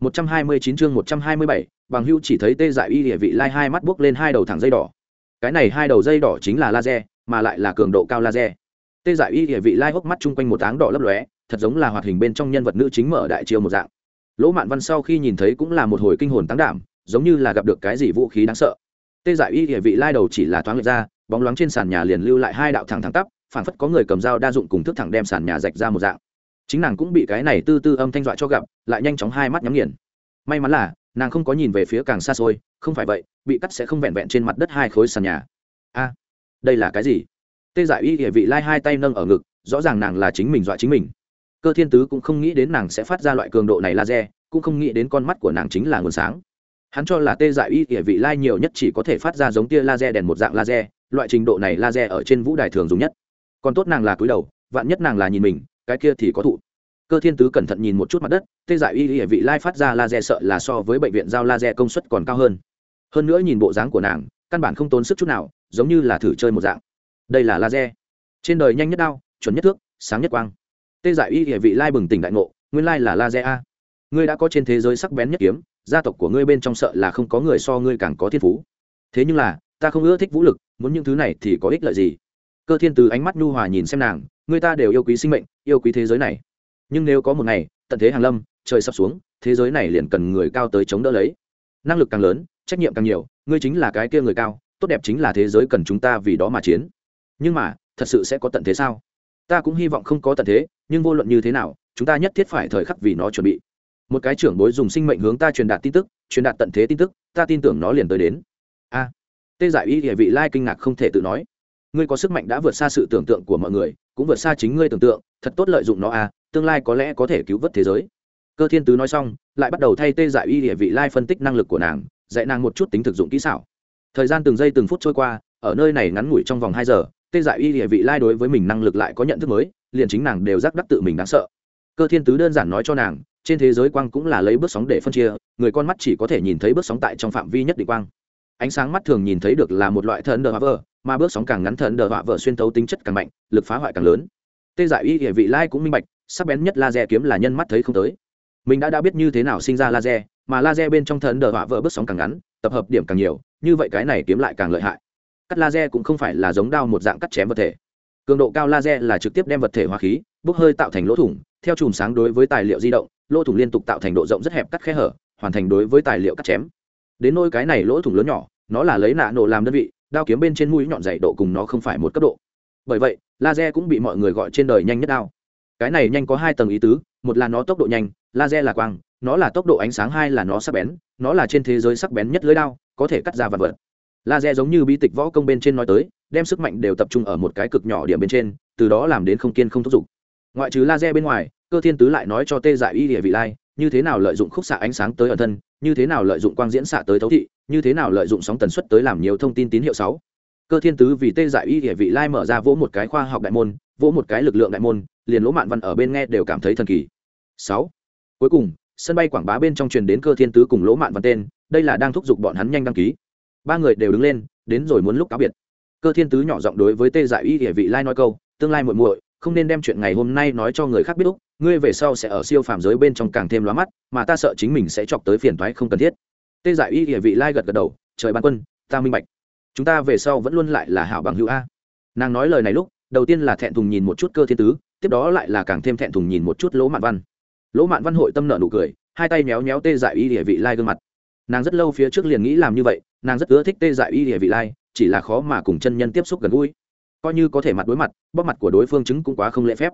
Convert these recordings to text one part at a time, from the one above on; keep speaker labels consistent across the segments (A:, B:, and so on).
A: 129 chương 127, bằng hưu chỉ thấy tê dại y địa vị lai hai mắt buốc lên hai đầu thẳng dây đỏ. Cái này hai đầu dây đỏ chính là laser mà lại là cường độ cao laser. Tê dại y địa vị lai hốc mắt chung quanh một áng đỏ lấp lóe thật giống là hoạt hình bên trong nhân vật nữ chính mở đại chiêu một dạng. Lỗ mạn văn sau khi nhìn thấy cũng là một hồi kinh hồn tăng đảm giống như là gặp được cái gì vũ khí đáng sợ. Tê dại y địa vị lai đầu chỉ là thoáng lệch ra bóng loáng trên sàn nhà liền lưu lại hai đạo thẳng thẳng tắp phản phất có người cầm dao đa dụng cùng thước thẳng đem sàn nhà rạch ra một dạng chính nàng cũng bị cái này tư tư âm thanh dọa cho gặp, lại nhanh chóng hai mắt nhắm nghiền. May mắn là, nàng không có nhìn về phía càng xa xôi, không phải vậy, bị cắt sẽ không vẹn vẹn trên mặt đất hai khối sàn nhà. A, đây là cái gì? Tê giải y địa vị lai hai tay nâng ở ngực, rõ ràng nàng là chính mình dọa chính mình. Cơ thiên tứ cũng không nghĩ đến nàng sẽ phát ra loại cường độ này laser, cũng không nghĩ đến con mắt của nàng chính là nguồn sáng. Hắn cho là tê giải y địa vị lai nhiều nhất chỉ có thể phát ra giống tia laser đèn một dạng laser, loại trình độ này laser ở trên vũ đài thường dùng nhất. Còn tốt nàng là cúi đầu, vạn nhất nàng là nhìn mình, cái kia thì có thụ cơ thiên tứ cẩn thận nhìn một chút mặt đất, tê dại y địa vị lai phát ra laser sợ là so với bệnh viện giao laser công suất còn cao hơn. Hơn nữa nhìn bộ dáng của nàng, căn bản không tốn sức chút nào, giống như là thử chơi một dạng. Đây là laser. Trên đời nhanh nhất đao, chuẩn nhất thước, sáng nhất quang. Tê dại y địa vị lai bừng tỉnh đại ngộ, nguyên lai là laser a. Ngươi đã có trên thế giới sắc bén nhất kiếm, gia tộc của ngươi bên trong sợ là không có người so ngươi càng có thiên phú. Thế nhưng là, ta không ưa thích vũ lực, muốn những thứ này thì có ích lợi gì? Cơ thiên từ ánh mắt nhu hòa nhìn xem nàng, người ta đều yêu quý sinh mệnh, yêu quý thế giới này nhưng nếu có một ngày, tận thế hàng lâm, trời sắp xuống, thế giới này liền cần người cao tới chống đỡ lấy. Năng lực càng lớn, trách nhiệm càng nhiều, ngươi chính là cái kia người cao, tốt đẹp chính là thế giới cần chúng ta vì đó mà chiến. Nhưng mà, thật sự sẽ có tận thế sao? Ta cũng hy vọng không có tận thế, nhưng vô luận như thế nào, chúng ta nhất thiết phải thời khắc vì nó chuẩn bị. Một cái trưởng bối dùng sinh mệnh hướng ta truyền đạt tin tức, truyền đạt tận thế tin tức, ta tin tưởng nó liền tới đến. A. À, Tê giải y địa vị lai kinh ngạc không thể tự nói. Ngươi có sức mạnh đã vượt xa sự tưởng tượng của mọi người, cũng vượt xa chính ngươi tưởng tượng, thật tốt lợi dụng nó à tương lai có lẽ có thể cứu vớt thế giới. Cơ thiên tứ nói xong, lại bắt đầu thay tê giải y địa vị lai phân tích năng lực của nàng, dạy nàng một chút tính thực dụng kỹ xảo. Thời gian từng giây từng phút trôi qua, ở nơi này ngắn ngủi trong vòng hai giờ, tê giải y địa vị lai đối với mình năng lực lại có nhận thức mới, liền chính nàng đều giác đắc tự mình đáng sợ. Cơ thiên tứ đơn giản nói cho nàng, trên thế giới quang cũng là lấy bước sóng để phân chia, người con mắt chỉ có thể nhìn thấy bước sóng tại trong phạm vi nhất định quang. Ánh sáng mắt thường nhìn thấy được là một loại thần đờ vỡ mà bước sóng càng ngắn thần đờ vỡ xuyên tấu tính chất càng mạnh, lực phá hoại càng lớn. Tê giải y địa vị lai cũng minh bạch sắc bén nhất laser kiếm là nhân mắt thấy không tới. Mình đã đã biết như thế nào sinh ra laser, mà laser bên trong thần đờ họa vỡ bước sóng càng ngắn, tập hợp điểm càng nhiều, như vậy cái này kiếm lại càng lợi hại. Cắt laser cũng không phải là giống đao một dạng cắt chém vật thể. Cường độ cao laser là trực tiếp đem vật thể hóa khí, bốc hơi tạo thành lỗ thủng, theo chùm sáng đối với tài liệu di động, lỗ thủng liên tục tạo thành độ rộng rất hẹp cắt khe hở, hoàn thành đối với tài liệu cắt chém. Đến nôi cái này lỗ thủng lớn nhỏ, nó là lấy nạ nổ làm đơn vị, đao kiếm bên trên mũi nhọn dày độ cùng nó không phải một cấp độ. Bởi vậy, laser cũng bị mọi người gọi trên đời nhanh nhất đao cái này nhanh có hai tầng ý tứ, một là nó tốc độ nhanh, laser là quang, nó là tốc độ ánh sáng, hai là nó sắc bén, nó là trên thế giới sắc bén nhất lưới đao, có thể cắt ra vật vật. Laser giống như bi tịch võ công bên trên nói tới, đem sức mạnh đều tập trung ở một cái cực nhỏ điểm bên trên, từ đó làm đến không kiên không thúc giục. Ngoại trừ laser bên ngoài, cơ thiên tứ lại nói cho tê dại y địa vị lai, như thế nào lợi dụng khúc xạ ánh sáng tới ở thân, như thế nào lợi dụng quang diễn xạ tới thấu thị, như thế nào lợi dụng sóng tần suất tới làm nhiều thông tin tín hiệu sáu. Cơ thiên tứ vì tê dại y địa vị lai mở ra vỗ một cái khoa học đại môn vỗ một cái lực lượng đại môn, liền lỗ mạn văn ở bên nghe đều cảm thấy thần kỳ. Sáu. Cuối cùng, sân bay quảng bá bên trong truyền đến cơ thiên tứ cùng lỗ mạn văn tên, đây là đang thúc giục bọn hắn nhanh đăng ký. Ba người đều đứng lên, đến rồi muốn lúc cáo biệt. Cơ thiên tứ nhỏ giọng đối với tê dại y địa vị lai nói câu, tương lai muội muội, không nên đem chuyện ngày hôm nay nói cho người khác biết lúc ngươi về sau sẽ ở siêu phàm giới bên trong càng thêm lóa mắt, mà ta sợ chính mình sẽ chọc tới phiền toái không cần thiết. Tê dại y địa vị lai gật gật đầu, trời ban quân, ta minh bạch. Chúng ta về sau vẫn luôn lại là hảo bằng hữu a. Nàng nói lời này lúc đầu tiên là thẹn thùng nhìn một chút cơ thiên tứ, tiếp đó lại là càng thêm thẹn thùng nhìn một chút lỗ mạn văn. Lỗ mạn văn hội tâm nợ nụ cười, hai tay méo méo tê dại y địa vị lai gương mặt. Nàng rất lâu phía trước liền nghĩ làm như vậy, nàng rất ưa thích tê dại y địa vị lai, chỉ là khó mà cùng chân nhân tiếp xúc gần gũi. Coi như có thể mặt đối mặt, bóp mặt của đối phương chứng cũng quá không lễ phép.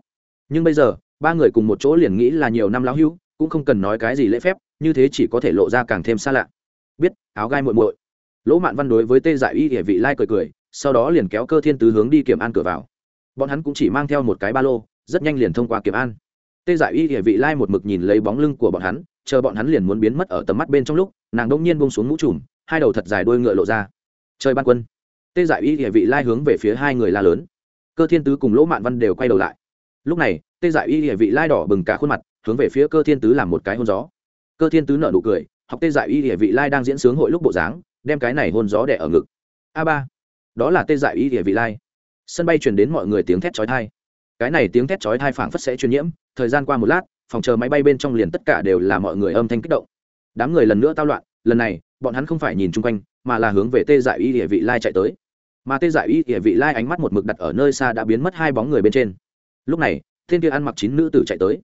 A: Nhưng bây giờ, ba người cùng một chỗ liền nghĩ là nhiều năm lão hữu, cũng không cần nói cái gì lễ phép, như thế chỉ có thể lộ ra càng thêm xa lạ. Biết, áo gai muội muội. Lỗ mạn văn đối với tê dại y địa vị lai cười cười, sau đó liền kéo cơ thiên tứ hướng đi kiểm an cửa vào bọn hắn cũng chỉ mang theo một cái ba lô, rất nhanh liền thông qua kiểm an. Tê dại y địa vị lai một mực nhìn lấy bóng lưng của bọn hắn, chờ bọn hắn liền muốn biến mất ở tầm mắt bên trong lúc, nàng đông nhiên bông xuống mũ trùm, hai đầu thật dài đôi ngựa lộ ra. Chơi ban quân. Tê dại y địa vị lai hướng về phía hai người la lớn. Cơ thiên tứ cùng lỗ mạn văn đều quay đầu lại. Lúc này, tê dại y địa vị lai đỏ bừng cả khuôn mặt, hướng về phía cơ thiên tứ làm một cái hôn gió. Cơ thiên tứ nở nụ cười, học tê dại y địa vị lai đang diễn sướng hội lúc bộ dáng, đem cái này hôn gió đẻ ở ngực. A ba. Đó là tê dại y địa vị lai sân bay truyền đến mọi người tiếng thét chói thai cái này tiếng thét chói thai phảng phất sẽ truyền nhiễm, thời gian qua một lát, phòng chờ máy bay bên trong liền tất cả đều là mọi người âm thanh kích động. Đám người lần nữa tao loạn, lần này, bọn hắn không phải nhìn chung quanh, mà là hướng về tê dại y địa vị lai chạy tới. Mà tê dại y địa vị lai ánh mắt một mực đặt ở nơi xa đã biến mất hai bóng người bên trên. Lúc này, thiên kia ăn mặc chín nữ tử chạy tới.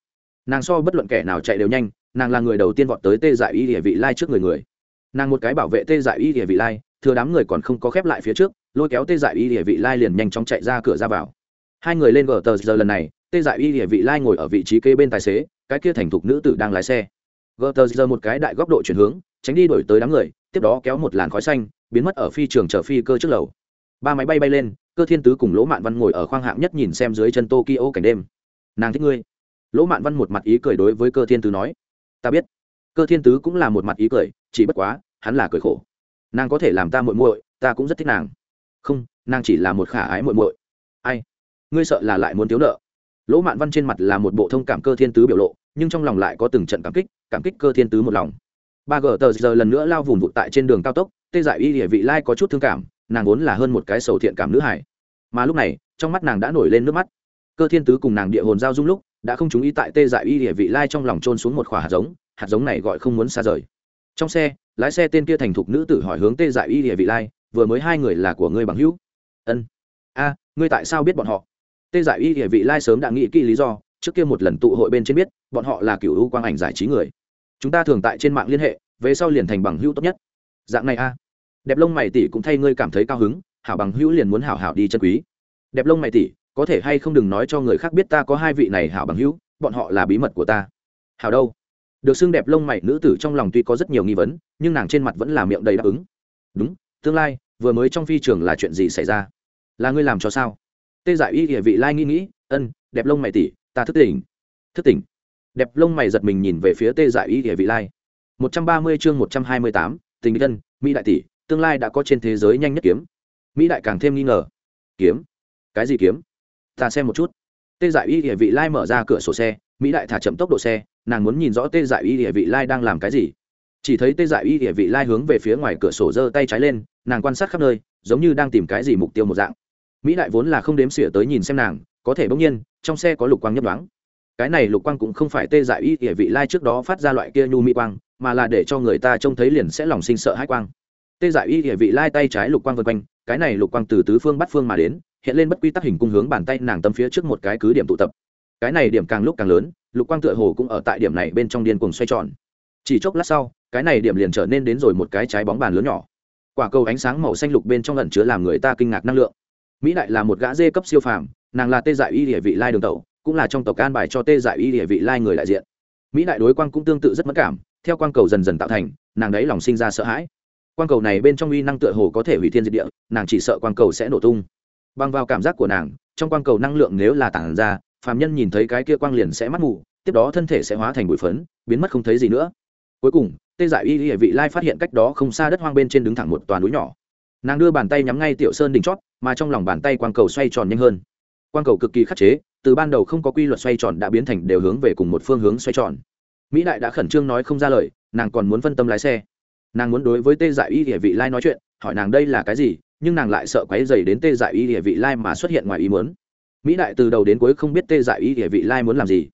A: Nàng so bất luận kẻ nào chạy đều nhanh, nàng là người đầu tiên vọt tới tê dại y địa vị lai trước người người. Nàng một cái bảo vệ tê dại y địa vị lai thừa đám người còn không có khép lại phía trước, lôi kéo tê dại y địa vị lai liền nhanh chóng chạy ra cửa ra vào. Hai người lên gờ tờ giờ lần này, tê dại y địa vị lai ngồi ở vị trí kê bên tài xế, cái kia thành thục nữ tử đang lái xe. Gờ tờ giờ một cái đại góc độ chuyển hướng, tránh đi đổi tới đám người, tiếp đó kéo một làn khói xanh, biến mất ở phi trường chở phi cơ trước lầu. Ba máy bay bay lên, cơ thiên tứ cùng lỗ mạn văn ngồi ở khoang hạng nhất nhìn xem dưới chân tokyo cảnh đêm. Nàng thích ngươi. Lỗ mạn văn một mặt ý cười đối với cơ thiên tứ nói. Ta biết. Cơ thiên tứ cũng là một mặt ý cười, chỉ bất quá, hắn là cười khổ nàng có thể làm ta muội muội, ta cũng rất thích nàng. Không, nàng chỉ là một khả ái muội muội. Ai? Ngươi sợ là lại muốn thiếu nợ. Lỗ mạn văn trên mặt là một bộ thông cảm cơ thiên tứ biểu lộ, nhưng trong lòng lại có từng trận cảm kích cảm kích cơ thiên tứ một lòng. Ba gờ tờ giờ lần nữa lao vùng vụt tại trên đường cao tốc, tê dại y địa vị lai có chút thương cảm, nàng vốn là hơn một cái sầu thiện cảm nữ hải mà lúc này, trong mắt nàng đã nổi lên nước mắt. Cơ thiên tứ cùng nàng địa hồn giao dung lúc, đã không chú ý tại tê dại y địa vị lai trong lòng trôn xuống một khỏa hạt giống hạt giống này gọi không muốn xa rời trong xe, lái xe tên kia thành thục nữ tử hỏi hướng tê dại y địa vị lai, vừa mới hai người là của ngươi bằng hữu? Ân. A, ngươi tại sao biết bọn họ? Tê dại y địa vị lai sớm đã nghĩ kỹ lý do, trước kia một lần tụ hội bên trên biết, bọn họ là cựu ưu quang ảnh giải trí người. Chúng ta thường tại trên mạng liên hệ, về sau liền thành bằng hữu tốt nhất. Dạng này a. Đẹp lông mày tỷ cũng thay ngươi cảm thấy cao hứng, hảo bằng hữu liền muốn hảo hảo đi chân quý. Đẹp lông mày tỷ có thể hay không đừng nói cho người khác biết ta có hai vị này hảo bằng hữu, bọn họ là bí mật của ta. Hảo đâu? Được xưng đẹp lông mày nữ tử trong lòng tuy có rất nhiều nghi vấn, nhưng nàng trên mặt vẫn là miệng đầy đáp ứng. Đúng, tương lai, vừa mới trong phi trường là chuyện gì xảy ra? Là ngươi làm cho sao? Tê giải y địa vị lai nghi nghĩ, ân, đẹp lông mày tỷ, ta thức tỉnh. Thức tỉnh. Đẹp lông mày giật mình nhìn về phía tê giải y địa vị lai. Một trăm ba mươi chương một trăm hai mươi tám, tình thân mỹ đại tỷ, tương lai đã có trên thế giới nhanh nhất kiếm. Mỹ đại càng thêm nghi ngờ. Kiếm? Cái gì kiếm? Ta xem một chút. Tê giải y địa vị lai mở ra cửa sổ xe mỹ đại thả chậm tốc độ xe, nàng muốn nhìn rõ tê Dại y địa vị lai đang làm cái gì. Chỉ thấy tê Dại y địa vị lai hướng về phía ngoài cửa sổ giơ tay trái lên, nàng quan sát khắp nơi, giống như đang tìm cái gì mục tiêu một dạng. Mỹ đại vốn là không đếm xỉa tới nhìn xem nàng, có thể bỗng nhiên, trong xe có lục quang nhấp đoáng cái này lục quang cũng không phải tê Dại y địa vị lai trước đó phát ra loại kia nhu mỹ quang, mà là để cho người ta trông thấy liền sẽ lòng sinh sợ hãi quang. Tê Dại y địa vị lai tay trái lục quang vân quanh, cái này lục quang từ tứ phương bắt phương mà đến, hiện lên bất quy tắc hình cung hướng bàn tay nàng tâm phía trước một cái cứ điểm tụ tập cái này điểm càng lúc càng lớn, lục quang tựa hồ cũng ở tại điểm này bên trong điên cuồng xoay tròn. Chỉ chốc lát sau, cái này điểm liền trở nên đến rồi một cái trái bóng bàn lớn nhỏ. Quả cầu ánh sáng màu xanh lục bên trong ẩn chứa làm người ta kinh ngạc năng lượng. Mỹ đại là một gã dê cấp siêu phàm, nàng là tê giải y địa vị lai đường tẩu, cũng là trong tộc can bài cho tê giải y địa vị lai người đại diện. Mỹ đại đối quang cũng tương tự rất mất cảm, theo quang cầu dần dần tạo thành, nàng đấy lòng sinh ra sợ hãi. Quang cầu này bên trong uy năng tựa hồ có thể hủy thiên diệt địa, nàng chỉ sợ quang cầu sẽ nổ tung. Bằng vào cảm giác của nàng, trong quang cầu năng lượng nếu là tản ra phàm nhân nhìn thấy cái kia quang liền sẽ mắt mù, tiếp đó thân thể sẽ hóa thành bụi phấn, biến mất không thấy gì nữa. Cuối cùng, tê giải y y vị lai phát hiện cách đó không xa đất hoang bên trên đứng thẳng một toàn núi nhỏ. Nàng đưa bàn tay nhắm ngay tiểu sơn đỉnh chót, mà trong lòng bàn tay quang cầu xoay tròn nhanh hơn. Quang cầu cực kỳ khắc chế, từ ban đầu không có quy luật xoay tròn đã biến thành đều hướng về cùng một phương hướng xoay tròn. Mỹ đại đã khẩn trương nói không ra lời, nàng còn muốn phân tâm lái xe. Nàng muốn đối với tê giải y địa vị lai nói chuyện, hỏi nàng đây là cái gì, nhưng nàng lại sợ quáy dày đến tê giải y địa vị lai mà xuất hiện ngoài ý muốn mỹ đại từ đầu đến cuối không biết tê Dại y địa vị lai muốn làm gì.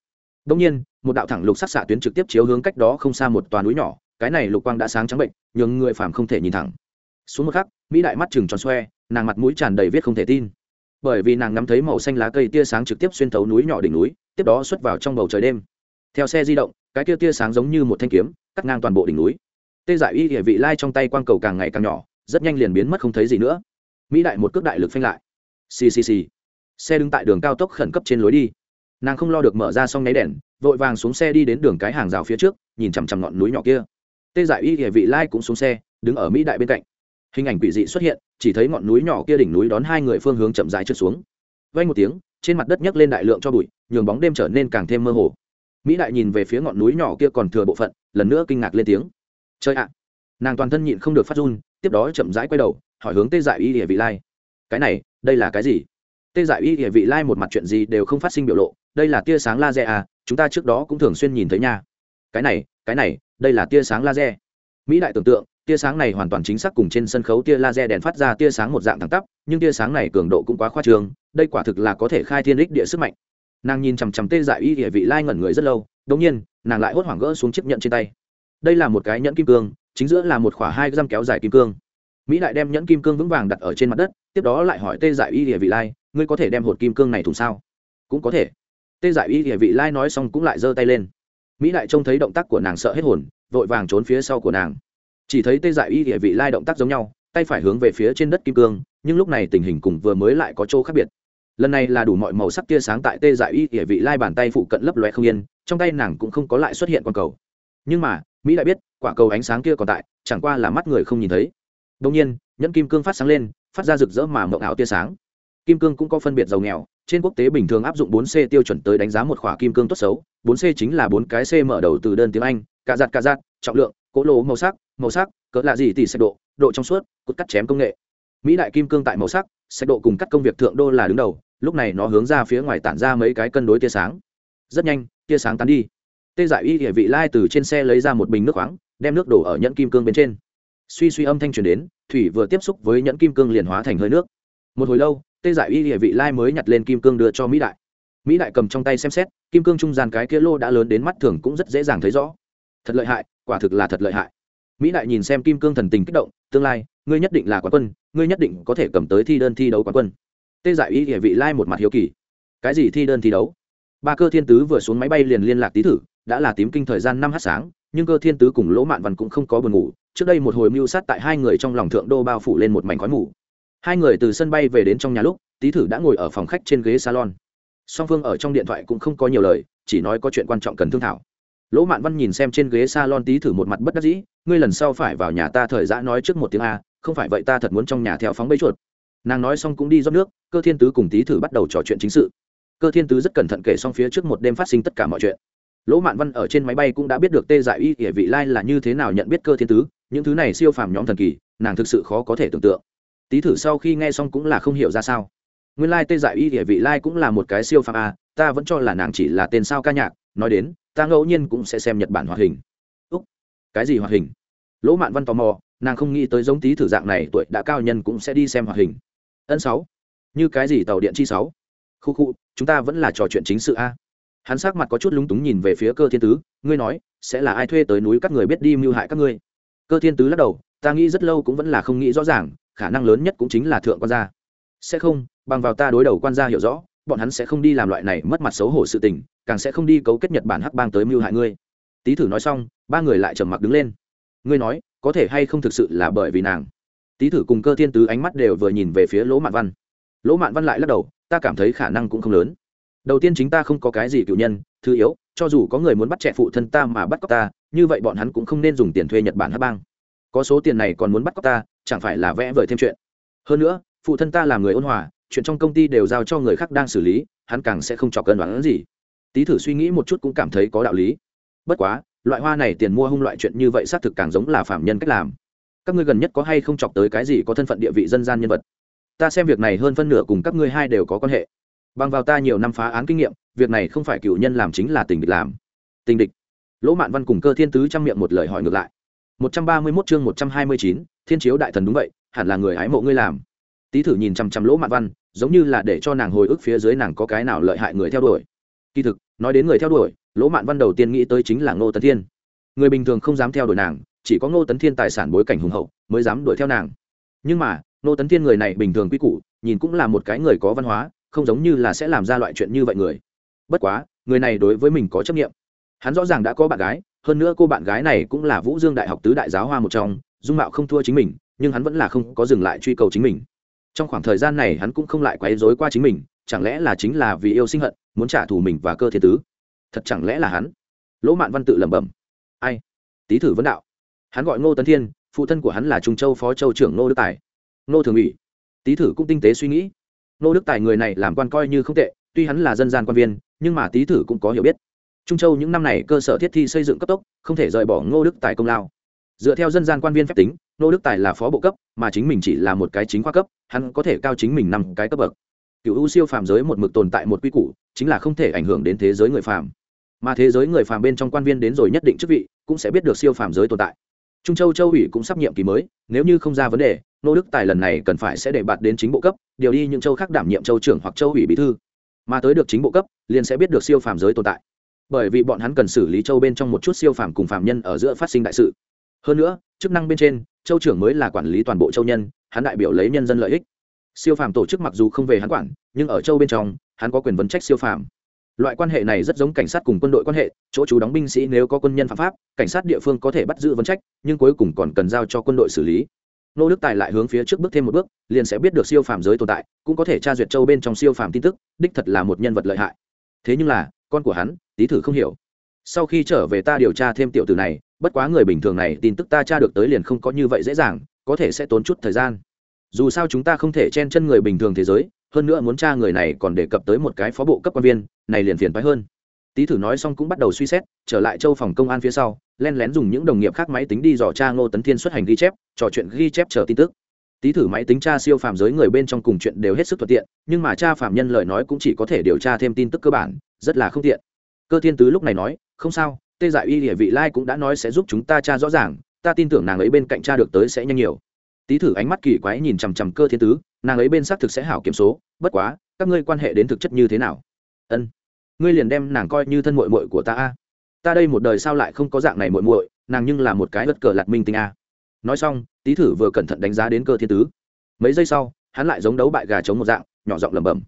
A: Đông nhiên, một đạo thẳng lục sắc xạ tuyến trực tiếp chiếu hướng cách đó không xa một toàn núi nhỏ, cái này lục quang đã sáng trắng bệnh nhưng người phàm không thể nhìn thẳng. Xuống một khắc, mỹ đại mắt chừng tròn xoe, nàng mặt mũi tràn đầy viết không thể tin. Bởi vì nàng ngắm thấy màu xanh lá cây tia sáng trực tiếp xuyên thấu núi nhỏ đỉnh núi, tiếp đó xuất vào trong bầu trời đêm. Theo xe di động, cái tia tia sáng giống như một thanh kiếm, cắt ngang toàn bộ đỉnh núi. Tê giải y địa vị lai trong tay quang cầu càng ngày càng nhỏ, rất nhanh liền biến mất không thấy gì nữa. Mỹ đại một cước đại lực phanh lại. Ccc xe đứng tại đường cao tốc khẩn cấp trên lối đi. Nàng không lo được mở ra xong nháy đèn, vội vàng xuống xe đi đến đường cái hàng rào phía trước, nhìn chằm chằm ngọn núi nhỏ kia. Tê giải y địa vị lai cũng xuống xe, đứng ở mỹ đại bên cạnh. Hình ảnh quỷ dị xuất hiện, chỉ thấy ngọn núi nhỏ kia đỉnh núi đón hai người phương hướng chậm dài trượt xuống. Vay một tiếng, trên mặt đất nhấc lên đại lượng cho bụi, nhường bóng đêm trở nên càng thêm mơ hồ. Mỹ đại nhìn về phía ngọn núi nhỏ kia còn thừa bộ phận, lần nữa kinh ngạc lên tiếng. Chơi ạ! Nàng toàn thân nhịn không được phát run, tiếp đó chậm rãi quay đầu, hỏi hướng tê giải y địa vị lai. Cái này, đây là cái gì? Tê giải y địa vị lai một mặt chuyện gì đều không phát sinh biểu lộ, đây là tia sáng laser à chúng ta trước đó cũng thường xuyên nhìn thấy nha. Cái này cái này, đây là tia sáng laser. Mỹ đại tưởng tượng, tia sáng này hoàn toàn chính xác cùng trên sân khấu tia laser đèn phát ra tia sáng một dạng thẳng tắp, nhưng tia sáng này cường độ cũng quá khoa trương, đây quả thực là có thể khai thiên đích địa sức mạnh. Nàng nhìn chằm chằm tê giải y địa vị lai ngẩn người rất lâu, đống nhiên, nàng lại hốt hoảng gỡ xuống chiếc nhẫn trên tay. Đây là một cái nhẫn kim cương, chính giữa là một khoảng hai răm kéo dài kim cương. Mỹ đại đem nhẫn kim cương vững vàng đặt ở trên mặt đất, tiếp đó lại hỏi tê dại y địa vị lai ngươi có thể đem hột kim cương này thủng sao? Cũng có thể. Tê dại y địa vị lai nói xong cũng lại giơ tay lên. Mỹ đại trông thấy động tác của nàng sợ hết hồn, vội vàng trốn phía sau của nàng. Chỉ thấy tê dại y địa vị lai động tác giống nhau, tay phải hướng về phía trên đất kim cương, nhưng lúc này tình hình cùng vừa mới lại có chỗ khác biệt. Lần này là đủ mọi màu sắc tia sáng tại tê dại y địa vị lai bàn tay phụ cận lấp loe không yên, trong tay nàng cũng không có lại xuất hiện quang cầu. Nhưng mà, mỹ lại biết, quả cầu ánh sáng kia còn tại, chẳng qua là mắt người không nhìn thấy. Đông nhiên, nhẫn kim cương phát sáng lên, phát ra rực rỡ mà mộng ảo tia sáng kim cương cũng có phân biệt giàu nghèo, trên quốc tế bình thường áp dụng 4C tiêu chuẩn tới đánh giá một khỏa kim cương tốt xấu 4C chính là bốn cái C mở đầu từ đơn tiếng Anh cả giặt cả giặt trọng lượng, cỗ lỗ màu sắc màu sắc, cỡ lạ gì tỷ sẽ độ độ trong suốt, cốt cắt chém công nghệ. Mỹ đại kim cương tại màu sắc sẽ độ cùng cắt công việc thượng đô là đứng đầu, lúc này nó hướng ra phía ngoài tản ra mấy cái cân đối tia sáng. Rất nhanh, tia sáng tán đi. Tê giải y địa vị lai từ trên xe lấy ra một bình nước khoáng, đem nước đổ ở nhẫn kim cương bên trên. Suy suy âm thanh truyền đến, thủy vừa tiếp xúc với nhẫn kim cương liền hóa thành hơi nước. Một hồi lâu tê giải y địa vị lai mới nhặt lên kim cương đưa cho mỹ đại. Mỹ đại cầm trong tay xem xét, kim cương trung gian cái kia lô đã lớn đến mắt thường cũng rất dễ dàng thấy rõ. Thật lợi hại, quả thực là thật lợi hại. Mỹ đại nhìn xem kim cương thần tình kích động, tương lai, ngươi nhất định là quán quân, ngươi nhất định có thể cầm tới thi đơn thi đấu quán quân. Tê giải y địa vị lai một mặt hiếu kỳ. Cái gì thi đơn thi đấu? Ba cơ thiên tứ vừa xuống máy bay liền liên lạc Tý thử, đã là tím kinh thời gian năm h sáng, nhưng cơ thiên tứ cùng lỗ mạn văn cũng không có buồn ngủ. Trước đây một hồi mưu sát tại hai người trong lòng thượng đô bao phủ lên một mảnh khói mù hai người từ sân bay về đến trong nhà lúc, tý thử đã ngồi ở phòng khách trên ghế salon. Song phương ở trong điện thoại cũng không có nhiều lời, chỉ nói có chuyện quan trọng cần thương thảo. Lỗ mạn văn nhìn xem trên ghế salon tý thử một mặt bất đắc dĩ, ngươi lần sau phải vào nhà ta thời giã nói trước một tiếng a, không phải vậy ta thật muốn trong nhà theo phóng bẫy chuột. Nàng nói xong cũng đi rót nước, cơ thiên tứ cùng tý thử bắt đầu trò chuyện chính sự. Cơ thiên tứ rất cẩn thận kể xong phía trước một đêm phát sinh tất cả mọi chuyện. Lỗ mạn văn ở trên máy bay cũng đã biết được tê giải y kể vị lai là như thế nào nhận biết cơ thiên tứ, những thứ này siêu phàm nhóm thần kỳ, nàng thực sự khó có thể tưởng tượng tý thử sau khi nghe xong cũng là không hiểu ra sao. Nguyên lai tê Dại y địa vị lai cũng là một cái siêu phàm a ta vẫn cho là nàng chỉ là tên sao ca nhạc, nói đến, ta ngẫu nhiên cũng sẽ xem nhật bản hoạt hình. Úc, cái gì hoạt hình? Lỗ mạn văn tò mò, nàng không nghĩ tới giống tí thử dạng này tuổi đã cao nhân cũng sẽ đi xem hoạt hình. Ân sáu, như cái gì tàu điện chi sáu? Khu khu, chúng ta vẫn là trò chuyện chính sự a. Hắn sắc mặt có chút lúng túng nhìn về phía cơ thiên tứ, ngươi nói, sẽ là ai thuê tới núi các người biết đi mưu hại các ngươi? Cơ thiên tứ lắc đầu, ta nghĩ rất lâu cũng vẫn là không nghĩ rõ ràng khả năng lớn nhất cũng chính là thượng quan gia. Sẽ không, bằng vào ta đối đầu quan gia hiểu rõ, bọn hắn sẽ không đi làm loại này mất mặt xấu hổ sự tình, càng sẽ không đi cấu kết nhật bản hắc bang tới mưu hại ngươi. Tý thử nói xong, ba người lại trầm mặc đứng lên. Ngươi nói, có thể hay không thực sự là bởi vì nàng? Tý thử cùng cơ thiên tứ ánh mắt đều vừa nhìn về phía lỗ mạn văn. Lỗ mạn văn lại lắc đầu, ta cảm thấy khả năng cũng không lớn. Đầu tiên chính ta không có cái gì cựu nhân, thứ yếu, cho dù có người muốn bắt trẻ phụ thân ta mà bắt cóc ta, như vậy bọn hắn cũng không nên dùng tiền thuê nhật bản hắc bang. Có số tiền này còn muốn bắt cóc ta chẳng phải là vẽ vời thêm chuyện. Hơn nữa phụ thân ta làm người ôn hòa chuyện trong công ty đều giao cho người khác đang xử lý hắn càng sẽ không chọc cân đoán gì. Tí thử suy nghĩ một chút cũng cảm thấy có đạo lý. Bất quá loại hoa này tiền mua hung loại chuyện như vậy xác thực càng giống là phạm nhân cách làm. Các ngươi gần nhất có hay không chọc tới cái gì có thân phận địa vị dân gian nhân vật? Ta xem việc này hơn phân nửa cùng các ngươi hai đều có quan hệ. Bằng vào ta nhiều năm phá án kinh nghiệm việc này không phải cựu nhân làm chính là tình địch làm. Tình địch. Lỗ mạn văn cùng cơ thiên tứ trang miệng một lời hỏi ngược lại. 131 chương 129, thiên chiếu đại thần đúng vậy, hẳn là người hái mộ ngươi làm. Tý thử nhìn chằm chằm lỗ mạn văn, giống như là để cho nàng hồi ức phía dưới nàng có cái nào lợi hại người theo đuổi. Kỳ thực, nói đến người theo đuổi, lỗ mạn văn đầu tiên nghĩ tới chính là ngô tấn thiên. Người bình thường không dám theo đuổi nàng, chỉ có ngô tấn thiên tài sản bối cảnh hùng hậu mới dám đuổi theo nàng. Nhưng mà, ngô tấn thiên người này bình thường quy củ, nhìn cũng là một cái người có văn hóa, không giống như là sẽ làm ra loại chuyện như vậy người. Bất quá, người này đối với mình có trách nhiệm. hắn rõ ràng đã có bạn gái, hơn nữa cô bạn gái này cũng là vũ dương đại học tứ đại giáo hoa một trong dung mạo không thua chính mình, nhưng hắn vẫn là không có dừng lại truy cầu chính mình. Trong khoảng thời gian này hắn cũng không lại quấy rối qua chính mình, chẳng lẽ là chính là vì yêu sinh hận, muốn trả thù mình và cơ thiên tứ? Thật chẳng lẽ là hắn? Lỗ mạn văn tự lẩm bẩm. Ai? Tý thử vấn đạo. Hắn gọi ngô tấn thiên, phụ thân của hắn là trung châu phó châu trưởng ngô đức tài. Ngô thường ủy. Tý thử cũng tinh tế suy nghĩ. Ngô đức tài người này làm quan coi như không tệ, tuy hắn là dân gian quan viên, nhưng mà tý thử cũng có hiểu biết. Trung châu những năm này cơ sở thiết thi xây dựng cấp tốc, không thể rời bỏ ngô đức tài công lao dựa theo dân gian quan viên phép tính, nô đức tài là phó bộ cấp, mà chính mình chỉ là một cái chính khoa cấp, hắn có thể cao chính mình năm cái cấp bậc. Cựu ưu siêu phàm giới một mực tồn tại một quy củ, chính là không thể ảnh hưởng đến thế giới người phàm. Mà thế giới người phàm bên trong quan viên đến rồi nhất định chức vị, cũng sẽ biết được siêu phàm giới tồn tại. Trung châu châu ủy cũng sắp nhiệm kỳ mới, nếu như không ra vấn đề, nô đức tài lần này cần phải sẽ để bạt đến chính bộ cấp, điều đi những châu khác đảm nhiệm châu trưởng hoặc châu ủy bí thư. Mà tới được chính bộ cấp, liền sẽ biết được siêu phàm giới tồn tại. Bởi vì bọn hắn cần xử lý châu bên trong một chút siêu phàm cùng phạm nhân ở giữa phát sinh đại sự hơn nữa, chức năng bên trên, châu trưởng mới là quản lý toàn bộ châu nhân, hắn đại biểu lấy nhân dân lợi ích. Siêu phàm tổ chức mặc dù không về hắn quản, nhưng ở châu bên trong, hắn có quyền vấn trách siêu phàm. Loại quan hệ này rất giống cảnh sát cùng quân đội quan hệ, chỗ chú đóng binh sĩ nếu có quân nhân phạm pháp, cảnh sát địa phương có thể bắt giữ vấn trách, nhưng cuối cùng còn cần giao cho quân đội xử lý. Nô đức tài lại hướng phía trước bước thêm một bước, liền sẽ biết được siêu phàm giới tồn tại, cũng có thể tra duyệt châu bên trong siêu phàm tin tức, đích thật là một nhân vật lợi hại. Thế nhưng là, con của hắn tý thử không hiểu. Sau khi trở về ta điều tra thêm tiểu tử này bất quá người bình thường này tin tức ta tra được tới liền không có như vậy dễ dàng, có thể sẽ tốn chút thời gian. Dù sao chúng ta không thể chen chân người bình thường thế giới, hơn nữa muốn tra người này còn đề cập tới một cái phó bộ cấp quan viên, này liền phiền phái hơn. Tý thử nói xong cũng bắt đầu suy xét, trở lại châu phòng công an phía sau, len lén dùng những đồng nghiệp khác máy tính đi dò tra ngô tấn thiên xuất hành ghi chép, trò chuyện ghi chép chờ tin tức. Tý thử máy tính tra siêu phàm giới người bên trong cùng chuyện đều hết sức thuận tiện, nhưng mà cha phạm nhân lời nói cũng chỉ có thể điều tra thêm tin tức cơ bản, rất là không tiện. Cơ thiên tứ lúc này nói, không sao tê dại y địa vị lai cũng đã nói sẽ giúp chúng ta tra rõ ràng, ta tin tưởng nàng ấy bên cạnh cha được tới sẽ nhanh nhiều. Tý thử ánh mắt kỳ quái nhìn chằm chằm cơ thiên tứ, nàng ấy bên xác thực sẽ hảo kiểm số, bất quá, các ngươi quan hệ đến thực chất như thế nào? Ân, ngươi liền đem nàng coi như thân mội mội của ta a. Ta đây một đời sao lại không có dạng này mội mội nàng nhưng là một cái bất cờ lạt minh tinh a. Nói xong tý thử vừa cẩn thận đánh giá đến cơ thiên tứ. Mấy giây sau, hắn lại giống đấu bại gà chống một dạng, nhỏ giọng lẩm bẩm.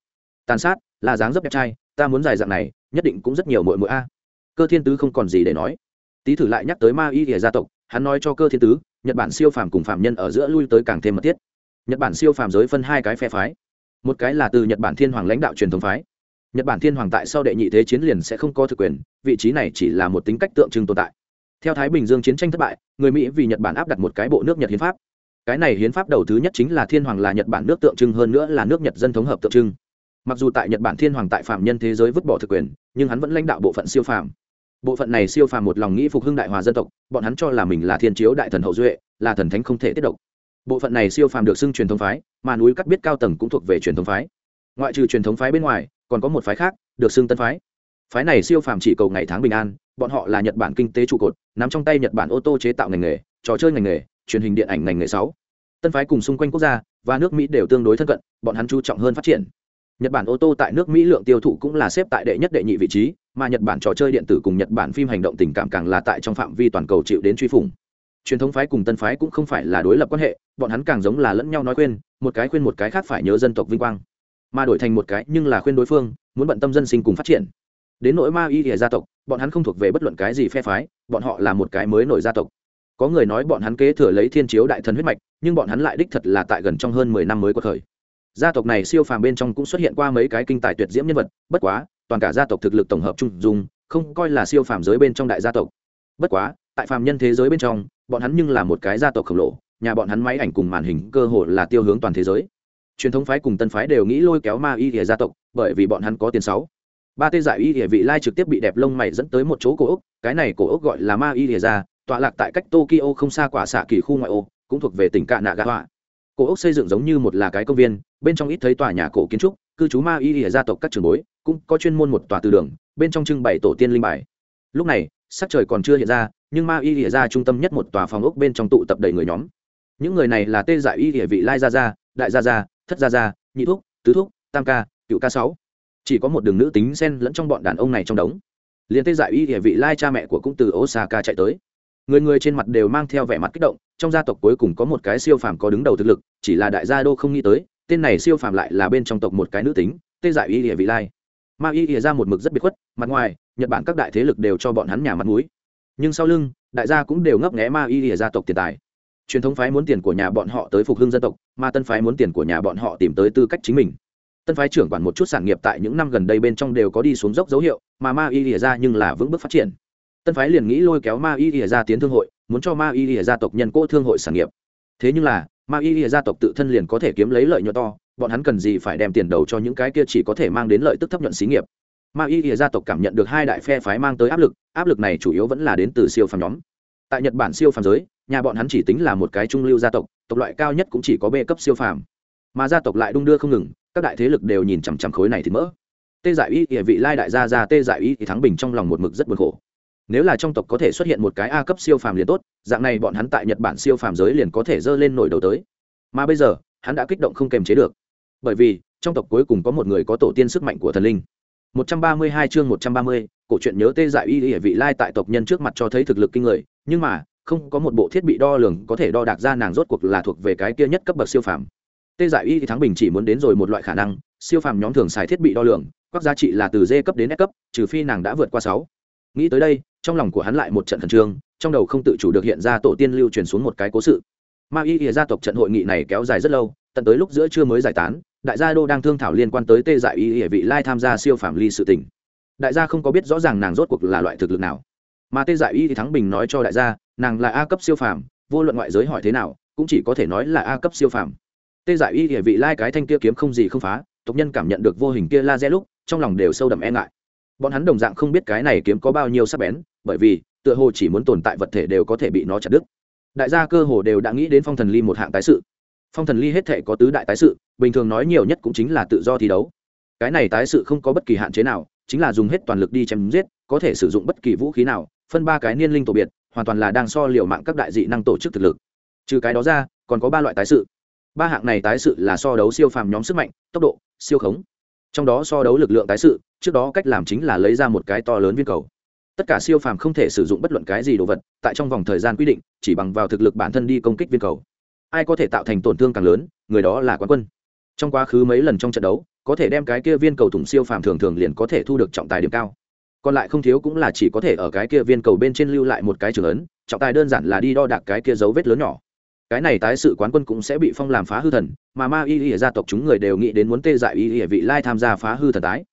A: Tàn sát, là dáng dấp đẹp trai, ta muốn dài dạng này, nhất định cũng rất nhiều mội mội a cơ thiên tứ không còn gì để nói. Tý thử lại nhắc tới ma y thìa gia tộc, hắn nói cho cơ thiên tứ, nhật bản siêu phàm cùng phạm nhân ở giữa lui tới càng thêm mật thiết. Nhật bản siêu phàm giới phân hai cái phe phái. Một cái là từ nhật bản thiên hoàng lãnh đạo truyền thống phái. Nhật bản thiên hoàng tại sau đệ nhị thế chiến liền sẽ không có thực quyền, vị trí này chỉ là một tính cách tượng trưng tồn tại. Theo thái bình dương chiến tranh thất bại, người mỹ vì nhật bản áp đặt một cái bộ nước nhật hiến pháp. Cái này hiến pháp đầu thứ nhất chính là thiên hoàng là nhật bản nước tượng trưng, hơn nữa là nước nhật dân thống hợp tượng trưng. Mặc dù tại nhật bản thiên hoàng tại phạm nhân thế giới vứt bỏ thực quyền, nhưng hắn vẫn lãnh đạo bộ phận siêu phàm bộ phận này siêu phàm một lòng nghĩ phục hưng đại hòa dân tộc, bọn hắn cho là mình là thiên chiếu đại thần hậu duệ, là thần thánh không thể tiết độc. bộ phận này siêu phàm được xưng truyền thống phái, mà núi cắt biết cao tầng cũng thuộc về truyền thống phái. Ngoại trừ truyền thống phái bên ngoài, còn có một phái khác được xưng tân phái. Phái này siêu phàm chỉ cầu ngày tháng bình an, bọn họ là nhật bản kinh tế trụ cột, nắm trong tay nhật bản ô tô chế tạo ngành nghề, trò chơi ngành nghề, truyền hình điện ảnh ngành nghề sáu. Tân phái cùng xung quanh quốc gia và nước mỹ đều tương đối thân cận, bọn hắn chú trọng hơn phát triển nhật bản ô tô tại nước mỹ lượng tiêu thụ cũng là xếp tại đệ nhất đệ nhị vị trí, mà nhật bản trò chơi điện tử cùng nhật bản phim hành động tình cảm càng là tại trong phạm vi toàn cầu chịu đến truy phủng. Truyền thống phái cùng tân phái cũng không phải là đối lập quan hệ, bọn hắn càng giống là lẫn nhau nói khuyên, một cái khuyên một cái khác phải nhớ dân tộc vinh quang. Mà đổi thành một cái nhưng là khuyên đối phương, muốn bận tâm dân sinh cùng phát triển. Đến nỗi ma y Lệ gia tộc, bọn hắn không thuộc về bất luận cái gì phe phái, bọn họ là một cái mới nổi gia tộc. Có người nói bọn hắn kế thừa lấy thiên chiếu đại thần huyết mạch, nhưng bọn hắn lại đích thật là tại gần trong hơn mười năm mới có khởi gia tộc này siêu phàm bên trong cũng xuất hiện qua mấy cái kinh tài tuyệt diễm nhân vật, bất quá, toàn cả gia tộc thực lực tổng hợp chung dùng, không coi là siêu phàm giới bên trong đại gia tộc. Bất quá, tại phàm nhân thế giới bên trong, bọn hắn nhưng là một cái gia tộc khổng lồ, nhà bọn hắn máy ảnh cùng màn hình cơ hội là tiêu hướng toàn thế giới. Truyền thống phái cùng tân phái đều nghĩ lôi kéo ma y địa gia tộc, bởi vì bọn hắn có tiền sáu. Ba tê giải y địa vị lai trực tiếp bị đẹp lông mày dẫn tới một chỗ cổ ốc, cái này cổ ốc gọi là ma y địa gia, tọa lạc tại cách tokyo không xa quả xạ kỳ khu ngoại ô, cũng thuộc về tỉnh cạn nạ gà họa cổ ốc xây dựng giống như một là cái công viên bên trong ít thấy tòa nhà cổ kiến trúc, cư trú ma y ỉa gia tộc các trường bối, cũng có chuyên môn một tòa từ đường, bên trong trưng bày tổ tiên linh bài. Lúc này, sắc trời còn chưa hiện ra, nhưng ma y ỉa gia trung tâm nhất một tòa phòng ốc bên trong tụ tập đầy người nhóm. Những người này là tê giải y ỉa vị lai gia gia, đại gia gia, thất gia gia, nhị thuốc tứ thuốc tam ca, cựu ca sáu. Chỉ có một đường nữ tính xen lẫn trong bọn đàn ông này trong đống. Liền tê giải y địa vị lai cha mẹ của cũng từ osaka chạy tới. Người người trên mặt đều mang theo vẻ mặt kích động, trong gia tộc cuối cùng có một cái siêu phàm có đứng đầu thực lực, chỉ là đại gia đô không nghĩ tới tên này siêu phàm lại là bên trong tộc một cái nữ tính tê giải dạ y ỉa vị lai. Ma y ỉa ra một mực rất biệt khuất, mặt ngoài, nhật bản các đại thế lực đều cho bọn hắn nhà mặt mũi. Nhưng sau lưng, đại gia cũng đều ngấp nghé ma y ỉa gia tộc tiền tài. Truyền thống phái muốn tiền của nhà bọn họ tới phục hưng dân tộc mà tân phái muốn tiền của nhà bọn họ tìm tới tư cách chính mình. Tân phái trưởng quản một chút sản nghiệp tại những năm gần đây bên trong đều có đi xuống dốc dấu hiệu, mà ma y ỉa ra nhưng là vững bước phát triển. Tân phái liền nghĩ lôi kéo ma y ỉa ra tiến thương hội, muốn cho ma y ỉa gia tộc nhân cỗ thương hội sản nghiệp thế nhưng là, ma y lìa gia tộc tự thân liền có thể kiếm lấy lợi nhuận to, bọn hắn cần gì phải đem tiền đầu cho những cái kia chỉ có thể mang đến lợi tức thấp nhuận xí nghiệp? Ma y lìa gia tộc cảm nhận được hai đại phe phái mang tới áp lực áp lực này chủ yếu vẫn là đến từ siêu phàm nhóm. Tại nhật bản siêu phàm giới, nhà bọn hắn chỉ tính là một cái trung lưu gia tộc tộc loại cao nhất cũng chỉ có b cấp siêu phàm. Mà gia tộc lại đung đưa không ngừng, các đại thế lực đều nhìn chằm chằm khối này thì mỡ. Tê giải y địa vị lai đại gia ra tê giải y thì thắng bình trong lòng một mực rất buồn khổ nếu là trong tộc có thể xuất hiện một cái a cấp siêu phàm liền tốt dạng này bọn hắn tại nhật bản siêu phàm giới liền có thể dơ lên nổi đầu tới. Mà bây giờ hắn đã kích động không kềm chế được. Bởi vì trong tộc cuối cùng có một người có tổ tiên sức mạnh của thần linh. 132 chương 130, cổ truyện nhớ tê dại y y vị lai tại tộc nhân trước mặt cho thấy thực lực kinh người nhưng mà không có một bộ thiết bị đo lường có thể đo đạc ra nàng rốt cuộc là thuộc về cái kia nhất cấp bậc siêu phàm. Tê dại y thì thắng bình chỉ muốn đến rồi một loại khả năng siêu phàm nhóm thường xài thiết bị đo lường các giá trị là từ d cấp đến s cấp trừ phi nàng đã vượt qua sáu. Nghĩ tới đây trong lòng của hắn lại một trận khẩn trương, trong đầu không tự chủ được hiện ra tổ tiên lưu truyền xuống một cái cố sự. Ma y ỉa gia tộc trận hội nghị này kéo dài rất lâu, tận tới lúc giữa trưa mới giải tán, đại gia đô đang thương thảo liên quan tới tê dại y ỉa vị lai tham gia siêu phạm ly sự tình. Đại gia không có biết rõ ràng nàng rốt cuộc là loại thực lực nào. Mà tê dại y thì thắng bình nói cho đại gia, nàng là a cấp siêu phàm, vô luận ngoại giới hỏi thế nào, cũng chỉ có thể nói là a cấp siêu phàm. Tê dại y địa vị lai cái thanh kia kiếm không gì không phá, tộc nhân cảm nhận được vô hình kia laser lúc, trong lòng đều sâu đậm e ngại bọn hắn đồng dạng không biết cái này kiếm có bao nhiêu sắc bén, bởi vì, tựa hồ chỉ muốn tồn tại vật thể đều có thể bị nó chặt đứt. Đại gia cơ hồ đều đã nghĩ đến phong thần ly một hạng tái sự. Phong thần ly hết thể có tứ đại tái sự, bình thường nói nhiều nhất cũng chính là tự do thi đấu. Cái này tái sự không có bất kỳ hạn chế nào, chính là dùng hết toàn lực đi chém giết, có thể sử dụng bất kỳ vũ khí nào, phân ba cái niên linh tổ biệt, hoàn toàn là đang so liều mạng các đại dị năng tổ chức thực lực. Trừ cái đó ra, còn có ba loại tái sự. Ba hạng này tái sự là so đấu siêu phàm nhóm sức mạnh, tốc độ, siêu khống trong đó so đấu lực lượng tái sự, trước đó cách làm chính là lấy ra một cái to lớn viên cầu. Tất cả siêu phàm không thể sử dụng bất luận cái gì đồ vật, tại trong vòng thời gian quy định, chỉ bằng vào thực lực bản thân đi công kích viên cầu. Ai có thể tạo thành tổn thương càng lớn, người đó là quán quân. Trong quá khứ mấy lần trong trận đấu, có thể đem cái kia viên cầu thủng siêu phàm thường thường liền có thể thu được trọng tài điểm cao. Còn lại không thiếu cũng là chỉ có thể ở cái kia viên cầu bên trên lưu lại một cái trường ấn, trọng tài đơn giản là đi đo đạc cái kia dấu vết lớn nhỏ cái này tái sự quán quân cũng sẽ bị phong làm phá hư thần, mà ma y y gia tộc chúng người đều nghĩ đến muốn tê dại y y vị lai tham gia phá hư thần tái.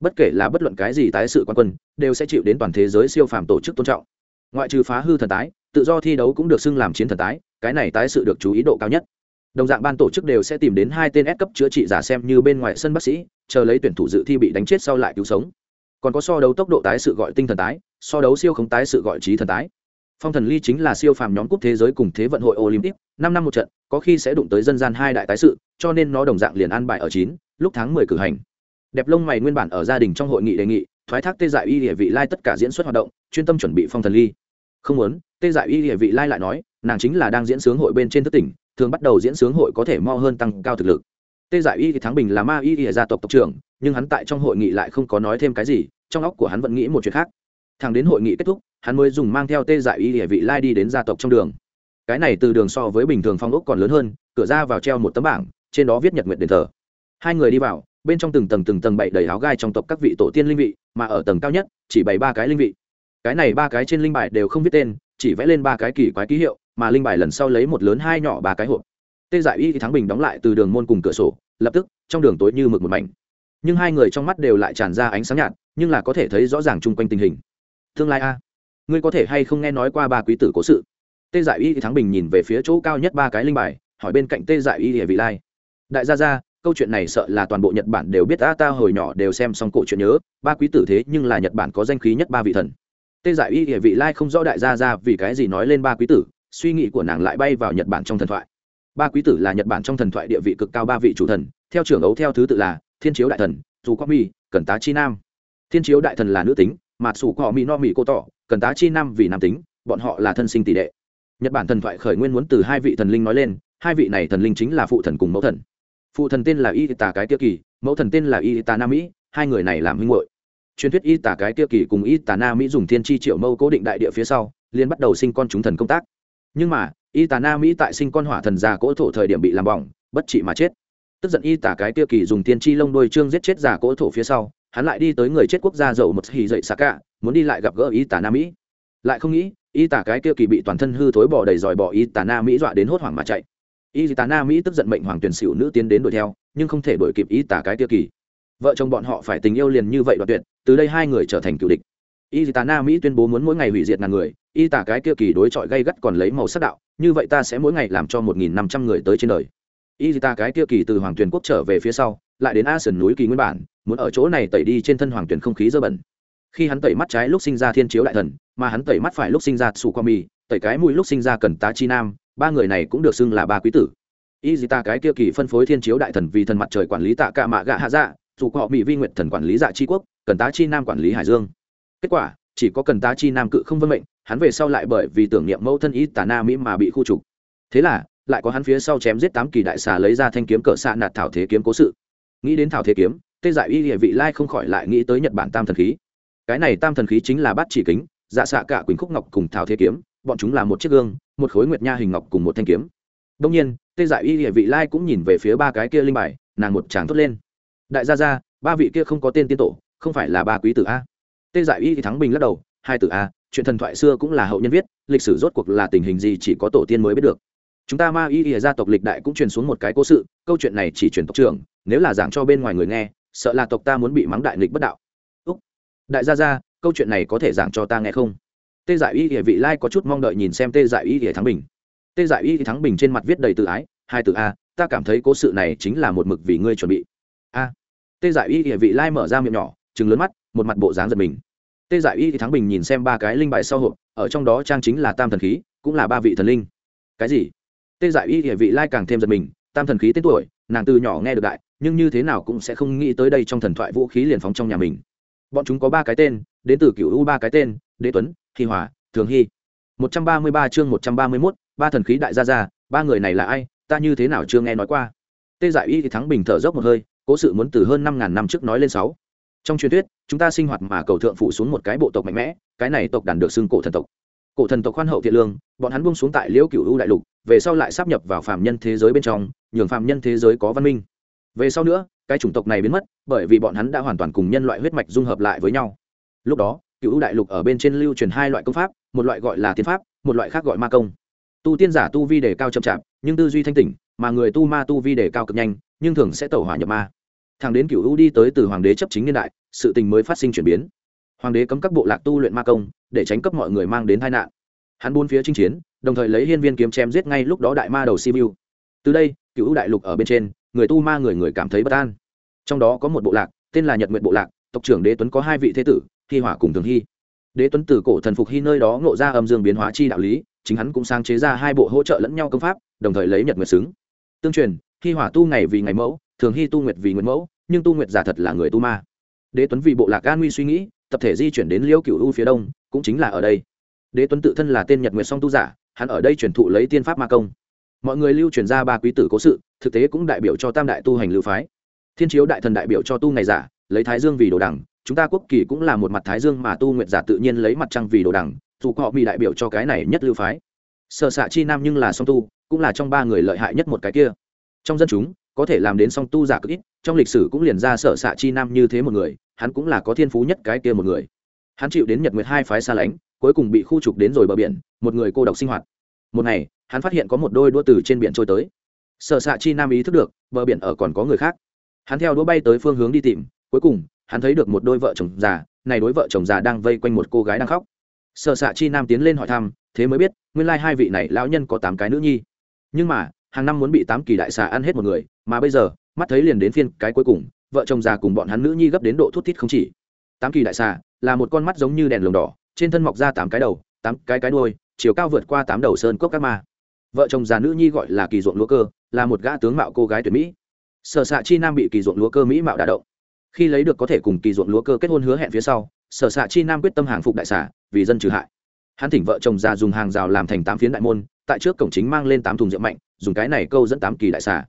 A: Bất kể là bất luận cái gì tái sự quán quân, đều sẽ chịu đến toàn thế giới siêu phàm tổ chức tôn trọng. Ngoại trừ phá hư thần tái, tự do thi đấu cũng được xưng làm chiến thần tái, cái này tái sự được chú ý độ cao nhất. Đồng dạng ban tổ chức đều sẽ tìm đến hai tên S cấp chữa trị giả xem như bên ngoài sân bác sĩ, chờ lấy tuyển thủ dự thi bị đánh chết sau lại cứu sống. Còn có so đấu tốc độ tái sự gọi tinh thần tái, so đấu siêu không tái sự gọi trí thần tái phong thần ly chính là siêu phàm nhóm cúp thế giới cùng thế vận hội olympic, năm năm một trận, có khi sẽ đụng tới dân gian hai đại tái sự, cho nên nó đồng dạng liền an bài ở chín, lúc tháng mười cử hành. Đẹp lông mày nguyên bản ở gia đình trong hội nghị đề nghị, thoái thác tê dại y địa vị lai tất cả diễn xuất hoạt động, chuyên tâm chuẩn bị phong thần ly. Không muốn, tê dại y địa vị lai lại nói, nàng chính là đang diễn sướng hội bên trên thất tỉnh, thường bắt đầu diễn sướng hội có thể mo hơn tăng cao thực lực. Tê dại y thì thắng bình là ma y địa gia tộc tộc trưởng, nhưng hắn tại trong hội nghị lại không có nói thêm cái gì, trong óc của hắn vẫn nghĩ một chuyện khác thằng đến hội nghị kết thúc, hắn mới dùng mang theo tê dại y địa vị lai đi đến gia tộc trong đường. Cái này từ đường so với bình thường phong ốc còn lớn hơn, cửa ra vào treo một tấm bảng, trên đó viết nhật nguyện đền thờ. Hai người đi vào, bên trong từng tầng từng tầng bậy đầy áo gai trong tộc các vị tổ tiên linh vị, mà ở tầng cao nhất, chỉ bày ba cái linh vị. Cái này ba cái trên linh bài đều không viết tên, chỉ vẽ lên ba cái kỳ quái ký hiệu, mà linh bài lần sau lấy một lớn hai nhỏ ba cái hộp. Tê giải y thì thắng bình đóng lại từ đường môn cùng cửa sổ, lập tức, trong đường tối như mực một mảnh. Nhưng hai người trong mắt đều lại tràn ra ánh sáng nhạt, nhưng là có thể thấy rõ ràng chung quanh tình hình tương lai a. Ngươi có thể hay không nghe nói qua ba quý tử cố sự? Tê giải y thì thắng bình nhìn về phía chỗ cao nhất ba cái linh bài, hỏi bên cạnh tê giải y địa vị lai. Đại gia gia, câu chuyện này sợ là toàn bộ nhật bản đều biết a ta hồi nhỏ đều xem xong cổ chuyện nhớ, ba quý tử thế nhưng là nhật bản có danh khí nhất ba vị thần. Tê giải y địa vị lai không rõ đại gia gia vì cái gì nói lên ba quý tử, suy nghĩ của nàng lại bay vào nhật bản trong thần thoại. Ba quý tử là nhật bản trong thần thoại địa vị cực cao ba vị chủ thần, theo trưởng ấu theo thứ tự là thiên chiếu đại thần dù quang mi, cẩn tá chi nam. Thiên chiếu đại thần là nữ tính mà sủ cọ mỹ no mỹ cô tỏ, cần tá chi nam vì nam tính, bọn họ là thân sinh tỷ đệ. Nhật bản thần thoại khởi nguyên muốn từ hai vị thần linh nói lên, hai vị này thần linh chính là phụ thần cùng mẫu thần. Phụ thần tên là y tà cái tiêu kỳ, mẫu thần tên là y tà nam mỹ, hai người này làm huynh hội truyền thuyết y tà cái tiêu kỳ cùng y tà nam mỹ dùng thiên tri triệu mâu cố định đại địa phía sau liên bắt đầu sinh con chúng thần công tác. Nhưng mà y tà nam mỹ tại sinh con hỏa thần già cỗ thổ thời điểm bị làm bỏng, bất trị mà chết. Tức giận y tả cái tiêu kỳ dùng tiên tri lông đôi trương giết chết giả cỗ thổ phía sau hắn lại đi tới người chết quốc gia dầu một hì dậy xa cả, muốn đi lại gặp gỡ y tả nam mỹ. Lại không nghĩ, y tả cái kia kỳ bị toàn thân hư thối bỏ đầy dòi bỏ y tả nam mỹ dọa đến hốt hoảng mà chạy. Y tả nam mỹ tức giận mệnh hoàng tuyển xỉu nữ tiến đến đuổi theo, nhưng không thể đuổi kịp y tả cái kia kỳ. Vợ chồng bọn họ phải tình yêu liền như vậy đoạt tuyệt, từ đây hai người trở thành cựu địch. Y tả nam mỹ tuyên bố muốn mỗi ngày hủy diệt ngàn người, y tả cái kia kỳ đối chọi gây gắt còn lấy màu sắc đạo, như vậy ta sẽ mỗi ngày làm cho một nghìn năm trăm người tới trên đời y ta cái kia kỳ từ hoàng tuyền quốc trở về phía sau, lại đến a sườn núi kỳ nguyên bản, muốn ở chỗ này tẩy đi trên thân hoàng tuyền không khí dơ bẩn. Khi hắn tẩy mắt trái lúc sinh ra thiên chiếu đại thần, mà hắn tẩy mắt phải lúc sinh ra sù qua mì tẩy cái mũi lúc sinh ra cần tá chi nam, ba người này cũng được xưng là ba quý tử. Y ta cái kia kỳ phân phối thiên chiếu đại thần vì thần mặt trời quản lý tạ cả mạ gạ hạ dạ dù họ bị vi nguyện thần quản lý dạ chi quốc, cần tá chi nam quản lý hải dương. Kết quả, chỉ có cần tá chi nam cự không vân mệnh, hắn về sau lại bởi vì tưởng niệm mẫu thân y tà na mỹ mà bị khu trục. Thế là lại có hắn phía sau chém giết tám kỳ đại xà lấy ra thanh kiếm cỡ xạ nạt thảo thế kiếm cố sự. Nghĩ đến thảo thế kiếm, tê giải y địa vị lai không khỏi lại nghĩ tới nhật bản tam thần khí. Cái này tam thần khí chính là bát chỉ kính dạ xạ cả quỳnh khúc ngọc cùng thảo thế kiếm, bọn chúng là một chiếc gương, một khối nguyệt nha hình ngọc cùng một thanh kiếm. Đông nhiên, tê dại y địa vị lai cũng nhìn về phía ba cái kia linh bài, nàng một tràng thốt lên. Đại gia gia, ba vị kia không có tên tiên tổ, không phải là ba quý tử a. Tê dại y thì thắng bình lắc đầu, hai tử a, chuyện thần thoại xưa cũng là hậu nhân viết, lịch sử rốt cuộc là tình hình gì chỉ có tổ tiên mới biết được chúng ta ma y ỉa gia tộc lịch đại cũng truyền xuống một cái cố sự, câu chuyện này chỉ truyền tộc trưởng, nếu là giảng cho bên ngoài người nghe, sợ là tộc ta muốn bị mắng đại nghịch bất đạo. Úc, đại gia gia, câu chuyện này có thể giảng cho ta nghe không? Tê dại y ỉa vị lai có chút mong đợi nhìn xem tê dại y ỉa thắng bình. Tê dại y thắng bình trên mặt viết đầy tự ái, hai từ a, ta cảm thấy cố sự này chính là một mực vì ngươi chuẩn bị. A, tê dại y ỉa vị lai mở ra miệng nhỏ chừng lớn mắt, một mặt bộ dáng giật mình. Tê dại y thắng bình nhìn xem ba cái linh bài sau hộp, ở trong đó trang chính là tam thần khí, cũng là ba vị thần linh. Cái gì? Tê dại y địa vị lai càng thêm giật mình, tam thần khí tên tuổi, nàng từ nhỏ nghe được đại, nhưng như thế nào cũng sẽ không nghĩ tới đây trong thần thoại vũ khí liền phóng trong nhà mình. Bọn chúng có ba cái tên, đến từ cựu u ba cái tên, đế tuấn, hi hòa, thường hy một trăm ba mươi ba chương một trăm ba mươi mốt, ba thần khí đại gia gia, ba người này là ai, ta như thế nào chưa nghe nói qua. Tê dại y thì thắng bình thở dốc một hơi, cố sự muốn từ hơn năm ngàn năm trước nói lên sáu. Trong truyền thuyết, chúng ta sinh hoạt mà cầu thượng phụ xuống một cái bộ tộc mạnh mẽ, cái này tộc đàn được xưng cổ thần tộc cổ thần tộc khoan hậu thiện lương, bọn hắn buông xuống tại liễu cựu u đại lục, về sau lại sắp nhập vào phạm nhân thế giới bên trong, nhường phạm nhân thế giới có văn minh. Về sau nữa, cái chủng tộc này biến mất, bởi vì bọn hắn đã hoàn toàn cùng nhân loại huyết mạch dung hợp lại với nhau. Lúc đó cựu u đại lục ở bên trên lưu truyền hai loại công pháp, một loại gọi là tiên pháp, một loại khác gọi ma công. Tu tiên giả tu vi đề cao chậm chạp, nhưng tư duy thanh tỉnh, mà người tu ma tu vi đề cao cực nhanh, nhưng thường sẽ tẩu hỏa nhập ma. Thằng đến cựu u đi tới từ hoàng đế chấp chính niên đại, sự tình mới phát sinh chuyển biến hoàng đế cấm các bộ lạc tu luyện ma công, để tránh cấp mọi người mang đến tai nạn. Hắn buôn phía chinh chiến, đồng thời lấy hiên viên kiếm chém giết ngay lúc đó đại ma đầu sibiu. Từ đây, cựu đại lục ở bên trên, người tu ma người người cảm thấy bất an. Trong đó có một bộ lạc, tên là nhật nguyện bộ lạc, tộc trưởng đế tuấn có hai vị thế tử, Thi hỏa cùng thường hy. Đế tuấn từ cổ thần phục hy nơi đó ngộ ra âm dương biến hóa chi đạo lý, chính hắn cũng sáng chế ra hai bộ hỗ trợ lẫn nhau công pháp, đồng thời lấy nhật nguyệt xứng. Tương truyền hy hỏa tu ngày vì ngày mẫu, thường hy tu nguyệt vì nguyệt mẫu, nhưng tu nguyệt giả thật là người tu ma. Đế tuấn vì bộ lạc an nguy suy nghĩ tập thể di chuyển đến liêu cựu u phía đông, cũng chính là ở đây. Đế tuấn tự thân là tên nhật nguyệt song tu giả, hắn ở đây truyền thụ lấy tiên pháp ma công. Mọi người lưu truyền ra ba quý tử cố sự, thực tế cũng đại biểu cho tam đại tu hành lưu phái. Thiên chiếu đại thần đại biểu cho tu ngày giả, lấy thái dương vì đồ đẳng chúng ta quốc kỳ cũng là một mặt thái dương mà tu nguyện giả tự nhiên lấy mặt trăng vì đồ đẳng dù họ bị đại biểu cho cái này nhất lưu phái. Sợ xạ chi nam nhưng là song tu, cũng là trong ba người lợi hại nhất một cái kia. Trong dân chúng, có thể làm đến song tu giả cực ít, trong lịch sử cũng liền ra sợ xạ chi nam như thế một người hắn cũng là có thiên phú nhất cái kia một người. Hắn chịu đến nhật nguyệt hai phái xa lánh, cuối cùng bị khu trục đến rồi bờ biển, một người cô độc sinh hoạt. Một ngày, hắn phát hiện có một đôi đua từ trên biển trôi tới. Sợ xạ chi nam ý thức được, bờ biển ở còn có người khác. Hắn theo đũa bay tới phương hướng đi tìm, cuối cùng, hắn thấy được một đôi vợ chồng già, này đối vợ chồng già đang vây quanh một cô gái đang khóc. Sợ xạ chi nam tiến lên hỏi thăm, thế mới biết, nguyên lai hai vị này lão nhân có tám cái nữ nhi. Nhưng mà, hàng năm muốn bị tám kỳ đại xà ăn hết một người, mà bây giờ, mắt thấy liền đến phiên cái cuối cùng vợ chồng già cùng bọn hắn nữ nhi gấp đến độ thút thít không chỉ. Tám kỳ đại xà là một con mắt giống như đèn lồng đỏ trên thân mọc ra tám cái đầu tám cái cái đuôi chiều cao vượt qua tám đầu sơn cốc các ma. Vợ chồng già nữ nhi gọi là kỳ ruộng lúa cơ là một gã tướng mạo cô gái tuyệt mỹ. Sở xạ chi nam bị kỳ ruộng lúa cơ mỹ mạo đả động. Khi lấy được có thể cùng kỳ ruộng lúa cơ kết hôn hứa hẹn phía sau sở xạ chi nam quyết tâm hàng phục đại xà, vì dân trừ hại. Hắn thỉnh vợ chồng già dùng hàng rào làm thành tám phiến đại môn tại trước cổng chính mang lên tám thùng rượu mạnh dùng cái này câu dẫn tám kỳ đại xà.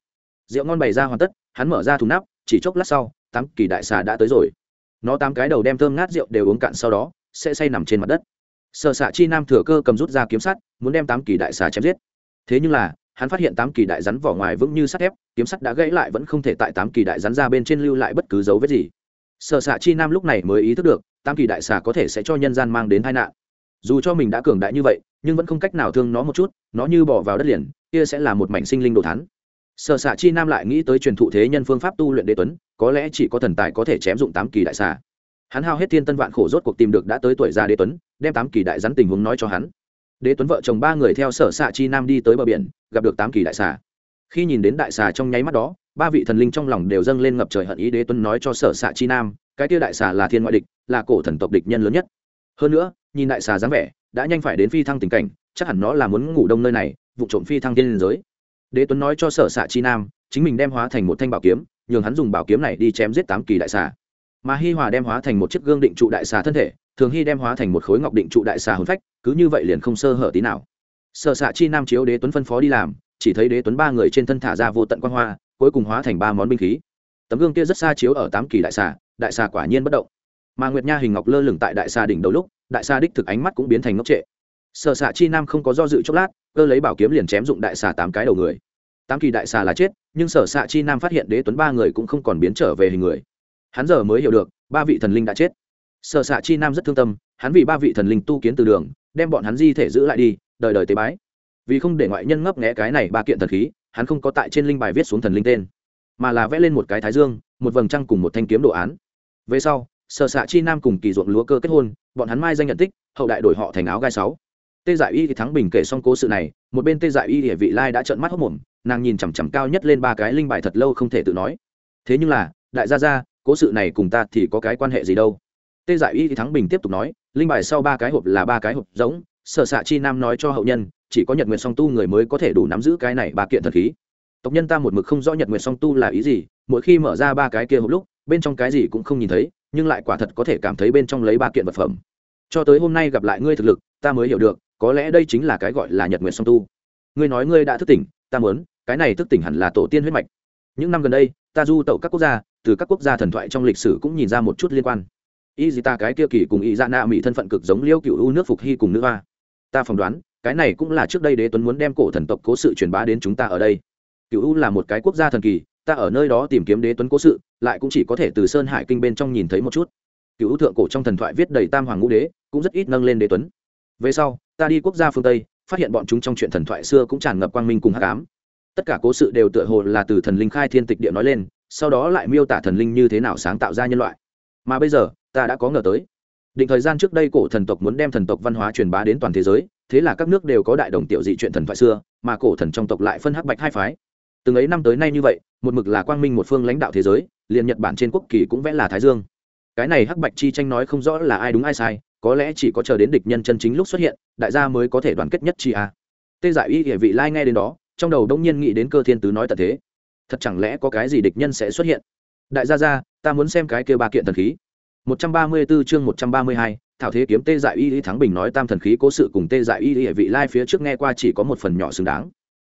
A: Rượu ngon bày ra hoàn tất hắn mở ra thùng nắp chỉ chốc lát sau, tám kỳ đại xà đã tới rồi. Nó tám cái đầu đem thơm ngát rượu đều uống cạn sau đó, sẽ say nằm trên mặt đất. Sở xạ chi nam thừa cơ cầm rút ra kiếm sắt, muốn đem tám kỳ đại xà chém giết. Thế nhưng là, hắn phát hiện tám kỳ đại rắn vỏ ngoài vững như sắt thép, kiếm sắt đã gãy lại vẫn không thể tại tám kỳ đại rắn ra bên trên lưu lại bất cứ dấu vết gì. Sợ xạ chi nam lúc này mới ý thức được, tám kỳ đại xà có thể sẽ cho nhân gian mang đến tai nạn. Dù cho mình đã cường đại như vậy, nhưng vẫn không cách nào thương nó một chút, nó như bỏ vào đất liền, kia sẽ là một mảnh sinh linh đồ thắn Sở xạ chi nam lại nghĩ tới truyền thụ thế nhân phương pháp tu luyện đế tuấn, có lẽ chỉ có thần tài có thể chém dụng tám kỳ đại xà. Hắn hao hết thiên tân vạn khổ rốt cuộc tìm được đã tới tuổi già đế tuấn, đem tám kỳ đại rắn tình huống nói cho hắn. Đế tuấn vợ chồng ba người theo sở xạ chi nam đi tới bờ biển, gặp được tám kỳ đại xà. Khi nhìn đến đại xà trong nháy mắt đó, ba vị thần linh trong lòng đều dâng lên ngập trời hận ý đế tuấn nói cho sở xạ chi nam, cái tia đại xà là thiên ngoại địch, là cổ thần tộc địch nhân lớn nhất. Hơn nữa, nhìn đại xà dáng vẻ, đã nhanh phải đến phi thăng tình cảnh, chắc hẳn nó là muốn ngủ đông nơi này, vụ trộm phi thăng thiên liên giới đế tuấn nói cho sở xạ chi nam, chính mình đem hóa thành một thanh bảo kiếm, nhường hắn dùng bảo kiếm này đi chém giết tám kỳ đại xà. Mà hi hòa đem hóa thành một chiếc gương định trụ đại xà thân thể, thường hy đem hóa thành một khối ngọc định trụ đại xà hồn phách, cứ như vậy liền không sơ hở tí nào. Sở xạ chi nam chiếu đế tuấn phân phó đi làm, chỉ thấy đế tuấn ba người trên thân thả ra vô tận quan hoa, cuối cùng hóa thành ba món binh khí. Tấm gương kia rất xa chiếu ở tám kỳ đại xà đại xà quả nhiên bất động. Mà nguyệt nha hình ngọc lơ lửng tại đại xà đỉnh đầu lúc, đại xà đích thực ánh mắt cũng biến thành ngốc trệ sở xạ chi nam không có do dự chốc lát, cơ lấy bảo kiếm liền chém dụng đại xà tám cái đầu người. Tám kỳ đại xà là chết, nhưng sở xạ chi nam phát hiện đế tuấn ba người cũng không còn biến trở về hình người. Hắn giờ mới hiểu được, ba vị thần linh đã chết. Sở xạ chi nam rất thương tâm, hắn vì ba vị thần linh tu kiến từ đường, đem bọn hắn di thể giữ lại đi, đời đời tế bái. Vì không để ngoại nhân ngấp nghẽ cái này ba kiện thần khí, hắn không có tại trên linh bài viết xuống thần linh tên, mà là vẽ lên một cái thái dương, một vầng trăng cùng một thanh kiếm đồ án. Về sau, sở xạ chi nam cùng kỳ ruộng lúa cơ kết hôn, bọn hắn mai danh nhận tích, hậu đại đổi họ thành áo gai sáu tê dại y thì thắng bình kể xong cố sự này, một bên tê dại y địa vị lai đã trợn mắt hốc mồm, nàng nhìn chằm chằm cao nhất lên ba cái linh bài thật lâu không thể tự nói. Thế nhưng là, đại gia gia, cố sự này cùng ta thì có cái quan hệ gì đâu? Tê dại y thì thắng bình tiếp tục nói, linh bài sau ba cái hộp là ba cái hộp giống, sở xạ chi nam nói cho hậu nhân, chỉ có nhật nguyện song tu người mới có thể đủ nắm giữ cái này ba kiện thần khí. Tộc nhân ta một mực không rõ nhật nguyện song tu là ý gì, mỗi khi mở ra ba cái kia hộp lúc, bên trong cái gì cũng không nhìn thấy, nhưng lại quả thật có thể cảm thấy bên trong lấy ba kiện vật phẩm. Cho tới hôm nay gặp lại ngươi thực lực, ta mới hiểu được có lẽ đây chính là cái gọi là nhật nguyện song tu. Ngươi nói ngươi đã thức tỉnh, ta muốn, cái này thức tỉnh hẳn là tổ tiên huyết mạch. Những năm gần đây, ta du tẩu các quốc gia, từ các quốc gia thần thoại trong lịch sử cũng nhìn ra một chút liên quan. Y gì ta cái kia kỳ cùng y ra na mỹ thân phận cực giống liêu cựu u nước phục hy cùng nữ hoa. Ta phỏng đoán, cái này cũng là trước đây đế tuấn muốn đem cổ thần tộc cố sự truyền bá đến chúng ta ở đây. Cựu u là một cái quốc gia thần kỳ, ta ở nơi đó tìm kiếm đế tuấn cố sự, lại cũng chỉ có thể từ sơn hải kinh bên trong nhìn thấy một chút. Cựu u thượng cổ trong thần thoại viết đầy tam hoàng ngũ đế, cũng rất ít nâng lên đế tuấn. Về sau ta đi quốc gia phương tây, phát hiện bọn chúng trong chuyện thần thoại xưa cũng tràn ngập quang minh cùng hắc ám. Tất cả cố sự đều tựa hồ là từ thần linh khai thiên tịch địa nói lên, sau đó lại miêu tả thần linh như thế nào sáng tạo ra nhân loại. Mà bây giờ, ta đã có ngờ tới. Định thời gian trước đây cổ thần tộc muốn đem thần tộc văn hóa truyền bá đến toàn thế giới, thế là các nước đều có đại đồng tiểu dị chuyện thần thoại xưa, mà cổ thần trong tộc lại phân hắc bạch hai phái. Từng ấy năm tới nay như vậy, một mực là quang minh một phương lãnh đạo thế giới, liền nhật bản trên quốc kỳ cũng vẽ là thái dương. Cái này hắc bạch chi tranh nói không rõ là ai đúng ai sai có lẽ chỉ có chờ đến địch nhân chân chính lúc xuất hiện đại gia mới có thể đoàn kết nhất chi a. Tê giải y địa vị lai nghe đến đó trong đầu đông nhiên nghĩ đến cơ thiên tứ nói tận thế. Thật chẳng lẽ có cái gì địch nhân sẽ xuất hiện? Đại gia gia ta muốn xem cái kêu ba kiện thần khí. 134 chương 132, thảo thế kiếm tê giải y lý thắng bình nói tam thần khí cố sự cùng tê giải y lý vị lai phía trước nghe qua chỉ có một phần nhỏ xứng đáng.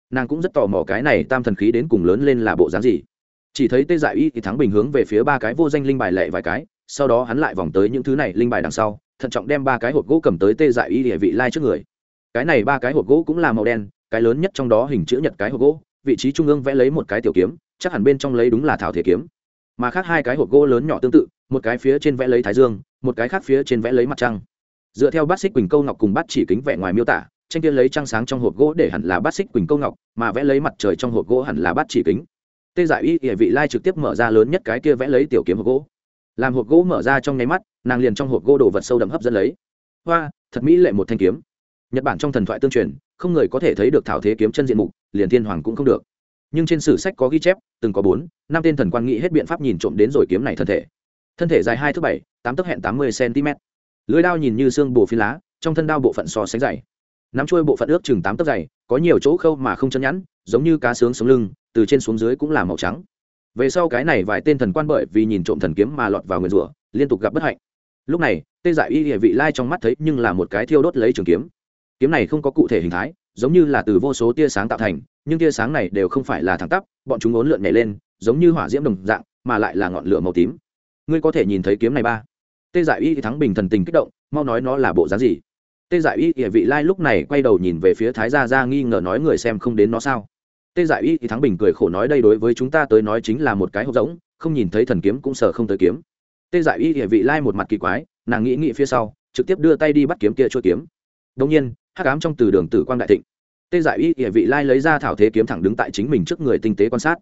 A: Nàng cũng rất tò mò cái này tam thần khí đến cùng lớn lên là bộ dáng gì. Chỉ thấy tê giải y thì thắng bình hướng về phía ba cái vô danh linh bài lệ vài cái sau đó hắn lại vòng tới những thứ này linh bài đằng sau thận trọng đem ba cái hộp gỗ cầm tới tê dại y địa vị lai trước người. Cái này ba cái hộp gỗ cũng là màu đen, cái lớn nhất trong đó hình chữ nhật cái hộp gỗ, vị trí trung ương vẽ lấy một cái tiểu kiếm, chắc hẳn bên trong lấy đúng là thảo thể kiếm. Mà khác hai cái hộp gỗ lớn nhỏ tương tự, một cái phía trên vẽ lấy thái dương, một cái khác phía trên vẽ lấy mặt trăng. Dựa theo bát xích quỳnh câu ngọc cùng bát chỉ kính vẽ ngoài miêu tả, tranh kia lấy trăng sáng trong hộp gỗ để hẳn là bát xích quỳnh câu ngọc, mà vẽ lấy mặt trời trong hộp gỗ hẳn là bát chỉ kính. Tê giải y địa vị lai trực tiếp mở ra lớn nhất cái kia vẽ lấy tiểu kiếm hộp gỗ làm hộp gỗ mở ra trong nháy mắt, nàng liền trong hộp gỗ đồ vật sâu đậm hấp dẫn lấy. Hoa, thật mỹ lệ một thanh kiếm. Nhật bản trong thần thoại tương truyền, không người có thể thấy được thảo thế kiếm chân diện mục, liền thiên hoàng cũng không được. Nhưng trên sử sách có ghi chép, từng có bốn, năm tên thần quan nghĩ hết biện pháp nhìn trộm đến rồi kiếm này thân thể. Thân thể dài hai thước bảy, tám tấc hẹn tám mươi cm lưới đao nhìn như xương bồ phi lá, trong thân đao bộ phận so sánh dày. Nắm trôi bộ phận ước chừng tám tấc dày, có nhiều chỗ khâu mà không chân nhẵn, giống như cá sướng sống lưng, từ trên xuống dưới cũng là màu trắng về sau cái này vài tên thần quan bởi vì nhìn trộm thần kiếm mà lọt vào nguyền rủa, liên tục gặp bất hạnh. Lúc này, tê giải y địa vị lai trong mắt thấy nhưng là một cái thiêu đốt lấy trường kiếm. Kiếm này không có cụ thể hình thái, giống như là từ vô số tia sáng tạo thành, nhưng tia sáng này đều không phải là thẳng tắp, bọn chúng ốn lượn nhảy lên, giống như hỏa diễm đồng dạng, mà lại là ngọn lửa màu tím. Ngươi có thể nhìn thấy kiếm này ba. Tê giải y thắng bình thần tình kích động, mau nói nó là bộ dáng gì? Tê giải y địa vị lai lúc này quay đầu nhìn về phía thái gia ra nghi ngờ nói người xem không đến nó sao? Tê giải y thì thắng bình cười khổ nói đây đối với chúng ta tới nói chính là một cái hộp rỗng không nhìn thấy thần kiếm cũng sợ không tới kiếm. Tê giải y thì vị lai một mặt kỳ quái, nàng nghĩ nghĩ phía sau, trực tiếp đưa tay đi bắt kiếm kia chua kiếm. Đông nhiên, hắc ám trong từ đường tử quang đại thịnh. Tê giải y thì vị lai lấy ra thảo thế kiếm thẳng đứng tại chính mình trước người tinh tế quan sát.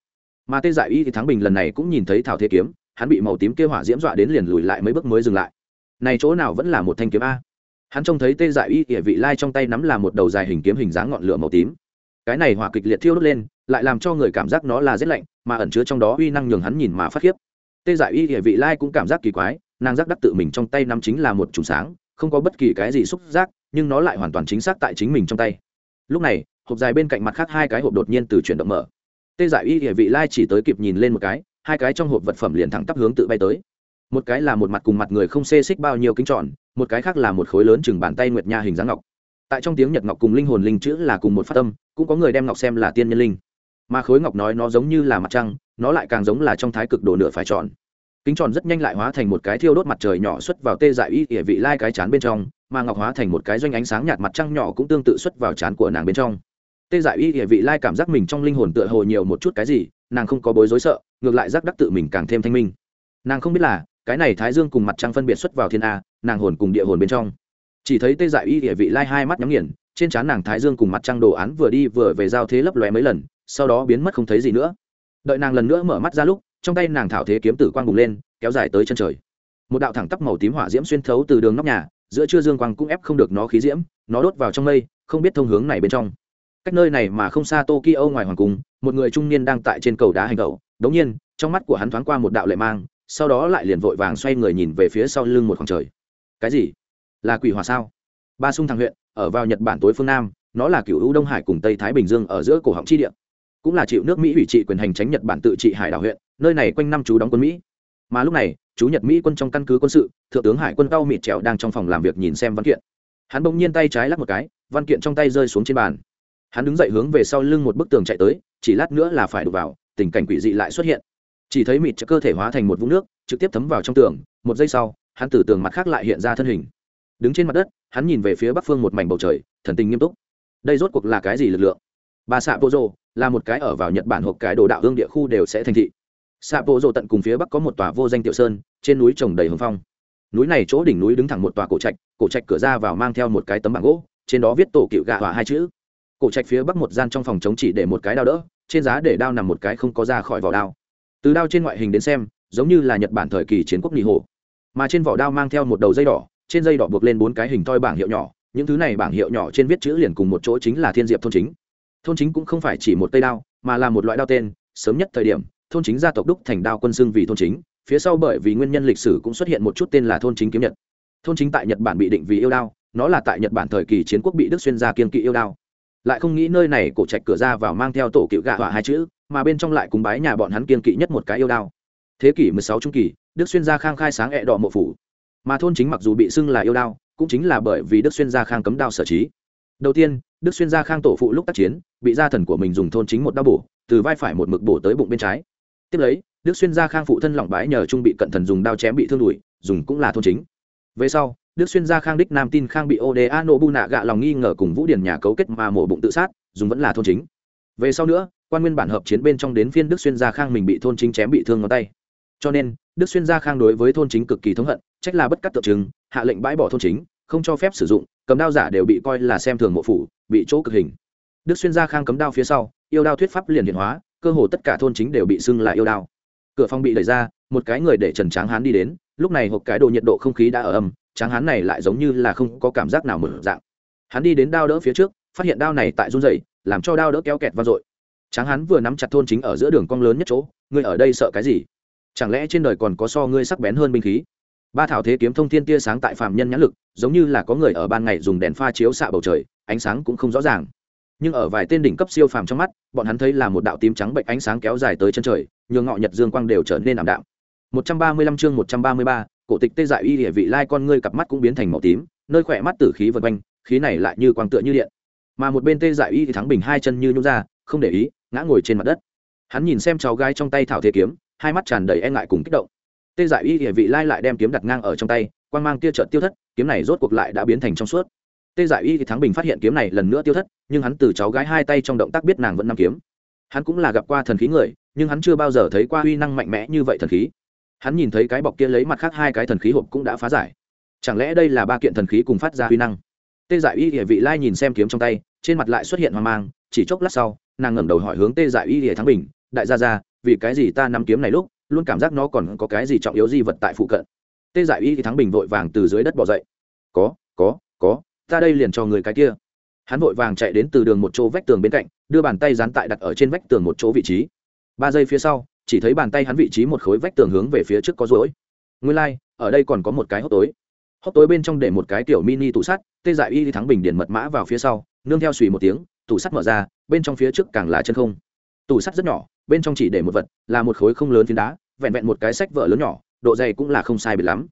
A: Mà tê giải y thì thắng bình lần này cũng nhìn thấy thảo thế kiếm, hắn bị màu tím kia hỏa diễm dọa đến liền lùi lại mấy bước mới dừng lại. Này chỗ nào vẫn là một thanh kiếm a? Hắn trông thấy tê giải y địa vị lai trong tay nắm là một đầu dài hình kiếm hình dáng ngọn lửa màu tím cái này hỏa kịch liệt thiêu đốt lên, lại làm cho người cảm giác nó là rét lạnh, mà ẩn chứa trong đó uy năng nhường hắn nhìn mà phát khiếp. Tê giải y địa vị lai cũng cảm giác kỳ quái, nàng giác đắc tự mình trong tay nắm chính là một trùng sáng, không có bất kỳ cái gì xúc giác, nhưng nó lại hoàn toàn chính xác tại chính mình trong tay. Lúc này, hộp dài bên cạnh mặt khác hai cái hộp đột nhiên từ chuyển động mở. Tê giải y địa vị lai chỉ tới kịp nhìn lên một cái, hai cái trong hộp vật phẩm liền thẳng tắp hướng tự bay tới. Một cái là một mặt cùng mặt người không xê xích bao nhiêu kính tròn, một cái khác là một khối lớn chừng bàn tay nguyệt nha hình dáng ngọc tại trong tiếng nhật ngọc cùng linh hồn linh chữ là cùng một phát tâm cũng có người đem ngọc xem là tiên nhân linh. Mà khối ngọc nói nó giống như là mặt trăng, nó lại càng giống là trong thái cực đồ nửa phải tròn. Kính tròn rất nhanh lại hóa thành một cái thiêu đốt mặt trời nhỏ xuất vào tê dại y ỉa vị lai cái chán bên trong, mà ngọc hóa thành một cái doanh ánh sáng nhạt mặt trăng nhỏ cũng tương tự xuất vào chán của nàng bên trong. Tê dại y ỉa vị lai cảm giác mình trong linh hồn tựa hồ nhiều một chút cái gì, nàng không có bối rối sợ, ngược lại giác đắc tự mình càng thêm thanh minh. Nàng không biết là, cái này thái dương cùng mặt trăng phân biệt xuất vào thiên a, nàng hồn cùng địa hồn bên trong chỉ thấy tê dại y địa vị lai hai mắt nhắm nghiền, trên trán nàng thái dương cùng mặt trăng đồ án vừa đi vừa về giao thế lấp lóe mấy lần, sau đó biến mất không thấy gì nữa. Đợi nàng lần nữa mở mắt ra lúc, trong tay nàng thảo thế kiếm tử quang bùng lên, kéo dài tới chân trời. Một đạo thẳng tắp màu tím hỏa diễm xuyên thấu từ đường nóc nhà, giữa trưa dương quang cũng ép không được nó khí diễm, nó đốt vào trong mây, không biết thông hướng này bên trong. Cách nơi này mà không xa tokyo ngoài hoàng cung, một người trung niên đang tại trên cầu đá hành cầu đống nhiên, trong mắt của hắn thoáng qua một đạo lệ mang, sau đó lại liền vội vàng xoay người nhìn về phía sau lưng một khoảng trời. Cái gì? Là quỷ hỏa sao? Ba sung thằng huyện, ở vào nhật bản tối phương nam, nó là cựu u đông hải cùng tây thái bình dương ở giữa cổ họng chi địa. Cũng là chịu nước mỹ ủy trị quyền hành tránh nhật bản tự trị hải đảo huyện, nơi này quanh năm chú đóng quân mỹ. Mà lúc này, chú nhật mỹ quân trong căn cứ quân sự, thượng tướng hải quân cao mịt trèo đang trong phòng làm việc nhìn xem văn kiện. Hắn bỗng nhiên tay trái lắc một cái, văn kiện trong tay rơi xuống trên bàn. Hắn đứng dậy hướng về sau lưng một bức tường chạy tới, chỉ lát nữa là phải đục vào, tình cảnh quỷ dị lại xuất hiện. Chỉ thấy mịt cơ thể hóa thành một vũng nước, trực tiếp thấm vào trong tường, một giây sau, hắn từ tường mặt khác lại hiện ra thân hình đứng trên mặt đất, hắn nhìn về phía bắc phương một mảnh bầu trời, thần tình nghiêm túc. Đây rốt cuộc là cái gì lực lượng? Bà xạ bộ rồ là một cái ở vào nhật bản hộp cái đồ đạo hương địa khu đều sẽ thành thị. Xạ bộ rồ tận cùng phía bắc có một tòa vô danh tiểu sơn, trên núi trồng đầy hồng phong. Núi này chỗ đỉnh núi đứng thẳng một tòa cổ trạch cổ trạch cửa ra vào mang theo một cái tấm bảng gỗ, trên đó viết tổ cựu gạ hỏa hai chữ. Cổ trạch phía bắc một gian trong phòng chống chỉ để một cái đao đỡ, trên giá để đao nằm một cái không có ra khỏi vỏ đao. Từ đao trên ngoại hình đến xem, giống như là nhật bản thời kỳ chiến quốc nghỉ hồ mà trên vỏ đao mang theo một đầu dây đỏ trên dây đỏ buộc lên bốn cái hình thoi bảng hiệu nhỏ, những thứ này bảng hiệu nhỏ trên viết chữ liền cùng một chỗ chính là thiên diệp thôn chính. Thôn chính cũng không phải chỉ một cây đao, mà là một loại đao tên, sớm nhất thời điểm, thôn chính gia tộc đúc thành đao quân xưng vì thôn chính, phía sau bởi vì nguyên nhân lịch sử cũng xuất hiện một chút tên là thôn chính kiếm nhật. Thôn chính tại nhật bản bị định vì yêu đao, nó là tại nhật bản thời kỳ chiến quốc bị đức xuyên gia kiên kỵ yêu đao. Lại không nghĩ nơi này cổ trạch cửa ra vào mang theo tổ cựu gạ hỏa hai chữ, mà bên trong lại cúng bái nhà bọn hắn kiên kỵ nhất một cái yêu đao. Thế kỷ 16 trung kỳ, đức xuyên gia khang khai sáng ẹ đỏ mộ phủ mà thôn chính mặc dù bị xưng là yêu đao, cũng chính là bởi vì đức xuyên gia khang cấm đao sở trí. Đầu tiên, đức xuyên gia khang tổ phụ lúc tác chiến, bị gia thần của mình dùng thôn chính một đao bổ, từ vai phải một mực bổ tới bụng bên trái. Tiếp lấy, đức xuyên gia khang phụ thân lỏng bái nhờ trung bị cận thần dùng đao chém bị thương đùi dùng cũng là thôn chính. Về sau, đức xuyên gia khang đích nam tin khang bị oda nô bu nạ gạ lòng nghi ngờ cùng vũ điển nhà cấu kết mà mổ bụng tự sát, dùng vẫn là thôn chính. Về sau nữa, quan nguyên bản hợp chiến bên trong đến phiên đức xuyên gia khang mình bị thôn chính chém bị thương ngón tay. Cho nên, đức xuyên gia khang đối với thôn chính cực kỳ thống hận trách là bất cắt tượng trưng, hạ lệnh bãi bỏ thôn chính, không cho phép sử dụng, cầm đao giả đều bị coi là xem thường mộ phủ, bị chỗ cực hình. Đức xuyên gia khang cấm đao phía sau, yêu đao thuyết pháp liền hiện hóa, cơ hồ tất cả thôn chính đều bị xưng là yêu đao. Cửa phòng bị đẩy ra, một cái người để trần tráng hán đi đến, lúc này hộp cái đồ nhiệt độ không khí đã ở âm, tráng hán này lại giống như là không có cảm giác nào mở dạng. Hắn đi đến đao đỡ phía trước, phát hiện đao này tại run dày làm cho đao đỡ kéo kẹt vang dội. Tráng hán vừa nắm chặt thôn chính ở giữa đường cong lớn nhất chỗ, ngươi ở đây sợ cái gì? Chẳng lẽ trên đời còn có so ngươi sắc bén hơn binh khí? Ba thảo thế kiếm thông thiên tia sáng tại phạm nhân nhãn lực giống như là có người ở ban ngày dùng đèn pha chiếu xạ bầu trời ánh sáng cũng không rõ ràng. Nhưng ở vài tên đỉnh cấp siêu phàm trong mắt bọn hắn thấy là một đạo tím trắng bệnh ánh sáng kéo dài tới chân trời nhường ngọ nhật dương quang đều trở nên ảm đạm. 135 chương 133, cổ tịch tê dại y địa vị lai con ngươi cặp mắt cũng biến thành màu tím nơi khỏe mắt tử khí vần quanh khí này lại như quang tựa như điện. Mà một bên tê dại y thì thắng bình hai chân như nhũ ra không để ý ngã ngồi trên mặt đất. Hắn nhìn xem cháu gái trong tay thảo thế kiếm hai mắt tràn đầy e ngại cùng kích động tê dại y địa vị lai lại đem kiếm đặt ngang ở trong tay, quang mang tia trợt tiêu thất, kiếm này rốt cuộc lại đã biến thành trong suốt. Tê dại y thì thắng bình phát hiện kiếm này lần nữa tiêu thất, nhưng hắn từ cháu gái hai tay trong động tác biết nàng vẫn nằm kiếm. Hắn cũng là gặp qua thần khí người, nhưng hắn chưa bao giờ thấy qua uy năng mạnh mẽ như vậy thần khí. Hắn nhìn thấy cái bọc kia lấy mặt khác hai cái thần khí hộp cũng đã phá giải. Chẳng lẽ đây là ba kiện thần khí cùng phát ra uy năng? Tê giải y địa vị lai nhìn xem kiếm trong tay, trên mặt lại xuất hiện hoang mang, chỉ chốc lát sau, nàng ngẩng đầu hỏi hướng tê giải y địa thắng bình, đại gia ra vì cái gì ta nắm kiếm này lúc luôn cảm giác nó còn có cái gì trọng yếu gì vật tại phụ cận. Tê giải y thì thắng bình vội vàng từ dưới đất bỏ dậy. Có có có ta đây liền cho người cái kia. Hắn vội vàng chạy đến từ đường một chỗ vách tường bên cạnh đưa bàn tay dán tại đặt ở trên vách tường một chỗ vị trí. Ba giây phía sau chỉ thấy bàn tay hắn vị trí một khối vách tường hướng về phía trước có rối nguyên lai、like, ở đây còn có một cái hốc tối. Hốc tối bên trong để một cái tiểu mini tủ sắt tê dại y thắng bình điền mật mã vào phía sau nương theo suy một tiếng tủ sắt mở ra bên trong phía trước càng là chân không. Tủ sắt rất nhỏ bên trong chỉ để một vật, là một khối không lớn phiến đá, vẹn vẹn một cái sách vở lớn nhỏ, độ dày cũng là không sai biệt lắm.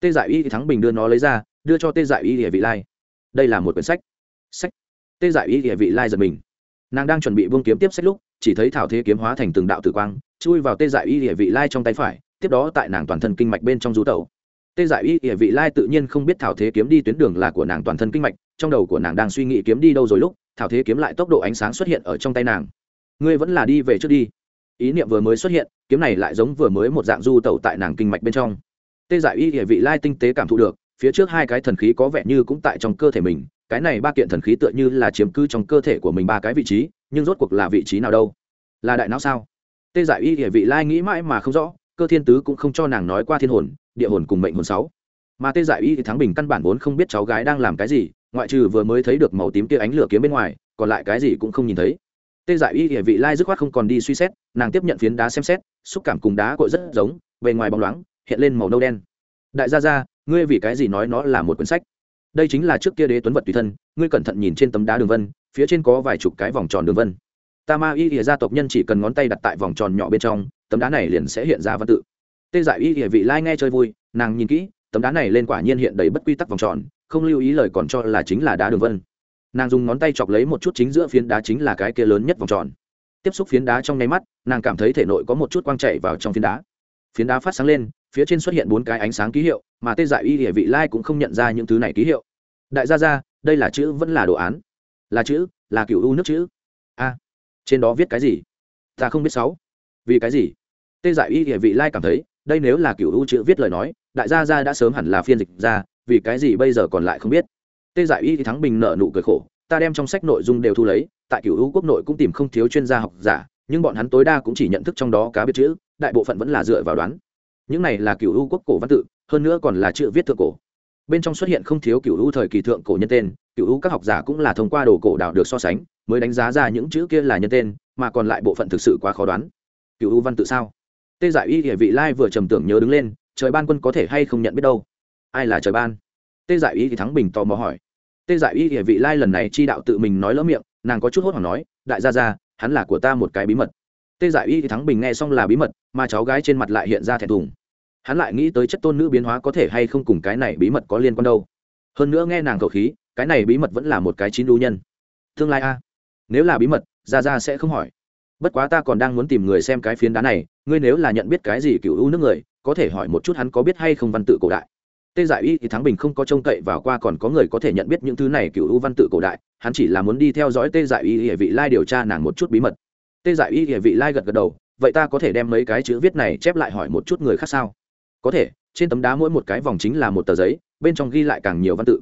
A: Tê dại y thắng bình đưa nó lấy ra, đưa cho tê dại y địa vị lai. Đây là một quyển sách. Sách. Tê dại y địa vị lai giật mình. Nàng đang chuẩn bị buông kiếm tiếp sách lúc, chỉ thấy thảo thế kiếm hóa thành từng đạo tử quang, chui vào tê dại y địa vị lai trong tay phải, tiếp đó tại nàng toàn thân kinh mạch bên trong rú tẩu. Tê giải y địa vị lai tự nhiên không biết thảo thế kiếm đi tuyến đường là của nàng toàn thân kinh mạch, trong đầu của nàng đang suy nghĩ kiếm đi đâu rồi lúc, thảo thế kiếm lại tốc độ ánh sáng xuất hiện ở trong tay nàng. Ngươi vẫn là đi về trước đi ý niệm vừa mới xuất hiện, kiếm này lại giống vừa mới một dạng du tẩu tại nàng kinh mạch bên trong. Tê giải y địa vị lai tinh tế cảm thụ được, phía trước hai cái thần khí có vẻ như cũng tại trong cơ thể mình, cái này ba kiện thần khí tựa như là chiếm cứ trong cơ thể của mình ba cái vị trí, nhưng rốt cuộc là vị trí nào đâu? Là đại não sao? Tê giải y địa vị lai nghĩ mãi mà không rõ, cơ thiên tứ cũng không cho nàng nói qua thiên hồn, địa hồn cùng mệnh hồn sáu. Mà tê giải y thì thắng bình căn bản vốn không biết cháu gái đang làm cái gì, ngoại trừ vừa mới thấy được màu tím kia ánh lửa kiếm bên ngoài, còn lại cái gì cũng không nhìn thấy tê giải y địa vị lai dứt khoát không còn đi suy xét, nàng tiếp nhận phiến đá xem xét, xúc cảm cùng đá cội rất giống, bề ngoài bóng loáng, hiện lên màu nâu đen. Đại gia gia, ngươi vì cái gì nói nó là một quyển sách? Đây chính là trước kia đế tuấn vật tùy thân, ngươi cẩn thận nhìn trên tấm đá đường vân, phía trên có vài chục cái vòng tròn đường vân. Ta ma y địa gia tộc nhân chỉ cần ngón tay đặt tại vòng tròn nhỏ bên trong, tấm đá này liền sẽ hiện ra văn tự. Tê giải y địa vị lai nghe chơi vui, nàng nhìn kỹ, tấm đá này lên quả nhiên hiện đầy bất quy tắc vòng tròn, không lưu ý lời còn cho là chính là đá đường vân nàng dùng ngón tay chọc lấy một chút chính giữa phiến đá chính là cái kia lớn nhất vòng tròn. Tiếp xúc phiến đá trong nháy mắt, nàng cảm thấy thể nội có một chút quang chạy vào trong phiến đá. Phiến đá phát sáng lên, phía trên xuất hiện bốn cái ánh sáng ký hiệu, mà tê dại y địa vị lai cũng không nhận ra những thứ này ký hiệu. Đại gia ra đây là chữ vẫn là đồ án? Là chữ, là cựu u nước chữ? A. Trên đó viết cái gì? Ta không biết sáu. Vì cái gì? Tê dại y địa vị lai cảm thấy, đây nếu là cựu u chữ viết lời nói, đại gia ra đã sớm hẳn là phiên dịch ra, vì cái gì bây giờ còn lại không biết? Tê giải y thì thắng bình nợ nụ cười khổ, ta đem trong sách nội dung đều thu lấy, tại cựu u quốc nội cũng tìm không thiếu chuyên gia học giả, nhưng bọn hắn tối đa cũng chỉ nhận thức trong đó cá biệt chữ, đại bộ phận vẫn là dựa vào đoán. Những này là cựu u quốc cổ văn tự, hơn nữa còn là chữ viết thượng cổ. Bên trong xuất hiện không thiếu cựu u thời kỳ thượng cổ nhân tên cựu u các học giả cũng là thông qua đồ cổ đạo được so sánh, mới đánh giá ra những chữ kia là nhân tên, mà còn lại bộ phận thực sự quá khó đoán. Cựu u văn tự sao? Tê giải y địa vị lai vừa trầm tưởng nhớ đứng lên, trời ban quân có thể hay không nhận biết đâu? Ai là trời ban? Tê giải y thì thắng bình tò mò hỏi. Tê giải y địa vị lai lần này chi đạo tự mình nói lỡ miệng, nàng có chút hốt hoảng nói, đại gia ra hắn là của ta một cái bí mật. Tê giải y thì thắng bình nghe xong là bí mật, mà cháu gái trên mặt lại hiện ra thẹn thùng. Hắn lại nghĩ tới chất tôn nữ biến hóa có thể hay không cùng cái này bí mật có liên quan đâu. Hơn nữa nghe nàng khẩu khí, cái này bí mật vẫn là một cái chín đu nhân. Tương lai a, nếu là bí mật ra ra sẽ không hỏi. Bất quá ta còn đang muốn tìm người xem cái phiến đá này, ngươi nếu là nhận biết cái gì cựu u nước người, có thể hỏi một chút hắn có biết hay không văn tự cổ đại tê giải y thì thắng bình không có trông cậy vào qua còn có người có thể nhận biết những thứ này cựu u văn tự cổ đại, hắn chỉ là muốn đi theo dõi tê giải y hệ vị lai điều tra nàng một chút bí mật. Tê giải y hệ vị lai gật gật đầu, vậy ta có thể đem mấy cái chữ viết này chép lại hỏi một chút người khác sao? Có thể, trên tấm đá mỗi một cái vòng chính là một tờ giấy, bên trong ghi lại càng nhiều văn tự.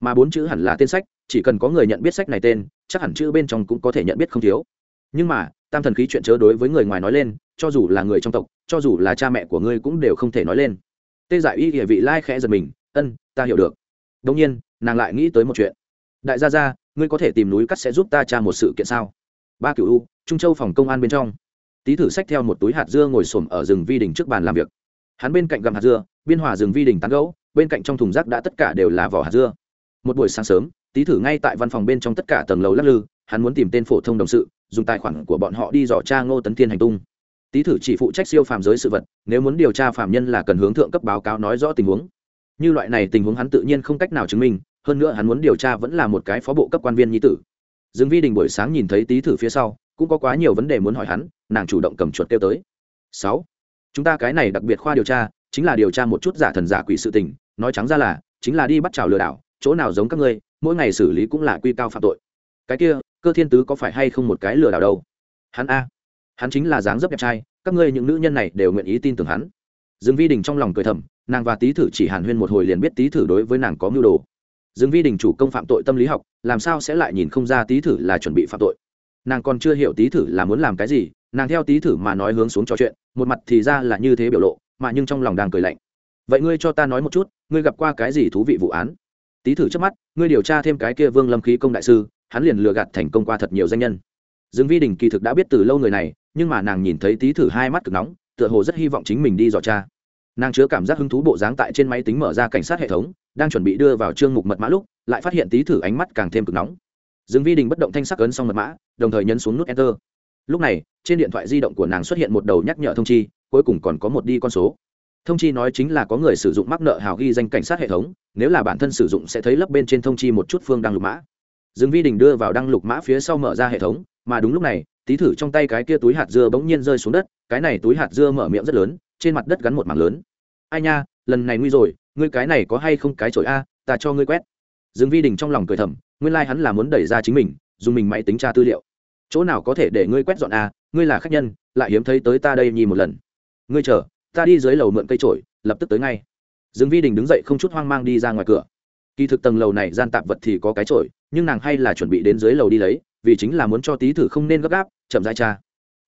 A: Mà bốn chữ hẳn là tên sách, chỉ cần có người nhận biết sách này tên, chắc hẳn chữ bên trong cũng có thể nhận biết không thiếu. Nhưng mà, tam thần khí chuyện chớ đối với người ngoài nói lên, cho dù là người trong tộc, cho dù là cha mẹ của ngươi cũng đều không thể nói lên tê giải y địa vị lai khẽ giật mình, ân, ta hiểu được. Đông nhiên, nàng lại nghĩ tới một chuyện. Đại gia gia, ngươi có thể tìm núi cắt sẽ giúp ta tra một sự kiện sao? Ba cựu u, trung châu phòng công an bên trong. Tý thử xách theo một túi hạt dưa ngồi xổm ở rừng vi đình trước bàn làm việc. Hắn bên cạnh gặm hạt dưa, biên hòa rừng vi đình tán gấu bên cạnh trong thùng rác đã tất cả đều là vỏ hạt dưa. Một buổi sáng sớm, tý thử ngay tại văn phòng bên trong tất cả tầng lầu lắc lư, hắn muốn tìm tên phổ thông đồng sự, dùng tài khoản của bọn họ đi dò tra ngô tấn thiên hành tung tý thử chỉ phụ trách siêu phàm giới sự vật, nếu muốn điều tra phạm nhân là cần hướng thượng cấp báo cáo nói rõ tình huống. Như loại này tình huống hắn tự nhiên không cách nào chứng minh, hơn nữa hắn muốn điều tra vẫn là một cái phó bộ cấp quan viên nhi tử. Dương vi đình buổi sáng nhìn thấy tý thử phía sau, cũng có quá nhiều vấn đề muốn hỏi hắn, nàng chủ động cầm chuột kêu tới. Sáu, chúng ta cái này đặc biệt khoa điều tra, chính là điều tra một chút giả thần giả quỷ sự tình, nói trắng ra là, chính là đi bắt trào lừa đảo, chỗ nào giống các ngươi, mỗi ngày xử lý cũng là quy cao phạm tội. Cái kia, cơ thiên tứ có phải hay không một cái lừa đảo đâu? Hắn a hắn chính là dáng dấp đẹp trai, các ngươi những nữ nhân này đều nguyện ý tin tưởng hắn. Dương vi đình trong lòng cười thầm, nàng và tý thử chỉ hàn huyên một hồi liền biết tý thử đối với nàng có mưu đồ. Dương vi đình chủ công phạm tội tâm lý học, làm sao sẽ lại nhìn không ra tý thử là chuẩn bị phạm tội? Nàng còn chưa hiểu tý thử là muốn làm cái gì, nàng theo tý thử mà nói hướng xuống trò chuyện, một mặt thì ra là như thế biểu lộ, mà nhưng trong lòng đang cười lạnh. Vậy ngươi cho ta nói một chút, ngươi gặp qua cái gì thú vị vụ án? Tý thử trước mắt, ngươi điều tra thêm cái kia vương lâm khí công đại sư, hắn liền lừa gạt thành công qua thật nhiều danh nhân dương vi đình kỳ thực đã biết từ lâu người này, nhưng mà nàng nhìn thấy tý thử hai mắt cực nóng, tựa hồ rất hy vọng chính mình đi dò cha nàng chứa cảm giác hứng thú bộ dáng tại trên máy tính mở ra cảnh sát hệ thống, đang chuẩn bị đưa vào chương mục mật mã lúc, lại phát hiện tý thử ánh mắt càng thêm cực nóng. Dương vi đình bất động thanh sắc ấn xong mật mã, đồng thời nhấn xuống nút enter. Lúc này, trên điện thoại di động của nàng xuất hiện một đầu nhắc nhở thông chi, cuối cùng còn có một đi con số. Thông chi nói chính là có người sử dụng mắc nợ hào ghi danh cảnh sát hệ thống, nếu là bản thân sử dụng sẽ thấy lấp bên trên thông chi một chút phương đăng lục mã. Dương vi đình đưa vào đăng lục mã phía sau mở ra hệ thống mà đúng lúc này, tí thử trong tay cái kia túi hạt dưa bỗng nhiên rơi xuống đất, cái này túi hạt dưa mở miệng rất lớn, trên mặt đất gắn một mảng lớn. Ai nha, lần này nguy rồi, ngươi cái này có hay không cái chổi a, ta cho ngươi quét. Dương vi đình trong lòng cười thầm, nguyên lai、like、hắn là muốn đẩy ra chính mình, dùng mình máy tính tra tư liệu. Chỗ nào có thể để ngươi quét dọn a, ngươi là khách nhân, lại hiếm thấy tới ta đây nhìn một lần. Ngươi chờ, ta đi dưới lầu mượn cây trổi lập tức tới ngay. Dương vi đình đứng dậy không chút hoang mang đi ra ngoài cửa. Kỳ thực tầng lầu này gian tạp vật thì có cái trổi nhưng nàng hay là chuẩn bị đến dưới lầu đi lấy vì chính là muốn cho tí thử không nên gấp gáp chậm dai cha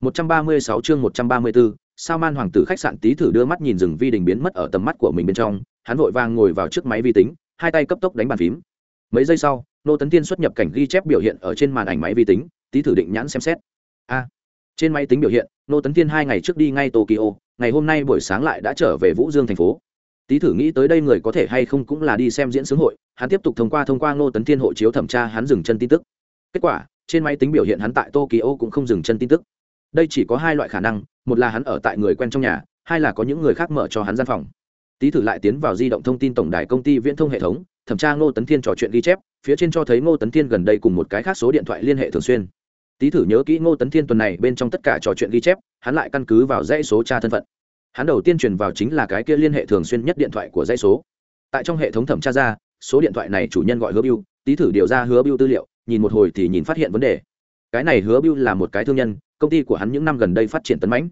A: 136 chương 134, sao man hoàng tử khách sạn tí thử đưa mắt nhìn rừng vi đình biến mất ở tầm mắt của mình bên trong hắn vội vàng ngồi vào trước máy vi tính hai tay cấp tốc đánh bàn phím. Mấy giây sau nô tấn tiên xuất nhập cảnh ghi chép biểu hiện ở trên màn ảnh máy vi tính tí thử định nhãn xem xét. A. Trên máy tính biểu hiện nô tấn tiên hai ngày trước đi ngay tokyo ngày hôm nay buổi sáng lại đã trở về vũ dương thành phố. Tý thử nghĩ tới đây người có thể hay không cũng là đi xem diễn sướng hội hắn tiếp tục thông qua thông qua Nô tấn thiên hộ chiếu thẩm tra hắn dừng chân tin tức. Kết quả trên máy tính biểu hiện hắn tại tokyo cũng không dừng chân tin tức. Đây chỉ có hai loại khả năng, một là hắn ở tại người quen trong nhà, hai là có những người khác mở cho hắn gian phòng. Tý thử lại tiến vào di động thông tin tổng đài công ty viễn thông hệ thống, thẩm tra ngô tấn thiên trò chuyện ghi chép, phía trên cho thấy ngô tấn thiên gần đây cùng một cái khác số điện thoại liên hệ thường xuyên. Tý thử nhớ kỹ ngô tấn thiên tuần này bên trong tất cả trò chuyện ghi chép, hắn lại căn cứ vào dãy số tra thân phận. Hắn đầu tiên truyền vào chính là cái kia liên hệ thường xuyên nhất điện thoại của dãy số. Tại trong hệ thống thẩm tra ra, số điện thoại này chủ nhân gọi hứa biêu tý thử điều ra hứa biêu tư liệu nhìn một hồi thì nhìn phát hiện vấn đề. Cái này hứa bưu là một cái thương nhân, công ty của hắn những năm gần đây phát triển tấn mãnh.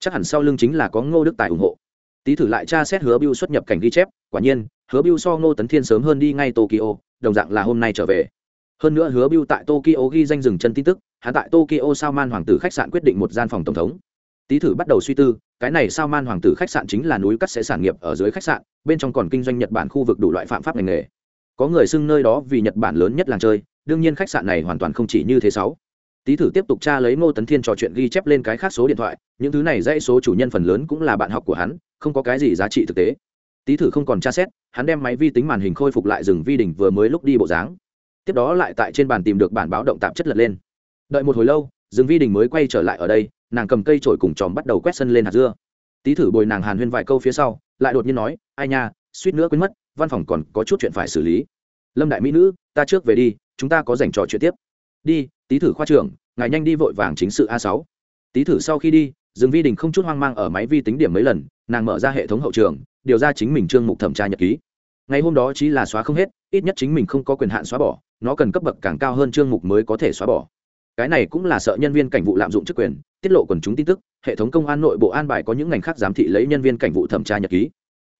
A: Chắc hẳn sau lưng chính là có ngô đức tài ủng hộ. Tý thử lại tra xét hứa bưu xuất nhập cảnh ghi chép, quả nhiên, hứa bưu so ngô tấn thiên sớm hơn đi ngay tokyo, đồng dạng là hôm nay trở về. Hơn nữa hứa bưu tại tokyo ghi danh dừng chân tin tức, hắn tại tokyo sao man hoàng tử khách sạn quyết định một gian phòng tổng thống. Tý thử bắt đầu suy tư, cái này sao man hoàng tử khách sạn chính là núi cắt sẽ sản nghiệp ở dưới khách sạn, bên trong còn kinh doanh nhật bản khu vực đủ loại phạm pháp ngành nghề. Có người xưng nơi đó vì nhật bản lớn nhất làng chơi đương nhiên khách sạn này hoàn toàn không chỉ như thế sáu. Tý thử tiếp tục tra lấy ngô tấn thiên trò chuyện ghi chép lên cái khác số điện thoại, những thứ này dãy số chủ nhân phần lớn cũng là bạn học của hắn, không có cái gì giá trị thực tế. Tý thử không còn tra xét, hắn đem máy vi tính màn hình khôi phục lại rừng vi đỉnh vừa mới lúc đi bộ dáng. Tiếp đó lại tại trên bàn tìm được bản báo động tạp chất lật lên. Đợi một hồi lâu, rừng vi đình mới quay trở lại ở đây, nàng cầm cây trổi cùng chòm bắt đầu quét sân lên hạt dưa. Tý thử bồi nàng hàn huyên vài câu phía sau, lại đột nhiên nói, ai nha, suýt nữa quên mất, văn phòng còn có chút chuyện phải xử lý. Lâm đại mỹ nữ, ta trước về đi chúng ta có dành trò chuyện tiếp. Đi, tý thử khoa trưởng, ngài nhanh đi vội vàng chính sự a sáu. Tý thử sau khi đi, dương vi đình không chút hoang mang ở máy vi tính điểm mấy lần, nàng mở ra hệ thống hậu trường, điều ra chính mình trương mục thẩm tra nhật ký. Ngày hôm đó chỉ là xóa không hết, ít nhất chính mình không có quyền hạn xóa bỏ, nó cần cấp bậc càng cao hơn trương mục mới có thể xóa bỏ. Cái này cũng là sợ nhân viên cảnh vụ lạm dụng chức quyền, tiết lộ quần chúng tin tức, hệ thống công an nội bộ an bài có những ngành khác giám thị lấy nhân viên cảnh vụ thẩm tra nhật ký.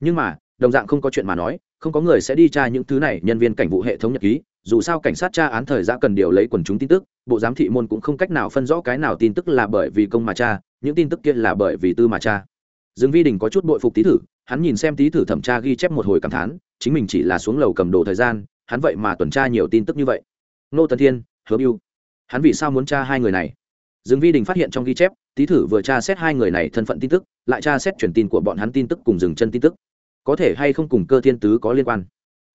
A: Nhưng mà, đồng dạng không có chuyện mà nói, không có người sẽ đi tra những thứ này, nhân viên cảnh vụ hệ thống nhật ký dù sao cảnh sát tra án thời gian cần điều lấy quần chúng tin tức, bộ giám thị môn cũng không cách nào phân rõ cái nào tin tức là bởi vì công mà tra, những tin tức kia là bởi vì tư mà tra. Dương vi đình có chút bội phục tí thử, hắn nhìn xem tí thử thẩm tra ghi chép một hồi cảm thán, chính mình chỉ là xuống lầu cầm đồ thời gian, hắn vậy mà tuần tra nhiều tin tức như vậy. Nô tần thiên, hứa biêu hắn vì sao muốn tra hai người này? Dương vi đình phát hiện trong ghi chép, tí thử vừa tra xét hai người này thân phận tin tức, lại tra xét truyền tin của bọn hắn tin tức cùng dừng chân tin tức. Có thể hay không cùng cơ thiên tứ có liên quan?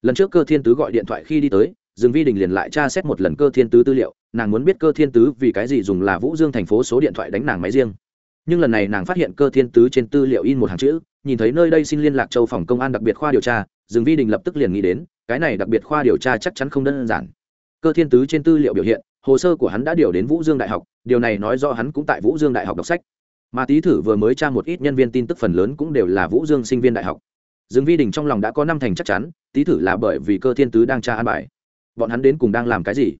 A: Lần trước cơ thiên tứ gọi điện thoại khi đi tới dương vi đình liền lại tra xét một lần cơ thiên tứ tư liệu, nàng muốn biết cơ thiên tứ vì cái gì dùng là vũ dương thành phố số điện thoại đánh nàng máy riêng. Nhưng lần này nàng phát hiện cơ thiên tứ trên tư liệu in một hàng chữ, nhìn thấy nơi đây xin liên lạc châu phòng công an đặc biệt khoa điều tra, dương vi đình lập tức liền nghĩ đến, cái này đặc biệt khoa điều tra chắc chắn không đơn giản. Cơ thiên tứ trên tư liệu biểu hiện, hồ sơ của hắn đã điều đến vũ dương đại học, điều này nói rõ hắn cũng tại vũ dương đại học đọc sách. Mà tý thử vừa mới tra một ít nhân viên tin tức phần lớn cũng đều là vũ dương sinh viên đại học. Dương vi đình trong lòng đã có năm thành chắc chắn tý thử là bởi vì cơ thiên tứ đang tra an bài bọn hắn đến cùng đang làm cái gì?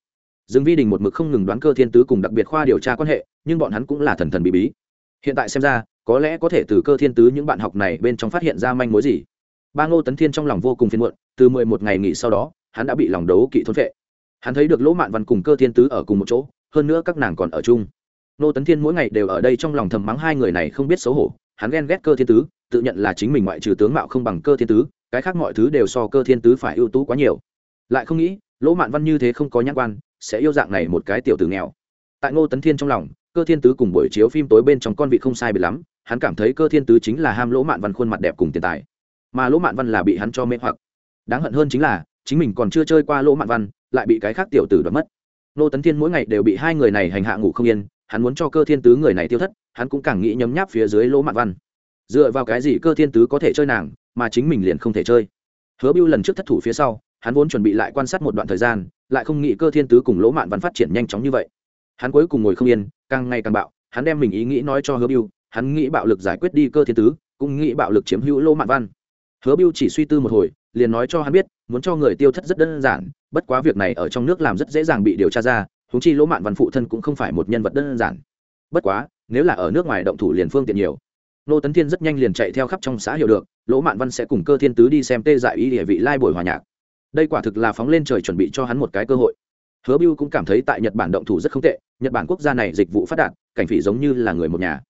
A: Dương vi đình một mực không ngừng đoán cơ thiên tứ cùng đặc biệt khoa điều tra quan hệ, nhưng bọn hắn cũng là thần thần bí bí. Hiện tại xem ra, có lẽ có thể từ cơ thiên tứ những bạn học này bên trong phát hiện ra manh mối gì. Ba ngô tấn thiên trong lòng vô cùng phiền muộn, từ mười một ngày nghỉ sau đó, hắn đã bị lòng đấu kỵ thôn vệ hắn thấy được lỗ mạn văn cùng cơ thiên tứ ở cùng một chỗ, hơn nữa các nàng còn ở chung. Ngô tấn thiên mỗi ngày đều ở đây trong lòng thầm mắng hai người này không biết xấu hổ, hắn ghen ghét cơ thiên tứ, tự nhận là chính mình ngoại trừ tướng mạo không bằng cơ thiên tứ, cái khác mọi thứ đều so cơ thiên tứ phải ưu tú quá nhiều. Lại không nghĩ lỗ mạn văn như thế không có nhãn quan, sẽ yêu dạng này một cái tiểu tử nghèo. Tại ngô tấn thiên trong lòng, cơ thiên tứ cùng buổi chiếu phim tối bên trong con vị không sai bị lắm, hắn cảm thấy cơ thiên tứ chính là ham lỗ mạn văn khuôn mặt đẹp cùng tiền tài. Mà lỗ mạn văn là bị hắn cho mê hoặc. Đáng hận hơn chính là, chính mình còn chưa chơi qua lỗ mạn văn, lại bị cái khác tiểu tử đoạt mất. Nô tấn thiên mỗi ngày đều bị hai người này hành hạ ngủ không yên, hắn muốn cho cơ thiên tứ người này tiêu thất, hắn cũng càng nghĩ nhấm nháp phía dưới lỗ mạn văn. Dựa vào cái gì cơ thiên tứ có thể chơi nàng, mà chính mình liền không thể chơi. Hứa biêu lần trước thất thủ phía sau hắn vốn chuẩn bị lại quan sát một đoạn thời gian, lại không nghĩ cơ thiên tứ cùng lỗ mạn văn phát triển nhanh chóng như vậy. Hắn cuối cùng ngồi không yên, càng ngày càng bạo, hắn đem mình ý nghĩ nói cho hứa biêu hắn nghĩ bạo lực giải quyết đi cơ thiên tứ, cũng nghĩ bạo lực chiếm hữu lỗ mạn văn. Hứa biêu chỉ suy tư một hồi, liền nói cho hắn biết, muốn cho người tiêu thất rất đơn giản, bất quá việc này ở trong nước làm rất dễ dàng bị điều tra ra húng chi lỗ mạn văn phụ thân cũng không phải một nhân vật đơn giản. Bất quá, nếu là ở nước ngoài động thủ liền phương tiện nhiều. Nô tấn thiên rất nhanh liền chạy theo khắp trong xã hiểu được, lỗ mạn văn sẽ cùng cơ thiên tứ đi xem tê dại ý địa vị lai buổi hòa nhạc đây quả thực là phóng lên trời chuẩn bị cho hắn một cái cơ hội. Hứa biêu cũng cảm thấy tại nhật bản động thủ rất không tệ, nhật bản quốc gia này dịch vụ phát đạt, cảnh phỉ giống như là người một nhà.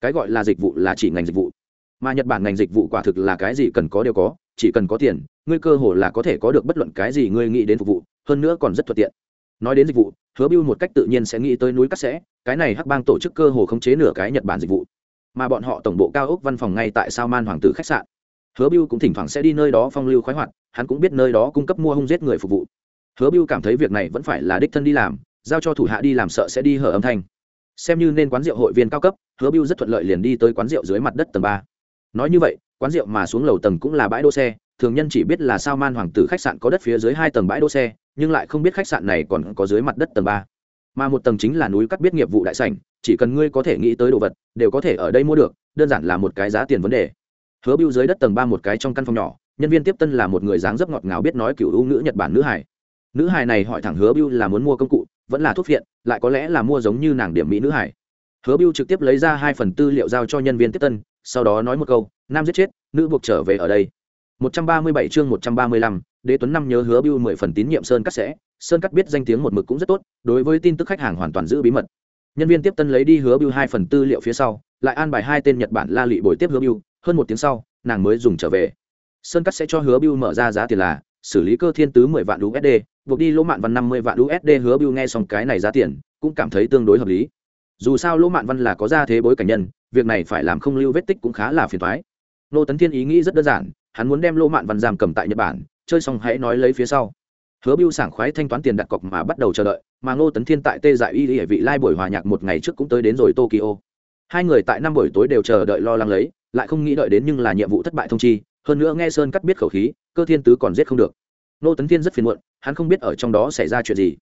A: Cái gọi là dịch vụ là chỉ ngành dịch vụ. Mà nhật bản ngành dịch vụ quả thực là cái gì cần có đều có, chỉ cần có tiền, ngươi cơ hồ là có thể có được bất luận cái gì ngươi nghĩ đến phục vụ, hơn nữa còn rất thuận tiện. Nói đến dịch vụ, hứa biêu một cách tự nhiên sẽ nghĩ tới núi cắt sẽ cái này hắc bang tổ chức cơ hồ khống chế nửa cái nhật bản dịch vụ. Mà bọn họ tổng bộ cao ốc văn phòng ngay tại sao man hoàng tử khách sạn hứa biêu cũng thỉnh thoảng sẽ đi nơi đó phong lưu khoái hoạt, hắn cũng biết nơi đó cung cấp mua hung giết người phục vụ. Hứa biêu cảm thấy việc này vẫn phải là đích thân đi làm, giao cho thủ hạ đi làm sợ sẽ đi hở âm thanh. Xem như nên quán rượu hội viên cao cấp, hứa biêu rất thuận lợi liền đi tới quán rượu dưới mặt đất tầng ba. Nói như vậy, quán rượu mà xuống lầu tầng cũng là bãi đỗ xe, thường nhân chỉ biết là sao man hoàng tử khách sạn có đất phía dưới hai tầng bãi đỗ xe, nhưng lại không biết khách sạn này còn có dưới mặt đất tầng ba. Mà một tầng chính là núi cắt biết nghiệp vụ đại sảnh, chỉ cần ngươi có thể nghĩ tới đồ vật, đều có thể ở đây mua được, đơn giản là một cái giá tiền vấn đề hứa biêu dưới đất tầng ba một cái trong căn phòng nhỏ nhân viên tiếp tân là một người dáng dấp ngọt ngào biết nói cựu ưu ngữ nhật bản nữ hải nữ hải này hỏi thẳng hứa biêu là muốn mua công cụ vẫn là thuốc viện lại có lẽ là mua giống như nàng điểm mỹ nữ hải hứa biêu trực tiếp lấy ra hai phần tư liệu giao cho nhân viên tiếp tân sau đó nói một câu nam giết chết nữ buộc trở về ở đây. 137 chương 135, Đế Tuấn năm nhớ hứa Bưu 10 phần tín nhiệm Sơn Cắt sẽ, Sơn Cắt biết danh tiếng một mực cũng rất tốt, đối với tin tức khách hàng hoàn toàn giữ bí mật. Nhân viên tiếp tân lấy đi hứa Bưu hai phần tư liệu phía sau, lại an bài hai tên Nhật Bản La Lị buổi tiếp hứa Bưu, hơn một tiếng sau, nàng mới dùng trở về. Sơn Cắt sẽ cho hứa Bưu mở ra giá tiền là xử lý cơ thiên tứ 10 vạn USD, buộc đi lỗ mạn văn 50 vạn USD hứa Bưu nghe xong cái này giá tiền, cũng cảm thấy tương đối hợp lý. Dù sao lỗ mạn văn là có gia thế bối cảnh nhân, việc này phải làm không lưu vết tích cũng khá là phiền toái. Nô Tấn Thiên ý nghĩ rất đơn giản, hắn muốn đem lô mạn văn giam cầm tại nhật bản chơi xong hãy nói lấy phía sau hứa biêu sảng khoái thanh toán tiền đặt cọc mà bắt đầu chờ đợi mà ngô tấn thiên tại tê dại y hệ vị lai buổi hòa nhạc một ngày trước cũng tới đến rồi tokyo hai người tại năm buổi tối đều chờ đợi lo lắng lấy lại không nghĩ đợi đến nhưng là nhiệm vụ thất bại thông chi, hơn nữa nghe sơn cắt biết khẩu khí, cơ thiên tứ còn giết không được. Nô tấn thiên rất phiền muộn, hắn không biết ở trong đó xảy ra chuyện gì.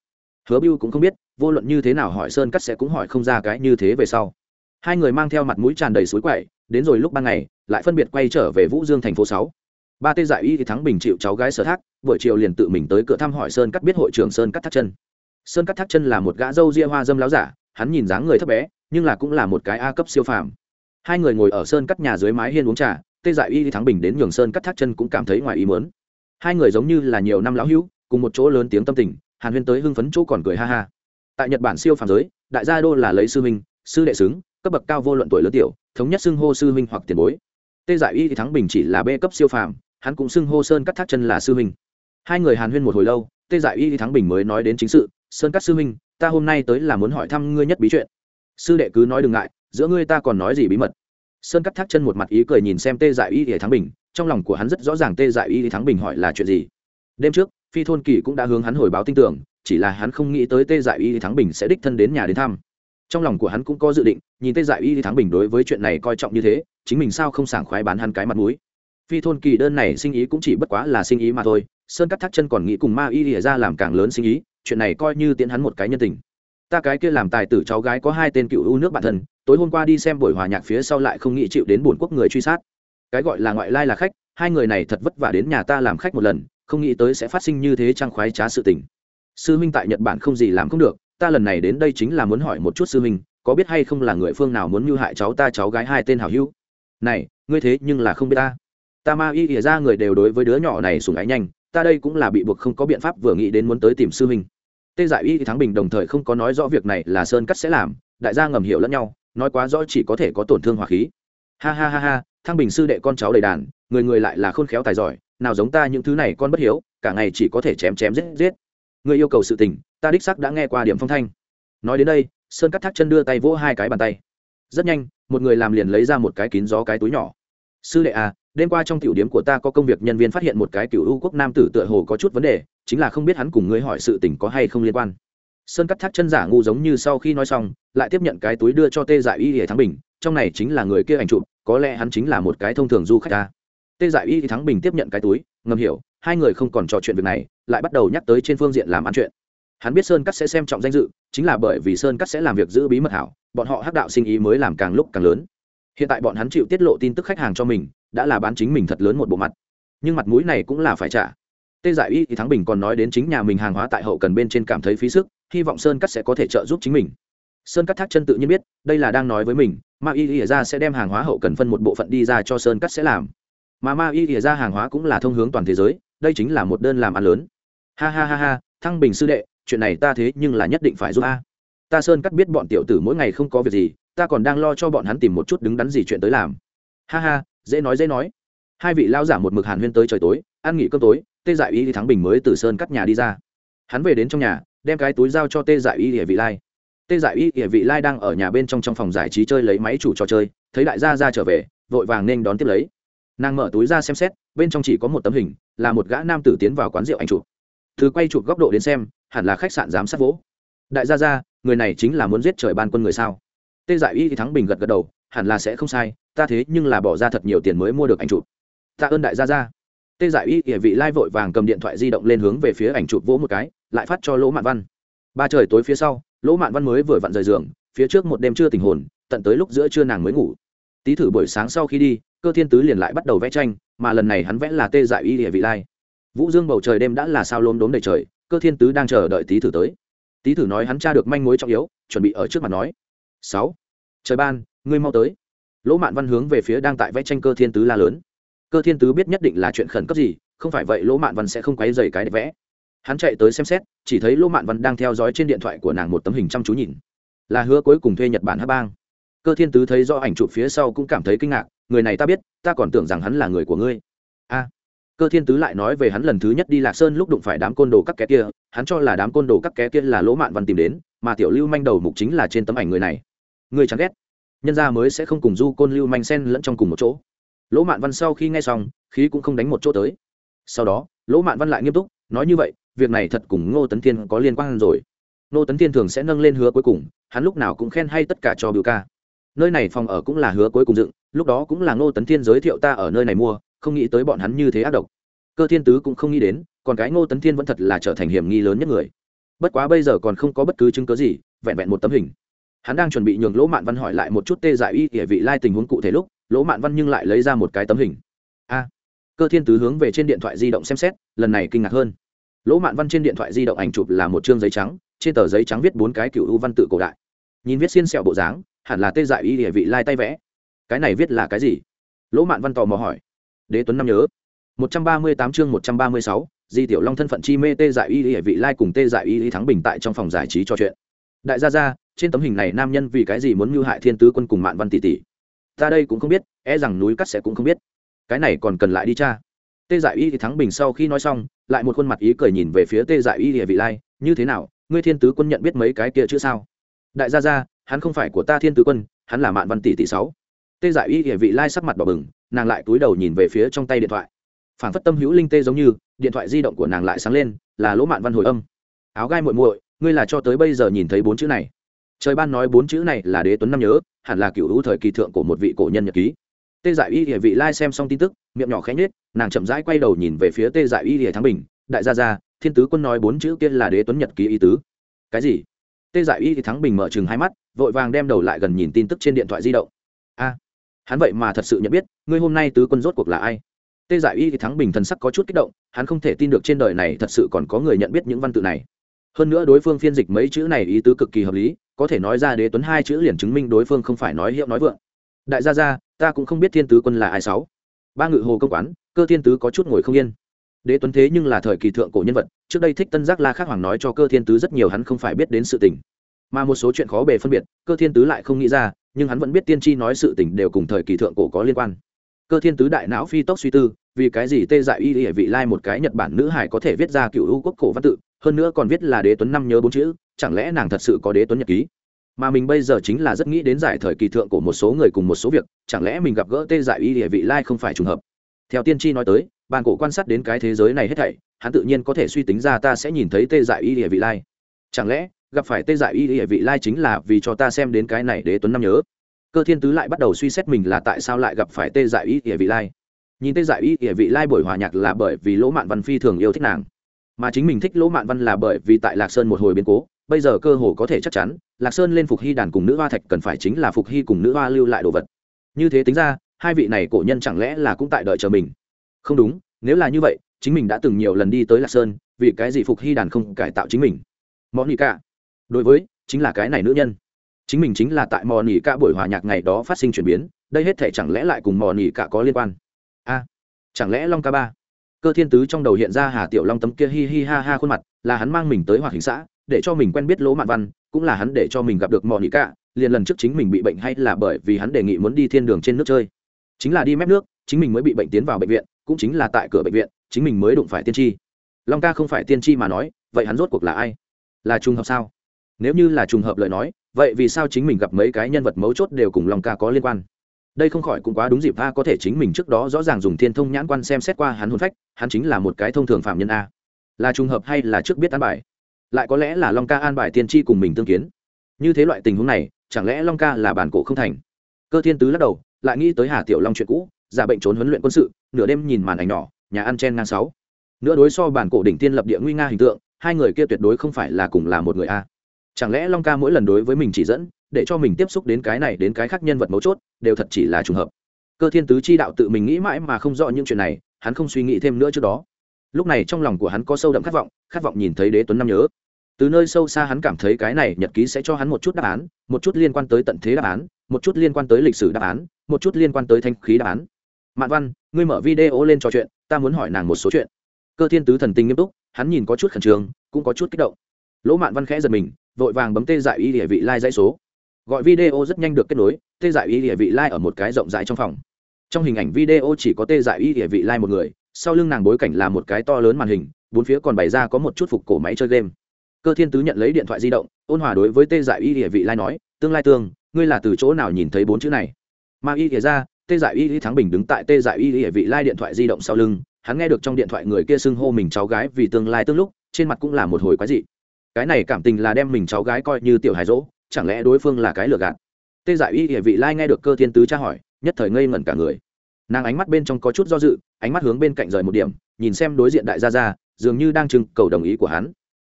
A: Hứa biêu cũng không biết, vô luận như thế nào hỏi sơn cắt sẽ cũng hỏi không ra cái như thế về sau. Hai người mang theo mặt mũi tràn đầy suối quậy, đến rồi lúc ban ngày, lại phân biệt quay trở về vũ dương thành phố sáu. Ba tê giải y thì thắng bình chịu cháu gái sở thác, buổi chiều liền tự mình tới cửa thăm hỏi sơn cắt biết hội trưởng sơn cắt thác chân. Sơn cắt thác chân là một gã dâu ria hoa dâm láo giả, hắn nhìn dáng người thấp bé, nhưng là cũng là một cái a cấp siêu phàm hai người ngồi ở sơn cắt nhà dưới mái hiên uống trà tê giải y thắng bình đến nhường sơn cắt thác chân cũng cảm thấy ngoài ý mớn hai người giống như là nhiều năm lão hữu cùng một chỗ lớn tiếng tâm tình hàn huyên tới hưng phấn chỗ còn cười ha ha. Tại nhật bản siêu phàm giới đại gia đô là lấy sư minh sư đệ xứng cấp bậc cao vô luận tuổi lớn tiểu thống nhất xưng hô sư minh hoặc tiền bối. Tê giải y thắng bình chỉ là b cấp siêu phàm hắn cũng xưng hô sơn cắt thác chân là sư minh. hai người hàn huyên một hồi lâu tê giải y thắng bình mới nói đến chính sự sơn cắt sư minh, ta hôm nay tới là muốn hỏi thăm ngươi nhất bí chuyện. Sư đệ cứ nói đừng ngại giữa ngươi ta còn nói gì bí mật? Sơn cắt thác chân một mặt ý cười nhìn xem tê giải y thì thắng bình, trong lòng của hắn rất rõ ràng tê giải y thì thắng bình hỏi là chuyện gì. Đêm trước, phi thôn kỳ cũng đã hướng hắn hồi báo tin tưởng, chỉ là hắn không nghĩ tới tê giải y thì thắng bình sẽ đích thân đến nhà đến thăm. Trong lòng của hắn cũng có dự định, nhìn tê giải y thì thắng bình đối với chuyện này coi trọng như thế, chính mình sao không sảng khoái bán hắn cái mặt mũi. Phi thôn kỳ đơn này sinh ý cũng chỉ bất quá là sinh ý mà thôi, sơn cắt thác chân còn nghĩ cùng ma y thì ra làm càng lớn sinh ý, chuyện này coi như tiến hắn một cái nhân tình ta cái kia làm tài tử cháu gái có hai tên cựu ưu nước bản thân, tối hôm qua đi xem buổi hòa nhạc phía sau lại không nghĩ chịu đến bổn quốc người truy sát. Cái gọi là ngoại lai là khách, hai người này thật vất vả đến nhà ta làm khách một lần, không nghĩ tới sẽ phát sinh như thế trang khoái trá sự tình. Sư huynh tại nhật bản không gì làm không được, ta lần này đến đây chính là muốn hỏi một chút sư huynh có biết hay không là người phương nào muốn mưu hại cháu ta cháu gái hai tên hảo hữu? Này, ngươi thế nhưng là không biết ta. Ta ma y ỉa ra người đều đối với đứa nhỏ này sùng ái nhanh, ta đây cũng là bị buộc không có biện pháp vừa nghĩ đến muốn tới tìm sư huynh tê giải y thắng bình đồng thời không có nói rõ việc này là sơn cắt sẽ làm, đại gia ngầm hiểu lẫn nhau, nói quá rõ chỉ có thể có tổn thương hỏa khí. Ha ha ha ha thăng bình sư đệ con cháu đầy đàn, người người lại là khôn khéo tài giỏi, nào giống ta những thứ này con bất hiếu, cả ngày chỉ có thể chém chém giết giết. Người yêu cầu sự tình, ta đích sắc đã nghe qua điểm phong thanh. Nói đến đây, sơn cắt thác chân đưa tay vỗ hai cái bàn tay. Rất nhanh, một người làm liền lấy ra một cái kín gió cái túi nhỏ. Sư đệ à đêm qua trong tiểu điểm của ta có công việc nhân viên phát hiện một cái cựu u quốc nam tử tựa hồ có chút vấn đề chính là không biết hắn cùng ngươi hỏi sự tình có hay không liên quan. Sơn cắt thác chân giả ngu giống như sau khi nói xong, lại tiếp nhận cái túi đưa cho tê dại y hệ thắng bình, trong này chính là người kia ảnh chụp, có lẽ hắn chính là một cái thông thường du khách ta. Tê dại y thắng bình tiếp nhận cái túi, ngầm hiểu, hai người không còn trò chuyện việc này, lại bắt đầu nhắc tới trên phương diện làm ăn chuyện. Hắn biết sơn cắt sẽ xem trọng danh dự, chính là bởi vì sơn cắt sẽ làm việc giữ bí mật hảo, bọn họ hắc đạo sinh ý mới làm càng lúc càng lớn. Hiện tại bọn hắn chịu tiết lộ tin tức khách hàng cho mình, đã là bán chính mình thật lớn một bộ mặt. Nhưng mặt mũi này cũng là phải trả tê giải y thì thắng bình còn nói đến chính nhà mình hàng hóa tại hậu cần bên trên cảm thấy phí sức, hy vọng sơn cắt sẽ có thể trợ giúp chính mình. Sơn cắt thác chân tự nhiên biết, đây là đang nói với mình, ma y ỉa ra sẽ đem hàng hóa hậu cần phân một bộ phận đi ra cho sơn cắt sẽ làm. Mà ma y ỉa ra hàng hóa cũng là thông hướng toàn thế giới, đây chính là một đơn làm ăn lớn. Ha ha ha ha, thăng bình sư đệ, chuyện này ta thế nhưng là nhất định phải giúp a. Ta sơn cắt biết bọn tiểu tử mỗi ngày không có việc gì, ta còn đang lo cho bọn hắn tìm một chút đứng đắn gì chuyện tới làm. Ha ha, dễ nói dễ nói. Hai vị lao giả một mực hàn huyên tới trời tối, ăn nghỉ cơm tối tê dại y thắng bình mới từ sơn cắt nhà đi ra. Hắn về đến trong nhà, đem cái túi giao cho tê dại y địa vị lai. Tê dại y địa vị lai đang ở nhà bên trong trong phòng giải trí chơi lấy máy chủ trò chơi, thấy đại gia ra trở về, vội vàng nên đón tiếp lấy. Nàng mở túi ra xem xét, bên trong chỉ có một tấm hình, là một gã nam tử tiến vào quán rượu anh chụp. Thứ quay chụp góc độ đến xem, hẳn là khách sạn giám sát vỗ. Đại gia ra, người này chính là muốn giết trời ban quân người sao? Tê dại y thắng bình gật gật đầu, hẳn là sẽ không sai, ta thế nhưng là bỏ ra thật nhiều tiền mới mua được anh chụp. Tạ ơn đại gia ra tê dại y ỉa vị lai vội vàng cầm điện thoại di động lên hướng về phía ảnh chụp vỗ một cái, lại phát cho lỗ mạn văn. Ba trời tối phía sau, lỗ mạn văn mới vừa vặn rời giường, phía trước một đêm chưa tình hồn, tận tới lúc giữa trưa nàng mới ngủ. Tý thử buổi sáng sau khi đi, cơ thiên tứ liền lại bắt đầu vẽ tranh, mà lần này hắn vẽ là tê dại y địa vị lai. Vũ dương bầu trời đêm đã là sao lốm đốm đầy trời, cơ thiên tứ đang chờ đợi tý thử tới. Tý thử nói hắn tra được manh mối trọng yếu, chuẩn bị ở trước mặt nói. Sáu. Trời ban, ngươi mau tới. Lỗ mạn văn hướng về phía đang tại vẽ tranh cơ thiên tứ la lớn cơ thiên tứ biết nhất định là chuyện khẩn cấp gì, không phải vậy lỗ mạn văn sẽ không quấy dày cái đẹp vẽ. Hắn chạy tới xem xét, chỉ thấy lỗ mạn văn đang theo dõi trên điện thoại của nàng một tấm hình chăm chú nhìn. Là hứa cuối cùng thuê nhật bản hát bang. Cơ thiên tứ thấy do ảnh chụp phía sau cũng cảm thấy kinh ngạc, người này ta biết, ta còn tưởng rằng hắn là người của ngươi. A. Cơ thiên tứ lại nói về hắn lần thứ nhất đi lạc sơn lúc đụng phải đám côn đồ các ké kia, hắn cho là đám côn đồ các ké kia là lỗ mạn văn tìm đến, mà tiểu lưu manh đầu mục chính là trên tấm ảnh người này. Người chẳng ghét. Nhân gia mới sẽ không cùng du côn lưu manh sen lẫn trong cùng một chỗ lỗ mạn văn sau khi nghe xong, khí cũng không đánh một chỗ tới. Sau đó, lỗ mạn văn lại nghiêm túc, nói như vậy, việc này thật cùng ngô tấn thiên có liên quan rồi. Ngô tấn thiên thường sẽ nâng lên hứa cuối cùng, hắn lúc nào cũng khen hay tất cả cho biểu ca. Nơi này phòng ở cũng là hứa cuối cùng dựng, lúc đó cũng là ngô tấn thiên giới thiệu ta ở nơi này mua, không nghĩ tới bọn hắn như thế ác độc. Cơ thiên tứ cũng không nghĩ đến, còn cái ngô tấn thiên vẫn thật là trở thành hiểm nghi lớn nhất người. Bất quá bây giờ còn không có bất cứ chứng cớ gì, vẹn vẹn một tấm hình. Hắn đang chuẩn bị nhường lỗ mạn văn hỏi lại một chút tê giải y địa vị lai tình huống cụ thể lúc lỗ mạn văn nhưng lại lấy ra một cái tấm hình. A, cơ thiên tứ hướng về trên điện thoại di động xem xét, lần này kinh ngạc hơn. Lỗ mạn văn trên điện thoại di động ảnh chụp là một chương giấy trắng, trên tờ giấy trắng viết bốn cái cựu u văn tự cổ đại. Nhìn viết xiên sẹo bộ dáng, hẳn là tê dại y địa vị lai tay vẽ. Cái này viết là cái gì? Lỗ mạn văn tò mò hỏi. Đế tuấn năm nhớ. một trăm ba mươi tám chương một trăm ba mươi sáu, di tiểu long thân phận chi mê tê dại y địa vị lai cùng tê dại y thắng bình tại trong phòng giải trí trò chuyện. Đại gia gia, trên tấm hình này nam nhân vì cái gì muốn mưu hại thiên tứ quân cùng mạn văn tỷ tỷ? Ta đây cũng không biết e rằng núi cắt sẽ cũng không biết. Cái này còn cần lại đi cha tê dại y thì thắng bình sau khi nói xong, lại một khuôn mặt ý cười nhìn về phía tê dại y địa vị lai, như thế nào, ngươi thiên tứ quân nhận biết mấy cái kia chứ sao? Đại gia gia, hắn không phải của ta thiên tứ quân, hắn là mạn văn tỷ tỷ sáu. Tê dại y địa vị lai sắc mặt bỏ bừng, nàng lại túi đầu nhìn về phía trong tay điện thoại. Phản phất tâm hữu linh tê giống như, điện thoại di động của nàng lại sáng lên, là lỗ mạn văn hồi âm. Áo gai muội muội, ngươi là cho tới bây giờ nhìn thấy bốn chữ này trời ban nói bốn chữ này là đế tuấn năm nhớ, hẳn là cựu hữu thời kỳ thượng của một vị cổ nhân nhật ký. Tê giải y địa vị lai xem xong tin tức, miệng nhỏ khẽ nhết nàng chậm rãi quay đầu nhìn về phía tê giải y địa thắng bình, đại gia gia, thiên tứ quân nói bốn chữ kia là đế tuấn nhật ký ý tứ. Cái gì? Tê giải y thì thắng bình mở chừng hai mắt, vội vàng đem đầu lại gần nhìn tin tức trên điện thoại di động. A, hắn vậy mà thật sự nhận biết, ngươi hôm nay tứ quân rốt cuộc là ai? Tê giải y thì thắng bình thần sắc có chút kích động, hắn không thể tin được trên đời này thật sự còn có người nhận biết những văn tự này hơn nữa đối phương phiên dịch mấy chữ này ý tứ cực kỳ hợp lý, có thể nói ra đế tuấn hai chữ liền chứng minh đối phương không phải nói hiệu nói vượng. Đại gia gia, ta cũng không biết thiên tứ quân là ai sáu. Ba ngự hồ công quán, cơ thiên tứ có chút ngồi không yên. Đế tuấn thế nhưng là thời kỳ thượng cổ nhân vật, trước đây thích tân giác la khắc hoàng nói cho cơ thiên tứ rất nhiều hắn không phải biết đến sự tình. Mà một số chuyện khó bề phân biệt, cơ thiên tứ lại không nghĩ ra, nhưng hắn vẫn biết tiên tri nói sự tình đều cùng thời kỳ thượng cổ có liên quan. Cơ thiên tứ đại não phi tốc suy tư, vì cái gì tê dại y hệ vị lai một cái nhật bản nữ hải có thể viết ra cựu u quốc cổ văn tự hơn nữa còn viết là đế tuấn năm nhớ bốn chữ, chẳng lẽ nàng thật sự có đế tuấn nhật ký? Mà mình bây giờ chính là rất nghĩ đến giải thời kỳ thượng của một số người cùng một số việc, chẳng lẽ mình gặp gỡ tê dại y địa vị lai không phải trùng hợp? Theo tiên tri nói tới, bàn cổ quan sát đến cái thế giới này hết thảy, hắn tự nhiên có thể suy tính ra ta sẽ nhìn thấy tê dại y địa vị lai. Chẳng lẽ, gặp phải tê dại y địa vị lai chính là vì cho ta xem đến cái này đế tuấn năm nhớ? Cơ thiên tứ lại bắt đầu suy xét mình là tại sao lại gặp phải tê dại y địa vị lai. Nhìn tê dại y địa vị lai buổi hòa nhạc là bởi vì lỗ mạn văn phi thường yêu thích nàng mà chính mình thích lỗ mạn văn là bởi vì tại lạc sơn một hồi biến cố, bây giờ cơ hồ có thể chắc chắn, lạc sơn lên phục hy đàn cùng nữ hoa thạch cần phải chính là phục hy cùng nữ hoa lưu lại đồ vật. Như thế tính ra, hai vị này cổ nhân chẳng lẽ là cũng tại đợi chờ mình? Không đúng, nếu là như vậy, chính mình đã từng nhiều lần đi tới lạc sơn, vì cái gì phục hy đàn không cải tạo chính mình? Món nhị cả đối với, chính là cái này nữ nhân. Chính mình chính là tại mò nỉ cả buổi hòa nhạc ngày đó phát sinh chuyển biến, đây hết thể chẳng lẽ lại cùng mò nỉ cả có liên quan? A, chẳng lẽ long ca ba? Cơ thiên tứ trong đầu hiện ra hà tiểu long tấm kia hi hi ha ha khuôn mặt, là hắn mang mình tới hoạt hình xã, để cho mình quen biết lỗ mạn văn, cũng là hắn để cho mình gặp được mọi nỉ cả liền lần trước chính mình bị bệnh hay là bởi vì hắn đề nghị muốn đi thiên đường trên nước chơi. Chính là đi mép nước, chính mình mới bị bệnh tiến vào bệnh viện, cũng chính là tại cửa bệnh viện, chính mình mới đụng phải tiên tri. Long ca không phải tiên tri mà nói, vậy hắn rốt cuộc là ai? Là trùng hợp sao? Nếu như là trùng hợp lời nói, vậy vì sao chính mình gặp mấy cái nhân vật mấu chốt đều cùng long ca có liên quan? Đây không khỏi cũng quá đúng dịp a có thể chính mình trước đó rõ ràng dùng thiên thông nhãn quan xem xét qua hắn hồn phách, hắn chính là một cái thông thường phạm nhân a. Là trùng hợp hay là trước biết an bài? Lại có lẽ là long ca an bài tiên tri cùng mình tương kiến. Như thế loại tình huống này, chẳng lẽ long ca là bản cổ không thành? Cơ thiên tứ lắc đầu, lại nghĩ tới hà tiểu long chuyện cũ, giả bệnh trốn huấn luyện quân sự, nửa đêm nhìn màn ảnh nhỏ, nhà ăn chen ngang sáu. Nửa đối so bản cổ đỉnh tiên lập địa nguy nga hình tượng, hai người kia tuyệt đối không phải là cùng là một người a. Chẳng lẽ long ca mỗi lần đối với mình chỉ dẫn để cho mình tiếp xúc đến cái này đến cái khác nhân vật mấu chốt, đều thật chỉ là trùng hợp. Cơ thiên tứ chi đạo tự mình nghĩ mãi mà không rõ những chuyện này, hắn không suy nghĩ thêm nữa trước đó. Lúc này trong lòng của hắn có sâu đậm khát vọng khát vọng nhìn thấy đế tuấn năm nhớ. Từ nơi sâu xa hắn cảm thấy cái này nhật ký sẽ cho hắn một chút đáp án, một chút liên quan tới tận thế đáp án, một chút liên quan tới lịch sử đáp án, một chút liên quan tới thanh khí đáp án. Mạn văn, ngươi mở video lên trò chuyện, ta muốn hỏi nàng một số chuyện. Cơ thiên tứ thần tinh nghiêm túc, hắn nhìn có chút khẩn trương, cũng có chút kích động. Lỗ mạn văn khẽ giật mình, vội vàng bấm tê dại y địa vị lai、like、dãy số gọi video rất nhanh được kết nối, tê dại y địa vị lai、like、ở một cái rộng rãi trong phòng. Trong hình ảnh video chỉ có tê dại y địa vị lai một người, sau lưng nàng bối cảnh là một cái to lớn màn hình, bốn phía còn bày ra có một chút phục cổ máy chơi game. Cơ thiên tứ nhận lấy điện thoại di động, ôn hòa đối với tê dại y địa vị lai nói, tương lai tương ngươi là từ chỗ nào nhìn thấy bốn chữ này? Mà y địa ra, tê dại y thắng bình đứng tại tê dại y địa vị lai điện thoại di động sau lưng, hắn nghe được trong điện thoại người kia xưng hô mình cháu gái vì tương lai tương lúc, trên mặt cũng là một hồi quái dị. Cái này cảm tình là đem mình cháu gái coi như tiểu hài dỗ chẳng lẽ đối phương là cái lừa gạt? Tê giải y địa vị lai nghe được cơ thiên tứ tra hỏi, nhất thời ngây ngẩn cả người. Nàng ánh mắt bên trong có chút do dự, ánh mắt hướng bên cạnh rời một điểm, nhìn xem đối diện đại gia ra dường như đang trưng cầu đồng ý của hắn.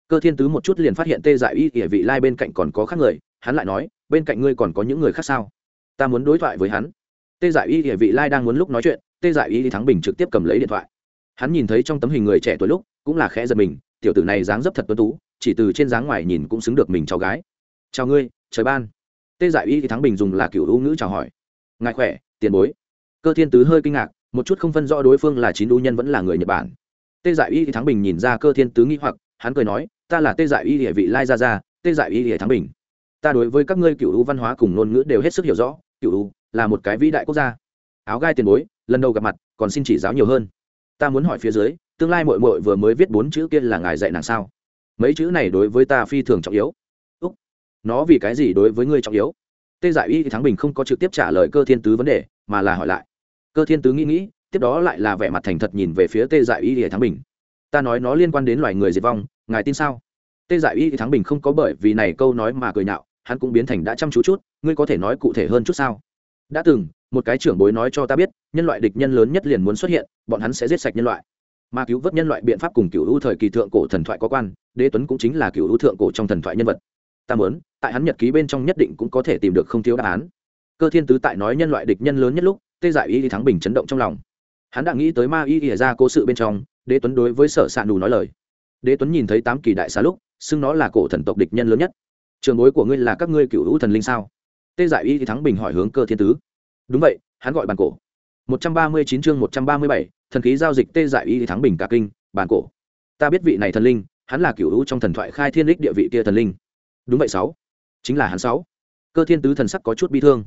A: Cơ thiên tứ một chút liền phát hiện tê giải y địa vị lai bên cạnh còn có khác người, hắn lại nói, bên cạnh ngươi còn có những người khác sao? Ta muốn đối thoại với hắn. Tê giải y địa vị lai đang muốn lúc nói chuyện, tê giải y thắng bình trực tiếp cầm lấy điện thoại. Hắn nhìn thấy trong tấm hình người trẻ tuổi lúc, cũng là khẽ giật mình, tiểu tử này dáng dấp thật tuấn tú, chỉ từ trên dáng ngoài nhìn cũng xứng được mình cháu gái chào ngươi trời ban. Tê giải y thì thắng bình dùng là kiểu ưu ngữ chào hỏi. Ngài khỏe tiền bối. Cơ thiên tứ hơi kinh ngạc một chút không phân rõ đối phương là chín ưu nhân vẫn là người nhật bản. Tê giải y thì thắng bình nhìn ra cơ thiên tứ nghĩ hoặc hắn cười nói ta là tê giải y địa vị lai ra ra, tê giải y địa thắng bình. Ta đối với các ngươi cựu ưu văn hóa cùng ngôn ngữ đều hết sức hiểu rõ cựu ưu là một cái vĩ đại quốc gia. Áo gai tiền bối lần đầu gặp mặt còn xin chỉ giáo nhiều hơn. Ta muốn hỏi phía dưới tương lai mội mội vừa mới viết bốn chữ kia là ngài dạy nàng sao? Mấy chữ này đối với ta phi thường trọng yếu nó vì cái gì đối với ngươi trọng yếu? Tê giải y thắng bình không có trực tiếp trả lời cơ thiên tứ vấn đề, mà là hỏi lại. Cơ thiên tứ nghĩ nghĩ, tiếp đó lại là vẻ mặt thành thật nhìn về phía tê giải y thắng bình. Ta nói nó liên quan đến loài người diệt vong, ngài tin sao? Tê giải y thắng bình không có bởi vì này câu nói mà cười nhạo, hắn cũng biến thành đã chăm chú chút, ngươi có thể nói cụ thể hơn chút sao? Đã từng, một cái trưởng bối nói cho ta biết, nhân loại địch nhân lớn nhất liền muốn xuất hiện, bọn hắn sẽ giết sạch nhân loại. Mà cứu vớt nhân loại biện pháp cùng cựu hữu thời kỳ thượng cổ thần thoại có quan, đế tuấn cũng chính là cựu hữu thượng cổ trong thần thoại nhân vật ta muốn, tại hắn nhật ký bên trong nhất định cũng có thể tìm được không thiếu đáp án. Cơ thiên tứ tại nói nhân loại địch nhân lớn nhất lúc, tê giải y thắng bình chấn động trong lòng. Hắn đã nghĩ tới ma y ỉa ra cố sự bên trong, đế tuấn đối với sở s ạ nù nói lời. Đế tuấn nhìn thấy tám kỳ đại xá lúc, xưng nó là cổ thần tộc địch nhân lớn nhất. Trường bối của ngươi là các ngươi cựu hữu thần linh sao? Tê giải y thắng bình hỏi hướng cơ thiên tứ. Đúng vậy, hắn gọi bàn cổ. Một trăm ba mươi chín chương một trăm ba mươi bảy, thần khí giao dịch tê dại y thắng bình cả kinh, bản cổ. Ta biết vị này thần linh, hắn là cựu hữu trong thần thoại khai thiên đích địa vị kia thần linh đúng vậy sáu. Chính là hắn sáu. Cơ thiên tứ thần sắc có chút bi thương.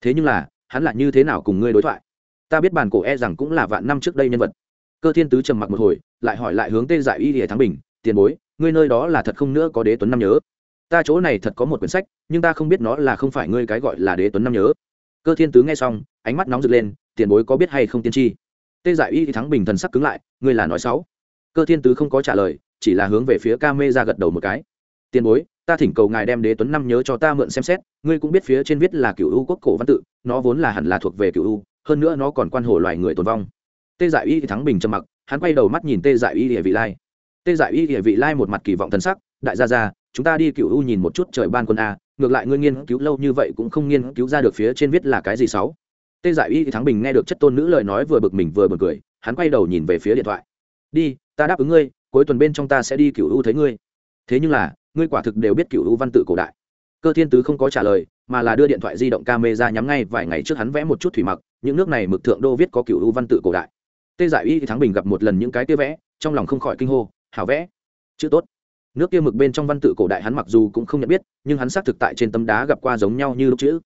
A: Thế nhưng là, hắn lại như thế nào cùng ngươi đối thoại? Ta biết bản cổ e rằng cũng là vạn năm trước đây nhân vật. Cơ thiên tứ trầm mặc một hồi, lại hỏi lại hướng tê giải y hệ thắng bình, tiền bối, ngươi nơi đó là thật không nữa có đế tuấn năm nhớ? Ta chỗ này thật có một quyển sách, nhưng ta không biết nó là không phải ngươi cái gọi là đế tuấn năm nhớ. Cơ thiên tứ nghe xong, ánh mắt nóng rực lên, tiền bối có biết hay không tiên tri? Tê giải y thắng bình thần sắc cứng lại, ngươi là nói sáu. Cơ thiên tứ không có trả lời, chỉ là hướng về phía ca mê ra gật đầu một cái. Tiền bối ta thỉnh cầu ngài đem đế tuấn năm nhớ cho ta mượn xem xét, ngươi cũng biết phía trên viết là cựu u quốc cổ văn tự, nó vốn là hẳn là thuộc về cựu u, hơn nữa nó còn quan hồ loài người tồn vong. Tê giải y thắng bình trầm mặc, hắn quay đầu mắt nhìn tê giải y địa vị lai. Tê giải y địa vị lai một mặt kỳ vọng thần sắc, đại gia ra chúng ta đi cựu u nhìn một chút trời ban quân a, ngược lại ngươi nghiên cứu lâu như vậy cũng không nghiên cứu ra được phía trên viết là cái gì sáu. Tê giải y thắng bình nghe được chất tôn nữ lời nói vừa bực mình vừa bực cười, hắn quay đầu nhìn về phía điện thoại. Đi, ta đáp ứng ngươi, cuối tuần bên trong ta sẽ đi cựu u thấy ngươi. Thế nhưng là ngươi quả thực đều biết cựu u văn tự cổ đại. Cơ thiên tứ không có trả lời, mà là đưa điện thoại di động camera nhắm ngay vài ngày trước hắn vẽ một chút thủy mặc, những nước này mực thượng đô viết có cựu u văn tự cổ đại. Tê giải y thắng bình gặp một lần những cái kia vẽ, trong lòng không khỏi kinh hô, hảo vẽ, chữ tốt. Nước kia mực bên trong văn tự cổ đại hắn mặc dù cũng không nhận biết, nhưng hắn xác thực tại trên tấm đá gặp qua giống nhau như lúc chữ.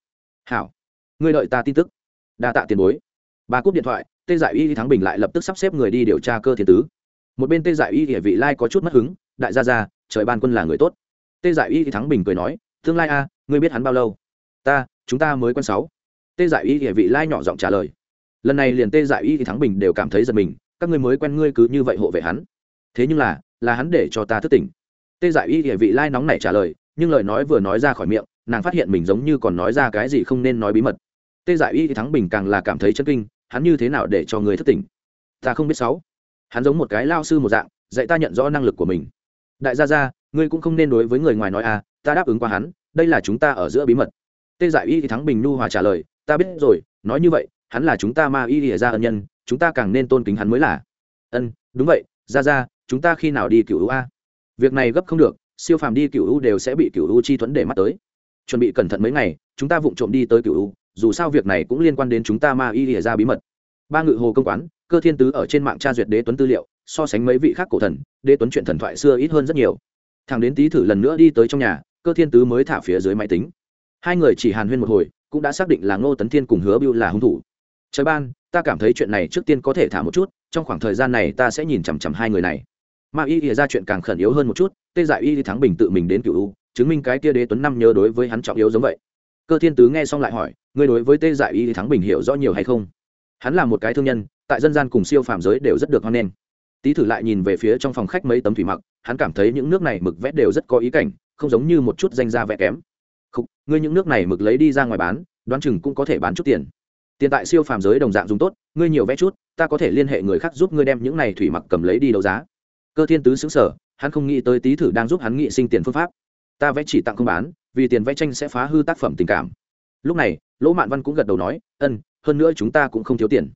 A: Hảo, ngươi đợi ta tin tức. Đa tạ tiền bối. Bà cúp điện thoại, tê giải y thắng bình lại lập tức sắp xếp người đi điều tra cơ thiên tứ. Một bên tê giải y địa vị lai có chút mất hứng, đại gia gia trời ban quân là người tốt. Tê giải y thì thắng bình cười nói, tương lai a, ngươi biết hắn bao lâu? Ta, chúng ta mới quen sáu. Tê giải y thì vị lai nhỏ giọng trả lời, lần này liền tê giải y thì thắng bình đều cảm thấy giật mình, các ngươi mới quen ngươi cứ như vậy hộ vệ hắn. Thế nhưng là là hắn để cho ta thức tỉnh. Tê giải y thì vị lai nóng nảy trả lời, nhưng lời nói vừa nói ra khỏi miệng, nàng phát hiện mình giống như còn nói ra cái gì không nên nói bí mật. Tê giải y thì thắng bình càng là cảm thấy chân kinh, hắn như thế nào để cho người thức tỉnh? Ta không biết sáu. Hắn giống một cái lao sư một dạng, dạy ta nhận rõ năng lực của mình đại gia gia, ngươi cũng không nên đối với người ngoài nói à ta đáp ứng qua hắn, đây là chúng ta ở giữa bí mật. Tê giải y thì thắng bình nu hòa trả lời, ta biết rồi, nói như vậy, hắn là chúng ta ma y lìa ra ân nhân, chúng ta càng nên tôn kính hắn mới là. Ân, đúng vậy ra ra chúng ta khi nào đi cựu u a? Việc này gấp không được, siêu phàm đi cựu u đều sẽ bị cựu u chi thuẫn để mắt tới. Chuẩn bị cẩn thận mấy ngày, chúng ta vụng trộm đi tới cựu u, dù sao việc này cũng liên quan đến chúng ta ma y lìa ra bí mật. Ba ngự hồ công quán, cơ thiên tứ ở trên mạng tra duyệt đế tuấn tư liệu so sánh mấy vị khác cổ thần, đế tuấn chuyện thần thoại xưa ít hơn rất nhiều. Thằng đến tý thử lần nữa đi tới trong nhà, cơ thiên tứ mới thả phía dưới máy tính. Hai người chỉ hàn huyên một hồi, cũng đã xác định là ngô tấn thiên cùng hứa biêu là hung thủ. Trời ban, ta cảm thấy chuyện này trước tiên có thể thả một chút, trong khoảng thời gian này ta sẽ nhìn chằm chằm hai người này. Mà y ỉa ra chuyện càng khẩn yếu hơn một chút, tê dại y thắng bình tự mình đến cựu u, chứng minh cái kia đế tuấn năm nhớ đối với hắn trọng yếu giống vậy. Cơ thiên tứ nghe xong lại hỏi, ngươi đối với tê dại y thắng bình hiểu rõ nhiều hay không? Hắn là một cái thương nhân, tại dân gian cùng siêu phàm giới đều rất được hoan nghênh tý thử lại nhìn về phía trong phòng khách mấy tấm thủy mặc hắn cảm thấy những nước này mực vẽ đều rất có ý cảnh không giống như một chút danh gia vẽ kém. Khúc, ngươi những nước này mực lấy đi ra ngoài bán đoán chừng cũng có thể bán chút tiền. Tiền tại siêu phàm giới đồng dạng dùng tốt ngươi nhiều vẽ chút ta có thể liên hệ người khác giúp ngươi đem những này thủy mặc cầm lấy đi đấu giá. Cơ thiên tứ sững sờ, hắn không nghĩ tới tý thử đang giúp hắn nghị sinh tiền phương pháp. Ta vẽ chỉ tặng không bán vì tiền vẽ tranh sẽ phá hư tác phẩm tình cảm. Lúc này lỗ mạn văn cũng gật đầu nói ân hơn nữa chúng ta cũng không thiếu tiền.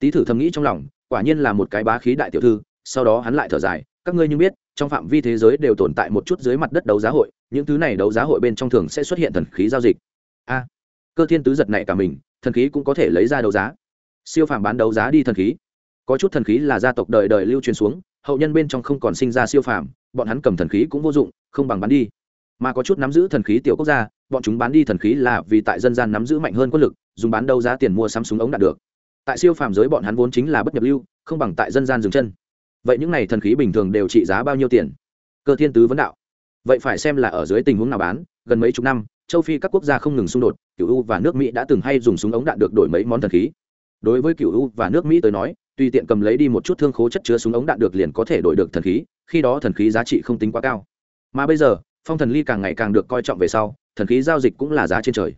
A: Tý thử thầm nghĩ trong lòng quả nhiên là một cái bá khí đại tiểu thư sau đó hắn lại thở dài, các ngươi như biết, trong phạm vi thế giới đều tồn tại một chút dưới mặt đất đấu giá hội, những thứ này đấu giá hội bên trong thường sẽ xuất hiện thần khí giao dịch. A, cơ thiên tứ giật này cả mình, thần khí cũng có thể lấy ra đấu giá. Siêu phàm bán đấu giá đi thần khí. Có chút thần khí là gia tộc đời đời lưu truyền xuống, hậu nhân bên trong không còn sinh ra siêu phàm, bọn hắn cầm thần khí cũng vô dụng, không bằng bán đi. Mà có chút nắm giữ thần khí tiểu quốc gia, bọn chúng bán đi thần khí là vì tại dân gian nắm giữ mạnh hơn quân lực, dùng bán đấu giá tiền mua sắm súng ống đạt được. Tại siêu phàm giới bọn hắn vốn chính là bất nhập lưu, không bằng tại dân gian dừng chân vậy những này thần khí bình thường đều trị giá bao nhiêu tiền? Cơ thiên tứ vấn đạo. Vậy phải xem là ở dưới tình huống nào bán, gần mấy chục năm, châu phi các quốc gia không ngừng xung đột cựu u và nước mỹ đã từng hay dùng súng ống đạn được đổi mấy món thần khí. Đối với cựu u và nước mỹ tới nói, tùy tiện cầm lấy đi một chút thương khố chất chứa súng ống đạn được liền có thể đổi được thần khí, khi đó thần khí giá trị không tính quá cao. Mà bây giờ, phong thần ly càng ngày càng được coi trọng về sau, thần khí giao dịch cũng là giá trên trời.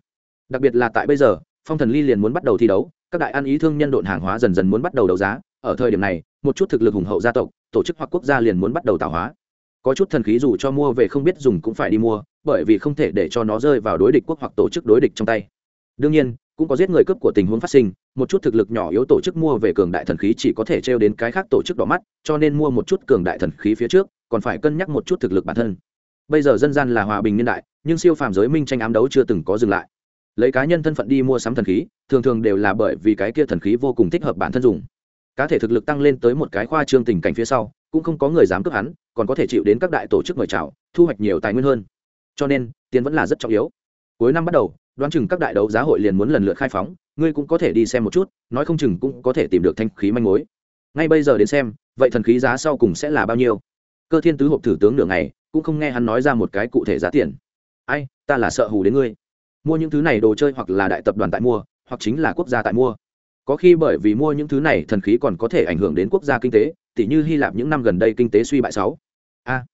A: Đặc biệt là tại bây giờ, phong thần ly liền muốn bắt đầu thi đấu, các đại ăn ý thương nhân độn hàng hóa dần dần muốn bắt đầu đấu giá ở thời điểm này, một chút thực lực hùng hậu gia tộc, tổ chức hoặc quốc gia liền muốn bắt đầu tạo hóa. Có chút thần khí dù cho mua về không biết dùng cũng phải đi mua, bởi vì không thể để cho nó rơi vào đối địch quốc hoặc tổ chức đối địch trong tay. Đương nhiên, cũng có giết người cướp của tình huống phát sinh, một chút thực lực nhỏ yếu tổ chức mua về cường đại thần khí chỉ có thể trêu đến cái khác tổ chức đỏ mắt, cho nên mua một chút cường đại thần khí phía trước, còn phải cân nhắc một chút thực lực bản thân. Bây giờ dân gian là hòa bình niên đại, nhưng siêu phàm giới minh tranh ám đấu chưa từng có dừng lại. Lấy cá nhân thân phận đi mua sắm thần khí, thường thường đều là bởi vì cái kia thần khí vô cùng thích hợp bản thân dùng cá thể thực lực tăng lên tới một cái khoa trương tình cảnh phía sau, cũng không có người dám cướp hắn, còn có thể chịu đến các đại tổ chức mời chào, thu hoạch nhiều tài nguyên hơn. Cho nên, tiền vẫn là rất trọng yếu. Cuối năm bắt đầu, đoán chừng các đại đấu giá hội liền muốn lần lượt khai phóng, ngươi cũng có thể đi xem một chút, nói không chừng cũng có thể tìm được thanh khí manh mối. Ngay bây giờ đến xem, vậy thần khí giá sau cùng sẽ là bao nhiêu? Cơ thiên tứ hộp thử tướng nửa ngày, cũng không nghe hắn nói ra một cái cụ thể giá tiền. Ai, ta là sợ hù đến ngươi. Mua những thứ này đồ chơi hoặc là đại tập đoàn tại mua, hoặc chính là quốc gia tại mua có khi bởi vì mua những thứ này thần khí còn có thể ảnh hưởng đến quốc gia kinh tế, tỉ như hy lạp những năm gần đây kinh tế suy bại sáu. A,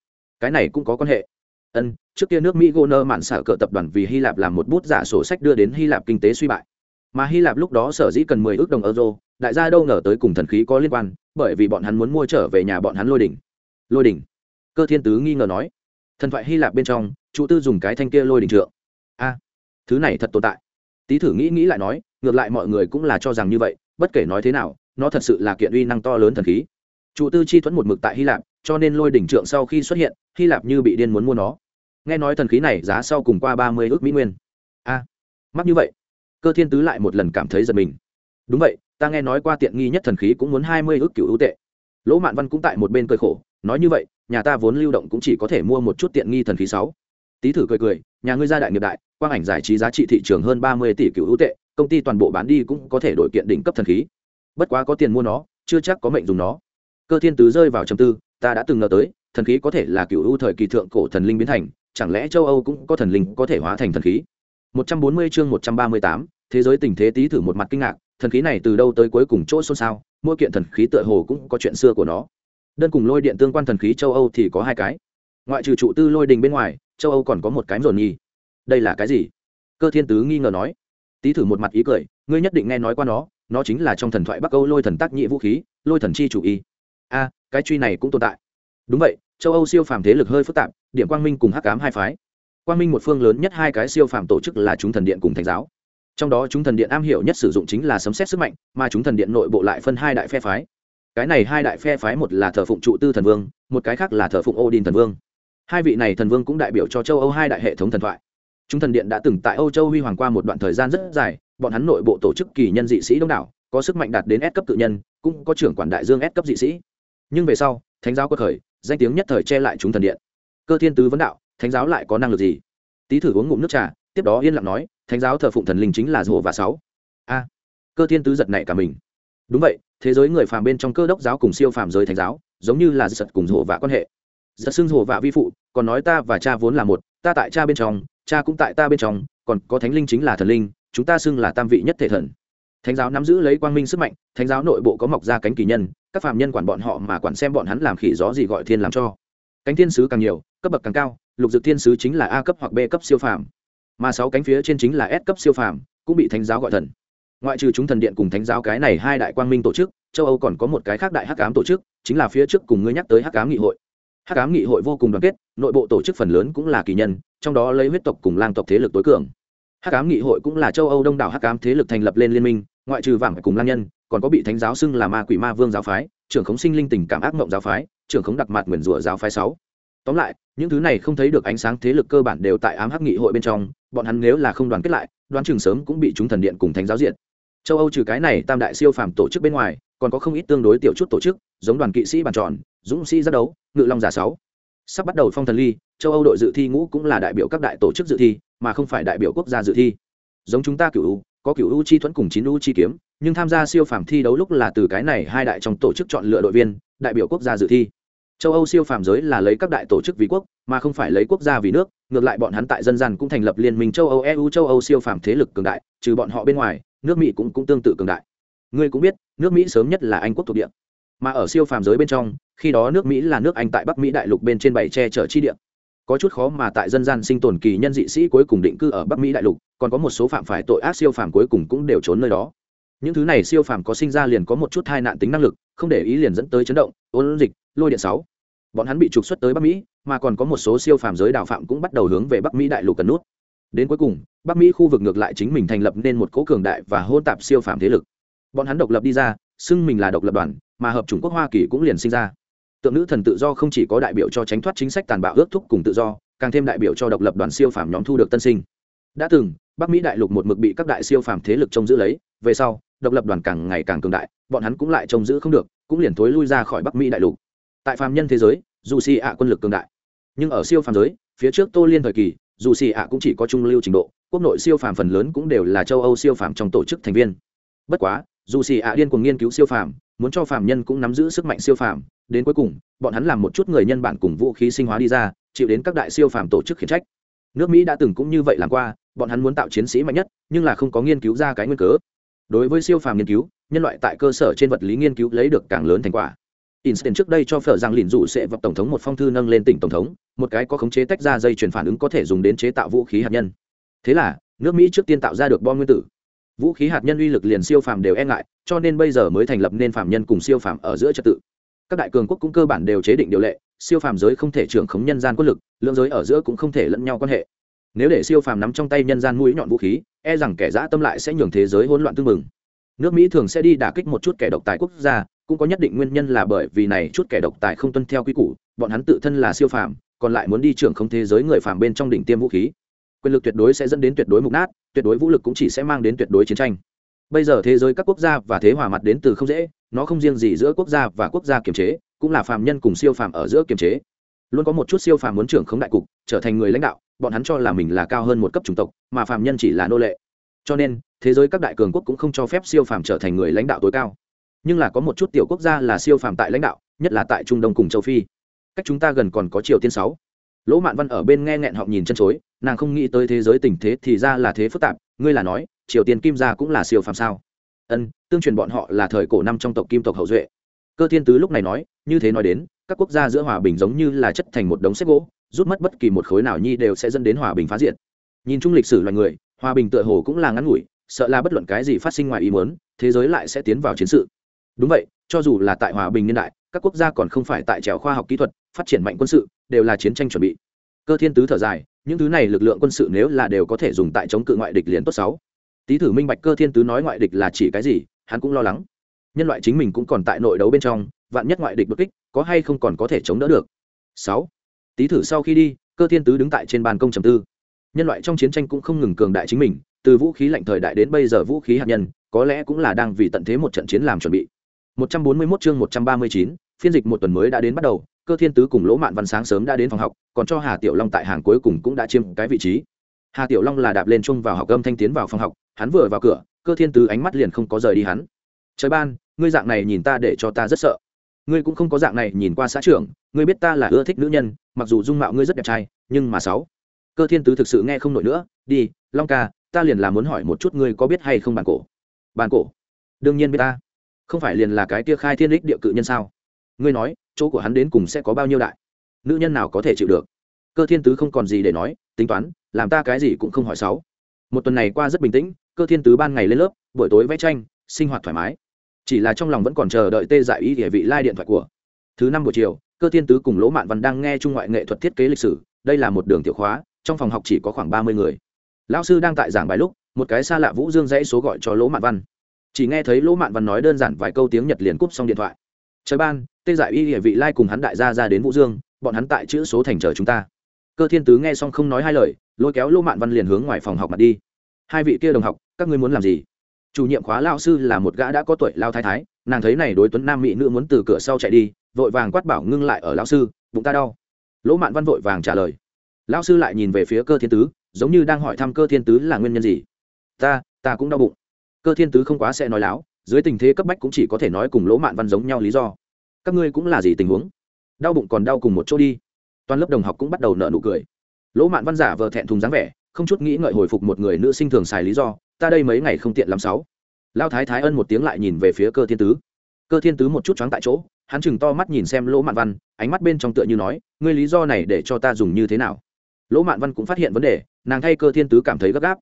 A: cái này cũng có quan hệ. Ân, trước kia nước mỹ Goner mạn xả cỡ tập đoàn vì hy lạp làm một bút giả sổ sách đưa đến hy lạp kinh tế suy bại. Mà hy lạp lúc đó sở dĩ cần mười ước đồng euro, đại gia đâu ngờ tới cùng thần khí có liên quan, bởi vì bọn hắn muốn mua trở về nhà bọn hắn lôi đỉnh. Lôi đỉnh. Cơ thiên tứ nghi ngờ nói. Thần thoại hy lạp bên trong, chủ tư dùng cái thanh kia lôi đỉnh trượng. A, thứ này thật tồn tại tý thử nghĩ nghĩ lại nói, ngược lại mọi người cũng là cho rằng như vậy, bất kể nói thế nào, nó thật sự là kiện uy năng to lớn thần khí. Trụ tư chi thuẫn một mực tại hy lạp, cho nên lôi đỉnh trượng sau khi xuất hiện, hy lạp như bị điên muốn mua nó. Nghe nói thần khí này giá sau cùng qua ba mươi ước mỹ nguyên. A, mắc như vậy, cơ thiên tứ lại một lần cảm thấy giật mình. Đúng vậy, ta nghe nói qua tiện nghi nhất thần khí cũng muốn hai mươi ước cựu ưu tệ. Lỗ mạn văn cũng tại một bên cười khổ, nói như vậy, nhà ta vốn lưu động cũng chỉ có thể mua một chút tiện nghi thần khí sáu. Tý thử cười cười nhà ngươi gia đại nghiệp đại quang ảnh giải trí giá trị thị trường hơn ba mươi tỷ cựu ưu tệ công ty toàn bộ bán đi cũng có thể đổi kiện đỉnh cấp thần khí. Bất quá có tiền mua nó chưa chắc có mệnh dùng nó. Cơ thiên tứ rơi vào trầm tư ta đã từng ngờ tới thần khí có thể là cựu ưu thời kỳ thượng cổ thần linh biến thành chẳng lẽ châu âu cũng có thần linh có thể hóa thành thần khí? 140 chương 138, thế giới tình thế tí thử một mặt kinh ngạc thần khí này từ đâu tới cuối cùng chỗ xôn xao mỗi kiện thần khí tựa hồ cũng có chuyện xưa của nó. Đơn cùng lôi điện tương quan thần khí châu âu thì có hai cái. Ngoại trừ trụ tư lôi đình bên ngoài châu âu còn có một cái rồn nhi đây là cái gì? Cơ thiên tứ nghi ngờ nói. Tý thử một mặt ý cười, ngươi nhất định nghe nói qua nó nó chính là trong thần thoại bắc âu lôi thần tác nhị vũ khí, lôi thần chi chủ y. A, cái truy này cũng tồn tại. Đúng vậy, châu âu siêu phàm thế lực hơi phức tạp, điểm quang minh cùng hắc cám hai phái. Quang minh một phương lớn nhất hai cái siêu phàm tổ chức là chúng thần điện cùng thánh giáo. Trong đó chúng thần điện am hiểu nhất sử dụng chính là sấm xét sức mạnh, mà chúng thần điện nội bộ lại phân hai đại phe phái. Cái này hai đại phe phái, một là thờ phụng trụ tư thần vương, một cái khác là thờ phụng odin thần vương hai vị này thần vương cũng đại biểu cho châu âu hai đại hệ thống thần thoại. Chúng thần điện đã từng tại âu châu huy hoàng qua một đoạn thời gian rất dài, bọn hắn nội bộ tổ chức kỳ nhân dị sĩ đông đảo, có sức mạnh đạt đến S cấp tự nhân, cũng có trưởng quản đại dương S cấp dị sĩ. Nhưng về sau, thánh giáo quật khởi danh tiếng nhất thời che lại chúng thần điện. Cơ thiên tứ vấn đạo, thánh giáo lại có năng lực gì? Tý thử uống ngụm nước trà, tiếp đó yên lặng nói, thánh giáo thờ phụng thần linh chính là rùa và sáu. A, cơ thiên tứ giật nảy cả mình. Đúng vậy, thế giới người phàm bên trong cơ đốc giáo cùng siêu phàm giới thánh giáo, giống như là giật cùng rùa và quan hệ giật xưng hồ vạ vi phụ, còn nói ta và cha vốn là một, ta tại cha bên trong, cha cũng tại ta bên trong, còn có thánh linh chính là thần linh, chúng ta xưng là tam vị nhất thể thần. Thánh giáo nắm giữ lấy quang minh sức mạnh, thánh giáo nội bộ có mọc ra cánh kỳ nhân, các phạm nhân quản bọn họ mà quản xem bọn hắn làm khỉ gió gì gọi thiên làm cho. Cánh thiên sứ càng nhiều, cấp bậc càng cao, lục dực thiên sứ chính là a cấp hoặc b cấp siêu phàm. Mà sáu cánh phía trên chính là s cấp siêu phàm, cũng bị thánh giáo gọi thần. Ngoại trừ chúng thần điện cùng thánh giáo cái này hai đại quang minh tổ chức, châu âu còn có một cái khác đại hắc ám tổ chức, chính là phía trước cùng ngươi nhắc tới hắc ám nghị hội hắc ám nghị hội vô cùng đoàn kết, nội bộ tổ chức phần lớn cũng là kỳ nhân, trong đó lấy huyết tộc cùng lang tộc thế lực tối cường. Hắc ám nghị hội cũng là châu âu đông đảo hắc ám thế lực thành lập lên liên minh, ngoại trừ vàng cùng lang nhân, còn có bị thánh giáo xưng là ma quỷ ma vương giáo phái, trưởng khống sinh linh tình cảm ác mộng giáo phái, trưởng khống đặc mặt nguyền rủa giáo phái sáu. Tóm lại, những thứ này không thấy được ánh sáng thế lực cơ bản đều tại ám hắc nghị hội bên trong, bọn hắn nếu là không đoàn kết lại, đoán chừng sớm cũng bị chúng thần điện cùng thánh giáo diện châu âu trừ cái này tam đại siêu phàm tổ chức bên ngoài, còn có không ít tương đối tiểu chút tổ chức, giống đoàn kỵ sĩ bàn tròn dũng sĩ giác đấu, ngự long giả sáu. Sắp bắt đầu phong thần ly, châu âu đội dự thi ngũ cũng là đại biểu các đại tổ chức dự thi, mà không phải đại biểu quốc gia dự thi. Giống chúng ta cựu có cựu u chi thuẫn cùng chín u chi kiếm, nhưng tham gia siêu phàm thi đấu lúc là từ cái này hai đại trong tổ chức chọn lựa đội viên, đại biểu quốc gia dự thi. Châu âu siêu phàm giới là lấy các đại tổ chức vì quốc, mà không phải lấy quốc gia vì nước, ngược lại bọn hắn tại dân gian cũng thành lập liên minh châu âu eu châu âu siêu phàm thế lực cường đại, trừ bọn họ bên ngoài, nước mỹ cũng cũng tương tự cường đại. Ngươi cũng biết, nước mỹ sớm nhất là anh quốc thuộc địa. Mà ở siêu phàm giới bên trong khi đó nước mỹ là nước anh tại bắc mỹ đại lục bên trên bảy che chở chi địa. Có chút khó mà tại dân gian sinh tồn kỳ nhân dị sĩ cuối cùng định cư ở bắc mỹ đại lục, còn có một số phạm phải tội ác siêu phàm cuối cùng cũng đều trốn nơi đó. Những thứ này siêu phàm có sinh ra liền có một chút tai nạn tính năng lực, không để ý liền dẫn tới chấn động, ôn dịch, lôi điện sáu. Bọn hắn bị trục xuất tới bắc mỹ, mà còn có một số siêu phàm giới đạo phạm cũng bắt đầu hướng về bắc mỹ đại lục cần nút. Đến cuối cùng, bắc mỹ khu vực ngược lại chính mình thành lập nên một cố cường đại và hôn tạp siêu phàm thế lực. Bọn hắn độc lập đi ra, xưng mình là độc lập đoàn, mà hợp chủng quốc hoa kỳ cũng liền sinh ra tượng nữ thần tự do không chỉ có đại biểu cho tránh thoát chính sách tàn bạo ước thúc cùng tự do, càng thêm đại biểu cho độc lập đoàn siêu phàm nhóm thu được tân sinh. Đã từng, bắc mỹ đại lục một mực bị các đại siêu phàm thế lực trông giữ lấy, về sau, độc lập đoàn càng ngày càng cường đại, bọn hắn cũng lại trông giữ không được, cũng liền thối lui ra khỏi bắc mỹ đại lục. Tại phàm nhân thế giới, dù xì ạ quân lực cường đại, nhưng ở siêu phàm giới, phía trước tô liên thời kỳ, dù xì ạ cũng chỉ có trung lưu trình độ, quốc nội siêu phàm phần lớn cũng đều là châu âu siêu phàm trong tổ chức thành viên. Bất quá dù xì ạ điên cuồng nghiên cứu siêu phàm muốn cho phàm nhân cũng nắm giữ sức mạnh siêu phàm đến cuối cùng bọn hắn làm một chút người nhân bản cùng vũ khí sinh hóa đi ra chịu đến các đại siêu phàm tổ chức khiển trách nước mỹ đã từng cũng như vậy làm qua bọn hắn muốn tạo chiến sĩ mạnh nhất nhưng là không có nghiên cứu ra cái nguyên cớ đối với siêu phàm nghiên cứu nhân loại tại cơ sở trên vật lý nghiên cứu lấy được càng lớn thành quả Einstein trước đây cho phở rằng lìn dụ sẽ vập tổng thống một phong thư nâng lên tỉnh tổng thống, một cái có khống chế tách ra dây chuyển phản ứng có thể dùng đến chế tạo vũ khí hạt nhân. Thế là, nước Mỹ trước tiên tạo ra được bom nguyên tử. Vũ khí hạt nhân uy lực liền siêu phàm đều e ngại, cho nên bây giờ mới thành lập nên phàm nhân cùng siêu phàm ở giữa trật tự. Các đại cường quốc cũng cơ bản đều chế định điều lệ, siêu phàm giới không thể trưởng khống nhân gian quân lực, lượng giới ở giữa cũng không thể lẫn nhau quan hệ. nếu để siêu phàm nắm trong tay nhân gian mũi nhọn vũ khí e rằng kẻ dã tâm lại sẽ nhường thế giới hỗn loạn tương mừng nước mỹ thường sẽ đi đả kích một chút kẻ độc tài quốc gia cũng có nhất định nguyên nhân là bởi vì này chút kẻ độc tài không tuân theo quy củ bọn hắn tự thân là siêu phàm còn lại muốn đi trưởng không thế giới người phàm bên trong đỉnh tiêm vũ khí quyền lực tuyệt đối sẽ dẫn đến tuyệt đối mục nát, tuyệt đối vũ lực cũng chỉ sẽ mang đến tuyệt đối chiến tranh. Bây giờ thế giới các quốc gia và thế hòa mặt đến từ không dễ, nó không riêng gì giữa quốc gia và quốc gia kiềm chế, cũng là phàm nhân cùng siêu phàm ở giữa kiềm chế. Luôn có một chút siêu phàm muốn trưởng không đại cục, trở thành người lãnh đạo, bọn hắn cho là mình là cao hơn một cấp chủng tộc, mà phàm nhân chỉ là nô lệ. Cho nên, thế giới các đại cường quốc cũng không cho phép siêu phàm trở thành người lãnh đạo tối cao. Nhưng là có một chút tiểu quốc gia là siêu phàm tại lãnh đạo, nhất là tại trung đông cùng châu phi. Cách chúng ta gần còn có triều tiên sáu lỗ mạn văn ở bên nghe nghẹn họng nhìn chân chối, nàng không nghĩ tới thế giới tình thế thì ra là thế phức tạp, ngươi là nói, triều tiên kim gia cũng là siêu phàm sao? Ân, tương truyền bọn họ là thời cổ năm trong tộc kim tộc hậu duệ. Cơ thiên tứ lúc này nói, như thế nói đến, các quốc gia giữa hòa bình giống như là chất thành một đống xếp gỗ, rút mất bất kỳ một khối nào nhi đều sẽ dẫn đến hòa bình phá diệt. Nhìn chung lịch sử loài người, hòa bình tựa hồ cũng là ngắn ngủi, sợ là bất luận cái gì phát sinh ngoài ý muốn, thế giới lại sẽ tiến vào chiến sự. Đúng vậy, cho dù là tại hòa bình niên đại, các quốc gia còn không phải tại trèo khoa học kỹ thuật, phát triển mạnh quân sự đều là chiến tranh chuẩn bị. Cơ thiên tứ thở dài những thứ này lực lượng quân sự nếu là đều có thể dùng tại chống cự ngoại địch liền tốt sáu. Tý thử minh bạch cơ thiên tứ nói ngoại địch là chỉ cái gì hắn cũng lo lắng. Nhân loại chính mình cũng còn tại nội đấu bên trong vạn nhất ngoại địch bất kích có hay không còn có thể chống đỡ được. Sáu. Tý thử sau khi đi cơ thiên tứ đứng tại trên ban công trầm tư. Nhân loại trong chiến tranh cũng không ngừng cường đại chính mình từ vũ khí lạnh thời đại đến bây giờ vũ khí hạt nhân có lẽ cũng là đang vì tận thế một trận chiến làm chuẩn bị. 141 chương 139, phiên dịch một tuần mới đã đến bắt đầu cơ thiên tứ cùng lỗ mạn văn sáng sớm đã đến phòng học, còn cho hà tiểu long tại hàng cuối cùng cũng đã chiếm cái vị trí. Hà tiểu long là đạp lên chung vào học âm thanh tiến vào phòng học, hắn vừa vào cửa, cơ thiên tứ ánh mắt liền không có rời đi hắn. Trời ban, ngươi dạng này nhìn ta để cho ta rất sợ. Ngươi cũng không có dạng này nhìn qua xã trưởng, ngươi biết ta là ưa thích nữ nhân, mặc dù dung mạo ngươi rất đẹp trai, nhưng mà sáu. Cơ thiên tứ thực sự nghe không nổi nữa, đi, long ca, ta liền là muốn hỏi một chút ngươi có biết hay không bàn cổ? Bàn cổ? Đương nhiên biết ta. Không phải liền là cái tia khai thiên đích địa cự nhân sao? Ngươi nói chỗ của hắn đến cùng sẽ có bao nhiêu đại? Nữ nhân nào có thể chịu được? Cơ thiên tứ không còn gì để nói, tính toán, làm ta cái gì cũng không hỏi sáu. Một tuần này qua rất bình tĩnh, cơ thiên tứ ban ngày lên lớp, buổi tối vẽ tranh, sinh hoạt thoải mái. Chỉ là trong lòng vẫn còn chờ đợi tê dại ý địa vị lai điện thoại của. Thứ năm buổi chiều, cơ thiên tứ cùng lỗ mạn văn đang nghe trung ngoại nghệ thuật thiết kế lịch sử, đây là một đường tiểu khóa, trong phòng học chỉ có khoảng ba mươi người. Lão sư đang tại giảng bài lúc, một cái xa lạ vũ dương dãy số gọi cho lỗ mạn văn. Chỉ nghe thấy lỗ mạn văn nói đơn giản vài câu tiếng nhật liền cúp xong điện thoại trời ban, tê giải y địa vị lai cùng hắn đại gia ra đến vũ dương, bọn hắn tại chữ số thành chờ chúng ta. Cơ thiên tứ nghe xong không nói hai lời, lôi kéo Lô mạn văn liền hướng ngoài phòng học mặt đi. Hai vị kia đồng học, các ngươi muốn làm gì? Chủ nhiệm khóa lao sư là một gã đã có tuổi lao thái thái, nàng thấy này đối tuấn nam mỹ nữ muốn từ cửa sau chạy đi, vội vàng quát bảo ngưng lại ở lao sư, bụng ta đau. Lỗ mạn văn vội vàng trả lời. Lao sư lại nhìn về phía cơ thiên tứ, giống như đang hỏi thăm cơ thiên tứ là nguyên nhân gì. Ta ta cũng đau bụng. Cơ thiên tứ không quá sẽ nói láo dưới tình thế cấp bách cũng chỉ có thể nói cùng lỗ mạn văn giống nhau lý do. Các ngươi cũng là gì tình huống? Đau bụng còn đau cùng một chỗ đi. Toàn lớp đồng học cũng bắt đầu nợ nụ cười. Lỗ mạn văn giả vờ thẹn thùng dáng vẻ, không chút nghĩ ngợi hồi phục một người nữ sinh thường xài lý do, ta đây mấy ngày không tiện làm sáu. Lao thái thái ân một tiếng lại nhìn về phía cơ thiên tứ. Cơ thiên tứ một chút choáng tại chỗ, hắn chừng to mắt nhìn xem lỗ mạn văn, ánh mắt bên trong tựa như nói, ngươi lý do này để cho ta dùng như thế nào? Lỗ mạn văn cũng phát hiện vấn đề, nàng thay cơ thiên tứ cảm thấy gấp gáp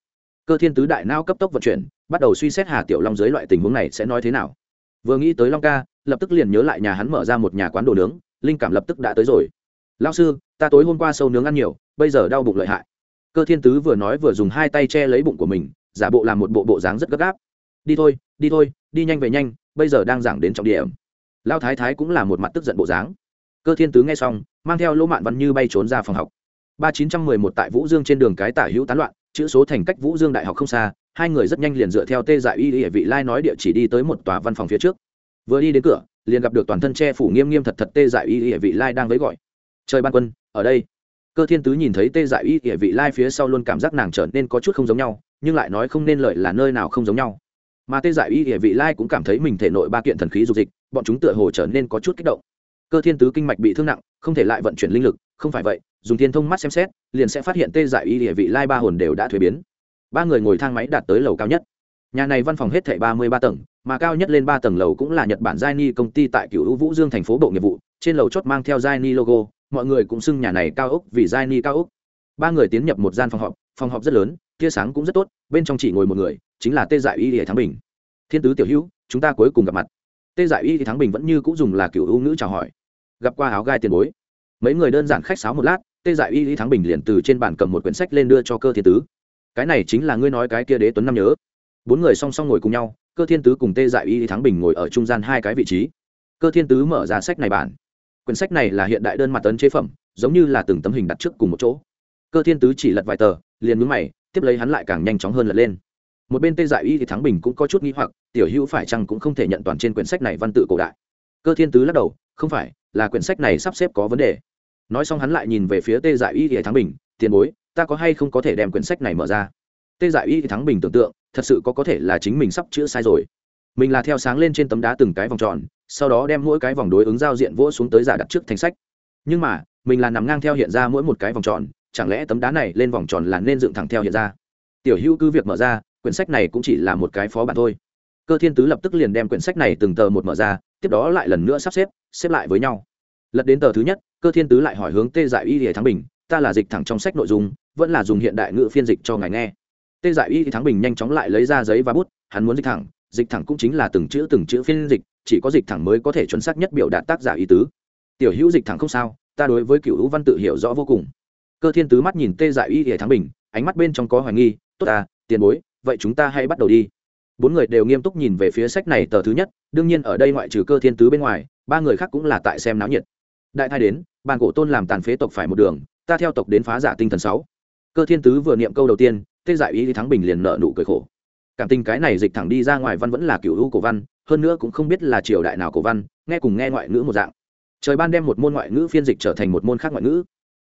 A: cơ thiên tứ đại nao cấp tốc vận chuyển, bắt đầu suy xét hà tiểu long dưới loại tình huống này sẽ nói thế nào. Vừa nghĩ tới long ca, lập tức liền nhớ lại nhà hắn mở ra một nhà quán đồ nướng, linh cảm lập tức đã tới rồi. Lao sư, ta tối hôm qua sâu nướng ăn nhiều, bây giờ đau bụng lợi hại. Cơ thiên tứ vừa nói vừa dùng hai tay che lấy bụng của mình, giả bộ làm một bộ bộ dáng rất gấp gáp. Đi thôi đi thôi, đi nhanh về nhanh, bây giờ đang giảng đến trọng điểm. Lao thái thái cũng là một mặt tức giận bộ dáng. Cơ thiên tứ nghe xong, mang theo lỗ mạn văn như bay trốn ra phòng học. Ba chín trăm mười một tại vũ dương trên đường cái tả hữu tán loạn chữ số thành cách vũ dương đại học không xa, hai người rất nhanh liền dựa theo tê dại y hệ vị lai nói địa chỉ đi tới một tòa văn phòng phía trước. Vừa đi đến cửa, liền gặp được toàn thân che phủ nghiêm nghiêm thật thật tê dại y hệ vị lai đang với gọi. Trời ban quân, ở đây. Cơ thiên tứ nhìn thấy tê dại y hệ vị lai phía sau luôn cảm giác nàng trở nên có chút không giống nhau, nhưng lại nói không nên lợi là nơi nào không giống nhau. Mà tê dại y hệ vị lai cũng cảm thấy mình thể nội ba kiện thần khí dục dịch, bọn chúng tựa hồ trở nên có chút kích động. Cơ thiên tứ kinh mạch bị thương nặng, không thể lại vận chuyển linh lực, không phải vậy dùng thiên thông mắt xem xét, liền sẽ phát hiện tê dại y địa vị lai ba hồn đều đã thuế biến. Ba người ngồi thang máy đạt tới lầu cao nhất. Nhà này văn phòng hết thảy ba mươi ba tầng, mà cao nhất lên ba tầng lầu cũng là nhật bản giai ni công ty tại cựu vũ dương thành phố bộ nghiệp vụ, trên lầu chót mang theo giai ni logo, mọi người cũng xưng nhà này cao ốc vì giai ni cao ốc. Ba người tiến nhập một gian phòng họp phòng họp rất lớn, tia sáng cũng rất tốt, bên trong chỉ ngồi một người, chính là tê dại y địa thắng bình. Thiên tứ tiểu hữu, chúng ta cuối cùng gặp mặt. Tê dại y thì thắng bình vẫn như cũng dùng là kiểu ưu ngữ chào hỏi. Gặp qua áo gai tiền bối. Mấy người đơn giản khách sáo một lát tê dại y lý thắng bình liền từ trên bàn cầm một quyển sách lên đưa cho cơ thiên tứ. Cái này chính là ngươi nói cái kia đế tuấn năm nhớ. Bốn người song song ngồi cùng nhau, cơ thiên tứ cùng tê dại y lý thắng bình ngồi ở trung gian hai cái vị trí. Cơ thiên tứ mở ra sách này bản. Quyển sách này là hiện đại đơn mặt tấn chế phẩm, giống như là từng tấm hình đặt trước cùng một chỗ. Cơ thiên tứ chỉ lật vài tờ, liền mướn mày, tiếp lấy hắn lại càng nhanh chóng hơn lật lên. Một bên tê dại y thì thắng bình cũng có chút nghi hoặc, tiểu hữu phải chăng cũng không thể nhận toàn trên quyển sách này văn tự cổ đại. Cơ thiên tứ lắc đầu, không phải, là quyển sách này sắp xếp có vấn đề nói xong hắn lại nhìn về phía tê dại y thì thắng bình, tiền bối, ta có hay không có thể đem quyển sách này mở ra? Tê dại y thì thắng bình tưởng tượng, thật sự có có thể là chính mình sắp chữa sai rồi. Mình là theo sáng lên trên tấm đá từng cái vòng tròn, sau đó đem mỗi cái vòng đối ứng giao diện vỗ xuống tới giả đặt trước thành sách. Nhưng mà, mình là nằm ngang theo hiện ra mỗi một cái vòng tròn, chẳng lẽ tấm đá này lên vòng tròn là nên dựng thẳng theo hiện ra? Tiểu hữu cứ việc mở ra, quyển sách này cũng chỉ là một cái phó bản thôi. Cơ thiên tứ lập tức liền đem quyển sách này từng tờ một mở ra, tiếp đó lại lần nữa sắp xếp xếp lại với nhau. Lật đến tờ thứ nhất cơ thiên tứ lại hỏi hướng tê dại y thì thắng bình, ta là dịch thẳng trong sách nội dung, vẫn là dùng hiện đại ngữ phiên dịch cho ngài nghe. Tê dại y thì thắng bình nhanh chóng lại lấy ra giấy và bút, hắn muốn dịch thẳng dịch thẳng cũng chính là từng chữ từng chữ phiên dịch, chỉ có dịch thẳng mới có thể chuẩn xác nhất biểu đạt tác giả ý tứ. Tiểu hữu dịch thẳng không sao, ta đối với cựu hữu văn tự hiểu rõ vô cùng. Cơ thiên tứ mắt nhìn tê dại y thì thắng bình, ánh mắt bên trong có hoài nghi, tốt ta, tiền bối, vậy chúng ta hãy bắt đầu đi. Bốn người đều nghiêm túc nhìn về phía sách này tờ thứ nhất, đương nhiên ở đây ngoại trừ cơ thiên tứ bên ngoài, ba người khác cũng là tại xem náo nhiệt. Đại thai đến bàn cổ tôn làm tàn phế tộc phải một đường, ta theo tộc đến phá giả tinh thần sáu. Cơ thiên tứ vừa niệm câu đầu tiên, tê dại ý thắng bình liền nợ nụ cười khổ. Cảm tình cái này dịch thẳng đi ra ngoài văn vẫn là cựu hữu cổ văn, hơn nữa cũng không biết là triều đại nào cổ văn, nghe cùng nghe ngoại ngữ một dạng. Trời ban đem một môn ngoại ngữ phiên dịch trở thành một môn khác ngoại ngữ.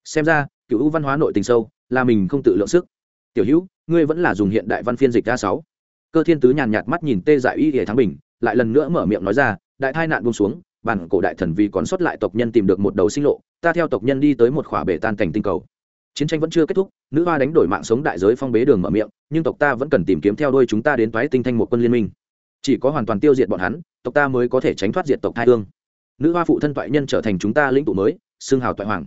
A: Xem ra cựu hữu văn hóa nội tình sâu, là mình không tự lượng sức. Tiểu hữu, ngươi vẫn là dùng hiện đại văn phiên dịch a sáu. Cơ thiên tứ nhàn nhạt mắt nhìn tê dại y hệ thắng bình, lại lần nữa mở miệng nói ra, đại thai nạn buông xuống bản cổ đại thần vì còn sót lại tộc nhân tìm được một đầu sinh lộ, ta theo tộc nhân đi tới một khỏa bể tan cảnh tinh cầu. Chiến tranh vẫn chưa kết thúc, nữ hoa đánh đổi mạng sống đại giới phong bế đường mở miệng, nhưng tộc ta vẫn cần tìm kiếm theo đôi chúng ta đến toái tinh thanh một quân liên minh. Chỉ có hoàn toàn tiêu diệt bọn hắn, tộc ta mới có thể tránh thoát diệt tộc thai hương. Nữ hoa phụ thân toại nhân trở thành chúng ta lĩnh tụ mới xương hào toại hoàng.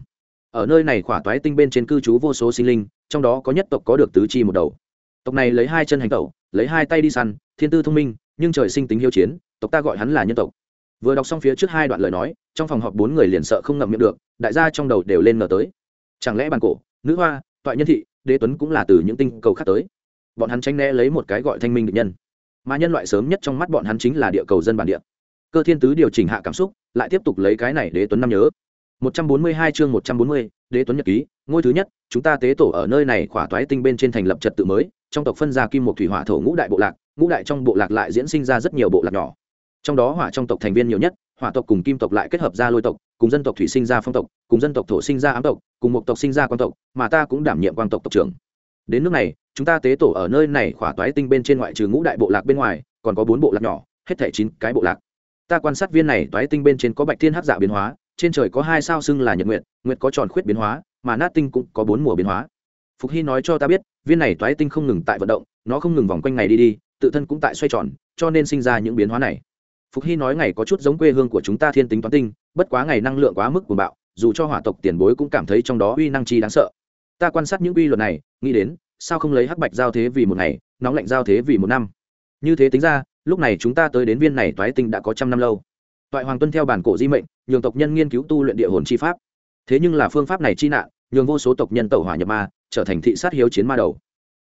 A: Ở nơi này khỏa toái tinh bên trên cư trú vô số sinh linh, trong đó có nhất tộc có được tứ chi một đầu. Tộc này lấy hai chân hành tẩu, lấy hai tay đi săn, thiên tư thông minh, nhưng trời sinh tính hiếu chiến, tộc ta gọi hắn là nhân tộc vừa đọc xong phía trước hai đoạn lời nói trong phòng họp bốn người liền sợ không ngậm miệng được đại gia trong đầu đều lên ngờ tới. Chẳng lẽ bàn cổ nữ hoa toại nhân thị đế tuấn cũng là từ những tinh cầu khác tới? Bọn hắn tranh né lấy một cái gọi thanh minh định nhân. Mà nhân loại sớm nhất trong mắt bọn hắn chính là địa cầu dân bản địa. Cơ thiên tứ điều chỉnh hạ cảm xúc lại tiếp tục lấy cái này đế tuấn năm nhớ. 142 chương 140, đế tuấn nhật ký ngôi thứ nhất chúng ta tế tổ ở nơi này khỏa toái tinh bên trên thành lập trật tự mới trong tộc phân gia kim một thủy hỏa thổ ngũ đại bộ lạc ngũ đại trong bộ lạc lại diễn sinh ra rất nhiều bộ lạc nhỏ trong đó hỏa trong tộc thành viên nhiều nhất, hỏa tộc cùng kim tộc lại kết hợp ra lôi tộc, cùng dân tộc thủy sinh ra phong tộc, cùng dân tộc thổ sinh ra ám tộc, cùng một tộc sinh ra quan tộc, mà ta cũng đảm nhiệm quan tộc tộc trưởng. Đến nước này, chúng ta tế tổ ở nơi này khỏa toái tinh bên trên ngoại trừ ngũ đại bộ lạc bên ngoài, còn có bốn bộ lạc nhỏ, hết thảy chín cái bộ lạc. Ta quan sát viên này toái tinh bên trên có bạch thiên hắc dạ biến hóa, trên trời có hai sao xưng là nhật nguyệt nguyệt có tròn khuyết biến hóa, mà nát tinh cũng có bốn mùa biến hóa. Phục hy nói cho ta biết, viên này toái tinh không ngừng tại vận động, nó không ngừng vòng quanh ngày đi đi, tự thân cũng tại xoay tròn, cho nên sinh ra những biến hóa này phục hy nói ngày có chút giống quê hương của chúng ta thiên tính toán tinh, bất quá ngày năng lượng quá mức của bạo, dù cho hỏa tộc tiền bối cũng cảm thấy trong đó uy năng chi đáng sợ. Ta quan sát những quy luật này, nghĩ đến, sao không lấy hắc bạch giao thế vì một ngày, nóng lạnh giao thế vì một năm? Như thế tính ra, lúc này chúng ta tới đến viên này toái tinh đã có trăm năm lâu. Toại hoàng tuân theo bản cổ di mệnh, nhường tộc nhân nghiên cứu tu luyện địa hồn chi pháp. Thế nhưng là phương pháp này chi nạn, nhường vô số tộc nhân tẩu hỏa nhập ma, trở thành thị sát hiếu chiến ma đầu.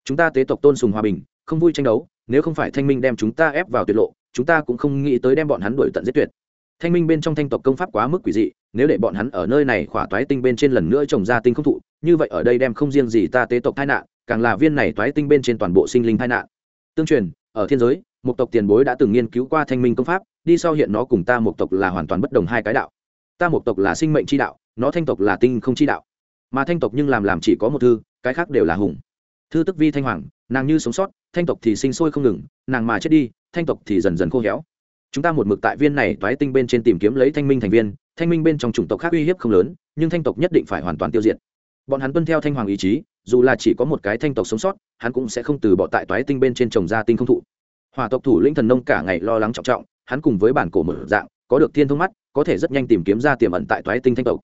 A: Chúng ta tế tộc tôn sùng hòa bình, không vui tranh đấu, nếu không phải thanh minh đem chúng ta ép vào tuyệt lộ chúng ta cũng không nghĩ tới đem bọn hắn đuổi tận giết tuyệt. Thanh minh bên trong thanh tộc công pháp quá mức quỷ dị, nếu để bọn hắn ở nơi này khỏa toái tinh bên trên lần nữa trồng ra tinh không thụ, như vậy ở đây đem không riêng gì ta tế tộc tai nạn, càng là viên này toái tinh bên trên toàn bộ sinh linh tai nạn. Tương truyền, ở thiên giới, một tộc tiền bối đã từng nghiên cứu qua thanh minh công pháp, đi sau hiện nó cùng ta một tộc là hoàn toàn bất đồng hai cái đạo. Ta một tộc là sinh mệnh chi đạo, nó thanh tộc là tinh không chi đạo. Mà thanh tộc nhưng làm làm chỉ có một thư, cái khác đều là hùng. Thư tức vi thanh hoàng, nàng như sống sót, thanh tộc thì sinh sôi không ngừng, nàng mà chết đi thanh tộc thì dần dần khô héo. Chúng ta một mực tại viên này toái tinh bên trên tìm kiếm lấy thanh minh thành viên, thanh minh bên trong chủng tộc khác uy hiếp không lớn, nhưng thanh tộc nhất định phải hoàn toàn tiêu diệt. Bọn hắn tuân theo thanh hoàng ý chí, dù là chỉ có một cái thanh tộc sống sót, hắn cũng sẽ không từ bỏ tại toái tinh bên trên trồng ra tinh không thụ. Hòa tộc thủ lĩnh thần nông cả ngày lo lắng trọng trọng, hắn cùng với bản cổ mở dạng, có được thiên thông mắt, có thể rất nhanh tìm kiếm ra tiềm ẩn tại toái tinh thanh tộc.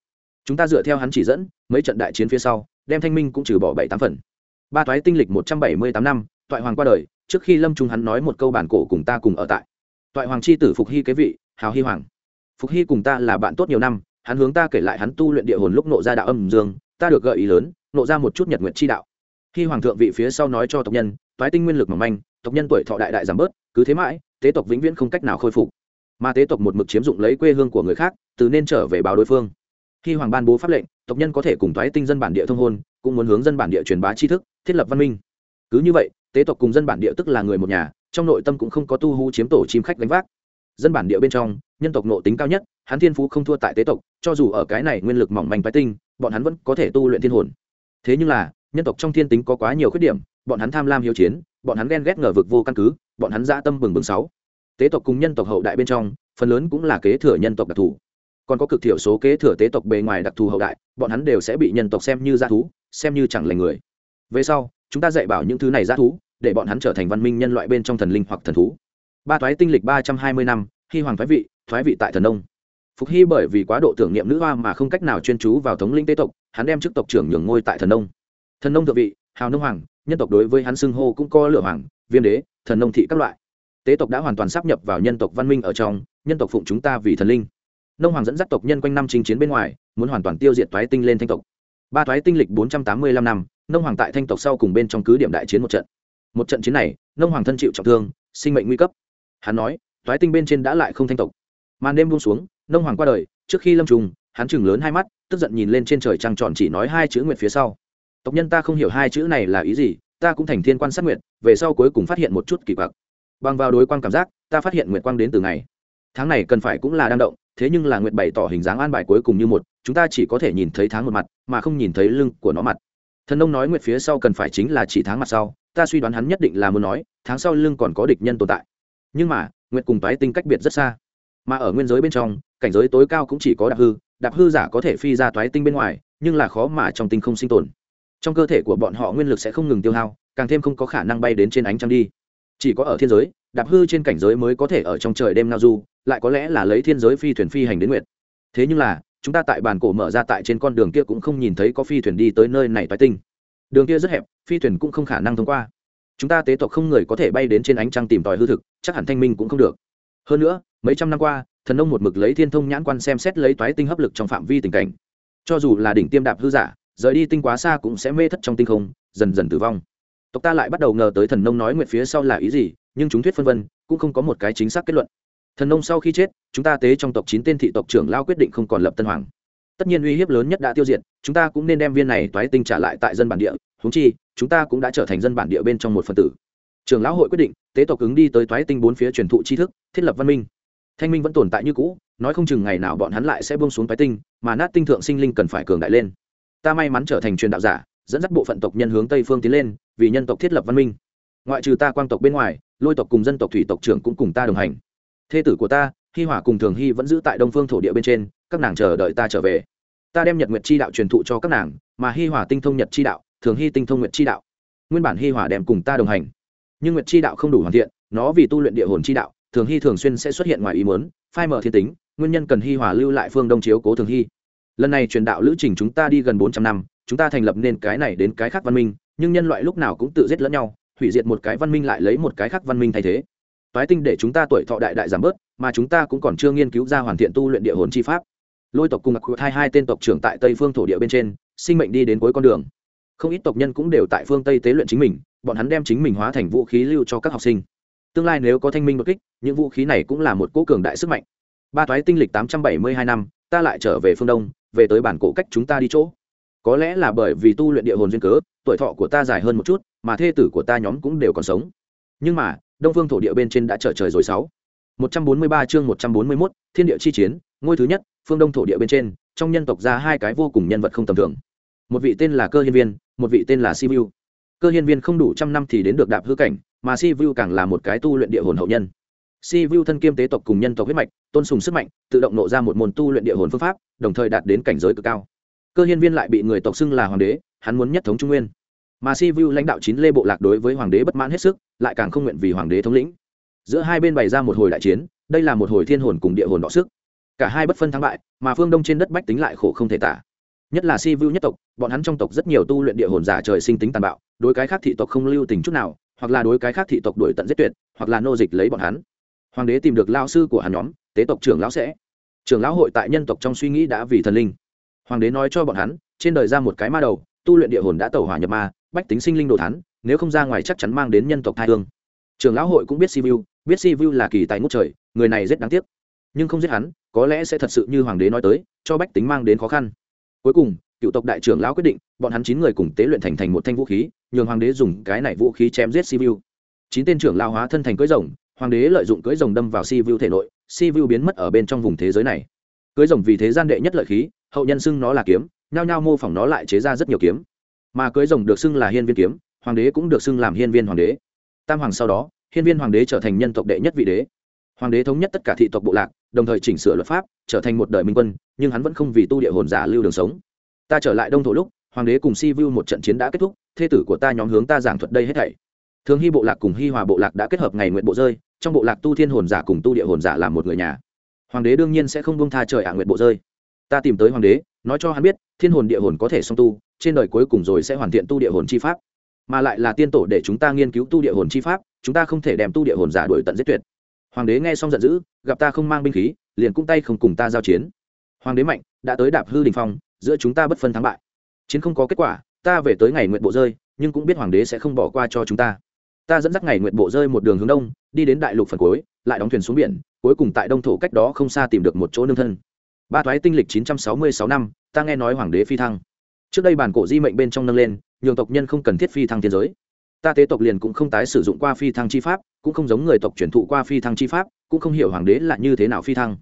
A: Chúng ta dựa theo hắn chỉ dẫn, mấy trận đại chiến phía sau, đem thanh minh cũng trừ bỏ bảy tám phần. Ba toái tinh lịch một trăm bảy mươi tám năm, toại hoàng qua đời trước khi lâm trung hắn nói một câu bản cổ cùng ta cùng ở tại. Toại hoàng c h i tử phục hy kế vị, hào hy hoàng. Phục hy cùng ta là bạn tốt nhiều năm, hắn hướng ta kể lại hắn tu luyện địa hồn lúc nộ ra đạo âm dương, ta được gợi ý lớn, nộ ra một chút nhật nguyện chi đạo. Khi hoàng thượng vị phía sau nói cho tộc nhân, toái tinh nguyên lực mỏng manh, tộc nhân tuổi thọ đại đại giảm bớt, cứ thế mãi, tế tộc vĩnh viễn không cách nào khôi phục. Mà tế tộc một mực chiếm dụng lấy quê hương của người khác, từ nên trở về báo đối phương. Khi hoàng ban bố pháp lệnh, tộc nhân có thể cùng toái tinh dân bản địa thông hôn, cũng muốn hướng dân bản địa truyền bá tri thức, thiết lập văn minh. Cứ như vậy tế tộc cùng dân bản địa tức là người một nhà, trong nội tâm cũng không có tu hú chiếm tổ chim khách đánh vác. Dân bản địa bên trong, nhân tộc nộ tính cao nhất, hắn thiên phú không thua tại tế tộc, cho dù ở cái này nguyên lực mỏng manh toái tinh, bọn hắn vẫn có thể tu luyện thiên hồn. Thế nhưng là, nhân tộc trong thiên tính có quá nhiều khuyết điểm, bọn hắn tham lam hiếu chiến, bọn hắn ghen ghét ngờ vực vô căn cứ, bọn hắn dã tâm bừng bừng sáu. Tế tộc cùng nhân tộc hậu đại bên trong, phần lớn cũng là kế thừa nhân tộc đặc thù. Còn có cực thiểu số kế thừa tế tộc bề ngoài đặc thù hậu đại, bọn hắn đều sẽ bị nhân tộc xem như g thú, xem như chẳng lành người. Về sau, chúng ta dạy bảo những thứ này g thú để bọn hắn trở thành văn minh nhân loại bên trong thần linh hoặc thần thú. Ba thoái tinh lịch ba trăm hai mươi năm, hy hoàng thoái vị thoái vị tại thần nông. Phục hy bởi vì quá độ tưởng niệm nữ hoa mà không cách nào chuyên chú vào thống linh tế tộc, hắn đem chức tộc trưởng nhường ngôi tại thần nông. Thần nông thượng vị, hào nông hoàng, nhân tộc đối với hắn xưng hô cũng có lửa hoàng, viêm đế, thần nông thị các loại. Tế tộc đã hoàn toàn sắp nhập vào nhân tộc văn minh ở trong, nhân tộc phụng chúng ta vì thần linh. Nông hoàng dẫn dắt tộc nhân quanh năm chinh chiến bên ngoài, muốn hoàn toàn tiêu diệt thoái tinh lên thanh tộc. Ba thoái tinh lịch bốn trăm tám mươi lăm năm, nông hoàng tại thanh tộc sau cùng bên trong cứ điểm đại chiến một trận một trận chiến này, nông hoàng thân chịu trọng thương, sinh mệnh nguy cấp. Hắn nói, toái tinh bên trên đã lại không thanh tộc. Màn đêm buông xuống, nông hoàng qua đời, trước khi lâm trùng, hắn chừng lớn hai mắt, tức giận nhìn lên trên trời trăng tròn chỉ nói hai chữ nguyệt phía sau. Tộc nhân ta không hiểu hai chữ này là ý gì, ta cũng thành thiên quan sát nguyệt, về sau cuối cùng phát hiện một chút kỳ quặc. Bằng vào đối quan cảm giác, ta phát hiện nguyệt quang đến từ ngày. Tháng này cần phải cũng là đang động, thế nhưng là nguyệt bày tỏ hình dáng an bài cuối cùng như một, chúng ta chỉ có thể nhìn thấy tháng một mặt, mà không nhìn thấy lưng của nó mặt. Thần nông nói nguyệt phía sau cần phải chính là chỉ tháng mặt sau ta suy đoán hắn nhất định là muốn nói, tháng sau lưng còn có địch nhân tồn tại. Nhưng mà, nguyệt cùng tái tinh cách biệt rất xa. Mà ở nguyên giới bên trong, cảnh giới tối cao cũng chỉ có đạp hư đạp hư giả có thể phi ra toái tinh bên ngoài, nhưng là khó mà trong tinh không sinh tồn. Trong cơ thể của bọn họ nguyên lực sẽ không ngừng tiêu hao, càng thêm không có khả năng bay đến trên ánh trăng đi. Chỉ có ở thiên giới, đạp hư trên cảnh giới mới có thể ở trong trời đêm nao du, lại có lẽ là lấy thiên giới phi thuyền phi hành đến nguyệt. Thế nhưng là, chúng ta tại bàn cổ mở ra tại trên con đường kia cũng không nhìn thấy có phi thuyền đi tới nơi này toái tinh đường kia rất hẹp, phi thuyền cũng không khả năng thông qua. Chúng ta tế tộc không người có thể bay đến trên ánh trăng tìm tòi hư thực, chắc hẳn thanh minh cũng không được. Hơn nữa, mấy trăm năm qua, thần nông một mực lấy thiên thông nhãn quan xem xét lấy toái tinh hấp lực trong phạm vi tình cảnh. Cho dù là đỉnh tiêm đạp hư giả, rời đi tinh quá xa cũng sẽ mê thất trong tinh không, dần dần tử vong. Tộc ta lại bắt đầu ngờ tới thần nông nói nguyện phía sau là ý gì, nhưng chúng thuyết phân vân, cũng không có một cái chính xác kết luận. Thần nông sau khi chết, chúng ta tế trong tộc chín tên thị tộc trưởng lao quyết định không còn lập tân hoàng tất nhiên uy hiếp lớn nhất đã tiêu diệt, chúng ta cũng nên đem viên này toái tinh trả lại tại dân bản địa húng chi, chúng ta cũng đã trở thành dân bản địa bên trong một phần tử. Trường lão hội quyết định, tế tộc ứng đi tới toái tinh bốn phía truyền thụ tri thức, thiết lập văn minh. Thanh minh vẫn tồn tại như cũ, nói không chừng ngày nào bọn hắn lại sẽ buông xuống toái tinh, mà nát tinh thượng sinh linh cần phải cường đại lên. Ta may mắn trở thành truyền đạo giả, dẫn dắt bộ phận tộc nhân hướng tây phương tiến lên, vì nhân tộc thiết lập văn minh. Ngoại trừ ta quang tộc bên ngoài, lôi tộc cùng dân tộc thủy tộc trưởng cũng cùng ta đồng hành. Thê tử của ta, hi hỏa cùng thường hy vẫn giữ tại đông phương thổ địa bên trên các nàng chờ đợi ta trở về. Ta đem nhật nguyệt chi đạo truyền thụ cho các nàng, mà hi hỏa tinh thông nhật chi đạo, thường hy tinh thông nguyệt chi đạo. Nguyên bản hi hỏa đem cùng ta đồng hành. Nhưng nguyệt chi đạo không đủ hoàn thiện, nó vì tu luyện địa hồn chi đạo, thường hy thường xuyên sẽ xuất hiện ngoài ý muốn, phai mở thiên tính, nguyên nhân cần hi hỏa lưu lại phương đông chiếu cố thường hy lần này truyền đạo lữ trình chúng ta đi gần bốn trăm năm, chúng ta thành lập nên cái này đến cái khác văn minh, nhưng nhân loại lúc nào cũng tự giết lẫn nhau, hủy diệt một cái văn minh lại lấy một cái khác văn minh thay thế. Toái tinh để chúng ta tuổi thọ đại đại giảm bớt, mà chúng ta cũng còn chưa nghiên cứu ra hoàn thiện tu luyện địa hồn chi pháp lôi tộc cùng mặc hai hai tên tộc trưởng tại tây phương thổ địa bên trên sinh mệnh đi đến cuối con đường. Không ít tộc nhân cũng đều tại phương tây tế luyện chính mình bọn hắn đem chính mình hóa thành vũ khí lưu cho các học sinh. Tương lai nếu có thanh minh đột kích những vũ khí này cũng là một cỗ cường đại sức mạnh. Ba thoái tinh lịch tám trăm bảy mươi hai năm ta lại trở về phương đông về tới bản cổ cách chúng ta đi chỗ. Có lẽ là bởi vì tu luyện địa hồn duyên cớ tuổi thọ của ta dài hơn một chút mà thê tử của ta nhóm cũng đều còn sống. Nhưng mà đông phương thổ địa bên trên đã trở trời rồi sáu. Một trăm bốn mươi ba chương một trăm bốn mươi 141, thiên địa chi chiến ngôi thứ nhất, phương đông thổ địa bên trên, trong nhân tộc ra hai cái vô cùng nhân vật không tầm thường. Một vị tên là cơ hiên viên, một vị tên là si vu cơ hiên viên không đủ trăm năm thì đến được đạp hư cảnh, mà si vu càng là một cái tu luyện địa hồn hậu nhân. Si vu thân kiêm tế tộc cùng nhân tộc huyết mạch, tôn sùng sức mạnh, tự động nộ ra một môn tu luyện địa hồn phương pháp, đồng thời đạt đến cảnh giới cực cao. Cơ hiên viên lại bị người tộc xưng là hoàng đế, hắn muốn nhất thống trung nguyên. Mà si vu lãnh đạo chín lê bộ lạc đối với hoàng đế bất mãn hết sức, lại càng không nguyện vì hoàng đế thống lĩnh. Giữa hai bên bày ra một hồi đại chiến, đây là một hồi thiên hồn cùng địa hồn đọ sức cả hai bất phân thắng bại mà phương đông trên đất bách tính lại khổ không thể tả. Nhất là si vu nhất tộc bọn hắn trong tộc rất nhiều tu luyện địa hồn giả trời sinh tính tàn bạo đối cái khác thị tộc không lưu tình chút nào hoặc là đối cái khác thị tộc đuổi tận giết tuyệt hoặc là nô dịch lấy bọn hắn. Hoàng đế tìm được lao sư của hắn nhóm tế tộc trưởng lão sẽ. Trưởng lão hội tại nhân tộc trong suy nghĩ đã vì thần linh. Hoàng đế nói cho bọn hắn trên đời ra một cái ma đầu tu luyện địa hồn đã tẩu hỏa nhập ma bách tính sinh linh đồ thắn nếu không ra ngoài chắc chắn mang đến nhân tộc thai thương. trưởng lão hội cũng biết si vu, biết si vu là kỳ tài ngút trời người này rất đáng tiếc nhưng không giết hắn, có lẽ sẽ thật sự như hoàng đế nói tới, cho bách tính mang đến khó khăn. Cuối cùng, cựu tộc đại trưởng lão quyết định, bọn hắn chín người cùng tế luyện thành thành một thanh vũ khí, nhường hoàng đế dùng cái này vũ khí chém giết sivu. Chín tên trưởng lao hóa thân thành cưỡi rồng, hoàng đế lợi dụng cưỡi rồng đâm vào sivu thể nội, sivu biến mất ở bên trong vùng thế giới này. Cưỡi rồng vì thế gian đệ nhất lợi khí, hậu nhân xưng nó là kiếm, nhao nhao mô phỏng nó lại chế ra rất nhiều kiếm. Mà cưỡi rồng được xưng là hiên viên kiếm, hoàng đế cũng được xưng làm hiên viên hoàng đế. Tam hoàng sau đó, hiên viên hoàng đế trở thành nhân tộc đệ nhất vị đế hoàng đế thống nhất tất cả thị tộc bộ lạc, đồng thời chỉnh sửa luật pháp, trở thành một đời minh quân, nhưng hắn vẫn không vì tu địa hồn giả lưu đường sống. Ta trở lại đông thổ lúc, hoàng đế cùng si vu một trận chiến đã kết thúc, thê tử của ta nhóm hướng ta giảng thuật đây hết thảy. Thường hy bộ lạc cùng hy hòa bộ lạc đã kết hợp ngày nguyện bộ rơi, trong bộ lạc tu thiên hồn giả cùng tu địa hồn giả làm một người nhà. Hoàng đế đương nhiên sẽ không bông tha trời ạ nguyện bộ rơi. Ta tìm tới hoàng đế, nói cho hắn biết, thiên hồn địa hồn có thể song tu, trên đời cuối cùng rồi sẽ hoàn thiện tu địa hồn chi pháp. Mà lại là tiên tổ để chúng ta nghiên cứu tu địa hồn chi pháp, chúng ta không thể đem tu địa hồn giả đuổi tận giết tuyệt hoàng đế nghe xong giận dữ, gặp ta không mang binh khí, liền cung tay không cùng ta giao chiến. Hoàng đế mạnh, đã tới đạp hư đình phong, giữa chúng ta bất phân thắng bại. Chiến không có kết quả, ta về tới ngày nguyện bộ rơi, nhưng cũng biết hoàng đế sẽ không bỏ qua cho chúng ta. Ta dẫn dắt ngày nguyện bộ rơi một đường hướng đông, đi đến đại lục phần cuối, lại đóng thuyền xuống biển, cuối cùng tại đông thổ cách đó không xa tìm được một chỗ nương thân. Ba thoái tinh lịch chín trăm sáu mươi sáu năm, ta nghe nói hoàng đế phi thăng. Trước đây bản cổ di mệnh bên trong nâng lên, nhường tộc nhân không cần thiết phi thăng thiên giới ta tế tộc liền cũng không tái sử dụng qua phi thăng chi pháp, cũng không giống người tộc truyền thụ qua phi thăng chi pháp, cũng không hiểu hoàng đế là như thế nào phi thăng.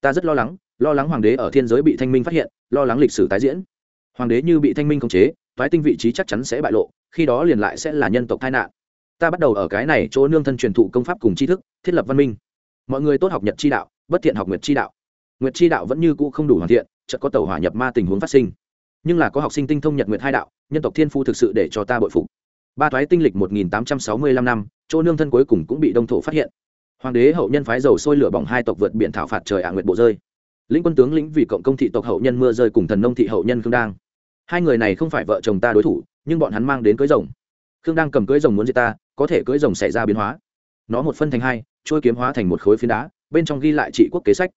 A: Ta rất lo lắng lo lắng hoàng đế ở thiên giới bị thanh minh phát hiện, lo lắng lịch sử tái diễn. Hoàng đế như bị thanh minh khống chế thoái tinh vị trí chắc chắn sẽ bại lộ, khi đó liền lại sẽ là nhân tộc tai nạn. Ta bắt đầu ở cái này chỗ nương thân truyền thụ công pháp cùng tri thức, thiết lập văn minh. Mọi người tốt học nhật chi đạo, bất thiện học nguyệt chi đạo. Nguyệt chi đạo vẫn như cũ không đủ hoàn thiện, chợt có tàu hỏa nhập ma tình huống phát sinh. Nhưng là có học sinh tinh thông nhật nguyệt hai đạo, nhân tộc thiên phu thực sự để cho ta bội phục ba thoái tinh lịch một nghìn tám trăm sáu mươi lăm năm, chỗ nương thân cuối cùng cũng bị đông thổ phát hiện. Hoàng đế hậu nhân phái dầu sôi lửa bỏng hai tộc vượt biển thảo phạt trời ả nguyệt bộ rơi. Lĩnh quân tướng lĩnh vì cộng công thị tộc hậu nhân mưa rơi cùng thần nông thị hậu nhân khương đang. Hai người này không phải vợ chồng ta đối thủ, nhưng bọn hắn mang đến cưới rồng. Khương đang cầm cưới rồng muốn giết ta, có thể cưới rồng xảy ra biến hóa. Nó một phân thành hai, trôi kiếm hóa thành một khối phiến đá, bên trong ghi lại trị quốc kế sách.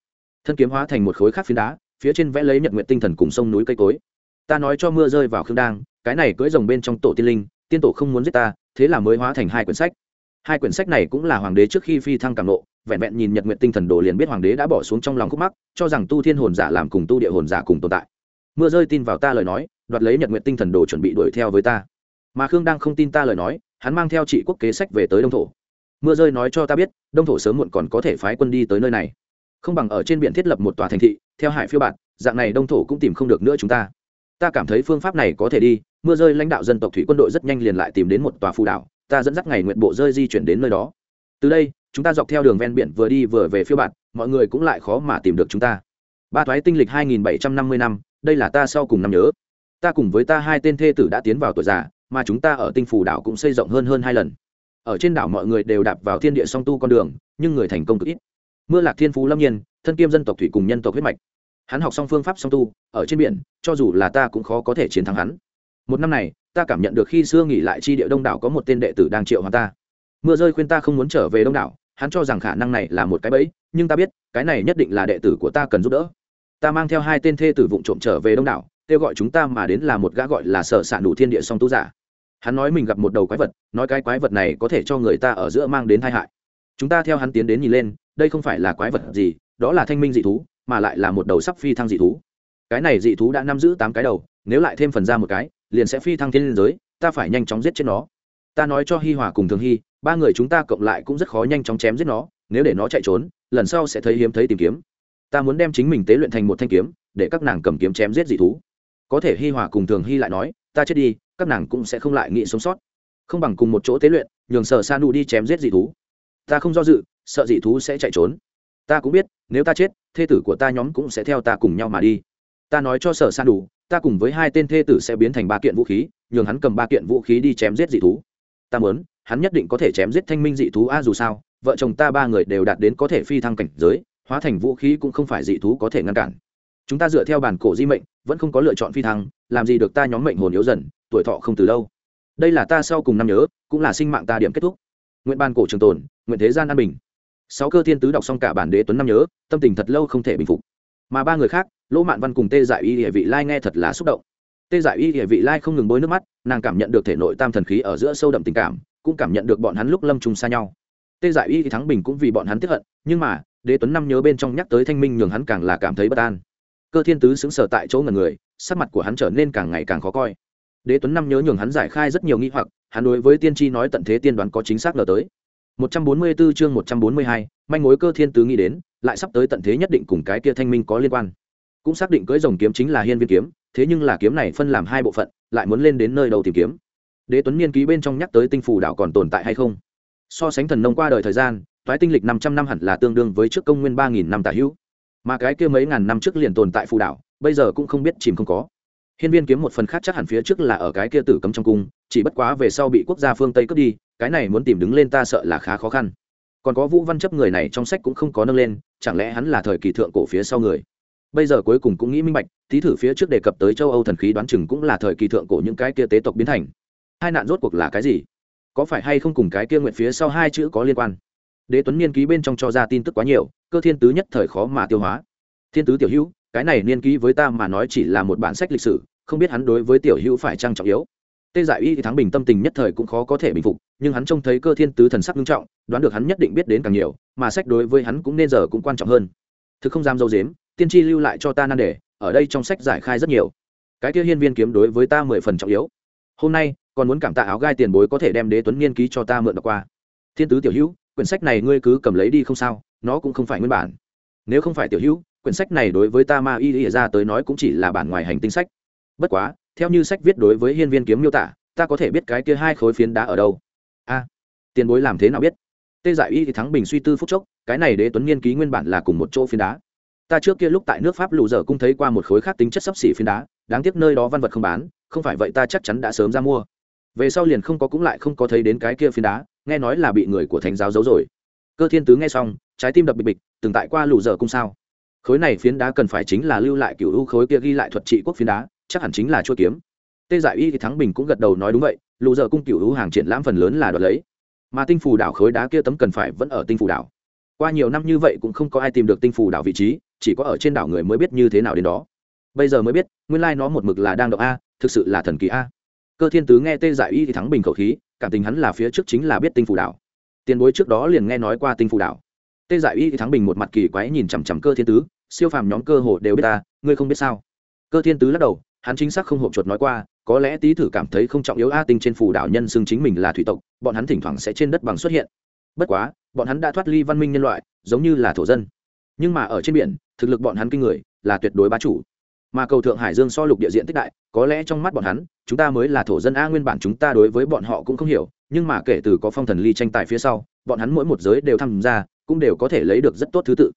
A: Thân kiếm hóa thành một khối khác phiến đá, phía trên vẽ lấy nhật nguyện tinh thần cùng sông núi cây cối. Ta nói cho mưa rơi vào khương đang, cái này cưới rồng bên trong tổ tiên linh tiên tổ không muốn giết ta, thế là mới hóa thành hai quyển sách. Hai quyển sách này cũng là hoàng đế trước khi phi thăng càng lộ, vẹn vẹn nhìn nhật nguyện tinh thần đồ liền biết hoàng đế đã bỏ xuống trong lòng khúc mắc, cho rằng tu thiên hồn giả làm cùng tu địa hồn giả cùng tồn tại. Mưa rơi tin vào ta lời nói, đoạt lấy nhật nguyện tinh thần đồ chuẩn bị đuổi theo với ta. Mà khương đang không tin ta lời nói, hắn mang theo trị quốc kế sách về tới đông thổ. Mưa rơi nói cho ta biết, đông thổ sớm muộn còn có thể phái quân đi tới nơi này. Không bằng ở trên biển thiết lập một tòa thành thị, theo hải phiêu bạn dạng này đông thổ cũng tìm không được nữa chúng ta. Ta cảm thấy phương pháp này có thể đi mưa rơi lãnh đạo dân tộc thủy quân đội rất nhanh liền lại tìm đến một tòa phù đảo, ta dẫn dắt ngày nguyện bộ rơi di chuyển đến nơi đó. Từ đây, chúng ta dọc theo đường ven biển vừa đi vừa về phiêu bạn mọi người cũng lại khó mà tìm được chúng ta. Ba thoái tinh lịch hai nghìn bảy trăm năm mươi năm, đây là ta sau cùng năm nhớ. Ta cùng với ta hai tên thê tử đã tiến vào tuổi già, mà chúng ta ở tinh phủ đảo cũng xây rộng hơn hơn hai lần. Ở trên đảo mọi người đều đạp vào thiên địa song tu con đường, nhưng người thành công cực ít. Mưa lạc thiên phú lâm nhiên, thân kiêm dân tộc thủy cùng nhân tộc huyết mạch. Hắn học xong phương pháp song tu, ở trên biển, cho dù là ta cũng khó có thể chiến thắng hắn một năm này, ta cảm nhận được khi xưa nghỉ lại chi địa đông đảo có một tên đệ tử đang triệu hoàng ta. Mưa rơi khuyên ta không muốn trở về đông đảo, hắn cho rằng khả năng này là một cái bẫy, nhưng ta biết, cái này nhất định là đệ tử của ta cần giúp đỡ. Ta mang theo hai tên thê tử vụng trộm trở về đông đảo, kêu gọi chúng ta mà đến là một gã gọi là sở s đủ thiên địa song tu giả. Hắn nói mình gặp một đầu quái vật, nói cái quái vật này có thể cho người ta ở giữa mang đến tai hại. Chúng ta theo hắn tiến đến nhìn lên, đây không phải là quái vật gì, đó là thanh minh dị thú, mà lại là một đầu sắp phi thăng dị thú. Cái này dị thú đã nắm giữ tám cái đầu, nếu lại thêm phần ra một cái liền sẽ phi thăng thiên liên giới, ta phải nhanh chóng giết chết nó. Ta nói cho hi hòa cùng thường hy ba người chúng ta cộng lại cũng rất khó nhanh chóng chém giết nó, nếu để nó chạy trốn, lần sau sẽ thấy hiếm thấy tìm kiếm. Ta muốn đem chính mình tế luyện thành một thanh kiếm, để các nàng cầm kiếm chém giết dị thú. Có thể hi hòa cùng thường hy lại nói, ta chết đi, các nàng cũng sẽ không lại nghĩ sống sót. Không bằng cùng một chỗ tế luyện, nhường sở sa nu đi chém giết dị thú. Ta không do dự, sợ dị thú sẽ chạy trốn. Ta cũng biết, nếu ta chết, thê tử của ta nhóm cũng sẽ theo ta cùng nhau mà đi. Ta nói cho sở sa đủ ta cùng với hai tên thê tử sẽ biến thành ba kiện vũ khí, nhường hắn cầm ba kiện vũ khí đi chém giết dị thú. Ta muốn, hắn nhất định có thể chém giết thanh minh dị thú a, dù sao, vợ chồng ta ba người đều đạt đến có thể phi thăng cảnh giới, hóa thành vũ khí cũng không phải dị thú có thể ngăn cản. Chúng ta dựa theo bản cổ di mệnh, vẫn không có lựa chọn phi thăng, làm gì được ta nhóm mệnh hồn yếu dần, tuổi thọ không từ lâu. Đây là ta sau cùng năm nhớ, cũng là sinh mạng ta điểm kết thúc. Nguyện ban cổ trường tồn, nguyện thế gian an bình. Sáu cơ thiên tứ đọc xong cả bản đế tuấn năm nhớ, tâm tình thật lâu không thể bình phục. Mà ba người khác lỗ mạn văn cùng tê dại y địa vị lai nghe thật là xúc động. Tê dại y địa vị lai không ngừng bôi nước mắt nàng cảm nhận được thể nội tam thần khí ở giữa sâu đậm tình cảm cũng cảm nhận được bọn hắn lúc lâm trùng xa nhau. Tê dại y thắng bình cũng vì bọn hắn tiếp hận nhưng mà đế tuấn năm nhớ bên trong nhắc tới thanh minh nhường hắn càng là cảm thấy bất an. Cơ thiên tứ xứng sở tại chỗ ngần người sắc mặt của hắn trở nên càng ngày càng khó coi. Đế tuấn năm nhớ nhường hắn giải khai rất nhiều nghi hoặc hắn đối với tiên tri nói tận thế tiên đoán có chính xác ngờ tới. 144 chương 142, manh mối cơ thiên tứ nghĩ đến lại sắp tới tận thế nhất định cùng cái kia thanh minh có liên quan cũng xác định cưỡi rồng kiếm chính là hiên viên kiếm, thế nhưng là kiếm này phân làm hai bộ phận, lại muốn lên đến nơi đầu tìm kiếm. Đế tuấn niên ký bên trong nhắc tới tinh phủ đảo còn tồn tại hay không? So sánh thần nông qua đời thời gian, toái tinh lịch năm trăm năm hẳn là tương đương với trước công nguyên ba nghìn năm tả hữu. Mà cái kia mấy ngàn năm trước liền tồn tại phù đảo, bây giờ cũng không biết chìm không có. Hiên viên kiếm một phần khác chắc hẳn phía trước là ở cái kia tử cấm trong cung, chỉ bất quá về sau bị quốc gia phương tây cướp đi, cái này muốn tìm đứng lên ta sợ là khá khó khăn. Còn có vũ văn chấp người này trong sách cũng không có nâng lên, chẳng lẽ hắn là thời kỳ thượng cổ phía sau người? Bây giờ cuối cùng cũng nghĩ minh bạch, thí thử phía trước đề cập tới châu âu thần khí đoán chừng cũng là thời kỳ thượng cổ những cái kia tế tộc biến thành. Hai nạn rốt cuộc là cái gì? Có phải hay không cùng cái kia nguyện phía sau hai chữ có liên quan? Đế tuấn niên ký bên trong cho ra tin tức quá nhiều, cơ thiên tứ nhất thời khó mà tiêu hóa. Thiên tứ tiểu hữu, cái này niên ký với ta mà nói chỉ là một bản sách lịch sử, không biết hắn đối với tiểu hữu phải trang trọng yếu. Tê giải y thì thắng bình tâm tình nhất thời cũng khó có thể bình phục, nhưng hắn trông thấy cơ thiên tứ thần sắc nghiêm trọng, đoán được hắn nhất định biết đến càng nhiều, mà sách đối với hắn cũng nên giờ cũng quan trọng hơn. Thực không dám dâu dếm tiên tri lưu lại cho ta nan đề, ở đây trong sách giải khai rất nhiều. Cái kia hiên viên kiếm đối với ta mười phần trọng yếu. Hôm nay, còn muốn cảm tạ áo gai tiền bối có thể đem đế tuấn niên ký cho ta mượn đọc qua. Thiên tứ tiểu hữu, quyển sách này ngươi cứ cầm lấy đi không sao, nó cũng không phải nguyên bản. Nếu không phải tiểu hữu, quyển sách này đối với ta ma y ỉa ra tới nói cũng chỉ là bản ngoài hành tinh sách. Bất quá, theo như sách viết đối với hiên viên kiếm miêu tả, ta có thể biết cái kia hai khối phiến đá ở đâu. A, tiền bối làm thế nào biết? Tê giải y thì thắng bình suy tư phúc chốc, cái này đế tuấn niên ký nguyên bản là cùng một chỗ phiến đá ta trước kia lúc tại nước pháp lù dở cũng thấy qua một khối khác tính chất sấp xỉ phiến đá, đáng tiếc nơi đó văn vật không bán, không phải vậy ta chắc chắn đã sớm ra mua. Về sau liền không có cũng lại không có thấy đến cái kia phiến đá, nghe nói là bị người của thánh giáo giấu rồi. Cơ thiên tứ nghe xong, trái tim đập bịch bịch, từng tại qua lù dở cung sao? Khối này phiến đá cần phải chính là lưu lại cựu u khối kia ghi lại thuật trị quốc phiến đá, chắc hẳn chính là chua kiếm. Tê giải y thì thắng bình cũng gật đầu nói đúng vậy, lù dở cung cựu u hàng triển lãm phần lớn là đoạt lấy. Mà tinh phù đảo khối đá kia tấm cần phải vẫn ở tinh phù đảo. Qua nhiều năm như vậy cũng không có ai tìm được tinh phù đảo vị trí chỉ có ở trên đảo người mới biết như thế nào đến đó. Bây giờ mới biết, nguyên lai nó một mực là đang động a, thực sự là thần kỳ a. Cơ thiên tứ nghe tê giải y thì thắng bình khẩu khí, cảm tình hắn là phía trước chính là biết tinh phù đảo. Tiền bối trước đó liền nghe nói qua tinh phù đảo. Tê giải y thì thắng bình một mặt kỳ quái nhìn chằm chằm cơ thiên tứ, siêu phàm nhóm cơ hồ đều biết ta, ngươi không biết sao? Cơ thiên tứ lắc đầu, hắn chính xác không hộp chuột nói qua, có lẽ tý thử cảm thấy không trọng yếu a tinh trên phù đảo nhân xưng chính mình là thủy tộc, bọn hắn thỉnh thoảng sẽ trên đất bằng xuất hiện. Bất quá, bọn hắn đã thoát ly văn minh nhân loại, giống như là thổ dân nhưng mà ở trên biển, thực lực bọn hắn kinh người, là tuyệt đối bá chủ. Mà cầu thượng hải dương so lục địa diện tích đại, có lẽ trong mắt bọn hắn, chúng ta mới là thổ dân a nguyên bản chúng ta đối với bọn họ cũng không hiểu, nhưng mà kể từ có phong thần ly tranh tài phía sau, bọn hắn mỗi một giới đều tham gia, cũng đều có thể lấy được rất tốt thứ tự.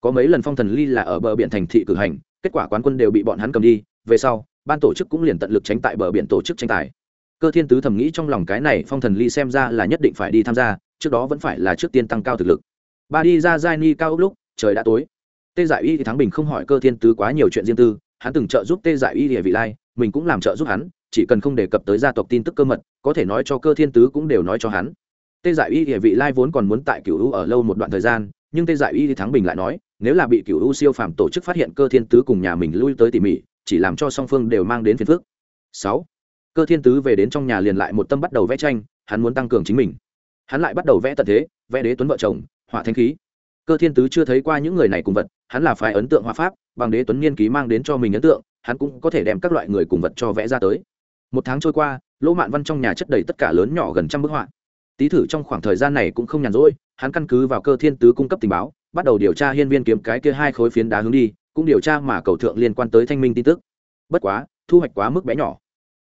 A: Có mấy lần phong thần ly là ở bờ biển thành thị cử hành, kết quả quán quân đều bị bọn hắn cầm đi, về sau, ban tổ chức cũng liền tận lực tránh tại bờ biển tổ chức tranh tài. Cơ thiên tứ thầm nghĩ trong lòng cái này phong thần ly xem ra là nhất định phải đi tham gia, trước đó vẫn phải là trước tiên tăng cao thực lực. Ba đi ra giai ni cao lúc trời đã tối. Tê giải y thì thắng bình không hỏi cơ thiên tứ quá nhiều chuyện riêng tư, hắn từng trợ giúp tê giải y địa vị lai, mình cũng làm trợ giúp hắn, chỉ cần không đề cập tới gia tộc tin tức cơ mật, có thể nói cho cơ thiên tứ cũng đều nói cho hắn. Tê giải y địa vị lai vốn còn muốn tại cựu u ở lâu một đoạn thời gian, nhưng tê giải y thì thắng bình lại nói, nếu là bị cựu u siêu phàm tổ chức phát hiện cơ thiên tứ cùng nhà mình lui tới tỉ mỉ, chỉ làm cho song phương đều mang đến phiền phức. Sáu, cơ thiên tứ về đến trong nhà liền lại một tâm bắt đầu vẽ tranh, hắn muốn tăng cường chính mình. Hắn lại bắt đầu vẽ tận thế, vẽ đế tuấn vợ chồng, hỏa thanh khí cơ thiên tứ chưa thấy qua những người này cùng vật, hắn là phải ấn tượng hoa pháp, bằng đế tuấn niên ký mang đến cho mình ấn tượng, hắn cũng có thể đem các loại người cùng vật cho vẽ ra tới. Một tháng trôi qua, lỗ mạn văn trong nhà chất đầy tất cả lớn nhỏ gần trăm bức họa. Tý thử trong khoảng thời gian này cũng không nhàn rỗi, hắn căn cứ vào cơ thiên tứ cung cấp tình báo, bắt đầu điều tra hiên viên kiếm cái kia hai khối phiến đá hướng đi, cũng điều tra mà cầu thượng liên quan tới thanh minh tin tức. Bất quá, thu hoạch quá mức bé nhỏ.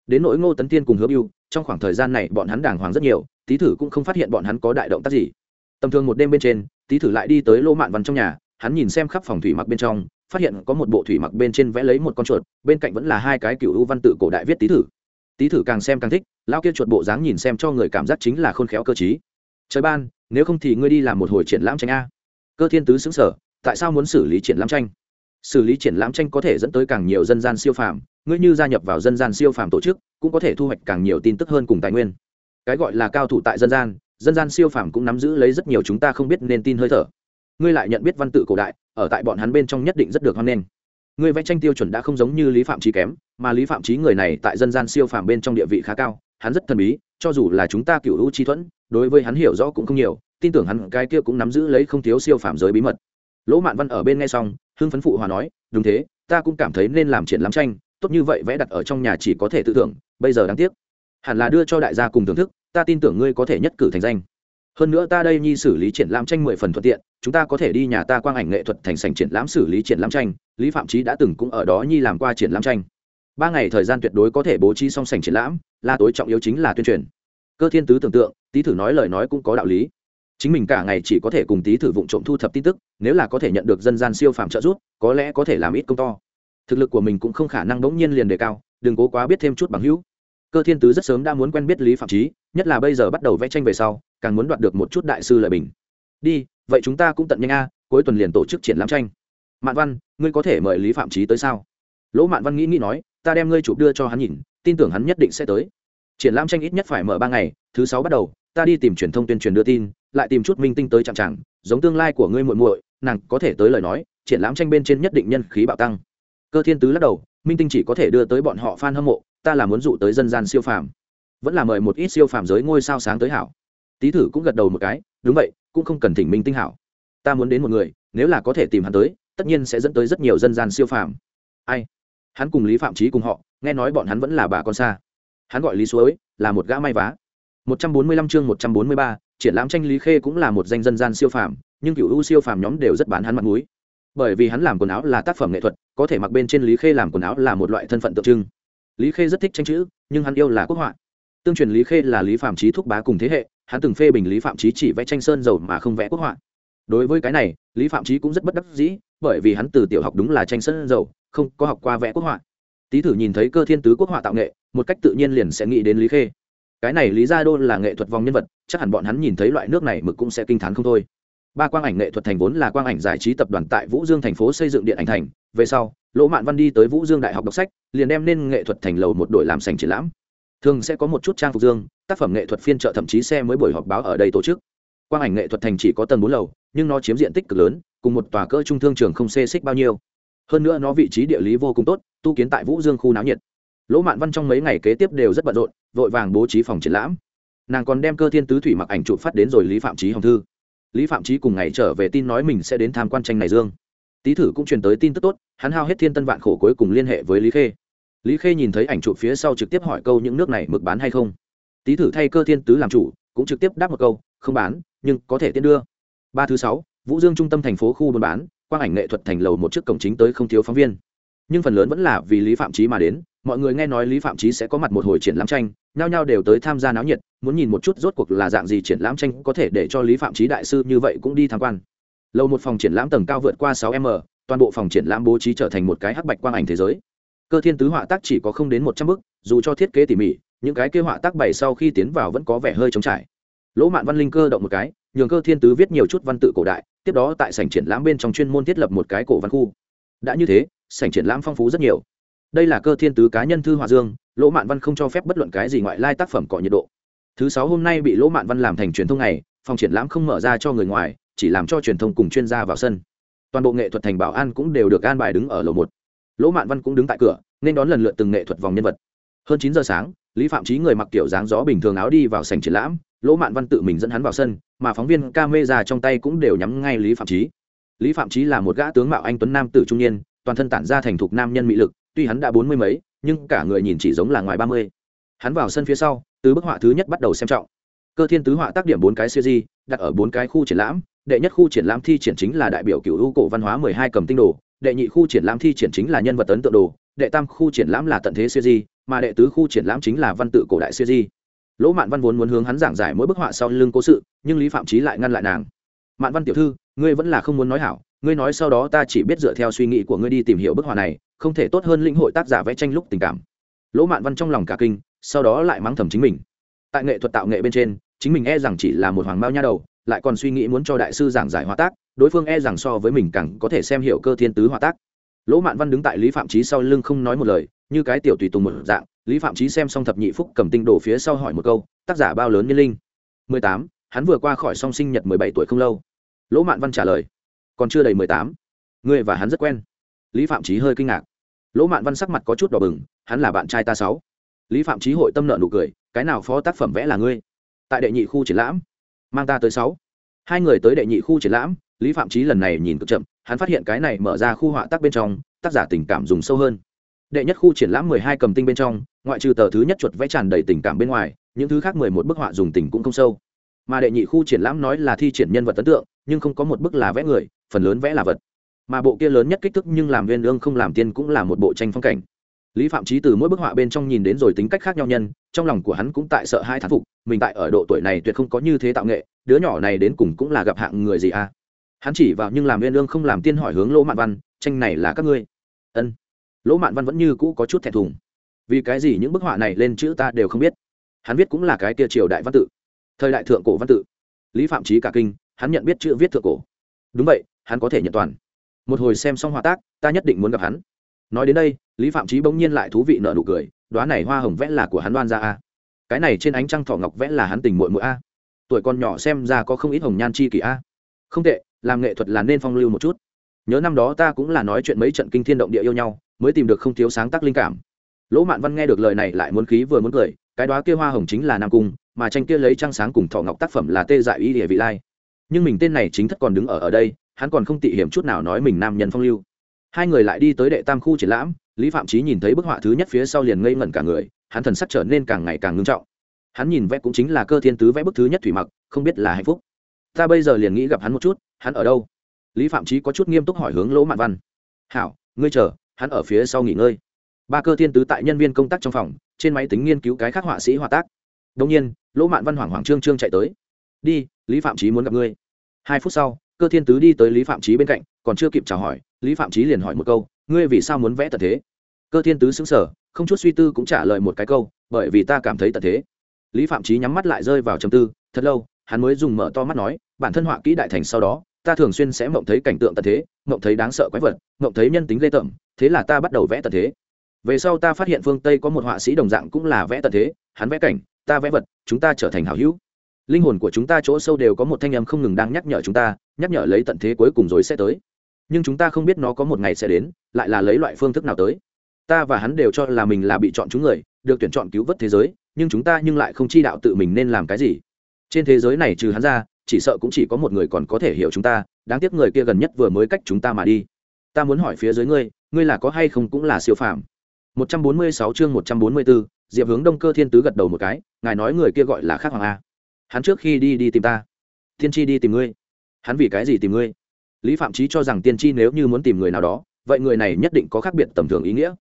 A: Đến nỗi ngô tấn tiên cùng hứa biêu trong khoảng thời gian này bọn hắn đàng hoàng rất nhiều tý thử cũng không phát hiện bọn hắn có đại động tác gì. Tầm thường một đêm bên trên Tí thử lại đi tới lô mạn văn trong nhà, hắn nhìn xem khắp phòng thủy mặc bên trong, phát hiện có một bộ thủy mặc bên trên vẽ lấy một con chuột, bên cạnh vẫn là hai cái cựu ưu văn tự cổ đại viết tí thử. Tí thử càng xem càng thích lao kia chuột bộ dáng nhìn xem cho người cảm giác chính là khôn khéo cơ t trời ban, nếu không thì ngươi đi làm một hồi triển lãm tranh a. Cơ thiên tứ xứng sở, tại sao muốn xử lý triển lãm tranh? Xử lý triển lãm tranh có thể dẫn tới càng nhiều dân gian siêu phàm, ngươi như gia nhập vào dân gian siêu phàm tổ chức, cũng có thể thu hoạch càng nhiều tin tức hơn cùng tài nguyên. Cái gọi là cao thủ tại dân gian dân gian siêu phàm cũng nắm giữ lấy rất nhiều chúng ta không biết nên tin hơi thở. Ngươi lại nhận biết văn tự cổ đại, ở tại bọn hắn bên trong nhất định rất được hoan nghênh. Ngươi vẽ tranh tiêu chuẩn đã không giống như lý phạm trí kém, mà lý phạm trí người này tại dân gian siêu phàm bên trong địa vị khá cao, hắn rất thần bí, cho dù là chúng ta cựu hữu chi thuẫn, đối với hắn hiểu rõ cũng không nhiều, tin tưởng hắn cái kia cũng nắm giữ lấy không thiếu siêu phàm giới bí mật. Lỗ mạn văn ở bên nghe xong, hưng phấn phụ hòa nói, đúng thế, ta cũng cảm thấy nên làm triển lãm tranh, tốt như vậy vẽ đặt ở trong nhà chỉ có thể tự tưởng bây giờ đáng tiếc. Hẳn là đưa cho đại gia cùng thưởng thức ta tin tưởng ngươi có thể nhất cử thành danh. Hơn nữa ta đây nhi xử lý triển lãm tranh mười phần thuận tiện, chúng ta có thể đi nhà ta quang ảnh nghệ thuật thành sành triển lãm xử lý triển lãm tranh, lý phạm trí đã từng cũng ở đó nhi làm qua triển lãm tranh. Ba ngày thời gian tuyệt đối có thể bố trí song sành triển lãm, là tối trọng yếu chính là tuyên truyền. Cơ thiên tứ tưởng tượng tý thử nói lời nói cũng có đạo lý. Chính mình cả ngày chỉ có thể cùng tý thử vụng trộm thu thập tin tức, nếu là có thể nhận được dân gian siêu phàm trợ giúp, có lẽ có thể làm ít công to. Thực lực của mình cũng không khả năng bỗng nhiên liền đề cao, đừng cố quá biết thêm chút bằng hữu cơ thiên tứ rất sớm đã muốn quen biết lý phạm trí nhất là bây giờ bắt đầu vẽ tranh về sau, càng muốn đoạt được một chút đại sư lợi bình. Đi, vậy chúng ta cũng tận nhanh a, cuối tuần liền tổ chức triển lãm tranh. Mạn văn, ngươi có thể mời lý phạm trí tới sao? Lỗ mạn văn nghĩ nghĩ nói, ta đem ngươi chụp đưa cho hắn nhìn, tin tưởng hắn nhất định sẽ tới. Triển lãm tranh ít nhất phải mở ba ngày, thứ sáu bắt đầu, ta đi tìm truyền thông tuyên truyền đưa tin, lại tìm chút minh tinh tới chạm chẳng giống tương lai của ngươi muội muội, nàng có thể tới lời nói, triển lãm tranh bên trên nhất định nhân khí bạo tăng. Cơ thiên tứ lắc đầu, minh tinh chỉ có thể đưa tới bọn họ fan hâm mộ ta là muốn dụ tới dân gian siêu phàm. Vẫn là mời một ít siêu phàm giới ngôi sao sáng tới hảo. Tý thử cũng gật đầu một cái đúng vậy cũng không cần thỉnh minh tinh hảo. Ta muốn đến một người nếu là có thể tìm hắn tới tất nhiên sẽ dẫn tới rất nhiều dân gian siêu phàm. Ai? Hắn cùng lý phạm trí cùng họ nghe nói bọn hắn vẫn là bà con xa. Hắn gọi lý suối là một gã may vá. 145 chương 143, triển lãm tranh lý khê cũng là một danh dân gian siêu phàm nhưng cựu ưu siêu phàm nhóm đều rất bán hắn mặt mũi. Bởi vì hắn làm quần áo là tác phẩm nghệ thuật có thể mặc bên trên lý khê làm quần áo là một loại thân phận tượng trưng lý khê rất thích tranh chữ, nhưng hắn yêu là quốc họa. Tương truyền lý khê là lý phạm trí thúc bá cùng thế hệ, hắn từng phê bình lý phạm trí chỉ vẽ tranh sơn dầu mà không vẽ quốc họa. Đối với cái này, lý phạm trí cũng rất bất đắc dĩ, bởi vì hắn từ tiểu học đúng là tranh sơn dầu, không có học qua vẽ quốc họa. Tý thử nhìn thấy cơ thiên tứ quốc họa tạo nghệ, một cách tự nhiên liền sẽ nghĩ đến lý khê. Cái này lý gia đô là nghệ thuật vòng nhân vật, chắc hẳn bọn hắn nhìn thấy loại nước này mực cũng sẽ kinh t h á n không thôi. Ba quang ảnh nghệ thuật thành vốn là quang ảnh giải trí tập đoàn tại vũ dương thành phố xây dựng điện ảnh thành, về sau lỗ mạn văn đi tới vũ dương đại học đọc sách, liền đem nên nghệ thuật thành lầu một đội làm sành triển lãm. Thường sẽ có một chút trang phục dương, tác phẩm nghệ thuật phiên trợ thậm chí xe mới buổi họp báo ở đây tổ chức. Quang ảnh nghệ thuật thành chỉ có tầng bốn lầu, nhưng nó chiếm diện tích cực lớn, cùng một tòa cỡ trung thương trường không xê xích bao nhiêu. Hơn nữa nó vị trí địa lý vô cùng tốt, tu kiến tại vũ dương khu náo nhiệt. Lỗ mạn văn trong mấy ngày kế tiếp đều rất bận rộn, vội vàng bố trí phòng triển lãm. Nàng còn đem cơ thiên tứ thủy mặc ảnh chụp phát đến rồi lý phạm trí hồng thư. Lý phạm trí cùng ngày trở về tin nói mình sẽ đến tham quan tranh này dương tý thử cũng truyền tới tin tức tốt, hắn hao hết thiên tân vạn khổ cuối cùng liên hệ với lý khê. Lý khê nhìn thấy ảnh chụp phía sau trực tiếp hỏi câu những nước này mực bán hay không. Tý thử thay cơ thiên tứ làm chủ, cũng trực tiếp đáp một câu, không bán, nhưng có thể tiến đưa. Ba thứ sáu, vũ dương trung tâm thành phố khu buôn bán, quang ảnh nghệ thuật thành lầu một chiếc cổng chính tới không thiếu phóng viên. Nhưng phần lớn vẫn là vì lý phạm trí mà đến, mọi người nghe nói lý phạm trí sẽ có mặt một hồi triển lãm tranh, nhao nhao đều tới tham gia náo nhiệt, muốn nhìn một chút rốt cuộc là dạng gì triển lãm tranh có thể để cho lý phạm trí đại sư như vậy cũng đi tham quan lầu một phòng triển lãm tầng cao vượt qua sáu m, toàn bộ phòng triển lãm bố trí trở thành một cái hắc bạch quang ảnh thế giới. Cơ thiên tứ họa tác chỉ có không đến một trăm bức dù cho thiết kế tỉ mỉ, những cái kế họa tác bày sau khi tiến vào vẫn có vẻ hơi trống trải. Lỗ mạn văn linh cơ động một cái, nhường cơ thiên tứ viết nhiều chút văn tự cổ đại, tiếp đó tại sảnh triển lãm bên trong chuyên môn thiết lập một cái cổ văn khu. Đã như thế, sảnh triển lãm phong phú rất nhiều. Đây là cơ thiên tứ cá nhân thư họa dương, lỗ mạn văn không cho phép bất luận cái gì ngoại lai tác phẩm cọ nhiệt độ. Thứ sáu hôm nay bị lỗ mạn văn làm thành truyền thông này phòng triển lãm không mở ra cho người ngoài chỉ làm cho truyền thông cùng chuyên gia vào sân. Toàn bộ nghệ thuật thành bảo an cũng đều được an bài đứng ở lầu một. Lỗ mạn văn cũng đứng tại cửa, nên đón lần lượt từng nghệ thuật vòng nhân vật. Hơn chín giờ sáng, lý phạm trí người mặc kiểu dáng gió bình thường áo đi vào sảnh triển lãm, lỗ mạn văn tự mình dẫn hắn vào sân, mà phóng viên ca mê ra trong tay cũng đều nhắm ngay lý phạm trí lý phạm trí là một gã tướng mạo anh tuấn nam tử trung niên, toàn thân tản ra thành thục nam nhân mỹ lực, tuy hắn đã bốn mươi mấy, nhưng cả người nhìn chỉ giống là ngoài ba mươi. Hắn vào sân phía sau, từ bức họa thứ nhất bắt đầu xem trọng cơ thiên tứ họa tác điểm bốn cái siêu di đặt ở bốn cái khu triển lãm. Đệ nhất khu triển lãm thi triển chính là đại biểu cựu ưu cổ văn hóa mười hai cầm tinh đồ. Đệ nhị khu triển lãm thi triển chính là nhân vật ấn tượng đồ. Đệ tam khu triển lãm là tận thế siêu di mà đệ tứ khu triển lãm chính là văn tự cổ đại siêu di lỗ mạn văn vốn muốn hướng hắn giảng giải mỗi bức họa sau lưng cố sự, nhưng lý phạm trí lại ngăn lại nàng. Mạn văn tiểu thư, ngươi vẫn là không muốn nói hảo. Ngươi nói sau đó ta chỉ biết dựa theo suy nghĩ của ngươi đi tìm hiểu bức họa này, không thể tốt hơn lĩnh hội tác giả vẽ tranh lúc tình cảm. Lỗ mạn văn trong lòng cả kinh, sau đó lại mắng thầm chính mình. Tại nghệ thuật tạo nghệ bên trên chính mình e rằng chỉ là một hoàng mao nha đầu, lại còn suy nghĩ muốn cho đại sư giảng giải hòa tác, đối phương e rằng so với mình càng có thể xem hiểu cơ thiên tứ hòa tác. Lỗ mạn văn đứng tại lý phạm trí sau lưng không nói một lời, như cái tiểu tùy tùng một dạng, lý phạm trí xem xong thập nhị phúc cầm tinh đổ phía sau hỏi một câu, tác giả bao lớn niên linh? mười tám, hắn vừa qua khỏi song sinh nhật mười bảy tuổi không lâu. Lỗ mạn văn trả lời, còn chưa đầy mười tám. Ngươi và hắn rất quen. Lý phạm trí hơi kinh ngạc. Lỗ mạn văn sắc mặt có chút đỏ bừng, hắn là bạn trai ta sáu. Lý phạm trí hội tâm nợ nụ cười, cái nào phó tác phẩm vẽ là ngươi? Tại đệ nhị khu triển lãm. Mang ta tới sáu. Hai người tới đệ nhị khu triển lãm, lý phạm trí lần này nhìn cực chậm, hắn phát hiện cái này mở ra khu họa tác bên trong, tác giả tình cảm dùng sâu hơn. Đệ nhất khu triển lãm mười hai cầm tinh bên trong, ngoại trừ tờ thứ nhất chuột vẽ tràn đầy tình cảm bên ngoài, những thứ khác mười một bức họa dùng tình cũng không sâu. Mà đệ nhị khu triển lãm nói là thi triển nhân vật ấn tượng, nhưng không có một bức là vẽ người, phần lớn vẽ là vật. Mà bộ kia lớn nhất kích thước nhưng làm viên lương không làm tiên cũng là một bộ tranh phong cảnh. Lý phạm trí từ mỗi bức họa bên trong nhìn đến rồi tính cách khác nhau nhân, trong lòng của hắn cũng tại sợ hai thán phục mình tại ở độ tuổi này tuyệt không có như thế tạo nghệ, đứa nhỏ này đến cùng cũng là gặp hạng người gì à? Hắn chỉ vào nhưng làm viên lương không làm tiên hỏi hướng lỗ mạn văn, tranh này là các ngươi? Ân. Lỗ mạn văn vẫn như cũ có chút thẹn thùng. Vì cái gì những bức họa này lên chữ ta đều không biết? Hắn viết cũng là cái tia triều đại văn tự, thời đại thượng cổ văn tự. Lý phạm trí cả kinh, hắn nhận biết chữ viết thượng cổ. Đúng vậy, hắn có thể nhận toàn. Một hồi xem xong họa tác, ta nhất định muốn gặp hắn. Nói đến đây, lý phạm trí bỗng nhiên lại thú vị nợ nụ cười đoá này hoa hồng vẽ là của hắn đoan ra a cái này trên ánh trăng thỏ ngọc vẽ là hắn tình muội muội a. Tuổi con nhỏ xem ra có không ít hồng nhan chi kỷ a. Không tệ, làm nghệ thuật là nên phong lưu một chút. Nhớ năm đó ta cũng là nói chuyện mấy trận kinh thiên động địa yêu nhau, mới tìm được không thiếu sáng tác linh cảm. Lỗ mạn văn nghe được lời này lại muốn khí vừa muốn cười, cái đó kia hoa hồng chính là nam cung, mà tranh kia lấy trăng sáng cùng thọ ngọc tác phẩm là tê dại y địa vị lai. Nhưng mình tên này chính thất còn đứng ở ở đây, hắn còn không tị hiểm chút nào nói mình nam nhân phong lưu. Hai người lại đi tới đệ tam khu triển lãm, lý phạm trí nhìn thấy bức họa thứ nhất phía sau liền ngây ngẩn cả người hắn thần sắc trở nên càng ngày càng ngưng trọng. Hắn nhìn vẽ cũng chính là cơ thiên tứ vẽ bức thứ nhất thủy mặc, không biết là hạnh phúc. Ta bây giờ liền nghĩ gặp hắn một chút, hắn ở đâu? Lý phạm trí có chút nghiêm túc hỏi hướng lỗ mạn văn. Hảo, ngươi chờ, hắn ở phía sau nghỉ ngơi. Ba cơ thiên tứ tại nhân viên công tác trong phòng, trên máy tính nghiên cứu cái khác họa sĩ họa tác. Đông nhiên, lỗ mạn văn hoảng hoảng trương trương chạy tới. Đi, lý phạm trí muốn gặp ngươi. Hai phút sau, cơ thiên tứ đi tới lý phạm trí bên cạnh, còn chưa kịp chào hỏi, lý phạm trí liền hỏi một câu, ngươi vì sao muốn vẽ tật thế? Cơ thiên tứ xứng sở không chút suy tư cũng trả lời một cái câu, bởi vì ta cảm thấy tận thế. Lý phạm trí nhắm mắt lại rơi vào chầm tư, thật lâu, hắn mới dùng mở to mắt nói, bản thân họa kỹ đại thành sau đó, ta thường xuyên sẽ mộng thấy cảnh tượng tận thế, mộng thấy đáng sợ quái vật, mộng thấy nhân tính lê tởm, thế là ta bắt đầu vẽ tận thế. Về sau ta phát hiện phương tây có một họa sĩ đồng dạng cũng là vẽ tận thế, hắn vẽ cảnh, ta vẽ vật, chúng ta trở thành hảo hữu. Linh hồn của chúng ta chỗ sâu đều có một thanh âm không ngừng đang nhắc nhở chúng ta, nhắc nhở lấy tận thế cuối cùng rồi sẽ tới. Nhưng chúng ta không biết nó có một ngày sẽ đến, lại là lấy loại phương thức nào tới ta và hắn đều cho là mình là bị chọn chúng người được tuyển chọn cứu vớt thế giới nhưng chúng ta nhưng lại không chi đạo tự mình nên làm cái gì trên thế giới này trừ hắn ra chỉ sợ cũng chỉ có một người còn có thể hiểu chúng ta đáng tiếc người kia gần nhất vừa mới cách chúng ta mà đi ta muốn hỏi phía dưới ngươi ngươi là có hay không cũng là siêu phàm 146 chương 144, Diệp Hướng Đông Cơ Thiên Tứ gật đầu một cái, ngài nói người kia gọi là khác Hoàng a. Hắn trước khi đi đi tìm ta, Tiên Tri đi tìm ngươi. Hắn vì cái gì tìm ngươi? Lý Phạm Chí cho rằng Tiên Tri nếu như muốn tìm người nào đó, vậy người này nhất định có khác biệt tầm thường ý nghĩa.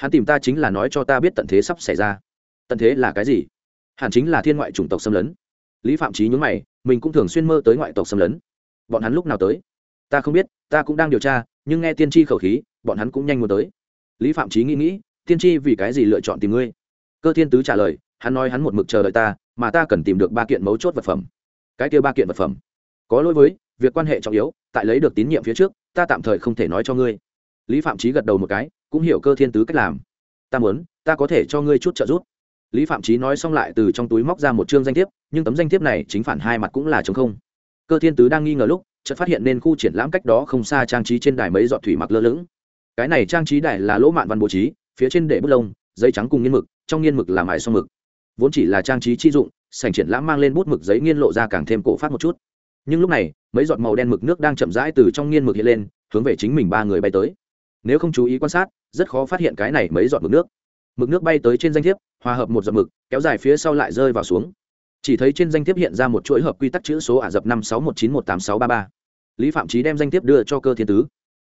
A: Hắn tìm ta chính là nói cho ta biết tận thế sắp xảy ra. Tận thế là cái gì? Hẳn chính là thiên ngoại chủng tộc xâm lấn. Lý Phạm Chí nhướng mày, mình cũng thường xuyên mơ tới ngoại tộc xâm lấn. Bọn hắn lúc nào tới? Ta không biết, ta cũng đang điều tra, nhưng nghe tiên tri khẩu khí, bọn hắn cũng nhanh muốn tới. Lý Phạm Chí nghĩ nghĩ, tiên tri vì cái gì lựa chọn tìm ngươi cơ thiên tứ trả lời hắn nói hắn một mực chờ đợi ta mà ta cần tìm được ba kiện mấu chốt vật phẩm cái kia ba kiện vật phẩm có lỗi với việc quan hệ trọng yếu tại lấy được tín nhiệm phía trước ta tạm thời không thể nói cho ngươi lý phạm trí gật đầu một cái cũng hiểu cơ thiên tứ cách làm. Ta muốn, ta có thể cho ngươi chút trợ giúp. Lý phạm trí nói xong lại từ trong túi móc ra một chương danh thiếp, nhưng tấm danh thiếp này chính phản hai mặt cũng là chống không. Cơ thiên tứ đang nghi ngờ lúc, chợt phát hiện nên khu triển lãm cách đó không xa trang trí trên đài mấy giọt thủy mặc lơ lửng. Cái này trang trí đài là lỗ mạn văn bố trí, phía trên để bút lông, giấy trắng cùng nghiên mực, trong nghiên mực làm mài xong mực. Vốn chỉ là trang trí chi dụng sành triển lãm mang lên bút mực giấy nghiên lộ ra càng thêm cổ phát một chút. Nhưng lúc này, mấy giọt màu đen mực nước đang chậm rãi từ trong nghiên mực hiện lên, hướng về chính mình ba người bay tới. Nếu không chú ý quan sát rất khó phát hiện cái này mấy giọt mực nước. Mực nước bay tới trên danh thiếp, hòa hợp một giọt mực, kéo dài phía sau lại rơi vào xuống. Chỉ thấy trên danh thiếp hiện ra một chuỗi hợp quy tắc chữ số ả rập năm sáu một chín một tám sáu ba ba. Lý phạm trí đem danh thiếp đưa cho cơ thiên tứ.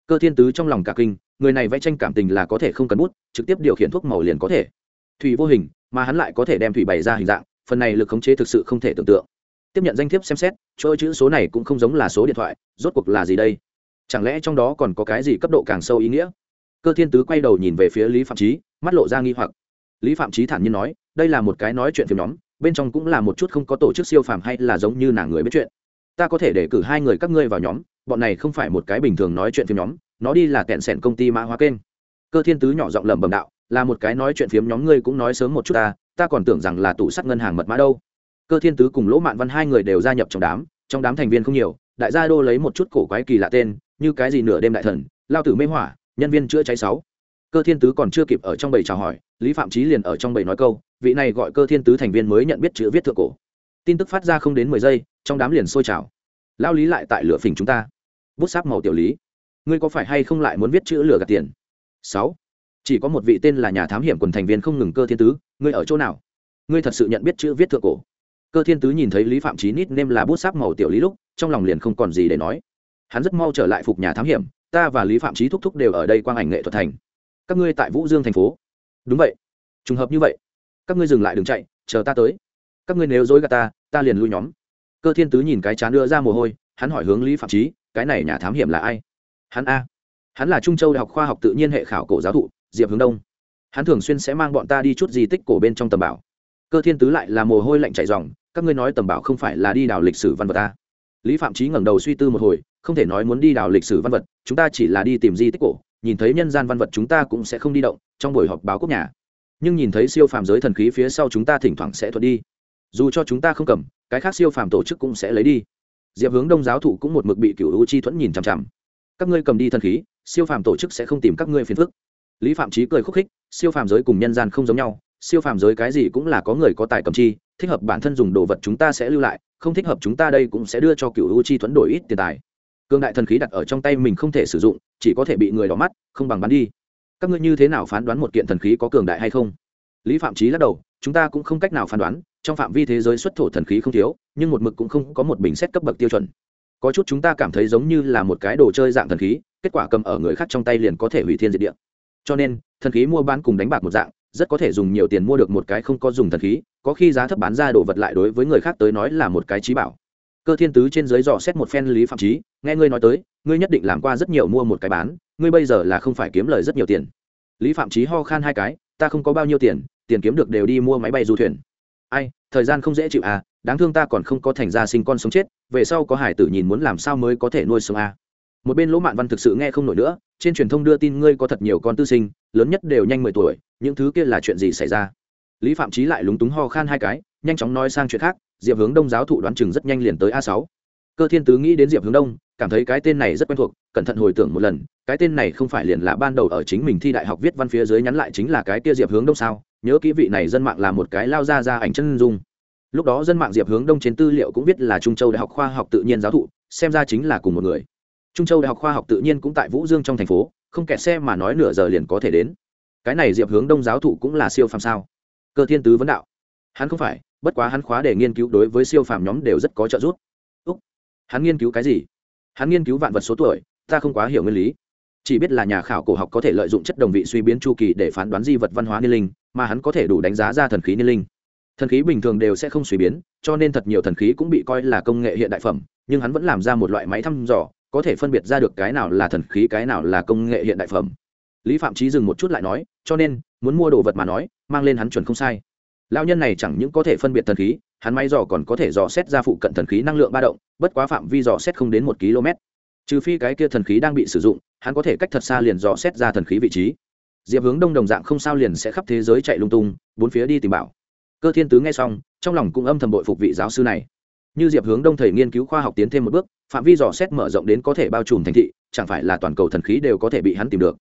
A: Cơ thiên tứ trong lòng cả kinh, người này vẽ tranh cảm tình là có thể không cần bút, trực tiếp điều khiển thuốc màu liền có thể. Thủy vô hình, mà hắn lại có thể đem thủy bày ra hình dạng, phần này lực khống chế thực sự không thể tưởng tượng. Tiếp nhận danh thiếp xem xét chỗ chữ số này cũng không giống là số điện thoại, rốt cuộc là gì đây? Chẳng lẽ trong đó còn có cái gì cấp độ càng sâu ý nghĩa? Cơ thiên tứ quay đầu nhìn về phía lý phạm trí mắt lộ ra nghi hoặc. Lý phạm trí thản nhiên nói, đây là một cái nói chuyện phim nhóm, bên trong cũng là một chút không có tổ chức siêu phàm hay là giống như nàng người biết chuyện. Ta có thể để cử hai người các ngươi vào nhóm, bọn này không phải một cái bình thường nói chuyện phim nhóm, nó đi là kẹn sẻn công ty mã hóa kênh. Cơ thiên tứ nhỏ giọng lẩm bẩm đạo, là một cái nói chuyện phiếm nhóm ngươi cũng nói sớm một chút ta ta còn tưởng rằng là tủ sắt ngân hàng mật mã đâu. Cơ thiên tứ cùng lỗ mạn văn hai người đều gia nhập trong đám trong đám thành viên không nhiều, đại gia đô lấy một chút cổ quái kỳ lạ tên, như cái gì nửa đêm đại thần, lao tử mê hỏa nhân viên chữa cháy sáu. Cơ thiên tứ còn chưa kịp ở trong bầy chào hỏi, lý phạm trí liền ở trong bầy nói câu, vị này gọi cơ thiên tứ thành viên mới nhận biết chữ viết thượng cổ. Tin tức phát ra không đến mười giây, trong đám liền sôi trào. Lao lý lại tại lửa phình chúng ta. Bút sáp màu tiểu lý. Ngươi có phải hay không lại muốn viết chữ lửa gạt tiền? Sáu. Chỉ có một vị tên là nhà thám hiểm quần thành viên không ngừng cơ thiên tứ, ngươi ở chỗ nào? Ngươi thật sự nhận biết chữ viết thượng cổ? Cơ thiên tứ nhìn thấy lý phạm trí nít nêm là bút sáp màu tiểu lý lúc, trong lòng liền không còn gì để nói. Hắn rất mau trở lại phục nhà thám hiểm ta và lý phạm trí thúc thúc đều ở đây quang ảnh nghệ thuật thành. Các ngươi tại vũ dương thành phố. Đúng vậy. Trùng hợp như vậy. Các ngươi dừng lại đừng chạy, chờ ta tới. Các ngươi nếu dối gạt ta ta liền lui nhóm. Cơ thiên tứ nhìn cái chán đưa ra mồ hôi, hắn hỏi hướng lý phạm trí, cái này nhà thám hiểm là ai? Hắn a. Hắn là trung châu đại học khoa học tự nhiên hệ khảo cổ giáo thụ, diệp hướng đông. Hắn thường xuyên sẽ mang bọn ta đi chút di tích cổ bên trong tầm bảo. Cơ thiên tứ lại là mồ hôi lạnh chạy dòng các ngươi nói tầm bảo không phải là đi đào lịch sử văn vật ta lý phạm trí ngẩng đầu suy tư một hồi, không thể nói muốn đi đào lịch sử văn vật chúng ta chỉ là đi tìm di tích cổ, nhìn thấy nhân gian văn vật chúng ta cũng sẽ không đi động, trong buổi họp báo quốc nhà. Nhưng nhìn thấy siêu phàm giới thần khí phía sau chúng ta thỉnh thoảng sẽ thuận đi. Dù cho chúng ta không cầm, cái khác siêu phàm tổ chức cũng sẽ lấy đi. Diệp hướng đông giáo thụ cũng một mực bị cựu u chi thuẫn nhìn chằm chằm. Các ngươi cầm đi thần khí, siêu phàm tổ chức sẽ không tìm các ngươi phiền phức. Lý phạm trí cười khúc khích, siêu phàm giới cùng nhân gian không giống nhau, siêu phàm giới cái gì cũng là có người có tài cầm chi, thích hợp bản thân dùng đồ vật chúng ta sẽ lưu lại, không thích hợp chúng ta đây cũng sẽ đưa cho cựu u chi thuẫn đổi ít tiền tài cương đại thần khí đặt ở trong tay mình không thể sử dụng, chỉ có thể bị người đỏ mắt, không bằng bán đi. Các ngươi như thế nào phán đoán một kiện thần khí có cường đại hay không? Lý phạm trí lắc đầu, chúng ta cũng không cách nào phán đoán, trong phạm vi thế giới xuất thổ thần khí không thiếu, nhưng một mực cũng không có một bình xét cấp bậc tiêu chuẩn. Có chút chúng ta cảm thấy giống như là một cái đồ chơi dạng thần khí, kết quả cầm ở người khác trong tay liền có thể hủy thiên diệt địa. Cho nên, thần khí mua bán cùng đánh bạc một dạng, rất có thể dùng nhiều tiền mua được một cái không có dùng thần khí, có khi giá thấp bán ra đồ vật lại đối với người khác tới nói là một cái trí bảo. Cơ thiên tứ trên dưới dò xét một phen lý phạm trí nghe ngươi nói tới, ngươi nhất định làm qua rất nhiều mua một cái bán, ngươi bây giờ là không phải kiếm lời rất nhiều tiền. Lý phạm trí ho khan hai cái, ta không có bao nhiêu tiền tiền kiếm được đều đi mua máy bay du thuyền. Ai, thời gian không dễ chịu à đáng thương ta còn không có thành ra sinh con sống chết, về sau có hải tử nhìn muốn làm sao mới có thể nuôi sống à. một bên lỗ mạn văn thực sự nghe không nổi nữa, trên truyền thông đưa tin ngươi có thật nhiều con tư sinh, lớn nhất đều nhanh mười tuổi, những thứ kia là chuyện gì xảy ra? Lý phạm trí lại lúng túng ho khan hai cái, nhanh chóng nói sang chuyện khác, diệp hướng đông giáo thụ đoán chừng rất nhanh liền tới a sáu. Cơ thiên tứ nghĩ đến diệp hướng đông cảm thấy cái tên này rất quen thuộc, cẩn thận hồi tưởng một lần, cái tên này không phải liền là ban đầu ở chính mình thi đại học viết văn phía dưới nhắn lại chính là cái kia diệp hướng đông sao? Nhớ kỹ vị này dân mạng là một cái lao ra ra ảnh chân dung. Lúc đó dân mạng diệp hướng đông trên tư liệu cũng viết là trung châu đại học khoa học tự nhiên giáo thụ, xem ra chính là cùng một người. Trung châu đại học khoa học tự nhiên cũng tại vũ dương trong thành phố, không kẹt xe mà nói nửa giờ liền có thể đến. Cái này diệp hướng đông giáo thụ cũng là siêu phàm sao? Cơ thiên tứ vấn đạo. Hắn không phải, bất quá hắn khóa để nghiên cứu đối với siêu phàm nhóm đều rất có trợ giúp. Úc, hắn nghiên cứu cái gì? Hắn nghiên cứu vạn vật số tuổi, ta không quá hiểu nguyên lý. Chỉ biết là nhà khảo cổ học có thể lợi dụng chất đồng vị suy biến chu kỳ để phán đoán di vật văn hóa niên linh, mà hắn có thể đủ đánh giá ra thần khí niên linh. Thần khí bình thường đều sẽ không suy biến, cho nên thật nhiều thần khí cũng bị coi là công nghệ hiện đại phẩm, nhưng hắn vẫn làm ra một loại máy thăm dò, có thể phân biệt ra được cái nào là thần khí, cái nào là công nghệ hiện đại phẩm. Lý phạm trí dừng một chút lại nói, cho nên, muốn mua đồ vật mà nói, mang lên hắn chuẩn không sai. Lao nhân này chẳng những có thể phân biệt thần khí hắn máy dò còn có thể dò xét ra phụ cận thần khí năng lượng ba động, bất quá phạm vi dò xét không đến một km. Trừ phi cái kia thần khí đang bị sử dụng, hắn có thể cách thật xa liền dò xét ra thần khí vị trí. Diệp hướng đông đồng dạng không sao liền sẽ khắp thế giới chạy lung tung, bốn phía đi tìm bảo. Cơ thiên tứ nghe xong, trong lòng cũng âm thầm bội phục vị giáo sư này. Như diệp hướng đông thầy nghiên cứu khoa học tiến thêm một bước, phạm vi dò xét mở rộng đến có thể bao trùm thành thị, chẳng phải là toàn cầu thần khí đều có thể bị hắn tìm được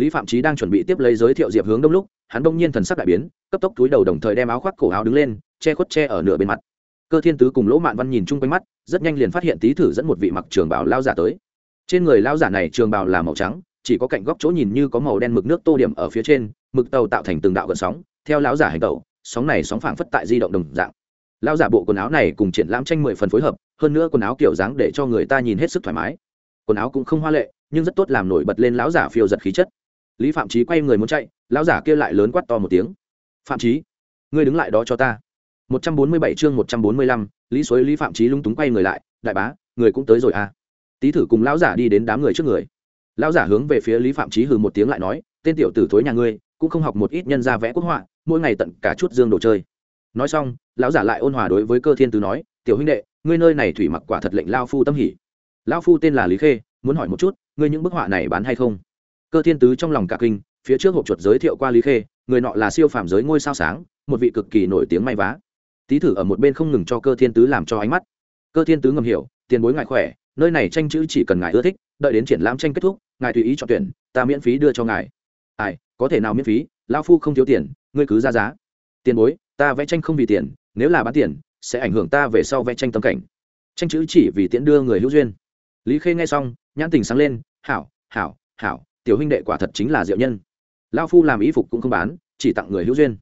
A: lý phạm trí đang chuẩn bị tiếp lấy giới thiệu diệp hướng đông lúc hắn đông nhiên thần sắc đại biến cấp tốc túi đầu đồng thời đem áo khoác cổ áo đứng lên che khuất che ở nửa bên mặt. Cơ thiên tứ cùng lỗ mạn văn nhìn chung quanh mắt rất nhanh liền phát hiện tý thử dẫn một vị mặc trường bảo lao giả tới. Trên người lao giả này trường bào là màu trắng chỉ có cạnh góc chỗ nhìn như có màu đen mực nước tô điểm ở phía trên mực tàu tạo thành từng đạo gợn sóng theo lão giả hành động, sóng này sóng phảng phất tại di động đồng dạng. Lão giả bộ quần áo này cùng triển lãm tranh mười phần phối hợp hơn nữa quần áo kiểu dáng để cho người ta nhìn hết sức thoải mái. Quần áo cũng không hoa lệ nhưng rất tốt làm nổi bật lên lão giả phiêu giật khí chất lý phạm trí quay người muốn chạy, lão giả kia lại lớn quát to một tiếng. Phạm trí, ngươi đứng lại đó cho ta. Một trăm bốn mươi bảy chương một trăm bốn mươi lăm, lý suối, lý phạm trí lung túng quay người lại, đại bá, người cũng tới rồi à. Tý thử cùng lão giả đi đến đám người trước người. Lão giả hướng về phía lý phạm trí hừ một tiếng lại nói, tên tiểu tử thối nhà ngươi, cũng không học một ít nhân ra vẽ quốc họa, mỗi ngày tận cả chút dương đồ chơi. Nói xong, lão giả lại ôn hòa đối với cơ thiên tứ nói, tiểu huynh đệ, ngươi nơi này thủy mặc quả thật lệnh lao phu tâm hỉ. Lao phu tên là lý khê, muốn hỏi một chút, ngươi những bức họa này bán hay không? Cơ thiên tứ trong lòng cả kinh, phía trước hộp chuột giới thiệu qua lý khê, người nọ là siêu phàm giới ngôi sao sáng, một vị cực kỳ nổi tiếng may vá. Tý thử ở một bên không ngừng cho cơ thiên tứ làm cho ánh mắt. Cơ thiên tứ ngầm hiểu, tiền bối ngại khỏe, nơi này tranh chữ chỉ cần ngài ưa thích, đợi đến triển lãm tranh kết thúc, ngài tùy ý chọn tuyển, ta miễn phí đưa cho ngài. Ai, có thể nào miễn phí lao phu không thiếu tiền, ngươi cứ ra giá. Tiền bối, ta vẽ tranh không vì tiền, nếu là bán tiền, sẽ ảnh hưởng ta về sau vẽ tranh tâm cảnh. Tranh chữ chỉ vì tiễn đưa người hữu duyên. Lý khê nghe xong, nhãn tình sáng lên, hảo hảo hảo tiểu huynh đệ quả thật chính là diệu nhân. Lao phu làm ý phục cũng không bán, chỉ tặng người hữu duyên.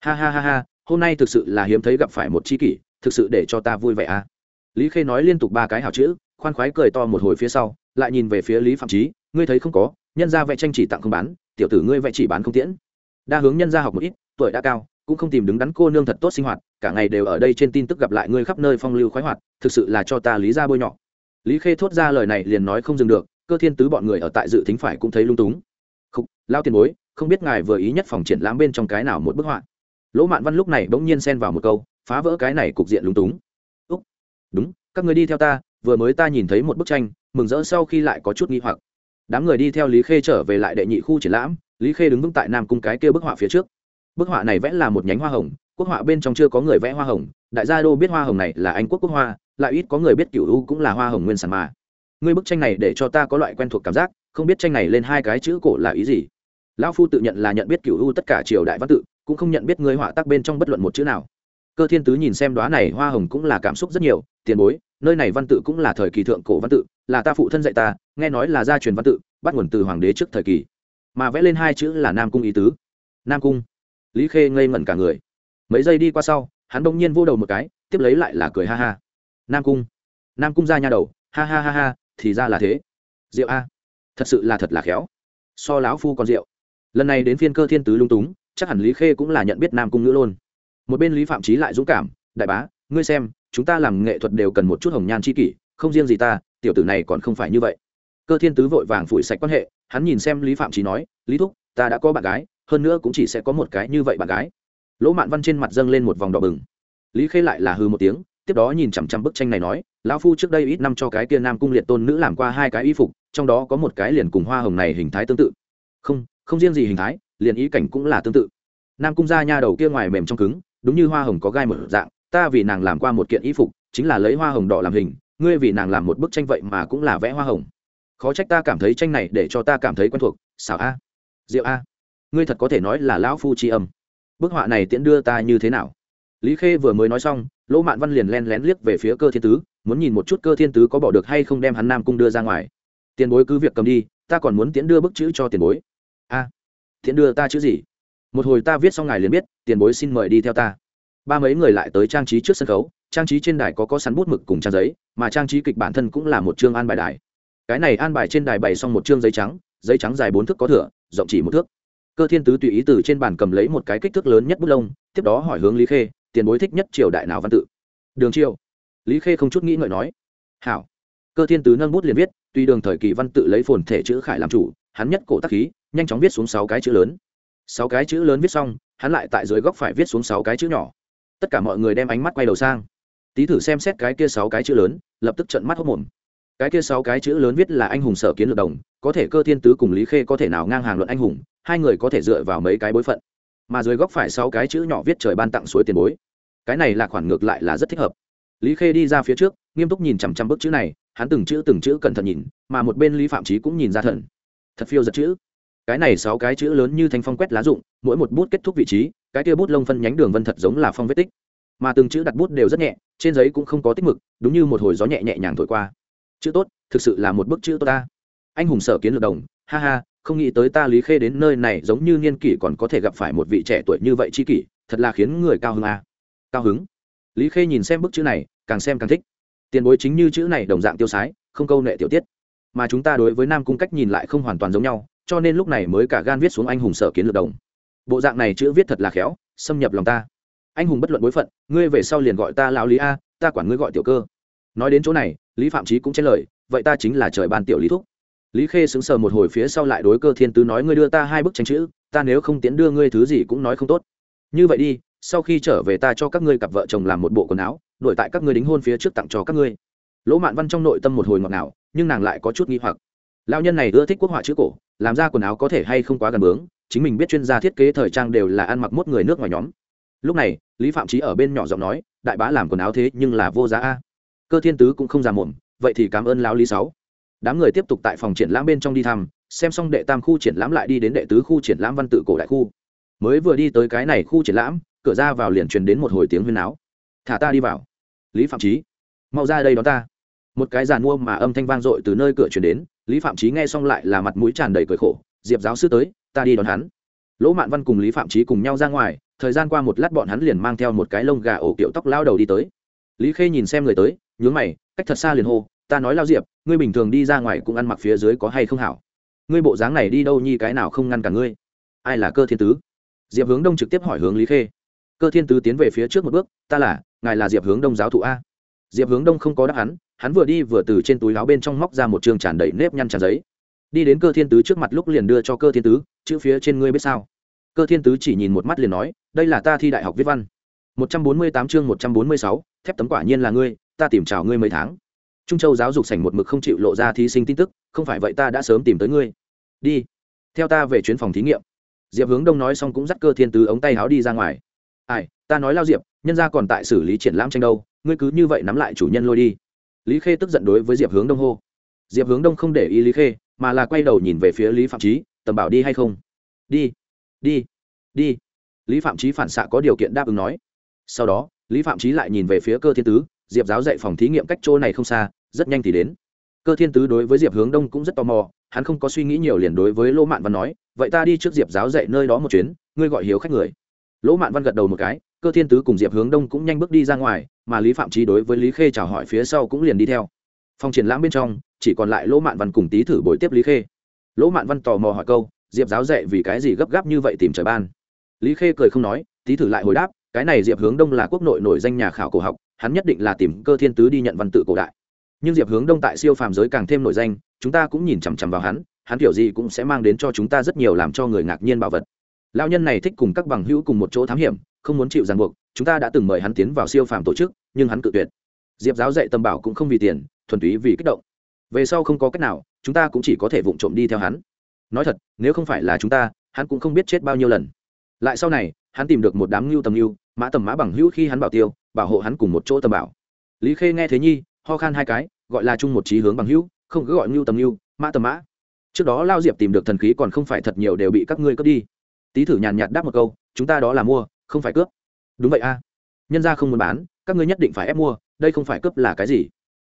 A: Ha ha ha ha, hôm nay thực sự là hiếm thấy gặp phải một c h i kỷ, thực sự để cho ta vui vẻ à. Lý khê nói liên tục ba cái hào chữ, khoan khoái cười to một hồi phía sau, lại nhìn về phía lý phạm trí ngươi thấy không có, nhân ra vẽ tranh chỉ tặng không bán, tiểu tử ngươi vẽ chỉ bán không tiễn. Đa hướng nhân ra học một ít, tuổi đã cao, cũng không tìm đứng đắn cô nương thật tốt sinh hoạt, cả ngày đều ở đây trên tin tức gặp lại ngươi khắp nơi phong lưu khoái hoạt, thực sự là cho ta lý ra bôi nhọ. Lý khê thốt ra lời này liền nói không dừng được cơ thiên tứ bọn người ở tại dự tính phải cũng thấy lung túng. Không lao tiền bối, không biết ngài vừa ý nhất phòng triển lãm bên trong cái nào một bức họa. Lỗ mạn văn lúc này bỗng nhiên xen vào một câu, phá vỡ cái này cục diện lung túng. Úc, đúng, các người đi theo ta, vừa mới ta nhìn thấy một bức tranh, mừng rỡ sau khi lại có chút nghi hoặc. Đám người đi theo lý khê trở về lại đệ nhị khu triển lãm, lý khê đứng vững tại nam cung cái kia bức họa phía trước. Bức họa này vẽ là một nhánh hoa hồng, quốc họa bên trong chưa có người vẽ hoa hồng, đại gia đô biết hoa hồng này là anh quốc quốc hoa, lại ít có người biết cựu u cũng là hoa hồng nguyên sản mà ngươi bức tranh này để cho ta có loại quen thuộc cảm giác, không biết tranh này lên hai cái chữ cổ là ý gì? Lão phu tự nhận là nhận biết cựu u tất cả triều đại văn tự, cũng không nhận biết ngươi họa tác bên trong bất luận một chữ nào. Cơ thiên tứ nhìn xem đoá này hoa hồng cũng là cảm xúc rất nhiều, tiền bối, nơi này văn tự cũng là thời kỳ thượng cổ văn tự, là ta phụ thân dạy ta, nghe nói là gia truyền văn tự, bắt nguồn từ hoàng đế trước thời kỳ. Mà vẽ lên hai chữ là nam cung ý tứ. Nam cung. Lý khê ngây ngẩn cả người. Mấy giây đi qua sau, hắn bỗng nhiên vô đầu một cái, tiếp lấy lại là cười ha ha. Nam cung. Nam cung ra nha đầu, ha ha ha ha thì ra là thế. Rượu a. Thật sự là thật là khéo. So lão phu còn rượu. Lần này đến phiên cơ thiên tứ lung túng, chắc hẳn lý khê cũng là nhận biết nam cung ngữ luôn một bên lý phạm trí lại dũng cảm, đại bá, ngươi xem, chúng ta làm nghệ thuật đều cần một chút hồng nhan c h i kỷ, không riêng gì ta, tiểu tử này còn không phải như vậy. Cơ thiên tứ vội vàng phủi sạch quan hệ, hắn nhìn xem lý phạm trí nói, lý thúc, ta đã có bạn gái, hơn nữa cũng chỉ sẽ có một cái như vậy bạn gái. Lỗ mạn văn trên mặt dâng lên một vòng đỏ bừng. Lý khê lại là hư một tiếng, tiếp đó nhìn chằm chằm bức tranh này nói lão phu trước đây ít năm cho cái kia nam cung liệt tôn nữ làm qua hai cái y phục, trong đó có một cái liền cùng hoa hồng này hình thái tương tự. Không không riêng gì hình thái, liền ý cảnh cũng là tương tự. Nam cung ra nha đầu kia ngoài mềm trong cứng, đúng như hoa hồng có gai một dạng, ta vì nàng làm qua một kiện y phục, chính là lấy hoa hồng đỏ làm hình, ngươi vì nàng làm một bức tranh vậy mà cũng là vẽ hoa hồng. Khó trách ta cảm thấy tranh này để cho ta cảm thấy quen thuộc, xảo a. Diệu a. Ngươi thật có thể nói là lão phu tri âm. Bức họa này tiễn đưa ta như thế nào? Lý khê vừa mới nói xong, lỗ mạn văn liền len lén liếc về phía cơ thiên tứ muốn nhìn một chút cơ thiên tứ có bỏ được hay không đem hắn nam cung đưa ra ngoài. Tiền bối cứ việc cầm đi, ta còn muốn tiễn đưa bức chữ cho tiền bối. A, tiễn đưa ta chữ gì? Một hồi ta viết xong ngài liền biết, tiền bối xin mời đi theo ta. Ba mấy người lại tới trang trí trước sân khấu, trang trí trên đài có có sắn bút mực cùng trang giấy, mà trang trí kịch bản thân cũng là một chương an bài đài. Cái này an bài trên đài bày xong một chương giấy trắng giấy trắng dài bốn thước có thửa, rộng chỉ một thước. Cơ thiên tứ tùy ý từ trên bàn cầm lấy một cái kích thước lớn nhất bút lông, tiếp đó hỏi hướng lý khê, tiền bối thích nhất triều đại nào văn tự? Đường triều lý khê không chút nghĩ ngợi nói, hảo. Cơ thiên tứ nâng bút liền viết, tuy đường thời kỳ văn tự lấy phồn thể chữ khải làm chủ, hắn nhất cổ tắc khí, nhanh chóng viết xuống sáu cái chữ lớn. Sáu cái chữ lớn viết xong, hắn lại tại dưới góc phải viết xuống sáu cái chữ nhỏ. Tất cả mọi người đem ánh mắt quay đầu sang. Tý thử xem xét cái kia sáu cái chữ lớn, lập tức trận mắt hốc mồm cái kia sáu cái chữ lớn viết là anh hùng sở kiến lược đồng, có thể cơ thiên tứ cùng lý khê có thể nào ngang hàng luận anh hùng, hai người có thể dựa vào mấy cái bối phận. Mà dưới góc phải sáu cái chữ nhỏ viết trời ban tặng suối tiền bối. Cái này là khoản ngược lại là rất thích hợp lý khê đi ra phía trước, nghiêm túc nhìn chằm chằm bức chữ này, hắn từng chữ từng chữ cẩn thận nhìn, mà một bên lý phạm trí cũng nhìn ra thần. Thật phiêu giật chữ. Cái này sáu cái chữ lớn như thanh phong quét lá rụng, mỗi một bút kết thúc vị trí, cái kia bút lông phân nhánh đường vân thật giống là phong vết tích. Mà từng chữ đặt bút đều rất nhẹ, trên giấy cũng không có tích mực, đúng như một hồi gió nhẹ nhẹ nhàng thổi qua. Chữ tốt, thực sự là một bức chữ tốt ta. Anh hùng sở kiến lược đồng, ha ha, không nghĩ tới ta lý khê đến nơi này giống như niên kỷ còn có thể gặp phải một vị trẻ tuổi như vậy chi kỷ, thật là khiến người cao hứng à. cao hứng lý khê nhìn xem bức chữ này, càng xem càng thích. Tiền bối chính như chữ này đồng dạng tiêu sái, không câu nệ tiểu tiết. Mà chúng ta đối với nam cung cách nhìn lại không hoàn toàn giống nhau, cho nên lúc này mới cả gan viết xuống anh hùng sở kiến lược đồng. Bộ dạng này chữ viết thật là khéo, xâm nhập lòng ta. Anh hùng bất luận bối phận, ngươi về sau liền gọi ta lão lý a, ta quản ngươi gọi tiểu cơ. Nói đến chỗ này, lý phạm trí cũng chen lời, vậy ta chính là trời ban tiểu lý thúc. Lý khê sững sờ một hồi phía sau lại đối cơ thiên tứ nói ngươi đưa ta hai bức tranh chữ, ta nếu không tiến đưa ngươi thứ gì cũng nói không tốt. Như vậy đi sau khi trở về ta cho các ngươi cặp vợ chồng làm một bộ quần áo, đổi tại các ngươi đính hôn phía trước tặng cho các ngươi. Lỗ mạn văn trong nội tâm một hồi ngọt nào nhưng nàng lại có chút nghi hoặc. Lao nhân này ưa thích quốc họa chữ cổ, làm ra quần áo có thể hay không quá gần bướng, chính mình biết chuyên gia thiết kế thời trang đều là ăn mặc mốt người nước ngoài nhóm. Lúc này, lý phạm trí ở bên nhỏ giọng nói, đại bá làm quần áo thế nhưng là vô giá a. Cơ thiên tứ cũng không già mồm vậy thì cảm ơn lão lý sáu. Đám người tiếp tục tại phòng triển lãm bên trong đi thăm, xem xong đệ tam khu triển lãm lại đi đến đệ tứ khu triển lãm văn tự cổ đại khu. Mới vừa đi tới cái này khu triển lãm cửa ra vào liền truyền đến một hồi tiếng huyên náo, thả ta đi vào. Lý phạm trí mau ra đây đón ta. Một cái giàn mua mà âm thanh vang dội từ nơi cửa truyền đến lý phạm trí nghe xong lại là mặt mũi tràn đầy cười khổ diệp giáo sư tới ta đi đón hắn. Lỗ mạn văn cùng lý phạm trí cùng nhau ra ngoài thời gian qua một lát bọn hắn liền mang theo một cái lông gà ổ kiệu tóc lao đầu đi tới. Lý khê nhìn xem người tới nhướng mày cách thật xa liền hô ta nói lao diệp ngươi bình thường đi ra ngoài cũng ăn mặc phía dưới có hay không hảo? Ngươi bộ dáng này đi đâu nhi cái nào không ngăn cả ngươi? Ai là cơ thiên tứ? Diệp hướng đông trực tiếp hỏi hướng lý khê cơ thiên tứ tiến về phía trước một bước, ta là, ngài là diệp hướng đông giáo thụ a? Diệp hướng đông không có đáp hắn hắn vừa đi vừa từ trên túi áo bên trong móc ra một trường tràn đầy nếp nhăn tràn giấy. Đi đến cơ thiên tứ trước mặt lúc liền đưa cho cơ thiên tứ, chữ phía trên ngươi biết sao? Cơ thiên tứ chỉ nhìn một mắt liền nói, đây là ta thi đại học viết văn. Một trăm bốn mươi tám chương một trăm bốn mươi sáu, thép tấm quả nhiên là ngươi, ta tìm chào ngươi mấy tháng. Trung châu giáo dục sảnh một mực không chịu lộ ra thí sinh tin tức, không phải vậy ta đã sớm tìm tới ngươi. Đi, theo ta về chuyến phòng thí nghiệm. Diệp hướng đông nói xong cũng dắt cơ thiên tứ ống tay áo đi ra ngoài ai, ta nói lao diệp, nhân gia còn tại xử lý triển lãm tranh đâu, ngươi cứ như vậy nắm lại chủ nhân lôi đi. Lý khê tức giận đối với diệp hướng đông hô. Diệp hướng đông không để ý lý khê, mà là quay đầu nhìn về phía lý phạm trí tầm bảo đi hay không? Đi đi đi. Lý phạm trí phản xạ có điều kiện đáp ứng nói. Sau đó, lý phạm trí lại nhìn về phía cơ thiên tứ, diệp giáo dạy phòng thí nghiệm cách chỗ này không xa, rất nhanh thì đến. Cơ thiên tứ đối với diệp hướng đông cũng rất tò mò, hắn không có suy nghĩ nhiều liền đối với lỗ mạn văn nói, vậy ta đi trước diệp giáo dạy nơi đó một chuyến, ngươi gọi hiếu khách người lỗ mạn văn gật đầu một cái, cơ thiên tứ cùng diệp hướng đông cũng nhanh bước đi ra ngoài, mà lý phạm trí đối với lý khê chào hỏi phía sau cũng liền đi theo. Phòng triển lãm bên trong, chỉ còn lại lỗ mạn văn cùng tý thử bồi tiếp lý khê. Lỗ mạn văn tò mò hỏi câu, diệp giáo dạy vì cái gì gấp gáp như vậy tìm trời ban? Lý khê cười không nói, tý thử lại hồi đáp, cái này diệp hướng đông là quốc nội nổi danh nhà khảo cổ học, hắn nhất định là tìm cơ thiên tứ đi nhận văn tự cổ đại. Nhưng diệp hướng đông tại siêu phàm giới càng thêm nổi danh, chúng ta cũng nhìn chằm chằm vào hắn hắn kiểu gì cũng sẽ mang đến cho chúng ta rất nhiều làm cho người ngạc nhiên bảo vật lao nhân này thích cùng các bằng hữu cùng một chỗ thám hiểm, không muốn chịu ràng buộc, chúng ta đã từng mời hắn tiến vào siêu phàm tổ chức, nhưng hắn cự tuyệt. Diệp giáo dạy tâm bảo cũng không vì tiền, thuần túy vì kích động. Về sau không có cách nào, chúng ta cũng chỉ có thể vụng trộm đi theo hắn. Nói thật, nếu không phải là chúng ta, hắn cũng không biết chết bao nhiêu lần. Lại sau này, hắn tìm được một đám ngưu tầm ngưu, mã tầm mã bằng hữu khi hắn bảo tiêu, bảo hộ hắn cùng một chỗ tầm bảo. Lý khê nghe thế nhi, ho khan hai cái, gọi là chung một trí hướng bằng hữu, không cứ gọi ngưu tầm ngưu, mã tầm mã. Trước đó lao diệp tìm được thần khí còn không phải thật nhiều đều bị các ngươi cướp đi tý thử nhàn nhạt đáp một câu, chúng ta đó là mua, không phải cướp. Đúng vậy a. Nhân ra không muốn bán, các ngươi nhất định phải ép mua, đây không phải cướp là cái gì?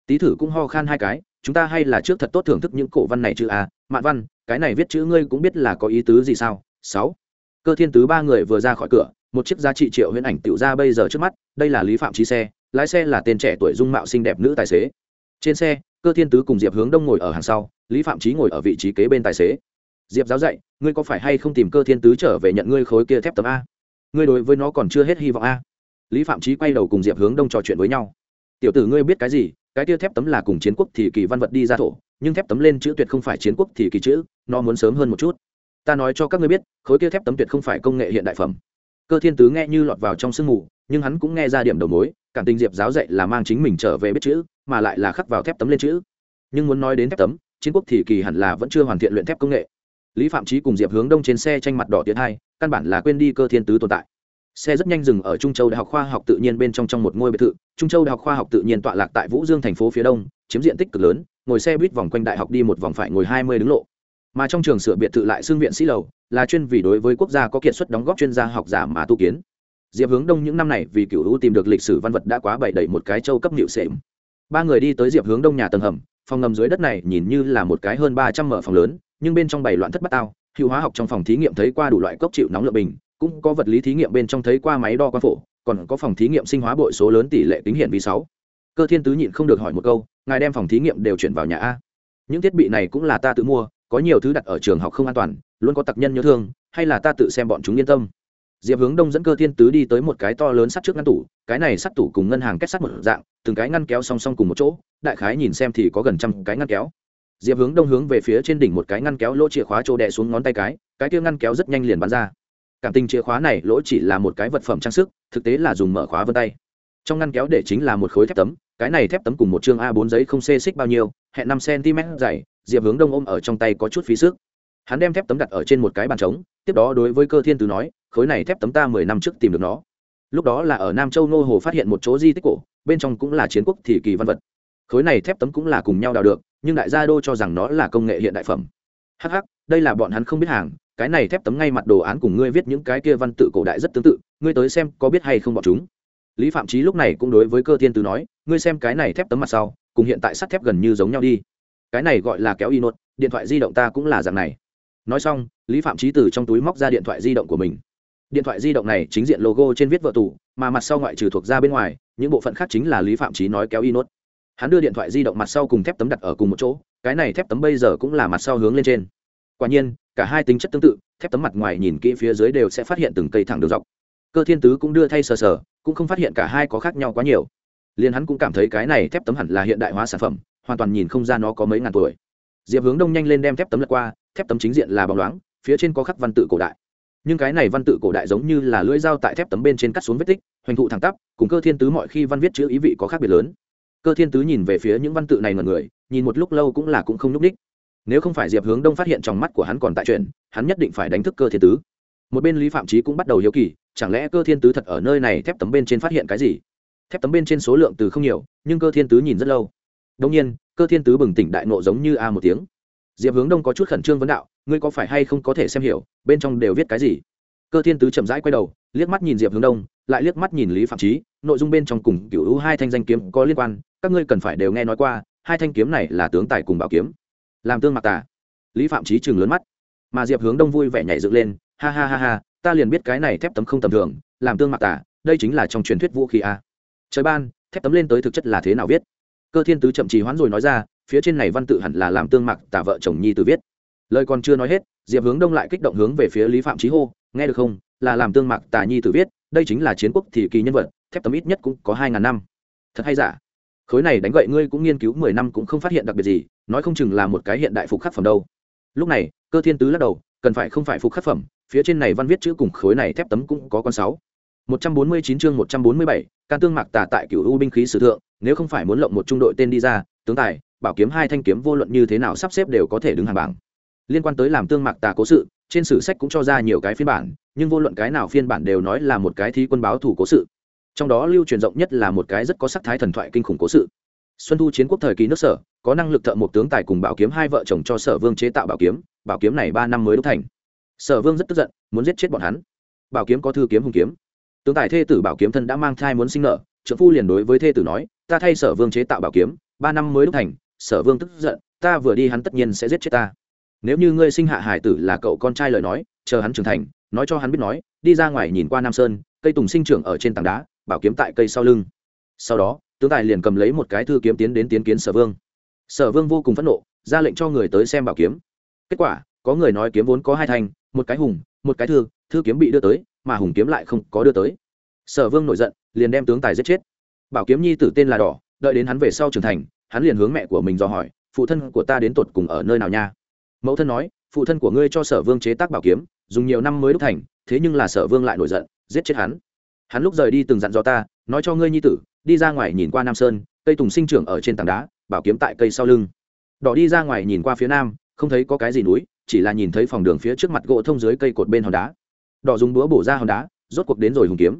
A: Tý thử cũng ho khan hai cái, chúng ta hay là trước thật tốt thưởng thức những cổ văn này chữ a, mạn văn, cái này viết chữ ngươi cũng biết là có ý tứ gì sao? Sáu. Cơ thiên tứ ba người vừa ra khỏi cửa, một chiếc giá trị triệu huyễn ảnh tiểu ra bây giờ trước mắt, đây là lý phạm trí xe, lái xe là tên trẻ tuổi dung mạo xinh đẹp nữ tài xế. Trên xe, cơ thiên tứ cùng diệp hướng đông ngồi ở hàng sau, lý phạm trí ngồi ở vị trí kế bên tài xế diệp giáo dạy, ngươi có phải hay không tìm cơ thiên tứ trở về nhận ngươi khối kia thép tấm a? Ngươi đối với nó còn chưa hết hy vọng a. Lý phạm trí quay đầu cùng diệp hướng đông trò chuyện với nhau. Tiểu tử ngươi biết cái gì? Cái kia thép tấm là cùng chiến quốc thì kỳ văn vật đi ra thổ, nhưng thép tấm lên chữ tuyệt không phải chiến quốc thì kỳ chữ, nó muốn sớm hơn một chút. Ta nói cho các ngươi biết, khối kia thép tấm tuyệt không phải công nghệ hiện đại phẩm. Cơ thiên tứ nghe như lọt vào trong sương mù, nhưng hắn cũng nghe ra điểm đầu mối, cảm tình diệp giáo dạy là mang chính mình trở về biết chữ, mà lại là khắc vào thép tấm lên chữ. Nhưng muốn nói đến thép tấm, chiến quốc thì kỳ hẳn là vẫn chưa hoàn thiện luyện thép công nghệ lý phạm trí cùng diệp hướng đông trên xe tranh mặt đỏ tiến hai, căn bản là quên đi cơ thiên tứ tồn tại. Xe rất nhanh dừng ở trung châu đại học khoa học tự nhiên bên trong trong một ngôi biệt thự. Trung châu đại học khoa học tự nhiên tọa lạc tại vũ dương thành phố phía đông, chiếm diện tích cực lớn, ngồi xe buýt vòng quanh đại học đi một vòng phải ngồi hai mươi đứng lộ. Mà trong trường sửa biệt thự lại xương viện sĩ lầu, là chuyên vì đối với quốc gia có kiệt xuất đóng góp chuyên gia học giả mà tu kiến. Diệp hướng đông những năm này vì cựu hữu tìm được lịch sử văn vật đã quá bảy đẩy một cái châu cấp nhịu xệm. Ba người đi tới diệp hướng đông nhà tầng hầm, phòng ngầm dưới đất này nhìn như là một cái hơn ba trăm mở phòng lớn nhưng bên trong bảy loạn thất bát tao, hữu hóa học trong phòng thí nghiệm thấy qua đủ loại cốc chịu nóng lượng bình, cũng có vật lý thí nghiệm bên trong thấy qua máy đo quan phổ, còn có phòng thí nghiệm sinh hóa bội số lớn tỷ lệ tính hiện vì sáu. Cơ thiên tứ nhịn không được hỏi một câu, ngài đem phòng thí nghiệm đều chuyển vào nhà a? Những thiết bị này cũng là ta tự mua, có nhiều thứ đặt ở trường học không an toàn, luôn có tặc nhân nhớ thương, hay là ta tự xem bọn chúng yên tâm? Diệp hướng đông dẫn cơ thiên tứ đi tới một cái to lớn sắt trước ngăn tủ, cái này sắt tủ cùng ngân hàng kết sắt một dạng, từng cái ngăn kéo song song cùng một chỗ, đại khái nhìn xem thì có gần trăm cái ngăn kéo diệp hướng đông hướng về phía trên đỉnh một cái ngăn kéo lỗ chìa khóa trô đè xuống ngón tay cái cái kia ngăn kéo rất nhanh liền bắn ra. Cảm tình chìa khóa này lỗ chỉ là một cái vật phẩm trang sức, thực tế là dùng mở khóa vân tay. Trong ngăn kéo để chính là một khối thép tấm, cái này thép tấm cùng một chương a 4 giấy không xê xích bao nhiêu, hẹn năm cm dày, diệp hướng đông ôm ở trong tay có chút phí sức. Hắn đem thép tấm đặt ở trên một cái bàn trống, tiếp đó đối với cơ thiên tứ nói, khối này thép tấm ta mười năm trước tìm được nó. Lúc đó là ở nam châu nô hồ phát hiện một chỗ di tích cổ, bên trong cũng là chiến quốc thì kỳ văn vật. Khối này thép tấm cũng là cùng nhau đào được nhưng đại gia đô cho rằng nó là công nghệ hiện đại phẩm. Hh đây là bọn hắn không biết hàng, cái này thép tấm ngay mặt đồ án cùng ngươi viết những cái kia văn tự cổ đại rất tương tự, ngươi tới xem có biết hay không bọn chúng. Lý phạm trí lúc này cũng đối với cơ thiên tứ nói, ngươi xem cái này thép tấm mặt sau, cùng hiện tại sắt thép gần như giống nhau đi. Cái này gọi là kéo y nốt, điện thoại di động ta cũng là dạng này. Nói xong, lý phạm trí từ trong túi móc ra điện thoại di động của mình. Điện thoại di động này chính diện logo trên viết vợ tủ mà mặt sau ngoại trừ thuộc ra bên ngoài, những bộ phận khác chính là lý phạm trí nói kéo y nốt hắn đưa điện thoại di động mặt sau cùng thép tấm đặt ở cùng một chỗ, cái này thép tấm bây giờ cũng là mặt sau hướng lên trên. Quả nhiên, cả hai tính chất tương tự, thép tấm mặt ngoài nhìn kỹ phía dưới đều sẽ phát hiện từng cây thẳng đường dọc. Cơ thiên tứ cũng đưa thay sờ sờ, cũng không phát hiện cả hai có khác nhau quá nhiều. Liền hắn cũng cảm thấy cái này thép tấm hẳn là hiện đại hóa sản phẩm, hoàn toàn nhìn không ra nó có mấy ngàn tuổi. Diệp hướng đông nhanh lên đem thép tấm lật qua, thép tấm chính diện là bóng loáng, phía trên có khắc văn tự cổ đại. Nhưng cái này văn tự cổ đại giống như là lưỡi dao tại thép tấm bên trên cắt xuống vết tích, hoành thụ thẳng tắp, cùng cơ thiên tứ mọi khi văn viết chữ ý vị có khác biệt lớn cơ thiên tứ nhìn về phía những văn tự này mọi người, nhìn một lúc lâu cũng là cũng không n ú c ních nếu không phải diệp hướng đông phát hiện trong mắt của hắn còn tại chuyện, hắn nhất định phải đánh thức cơ thiên tứ. Một bên lý phạm trí cũng bắt đầu hiếu kỳ, chẳng lẽ cơ thiên tứ thật ở nơi này thép tấm bên trên phát hiện cái gì? Thép tấm bên trên số lượng từ không nhiều, nhưng cơ thiên tứ nhìn rất lâu. Đông nhiên, cơ thiên tứ bừng tỉnh đại nộ giống như a một tiếng. Diệp hướng đông có chút khẩn trương vấn đạo, ngươi có phải hay không có thể xem hiểu, bên trong đều viết cái gì? Cơ thiên tứ chậm rãi quay đầu, liếc mắt nhìn diệp hướng đông, lại liếc mắt nhìn lý phạm trí nội dung bên trong cùng cựu hữu hai thanh danh kiếm có liên quan các ngươi cần phải đều nghe nói qua, hai thanh kiếm này là tướng tài cùng bảo kiếm. Làm tương mặc tà. Lý phạm trí chừng lớn mắt. Mà diệp hướng đông vui vẻ nhảy dựng lên, ha ha ha ha, ta liền biết cái này thép tấm không tầm thường, làm tương mặc tà, đây chính là trong truyền thuyết vũ khí a. Trời ban, thép tấm lên tới thực chất là thế nào viết? Cơ thiên tứ chậm trì hoãn rồi nói ra, phía trên này văn tự hẳn là làm tương mặc tà vợ chồng nhi từ viết. Lời còn chưa nói hết, diệp hướng đông lại kích động hướng về phía lý phạm trí hô, nghe được không? Là làm tương mặc tà nhi tử viết, đây chính là chiến quốc thì kỳ nhân vật, thép tấm ít nhất cũng có hai ngàn năm. Thật hay giả? Khối này đánh gậy ngươi cũng nghiên cứu mười năm cũng không phát hiện đặc biệt gì, nói không chừng là một cái hiện đại phục khắc phẩm đâu. Lúc này, cơ thiên tứ lắc đầu, cần phải không phải phục khắc phẩm, phía trên này văn viết chữ cùng khối này thép tấm cũng có con sáu. Một trăm bốn mươi chín chương một trăm bốn mươi bảy, can tương mạc tà tại cửu u binh khí sử thượng, nếu không phải muốn lộng một trung đội tên đi ra, tướng tài, bảo kiếm hai thanh kiếm vô luận như thế nào sắp xếp đều có thể đứng hàng bảng. Liên quan tới làm tương mạc tà cố sự, trên sử sách cũng cho ra nhiều cái phiên bản, nhưng vô luận cái nào phiên bản đều nói là một cái thí quân báo thủ cố sự trong đó lưu truyền rộng nhất là một cái rất có sắc thái thần thoại kinh khủng cố sự. Xuân thu chiến quốc thời kỳ nước sở, có năng lực thợ một tướng tài cùng bảo kiếm hai vợ chồng cho sở vương chế tạo bảo kiếm bảo kiếm này ba năm mới đúc thành. Sở vương rất tức giận, muốn giết chết bọn hắn. Bảo kiếm có thư kiếm hùng kiếm. Tướng tài thê tử bảo kiếm thân đã mang thai muốn sinh nợ trợ phu liền đối với thê tử nói, ta thay sở vương chế tạo bảo kiếm, ba năm mới đúc thành, sở vương tức giận, ta vừa đi hắn tất nhiên sẽ giết chết ta. Nếu như ngươi sinh hạ hải tử là cậu con trai lời nói, chờ hắn trưởng thành, nói cho hắn biết nói, đi ra ngoài nhìn qua nam sơn, cây tùng sinh trưởng ở trên tảng đá bảo kiếm tại cây sau lưng. Sau đó, tướng tài liền cầm lấy một cái thư kiếm tiến đến tiến kiến sở vương. Sở vương vô cùng phẫn nộ, ra lệnh cho người tới xem bảo kiếm. Kết quả, có người nói kiếm vốn có hai thanh, một cái hùng, một cái thư thư kiếm bị đưa tới, mà hùng kiếm lại không có đưa tới. Sở vương nổi giận, liền đem tướng tài giết chết. Bảo kiếm nhi tử tên là đỏ, đợi đến hắn về sau trưởng thành, hắn liền hướng mẹ của mình dò hỏi, phụ thân của ta đến tột cùng ở nơi nào nha? Mẫu thân nói, phụ thân của ngươi cho sở vương chế tác bảo kiếm, dùng nhiều năm mới đúc thành, thế nhưng là sở vương lại nổi giận, giết chết hắn hắn lúc rời đi từng dặn dò ta, nói cho ngươi nhi tử, đi ra ngoài nhìn qua nam sơn, cây tùng sinh trưởng ở trên tảng đá, bảo kiếm tại cây sau lưng. Đỏ đi ra ngoài nhìn qua phía nam, không thấy có cái gì núi, chỉ là nhìn thấy phòng đường phía trước mặt gỗ thông dưới cây cột bên hòn đá. Đỏ dùng búa bổ ra hòn đá, rốt cuộc đến rồi hùng kiếm.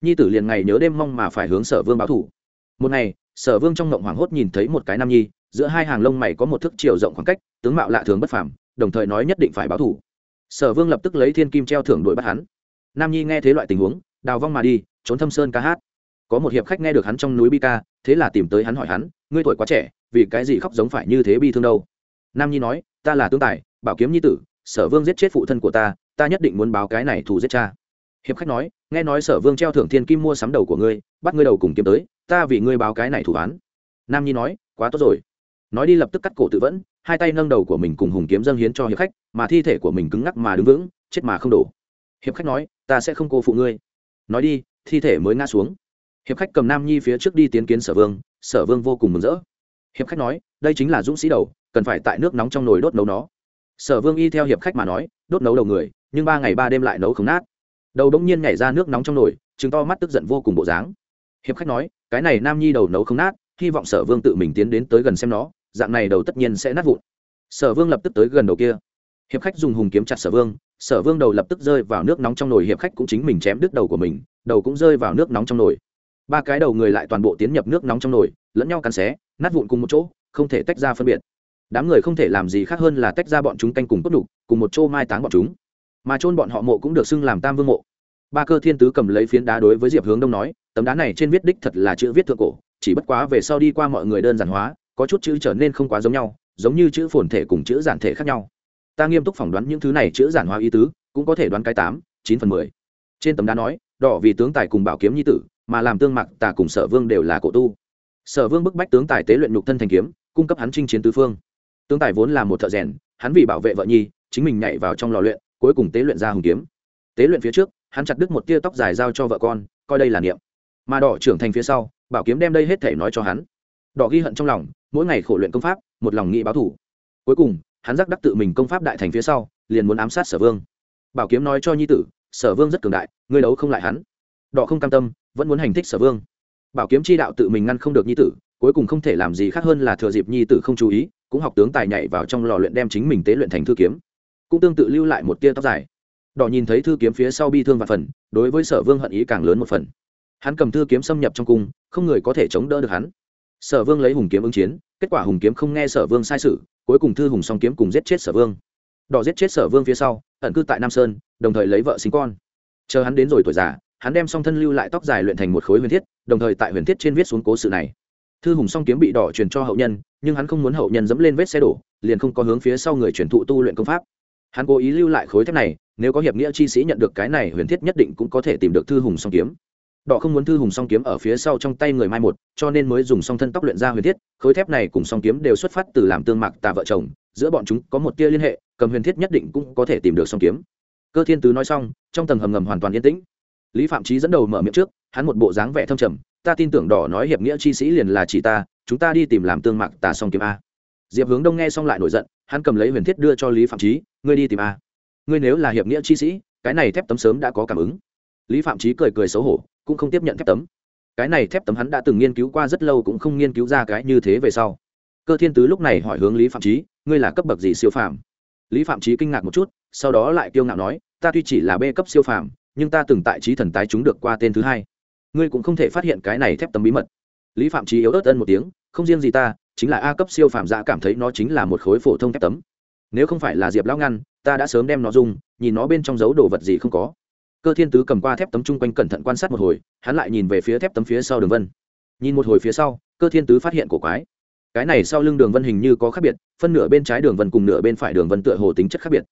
A: Nhi tử liền ngày nhớ đêm mong mà phải hướng sở vương báo thủ. Một ngày, sở vương trong ngộng hoảng hốt nhìn thấy một cái nam nhi, giữa hai hàng lông mày có một thước chiều rộng khoảng cách, tướng mạo lạ thường bất phàm, đồng thời nói nhất định phải báo thủ. Sở vương lập tức lấy thiên kim treo thưởng đuổi bắt hắn. Nam nhi nghe thế loại tình huống đào vong mà đi, trốn thâm sơn ca hát. Có một hiệp khách nghe được hắn trong núi bi ca, thế là tìm tới hắn hỏi hắn, ngươi tuổi quá trẻ, vì cái gì khóc giống phải như thế bi thương đâu? Nam nhi nói, ta là tướng tài, bảo kiếm nhi tử, sở vương giết chết phụ thân của ta ta nhất định muốn báo cái này thù giết cha. Hiệp khách nói, nghe nói sở vương treo thưởng thiên kim mua sắm đầu của ngươi, bắt ngươi đầu cùng kiếm tới, ta vì ngươi báo cái này thủ án nam nhi nói, quá tốt rồi. Nói đi lập tức cắt cổ tự vẫn, hai tay nâng đầu của mình cùng hùng kiếm dâng hiến cho hiệp khách, mà thi thể của mình cứng ngắc mà đứng vững, chết mà không đổ. Hiệp khách nói, ta sẽ không cô phụ ngươi nói đi, thi thể mới ngã xuống. Hiệp khách cầm nam nhi phía trước đi tiến kiến sở vương sở vương vô cùng mừng rỡ. Hiệp khách nói, đây chính là dũng sĩ đầu, cần phải tại nước nóng trong nồi đốt nấu nó. Sở vương y theo hiệp khách mà nói, đốt nấu đầu người, nhưng ba ngày ba đêm lại nấu không nát. Đầu đ ỗ n g nhiên nhảy ra nước nóng trong nồi chứng to mắt tức giận vô cùng bộ dáng. Hiệp khách nói, cái này nam nhi đầu nấu không nát, hy vọng sở vương tự mình tiến đến tới gần xem nó, dạng này đầu tất nhiên sẽ nát vụn. Sở vương lập tức tới gần đầu kia. Hiệp khách dùng hùng kiếm chặt sở vương sở vương đầu lập tức rơi vào nước nóng trong nồi, hiệp khách cũng chính mình chém đứt đầu của mình, đầu cũng rơi vào nước nóng trong nồi. Ba cái đầu người lại toàn bộ tiến nhập nước nóng trong nồi, lẫn nhau cắn xé, nát vụn cùng một chỗ, không thể tách ra phân biệt. Đám người không thể làm gì khác hơn là tách ra bọn chúng canh cùng cốt đục cùng một chỗ mai táng bọn chúng. Mà chôn bọn họ mộ cũng được xưng làm tam vương mộ. Ba cơ thiên tứ cầm lấy phiến đá đối với diệp hướng đông nói, tấm đá này trên viết đích thật là chữ viết thượng cổ, chỉ bất quá về sau đi qua mọi người đơn giản hóa, có chút chữ trở nên không quá giống nhau, giống như chữ phồn thể cùng chữ giản thể khác nhau ta nghiêm túc phỏng đoán những thứ này chữ giản hóa ý tứ, cũng có thể đoán cái tám, chín phần mười. Trên tấm đá nói, đỏ vì tướng tài cùng bảo kiếm nhi tử, mà làm tương mặc tà cùng sở vương đều là cổ tu. Sở vương bức bách tướng tài tế luyện nhục thân thành kiếm, cung cấp hắn chinh chiến tứ phương. Tướng tài vốn là một thợ rèn, hắn vì bảo vệ vợ nhi, chính mình nhảy vào trong lò luyện, cuối cùng tế luyện ra hùng kiếm. Tế luyện phía trước, hắn chặt đứt một tia tóc dài giao cho vợ con, coi đây là niệm. Mà đỏ trưởng thành phía sau, bảo kiếm đem đây hết thể nói cho hắn. Đỏ ghi hận trong lòng, mỗi ngày khổ luyện công pháp, một lòng nghĩ báo thủ. Cuối cùng hắn giác đắc tự mình công pháp đại thành phía sau, liền muốn ám sát sở vương. Bảo kiếm nói cho nhi tử, sở vương rất cường đại, ngươi đấu không lại hắn. Đọ không cam tâm, vẫn muốn hành thích sở vương. Bảo kiếm chi đạo tự mình ngăn không được nhi tử, cuối cùng không thể làm gì khác hơn là thừa dịp nhi tử không chú ý, cũng học tướng tài nhảy vào trong lò luyện đem chính mình tế luyện thành thư kiếm. Cũng tương tự lưu lại một tia tóc dài. Đỏ nhìn thấy thư kiếm phía sau bi thương và phần, đối với sở vương hận ý càng lớn một phần. Hắn cầm thư kiếm xâm nhập trong cung, không người có thể chống đỡ được hắn. Sở vương lấy hùng kiếm ứng chiến kết quả hùng kiếm không nghe sở vương sai sự, cuối cùng thư hùng song kiếm cùng giết chết sở vương. Đỏ giết chết sở vương phía sau, ẩn cư tại nam sơn, đồng thời lấy vợ sinh con. Chờ hắn đến rồi tuổi già, hắn đem song thân lưu lại tóc dài luyện thành một khối huyền thiết, đồng thời tại huyền thiết trên viết xuống cố sự này. Thư hùng song kiếm bị đỏ truyền cho hậu nhân, nhưng hắn không muốn hậu nhân dẫm lên vết xe đổ, liền không có hướng phía sau người truyền thụ tu luyện công pháp. Hắn cố ý lưu lại khối thép này, nếu có hiệp nghĩa chi sĩ nhận được cái này huyền thiết nhất định cũng có thể tìm được thư hùng song kiếm đỏ không muốn thư hùng song kiếm ở phía sau trong tay người mai một, cho nên mới dùng song thân tóc luyện ra huyền thiết, khối thép này cùng song kiếm đều xuất phát từ làm tương mạc tà vợ chồng, giữa bọn chúng có một tia liên hệ, cầm huyền thiết nhất định cũng có thể tìm được song kiếm. Cơ thiên tứ nói xong, trong tầng hầm ngầm hoàn toàn yên tĩnh. Lý phạm trí dẫn đầu mở miệng trước, hắn một bộ dáng vẻ thâm trầm, ta tin tưởng đỏ nói hiệp nghĩa chi sĩ liền là chỉ ta, chúng ta đi tìm làm tương mạc tà song kiếm a. Diệp hướng đông nghe xong lại nổi giận, hắn cầm lấy huyền thiết đưa cho lý phạm trí ngươi đi tìm a. Ngươi nếu là hiệp nghĩa chi sĩ, cái này thép tấm sớm đã có cảm ứng. Lý phạm trí cười cười xấu hổ cũng không tiếp nhận thép tấm. Cái này thép tấm hắn đã từng nghiên cứu qua rất lâu cũng không nghiên cứu ra cái như thế về sau. Cơ thiên tứ lúc này hỏi hướng lý phạm trí ngươi là cấp bậc gì siêu phàm? Lý phạm trí kinh ngạc một chút, sau đó lại kiêu ngạo nói, ta tuy chỉ là b cấp siêu phàm, nhưng ta từng tại trí thần tái chúng được qua tên thứ hai. Ngươi cũng không thể phát hiện cái này thép tấm bí mật. Lý phạm trí yếu ớt ân một tiếng, không riêng gì ta, chính là a cấp siêu phàm dạ cảm thấy nó chính là một khối phổ thông thép tấm. Nếu không phải là diệp lão ngăn, ta đã sớm đem nó dùng, nhìn nó bên trong dấu đồ vật gì không có cơ thiên tứ cầm qua thép tấm chung quanh cẩn thận quan sát một hồi, hắn lại nhìn về phía thép tấm phía sau đường vân. Nhìn một hồi phía sau, cơ thiên tứ phát hiện cổ quái. Cái này sau lưng đường vân hình như có khác biệt, phân nửa bên trái đường vân cùng nửa bên phải đường vân tựa hồ tính chất khác biệt.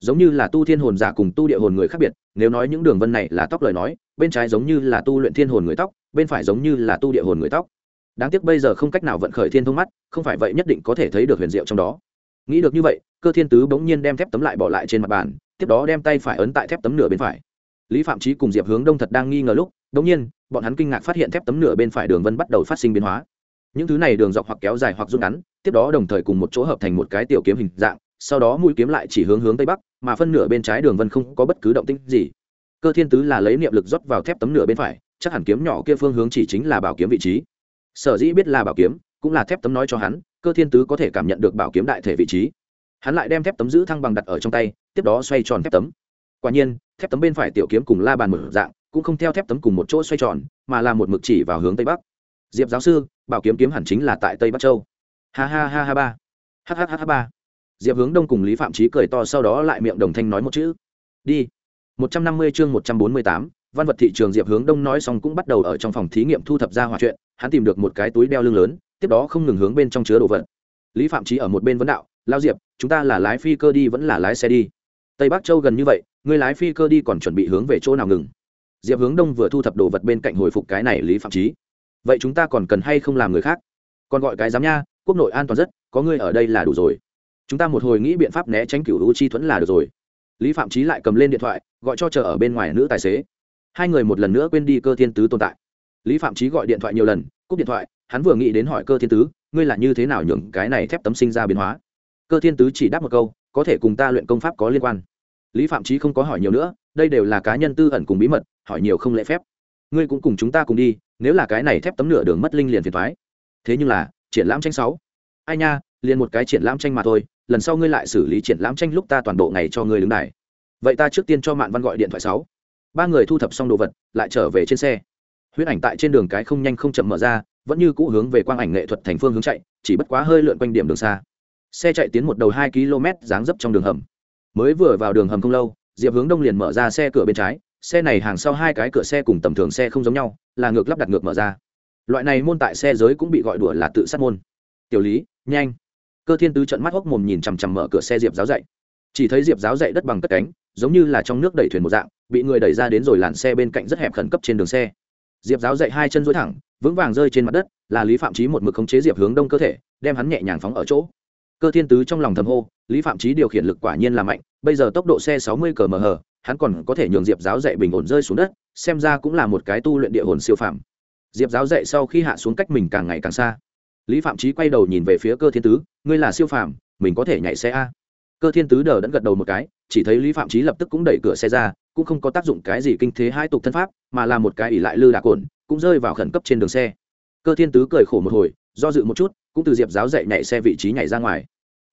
A: Giống như là tu thiên hồn giả cùng tu địa hồn người khác biệt, nếu nói những đường vân này là tóc lời nói, bên trái giống như là tu luyện thiên hồn người tóc, bên phải giống như là tu địa hồn người tóc. Đáng tiếc bây giờ không cách nào vận khởi thiên thông mắt, không phải vậy nhất định có thể thấy được huyền diệu trong đó. Nghĩ được như vậy, cơ thiên tứ bỗng nhiên đem thép tấm lại bỏ lại trên mặt bàn, tiếp đó đem tay phải ấn tại thép tấm nửa bên phải lý phạm trí cùng diệp hướng đông thật đang nghi ngờ lúc bỗng nhiên, bọn hắn kinh ngạc phát hiện thép tấm nửa bên phải đường vân bắt đầu phát sinh biến hóa. Những thứ này đường dọc hoặc kéo dài hoặc rút ngắn, tiếp đó đồng thời cùng một chỗ hợp thành một cái tiểu kiếm hình dạng, sau đó mũi kiếm lại chỉ hướng hướng tây bắc, mà phân nửa bên trái đường vân không có bất cứ động tĩnh gì. Cơ thiên tứ là lấy niệm lực rót vào thép tấm nửa bên phải, chắc hẳn kiếm nhỏ kia phương hướng chỉ chính là bảo kiếm vị trí. Sở dĩ biết là bảo kiếm, cũng là thép tấm nói cho hắn, cơ thiên tứ có thể cảm nhận được bảo kiếm đại thể vị trí. Hắn lại đem thép tấm giữ thăng bằng đặt ở trong tay, tiếp đó xoay tròn thép tấm. Quả nhiên thép tấm bên phải tiểu kiếm cùng la bàn mở dạng, cũng không theo thép tấm cùng một chỗ xoay tròn, mà là một mực chỉ vào hướng tây bắc. Diệp giáo sư, bảo kiếm kiếm hẳn chính là tại tây bắc châu. Ha ha ha ha ba. Ha ha ha ba. Diệp hướng đông cùng lý phạm trí cười to sau đó lại miệng đồng thanh nói một chữ. Đi. một trăm năm mươi chương một trăm bốn mươi tám, văn vật thị trường diệp hướng đông nói xong cũng bắt đầu ở trong phòng thí nghiệm thu thập ra hòa chuyện, hắn tìm được một cái túi đeo lưng lớn, tiếp đó không ngừng hướng bên trong chứa đồ vật. Lý phạm trí ở một bên vấn đạo, lao diệp, chúng ta là lái phi cơ đi vẫn là lái xe đi? Tây bắc châu gần như vậy người lái phi cơ đi còn chuẩn bị hướng về chỗ nào ngừng? Diệp hướng đông vừa thu thập đồ vật bên cạnh hồi phục cái này lý phạm trí vậy chúng ta còn cần hay không làm người khác? Còn gọi cái giám nha, quốc nội an toàn rất, có ngươi ở đây là đủ rồi. Chúng ta một hồi nghĩ biện pháp né tránh cửu u chi thuẫn là được rồi. Lý phạm trí lại cầm lên điện thoại, gọi cho chờ ở bên ngoài nữ tài xế. Hai người một lần nữa quên đi cơ thiên tứ tồn tại. Lý phạm trí gọi điện thoại nhiều lần, cúp điện thoại, hắn vừa nghĩ đến hỏi cơ thiên tứ, ngươi là như thế nào nhường cái này thép tấm sinh ra biến hóa? Cơ thiên tứ chỉ đáp một câu, có thể cùng ta luyện công pháp có liên quan lý phạm trí không có hỏi nhiều nữa, đây đều là cá nhân tư ẩn cùng bí mật, hỏi nhiều không lễ phép. Ngươi cũng cùng chúng ta cùng đi, nếu là cái này thép tấm nửa đường mất linh liền phiền thoái thế nhưng là, triển lãm tranh sáu. Ai nha, liền một cái triển lãm tranh mà thôi, lần sau ngươi lại xử lý triển lãm tranh lúc ta toàn bộ ngày cho ngươi đứng đài. Vậy ta trước tiên cho mạn văn gọi điện thoại sáu. Ba người thu thập xong đồ vật, lại trở về trên xe. Huyết ảnh tại trên đường cái không nhanh không chậm mở ra, vẫn như cũ hướng về quang ảnh nghệ thuật thành phương hướng chạy, chỉ bất quá hơi lượn quanh điểm đường xa. Xe chạy tiến một đầu hai km dáng dấp trong đường hầm mới vừa vào đường hầm không lâu diệp hướng đông liền mở ra xe cửa bên trái xe này hàng sau hai cái cửa xe cùng tầm thường xe không giống nhau là ngược lắp đặt ngược mở ra. Loại này môn tại xe giới cũng bị gọi đùa là tự sát môn. Tiểu lý nhanh. Cơ thiên tứ trận mắt hốc mồm nhìn chằm chằm mở cửa xe diệp giáo Dạy, chỉ thấy diệp giáo Dạy đất bằng cất cánh giống như là trong nước đẩy thuyền một dạng bị người đẩy ra đến rồi làn xe bên cạnh rất hẹp khẩn cấp trên đường xe. Diệp giáo Dạy hai chân dối thẳng vững vàng rơi trên mặt đất là lý phạm trí một mực khống chế diệp hướng đông cơ thể đem hắn nhẹ nhàng phóng ở chỗ cơ thiên tứ trong lòng thầm hô, lý phạm trí điều khiển lực quả nhiên là mạnh, bây giờ tốc độ xe sáu mươi km hắn còn có thể nhường diệp giáo dạy bình ổn rơi xuống đất, xem ra cũng là một cái tu luyện địa hồn siêu phạm diệp giáo dạy sau khi hạ xuống cách mình càng ngày càng xa. Lý phạm trí quay đầu nhìn về phía cơ thiên tứ, ngươi là siêu phàm, mình có thể nhảy xe a? Cơ thiên tứ đờ đẫn gật đầu một cái, chỉ thấy lý phạm trí lập tức cũng đẩy cửa xe ra, cũng không có tác dụng cái gì kinh thế hai tục thân pháp, mà là một cái ỉ lại lư đà cồn cũng rơi vào khẩn cấp trên đường xe. Cơ thiên tứ cười khổ một hồi, do dự một chút cũng từ diệp giáo dậy nhảy xe vị trí nhảy ra ngoài.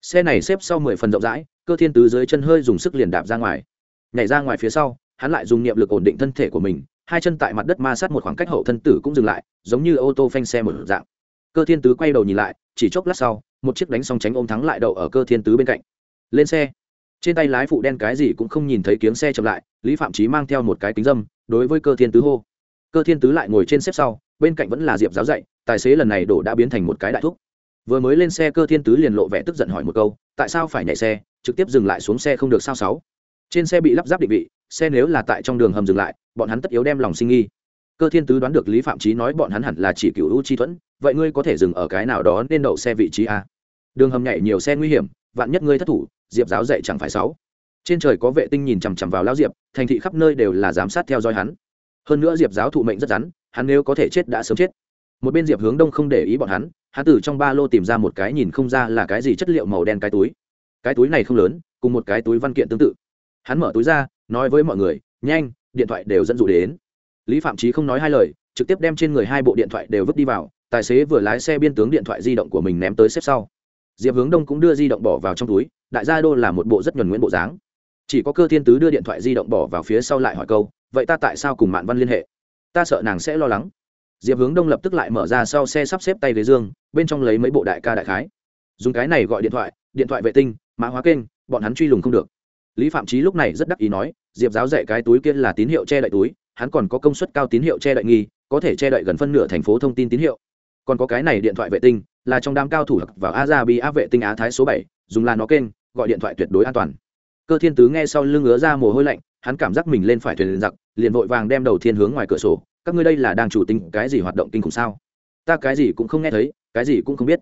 A: Xe này xếp sau mười phần rộng rãi, cơ thiên tứ dưới chân hơi dùng sức liền đạp ra ngoài. Nhảy ra ngoài phía sau, hắn lại dùng niệm lực ổn định thân thể của mình, hai chân tại mặt đất ma sát một khoảng cách hậu thân tử cũng dừng lại, giống như ô tô phanh xe một dạng. Cơ thiên tứ quay đầu nhìn lại, chỉ chốc lát sau, một chiếc đánh xong tránh ôm thắng lại đậu ở cơ thiên tứ bên cạnh. Lên xe. Trên tay lái phụ đen cái gì cũng không nhìn thấy kiếng xe chậm lại, lý phạm trí mang theo một cái kính dâm, đối với cơ thiên tứ hô. Cơ thiên tứ lại ngồi trên xếp sau, bên cạnh vẫn là diệp giáo dạy, tài xế lần này đổ đã biến thành một cái đại thúc vừa mới lên xe cơ thiên tứ liền lộ vẻ tức giận hỏi một câu, tại sao phải nhảy xe, trực tiếp dừng lại xuống xe không được sao sáu? Trên xe bị lắp ráp định vị, xe nếu là tại trong đường hầm dừng lại, bọn hắn tất yếu đem lòng sinh nghi. Cơ thiên tứ đoán được lý phạm trí nói bọn hắn hẳn là chỉ cựu u chi thuẫn, vậy ngươi có thể dừng ở cái nào đó nên đậu xe vị trí a đường hầm nhảy nhiều xe nguy hiểm, vạn nhất ngươi thất thủ, diệp giáo dạy chẳng phải sáu? Trên trời có vệ tinh nhìn chằm chằm vào lão diệp, thành thị khắp nơi đều là giám sát theo dõi hắn. Hơn nữa diệp giáo thụ mệnh rất rắn, hắn nếu có thể chết đã sớm chết một bên diệp hướng đông không để ý bọn hắn hắn từ trong ba lô tìm ra một cái nhìn không ra là cái gì chất liệu màu đen cái túi cái túi này không lớn cùng một cái túi văn kiện tương tự hắn mở túi ra nói với mọi người nhanh điện thoại đều dẫn dụ đến lý phạm trí không nói hai lời trực tiếp đem trên người hai bộ điện thoại đều vứt đi vào tài xế vừa lái xe biên tướng điện thoại di động của mình ném tới xếp sau diệp hướng đông cũng đưa di động bỏ vào trong túi đại gia đô là một bộ rất nhuần nguyễn bộ dáng chỉ có cơ thiên tứ đưa điện thoại di động bỏ vào phía sau lại hỏi câu vậy ta tại sao cùng mạn văn liên hệ ta sợ nàng sẽ lo lắng diệp hướng đông lập tức lại mở ra sau xe sắp xếp tay ghế dương, bên trong lấy mấy bộ đại ca đại khái. Dùng cái này gọi điện thoại điện thoại vệ tinh, mã hóa kênh, bọn hắn truy lùng không được. Lý phạm trí lúc này rất đắc ý nói, diệp giáo dạy cái túi kia là tín hiệu che đậy túi, hắn còn có công suất cao tín hiệu che đậy nghi, có thể che đậy gần phân nửa thành phố thông tin tín hiệu. Còn có cái này điện thoại vệ tinh, là trong đám cao thủ vào azabi a vệ tinh á thái số bảy, dùng là nó kênh, gọi điện thoại tuyệt đối an toàn. Cơ thiên tứ nghe sau lưng ngứa ra mồ hôi lạnh, hắn cảm giác mình lên phải thuyền giặc, liền vội vàng đem đầu thiên hướng ngoài cửa sổ các ngươi đây là đang chủ tính cái gì hoạt động kinh khủng sao? Ta cái gì cũng không nghe thấy, cái gì cũng không biết.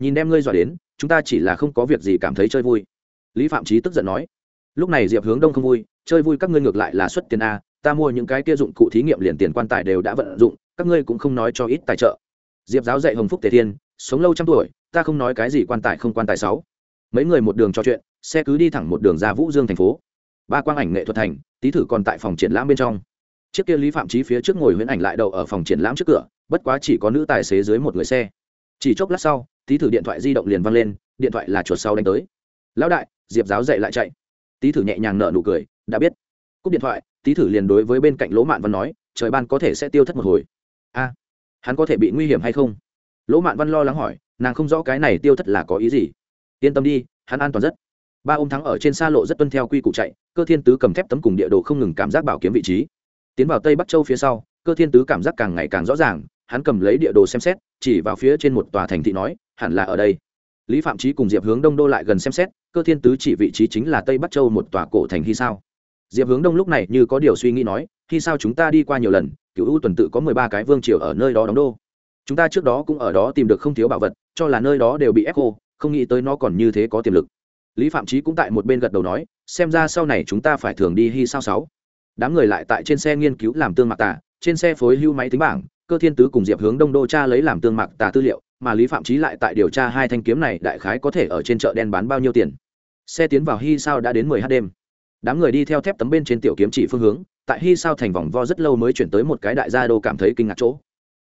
A: Nhìn đem ngươi dọa đến, chúng ta chỉ là không có việc gì cảm thấy chơi vui. Lý phạm trí tức giận nói. Lúc này diệp hướng đông không vui, chơi vui các ngươi ngược lại là xuất tiền a, ta mua những cái kia dụng cụ thí nghiệm liền tiền quan tài đều đã vận dụng, các ngươi cũng không nói cho ít tài trợ. Diệp giáo dạy hồng phúc tề thiên, sống lâu trăm tuổi, ta không nói cái gì quan tài không quan tài sáu. Mấy người một đường trò chuyện, xe cứ đi thẳng một đường ra vũ dương thành phố. Ba quang ảnh nghệ thuật thành, tí thử còn tại phòng triển lãm bên trong chiếc kia lý phạm trí phía trước ngồi huyễn ảnh lại đậu ở phòng triển lãm trước cửa, bất quá chỉ có nữ tài xế dưới một người xe. Chỉ chốc lát sau tý thử điện thoại di động liền văng lên, điện thoại là chuột sau đánh tới. Lão đại, diệp giáo dậy lại chạy. Tý thử nhẹ nhàng nở nụ cười, đã biết. Cúp điện thoại tý thử liền đối với bên cạnh lỗ mạn văn nói, trời ban có thể sẽ tiêu thất một hồi. A, hắn có thể bị nguy hiểm hay không? Lỗ mạn văn lo lắng hỏi, nàng không rõ cái này tiêu thất là có ý gì. Yên tâm đi, hắn an toàn rất. Ba ôm thắng ở trên xa lộ rất tuân theo quy củ chạy, cơ thiên tứ cầm thép tấm cùng địa đồ không ngừng cảm giác bảo kiếm vị trí tiến vào tây bắc châu phía sau, cơ thiên tứ cảm giác càng ngày càng rõ ràng, hắn cầm lấy địa đồ xem xét, chỉ vào phía trên một tòa thành thị nói, hẳn là ở đây. Lý phạm trí cùng diệp hướng đông đô lại gần xem xét, cơ thiên tứ chỉ vị trí chính là tây bắc châu một tòa cổ thành hy sao. Diệp hướng đông lúc này như có điều suy nghĩ nói khi sao chúng ta đi qua nhiều lần cựu u tuần tự có mười ba cái vương triều ở nơi đó đóng đô. Chúng ta trước đó cũng ở đó tìm được không thiếu bảo vật, cho là nơi đó đều bị ép khô, không nghĩ tới nó còn như thế có tiềm lực. Lý phạm trí cũng tại một bên gật đầu nói, xem ra sau này chúng ta phải thường đi hy sao sáu đám người lại tại trên xe nghiên cứu làm tương mạc tà, trên xe phối hưu máy tính bảng, cơ thiên tứ cùng diệp hướng đông đô cha lấy làm tương mạc tà tư liệu, mà lý phạm trí lại tại điều tra hai thanh kiếm này đại khái có thể ở trên chợ đen bán bao nhiêu tiền. Xe tiến vào hy sao đã đến mười h đêm. Đám người đi theo thép tấm bên trên tiểu kiếm chỉ phương hướng, tại hy sao thành vòng vo rất lâu mới chuyển tới một cái đại gia đô cảm thấy kinh ngạc chỗ.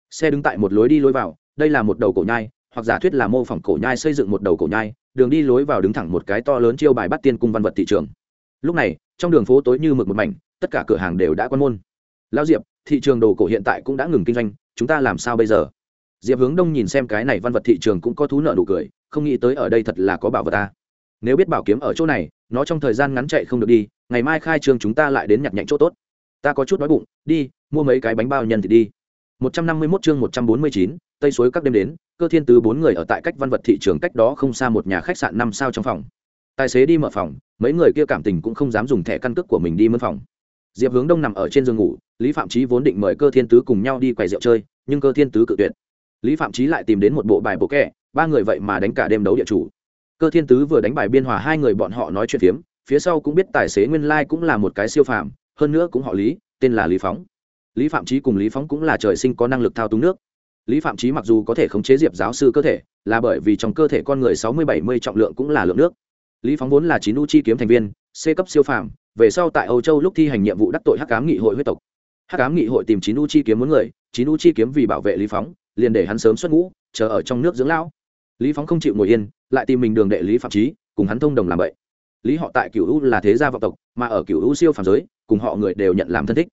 A: Xe đứng tại một lối đi lối vào, đây là một đầu cổ nhai, hoặc giả thuyết là mô phỏng cổ nhai xây dựng một đầu cổ nhai, đường đi lối vào đứng thẳng một cái to lớn chiêu bài bắt tiên cung văn vật thị trường. Lúc này, trong đường phố tối như mực một mảnh tất cả cửa hàng đều đã quan môn. Lao diệp thị trường đồ cổ hiện tại cũng đã ngừng kinh doanh chúng ta làm sao bây giờ? Diệp hướng đông nhìn xem cái này văn vật thị trường cũng có thú nợ nụ cười không nghĩ tới ở đây thật là có bảo vật ta. Nếu biết bảo kiếm ở chỗ này nó trong thời gian ngắn chạy không được đi ngày mai khai trường chúng ta lại đến nhặt nhạnh chỗ tốt. Ta có chút đói bụng đi mua mấy cái bánh bao nhân thì đi. 151 chương 149, tây suối các đêm đến cơ thiên tứ bốn người ở tại cách văn vật thị trường cách đó không xa một nhà khách sạn năm sao trong phòng. Tài xế đi mở phòng mấy người kia cảm tình cũng không dám dùng thẻ căn cước của mình đi mân phòng diệp hướng đông nằm ở trên giường ngủ, lý phạm trí vốn định mời cơ thiên tứ cùng nhau đi quầy rượu chơi, nhưng cơ thiên tứ cự tuyệt. Lý phạm trí lại tìm đến một bộ bài bộ kẹ, ba người vậy mà đánh cả đêm đấu địa chủ. Cơ thiên tứ vừa đánh bài biên hòa hai người bọn họ nói chuyện phiếm, phía sau cũng biết tài xế nguyên lai cũng là một cái siêu phàm, hơn nữa cũng họ lý, tên là lý phóng. Lý phạm trí cùng lý phóng cũng là trời sinh có năng lực thao túng nước. Lý phạm trí mặc dù có thể khống chế diệp giáo sư cơ thể, là bởi vì trong cơ thể con người sáu mươi bảy mươi trọng lượng cũng là lượng nước. Lý phóng vốn là chín u chi kiếm thành viên, c cấp siêu phàm về sau tại âu châu lúc thi hành nhiệm vụ đắc tội hắc cám nghị hội huyết tộc. Hắc cám nghị hội tìm chín u chi kiếm muốn người chín u chi kiếm vì bảo vệ lý phóng, liền để hắn sớm xuất ngũ, chờ ở trong nước dưỡng lão. Lý phóng không chịu ngồi yên, lại tìm mình đường đệ lý phạm trí cùng hắn thông đồng làm vậy lý họ tại Cửu u là thế gia vọng tộc, mà ở Cửu u siêu phàm giới, cùng họ người đều nhận làm thân thích.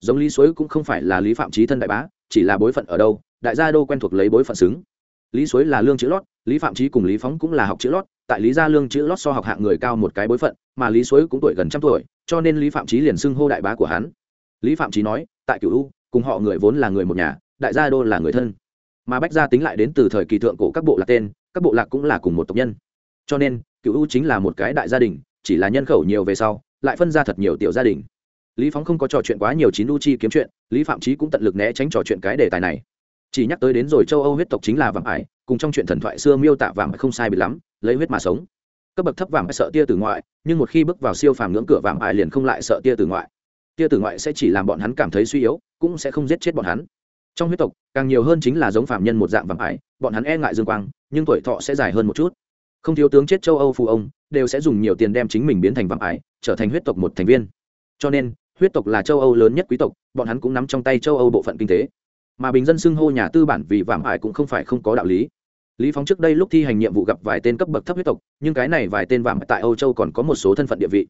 A: Giống lý suối cũng không phải là lý phạm trí thân đại bá, chỉ là bối phận ở đâu, đại gia đô quen thuộc lấy bối phận xứng. Lý suối là lương chữ lót, lý phạm trí cùng lý phóng cũng là học chữ lót tại lý gia lương chữ lót so học hạng người cao một cái bối phận, mà lý suối cũng tuổi gần trăm tuổi, cho nên lý phạm trí liền xưng hô đại bá của hắn. Lý phạm trí nói, tại cựu u, cùng họ người vốn là người một nhà, đại gia đô là người thân. Mà bách gia tính lại đến từ thời kỳ thượng cổ các bộ lạc tên, các bộ lạc cũng là cùng một tộc nhân. Cho nên cựu u chính là một cái đại gia đình, chỉ là nhân khẩu nhiều về sau, lại phân ra thật nhiều tiểu gia đình. Lý phóng không có trò chuyện quá nhiều chín u chi kiếm chuyện, lý phạm trí cũng tận lực né tránh trò chuyện cái đề tài này. Chỉ nhắc tới đến rồi châu âu huyết tộc chính là vàng ải, cùng trong chuyện thần thoại xưa miêu tả vàng không sai bị lắm lấy huyết mà sống. Cấp bậc thấp vàng sợ tia từ ngoại, nhưng một khi bước vào siêu phàm ngưỡng cửa vàng ải liền không lại sợ tia từ ngoại. Tia từ ngoại sẽ chỉ làm bọn hắn cảm thấy suy yếu, cũng sẽ không giết chết bọn hắn. Trong huyết tộc, càng nhiều hơn chính là giống phạm nhân một dạng vàng ải bọn hắn e ngại dương quang, nhưng tuổi thọ sẽ dài hơn một chút. Không thiếu tướng chết châu âu phù ông, đều sẽ dùng nhiều tiền đem chính mình biến thành vàng ải trở thành huyết tộc một thành viên. Cho nên, huyết tộc là châu âu lớn nhất quý tộc, bọn hắn cũng nắm trong tay châu âu bộ phận kinh tế. Mà bình dân xưng hô nhà tư bản vì vàng ải cũng không phải không có đạo lý lý phóng trước đây lúc thi hành nhiệm vụ gặp vài tên cấp bậc thấp huyết tộc, nhưng cái này vài tên vạm tại âu châu còn có một số thân phận địa vị.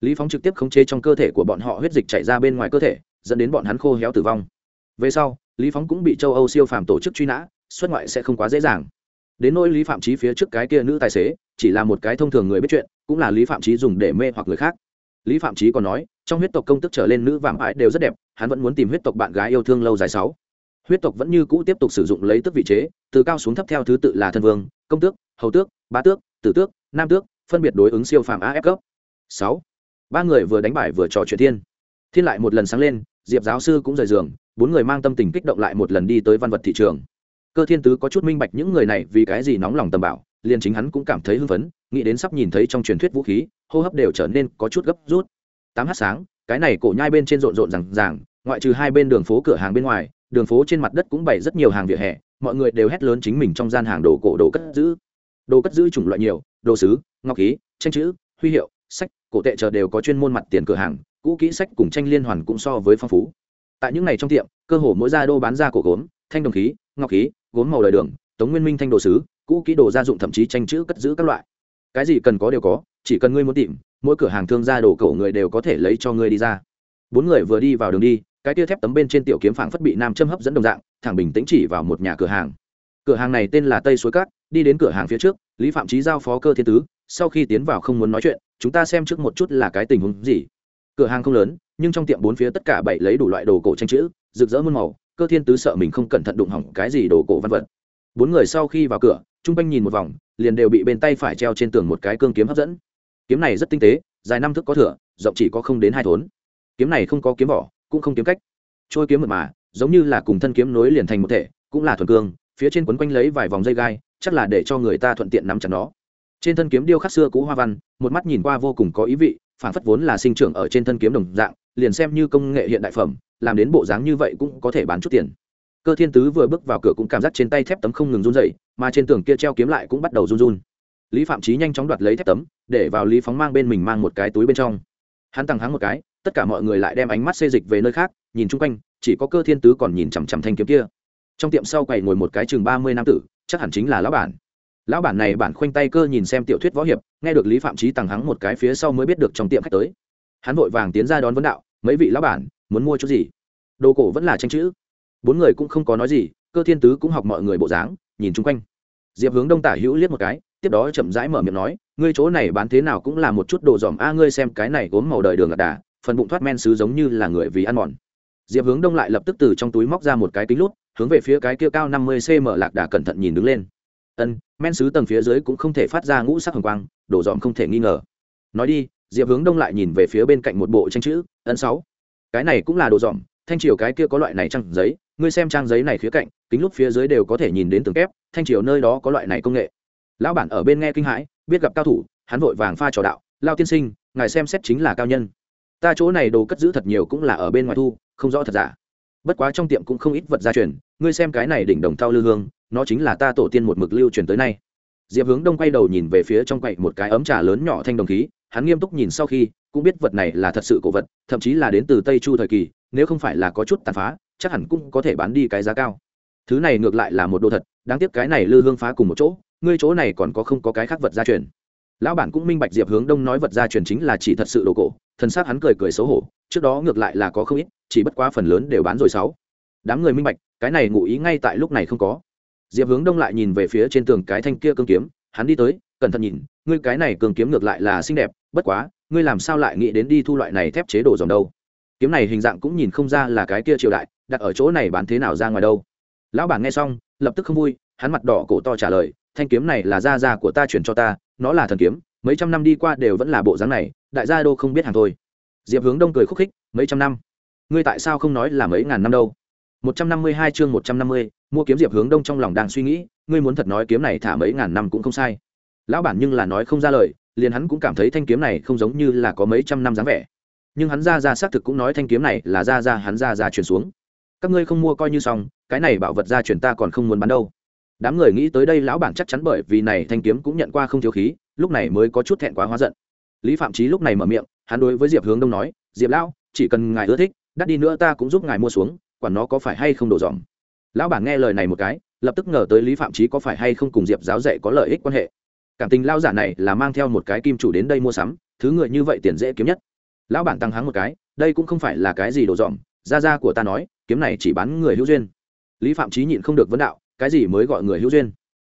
A: Lý phóng trực tiếp khống chế trong cơ thể của bọn họ huyết dịch chảy ra bên ngoài cơ thể, dẫn đến bọn hắn khô héo tử vong. Về sau, lý phóng cũng bị châu âu siêu phàm tổ chức truy nã, xuất ngoại sẽ không quá dễ dàng. Đến nỗi lý phạm trí phía trước cái kia nữ tài xế, chỉ là một cái thông thường người biết chuyện, cũng là lý phạm trí dùng để mê hoặc người khác. Lý phạm trí còn nói, trong huyết tộc công tức trở lên nữ vạm ái đều rất đẹp, hắn vẫn muốn tìm huyết tộc bạn gái yêu thương lâu dài sáu huyết tộc vẫn như cũ tiếp tục sử dụng lấy tức vị chế, từ cao xuống thấp theo thứ tự là thân vương, công tước, hầu tước, bá tước, tử tước, nam tước, phân biệt đối ứng siêu phàm af cấp. Sáu. Ba người vừa đánh bài vừa trò chuyện thiên. Thiên lại một lần sáng lên, diệp giáo sư cũng rời giường, bốn người mang tâm tình kích động lại một lần đi tới văn vật thị trường. Cơ thiên tứ có chút minh bạch những người này vì cái gì nóng lòng tầm bảo liền chính hắn cũng cảm thấy hưng phấn, nghĩ đến sắp nhìn thấy trong truyền thuyết vũ khí, hô hấp đều trở nên có chút gấp rút. Tám h sáng, cái này cổ nhai bên trên rộn rộn rằng ràng, ngoại trừ hai bên đường phố cửa hàng bên ngoài đường phố trên mặt đất cũng bày rất nhiều hàng vỉa hè, mọi người đều hét lớn chính mình trong gian hàng đồ cổ đồ cất giữ. Đồ cất giữ chủng loại nhiều, đồ sứ, ngọc khí, tranh chữ, huy hiệu, sách, cổ tệ chờ đều có chuyên môn mặt tiền cửa hàng, cũ kỹ sách cùng tranh liên hoàn cũng so với phong phú. Tại những ngày trong tiệm, cơ hồ mỗi gia đô bán ra cổ gốm, thanh đồng khí, ngọc khí, gốm màu đời đường, tống nguyên minh thanh đồ sứ, cũ kỹ đồ gia dụng thậm chí tranh chữ cất giữ các loại. Cái gì cần có đều có, chỉ cần ngươi muốn tìm, mỗi cửa hàng thương gia đồ cổ người đều có thể lấy cho ngươi đi ra. Bốn người vừa đi vào đường đi cái tia thép tấm bên trên tiểu kiếm phảng phất bị nam châm hấp dẫn đồng dạng, thẳng bình tĩnh chỉ vào một nhà cửa hàng. Cửa hàng này tên là tây suối cát, đi đến cửa hàng phía trước, lý phạm trí giao phó cơ thiên tứ, sau khi tiến vào không muốn nói chuyện, chúng ta xem trước một chút là cái tình huống gì. Cửa hàng không lớn, nhưng trong tiệm bốn phía tất cả bảy lấy đủ loại đồ cổ tranh chữ, rực rỡ muôn màu, cơ thiên tứ sợ mình không cẩn thận đụng hỏng cái gì đồ cổ văn vật. Bốn người sau khi vào cửa trung quanh nhìn một vòng, liền đều bị bên tay phải treo trên tường một cái cương kiếm hấp dẫn. Kiếm này rất tinh tế, dài năm thước có thửa, rộng chỉ có không đến hai thốn. Kiếm này không có kiếm vỏ cũng không kiếm cách. Trôi kiếm mật mà, giống như là cùng thân kiếm nối liền thành một thể, cũng là thuần cương, phía trên quấn quanh lấy vài vòng dây gai, chắc là để cho người ta thuận tiện nắm chặt nó. Trên thân kiếm điêu khắc xưa cũ hoa văn, một mắt nhìn qua vô cùng có ý vị phản phất vốn là sinh trưởng ở trên thân kiếm đồng dạng, liền xem như công nghệ hiện đại phẩm, làm đến bộ dáng như vậy cũng có thể bán chút tiền. Cơ thiên tứ vừa bước vào cửa cũng cảm giác trên tay thép tấm không ngừng run dậy mà trên tường kia treo kiếm lại cũng bắt đầu run run. Lý phạm trí nhanh chóng đoạt lấy thép tấm, để vào lý phóng mang bên mình mang một cái túi bên trong. Hắn tăng hắng một cái tất cả mọi người lại đem ánh mắt xê dịch về nơi khác, nhìn chung quanh, chỉ có cơ thiên tứ còn nhìn chằm chằm thanh kiếm kia. Trong tiệm sau quầy ngồi một cái chừng ba mươi nam tử, chắc hẳn chính là lão bản. Lão bản này bản khoanh tay cơ nhìn xem tiểu thuyết võ hiệp, nghe được lý phạm trí tằng hắng một cái phía sau mới biết được trong tiệm khách tới. Hắn vội vàng tiến ra đón vấn đạo, mấy vị lão bản, muốn mua chút gì? Đồ cổ vẫn là tranh chữ. Bốn người cũng không có nói gì, cơ thiên tứ cũng học mọi người bộ dáng, nhìn chung quanh. Diệp hướng đông tả hữu liếc một cái, tiếp đó chậm rãi mở miệng nói, ngươi chỗ này bán thế nào cũng là một chút đồ dòm a, ngươi xem cái này gốm màu đời đường lạc đà phần bụng thoát men sứ giống như là người vì ăn mòn. Diệp hướng đông lại lập tức từ trong túi móc ra một cái kính lút, hướng về phía cái kia cao năm mươi cm lạc đà cẩn thận nhìn đứng lên. Ân, men sứ tầng phía dưới cũng không thể phát ra ngũ sắc hồng quang, đổ dòm không thể nghi ngờ. Nói đi, diệp hướng đông lại nhìn về phía bên cạnh một bộ tranh chữ ấn sáu. Cái này cũng là đồ dòm thanh triều cái kia có loại này trang giấy, ngươi xem trang giấy này phía cạnh, kính lúc phía dưới đều có thể nhìn đến tường kép, thanh triều nơi đó có loại này công nghệ. Lão bản ở bên nghe kinh hãi, biết gặp cao thủ, hắn vội vàng pha trò đạo, lao tiên sinh, ngài xem xét chính là cao nhân ta chỗ này đồ cất giữ thật nhiều cũng là ở bên ngoài thu, không rõ thật giả. Bất quá trong tiệm cũng không ít vật gia truyền, ngươi xem cái này đỉnh đồng thau lư hương, nó chính là ta tổ tiên một mực lưu truyền tới nay. Diệp hướng đông quay đầu nhìn về phía trong quậy một cái ấm trà lớn nhỏ thanh đồng khí, hắn nghiêm túc nhìn sau khi, cũng biết vật này là thật sự cổ vật, thậm chí là đến từ tây chu thời kỳ, nếu không phải là có chút tàn phá, chắc hẳn cũng có thể bán đi cái giá cao. Thứ này ngược lại là một đồ thật, đáng tiếc cái này lư hương phá cùng một chỗ, ngươi chỗ này còn có không có cái khác vật gia truyền lão bản cũng minh bạch diệp hướng đông nói vật gia truyền chính là chỉ thật sự đồ cổ thân xác hắn cười cười xấu hổ, trước đó ngược lại là có không ít, chỉ bất quá phần lớn đều bán rồi sáu. Đám người minh bạch, cái này ngụ ý ngay tại lúc này không có. Diệp hướng đông lại nhìn về phía trên tường cái thanh kia cương kiếm, hắn đi tới, cẩn thận nhìn, ngươi cái này cương kiếm ngược lại là xinh đẹp, bất quá, ngươi làm sao lại nghĩ đến đi thu loại này thép chế đồ dòng đâu? Kiếm này hình dạng cũng nhìn không ra là cái kia triều đại, đặt ở chỗ này bán thế nào ra ngoài đâu? Lão bản nghe xong, lập tức không vui, hắn mặt đỏ cổ to trả lời thanh kiếm này là gia gia của ta chuyển cho ta, nó là thần kiếm, mấy trăm năm đi qua đều vẫn là bộ dáng này, đại gia đô không biết hàng thôi. Diệp hướng đông cười khúc khích, mấy trăm năm? Ngươi tại sao không nói là mấy ngàn năm đâu? Một trăm năm mươi hai chương một trăm năm mươi, mua kiếm diệp hướng đông trong lòng đang suy nghĩ, ngươi muốn thật nói kiếm này thả mấy ngàn năm cũng không sai. Lão bản nhưng là nói không ra lời, liền hắn cũng cảm thấy thanh kiếm này không giống như là có mấy trăm năm dáng vẻ. Nhưng hắn ra ra xác thực cũng nói thanh kiếm này là ra ra hắn ra ra chuyển xuống. Các ngươi không mua coi như xong, cái này bảo vật ra chuyển ta còn không muốn bán đâu đám người nghĩ tới đây lão bản chắc chắn bởi vì này thanh kiếm cũng nhận qua không thiếu khí, lúc này mới có chút thẹn quá hóa giận. Lý phạm trí lúc này mở miệng, hắn đối với diệp hướng đông nói, diệp lão, chỉ cần ngài ưa thích, đắt đi nữa ta cũng giúp ngài mua xuống, quản nó có phải hay không đổ dòm. Lão bản nghe lời này một cái, lập tức ngờ tới lý phạm trí có phải hay không cùng diệp giáo dạy có lợi ích quan hệ. Cảm tình lao giả này là mang theo một cái kim chủ đến đây mua sắm, thứ người như vậy tiền dễ kiếm nhất. Lão bản tăng hắng một cái, đây cũng không phải là cái gì đồ dòm, gia gia của ta nói, kiếm này chỉ bán người hữu duyên. Lý phạm trí nhịn không được vấn đạo cái gì mới gọi người hữu duyên?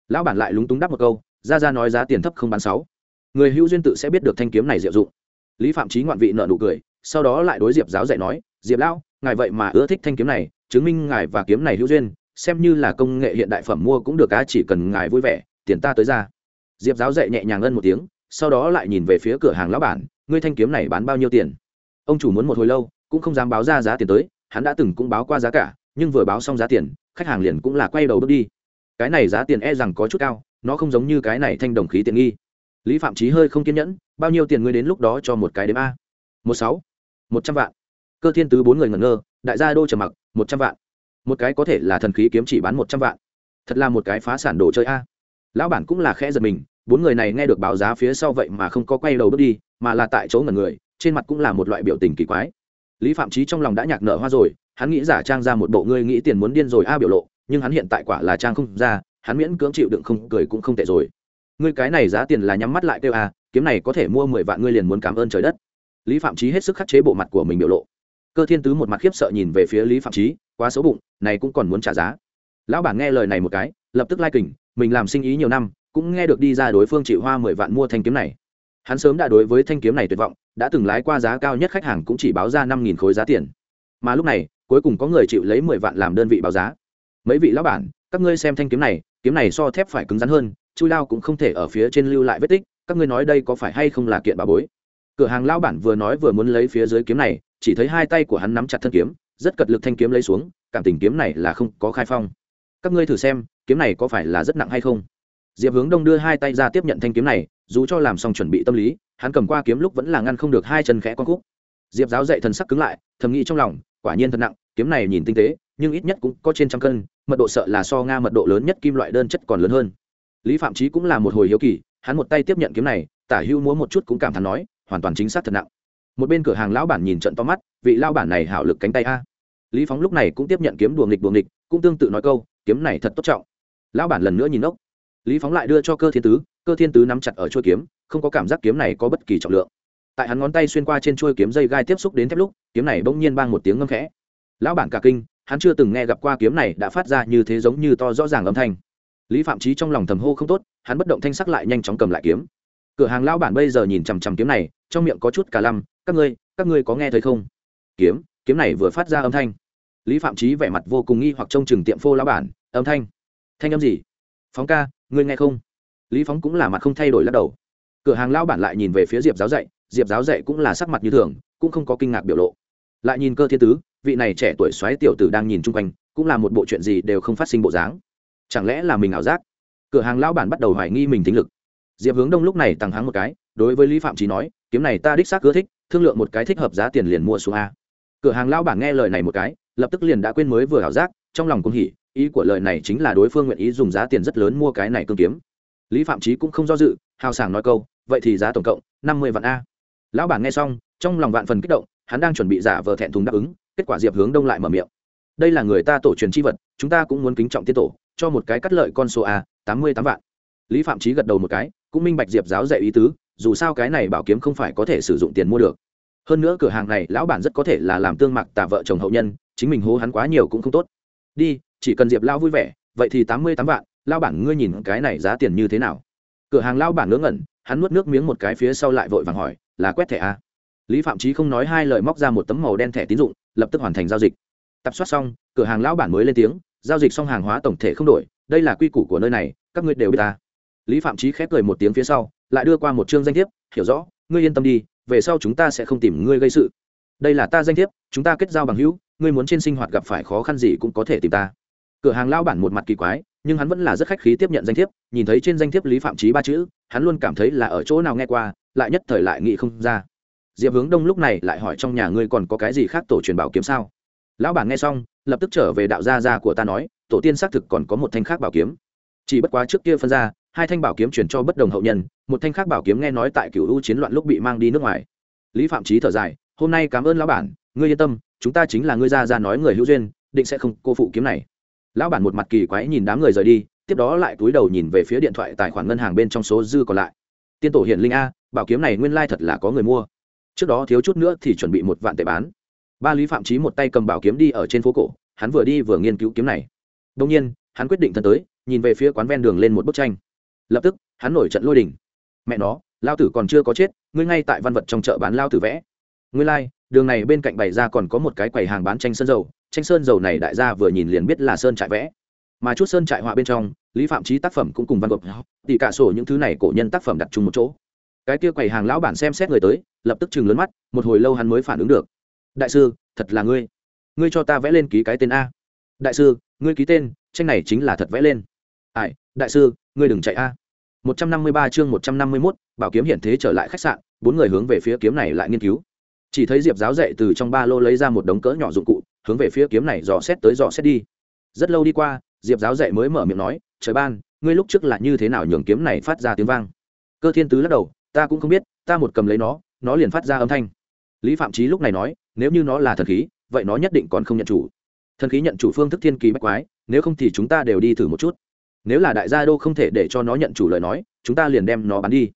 A: Lão bản lại lúng túng đáp một câu gia gia nói giá tiền thấp không bán sáu. Người hữu duyên tự sẽ biết được thanh kiếm này diệu dụng. Lý phạm trí ngoạn vị nợ nụ cười, sau đó lại đối diệp giáo dạy nói, diệp lão, ngài vậy mà ưa thích thanh kiếm này, chứng minh ngài và kiếm này hữu duyên, xem như là công nghệ hiện đại phẩm mua cũng được cá chỉ cần ngài vui vẻ, tiền ta tới ra. Diệp giáo dạy nhẹ nhàng ân một tiếng, sau đó lại nhìn về phía cửa hàng lão bản, ngươi thanh kiếm này bán bao nhiêu tiền? Ông chủ muốn một hồi lâu, cũng không dám báo ra giá tiền tới, hắn đã từng cũng báo qua giá cả, nhưng vừa báo xong giá tiền khách hàng liền cũng là quay đầu bước đi. Cái này giá tiền e rằng có chút cao, nó không giống như cái này thanh đồng khí tiện nghi. Lý phạm trí hơi không kiên nhẫn, bao nhiêu tiền ngươi đến lúc đó cho một cái đếm a? Một sáu, một trăm vạn. Cơ thiên tứ bốn người ngẩn ngơ, đại gia đô trầm mặc, một trăm vạn. Một cái có thể là thần khí kiếm chỉ bán một trăm vạn. Thật là một cái phá sản đồ chơi a. Lão bản cũng là khẽ giật mình, bốn người này nghe được báo giá phía sau vậy mà không có quay đầu bước đi, mà là tại chỗ ngẩn người, trên mặt cũng là một loại biểu tình kỳ quái. Lý phạm trí trong lòng đã nhạc nở hoa rồi hắn nghĩ giả trang ra một bộ ngươi nghĩ tiền muốn điên rồi a biểu lộ, nhưng hắn hiện tại quả là trang không ra, hắn miễn cưỡng chịu đựng không, cười cũng không tệ rồi. Ngươi cái này giá tiền là nhắm mắt lại kêu a, kiếm này có thể mua mười vạn ngươi liền muốn cảm ơn trời đất. Lý phạm trí hết sức khắc chế bộ mặt của mình biểu lộ. Cơ thiên tứ một mặt khiếp sợ nhìn về phía lý phạm trí quá xấu bụng, này cũng còn muốn trả giá. Lão bản nghe lời này một cái, lập tức lai kình, mình làm sinh ý nhiều năm, cũng nghe được đi ra đối phương chị hoa mười vạn mua thanh kiếm này. Hắn sớm đã đối với thanh kiếm này tuyệt vọng, đã từng lái qua giá cao nhất khách hàng cũng chỉ báo ra năm nghìn khối giá tiền. Mà lúc này cuối cùng có người chịu lấy mười vạn làm đơn vị báo giá. Mấy vị lão bản, các ngươi xem thanh kiếm này kiếm này so thép phải cứng rắn hơn, chui lao cũng không thể ở phía trên lưu lại vết tích, các ngươi nói đây có phải hay không là kiện bà bối? Cửa hàng lão bản vừa nói vừa muốn lấy phía dưới kiếm này, chỉ thấy hai tay của hắn nắm chặt thân kiếm, rất cật lực thanh kiếm lấy xuống, cảm tình kiếm này là không có khai phong. Các ngươi thử xem, kiếm này có phải là rất nặng hay không? Diệp hướng đông đưa hai tay ra tiếp nhận thanh kiếm này, dù cho làm xong chuẩn bị tâm lý, hắn cầm qua kiếm lúc vẫn là ngăn không được hai chân khẽ con khúc. Diệp giáo dạy thần sắc cứng lại, thầm nghĩ trong lòng quả nhiên thật nặng, kiếm này nhìn tinh tế, nhưng ít nhất cũng có trên trăm cân, mật độ sợ là so nga mật độ lớn nhất kim loại đơn chất còn lớn hơn. Lý phạm trí cũng là một hồi hiếu kỳ, hắn một tay tiếp nhận kiếm này, tả hưu múa một chút cũng cảm thán nói, hoàn toàn chính xác thật nặng. Một bên cửa hàng lão bản nhìn trận to mắt, vị lao bản này hảo lực cánh tay a. Lý phóng lúc này cũng tiếp nhận kiếm đùa nghịch đùa nghịch, cũng tương tự nói câu, kiếm này thật tốt trọng. Lão bản lần nữa nhìn ốc. Lý phóng lại đưa cho cơ thiên tứ, cơ thiên tứ nắm chặt ở chuôi kiếm, không có cảm giác kiếm này có bất kỳ trọng lượng tại hắn ngón tay xuyên qua trên chuôi kiếm dây gai tiếp xúc đến thép lúc, kiếm này bỗng nhiên bang một tiếng ngâm khẽ. Lão bản cả kinh, hắn chưa từng nghe gặp qua kiếm này đã phát ra như thế giống như to rõ ràng âm thanh. Lý phạm trí trong lòng thầm hô không tốt, hắn bất động thanh sắc lại nhanh chóng cầm lại kiếm. Cửa hàng lão bản bây giờ nhìn chằm chằm kiếm này, trong miệng có chút cả lăm, các ngươi các ngươi có nghe thấy không? Kiếm kiếm này vừa phát ra âm thanh. Lý phạm trí vẻ mặt vô cùng nghi hoặc trông chừng tiệm phô lão bản, âm thanh? Thanh âm gì? Phóng ca, ngươi nghe không? Lý phóng cũng là mặt không thay đổi lắc đầu. Cửa hàng lão bản lại nhìn về phía diệp giáo dạy diệp giáo dạy cũng là sắc mặt như thường, cũng không có kinh ngạc biểu lộ. Lại nhìn cơ thiên tứ, vị này trẻ tuổi xoáy tiểu tử đang nhìn chung quanh, cũng là một bộ chuyện gì đều không phát sinh bộ dáng. Chẳng lẽ là mình ảo giác? Cửa hàng lão bản bắt đầu hoài nghi mình tính lực. Diệp hướng đông lúc này tăng háng một cái, đối với lý phạm trí nói, kiếm này ta đích xác ưa thích, thương lượng một cái thích hợp giá tiền liền mua xuống a. Cửa hàng lão bản nghe lời này một cái, lập tức liền đã quên mới vừa ảo giác, trong lòng cũng hỉ, ý của lời này chính là đối phương nguyện ý dùng giá tiền rất lớn mua cái này cương kiếm. Lý phạm trí cũng không do dự, hào sảng nói câu, vậy thì giá tổng cộng năm mươi vạn a lão bản nghe xong, trong lòng vạn phần kích động, hắn đang chuẩn bị giả vờ thẹn thùng đáp ứng, kết quả diệp hướng đông lại mở miệng. Đây là người ta tổ truyền c h i vật, chúng ta cũng muốn kính trọng tiên tổ, cho một cái cắt lợi con số a, tám mươi tám vạn. Lý phạm trí gật đầu một cái, cũng minh bạch diệp giáo dạy ý tứ, dù sao cái này bảo kiếm không phải có thể sử dụng tiền mua được. Hơn nữa cửa hàng này, lão bản rất có thể là làm tương mặc tà vợ chồng hậu nhân, chính mình hố hắn quá nhiều cũng không tốt. Đi, chỉ cần diệp lao vui vẻ, vậy thì tám mươi tám vạn lao bản ngươi nhìn cái này giá tiền như thế nào? Cửa hàng lao bản ngớ ngẩn, hắn nuốt nước miếng một cái phía sau lại vội vàng hỏi là quét thẻ a. Lý phạm trí không nói hai lời móc ra một tấm màu đen thẻ tín dụng, lập tức hoàn thành giao dịch. Tập soát xong, cửa hàng lão bản mới lên tiếng, giao dịch xong hàng hóa tổng thể không đổi, đây là quy củ của nơi này, các ngươi đều biết ta. Lý phạm trí khép cười một tiếng phía sau, lại đưa qua một chương danh thiếp, hiểu rõ, ngươi yên tâm đi, về sau chúng ta sẽ không tìm ngươi gây sự. Đây là ta danh thiếp, chúng ta kết giao bằng hữu, ngươi muốn trên sinh hoạt gặp phải khó khăn gì cũng có thể tìm ta. Cửa hàng lao bản một mặt kỳ quái, nhưng hắn vẫn là rất khách khí tiếp nhận danh thiếp, nhìn thấy trên danh thiếp lý phạm trí ba chữ, hắn luôn cảm thấy là ở chỗ nào nghe qua lại nhất thời lại nghĩ không ra. Diệp hướng đông lúc này lại hỏi trong nhà ngươi còn có cái gì khác tổ truyền bảo kiếm sao? Lão bản nghe xong, lập tức trở về đạo gia gia của ta nói, tổ tiên xác thực còn có một thanh khác bảo kiếm. Chỉ bất quá trước kia phân ra, hai thanh bảo kiếm chuyển cho bất đồng hậu nhân, một thanh khác bảo kiếm nghe nói tại cựu u chiến loạn lúc bị mang đi nước ngoài. Lý phạm trí thở dài, hôm nay cảm ơn lão bản, ngươi yên tâm, chúng ta chính là ngươi gia gia nói người hữu duyên, định sẽ không cô phụ kiếm này. Lão bản một mặt kỳ quái nhìn đám người rời đi, tiếp đó lại cúi đầu nhìn về phía điện thoại tài khoản ngân hàng bên trong số dư còn lại tiên tổ hiển linh a bảo kiếm này nguyên lai thật là có người mua. Trước đó thiếu chút nữa thì chuẩn bị một vạn tệ bán. Ba lý phạm trí một tay cầm bảo kiếm đi ở trên phố cổ hắn vừa đi vừa nghiên cứu kiếm này. Đông nhiên hắn quyết định thân tới nhìn về phía quán ven đường lên một bức tranh. Lập tức hắn nổi trận lôi đình. Mẹ nó lao tử còn chưa có chết ngươi ngay tại văn vật trong chợ bán lao tử vẽ. Ngươi lai、like, đường này bên cạnh bày ra còn có một cái quầy hàng bán tranh sơn dầu. Tranh sơn dầu này đại gia vừa nhìn liền biết là sơn trại vẽ. Mà chút sơn trại họa bên trong lý phạm trí tác phẩm cũng cùng văn gộp. Tỷ cả sổ những thứ này cổ nhân tác phẩm đặt chung một chỗ. Cái kia quầy hàng lão bản xem xét người tới lập tức chừng lớn mắt một hồi lâu hắn mới phản ứng được. Đại sư thật là ngươi. Ngươi cho ta vẽ lên ký cái tên a. Đại sư ngươi ký tên tranh này chính là thật vẽ lên. Ai đại sư ngươi đừng chạy a. Một trăm năm mươi ba chương một trăm năm mươi 151, bảo kiếm hiện thế trở lại khách sạn bốn người hướng về phía kiếm này lại nghiên cứu. Chỉ thấy diệp giáo dạy từ trong ba lô lấy ra một đống cỡ nhỏ dụng cụ hướng về phía kiếm này dò xét tới dò xét đi. Rất lâu đi qua diệp giáo dạy mới mở miệng nói trời ban, ngươi lúc trước là như thế nào nhường kiếm này phát ra tiếng vang? Cơ thiên tứ lắc đầu, ta cũng không biết, ta một cầm lấy nó nó liền phát ra âm thanh. Lý phạm trí lúc này nói, nếu như nó là thần khí, vậy nó nhất định còn không nhận chủ. Thần khí nhận chủ phương thức thiên kỳ bách quái, nếu không thì chúng ta đều đi thử một chút. Nếu là đại gia đô không thể để cho nó nhận chủ lời nói, chúng ta liền đem nó bán đi.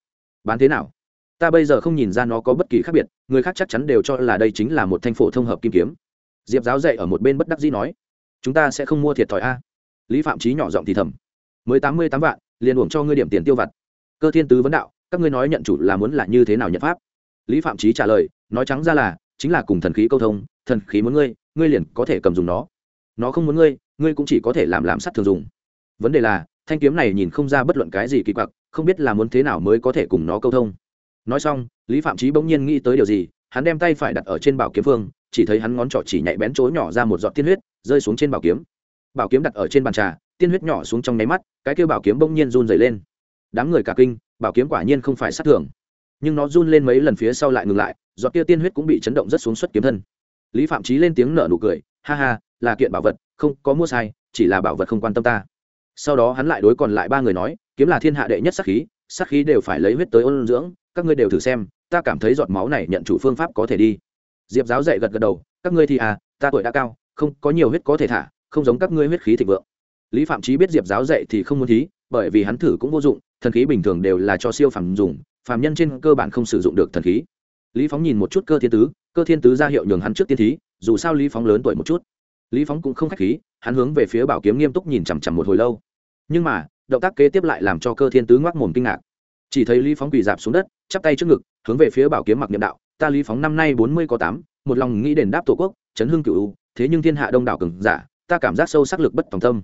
A: Bán thế nào? Ta bây giờ không nhìn ra nó có bất kỳ khác biệt, người khác chắc chắn đều cho là đây chính là một thanh phổ thông hợp kim kiếm. Diệp giáo dạy ở một bên bất đắc dĩ nói, chúng ta sẽ không mua thiệt thòi a. Lý phạm trí nhỏ giọng thì thầm mới tám mươi tám vạn, liền uổng cho ngươi điểm tiền tiêu vặt. Cơ thiên tứ vấn đạo, các ngươi nói nhận chủ là muốn là như thế nào nhận pháp? Lý phạm trí trả lời, nói trắng ra là, chính là cùng thần khí câu thông, thần khí muốn ngươi ngươi liền có thể cầm dùng nó. Nó không muốn ngươi ngươi cũng chỉ có thể làm làm sắt thường dùng. Vấn đề là, thanh kiếm này nhìn không ra bất luận cái gì kỳ quặc, không biết là muốn thế nào mới có thể cùng nó câu thông. Nói xong, lý phạm trí bỗng nhiên nghĩ tới điều gì, hắn đem tay phải đặt ở trên bảo kiếm phương, chỉ thấy hắn ngón trỏ chỉ nhạy bén chối nhỏ ra một giọt tiên huyết, rơi xuống trên bảo kiếm. Bảo kiếm đặt ở trên bàn trà tiên huyết nhỏ xuống trong nháy mắt, cái kêu bảo kiếm bỗng nhiên run dày lên. Đám người cả kinh, bảo kiếm quả nhiên không phải sát thường. Nhưng nó run lên mấy lần phía sau lại ngừng lại, giọt kia tiên huyết cũng bị chấn động rất xuống xuất kiếm thân. Lý phạm trí lên tiếng nở nụ cười, ha ha, là kiện bảo vật, không, có mua sai, chỉ là bảo vật không quan tâm ta. Sau đó hắn lại đối còn lại ba người nói, kiếm là thiên hạ đệ nhất sắc khí sắc khí đều phải lấy huyết tới ôn dưỡng, các ngươi đều thử xem, ta cảm thấy giọt máu này nhận chủ phương pháp có thể đi. Diệp giáo dạy gật gật đầu, các ngươi thì à ta tuổi đã cao, không, có nhiều huyết có thể thả, không giống các ngươi huyết khí thịnh vượng lý phạm trí biết diệp giáo dạy thì không muốn thí, bởi vì hắn thử cũng vô dụng, thần khí bình thường đều là cho siêu phàm dùng, phàm nhân trên cơ bản không sử dụng được thần khí. Lý phóng nhìn một chút cơ thiên tứ, cơ thiên tứ ra hiệu nhường hắn trước tiên thí, dù sao lý phóng lớn tuổi một chút. Lý phóng cũng không k h á c h khí, hắn hướng về phía bảo kiếm nghiêm túc nhìn chằm chằm một hồi lâu. Nhưng mà, động tác kế tiếp lại làm cho cơ thiên tứ ngoác mồm kinh ngạc. Chỉ thấy lý phóng quỳ dạp xuống đất, chắp tay trước ngực, hướng về phía bảo kiếm mặc niệm đạo, ta lý phóng năm nay bốn mươi có tám, một lòng nghĩ đền đáp tổ quốc, chấn hưng cựu thế nhưng thiên hạ đông đảo cường giả, ta cảm giác sâu sắc lực bất tòng tâm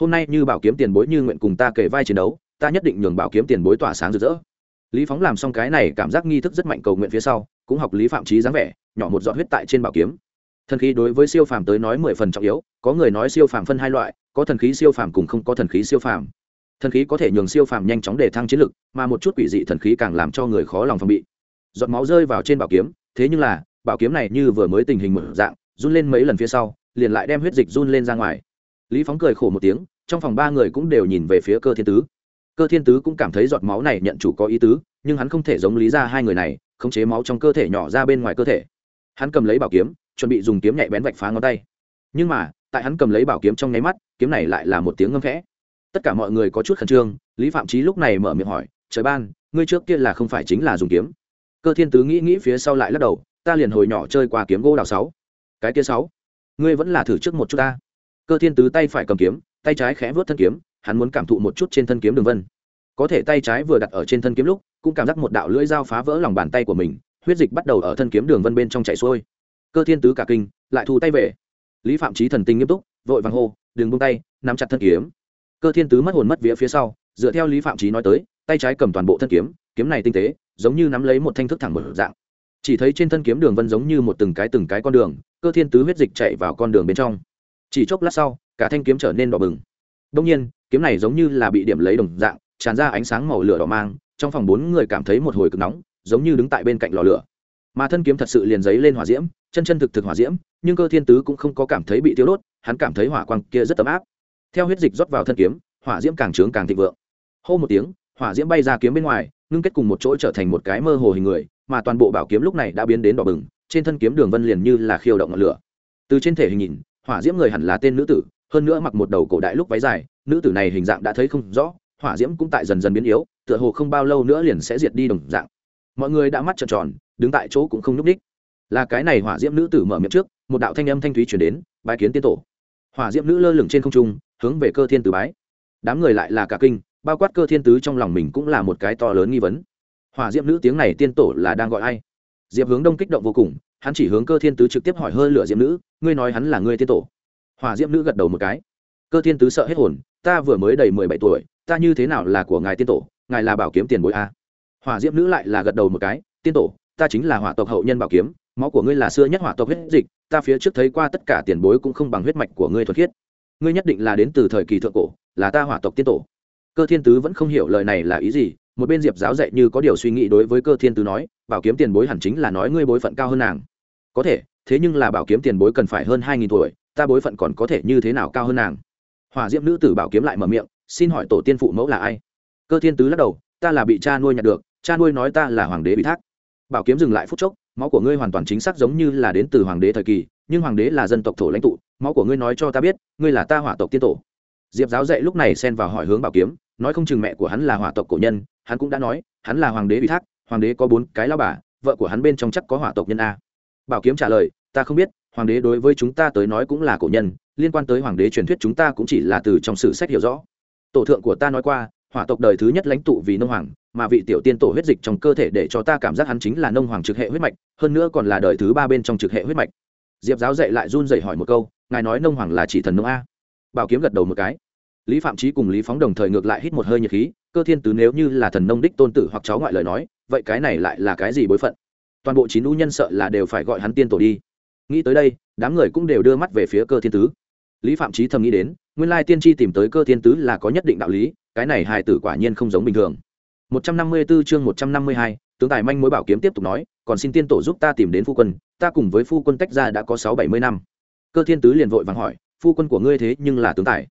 A: hôm nay như bảo kiếm tiền bối như nguyện cùng ta kể vai chiến đấu, ta nhất định nhường bảo kiếm tiền bối tỏa sáng rực rỡ. Lý phóng làm xong cái này cảm giác nghi thức rất mạnh cầu nguyện phía sau, cũng học lý phạm trí dáng vẻ, nhỏ một giọt huyết tại trên bảo kiếm. Thần khí đối với siêu phàm tới nói mười phần trọng yếu, có người nói siêu phàm phân hai loại, có thần khí siêu phàm cùng không có thần khí siêu phàm. Thần khí có thể nhường siêu phàm nhanh chóng để thăng chiến lực, mà một chút quỷ dị thần khí càng làm cho người khó lòng phòng bị. Giọt máu rơi vào trên bảo kiếm, thế nhưng là, bảo kiếm này như vừa mới tình hình mở dạng, run lên mấy lần phía sau, liền lại đem huyết dịch run lên ra ngoài lý phóng cười khổ một tiếng, trong phòng ba người cũng đều nhìn về phía cơ thiên tứ. Cơ thiên tứ cũng cảm thấy giọt máu này nhận chủ có ý tứ, nhưng hắn không thể giống lý ra hai người này, khống chế máu trong cơ thể nhỏ ra bên ngoài cơ thể. Hắn cầm lấy bảo kiếm, chuẩn bị dùng kiếm nhạy bén vạch phá ngón tay. Nhưng mà, tại hắn cầm lấy bảo kiếm trong nháy mắt, kiếm này lại là một tiếng ngâm khẽ. Tất cả mọi người có chút khẩn trương, lý phạm trí lúc này mở miệng hỏi, trời ban, ngươi trước kia là không phải chính là dùng kiếm? Cơ thiên tứ nghĩ nghĩ phía sau lại lắc đầu, ta liền hồi nhỏ chơi qua kiếm gỗ đào sáu. Cái kia sáu? Ngươi vẫn là thử trước một chút ta cơ thiên tứ tay phải cầm kiếm, tay trái khẽ vớt thân kiếm, hắn muốn cảm thụ một chút trên thân kiếm đường vân. Có thể tay trái vừa đặt ở trên thân kiếm lúc, cũng cảm giác một đạo lưỡi dao phá vỡ lòng bàn tay của mình, huyết dịch bắt đầu ở thân kiếm đường vân bên trong chảy xuôi. Cơ thiên tứ cả kinh, lại thu tay về. Lý phạm trí thần tinh nghiêm túc, vội vàng hô, đừng buông tay, nắm chặt thân kiếm. Cơ thiên tứ mất hồn mất vía phía sau, dựa theo lý phạm trí nói tới, tay trái cầm toàn bộ thân kiếm kiếm này tinh tế, giống như nắm lấy một thanh thức thẳng một dạng. Chỉ thấy trên thân kiếm đường vân giống như một từng cái từng cái con đường, cơ thiên tứ huyết dịch chạy vào con đường bên trong chỉ chốc lát sau, cả thanh kiếm trở nên đỏ bừng. Đông nhiên, kiếm này giống như là bị điểm lấy đồng dạng, tràn ra ánh sáng màu lửa đỏ mang, trong phòng bốn người cảm thấy một hồi cực nóng, giống như đứng tại bên cạnh lò lửa. Mà thân kiếm thật sự liền giấy lên hỏa diễm, chân chân thực thực hỏa diễm, nhưng cơ thiên tứ cũng không có cảm thấy bị tiêu đốt, hắn cảm thấy hỏa quang kia rất ấm áp. Theo huyết dịch rót vào thân kiếm, hỏa diễm càng trướng càng thịnh vượng. Hô một tiếng, hỏa diễm bay ra kiếm bên ngoài, ngưng kết cùng một chỗ trở thành một cái mơ hồ hình người, mà toàn bộ bảo kiếm lúc này đã biến đến đỏ bừng, trên thân kiếm đường vân liền như là khiêu động ngọn lửa. Từ trên thể hình nhìn hỏa diễm người hẳn là tên nữ tử, hơn nữa mặc một đầu cổ đại lúc váy dài, nữ tử này hình dạng đã thấy không rõ, hỏa diễm cũng tại dần dần biến yếu, tựa hồ không bao lâu nữa liền sẽ diệt đi đồng dạng. Mọi người đã mắt trợn tròn, đứng tại chỗ cũng không nhúc ních là cái này hỏa diễm nữ tử mở miệng trước, một đạo thanh âm thanh thúy chuyển đến, bái kiến tiên tổ. Hỏa diễm nữ lơ lửng trên không trung, hướng về cơ thiên tử bái. Đám người lại là cả kinh, bao quát cơ thiên tứ trong lòng mình cũng là một cái to lớn nghi vấn. Hỏa diễm nữ tiếng này tiên tổ là đang gọi ai? Diệp hướng đông kích động vô cùng hắn chỉ hướng cơ thiên tứ trực tiếp hỏi hơi lửa diễm nữ, ngươi nói hắn là ngươi tiên tổ. Hỏa diễm nữ gật đầu một cái. Cơ thiên tứ sợ hết hồn, ta vừa mới đầy mười bảy tuổi, ta như thế nào là của ngài tiên tổ, ngài là bảo kiếm tiền bối a? Hỏa diễm nữ lại là gật đầu một cái, tiên tổ, ta chính là hỏa tộc hậu nhân bảo kiếm, máu của ngươi là xưa nhất hỏa tộc huyết dịch, ta phía trước thấy qua tất cả tiền bối cũng không bằng huyết mạch của ngươi thuật khiết. Ngươi nhất định là đến từ thời kỳ thượng cổ, là ta hỏa tộc tiên tổ. Cơ thiên tứ vẫn không hiểu lời này là ý gì một bên diệp giáo dạy như có điều suy nghĩ đối với cơ thiên tứ nói, bảo kiếm tiền bối hẳn chính là nói ngươi bối phận cao hơn nàng. Có thể, thế nhưng là bảo kiếm tiền bối cần phải hơn hai nghìn tuổi, ta bối phận còn có thể như thế nào cao hơn nàng? Hỏa diễm nữ tử bảo kiếm lại mở miệng, xin hỏi tổ tiên phụ mẫu là ai? Cơ thiên tứ lắc đầu, ta là bị cha nuôi nhặt được, cha nuôi nói ta là hoàng đế bị thác. Bảo kiếm dừng lại phút chốc, máu của ngươi hoàn toàn chính xác giống như là đến từ hoàng đế thời kỳ, nhưng hoàng đế là dân tộc thổ lãnh tụ, máu của ngươi nói cho ta biết, ngươi là ta hỏa tộc tiên tổ. Diệp giáo dạy lúc này xen vào hỏi hướng bảo kiếm, nói không chừng mẹ của hắn là hỏa tộc cổ nhân hắn cũng đã nói, hắn là hoàng đế bị thác, hoàng đế có bốn cái lao bà, vợ của hắn bên trong chắc có hỏa tộc nhân a. Bảo kiếm trả lời, ta không biết, hoàng đế đối với chúng ta tới nói cũng là cổ nhân, liên quan tới hoàng đế truyền thuyết chúng ta cũng chỉ là từ trong sử sách hiểu rõ. Tổ thượng của ta nói qua, hỏa tộc đời thứ nhất lãnh tụ vì nông hoàng, mà vị tiểu tiên tổ huyết dịch trong cơ thể để cho ta cảm giác hắn chính là nông hoàng trực hệ huyết mạch, hơn nữa còn là đời thứ ba bên trong trực hệ huyết mạch. Diệp giáo dạy lại run dậy hỏi một câu, ngài nói nông hoàng là chỉ thần nông a. Bảo kiếm gật đầu một cái lý phạm trí cùng lý phóng đồng thời ngược lại hít một hơi nhiệt khí cơ thiên tứ nếu như là thần nông đích tôn tử hoặc cháu ngoại lời nói vậy cái này lại là cái gì bối phận? Toàn bộ chín u nhân sợ là đều phải gọi hắn tiên tổ đi. Nghĩ tới đây đám người cũng đều đưa mắt về phía cơ thiên tứ. Lý phạm trí thầm nghĩ đến nguyên lai tiên tri tìm tới cơ thiên tứ là có nhất định đạo lý cái này hài tử quả nhiên không giống bình thường. 154 chương 152, tướng tài manh mối bảo kiếm tiếp tục nói còn xin tiên tổ giúp ta tìm đến phu quân ta cùng với phu quân tách ra đã có sáu bảy mươi năm. Cơ thiên tứ liền vội vàng hỏi phu quân của ngươi thế nhưng là tướng tài.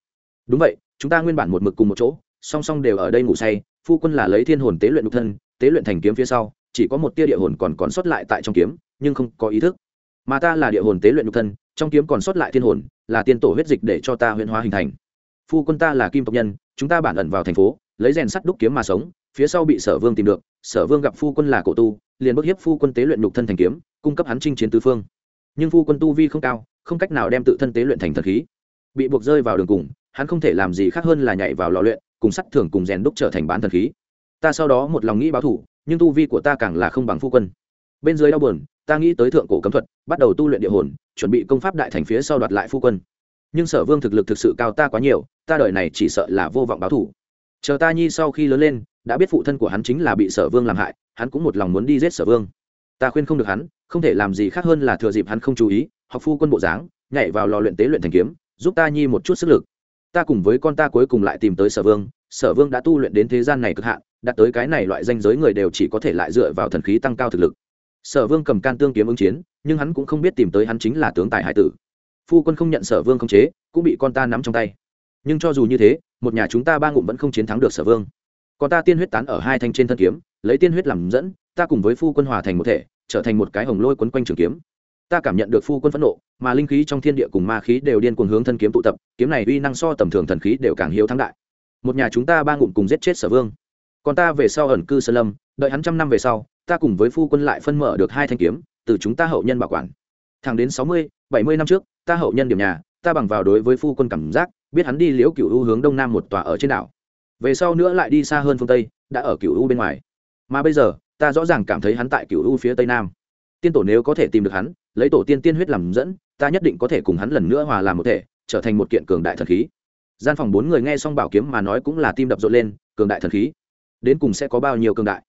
A: Đúng vậy chúng ta nguyên bản một mực cùng một chỗ, song song đều ở đây ngủ say, phu quân là lấy thiên hồn tế luyện nhục thân, tế luyện thành kiếm phía sau, chỉ có một tia địa hồn còn còn sót lại tại trong kiếm, nhưng không có ý thức. Mà ta là địa hồn tế luyện nhục thân, trong kiếm còn sót lại thiên hồn, là tiên tổ huyết dịch để cho ta huyễn hóa hình thành. Phu quân ta là kim tộc nhân, chúng ta bản ẩn vào thành phố, lấy rèn sắt đúc kiếm mà sống, phía sau bị sở vương tìm được, sở vương gặp phu quân là cổ tu, liền bức hiếp phu quân tế luyện nhục thân thành kiếm, cung cấp hắn chinh chiến tứ phương. Nhưng phu quân tu vi không cao, không cách nào đem tự thân tế luyện thành thần khí. Bị buộc rơi vào đường cùng hắn không thể làm gì khác hơn là nhảy vào lò luyện, cùng sắt thường cùng rèn đúc trở thành bán thần khí. Ta sau đó một lòng nghĩ báo thủ, nhưng tu vi của ta càng là không bằng phu quân. Bên dưới đau buồn, ta nghĩ tới thượng cổ cấm thuật, bắt đầu tu luyện địa hồn, chuẩn bị công pháp đại thành phía sau đoạt lại phu quân. Nhưng sở vương thực lực thực sự cao ta quá nhiều, ta đời này chỉ sợ là vô vọng báo thủ. Chờ ta nhi sau khi lớn lên, đã biết phụ thân của hắn chính là bị sở vương làm hại, hắn cũng một lòng muốn đi giết sở vương. Ta khuyên không được hắn, không thể làm gì khác hơn là thừa dịp hắn không chú ý, học phu quân bộ dáng, nhảy vào lò luyện tế luyện thành kiếm, giúp ta nhi một chút sức lực ta cùng với con ta cuối cùng lại tìm tới sở vương sở vương đã tu luyện đến thế gian này cực hạn, đạt tới cái này loại danh giới người đều chỉ có thể lại dựa vào thần khí tăng cao thực lực. Sở vương cầm can tương kiếm ứng chiến, nhưng hắn cũng không biết tìm tới hắn chính là tướng tài hải tử. Phu quân không nhận sở vương không chế, cũng bị con ta nắm trong tay. Nhưng cho dù như thế, một nhà chúng ta ba ngụm vẫn không chiến thắng được sở vương. Còn ta tiên huyết tán ở hai thanh trên thân kiếm, lấy tiên huyết làm dẫn, ta cùng với phu quân hòa thành một thể, trở thành một cái hồng lôi quấn quanh trường kiếm ta cảm nhận được phu quân phẫn nộ, mà linh khí trong thiên địa cùng ma khí đều điên cuồng hướng thân kiếm tụ tập, kiếm này uy năng so tầm thường thần khí đều càng hiếu thắng đại. Một nhà chúng ta ba ngụm cùng giết chết sở vương. Còn ta về sau ẩn cư sơn lâm, đợi hắn trăm năm về sau, ta cùng với phu quân lại phân mở được hai thanh kiếm, từ chúng ta hậu nhân bảo quản. Thẳng đến sáu mươi, bảy mươi năm trước, ta hậu nhân điểm nhà, ta bằng vào đối với phu quân cảm giác, biết hắn đi liễu cựu u hướng đông nam một tòa ở trên đảo. Về sau nữa lại đi xa hơn phương tây, đã ở cựu u bên ngoài. Mà bây giờ, ta rõ ràng cảm thấy hắn tại cựu u phía tây nam tiên tổ nếu có thể tìm được hắn, lấy tổ tiên tiên huyết làm dẫn, ta nhất định có thể cùng hắn lần nữa hòa làm một thể, trở thành một kiện cường đại thần khí. Gian phòng bốn người nghe xong bảo kiếm mà nói cũng là tim đập rộn lên, cường đại thần khí. Đến cùng sẽ có bao nhiêu cường đại?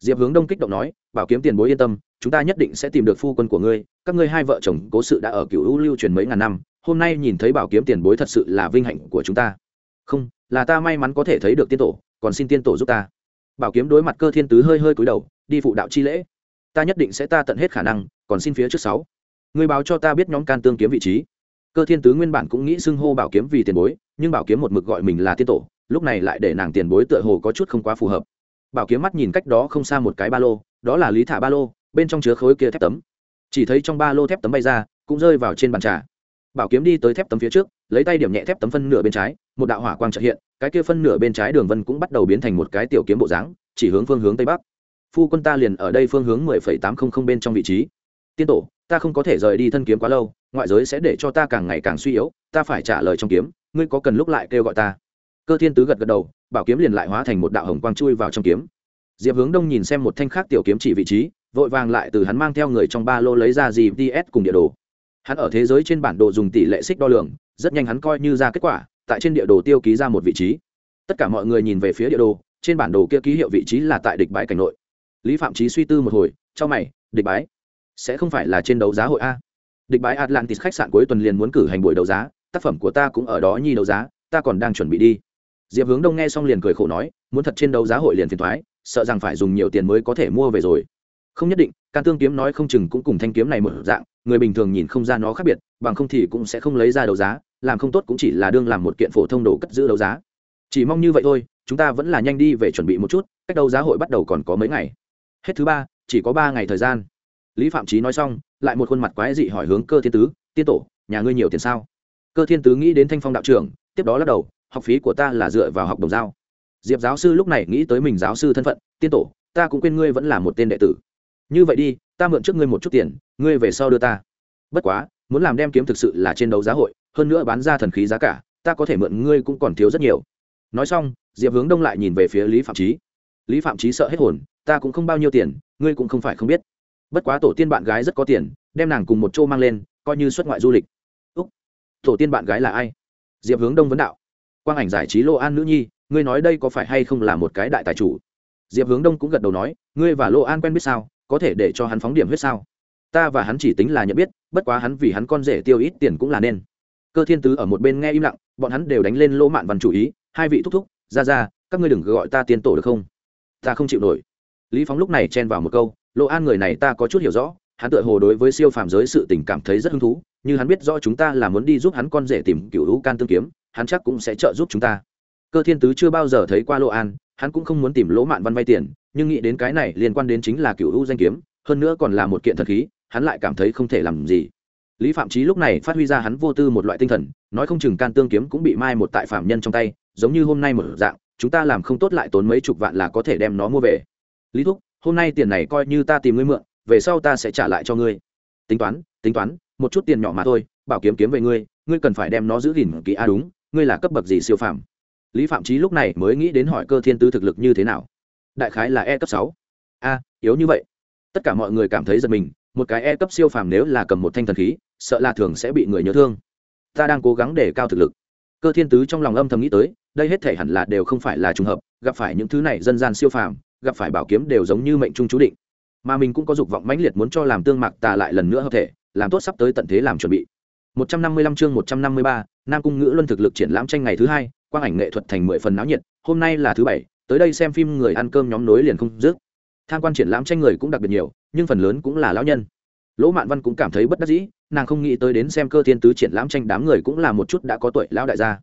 A: Diệp hướng đông kích động nói, bảo kiếm tiền bối yên tâm, chúng ta nhất định sẽ tìm được phu quân của ngươi, các ngươi hai vợ chồng cố sự đã ở cựu hữu lưu truyền mấy ngàn năm, hôm nay nhìn thấy bảo kiếm tiền bối thật sự là vinh hạnh của chúng ta. Không, là ta may mắn có thể thấy được tiên tổ, còn xin tiên tổ giúp ta. Bảo kiếm đối mặt cơ thiên tứ hơi hơi cúi đầu, đi phụ đạo chi lễ ta nhất định sẽ ta tận hết khả năng, còn xin phía trước sáu. Người báo cho ta biết nhóm can tương kiếm vị trí. Cơ thiên tứ nguyên bản cũng nghĩ xưng hô bảo kiếm vì tiền bối, nhưng bảo kiếm một mực gọi mình là tiên tổ, lúc này lại để nàng tiền bối tựa hồ có chút không quá phù hợp. Bảo kiếm mắt nhìn cách đó không xa một cái ba lô, đó là lý thả ba lô, bên trong chứa khối kia thép tấm. Chỉ thấy trong ba lô thép tấm bay ra, cũng rơi vào trên bàn trà. Bảo kiếm đi tới thép tấm phía trước, lấy tay điểm nhẹ thép tấm phân nửa bên trái, một đạo hỏa quang trợ hiện, cái kia phân nửa bên trái đường vân cũng bắt đầu biến thành một cái tiểu kiếm bộ dáng, chỉ hướng phương hướng tây bắc phu quân ta liền ở đây phương hướng mười phẩy tám không không bên trong vị trí. Tiên tổ, ta không có thể rời đi thân kiếm quá lâu, ngoại giới sẽ để cho ta càng ngày càng suy yếu, ta phải trả lời trong kiếm, ngươi có cần lúc lại kêu gọi ta? Cơ thiên tứ gật gật đầu, bảo kiếm liền lại hóa thành một đạo hồng quang chui vào trong kiếm. Diệp hướng đông nhìn xem một thanh khác tiểu kiếm chỉ vị trí, vội vàng lại từ hắn mang theo người trong ba lô lấy ra gps cùng địa đồ. Hắn ở thế giới trên bản đồ dùng tỷ lệ xích đo lường, rất nhanh hắn coi như ra kết quả, tại trên địa đồ tiêu ký ra một vị trí. Tất cả mọi người nhìn về phía địa đồ, trên bản đồ kia ký hiệu vị trí là tại địch bãi cảnh nội lý phạm trí suy tư một hồi cho mày, địch bái. Sẽ không phải là trên đấu giá hội a. Địch bái atlantis khách sạn cuối tuần liền muốn cử hành buổi đấu giá, tác phẩm của ta cũng ở đó nhi đấu giá, ta còn đang chuẩn bị đi. Diệp hướng đông nghe xong liền cười khổ nói, muốn thật trên đấu giá hội liền phiền thoái, sợ rằng phải dùng nhiều tiền mới có thể mua về rồi. Không nhất định, can tương kiếm nói không chừng cũng cùng thanh kiếm này một dạng, người bình thường nhìn không ra nó khác biệt, bằng không thì cũng sẽ không lấy ra đấu giá, làm không tốt cũng chỉ là đương làm một kiện phổ thông đồ cất giữ đấu giá. Chỉ mong như vậy thôi, chúng ta vẫn là nhanh đi về chuẩn bị một chút, cách đấu giá hội bắt đầu còn có mấy ngày hết thứ ba, chỉ có ba ngày thời gian. Lý phạm trí nói xong, lại một khuôn mặt quái dị hỏi hướng cơ thiên tứ, tiên tổ, nhà ngươi nhiều tiền sao? Cơ thiên tứ nghĩ đến thanh phong đạo trưởng, tiếp đó lắc đầu, học phí của ta là dựa vào học đồng giao. Diệp giáo sư lúc này nghĩ tới mình giáo sư thân phận, tiên tổ, ta cũng quên ngươi vẫn là một tên đệ tử. Như vậy đi, ta mượn trước ngươi một chút tiền, ngươi về sau đưa ta. Bất quá, muốn làm đem kiếm thực sự là trên đấu giá hội, hơn nữa bán ra thần khí giá cả, ta có thể mượn ngươi cũng còn thiếu rất nhiều. Nói xong, diệp hướng đông lại nhìn về phía lý phạm trí lý phạm trí sợ hết hồn, ta cũng không bao nhiêu tiền, ngươi cũng không phải không biết. Bất quá tổ tiên bạn gái rất có tiền, đem nàng cùng một chỗ mang lên, coi như xuất ngoại du lịch. Úc. Tổ tiên bạn gái là ai? Diệp hướng đông vấn đạo. Quang ảnh giải trí lô an nữ nhi, ngươi nói đây có phải hay không là một cái đại tài chủ? Diệp hướng đông cũng gật đầu nói, ngươi và lô an quen biết sao? Có thể để cho hắn phóng điểm huyết sao? Ta và hắn chỉ tính là nhận biết, bất quá hắn vì hắn con rể tiêu ít tiền cũng là nên. Cơ thiên tứ ở một bên nghe im lặng, bọn hắn đều đánh lên lỗ mạn văn chủ ý, hai vị thúc thúc, ra ra, các ngươi đừng gọi ta tiên tổ được không? Ta không chịu nổi. Lý phóng lúc này chen vào một câu lộ an người này ta có chút hiểu rõ, hắn tự hồ đối với siêu phàm giới sự tình cảm thấy rất hứng thú, như hắn biết rõ chúng ta là muốn đi giúp hắn con rể tìm cựu hữu can tương kiếm, hắn chắc cũng sẽ trợ giúp chúng ta. Cơ thiên tứ chưa bao giờ thấy qua lộ an, hắn cũng không muốn tìm lỗ mạn văn vay tiền, nhưng nghĩ đến cái này liên quan đến chính là cựu hữu danh kiếm, hơn nữa còn là một kiện thật khí, hắn lại cảm thấy không thể làm gì. Lý phạm trí lúc này phát huy ra hắn vô tư một loại tinh thần, nói không chừng can tương kiếm cũng bị mai một tại phạm nhân trong tay, giống như hôm nay một dạng chúng ta làm không tốt lại tốn mấy chục vạn là có thể đem nó mua về. Lý thúc, hôm nay tiền này coi như ta tìm ngươi mượn, về sau ta sẽ trả lại cho ngươi. Tính toán tính toán, một chút tiền nhỏ mà thôi, bảo kiếm kiếm về ngươi ngươi cần phải đem nó giữ gìn kỹ a đúng, ngươi là cấp bậc gì siêu phàm? Lý phạm trí lúc này mới nghĩ đến hỏi cơ thiên tứ thực lực như thế nào. Đại khái là e cấp sáu. A, yếu như vậy. Tất cả mọi người cảm thấy giật mình, một cái e cấp siêu phàm nếu là cầm một thanh thần khí, sợ là thường sẽ bị người nhớ thương. Ta đang cố gắng để cao thực lực. Cơ thiên tứ trong lòng âm thầm nghĩ tới đây hết thể hẳn là đều không phải là trùng hợp gặp phải những thứ này dân gian siêu phàm gặp phải bảo kiếm đều giống như mệnh trung chú định mà mình cũng có dục vọng mãnh liệt muốn cho làm tương mạc tà lại lần nữa hợp thể làm tốt sắp tới tận thế làm chuẩn bị 155 chương 153, Nam cung ngữ luân thực lực triển lãm tranh ngày thứ hai, quang ảnh nghệ thuật thành 10 phần náo nhiệt, hôm nay là thứ bảy, tới đây xem phim người ăn cơm nhóm nối liền không dứt. Tham quan triển lãm tranh người cũng đặc biệt nhiều, nhưng phần lớn cũng là lão nhân. Lỗ Mạn Văn cũng cảm thấy bất đắc dĩ, nàng không nghĩ tới đến xem cơ thiên tứ triển lãm tranh đám người cũng là một chút đã có tuổi lão đại gia.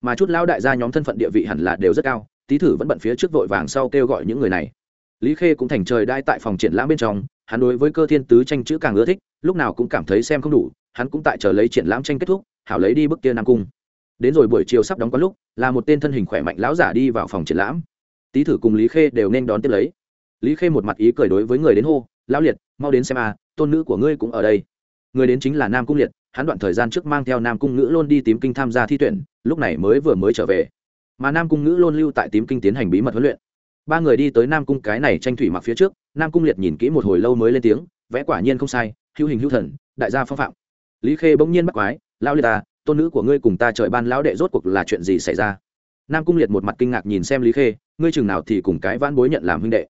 A: Mà chút lão đại gia nhóm thân phận địa vị hẳn là đều rất cao, tí thử vẫn bận phía trước vội vàng sau kêu gọi những người này. Lý Khê cũng thành trời đai tại phòng triển lãm bên trong, hắn đối với cơ thiên tứ tranh chữ càng ưa thích, lúc nào cũng cảm thấy xem không đủ, hắn cũng tại chờ lấy triển lãm tranh kết thúc hảo lấy đi bức kia nam cung. Đến rồi buổi chiều sắp đóng có lúc là một tên thân hình khỏe mạnh lão giả đi vào phòng triển lãm. Tý thử cùng lý khê đều nên đón tiếp lấy. Lý khê một mặt ý cười đối với người đến hô lão liệt mau đến xem a tôn nữ của ngươi cũng ở đây. Người đến chính là nam cung liệt hắn đoạn thời gian trước mang theo nam cung ngữ luôn đi tìm kinh tham gia thi tuyển lúc này mới vừa mới trở về. Mà nam cung ngữ luôn lưu tại tím kinh tiến hành bí mật huấn luyện. Ba người đi tới nam cung cái này tranh thủy mặc phía trước, nam cung liệt nhìn kỹ một hồi lâu mới lên tiếng, vẽ quả nhiên không sai, hữu hình hữu thần, đại gia phong phạm. Lý khê bỗng nhiên bắt quái lao liệt ta tôn nữ của ngươi cùng ta trời ban lão đệ rốt cuộc là chuyện gì xảy ra? Nam cung liệt một mặt kinh ngạc nhìn xem lý khê, ngươi chừng nào thì cùng cái vãn bối nhận làm huynh đệ?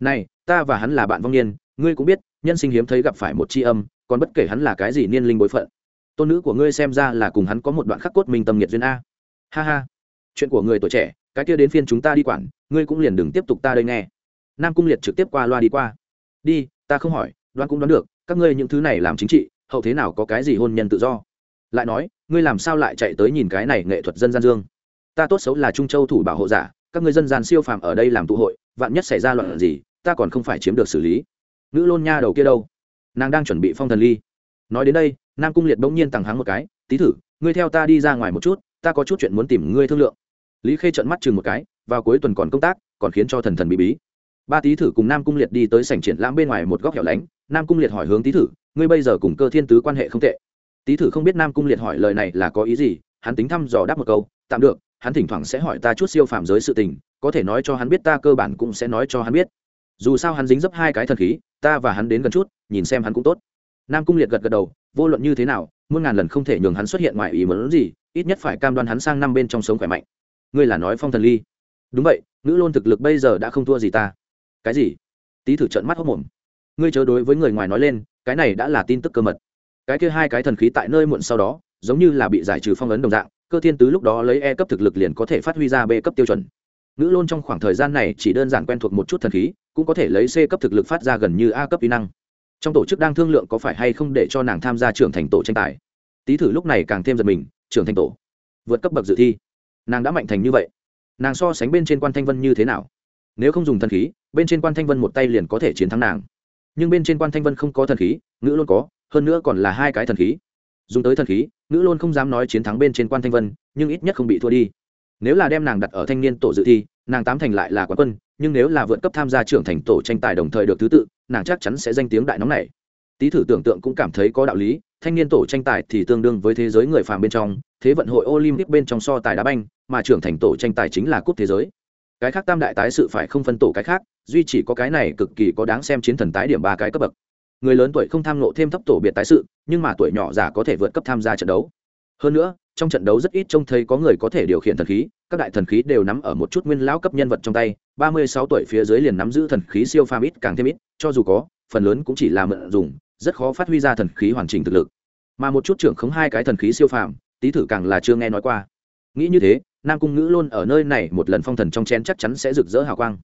A: Này, ta và hắn là bạn vong niên, ngươi cũng biết, nhân sinh hiếm thấy gặp phải một tri âm, còn bất kể hắn là cái gì niên linh bối phận tôn nữ của ngươi xem ra là cùng hắn có một đoạn khắc cốt minh tâm nhiệt duyên a. Ha ha. Chuyện của người tuổi trẻ, cái kia đến phiên chúng ta đi quản, ngươi cũng liền đừng tiếp tục ta đây nghe. Nam cung liệt trực tiếp qua loa đi qua. Đi, ta không hỏi, đoán cũng đoán được, các ngươi những thứ này làm chính trị, hậu thế nào có cái gì hôn nhân tự do? Lại nói, ngươi làm sao lại chạy tới nhìn cái này nghệ thuật dân gian dương? Ta tốt xấu là trung châu thủ bảo hộ giả, các ngươi dân gian siêu phàm ở đây làm tụ hội, vạn nhất xảy ra loạn gì, ta còn không phải chiếm được xử lý. Nữ lôn nha đầu kia đâu? Nàng đang chuẩn bị phong thần ly. Nói đến đây nam cung liệt bỗng nhiên tằng hắng một cái tí thử, ngươi theo ta đi ra ngoài một chút, ta có chút chuyện muốn tìm ngươi thương lượng. Lý khê trợn mắt chừng một cái, vào cuối tuần còn công tác, còn khiến cho thần thần bí bí. Ba tí thử cùng nam cung liệt đi tới sảnh triển lãm bên ngoài một góc hẻo lánh, nam cung liệt hỏi hướng tí thử, ngươi bây giờ cùng cơ thiên tứ quan hệ không tệ? Tý thử không biết nam cung liệt hỏi lời này là có ý gì, hắn tính thăm dò đáp một câu, tạm được, hắn thỉnh thoảng sẽ hỏi ta chút siêu phàm giới sự tình, có thể nói cho hắn biết ta cơ bản cũng sẽ nói cho hắn biết. Dù sao hắn dính dấp hai cái thần khí, ta và hắn đến gần chút, nhìn xem hắn cũng tốt. Nam cung liệt gật gật đầu vô luận như thế nào, muôn ngàn lần không thể nhường hắn xuất hiện ngoài ý muốn gì, ít nhất phải cam đoan hắn sang năm bên trong sống khỏe mạnh. Ngươi là nói phong thần ly. Đúng vậy, nữ lôn thực lực bây giờ đã không thua gì ta. Cái gì? Tý thử trận mắt hốc mồm. Ngươi chớ đối với người ngoài nói lên, cái này đã là tin tức cơ mật. Cái kia hai cái thần khí tại nơi muộn sau đó, giống như là bị giải trừ phong ấn đồng dạng, cơ thiên tứ lúc đó lấy e cấp thực lực liền có thể phát huy ra b cấp tiêu chuẩn. Nữ lôn trong khoảng thời gian này chỉ đơn giản quen thuộc một chút thần khí, cũng có thể lấy c cấp thực lực phát ra gần như a cấp kỹ năng trong tổ chức đang thương lượng có phải hay không để cho nàng tham gia trưởng thành tổ tranh tài. Tý thử lúc này càng thêm giật mình, trưởng thành tổ, vượt cấp bậc dự thi. Nàng đã mạnh thành như vậy. Nàng so sánh bên trên quan thanh vân như thế nào? Nếu không dùng thần khí, bên trên quan thanh vân một tay liền có thể chiến thắng nàng. Nhưng bên trên quan thanh vân không có thần khí, ngữ luôn có, hơn nữa còn là hai cái thần khí. Dùng tới thần khí, ngữ luôn không dám nói chiến thắng bên trên quan thanh vân, nhưng ít nhất không bị thua đi. Nếu là đem nàng đặt ở thanh niên tổ dự thi, nàng tám thành lại là quán quân, nhưng nếu là vượt cấp tham gia trưởng thành tổ tranh tài đồng thời được thứ tự nàng chắc chắn sẽ danh tiếng đại nóng này. Tý thử tưởng tượng cũng cảm thấy có đạo lý, thanh niên tổ tranh tài thì tương đương với thế giới người phàm bên trong, thế vận hội olympic bên trong so tài đá banh, mà trưởng thành tổ tranh tài chính là cúp thế giới. Cái khác tam đại tái sự phải không phân tổ cái khác, duy chỉ có cái này cực kỳ có đáng xem chiến thần tái điểm ba cái cấp bậc. Người lớn tuổi không tham nộ thêm thấp tổ biệt tái sự, nhưng mà tuổi nhỏ già có thể vượt cấp tham gia trận đấu. Hơn nữa trong trận đấu rất ít trông thấy có người có thể điều khiển thần khí, các đại thần khí đều nắm ở một chút nguyên lão cấp nhân vật trong tay, ba mươi sáu tuổi phía dưới liền nắm giữ thần khí siêu phàm ít càng thêm ít, cho dù có, phần lớn cũng chỉ là mượn dùng, rất khó phát huy ra thần khí hoàn chỉnh thực lực. Mà một chút trưởng khống hai cái thần khí siêu phàm, tí thử càng là chưa nghe nói qua. Nghĩ như thế, nam cung ngữ luôn ở nơi này một lần phong thần trong chén chắc chắn sẽ rực rỡ hào quang.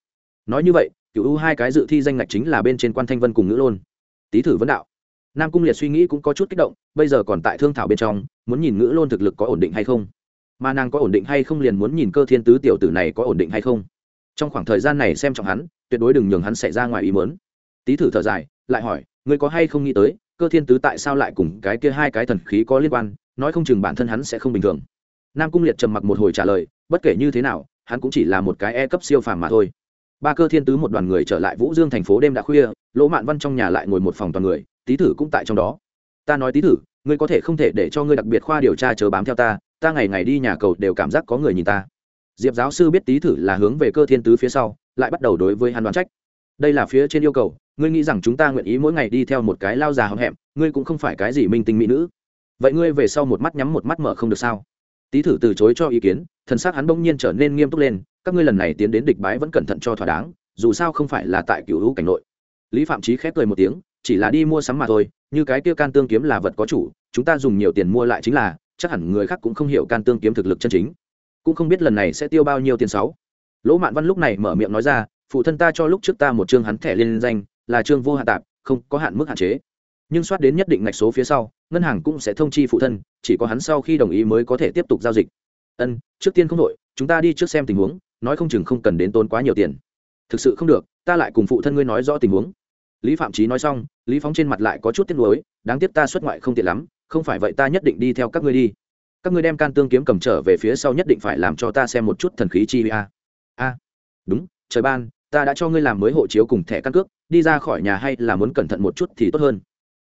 A: Nói như vậy, cựu u hai cái dự thi danh ngạch chính là bên trên quan thanh vân cùng ngữ luôn tý thử vấn đạo nam cung liệt suy nghĩ cũng có chút kích động, bây giờ còn tại thương thảo bên trong, muốn nhìn ngữ Lôn thực lực có ổn định hay không? Mà nàng có ổn định hay không liền muốn nhìn cơ thiên tứ tiểu tử này có ổn định hay không? Trong khoảng thời gian này xem trọng hắn, tuyệt đối đừng nhường hắn xảy ra ngoài ý mớn tý thử thở dài, lại hỏi, ngươi có hay không nghĩ tới, cơ thiên tứ tại sao lại cùng cái kia hai cái thần khí có liên quan, nói không chừng bản thân hắn sẽ không bình thường? Nam cung liệt trầm mặc một hồi trả lời, bất kể như thế nào, hắn cũng chỉ là một cái e cấp siêu phàm mà thôi. Ba cơ thiên tứ một đoàn người trở lại vũ dương thành phố đêm đã khuya, lỗ mạn văn trong nhà lại ngồi một phòng toàn người tý thử cũng tại trong đó. Ta nói tý thử, ngươi có thể không thể để cho ngươi đặc biệt khoa điều tra chờ bám theo ta ta ngày ngày đi nhà cầu đều cảm giác có người nhìn ta. Diệp giáo sư biết tý thử là hướng về cơ thiên tứ phía sau, lại bắt đầu đối với hắn đoán trách. Đây là phía trên yêu cầu, ngươi nghĩ rằng chúng ta nguyện ý mỗi ngày đi theo một cái lao già hậm hẹm, ngươi cũng không phải cái gì minh tinh mỹ nữ. Vậy ngươi về sau một mắt nhắm một mắt mở không được sao? Tý thử từ chối cho ý kiến, thần xác hắn bỗng nhiên trở nên nghiêm túc lên, các ngươi lần này tiến đến địch bái vẫn cẩn thận cho thỏa đáng, dù sao không phải là tại cựu hữu cảnh nội. Lý phạm trí khép cười một tiếng chỉ là đi mua sắm mà thôi, như cái kia can tương kiếm là vật có chủ, chúng ta dùng nhiều tiền mua lại chính là, chắc hẳn người khác cũng không hiểu can tương kiếm thực lực chân chính. Cũng không biết lần này sẽ tiêu bao nhiêu tiền sáu. Lỗ mạn văn lúc này mở miệng nói ra, phụ thân ta cho lúc trước ta một chương hắn thẻ liên danh, là chương vô hạn tạp, không có hạn mức hạn chế. Nhưng soát đến nhất định ngạch số phía sau, ngân hàng cũng sẽ thông chi phụ thân, chỉ có hắn sau khi đồng ý mới có thể tiếp tục giao dịch. Ân, trước tiên không đội chúng ta đi trước xem tình huống, nói không chừng không cần đến tốn quá nhiều tiền. Thực sự không được, ta lại cùng phụ thân ngươi nói rõ tình huống lý phạm trí nói xong, lý phóng trên mặt lại có chút tiếc nuối, đáng tiếc ta xuất ngoại không tiện lắm, không phải vậy ta nhất định đi theo các ngươi đi. Các ngươi đem can tương kiếm cầm trở về phía sau nhất định phải làm cho ta xem một chút thần khí chi a. A, đúng, trời ban, ta đã cho ngươi làm mới hộ chiếu cùng thẻ căn cước, đi ra khỏi nhà hay là muốn cẩn thận một chút thì tốt hơn.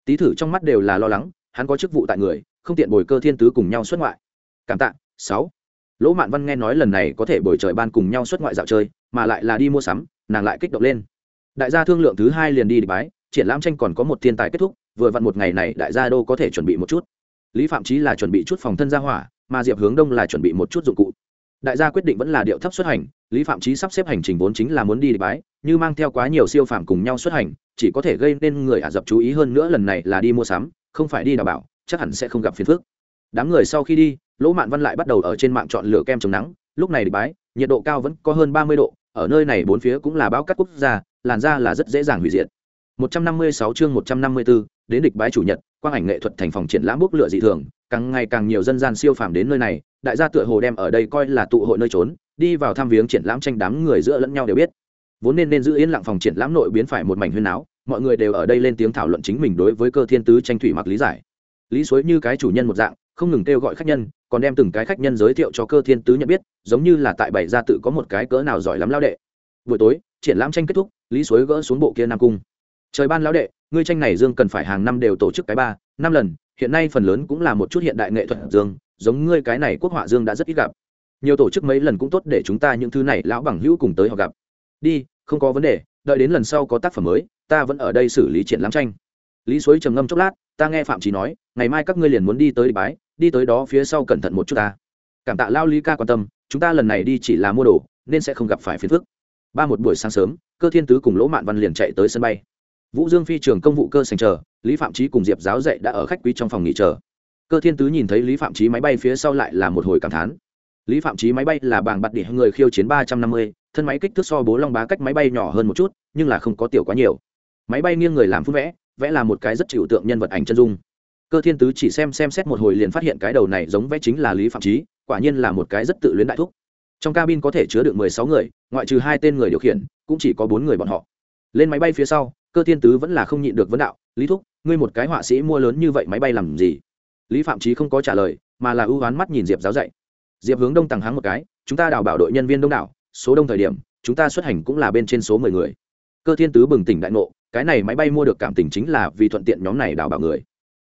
A: Tý thử trong mắt đều là lo lắng, hắn có chức vụ tại người, không tiện bồi cơ thiên tứ cùng nhau xuất ngoại. Cảm tạ, sáu. Lỗ mạn văn nghe nói lần này có thể bồi trời ban cùng nhau xuất ngoại dạo chơi, mà lại là đi mua sắm, nàng lại kích động lên đại gia thương lượng thứ hai liền đi địch bái, triển lãm tranh còn có một thiên tài kết thúc, vừa vặn một ngày này đại gia đô có thể chuẩn bị một chút. Lý phạm trí là chuẩn bị chút phòng thân gia hỏa, mà diệp hướng đông là chuẩn bị một chút dụng cụ. Đại gia quyết định vẫn là điệu thấp xuất hành, lý phạm trí sắp xếp hành trình vốn chính là muốn đi địch bái, như mang theo quá nhiều siêu phạm cùng nhau xuất hành, chỉ có thể gây nên người ả rập chú ý hơn nữa lần này là đi mua sắm, không phải đi đào bảo, chắc hẳn sẽ không gặp phiền phức. Đám người sau khi đi, lỗ mạn văn lại bắt đầu ở trên mạng chọn lửa kem chống nắng, lúc này địch bái, nhiệt độ cao vẫn có hơn ba mươi độ, ở nơi này bốn phía cũng là báo cắt quốc gia làn da là rất dễ dàng hủy diệt. 156 chương 154, đến địch bái chủ nhật quang ảnh nghệ thuật thành phòng triển lãm bốc lửa dị thường càng ngày càng nhiều dân gian siêu phàm đến nơi này đại gia tựa hồ đem ở đây coi là tụ hội nơi trốn đi vào tham viếng triển lãm tranh đám người giữa lẫn nhau đều biết. Vốn nên nên giữ yên lặng phòng triển lãm nội biến phải một mảnh huyên náo mọi người đều ở đây lên tiếng thảo luận chính mình đối với cơ thiên tứ tranh thủy mặc lý giải. Lý suối như cái chủ nhân một dạng không ngừng kêu gọi khách nhân còn đem từng cái khách nhân giới thiệu cho cơ thiên tứ nhận biết giống như là tại bảy gia tự có một cái cỡ nào giỏi lắm lao đệ. Buổi tối triển lãm tranh kết thúc lý suối gỡ xuống bộ kia nam cung. Trời ban lão đệ, ngươi tranh này dương cần phải hàng năm đều tổ chức cái ba, năm lần, hiện nay phần lớn cũng là một chút hiện đại nghệ thuật dương, giống ngươi cái này quốc họa dương đã rất ít gặp. Nhiều tổ chức mấy lần cũng tốt để chúng ta những thứ này lão bằng hữu cùng tới họ gặp. Đi, không có vấn đề, đợi đến lần sau có tác phẩm mới, ta vẫn ở đây xử lý triển lãm tranh. Lý suối trầm ngâm chốc lát, ta nghe phạm trí nói, ngày mai các ngươi liền muốn đi tới địch bái, đi tới đó phía sau cẩn thận một chút ta. Cảm tạ lao lý ca quan tâm, chúng ta lần này đi chỉ là mua đồ, nên sẽ không gặp phải phiền phức ba một buổi sáng sớm, cơ thiên tứ cùng lỗ mạn văn liền chạy tới sân bay. Vũ dương phi trường công vụ cơ sành chờ, lý phạm trí cùng diệp giáo dạy đã ở khách quý trong phòng nghỉ chờ. Cơ thiên tứ nhìn thấy lý phạm trí máy bay phía sau lại là một hồi cảm thán. Lý phạm trí máy bay là bảng bạt đỉa người khiêu chiến ba trăm năm mươi, thân máy kích thước so bố long bá cách máy bay nhỏ hơn một chút, nhưng là không có tiểu quá nhiều. Máy bay nghiêng người làm phút vẽ vẽ là một cái rất chịu tượng nhân vật ảnh chân dung. Cơ thiên tứ chỉ xem xem xét một hồi liền phát hiện cái đầu này giống vẽ chính là lý phạm trí quả nhiên là một cái rất tự luyến đại thúc trong cabin có thể chứa được mười sáu người, ngoại trừ hai tên người điều khiển, cũng chỉ có bốn người bọn họ. Lên máy bay phía sau, cơ thiên tứ vẫn là không nhịn được vấn đạo, lý thúc, ngươi một cái họa sĩ mua lớn như vậy máy bay làm gì? Lý phạm trí không có trả lời, mà là ưu oán mắt nhìn diệp giáo dạy. Diệp hướng đông tàng háng một cái, chúng ta đào bảo đội nhân viên đông đảo, số đông thời điểm, chúng ta xuất hành cũng là bên trên số mười người. Cơ thiên tứ bừng tỉnh đại ngộ, cái này máy bay mua được cảm tình chính là vì thuận tiện nhóm này đào bảo người.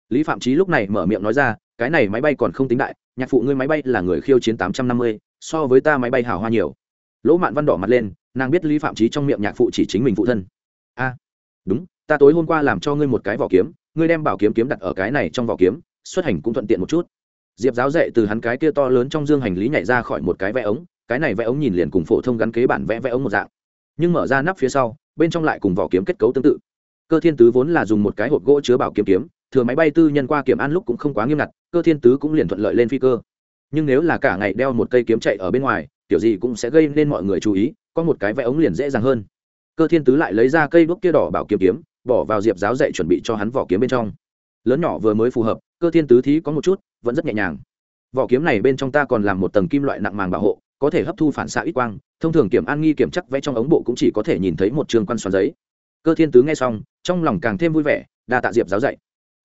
A: Lý phạm trí lúc này mở miệng nói ra, cái này máy bay còn không tính đại, nhạc phụ ngươi máy bay là người khiêu chiến tám trăm năm mươi so với ta máy bay hảo hoa nhiều. Lỗ mạn văn đỏ mặt lên, nàng biết lý phạm trí trong miệng nhạc phụ chỉ chính mình phụ thân. A, đúng, ta tối hôm qua làm cho ngươi một cái vỏ kiếm, ngươi đem bảo kiếm kiếm đặt ở cái này trong vỏ kiếm, xuất hành cũng thuận tiện một chút. Diệp giáo dạy từ hắn cái kia to lớn trong dương hành lý nhảy ra khỏi một cái vẽ ống, cái này vẽ ống nhìn liền cùng phổ thông gắn kế bản vẽ vẽ ống một dạng. Nhưng mở ra nắp phía sau, bên trong lại cùng vỏ kiếm kết cấu tương tự. Cơ thiên tứ vốn là dùng một cái hộp gỗ chứa bảo kiếm kiếm, thừa máy bay tư nhân qua kiểm an lúc cũng không quá nghiêm ngặt, cơ thiên tứ cũng liền thuận lợi lên phi cơ nhưng nếu là cả ngày đeo một cây kiếm chạy ở bên ngoài, kiểu gì cũng sẽ gây nên mọi người chú ý, có một cái vẽ ống liền dễ dàng hơn. Cơ thiên tứ lại lấy ra cây đuốc kia đỏ bảo kiếm kiếm, bỏ vào diệp giáo dạy chuẩn bị cho hắn vỏ kiếm bên trong. Lớn nhỏ vừa mới phù hợp, cơ thiên tứ thí có một chút, vẫn rất nhẹ nhàng. Vỏ kiếm này bên trong ta còn làm một tầng kim loại nặng màng bảo hộ, có thể hấp thu phản xạ ít quang, thông thường kiểm an nghi kiểm chắc vẽ trong ống bộ cũng chỉ có thể nhìn thấy một trường quan xoắn giấy. Cơ thiên tứ nghe xong, trong lòng càng thêm vui vẻ, đa tạ diệp giáo dạy.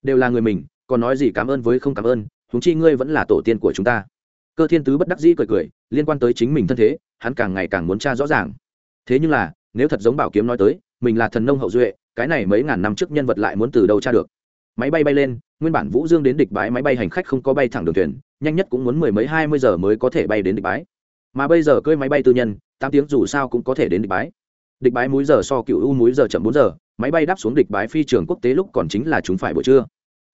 A: Đều là người mình, còn nói gì cảm ơn với không cảm ơn chúng chi ngươi vẫn là tổ tiên của chúng ta cơ thiên tứ bất đắc dĩ cười cười, liên quan tới chính mình thân thế, hắn càng ngày càng muốn tra rõ ràng. Thế nhưng là, nếu thật giống bảo kiếm nói tới, mình là thần nông hậu duệ, cái này mấy ngàn năm trước nhân vật lại muốn từ đâu tra được? Máy bay bay lên, nguyên bản vũ dương đến địch bãi máy bay hành khách không có bay thẳng đường thuyền, nhanh nhất cũng muốn mười mấy hai mươi giờ mới có thể bay đến địch bãi mà bây giờ cơi máy bay tư nhân, tám tiếng dù sao cũng có thể đến địch bãi địch bãi múi giờ so cựu u múi giờ chậm bốn giờ, máy bay đáp xuống địch bãi phi trường quốc tế lúc còn chính là chúng phải buổi trưa.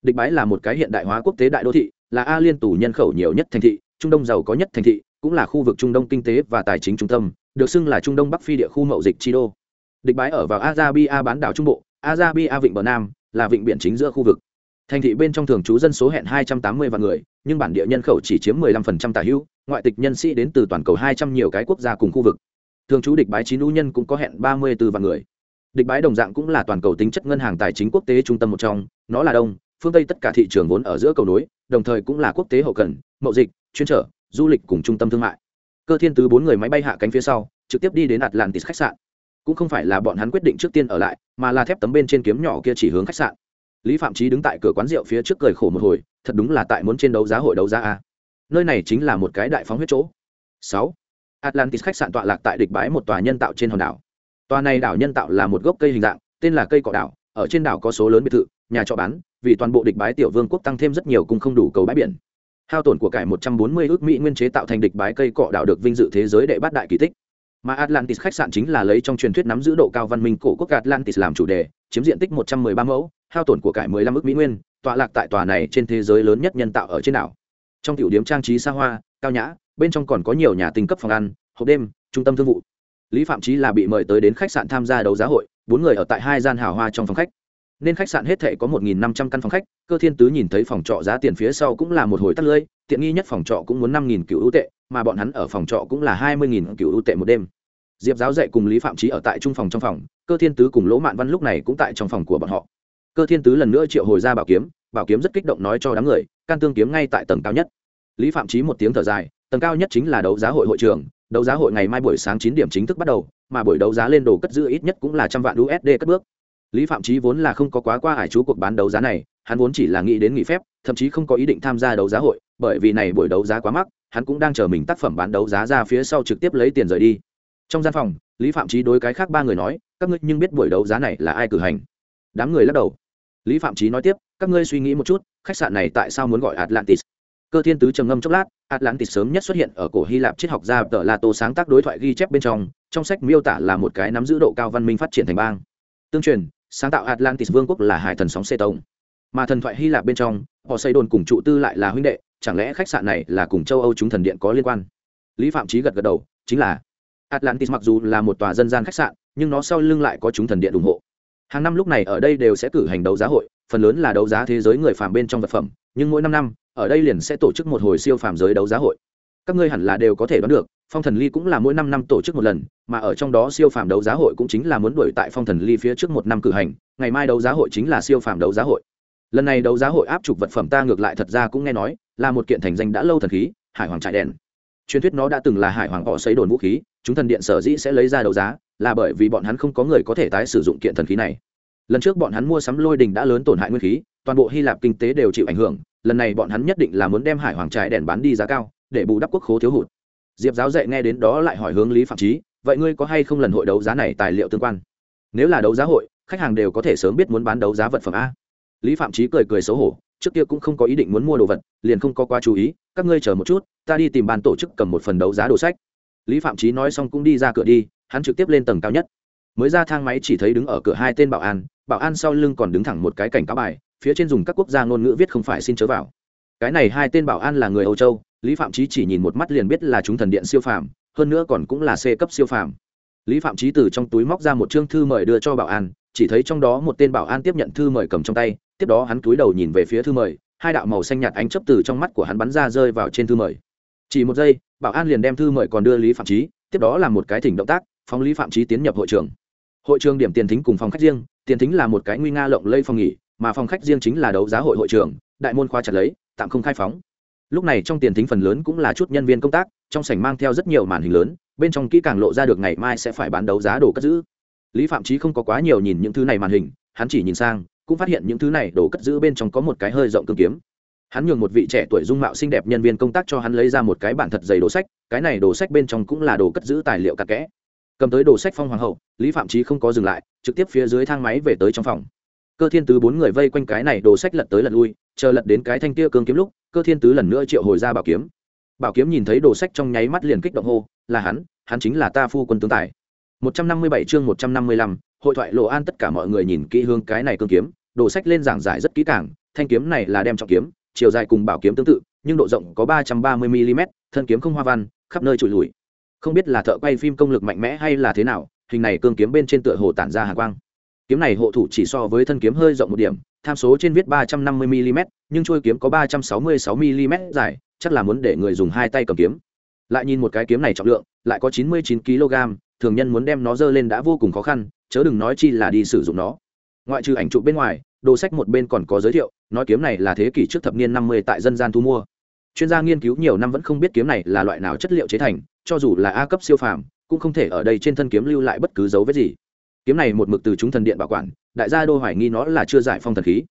A: Địch bãi là một cái hiện đại hóa quốc tế đại đô thị, là a liên tù nhân khẩu nhiều nhất thành thị trung đông giàu có nhất thành thị, cũng là khu vực trung đông kinh tế và tài chính trung tâm, được xưng là trung đông bắc phi địa khu mậu dịch chi đô. Địch Bái ở vào azabia bán đảo trung bộ, azabia vịnh bờ nam, là vịnh biển chính giữa khu vực. Thành thị bên trong thường trú dân số hẹn 280 vạn người, nhưng bản địa nhân khẩu chỉ chiếm 15% tả hữu, ngoại tịch nhân sĩ đến từ toàn cầu 200 nhiều cái quốc gia cùng khu vực. Thường trú địch bái chín ưu nhân cũng có hẹn 34 vạn người. Địch bái đồng dạng cũng là toàn cầu tính chất ngân hàng tài chính quốc tế trung tâm một trong, nó là đông, phương tây tất cả thị trường vốn ở giữa cầu nối, đồng thời cũng là quốc tế hậu cần, mậu dịch chuyên trở, du lịch cùng trung tâm thương mại. Cơ thiên tứ bốn người máy bay hạ cánh phía sau, trực tiếp đi đến atlantis khách sạn. Cũng không phải là bọn hắn quyết định trước tiên ở lại, mà là thép tấm bên trên kiếm nhỏ kia chỉ hướng khách sạn. Lý phạm trí đứng tại cửa quán rượu phía trước cười khổ một hồi, thật đúng là tại muốn trên đấu giá hội đấu giá a. Nơi này chính là một cái đại phóng huyết chỗ. Sáu, atlantis khách sạn tọa lạc tại địch bãi một tòa nhân tạo trên hòn đảo. Tòa này đảo nhân tạo là một gốc cây hình dạng, tên là cây cọ đảo, ở trên đảo có số lớn biệt thự, nhà trọ bán, vì toàn bộ địch bái tiểu vương quốc tăng thêm rất nhiều cùng không đủ cầu bãi biển hao tổn của cải 140 ước mỹ nguyên chế tạo thành địch bái cây cọ đảo được vinh dự thế giới đệ bát đại kỳ tích. Mà atlantis khách sạn chính là lấy trong truyền thuyết nắm giữ độ cao văn minh cổ quốc atlantis làm chủ đề, chiếm diện tích 113 mẫu, hao tổn của cải 15 ước mỹ nguyên, tọa lạc tại tòa này trên thế giới lớn nhất nhân tạo ở trên đảo. Trong tiểu điểm trang trí xa hoa, cao nhã, bên trong còn có nhiều nhà tinh cấp phòng ăn, hộp đêm, trung tâm thương vụ. Lý phạm trí là bị mời tới đến khách sạn tham gia đấu giá hội, bốn người ở tại hai gian hào hoa trong phòng khách nên khách sạn hết thể có một năm trăm căn phòng khách, cơ thiên tứ nhìn thấy phòng trọ giá tiền phía sau cũng là một hồi tắt lưỡi tiện nghi nhất phòng trọ cũng muốn năm nghìn cựu ưu tệ, mà bọn hắn ở phòng trọ cũng là hai mươi nghìn cựu ưu tệ một đêm. Diệp giáo dạy cùng lý phạm trí ở tại trung phòng trong phòng, cơ thiên tứ cùng lỗ mạn văn lúc này cũng tại trong phòng của bọn họ. Cơ thiên tứ lần nữa triệu hồi ra bảo kiếm bảo kiếm rất kích động nói cho đám người, can tương kiếm ngay tại tầng cao nhất. Lý phạm trí một tiếng thở dài, tầng cao nhất chính là đấu giá hội hội trường, đấu giá hội ngày mai buổi sáng chín điểm chính thức bắt đầu, mà buổi đấu giá lên đồ cất giữ ít nhất cũng là trăm vạn usd cất bước lý phạm trí vốn là không có quá qua hải chú cuộc bán đấu giá này, hắn vốn chỉ là nghĩ đến nghỉ phép, thậm chí không có ý định tham gia đấu giá hội, bởi vì này buổi đấu giá quá mắc, hắn cũng đang chờ mình tác phẩm bán đấu giá ra phía sau trực tiếp lấy tiền rời đi. Trong gian phòng, lý phạm trí đối cái khác ba người nói, các ngươi nhưng biết buổi đấu giá này là ai cử hành? Đám người lắc đầu. Lý phạm trí nói tiếp, các ngươi suy nghĩ một chút, khách sạn này tại sao muốn gọi atlantis? Cơ thiên tứ trầm ngâm chốc lát, atlantis sớm nhất xuất hiện ở cổ hy lạp triết học gia tờ la tô sáng tác đối thoại ghi chép bên trong trong sách miêu tả là một cái nắm giữ độ cao văn minh phát triển thành bang. Tương truyền sáng tạo atlantis vương quốc là hải thần sóng xê tông. Mà thần thoại hy lạp bên trong, họ xây đồn cùng trụ tư lại là huynh đệ, chẳng lẽ khách sạn này là cùng châu âu chúng thần điện có liên quan? Lý phạm trí gật gật đầu, chính là atlantis mặc dù là một tòa dân gian khách sạn, nhưng nó sau lưng lại có chúng thần điện ủng hộ. Hàng năm lúc này ở đây đều sẽ cử hành đấu giá hội, phần lớn là đấu giá thế giới người phàm bên trong vật phẩm, nhưng mỗi năm năm, ở đây liền sẽ tổ chức một hồi siêu phàm giới đấu giá hội các ngươi hẳn là đều có thể đoán được, phong thần ly cũng là mỗi năm năm tổ chức một lần, mà ở trong đó siêu phàm đấu giá hội cũng chính là muốn đuổi tại phong thần ly phía trước một năm cử hành, ngày mai đấu giá hội chính là siêu phàm đấu giá hội. Lần này đấu giá hội áp trục vật phẩm ta ngược lại thật ra cũng nghe nói, là một kiện thành danh đã lâu thần khí, hải hoàng trại đèn. Truyền thuyết nó đã từng là hải hoàng họ xây đồn vũ khí, chúng thần điện sở dĩ sẽ lấy ra đấu giá, là bởi vì bọn hắn không có người có thể tái sử dụng kiện thần khí này. Lần trước bọn hắn mua sắm lôi đình đã lớn tổn hại nguyên khí, toàn bộ hy lạp kinh tế đều chịu ảnh hưởng, lần này bọn hắn nhất định là muốn đem hải hoàng trái đèn bán đi giá cao để bù đắp quốc khố thiếu hụt. Diệp giáo dạy nghe đến đó lại hỏi hướng lý phạm trí vậy ngươi có hay không lần hội đấu giá này tài liệu tương quan? Nếu là đấu giá hội, khách hàng đều có thể sớm biết muốn bán đấu giá vật phẩm a. Lý phạm trí cười cười xấu hổ, trước kia cũng không có ý định muốn mua đồ vật, liền không có quá chú ý, các ngươi chờ một chút, ta đi tìm ban tổ chức cầm một phần đấu giá đồ sách. Lý phạm trí nói xong cũng đi ra cửa đi, hắn trực tiếp lên tầng cao nhất. Mới ra thang máy chỉ thấy đứng ở cửa hai tên bảo an bảo an sau lưng còn đứng thẳng một cái cảnh cáo bài, phía trên dùng các quốc gia ngôn ngữ viết không phải xin chớ vào. Cái này hai tên bảo an là người âu châu lý phạm trí chỉ nhìn một mắt liền biết là chúng thần điện siêu phàm, hơn nữa còn cũng là c cấp siêu phàm. Lý phạm trí từ trong túi móc ra một chương thư mời đưa cho bảo an, chỉ thấy trong đó một tên bảo an tiếp nhận thư mời cầm trong tay, tiếp đó hắn túi đầu nhìn về phía thư mời, hai đạo màu xanh nhạt ánh chấp từ trong mắt của hắn bắn ra rơi vào trên thư mời. Chỉ một giây, bảo an liền đem thư mời còn đưa lý phạm trí tiếp đó là một cái thỉnh động tác, phóng lý phạm trí tiến nhập hội trường. Hội trường điểm tiền thính cùng phòng khách riêng, tiền thính là một cái nguy nga lộng lây phòng nghỉ, mà phòng khách riêng chính là đấu giá hội hội trường, đại môn khoa chặt lấy, tạm không khai phóng lúc này trong tiền thính phần lớn cũng là chút nhân viên công tác, trong sảnh mang theo rất nhiều màn hình lớn, bên trong kỹ càng lộ ra được ngày mai sẽ phải bán đấu giá đồ cất giữ. Lý phạm trí không có quá nhiều nhìn những thứ này màn hình, hắn chỉ nhìn sang, cũng phát hiện những thứ này đồ cất giữ bên trong có một cái hơi rộng cương kiếm. Hắn nhường một vị trẻ tuổi dung mạo xinh đẹp nhân viên công tác cho hắn lấy ra một cái bản thật dày đồ sách, cái này đồ sách bên trong cũng là đồ cất giữ tài liệu cặn kẽ. Cầm tới đồ sách phong hoàng hậu, lý phạm trí không có dừng lại, trực tiếp phía dưới thang máy về tới trong phòng. Cơ thiên tứ bốn người vây quanh cái này đồ sách lật tới lật lui, chờ lật đến cái thanh kia cương kiếm lúc cơ thiên tứ lần nữa triệu hồi ra bảo kiếm. Bảo kiếm nhìn thấy đồ sách trong nháy mắt liền kích động hô là hắn hắn chính là ta phu quân tướng tài. 157 chương 155, hội thoại lộ an tất cả mọi người nhìn kỹ hướng cái này cương kiếm đồ sách lên giảng giải rất kỹ càng thanh kiếm này là đem trọng kiếm chiều dài cùng bảo kiếm tương tự nhưng độ rộng có 330 mm thân kiếm không hoa văn khắp nơi trụi lùi. Không biết là thợ quay phim công lực mạnh mẽ hay là thế nào hình này cương kiếm bên trên tựa hồ tản ra hàng quang kiếm này hộ thủ chỉ so với thân kiếm hơi rộng một điểm, tham số trên viết 350 mm nhưng chuôi kiếm có 366 mm dài, chắc là muốn để người dùng hai tay cầm kiếm. Lại nhìn một cái kiếm này trọng lượng, lại có 99 kg thường nhân muốn đem nó dơ lên đã vô cùng khó khăn, chớ đừng nói chi là đi sử dụng nó. Ngoại trừ ảnh chụp bên ngoài, đồ sách một bên còn có giới thiệu, nói kiếm này là thế kỷ trước thập niên 50 tại dân gian thu mua. Chuyên gia nghiên cứu nhiều năm vẫn không biết kiếm này là loại nào chất liệu chế thành, cho dù là a cấp siêu phàm, cũng không thể ở đây trên thân kiếm lưu lại bất cứ dấu vết gì kiếm này một mực từ chúng thần điện bảo quản, đại gia đô hoài nghi nó là chưa giải phong thần khí.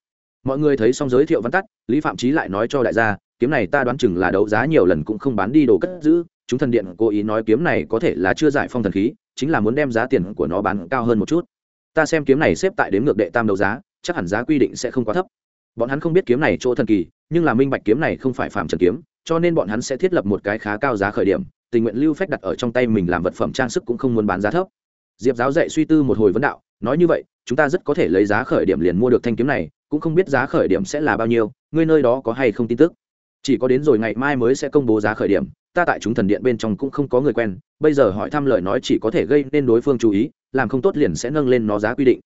A: Mọi người thấy xong giới thiệu văn tắt, lý phạm trí lại nói cho đại gia, kiếm này ta đoán chừng là đấu giá nhiều lần cũng không bán đi đồ cất giữ, chúng thần điện cố ý nói kiếm này có thể là chưa giải phong thần khí, chính là muốn đem giá tiền của nó bán cao hơn một chút. Ta xem kiếm này xếp tại đếm ngược đệ tam đấu giá, chắc hẳn giá quy định sẽ không quá thấp. Bọn hắn không biết kiếm này chỗ thần kỳ, nhưng là minh bạch kiếm này không phải phạm trần kiếm, cho nên bọn hắn sẽ thiết lập một cái khá cao giá khởi điểm, tình nguyện lưu phách đặt ở trong tay mình làm vật phẩm trang sức cũng không muốn bán giá thấp diệp giáo dạy suy tư một hồi vấn đạo, nói như vậy, chúng ta rất có thể lấy giá khởi điểm liền mua được thanh kiếm này, cũng không biết giá khởi điểm sẽ là bao nhiêu, ngươi nơi đó có hay không tin tức? Chỉ có đến rồi ngày mai mới sẽ công bố giá khởi điểm, ta tại chúng thần điện bên trong cũng không có người quen, bây giờ hỏi thăm lời nói chỉ có thể gây nên đối phương chú ý, làm không tốt liền sẽ nâng lên nó giá quy định.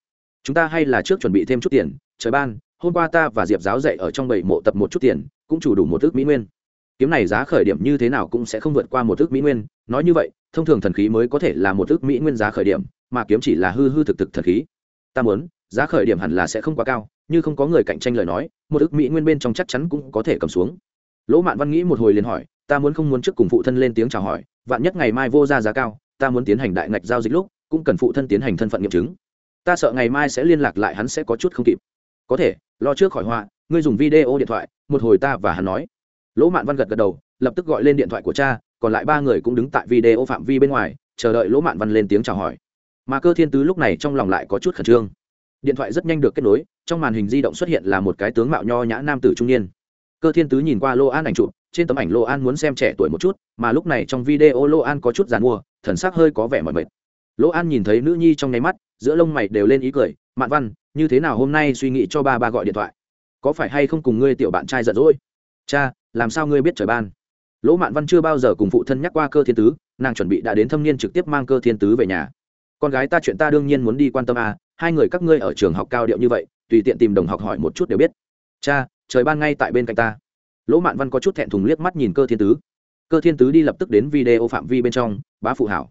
A: Chúng ta hay là trước chuẩn bị thêm chút tiền, trời ban, hôm qua ta và diệp giáo dạy ở trong bảy mộ tập một chút tiền, cũng chủ đủ một ước mỹ nguyên. Kiếm này giá khởi điểm như thế nào cũng sẽ không vượt qua một ước mỹ nguyên, nói như vậy thông thường thần khí mới có thể là một ước mỹ nguyên giá khởi điểm, mà kiếm chỉ là hư hư thực thực thần khí. Ta muốn, giá khởi điểm hẳn là sẽ không quá cao, như không có người cạnh tranh lời nói, một ước mỹ nguyên bên trong chắc chắn cũng có thể cầm xuống. Lỗ mạn văn nghĩ một hồi liền hỏi, ta muốn không muốn trước cùng phụ thân lên tiếng chào hỏi, vạn nhất ngày mai vô ra giá cao, ta muốn tiến hành đại ngạch giao dịch lúc, cũng cần phụ thân tiến hành thân phận nghiệm chứng. Ta sợ ngày mai sẽ liên lạc lại hắn sẽ có chút không kịp. Có thể, lo trước khỏi họa, ngươi dùng video điện thoại, một hồi ta và hắn nói. Lỗ mạn văn gật gật đầu, lập tức gọi lên điện thoại của cha còn lại ba người cũng đứng tại video phạm vi bên ngoài, chờ đợi lỗ mạn văn lên tiếng chào hỏi. Mà cơ thiên tứ lúc này trong lòng lại có chút khẩn trương. Điện thoại rất nhanh được kết nối, trong màn hình di động xuất hiện là một cái tướng mạo nho nhã nam tử trung niên. Cơ thiên tứ nhìn qua lô an ảnh chụp, trên tấm ảnh lô an muốn xem trẻ tuổi một chút, mà lúc này trong video lô an có chút g i à n mua, thần sắc hơi có vẻ mỏi mệt. Lô an nhìn thấy nữ nhi trong nháy mắt, giữa lông mày đều lên ý cười, mạn văn, như thế nào hôm nay suy nghĩ cho ba ba gọi điện thoại? Có phải hay không cùng ngươi tiểu bạn trai giận dỗi? Cha, làm sao ngươi biết trời ban? Lỗ mạn văn chưa bao giờ cùng phụ thân nhắc qua cơ thiên tứ, nàng chuẩn bị đã đến thâm niên trực tiếp mang cơ thiên tứ về nhà. Con gái ta chuyện ta đương nhiên muốn đi quan tâm à hai người các ngươi ở trường học cao điệu như vậy, tùy tiện tìm đồng học hỏi một chút đều biết. Cha, trời ban ngay tại bên cạnh ta. Lỗ mạn văn có chút thẹn thùng liếc mắt nhìn cơ thiên tứ. Cơ thiên tứ đi lập tức đến video phạm vi bên trong, bá phụ hảo.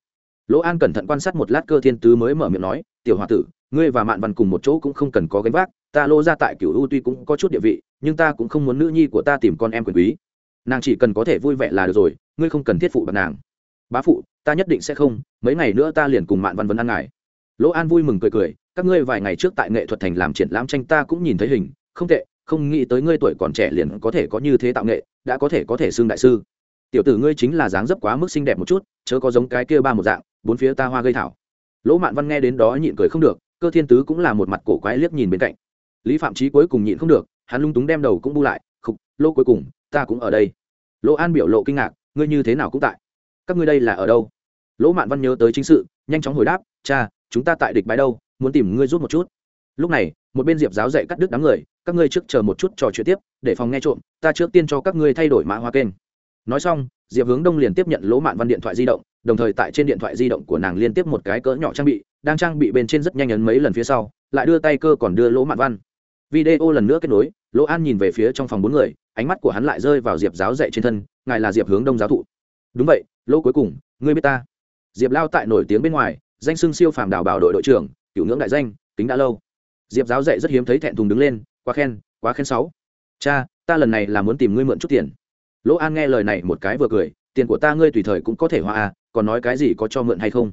A: Lỗ an cẩn thận quan sát một lát cơ thiên tứ mới mở miệng nói, tiểu h o a tử, ngươi và mạn văn cùng một chỗ cũng không cần có gánh vác, ta lô ra tại cửu u tuy cũng có chút địa vị, nhưng ta cũng không muốn nữ nhi của ta tìm con em quyền quý nàng chỉ cần có thể vui vẻ là được rồi, ngươi không cần thiết phụ bạc nàng. Bá phụ, ta nhất định sẽ không, mấy ngày nữa ta liền cùng mạn văn vấn ăn ngài. Lỗ an vui mừng cười cười, các ngươi vài ngày trước tại nghệ thuật thành làm triển lãm tranh ta cũng nhìn thấy hình, không tệ, không nghĩ tới ngươi tuổi còn trẻ liền có thể có như thế tạo nghệ, đã có thể có thể xưng đại sư. Tiểu tử ngươi chính là dáng dấp quá mức xinh đẹp một chút, chớ có giống cái kia ba một dạng, bốn phía ta hoa gây thảo. Lỗ mạn văn nghe đến đó nhịn cười không được, cơ thiên tứ cũng là một mặt cổ quái liếc nhìn bên cạnh. Lý phạm trí cuối cùng nhịn không được, hắn lung túng đem đầu cũng bu lại, khục, Lỗ cuối cùng ta cũng ở đây. Lỗ an biểu lộ kinh ngạc, ngươi như thế nào cũng tại. Các ngươi đây là ở đâu? Lỗ mạn văn nhớ tới chính sự, nhanh chóng hồi đáp, cha, chúng ta tại địch bãi đâu, muốn tìm ngươi rút một chút. Lúc này, một bên diệp giáo dạy cắt đứt đám người, các ngươi trước chờ một chút trò chuyện tiếp, để phòng nghe trộm, ta trước tiên cho các ngươi thay đổi mã hoa kênh. Nói xong, diệp hướng đông liền tiếp nhận lỗ mạn văn điện thoại di động, đồng thời tại trên điện thoại di động của nàng liên tiếp một cái cỡ nhỏ trang bị, đang trang bị bên trên rất nhanh ấn mấy lần phía sau, lại đưa tay cơ còn đưa lỗ mạn văn. Video lần nữa kết nối, lỗ an nhìn về phía trong phòng bốn người ánh mắt của hắn lại rơi vào diệp giáo dạy trên thân, ngài là diệp hướng đông giáo thụ. Đúng vậy lỗ cuối cùng, ngươi biết ta. Diệp lao tại nổi tiếng bên ngoài, danh xưng siêu phàm đào bảo đội đội trưởng, cựu ngưỡng đại danh tính đã lâu. Diệp giáo dạy rất hiếm thấy thẹn thùng đứng lên, quá khen quá khen sáu. Cha, ta lần này là muốn tìm ngươi mượn chút tiền. Lỗ an nghe lời này một cái vừa cười, tiền của ta ngươi tùy thời cũng có thể hoa à còn nói cái gì có cho mượn hay không?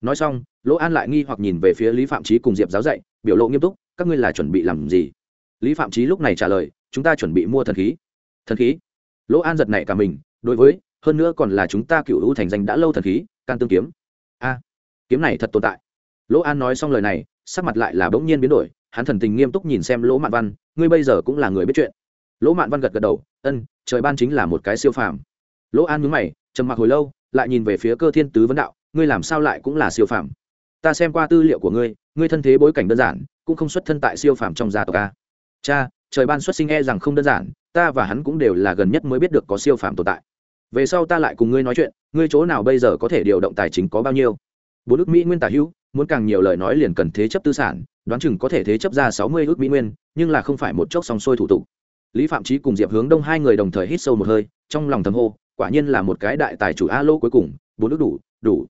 A: Nói xong lỗ an lại nghi hoặc nhìn về phía lý phạm trí cùng diệp giáo dạy, biểu lộ nghiêm túc, các ngươi là chuẩn bị làm gì? Lý phạm trí lúc này trả lời chúng ta chuẩn bị mua thần khí. Thần khí? Lỗ an giật này cả mình, đối với, hơn nữa còn là chúng ta cựu hữu thành danh đã lâu thần khí, can tương kiếm. A, kiếm này thật tồn tại. Lỗ an nói xong lời này, sắc mặt lại là bỗng nhiên biến đổi, hắn thần tình nghiêm túc nhìn xem lỗ mạn văn, ngươi bây giờ cũng là người biết chuyện. Lỗ mạn văn gật gật đầu, ân, trời ban chính là một cái siêu phàm. Lỗ an nhướng mày, trầm mặc hồi lâu, lại nhìn về phía cơ thiên tứ vấn đạo, ngươi làm sao lại cũng là siêu phàm? Ta xem qua tư liệu của ngươi ngươi thân thế bối cảnh đơn giản, cũng không xuất thân tại siêu phàm trong gia tộc a. Cha trời ban xuất sinh e rằng không đơn giản, ta và hắn cũng đều là gần nhất mới biết được có siêu phàm tồn tại. Về sau ta lại cùng ngươi nói chuyện, ngươi chỗ nào bây giờ có thể điều động tài chính có bao nhiêu? Bốn ước mỹ nguyên tả hữu, muốn càng nhiều lời nói liền cần thế chấp tư sản, đoán chừng có thể thế chấp ra sáu mươi ước mỹ nguyên, nhưng là không phải một chốc xong xuôi thủ tục. Lý phạm trí cùng diệp hướng đông hai người đồng thời hít sâu một hơi, trong lòng thầm hô, quả nhiên là một cái đại tài chủ a lô cuối cùng bốn ước đủ đủ.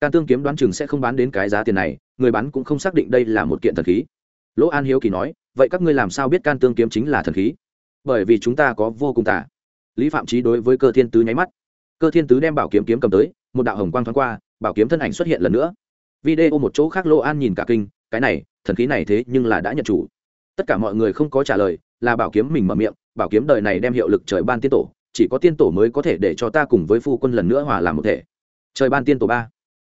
A: Can tương kiếm đoán chừng sẽ không bán đến cái giá tiền này, người bán cũng không xác định đây là một kiện thần khí. Lỗ an hiếu kỳ nói vậy các ngươi làm sao biết can tương kiếm chính là thần khí? Bởi vì chúng ta có vô cùng tả lý phạm trí đối với cơ thiên tứ nháy mắt. Cơ thiên tứ đem bảo kiếm kiếm cầm tới, một đạo hồng quang thoáng qua, bảo kiếm thân ảnh xuất hiện lần nữa. Video một chỗ khác lô an nhìn cả kinh, cái này, thần khí này thế nhưng là đã nhận chủ. Tất cả mọi người không có trả lời, là bảo kiếm mình mở miệng, bảo kiếm đời này đem hiệu lực trời ban tiên tổ, chỉ có tiên tổ mới có thể để cho ta cùng với phu quân lần nữa hòa làm một thể. Trời ban tiên tổ ba.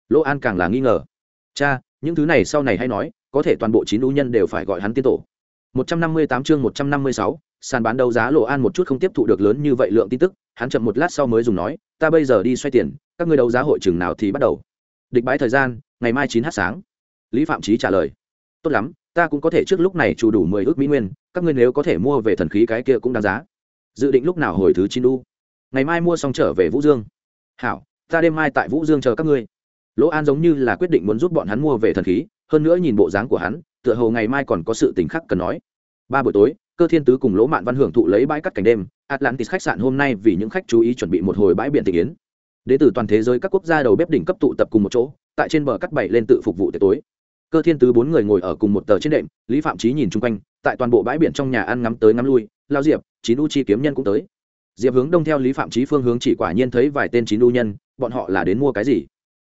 A: Lô an càng là nghi ngờ. Cha, những thứ này sau này hay nói, có thể toàn bộ chín lũ nhân đều phải gọi hắn tiên tổ. 158 chương 156, sàn bán đấu giá lộ an một chút không tiếp thụ được lớn như vậy lượng tin tức hắn chậm một lát sau mới dùng nói ta bây giờ đi xoay tiền các ngươi đấu giá hội chừng nào thì bắt đầu. Địch bãi thời gian ngày mai chín h sáng. Lý phạm Chí trả lời tốt lắm ta cũng có thể trước lúc này chủ đủ mười ước mỹ nguyên các ngươi nếu có thể mua về thần khí cái kia cũng đáng giá. Dự định lúc nào hồi thứ chín đu. Ngày mai mua xong trở về vũ dương. Hảo ta đêm mai tại vũ dương chờ các ngươi. Lỗ an giống như là quyết định muốn giúp bọn hắn mua về thần khí hơn nữa nhìn bộ dáng của hắn tựa hồ ngày mai còn có sự tình khác cần nói. Ba buổi tối, cơ thiên tứ cùng lỗ mạn văn hưởng thụ lấy bãi cắt cảnh đêm, atlantis khách sạn hôm nay vì những khách chú ý chuẩn bị một hồi bãi biển tình yến. Đến từ toàn thế giới các quốc gia đầu bếp đỉnh cấp tụ tập cùng một chỗ, tại trên bờ cắt bảy lên tự phục vụ tiệc tối. Cơ thiên tứ bốn người ngồi ở cùng một tờ trên đệm, lý phạm trí nhìn chung quanh, tại toàn bộ bãi biển trong nhà ăn ngắm tới ngắm lui, lao diệp chín u chi kiếm nhân cũng tới. Diệp hướng đông theo lý phạm trí phương hướng chỉ quả nhiên thấy vài tên chín u nhân, bọn họ là đến mua cái gì?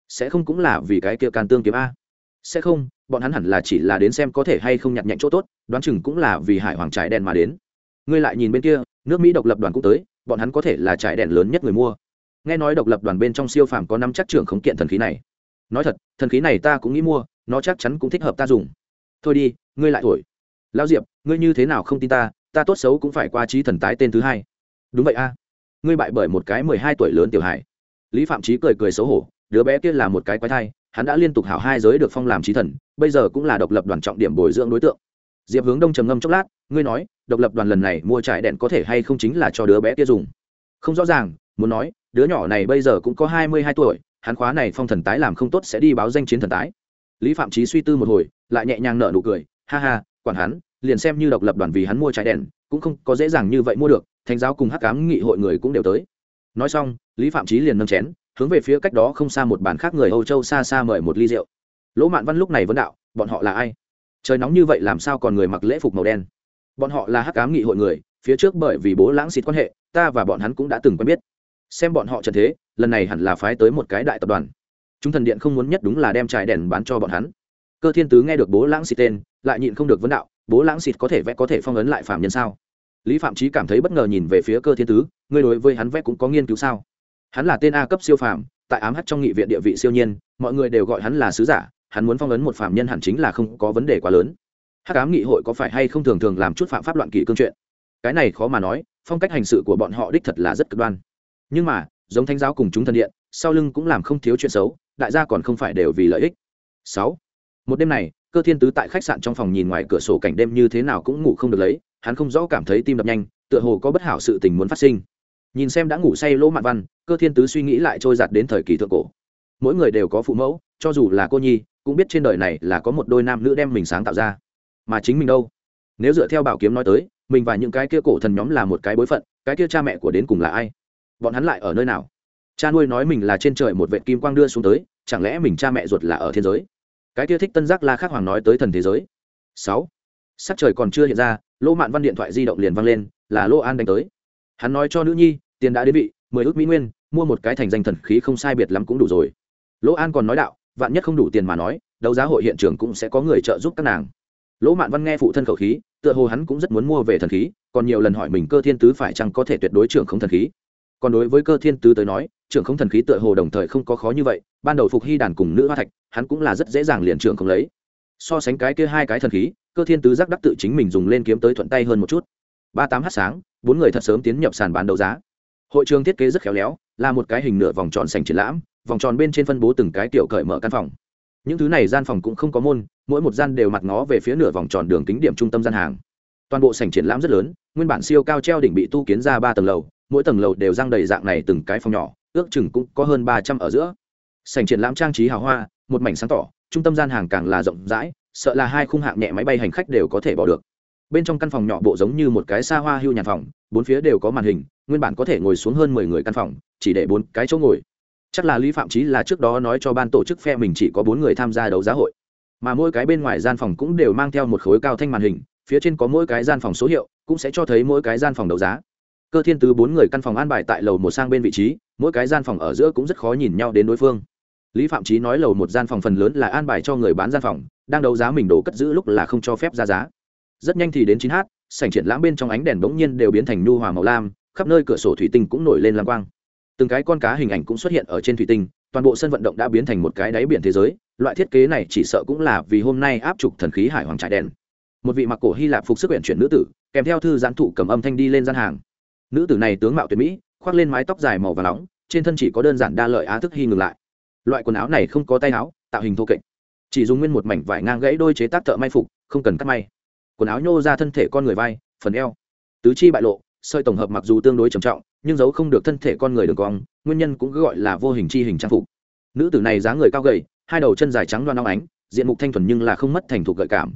A: Sẽ không cũng là vì cái kia can tương kiếm a? Sẽ không bọn hắn hẳn là chỉ là đến xem có thể hay không nhặt nhạnh chỗ tốt, đoán chừng cũng là vì hải hoàng trải đèn mà đến. Ngươi lại nhìn bên kia, nước mỹ độc lập đoàn cũng tới, bọn hắn có thể là trải đèn lớn nhất người mua. Nghe nói độc lập đoàn bên trong siêu phàm có năm chắc trưởng khống kiện thần khí này. Nói thật, thần khí này ta cũng nghĩ mua, nó chắc chắn cũng thích hợp ta dùng. Thôi đi, ngươi lại thổi. Lão diệp, ngươi như thế nào không tin ta ta tốt xấu cũng phải qua trí thần tái tên thứ hai. Đúng vậy a. Ngươi bại bởi một cái mười hai tuổi lớn tiểu hải lý phạm trí cười cười xấu hổ, đứa bé kia là một cái quái thai hắn đã liên tục hảo hai giới được phong làm trí thần, bây giờ cũng là độc lập đoàn trọng điểm bồi dưỡng đối tượng. Diệp hướng đông trầm ngâm chốc lát, ngươi nói, độc lập đoàn lần này mua trại đèn có thể hay không chính là cho đứa bé kia dùng? Không rõ ràng, muốn nói, đứa nhỏ này bây giờ cũng có hai mươi hai tuổi, hắn khóa này phong thần tái làm không tốt sẽ đi báo danh chiến thần tái. Lý phạm trí suy tư một hồi, lại nhẹ nhàng nở nụ cười, ha ha, quản hắn, liền xem như độc lập đoàn vì hắn mua trái đèn, cũng không có dễ dàng như vậy mua được, thánh giáo cùng hắc cám nghị hội người cũng đều tới. Nói xong, lý phạm trí liền nâng chén hướng về phía cách đó không xa một bàn khác người âu châu xa xa mời một ly rượu. Lỗ mạn văn lúc này vẫn đạo, bọn họ là ai? Trời nóng như vậy làm sao còn người mặc lễ phục màu đen? Bọn họ là hắc ám nghị hội người, phía trước bởi vì bố lãng xịt quan hệ, ta và bọn hắn cũng đã từng quen biết. Xem bọn họ trần thế, lần này hẳn là phái tới một cái đại tập đoàn. Chúng thần điện không muốn nhất đúng là đem trải đèn bán cho bọn hắn. Cơ thiên tứ nghe được bố lãng xịt tên, lại nhịn không được vấn đạo, bố lãng xịt có thể vẽ có thể phong ấn lại phạm nhân sao? Lý phạm trí cảm thấy bất ngờ nhìn về phía cơ thiên tứ, ngươi đối với hắn vẽ cũng có nghiên cứu sao? Hắn là tên a cấp siêu phàm, tại ám hắt trong nghị viện địa vị siêu nhiên, mọi người đều gọi hắn là sứ giả, hắn muốn phong ấn một phạm nhân hẳn chính là không có vấn đề quá lớn. Hắc ám nghị hội có phải hay không thường thường làm chút phạm pháp loạn kỷ cương chuyện? Cái này khó mà nói, phong cách hành sự của bọn họ đích thật là rất cực đoan. Nhưng mà, giống thánh giáo cùng chúng thần điện, sau lưng cũng làm không thiếu chuyện xấu, đại gia còn không phải đều vì lợi ích. Sáu. Một đêm này, cơ thiên tứ tại khách sạn trong phòng nhìn ngoài cửa sổ cảnh đêm như thế nào cũng ngủ không được lấy, hắn không rõ cảm thấy tim đập nhanh, tựa hồ có bất hảo sự tình muốn phát sinh nhìn xem đã ngủ say lỗ mạn văn, cơ thiên tứ suy nghĩ lại trôi giặt đến thời kỳ thượng cổ. Mỗi người đều có phụ mẫu, cho dù là cô nhi, cũng biết trên đời này là có một đôi nam nữ đem mình sáng tạo ra. Mà chính mình đâu? Nếu dựa theo bảo kiếm nói tới, mình và những cái kia cổ thần nhóm là một cái bối phận, cái kia cha mẹ của đến cùng là ai? Bọn hắn lại ở nơi nào? Cha nuôi nói mình là trên trời một vệ kim quang đưa xuống tới, chẳng lẽ mình cha mẹ ruột là ở thiên giới? Cái kia thích tân giác la khắc hoàng nói tới thần thế giới. Sáu. Sắc trời còn chưa hiện ra lô mạn văn điện thoại di động liền vang lên, là lô an đánh tới. Hắn nói cho nữ nhi tiền đã đến vị, mười ước mỹ nguyên, mua một cái thành danh thần khí không sai biệt lắm cũng đủ rồi. Lỗ an còn nói đạo, vạn nhất không đủ tiền mà nói, đấu giá hội hiện trường cũng sẽ có người trợ giúp các nàng. Lỗ mạn văn nghe phụ thân khẩu khí, tựa hồ hắn cũng rất muốn mua về thần khí, còn nhiều lần hỏi mình cơ thiên tứ phải chăng có thể tuyệt đối trưởng không thần khí. Còn đối với cơ thiên tứ tới nói, trưởng không thần khí tựa hồ đồng thời không có khó như vậy, ban đầu phục hy đàn cùng nữ hoa thạch, hắn cũng là rất dễ dàng liền trưởng không lấy. So sánh cái kia hai cái thần khí, cơ thiên tứ giác đắc tự chính mình dùng lên kiếm tới thuận tay hơn một chút. Ba tám h sáng, bốn người thật sớm tiến nhập sàn bán đấu giá hội trường thiết kế rất khéo léo, là một cái hình nửa vòng tròn sành triển lãm, vòng tròn bên trên phân bố từng cái tiểu cởi mở căn phòng. Những thứ này gian phòng cũng không có môn, mỗi một gian đều mặt ngó về phía nửa vòng tròn đường kính điểm trung tâm gian hàng. Toàn bộ sảnh triển lãm rất lớn, nguyên bản siêu cao treo đỉnh bị tu kiến ra ba tầng lầu, mỗi tầng lầu đều răng đầy dạng này từng cái phòng nhỏ, ước chừng cũng có hơn ba trăm ở giữa. Sảnh triển lãm trang trí hào hoa, một mảnh sáng tỏ, trung tâm gian hàng càng là rộng rãi, sợ là hai khung hạng nhẹ máy bay hành khách đều có thể bỏ được bên trong căn phòng nhỏ bộ giống như một cái xa hoa hưu nhàn phòng, bốn phía đều có màn hình, nguyên bản có thể ngồi xuống hơn mười người căn phòng, chỉ để bốn cái chỗ ngồi. Chắc là lý phạm trí là trước đó nói cho ban tổ chức phe mình chỉ có bốn người tham gia đấu giá hội. Mà mỗi cái bên ngoài gian phòng cũng đều mang theo một khối cao thanh màn hình, phía trên có mỗi cái gian phòng số hiệu, cũng sẽ cho thấy mỗi cái gian phòng đấu giá. Cơ thiên tứ bốn người căn phòng an bài tại lầu một sang bên vị trí, mỗi cái gian phòng ở giữa cũng rất khó nhìn nhau đến đối phương. Lý phạm trí nói lầu một gian phòng phần lớn là an bài cho người bán gian phòng, đang đấu giá mình đồ cất giữ lúc là không cho phép ra giá rất nhanh thì đến chín h, sảnh triển lãm bên trong ánh đèn bỗng nhiên đều biến thành nhu hòa màu lam, khắp nơi cửa sổ thủy tinh cũng nổi lên lam quang. Từng cái con cá hình ảnh cũng xuất hiện ở trên thủy tinh, toàn bộ sân vận động đã biến thành một cái đáy biển thế giới, loại thiết kế này chỉ sợ cũng là vì hôm nay áp trục thần khí hải hoàng trại đèn. Một vị mặc cổ hy lạp phục sức huyện chuyển nữ tử, kèm theo thư giãn thụ cầm âm thanh đi lên gian hàng. Nữ tử này tướng mạo tuyệt mỹ, khoác lên mái tóc dài màu và nóng, trên thân chỉ có đơn giản đa lợi á thức hy ngừng lại. Loại quần áo này không có tay áo, tạo hình thô kệch. Chỉ dùng nguyên một mảnh vải ngang gãy đôi chế tác thợ may phục, không cần cắt may quần áo nhô ra thân thể con người vai, phần eo. Tứ chi bại lộ, sợi tổng hợp mặc dù tương đối trầm trọng, nhưng giấu không được thân thể con người đường cong, nguyên nhân cũng gọi là vô hình chi hình trang phục. Nữ tử này dáng người cao gầy, hai đầu chân dài trắng loan óng ánh, diện mục thanh thuần nhưng là không mất thành thục gợi cảm.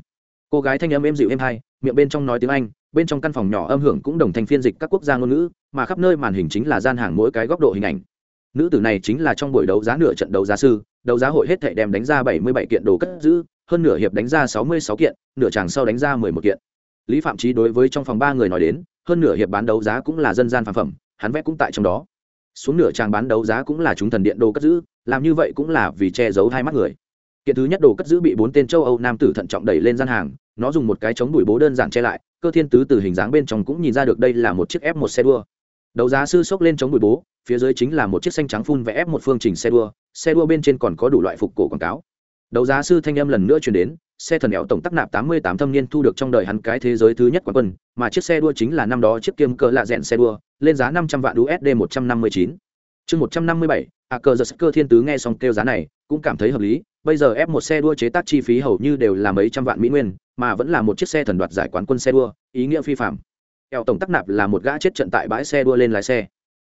A: Cô gái thanh âm êm dịu êm hay, miệng bên trong nói tiếng anh, bên trong căn phòng nhỏ âm hưởng cũng đồng thanh phiên dịch các quốc gia ngôn ngữ, mà khắp nơi màn hình chính là gian hàng mỗi cái góc độ hình ảnh. Nữ tử này chính là trong buổi đấu giá nửa trận đấu giá sư, đấu giá hội hết thể đem đánh ra bảy mươi bảy kiện đồ cất giữ hơn nửa hiệp đánh ra sáu mươi sáu kiện, nửa chàng sau đánh ra mười một kiện. Lý phạm trí đối với trong phòng ba người nói đến, hơn nửa hiệp bán đấu giá cũng là dân gian phản phẩm, hắn vẽ cũng tại trong đó. Xuống nửa trang bán đấu giá cũng là chúng thần điện đồ cất giữ, làm như vậy cũng là vì che giấu hai mắt người. Kiện thứ nhất đồ cất giữ bị bốn tên châu âu nam tử thận trọng đẩy lên gian hàng, nó dùng một cái chống đuổi bố đơn giản che lại, cơ thiên tứ từ hình dáng bên trong cũng nhìn ra được đây là một chiếc f một xe đua. Đấu giá sư xốc lên chống đuổi bố, phía dưới chính là một chiếc xanh trắng phun vẽ f một phương trình xe đua xe đua bên trên còn có đủ loại phục cổ quảng cáo đấu giá sư thanh âm lần nữa chuyển đến, xe thần éo tổng tắc nạp tám mươi tám thâm niên thu được trong đời hắn cái thế giới thứ nhất quán quân, mà chiếc xe đua chính là năm đó chiếc kiêm cơ lạ rẽn xe đua, lên giá năm trăm vạn usd một trăm năm mươi chín. Chương một trăm năm mươi bảy à a cơ giật cơ thiên tứ nghe xong kêu giá này, cũng cảm thấy hợp lý, bây giờ ép một xe đua chế tác chi phí hầu như đều là mấy trăm vạn mỹ nguyên, mà vẫn là một chiếc xe thần đoạt giải quán quân xe đua, ý nghĩa phi phạm. Eo tổng tắc nạp là một gã chết trận tại bãi xe đua lên lái xe.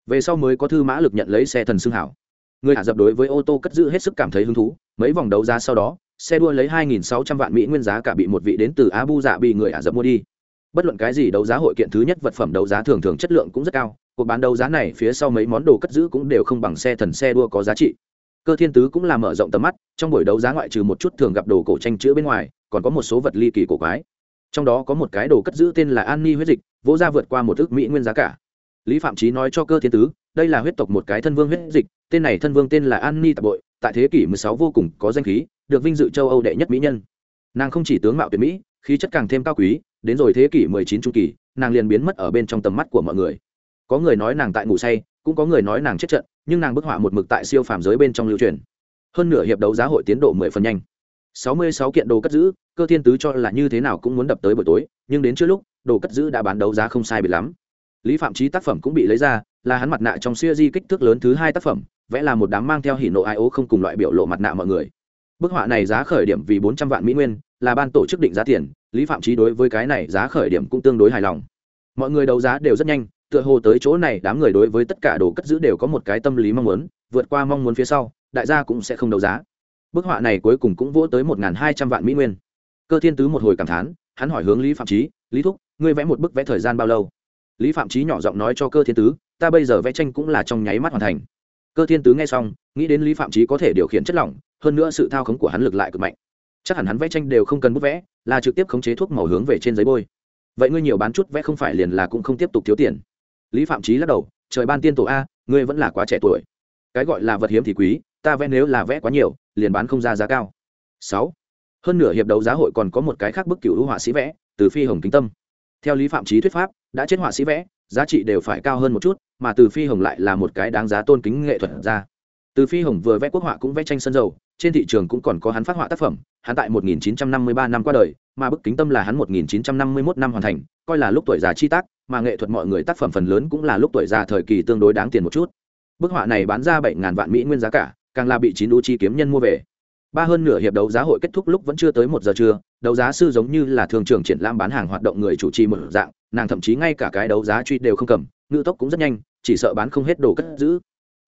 A: Về sau mới có thư mã lực nhận lấy xe thần xưng hảo. Người ả dập đối với ô tô cất giữ hết sức cảm thấy hứng thú mấy vòng đấu giá sau đó, xe đua lấy 2.600 vạn mỹ nguyên giá cả bị một vị đến từ abu dạ bị người ả rập mua đi. Bất luận cái gì đấu giá hội kiện thứ nhất vật phẩm đấu giá thường thường chất lượng cũng rất cao, cuộc bán đấu giá này phía sau mấy món đồ cất giữ cũng đều không bằng xe thần xe đua có giá trị. Cơ thiên tứ cũng là mở rộng tầm mắt, trong buổi đấu giá ngoại trừ một chút thường gặp đồ cổ tranh chữ bên ngoài, còn có một số vật ly kỳ cổ quái. Trong đó có một cái đồ cất giữ tên là an ni huyết dịch vỗ ra vượt qua một ước mỹ nguyên giá cả. Lý phạm trí nói cho cơ thiên tứ, đây là huyết tộc một cái thân vương huyết dịch, tên này thân vương tên là an ni tạp bội tại thế kỷ 16 vô cùng có danh khí, được vinh dự châu âu đệ nhất mỹ nhân. Nàng không chỉ tướng mạo tuyệt mỹ, khí chất càng thêm cao quý, đến rồi thế kỷ 19 trung kỳ, nàng liền biến mất ở bên trong tầm mắt của mọi người. Có người nói nàng tại ngủ say, cũng có người nói nàng chết trận, nhưng nàng bức họa một mực tại siêu phàm giới bên trong lưu truyền. Hơn nửa hiệp đấu giá hội tiến độ mười phần nhanh. Sáu mươi sáu kiện đồ cất giữ, cơ thiên tứ cho là như thế nào cũng muốn đập tới buổi tối, nhưng đến trước lúc, đồ cất giữ đã bán đấu giá không sai biệt lắm lý phạm trí tác phẩm cũng bị lấy ra, là hắn mặt nạ trong siêu di kích thước lớn thứ hai tác phẩm, vẽ là một đám mang theo hỉ nộ ai ố không cùng loại biểu lộ mặt nạ mọi người. Bức họa này giá khởi điểm vì bốn trăm vạn mỹ nguyên, là ban tổ chức định giá tiền, lý phạm trí đối với cái này giá khởi điểm cũng tương đối hài lòng. Mọi người đấu giá đều rất nhanh, tựa hồ tới chỗ này đám người đối với tất cả đồ cất giữ đều có một cái tâm lý mong muốn, vượt qua mong muốn phía sau, đại gia cũng sẽ không đấu giá. Bức họa này cuối cùng cũng vỗ tới một hai trăm vạn mỹ nguyên. Cơ thiên tứ một hồi cảm thán, hắn hỏi hướng lý phạm trí lý thúc, ngươi vẽ một bức vẽ thời gian bao lâu? Lý phạm trí nhỏ giọng nói cho cơ thiên tứ, ta bây giờ vẽ tranh cũng là trong nháy mắt hoàn thành. Cơ thiên tứ nghe xong, nghĩ đến lý phạm trí có thể điều khiển chất lỏng, hơn nữa sự thao khống của hắn lực lại cực mạnh. Chắc hẳn hắn vẽ tranh đều không cần bút vẽ, là trực tiếp khống chế thuốc màu hướng về trên giấy bôi. Vậy ngươi nhiều bán chút vẽ không phải liền là cũng không tiếp tục thiếu tiền. Lý phạm trí lắc đầu, trời ban tiên tổ a, ngươi vẫn là quá trẻ tuổi. Cái gọi là vật hiếm thì quý, ta vẽ nếu là vẽ quá nhiều, liền bán không ra giá cao. Sáu. Hơn nửa hiệp đấu giá hội còn có một cái khác bức cựu họa sĩ vẽ, từ phi hồng kính tâm theo lý phạm trí thuyết pháp, đã chết họa sĩ vẽ, giá trị đều phải cao hơn một chút, mà từ phi hồng lại là một cái đáng giá tôn kính nghệ thuật ra từ phi hồng vừa vẽ quốc họa cũng vẽ tranh sân dầu, trên thị trường cũng còn có hắn phát họa tác phẩm, hắn tại 1953 năm qua đời, mà bức kính tâm là hắn 1951 năm hoàn thành, coi là lúc tuổi già chi tác, mà nghệ thuật mọi người tác phẩm phần lớn cũng là lúc tuổi già thời kỳ tương đối đáng tiền một chút. Bức họa này bán ra bảy ngàn vạn mỹ nguyên giá cả, càng là bị chín đô chi kiếm nhân mua về ba hơn nửa hiệp đấu giá hội kết thúc lúc vẫn chưa tới một giờ trưa, đấu giá sư giống như là thường trưởng triển lãm bán hàng hoạt động người chủ trì một dạng, nàng thậm chí ngay cả cái đấu giá truy đều không cầm ngự tốc cũng rất nhanh, chỉ sợ bán không hết đồ cất giữ.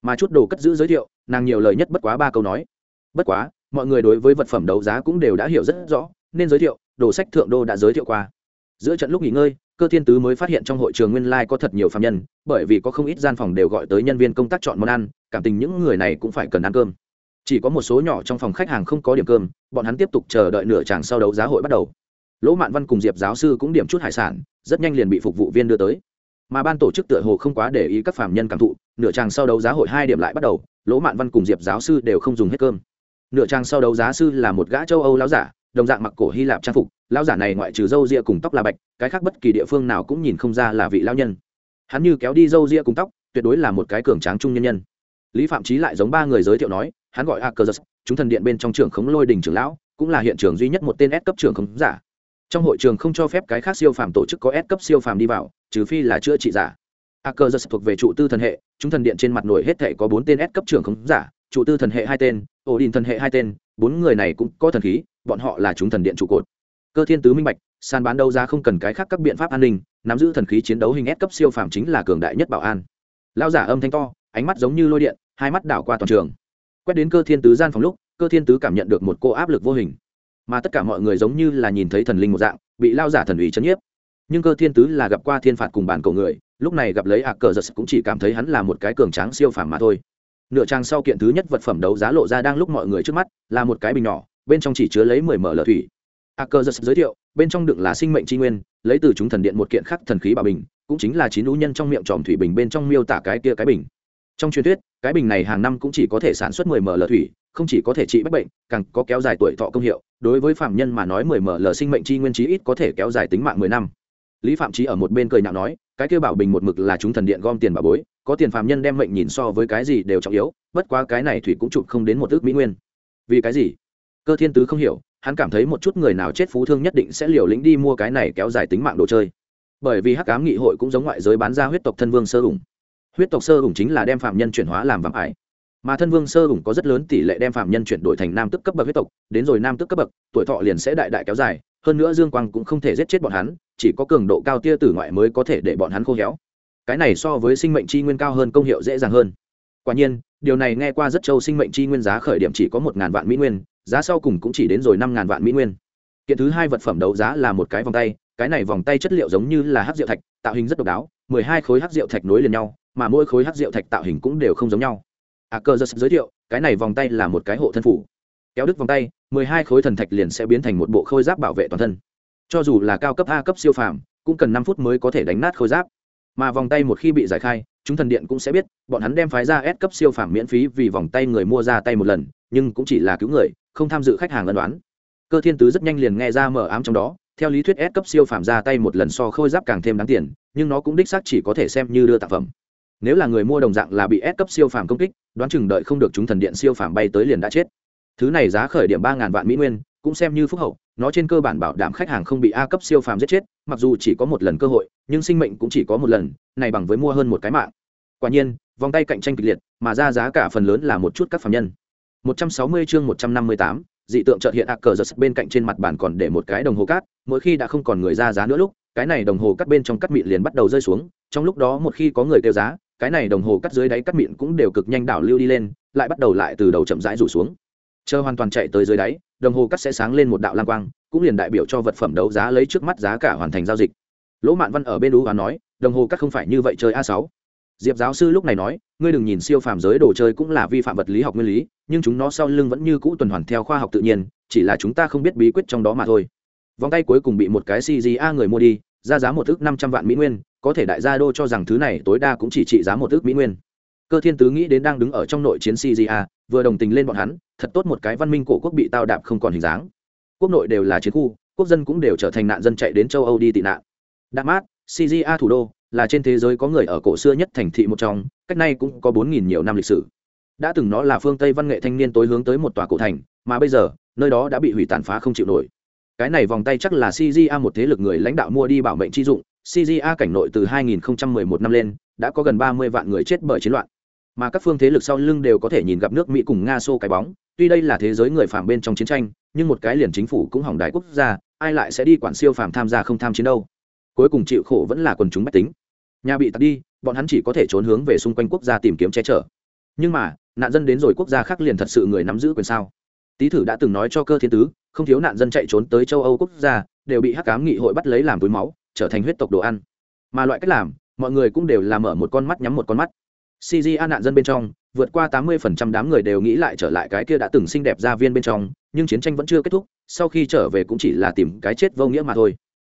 A: Mà chút đồ cất giữ giới thiệu, nàng nhiều lời nhất bất quá ba câu nói. Bất quá, mọi người đối với vật phẩm đấu giá cũng đều đã hiểu rất rõ, nên giới thiệu, đồ sách thượng đô đã giới thiệu qua. Giữa trận lúc nghỉ ngơi, cơ thiên tứ mới phát hiện trong hội trường nguyên lai có thật nhiều phạm nhân, bởi vì có không ít gian phòng đều gọi tới nhân viên công tác chọn món ăn, cảm tình những người này cũng phải cần ăn cơm chỉ có một số nhỏ trong phòng khách hàng không có điểm cơm, bọn hắn tiếp tục chờ đợi nửa chàng sau đấu giá hội bắt đầu. Lỗ mạn văn cùng diệp giáo sư cũng điểm chút hải sản, rất nhanh liền bị phục vụ viên đưa tới. Mà ban tổ chức tựa hồ không quá để ý các phạm nhân cảm thụ, nửa chàng sau đấu giá hội hai điểm lại bắt đầu, lỗ mạn văn cùng diệp giáo sư đều không dùng hết cơm. Nửa chàng sau đấu giá sư là một gã châu âu lão giả, đồng dạng mặc cổ hy lạp trang phục, lão giả này ngoại trừ râu ria cùng tóc là bạch, cái khác bất kỳ địa phương nào cũng nhìn không ra là vị lão nhân. Hắn như kéo đi râu ria cùng tóc, tuyệt đối là một cái cường tráng trung nhân nhân. Lý phạm trí lại giống ba người giới thiệu nói hắn gọi Akerzus, chúng thần điện bên trong trường khống lôi đình trưởng lão cũng là hiện trường duy nhất một tên S cấp trưởng khống giả. Trong hội trường không cho phép cái khác siêu phàm tổ chức có S cấp siêu phàm đi vào trừ phi là chữa trị giả. Akerzus thuộc về trụ tư thần hệ chúng thần điện trên mặt nổi hết thảy có bốn tên S cấp trưởng khống giả trụ tư thần hệ hai tên Odin thần hệ hai tên bốn người này cũng có thần khí bọn họ là chúng thần điện trụ cột. Cơ thiên tứ minh bạch sàn bán đấu giá không cần cái khác các biện pháp an ninh nắm giữ thần khí chiến đấu hình S cấp siêu phàm chính là cường đại nhất bảo an. Lão giả âm thanh to ánh mắt giống như lôi điện hai mắt đảo qua toàn trường quét đến cơ thiên tứ gian phòng lúc, cơ thiên tứ cảm nhận được một cô áp lực vô hình. Mà tất cả mọi người giống như là nhìn thấy thần linh một dạng, bị lao giả thần ủy chấn nhiếp. Nhưng cơ thiên tứ là gặp qua thiên phạt cùng bản cầu người, lúc này gặp lấy ạ cờ giật cũng chỉ cảm thấy hắn là một cái cường tráng siêu phàm mà thôi. Nửa trang sau kiện thứ nhất vật phẩm đấu giá lộ ra đang lúc mọi người trước mắt, là một cái bình nhỏ, bên trong chỉ chứa lấy mười mở lở thủy. A cờ giật giới thiệu, bên trong đựng là sinh mệnh tri nguyên, lấy từ chúng thần điện một kiện khắc thần khí bà bình, cũng chính là chín lũ nhân trong miệng tròm thủy bình bên trong miêu tả cái kia cái bình. Trong truyền thuyết cái bình này hàng năm cũng chỉ có thể sản xuất mười ml thủy, không chỉ có thể trị bách bệnh, càng có kéo dài tuổi thọ công hiệu. Đối với phạm nhân mà nói mười ml sinh mệnh chi nguyên chí ít có thể kéo dài tính mạng mười năm. Lý phạm Chí ở một bên cười nhạo nói, cái kia bảo bình một mực là chúng thần điện gom tiền bà bối, có tiền phạm nhân đem mệnh nhìn so với cái gì đều trọng yếu, bất quá cái này thủy cũng chụp không đến một ước mỹ nguyên. Vì cái gì? Cơ thiên tứ không hiểu, hắn cảm thấy một chút người nào chết phú thương nhất định sẽ liều lĩnh đi mua cái này kéo dài tính mạng đồ chơi. Bởi vì hắc ám nghị hội cũng giống ngoại giới bán ra huyết tộc thân vương sơ ủng huyết tộc sơ ủng chính là đem phạm nhân chuyển hóa làm vạm ải. Mà thân vương sơ ủng có rất lớn tỷ lệ đem phạm nhân chuyển đổi thành nam tức cấp bậc huyết tộc, đến rồi nam tức cấp bậc, tuổi thọ liền sẽ đại đại kéo dài, hơn nữa dương quang cũng không thể giết chết bọn hắn, chỉ có cường độ cao tia tử ngoại mới có thể để bọn hắn khô héo. Cái này so với sinh mệnh chi nguyên cao hơn công hiệu dễ dàng hơn. Quả nhiên, điều này nghe qua rất châu sinh mệnh chi nguyên giá khởi điểm chỉ có một ngàn vạn mỹ nguyên, giá sau cùng cũng chỉ đến rồi năm ngàn vạn mỹ nguyên. Kiện thứ hai vật phẩm đấu giá là một cái vòng tay, cái này vòng tay chất liệu giống như là hát rượu thạch, tạo hình rất độc đáo, mười hai khối hát rượu thạch nối liền nhau mà mỗi khối hát rượu thạch tạo hình cũng đều không giống nhau. A cơ giật giới thiệu, cái này vòng tay là một cái hộ thân phủ. Kéo đứt vòng tay, mười hai khối thần thạch liền sẽ biến thành một bộ khôi giáp bảo vệ toàn thân. Cho dù là cao cấp a cấp siêu phàm, cũng cần năm phút mới có thể đánh nát khôi giáp. Mà vòng tay một khi bị giải khai, chúng thần điện cũng sẽ biết, bọn hắn đem phái ra S cấp siêu phàm miễn phí vì vòng tay người mua ra tay một lần, nhưng cũng chỉ là cứu người, không tham dự khách hàng ân đoán cơ thiên tứ rất nhanh liền nghe ra mở ám trong đó, theo lý thuyết S cấp siêu phàm ra tay một lần so khôi giáp càng thêm đáng tiền, nhưng nó cũng đích xác chỉ có thể xem như đưa tặng phẩm nếu là người mua đồng dạng là bị S cấp siêu phàm công kích đoán chừng đợi không được chúng thần điện siêu phàm bay tới liền đã chết. Thứ này giá khởi điểm ba ngàn vạn mỹ nguyên cũng xem như phúc hậu nó trên cơ bản bảo đảm khách hàng không bị a cấp siêu phàm giết chết mặc dù chỉ có một lần cơ hội nhưng sinh mệnh cũng chỉ có một lần này bằng với mua hơn một cái mạng. Quả nhiên vòng tay cạnh tranh kịch liệt mà ra giá cả phần lớn là một chút các phạm nhân. 160 chương 158, dị tượng chợt hiện ạc cờ giật bên cạnh trên mặt bàn còn để một cái đồng hồ cát mỗi khi đã không còn người ra giá nữa lúc cái này đồng hồ cắt bên trong cắt mịn liền bắt đầu rơi xuống trong lúc đó một khi có người kêu giá cái này đồng hồ cắt dưới đáy cắt miệng cũng đều cực nhanh đảo lưu đi lên, lại bắt đầu lại từ đầu chậm rãi rủ xuống. Chờ hoàn toàn chạy tới dưới đáy, đồng hồ cắt sẽ sáng lên một đạo lam quang, cũng liền đại biểu cho vật phẩm đấu giá lấy trước mắt giá cả hoàn thành giao dịch. Lỗ mạn văn ở bên đú và nói, đồng hồ cắt không phải như vậy chơi a sáu. Diệp giáo sư lúc này nói, ngươi đừng nhìn siêu phàm giới đồ chơi cũng là vi phạm vật lý học nguyên lý, nhưng chúng nó sau lưng vẫn như cũ tuần hoàn theo khoa học tự nhiên, chỉ là chúng ta không biết bí quyết trong đó mà thôi. Vòng tay cuối cùng bị một cái cga người mua đi, ra giá một ước năm trăm vạn mỹ nguyên có thể đại gia đô cho rằng thứ này tối đa cũng chỉ trị giá một ước mỹ nguyên. Cơ thiên tứ nghĩ đến đang đứng ở trong nội chiến cja vừa đồng tình lên bọn hắn, thật tốt một cái văn minh cổ quốc bị tao đạp không còn hình dáng. Quốc nội đều là chiến khu, quốc dân cũng đều trở thành nạn dân chạy đến châu âu đi tị nạn. Đạp mát cja thủ đô là trên thế giới có người ở cổ xưa nhất thành thị một trong, cách nay cũng có bốn nghìn nhiều năm lịch sử. Đã từng nó là phương tây văn nghệ thanh niên tối hướng tới một tòa cổ thành, mà bây giờ, nơi đó đã bị hủy tàn phá không chịu nổi. Cái này vòng tay chắc là cja một thế lực người lãnh đạo mua đi bảo mệnh chi dụng cja cảnh nội từ 2011 năm lên, đã có gần 30 vạn người chết bởi chiến loạn. Mà các phương thế lực sau lưng đều có thể nhìn gặp nước mỹ cùng nga xô cái bóng. Tuy đây là thế giới người phàm bên trong chiến tranh, nhưng một cái liền chính phủ cũng hỏng đại quốc gia, ai lại sẽ đi quản siêu phàm tham gia không tham chiến đâu? Cuối cùng chịu khổ vẫn là quần chúng bách tính. Nhà bị tắt đi, bọn hắn chỉ có thể trốn hướng về xung quanh quốc gia tìm kiếm che chở. Nhưng mà, nạn dân đến rồi quốc gia khác liền thật sự người nắm giữ quyền sao? Tý thử đã từng nói cho cơ thiên tứ, không thiếu nạn dân chạy trốn tới châu âu quốc gia, đều bị hắc cám nghị hội bắt lấy làm túi máu trở thành huyết tộc đồ ăn. Mà loại cách làm, mọi người cũng đều làm mở một con mắt nhắm một con mắt. Cg nạn dân bên trong, vượt qua tám mươi phần trăm đám người đều nghĩ lại trở lại cái kia đã từng xinh đẹp gia viên bên trong, nhưng chiến tranh vẫn chưa kết thúc, sau khi trở về cũng chỉ là tìm cái chết vô nghĩa mà thôi.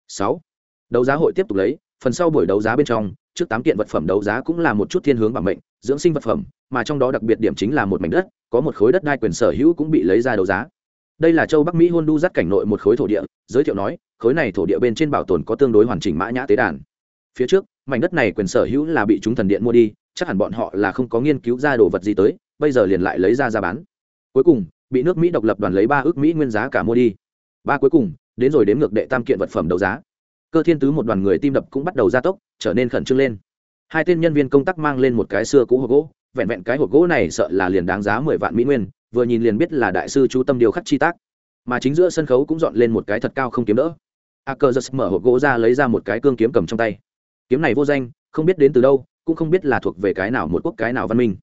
A: Sáu, đấu giá hội tiếp tục lấy, phần sau buổi đấu giá bên trong, trước tám kiện vật phẩm đấu giá cũng là một chút thiên hướng bằng mệnh, dưỡng sinh vật phẩm, mà trong đó đặc biệt điểm chính là một mảnh đất, có một khối đất đai quyền sở hữu cũng bị lấy ra đấu giá. Đây là châu bắc mỹ hôn đu dắt cảnh nội một khối thổ địa, giới thiệu nói khối này thổ địa bên trên bảo tồn có tương đối hoàn chỉnh mã nhã tế đàn. Phía trước, mảnh đất này quyền sở hữu là bị chúng thần điện mua đi, chắc hẳn bọn họ là không có nghiên cứu ra đồ vật gì tới, bây giờ liền lại lấy ra ra bán. Cuối cùng, bị nước mỹ độc lập đoàn lấy ba ước mỹ nguyên giá cả mua đi. Ba cuối cùng, đến rồi đếm ngược đệ tam kiện vật phẩm đấu giá. Cơ thiên tứ một đoàn người tim đập cũng bắt đầu gia tốc, trở nên khẩn trương lên. Hai tên nhân viên công tác mang lên một cái xưa cũ hộp gỗ, vẹn vẹn cái hộp gỗ này sợ là liền đáng giá mười vạn mỹ nguyên, vừa nhìn liền biết là đại sư chú tâm điều khắc chi tác. Mà chính giữa sân khấu cũng dọn lên một cái thật cao không kiếm đỡ a cơ giật mở hộp gỗ ra lấy ra một cái cương kiếm cầm trong tay. Kiếm này vô danh, không biết đến từ đâu, cũng không biết là thuộc về cái nào một quốc cái nào văn minh.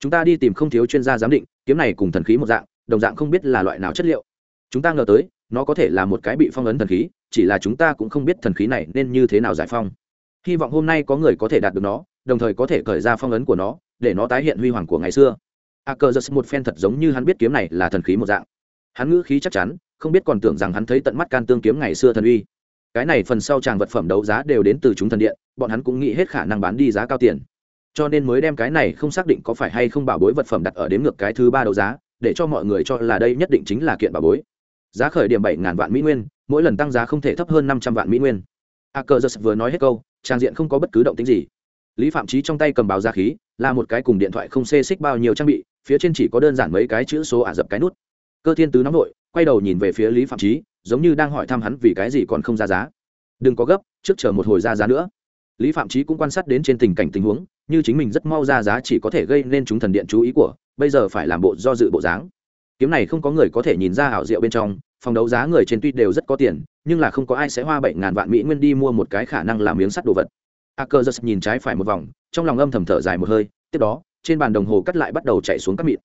A: Chúng ta đi tìm không thiếu chuyên gia giám định, kiếm này cùng thần khí một dạng, đồng dạng không biết là loại nào chất liệu. Chúng ta ngờ tới, nó có thể là một cái bị phong ấn thần khí, chỉ là chúng ta cũng không biết thần khí này nên như thế nào giải phong. Hy vọng hôm nay có người có thể đạt được nó, đồng thời có thể cởi ra phong ấn của nó, để nó tái hiện huy hoàng của ngày xưa. A cơ giật một phen thật giống như hắn biết kiếm này là thần khí một dạng. Hắn ngữ khí chắc chắn không biết còn tưởng rằng hắn thấy tận mắt can tương kiếm ngày xưa thần uy. Cái này phần sau tràng vật phẩm đấu giá đều đến từ chúng thần điện, bọn hắn cũng nghĩ hết khả năng bán đi giá cao tiền. Cho nên mới đem cái này không xác định có phải hay không bảo bối vật phẩm đặt ở đếm ngược cái thứ ba đấu giá, để cho mọi người cho là đây nhất định chính là kiện bảo bối. Giá khởi điểm bảy ngàn vạn mỹ nguyên, mỗi lần tăng giá không thể thấp hơn năm trăm vạn mỹ nguyên. A cơ giật vừa nói hết câu, trang diện không có bất cứ động tính gì. Lý phạm trí trong tay cầm báo giá khí, là một cái cùng điện thoại không xê xích bao nhiêu trang bị, phía trên chỉ có đơn giản mấy cái chữ số ả rập cái nút. Cơ thiên tứ nóng nội quay đầu nhìn về phía lý phạm trí giống như đang hỏi thăm hắn vì cái gì còn không ra giá. Đừng có gấp, trước chờ một hồi ra giá nữa. Lý phạm trí cũng quan sát đến trên tình cảnh tình huống, như chính mình rất mau ra giá chỉ có thể gây nên chúng thần điện chú ý của, bây giờ phải làm bộ do dự bộ dáng. Kiếm này không có người có thể nhìn ra ảo diệu bên trong, phòng đấu giá người trên tuy đều rất có tiền, nhưng là không có ai sẽ hoa bảy ngàn vạn mỹ nguyên đi mua một cái khả năng làm miếng sắt đồ vật. A cơ giật nhìn trái phải một vòng, trong lòng âm thầm thở dài một hơi, tiếp đó, trên bàn đồng hồ cắt lại bắt đầu chạy xuống các mịn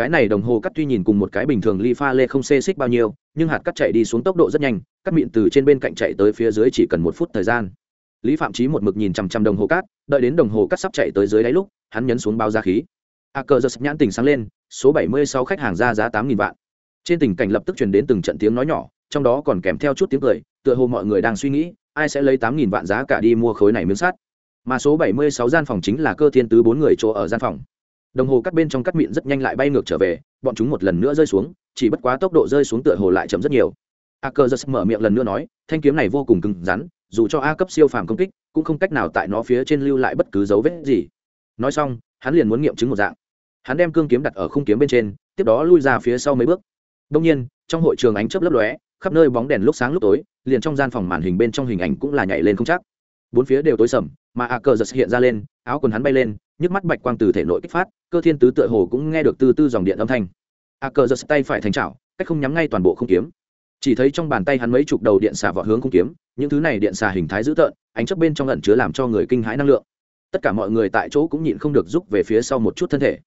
A: cái này đồng hồ cắt tuy nhìn cùng một cái bình thường ly pha lê không xê xích bao nhiêu, nhưng hạt cắt chạy đi xuống tốc độ rất nhanh, cắt mịn từ trên bên cạnh chạy tới phía dưới chỉ cần một phút thời gian. Lý phạm trí một mực nhìn chằm chằm đồng hồ cát đợi đến đồng hồ cắt sắp chạy tới dưới đáy lúc, hắn nhấn xuống bao giá khí. A cơ giật nhãn tình sáng lên, số bảy mươi sáu khách hàng ra giá tám nghìn vạn. Trên tình cảnh lập tức truyền đến từng trận tiếng nói nhỏ, trong đó còn kèm theo chút tiếng cười, tựa hồ mọi người đang suy nghĩ, ai sẽ lấy tám nghìn vạn giá cả đi mua khối này miếng sắt. Mà số bảy mươi sáu gian phòng chính là cơ thiên tứ bốn người chỗ ở gian phòng đồng hồ cắt bên trong cắt miệng rất nhanh lại bay ngược trở về, bọn chúng một lần nữa rơi xuống, chỉ bất quá tốc độ rơi xuống tựa hồ lại chậm rất nhiều. A cơ giật mở miệng lần nữa nói, thanh kiếm này vô cùng cứng rắn, dù cho a cấp siêu phàm công kích, cũng không cách nào tại nó phía trên lưu lại bất cứ dấu vết gì. Nói xong, hắn liền muốn nghiệm chứng một dạng. Hắn đem cương kiếm đặt ở khung kiếm bên trên, tiếp đó lui ra phía sau mấy bước. Đông nhiên, trong hội trường ánh chớp lấp lóe, khắp nơi bóng đèn lúc sáng lúc tối, liền trong gian phòng màn hình bên trong hình ảnh cũng là nhảy lên không chắc. Bốn phía đều tối sầm, mà a cờ giật hiện ra lên, áo quần hắn bay lên nhức mắt bạch quang từ thể nội kích phát, cơ thiên tứ tựa hồ cũng nghe được từ tư dòng điện âm thanh. A cờ giật tay phải thành chảo, cách không nhắm ngay toàn bộ không kiếm. Chỉ thấy trong bàn tay hắn mấy chục đầu điện xà vọt hướng không kiếm, những thứ này điện xà hình thái dữ tợn, ánh chấp bên trong lẩn chứa làm cho người kinh hãi năng lượng. Tất cả mọi người tại chỗ cũng nhịn không được rút về phía sau một chút thân thể.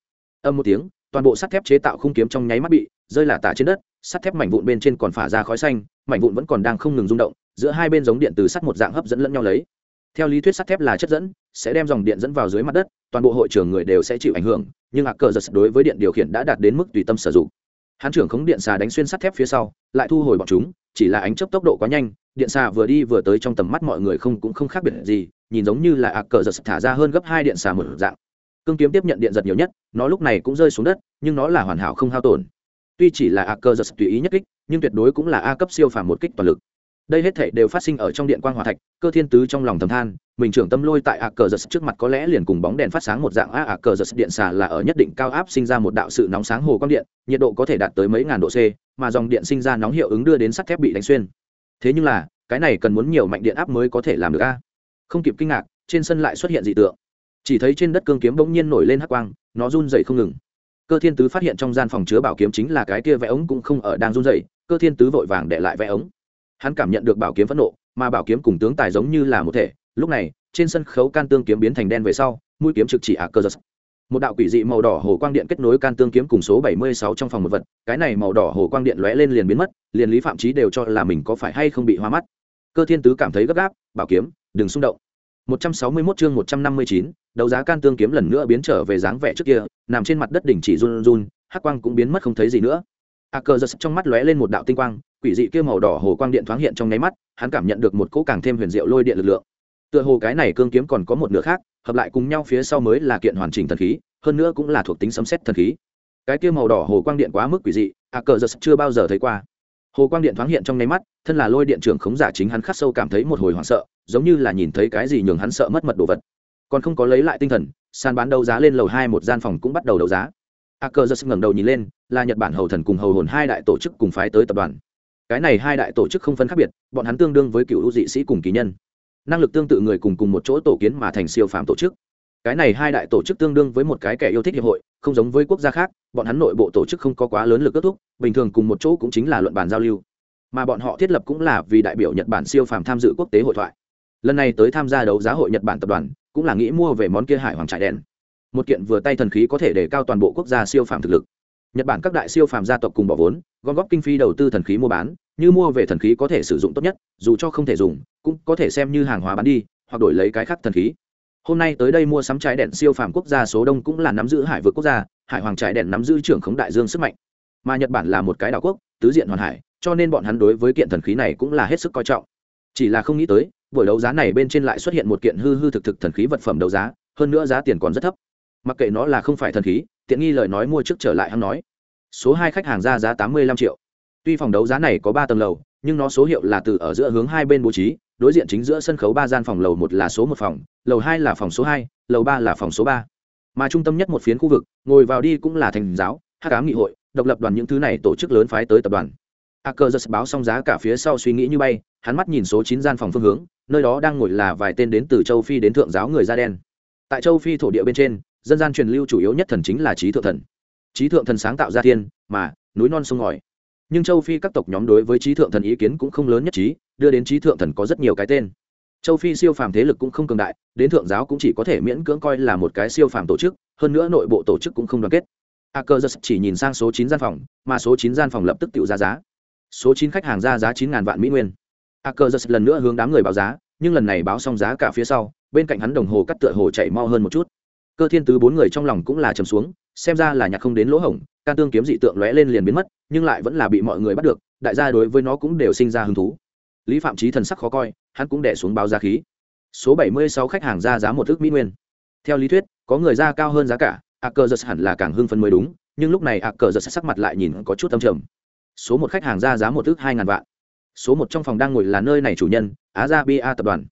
A: Âm một tiếng, toàn bộ sắt thép chế tạo không kiếm trong nháy mắt bị rơi là tả trên đất, sắt thép mảnh vụn bên trên còn phả ra khói xanh, mảnh vụn vẫn còn đang không ngừng rung động, giữa hai bên giống điện từ sắt một dạng hấp dẫn lẫn nhau lấy theo lý thuyết sắt thép là chất dẫn, sẽ đem dòng điện dẫn vào dưới mặt đất, toàn bộ hội trường người đều sẽ chịu ảnh hưởng, nhưng hạc cờ giật đối với điện điều khiển đã đạt đến mức tùy tâm sử dụng. Hán trưởng khống điện xà đánh xuyên sắt thép phía sau, lại thu hồi bọn chúng, chỉ là ánh chớp tốc độ quá nhanh, điện xà vừa đi vừa tới trong tầm mắt mọi người không cũng không khác biệt gì, nhìn giống như là ạc cờ giật thả ra hơn gấp hai điện xà một dạng. Cương kiếm tiếp nhận điện giật nhiều nhất, nó lúc này cũng rơi xuống đất, nhưng nó là hoàn hảo không hao tổn. Tuy chỉ là ạc cờ giật tùy ý nhất kích, nhưng tuyệt đối cũng là a cấp siêu phàm một kích toàn lực đây hết thảy đều phát sinh ở trong điện quang hòa thạch, cơ thiên tứ trong lòng thầm than, mình trưởng tâm lôi tại a cờ giật trước mặt có lẽ liền cùng bóng đèn phát sáng một dạng, a ạ cờ giật điện xà là ở nhất định cao áp sinh ra một đạo sự nóng sáng hồ quang điện, nhiệt độ có thể đạt tới mấy ngàn độ c, mà dòng điện sinh ra nóng hiệu ứng đưa đến sắt thép bị đánh xuyên. Thế nhưng là, cái này cần muốn nhiều mạnh điện áp mới có thể làm được, a? Không kịp kinh ngạc, trên sân lại xuất hiện dị tượng. Chỉ thấy trên đất cương kiếm bỗng nhiên nổi lên hắc quang, nó run dậy không ngừng. Cơ thiên tứ phát hiện trong gian phòng chứa bảo kiếm chính là cái kia vẽ ống cũng không ở đang run dậy cơ thiên tứ vội vàng để lại vẽ ống hắn cảm nhận được bảo kiếm phẫn nộ mà bảo kiếm cùng tướng tài giống như là một thể. Lúc này trên sân khấu can tương kiếm biến thành đen về sau mũi kiếm trực chỉ ạ cơ giật một đạo quỷ dị màu đỏ hồ quang điện kết nối can tương kiếm cùng số bảy mươi sáu trong phòng một vật. Cái này màu đỏ hồ quang điện lóe lên liền biến mất liền lý phạm trí đều cho là mình có phải hay không bị hoa mắt. Cơ thiên tứ cảm thấy gấp gáp bảo kiếm đừng xung động. 161 chương 159, đấu giá can tương kiếm lần nữa biến trở về dáng vẻ trước kia nằm trên mặt đất đỉnh chỉ run run hắc quang cũng biến mất không thấy gì nữa. À, a cơ giật trong mắt lóe lên một đạo tinh quang, quỷ dị kia màu đỏ hồ quang điện thoáng hiện trong nháy mắt, hắn cảm nhận được một cỗ càng thêm huyền diệu lôi điện lực lượng. Tựa hồ cái này cương kiếm còn có một nửa khác, hợp lại cùng nhau phía sau mới là kiện hoàn chỉnh thần khí, hơn nữa cũng là thuộc tính sấm xét thần khí. Cái kia màu đỏ hồ quang điện quá mức quỷ dị a cờ giật chưa bao giờ thấy qua. Hồ quang điện thoáng hiện trong nháy mắt, thân là lôi điện trưởng khống giả chính hắn khắc sâu cảm thấy một hồi hoảng sợ, giống như là nhìn thấy cái gì nhường hắn sợ mất mật đồ vật. Còn không có lấy lại tinh thần, sàn bán đấu giá lên lầu hai một gian phòng cũng bắt đầu đấu giá a cờ giật ngẩng đầu nhìn lên, là nhật bản hầu thần cùng hầu hồn hai đại tổ chức cùng phái tới tập đoàn. Cái này hai đại tổ chức không phân khác biệt, bọn hắn tương đương với cựu dị sĩ cùng kỳ nhân. Năng lực tương tự người cùng cùng một chỗ tổ kiến mà thành siêu phàm tổ chức. Cái này hai đại tổ chức tương đương với một cái kẻ yêu thích hiệp hội, không giống với quốc gia khác, bọn hắn nội bộ tổ chức không có quá lớn lực kết thúc, bình thường cùng một chỗ cũng chính là luận bàn giao lưu. Mà bọn họ thiết lập cũng là vì đại biểu nhật bản siêu phàm tham dự quốc tế hội thoại. Lần này tới tham gia đấu giá hội nhật bản tập đoàn, cũng là nghĩ mua về món kia hải hoàng trại đen một kiện vừa tay thần khí có thể để cao toàn bộ quốc gia siêu phàm thực lực. Nhật bản các đại siêu phàm gia tộc cùng bỏ vốn, gom góp kinh phí đầu tư thần khí mua bán, như mua về thần khí có thể sử dụng tốt nhất, dù cho không thể dùng, cũng có thể xem như hàng hóa bán đi, hoặc đổi lấy cái khác thần khí. Hôm nay tới đây mua sắm trái đèn siêu phàm quốc gia số đông cũng là nắm giữ hải vượt quốc gia, hải hoàng trái đèn nắm giữ trưởng khống đại dương sức mạnh. Mà nhật bản là một cái đảo quốc, tứ diện hoàn hải, cho nên bọn hắn đối với kiện thần khí này cũng là hết sức coi trọng. Chỉ là không nghĩ tới, buổi đấu giá này bên trên lại xuất hiện một kiện hư hư thực thực thần khí vật phẩm đấu giá, hơn nữa giá tiền còn rất thấp mặc kệ nó là không phải thần khí, tiện nghi lời nói mua trước trở lại hắn nói. Số hai khách hàng ra giá tám mươi lăm triệu. Tuy phòng đấu giá này có ba tầng lầu, nhưng nó số hiệu là từ ở giữa hướng hai bên bố trí, đối diện chính giữa sân khấu ba gian phòng lầu, một là số một phòng, lầu hai là phòng số hai, lầu ba là phòng số ba. Mà trung tâm nhất một phiến khu vực, ngồi vào đi cũng là thành giáo, hát cám nghị hội, độc lập đoàn những thứ này tổ chức lớn phái tới tập đoàn. A cơ giật báo xong giá cả phía sau suy nghĩ như bay, hắn mắt nhìn số chín gian phòng phương hướng, nơi đó đang ngồi là vài tên đến từ châu phi đến thượng giáo người da đen. Tại châu phi thổ địa bên trên dân gian truyền lưu chủ yếu nhất thần chính là trí thượng thần. Trí thượng thần sáng tạo ra thiên, mà, núi non sông ngòi. Nhưng châu phi các tộc nhóm đối với trí thượng thần ý kiến cũng không lớn nhất trí, đưa đến trí thượng thần có rất nhiều cái tên. Châu phi siêu phàm thế lực cũng không cường đại, đến thượng giáo cũng chỉ có thể miễn cưỡng coi là một cái siêu phàm tổ chức, hơn nữa nội bộ tổ chức cũng không đoàn kết. A cơ giật chỉ nhìn sang số chín gian phòng, mà số chín gian phòng lập tức tự ra giá. Số chín khách hàng ra giá chín ngàn vạn mỹ nguyên. A cơ giật lần nữa hướng đám người báo giá, nhưng lần này báo xong giá cả phía sau, bên cạnh hắn đồng hồ cắt tựa hồ chạy mau hơn một chút cơ thiên tứ bốn người trong lòng cũng là trầm xuống, xem ra là nhạc không đến lỗ hổng, can tương kiếm dị tượng lóe lên liền biến mất, nhưng lại vẫn là bị mọi người bắt được, đại gia đối với nó cũng đều sinh ra hứng thú. Lý phạm trí thần sắc khó coi, hắn cũng đẻ xuống báo giá khí. Số bảy mươi sáu khách hàng ra giá một thước mỹ nguyên. Theo lý thuyết, có người ra cao hơn giá cả a cờ giật hẳn là càng hưng phân mới đúng, nhưng lúc này a cờ giật sắc mặt lại nhìn có chút tâm trầm. Số một khách hàng ra giá một thước hai ngàn vạn. Số một trong phòng đang ngồi là nơi này chủ nhân, á gia bia tập đoàn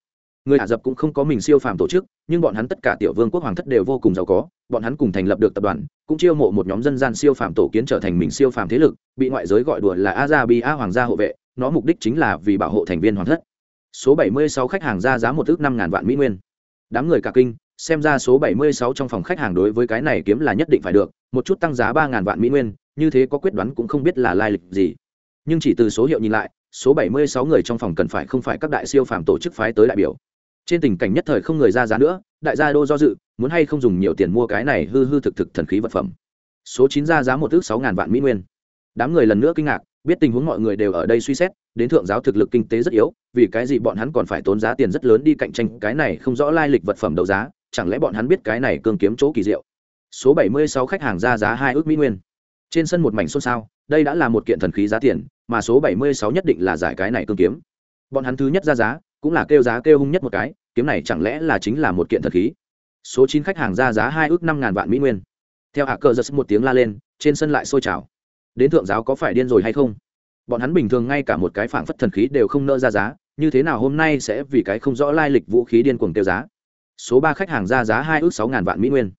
A: người ả rập cũng không có mình siêu phàm tổ chức, nhưng bọn hắn tất cả tiểu vương quốc hoàng thất đều vô cùng giàu có, bọn hắn cùng thành lập được tập đoàn, cũng chiêu mộ một nhóm dân gian siêu phàm tổ kiến trở thành mình siêu phàm thế lực, bị ngoại giới gọi đùa là azabi a hoàng gia hộ vệ, nó mục đích chính là vì bảo hộ thành viên hoàng thất. Số 76 khách hàng ra giá một ước năm ngàn vạn mỹ nguyên. Đám người cả kinh, xem ra số 76 trong phòng khách hàng đối với cái này kiếm là nhất định phải được, một chút tăng giá ba ngàn vạn mỹ nguyên, như thế có quyết đoán cũng không biết là lai lịch gì. Nhưng chỉ từ số hiệu nhìn lại, số 76 người trong phòng cần phải không phải các đại siêu phàm tổ chức phái tới đại biểu trên tình cảnh nhất thời không người ra giá nữa, đại gia đô do dự, muốn hay không dùng nhiều tiền mua cái này hư hư thực thực thần khí vật phẩm. Số chín ra giá một ước sáu ngàn vạn mỹ nguyên. Đám người lần nữa kinh ngạc, biết tình huống mọi người đều ở đây suy xét, đến thượng giáo thực lực kinh tế rất yếu, vì cái gì bọn hắn còn phải tốn giá tiền rất lớn đi cạnh tranh cái này không rõ lai lịch vật phẩm đấu giá, chẳng lẽ bọn hắn biết cái này cương kiếm chỗ kỳ diệu. Số bảy mươi sáu khách hàng ra giá hai ước mỹ nguyên. Trên sân một mảnh xôn xao, đây đã là một kiện thần khí giá tiền, mà số bảy mươi sáu nhất định là giải cái này cương kiếm. Bọn hắn thứ nhất ra giá cũng là kêu giá kêu hung nhất một cái, kiếm này chẳng lẽ là chính là một kiện thật khí? Số chín khách hàng ra giá hai ước năm ngàn vạn mỹ nguyên. Theo hạ cờ giật một tiếng la lên, trên sân lại sôi trào. Đến thượng giáo có phải điên rồi hay không? Bọn hắn bình thường ngay cả một cái phảng phất thần khí đều không nỡ ra giá, như thế nào hôm nay sẽ vì cái không rõ lai lịch vũ khí điên cuồng tiêu giá? Số ba khách hàng ra giá hai ước sáu ngàn vạn mỹ nguyên.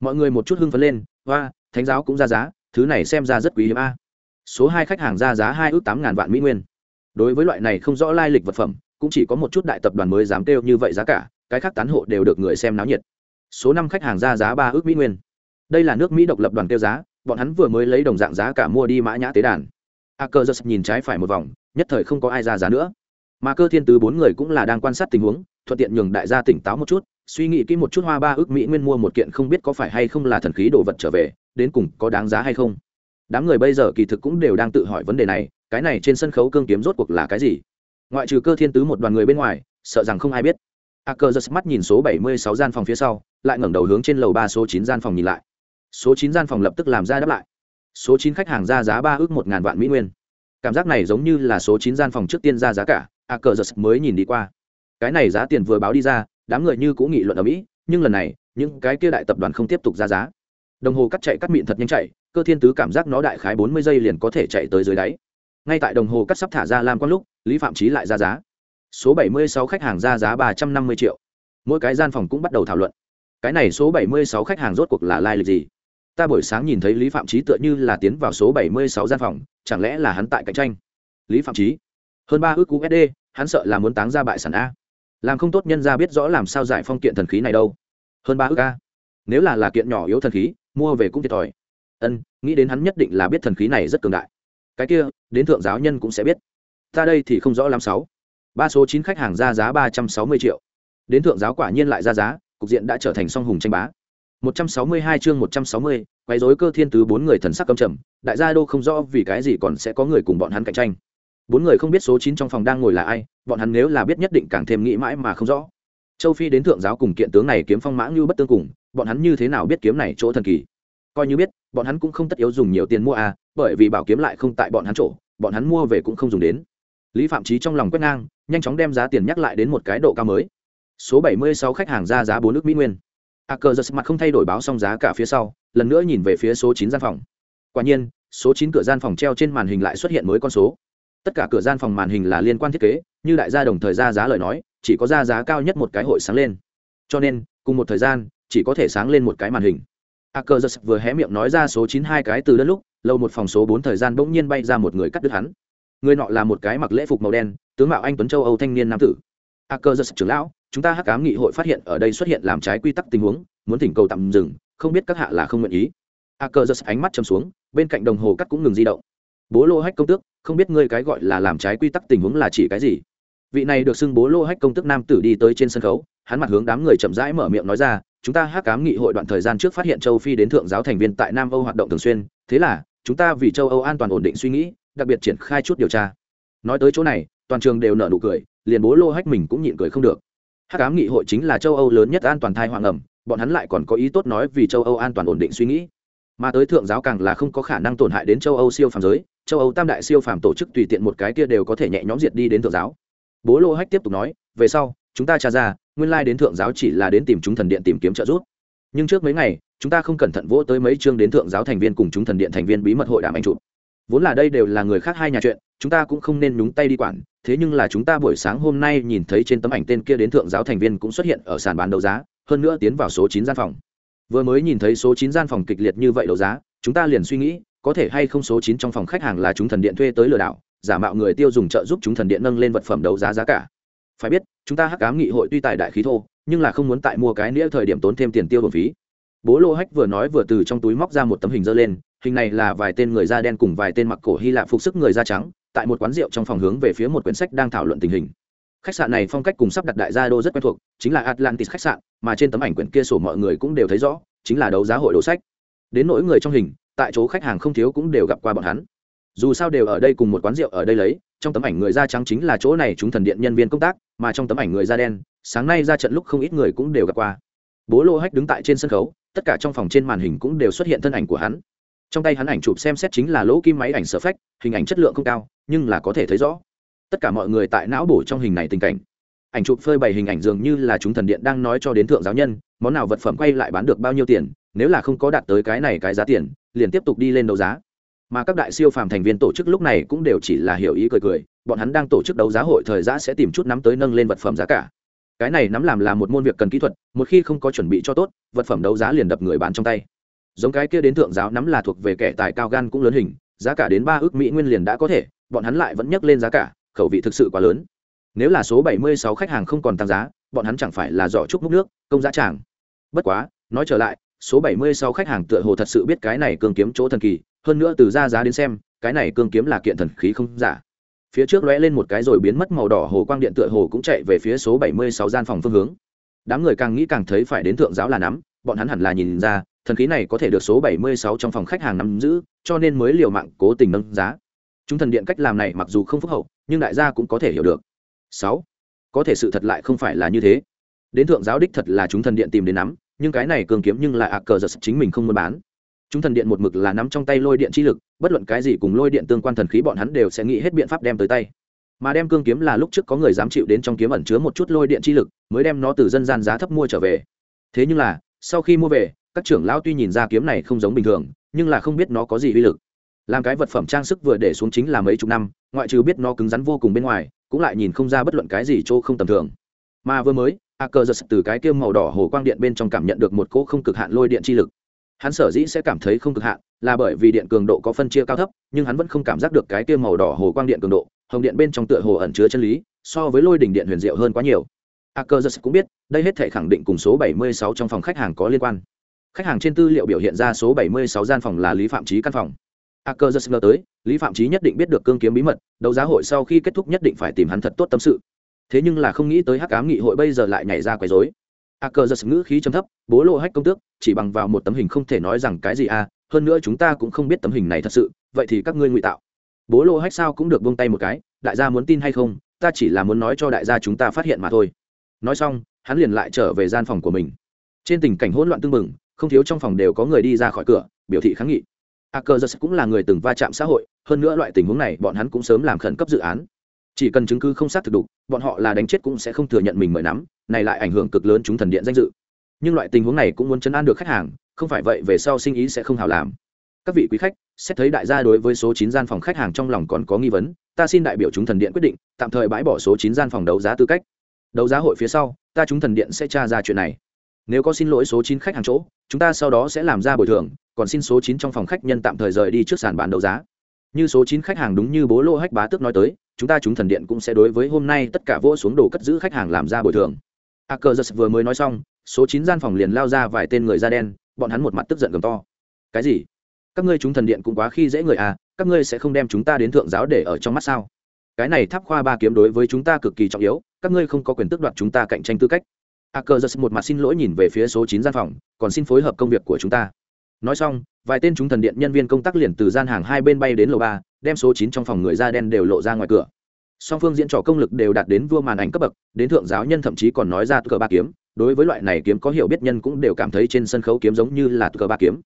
A: Mọi người một chút hưng phấn lên và thánh giáo cũng ra giá, thứ này xem ra rất quý hiếm a. Số hai khách hàng ra giá hai ước tám ngàn vạn mỹ nguyên. Đối với loại này không rõ lai lịch vật phẩm cũng chỉ có một chút đại tập đoàn mới dám kêu như vậy giá cả, cái khác tán hộ đều được người xem náo nhiệt. Số năm khách hàng ra giá ba ước mỹ nguyên. Đây là nước mỹ độc lập đoàn tiêu giá, bọn hắn vừa mới lấy đồng dạng giá cả mua đi mã nhã tế đàn. A cơ giật nhìn trái phải một vòng, nhất thời không có ai ra giá nữa. Mà cơ thiên tứ bốn người cũng là đang quan sát tình huống, thuận tiện nhường đại gia tỉnh táo một chút, suy nghĩ kỹ một chút hoa ba ước mỹ nguyên mua một kiện không biết có phải hay không là thần khí đồ vật trở về, đến cùng có đáng giá hay không. Đám người bây giờ kỳ thực cũng đều đang tự hỏi vấn đề này, cái này trên sân khấu cương kiếm rốt cuộc là cái gì? Ngoại trừ cơ thiên tứ một đoàn người bên ngoài, sợ rằng không ai biết. A cơ giật mắt nhìn số bảy mươi sáu gian phòng phía sau, lại ngẩng đầu hướng trên lầu ba số chín gian phòng nhìn lại. Số chín gian phòng lập tức làm ra đáp lại. Số chín khách hàng ra giá ba ước một ngàn vạn mỹ nguyên. Cảm giác này giống như là số chín gian phòng trước tiên ra giá cả a cờ giật mới nhìn đi qua. Cái này giá tiền vừa báo đi ra, đám người như cũng nghị luận ở mỹ, nhưng lần này, những cái kia đại tập đoàn không tiếp tục ra giá. Đồng hồ cắt chạy cắt mịn thật nhanh chạy, cơ thiên tứ cảm giác nó đại khái bốn mươi giây liền có thể chạy tới dưới đáy ngay tại đồng hồ cắt sắp thả ra lam quang lúc, lý phạm trí lại ra giá. Số bảy mươi sáu khách hàng ra giá ba trăm năm mươi triệu. Mỗi cái gian phòng cũng bắt đầu thảo luận. Cái này số bảy mươi sáu khách hàng rốt cuộc là lai、like、lịch gì? Ta buổi sáng nhìn thấy lý phạm trí tựa như là tiến vào số bảy mươi sáu gian phòng, chẳng lẽ là hắn tại cạnh tranh? Lý phạm trí hơn ba ước usd hắn sợ là muốn táng ra bại sản a. Làm không tốt nhân ra biết rõ làm sao giải phong kiện thần khí này đâu. Hơn ba ước a. Nếu là là kiện nhỏ yếu thần khí, mua về cũng thiệt thòi. Ân, nghĩ đến hắn nhất định là biết thần khí này rất cường đại cái kia đến thượng giáo nhân cũng sẽ biết ta đây thì không rõ lắm sáu ba số chín khách hàng ra giá ba trăm sáu mươi triệu đến thượng giáo quả nhiên lại ra giá cục diện đã trở thành song hùng tranh bá 162 chương 160, quấy rối cơ thiên tứ bốn người thần sắc căm trầm, đại gia đô không rõ vì cái gì còn sẽ có người cùng bọn hắn cạnh tranh. Bốn người không biết số 9 trong phòng đang ngồi là ai, bọn hắn nếu là biết nhất định càng thêm nghĩ mãi mà không rõ. Châu Phi đến thượng giáo cùng kiện tướng này kiếm phong mã như bất tương cùng, bọn hắn như thế nào biết kiếm này chỗ thần kỳ. Coi như biết, bọn hắn cũng không tất yếu dùng nhiều tiền mua à, bởi vì bảo kiếm lại không tại bọn hắn chỗ, bọn hắn mua về cũng không dùng đến. Lý Phạm Chí trong lòng quét ngang, nhanh chóng đem giá tiền nhắc lại đến một cái độ cao mới. Số 76 khách hàng ra giá 4 nước Mỹ nguyên. A cờ giật mặt không thay đổi báo xong giá cả phía sau lần nữa nhìn về phía số chín gian phòng. Quả nhiên số chín cửa gian phòng treo trên màn hình lại xuất hiện mới con số. Tất cả cửa gian phòng màn hình là liên quan thiết kế như đại gia đồng thời ra giá lời nói chỉ có ra giá cao nhất một cái hội sáng lên. Cho nên cùng một thời gian chỉ có thể sáng lên một cái màn hình a vừa hé miệng nói ra số chín hai cái từ đất lúc, lâu một phòng số bốn thời gian bỗng nhiên bay ra một người cắt đứt hắn. Người nọ là một cái mặc lễ phục màu đen, tướng mạo anh tuấn châu âu thanh niên nam tử. A trưởng lão, chúng ta hắc ám nghị hội phát hiện ở đây xuất hiện làm trái quy tắc tình huống, muốn thỉnh cầu tạm dừng, không biết các hạ là không nguyện ý. A ánh mắt chầm xuống, bên cạnh đồng hồ cắt cũng ngừng di động. Bố lô hách công tước, không biết ngươi cái gọi là làm trái quy tắc tình huống là chỉ cái gì? Vị này được xưng bố lô hách công tước nam tử đi tới trên sân khấu, hắn mặt hướng đám người chậm rãi mở miệng nói ra chúng ta hắc ám nghị hội đoạn thời gian trước phát hiện châu phi đến thượng giáo thành viên tại nam âu hoạt động thường xuyên, thế là, chúng ta vì châu âu an toàn ổn định suy nghĩ, đặc biệt triển khai chút điều tra. Nói tới chỗ này, toàn trường đều nở nụ cười, liền bố lô hách mình cũng nhịn cười không được. Hắc ám nghị hội chính là châu âu lớn nhất an toàn thai hoàng ẩm, bọn hắn lại còn có ý tốt nói vì châu âu an toàn ổn định suy nghĩ. Mà tới thượng giáo càng là không có khả năng tổn hại đến châu âu siêu phàm giới, châu âu tam đại siêu phàm tổ chức tùy tiện một cái kia đều có thể nhẹ nhõm diệt đi đến thượng giáo. Bố lô hách tiếp tục nói, về sau, chúng ta tra ra nguyên lai đến thượng giáo chỉ là đến tìm chúng thần điện tìm kiếm trợ giúp. Nhưng trước mấy ngày, chúng ta không cẩn thận vỗ tới mấy chương đến thượng giáo thành viên cùng chúng thần điện thành viên bí mật hội đàm anh chụp. Vốn là đây đều là người khác hai nhà chuyện, chúng ta cũng không nên nhúng tay đi quản, thế nhưng là chúng ta buổi sáng hôm nay nhìn thấy trên tấm ảnh tên kia đến thượng giáo thành viên cũng xuất hiện ở sàn bán đấu giá, hơn nữa tiến vào số chín gian phòng. Vừa mới nhìn thấy số chín gian phòng kịch liệt như vậy đấu giá, chúng ta liền suy nghĩ, có thể hay không số chín trong phòng khách hàng là chúng thần điện thuê tới lừa đảo, giả mạo người tiêu dùng trợ giúp chúng thần điện nâng lên vật phẩm đấu giá giá cả. Phải biết chúng ta hắc cám nghị hội tuy tài đại khí thô, nhưng là không muốn tại mua cái nĩa thời điểm tốn thêm tiền tiêu bổng phí. Bố lô hách vừa nói vừa từ trong túi móc ra một tấm hình dơ lên, hình này là vài tên người da đen cùng vài tên mặc cổ hy lạp phục sức người da trắng, tại một quán rượu trong phòng hướng về phía một quyển sách đang thảo luận tình hình. Khách sạn này phong cách cùng sắp đặt đại gia đô rất quen thuộc, chính là atlantis khách sạn, mà trên tấm ảnh quyển kia sổ mọi người cũng đều thấy rõ, chính là đấu giá hội đồ sách. Đến nỗi người trong hình, tại chỗ khách hàng không thiếu cũng đều gặp qua bọn hắn dù sao đều ở đây cùng một quán rượu ở đây lấy, trong tấm ảnh người da trắng chính là chỗ này chúng thần điện nhân viên công tác, mà trong tấm ảnh người da đen, sáng nay ra trận lúc không ít người cũng đều gặp qua. Bố lô hách đứng tại trên sân khấu, tất cả trong phòng trên màn hình cũng đều xuất hiện thân ảnh của hắn. Trong tay hắn ảnh chụp xem xét chính là lỗ kim máy ảnh sở phách, hình ảnh chất lượng không cao, nhưng là có thể thấy rõ. Tất cả mọi người tại não bổ trong hình này tình cảnh. Ảnh chụp phơi bày hình ảnh dường như là chúng thần điện đang nói cho đến thượng giáo nhân, món nào vật phẩm quay lại bán được bao nhiêu tiền, nếu là không có đạt tới cái này cái giá tiền, liền tiếp tục đi lên đấu giá mà các đại siêu phàm thành viên tổ chức lúc này cũng đều chỉ là hiểu ý cười cười, bọn hắn đang tổ chức đấu giá hội thời giá sẽ tìm chút nắm tới nâng lên vật phẩm giá cả. Cái này nắm làm là một môn việc cần kỹ thuật, một khi không có chuẩn bị cho tốt, vật phẩm đấu giá liền đập người bán trong tay. Giống cái kia đến thượng giáo nắm là thuộc về kẻ tài cao gan cũng lớn hình, giá cả đến ba ước mỹ nguyên liền đã có thể, bọn hắn lại vẫn nhấc lên giá cả, khẩu vị thực sự quá lớn. Nếu là số 76 khách hàng không còn tăng giá, bọn hắn chẳng phải là giỏ trúc múc nước, công giá tràng. Bất quá, nói trở lại, số 76 khách hàng tựa hồ thật sự biết cái này cường kiếm chỗ thần kỳ hơn nữa từ ra giá đến xem, cái này cương kiếm là kiện thần khí không giả. Phía trước lóe lên một cái rồi biến mất màu đỏ hồ quang điện tựa hồ cũng chạy về phía số 76 gian phòng phương hướng. Đám người càng nghĩ càng thấy phải đến thượng giáo là nắm, bọn hắn hẳn là nhìn ra, thần khí này có thể được số 76 trong phòng khách hàng nắm giữ, cho nên mới liều mạng cố tình nâng giá. Chúng thần điện cách làm này mặc dù không phúc hậu, nhưng đại gia cũng có thể hiểu được. Sáu, có thể sự thật lại không phải là như thế. Đến thượng giáo đích thật là chúng thần điện tìm đến nắm, nhưng cái này cường kiếm nhưng lại ạ cờ giật chính mình không muốn bán chúng thần điện một mực là nắm trong tay lôi điện chi lực, bất luận cái gì cùng lôi điện tương quan thần khí bọn hắn đều sẽ nghĩ hết biện pháp đem tới tay. Mà đem cương kiếm là lúc trước có người dám chịu đến trong kiếm ẩn chứa một chút lôi điện chi lực, mới đem nó từ dân gian giá thấp mua trở về. Thế nhưng là, sau khi mua về, các trưởng lão tuy nhìn ra kiếm này không giống bình thường, nhưng là không biết nó có gì uy lực. Làm cái vật phẩm trang sức vừa để xuống chính là mấy chục năm, ngoại trừ biết nó cứng rắn vô cùng bên ngoài, cũng lại nhìn không ra bất luận cái gì chỗ không tầm thường. Mà vừa mới, a cơ giật từ cái kiêm màu đỏ hồ quang điện bên trong cảm nhận được một cỗ không cực hạn lôi điện chi lực hắn sở dĩ sẽ cảm thấy không cực hạn là bởi vì điện cường độ có phân chia cao thấp, nhưng hắn vẫn không cảm giác được cái kiêm màu đỏ hồ quang điện cường độ, hồng điện bên trong tựa hồ ẩn chứa chân lý, so với lôi đỉnh điện huyền diệu hơn quá nhiều. A cơ giật cũng biết, đây hết thể khẳng định cùng số 76 trong phòng khách hàng có liên quan. Khách hàng trên tư liệu biểu hiện ra số 76 gian phòng là lý phạm trí căn phòng. A cơ giật ngờ tới, lý phạm trí nhất định biết được cương kiếm bí mật, đấu giá hội sau khi kết thúc nhất định phải tìm hắn thật tốt tâm sự. Thế nhưng là không nghĩ tới hắc cám nghị hội bây giờ lại nhảy ra quấy dối À, a cơ giật ngữ khí chấm thấp bố lộ hách công tước chỉ bằng vào một tấm hình không thể nói rằng cái gì a hơn nữa chúng ta cũng không biết tấm hình này thật sự vậy thì các ngươi ngụy tạo. Bố lộ hách sao cũng được buông tay một cái đại gia muốn tin hay không ta chỉ là muốn nói cho đại gia chúng ta phát hiện mà thôi. Nói xong hắn liền lại trở về gian phòng của mình. Trên tình cảnh hỗn loạn tưng bừng không thiếu trong phòng đều có người đi ra khỏi cửa biểu thị kháng nghị. À, a cơ giật cũng là người từng va chạm xã hội hơn nữa loại tình huống này bọn hắn cũng sớm làm khẩn cấp dự án. Chỉ cần chứng cứ không xác thực đủ, bọn họ là đánh chết cũng sẽ không thừa nhận mình mời nắm này lại ảnh hưởng cực lớn chúng thần điện danh dự. Nhưng loại tình huống này cũng muốn chấn an được khách hàng, không phải vậy về sau sinh ý sẽ không hào làm. Các vị quý khách, xét thấy đại gia đối với số chín gian phòng khách hàng trong lòng còn có nghi vấn, ta xin đại biểu chúng thần điện quyết định, tạm thời bãi bỏ số chín gian phòng đấu giá tư cách. Đấu giá hội phía sau, ta chúng thần điện sẽ tra ra chuyện này. Nếu có xin lỗi số chín khách hàng chỗ, chúng ta sau đó sẽ làm ra bồi thường, còn xin số chín trong phòng khách nhân tạm thời rời đi trước sàn bán đấu giá. Như số chín khách hàng đúng như bố lô hách bá tước nói tới, chúng ta chúng thần điện cũng sẽ đối với hôm nay tất cả vỗ xuống đồ cất giữ khách hàng làm ra bồi thường. À, a cơ giật vừa mới nói xong, số chín gian phòng liền lao ra vài tên người da đen, bọn hắn một mặt tức giận gầm to. Cái gì? Các ngươi chúng thần điện cũng quá khi dễ người à các ngươi sẽ không đem chúng ta đến thượng giáo để ở trong mắt sao? Cái này tháp khoa ba kiếm đối với chúng ta cực kỳ trọng yếu, các ngươi không có quyền tước đoạt chúng ta cạnh tranh tư cách. À, a cơ giật một mặt xin lỗi nhìn về phía số chín gian phòng, còn xin phối hợp công việc của chúng ta. Nói xong, vài tên chúng thần điện nhân viên công tác liền từ gian hàng hai bên bay đến lầu ba, đem số chín trong phòng người da đen đều lộ ra ngoài cửa song phương diễn trò công lực đều đạt đến vua màn ảnh cấp bậc đến thượng giáo nhân thậm chí còn nói ra cờ ba kiếm. Đối với loại này kiếm có hiểu biết nhân cũng đều cảm thấy trên sân khấu kiếm giống như là cờ ba kiếm.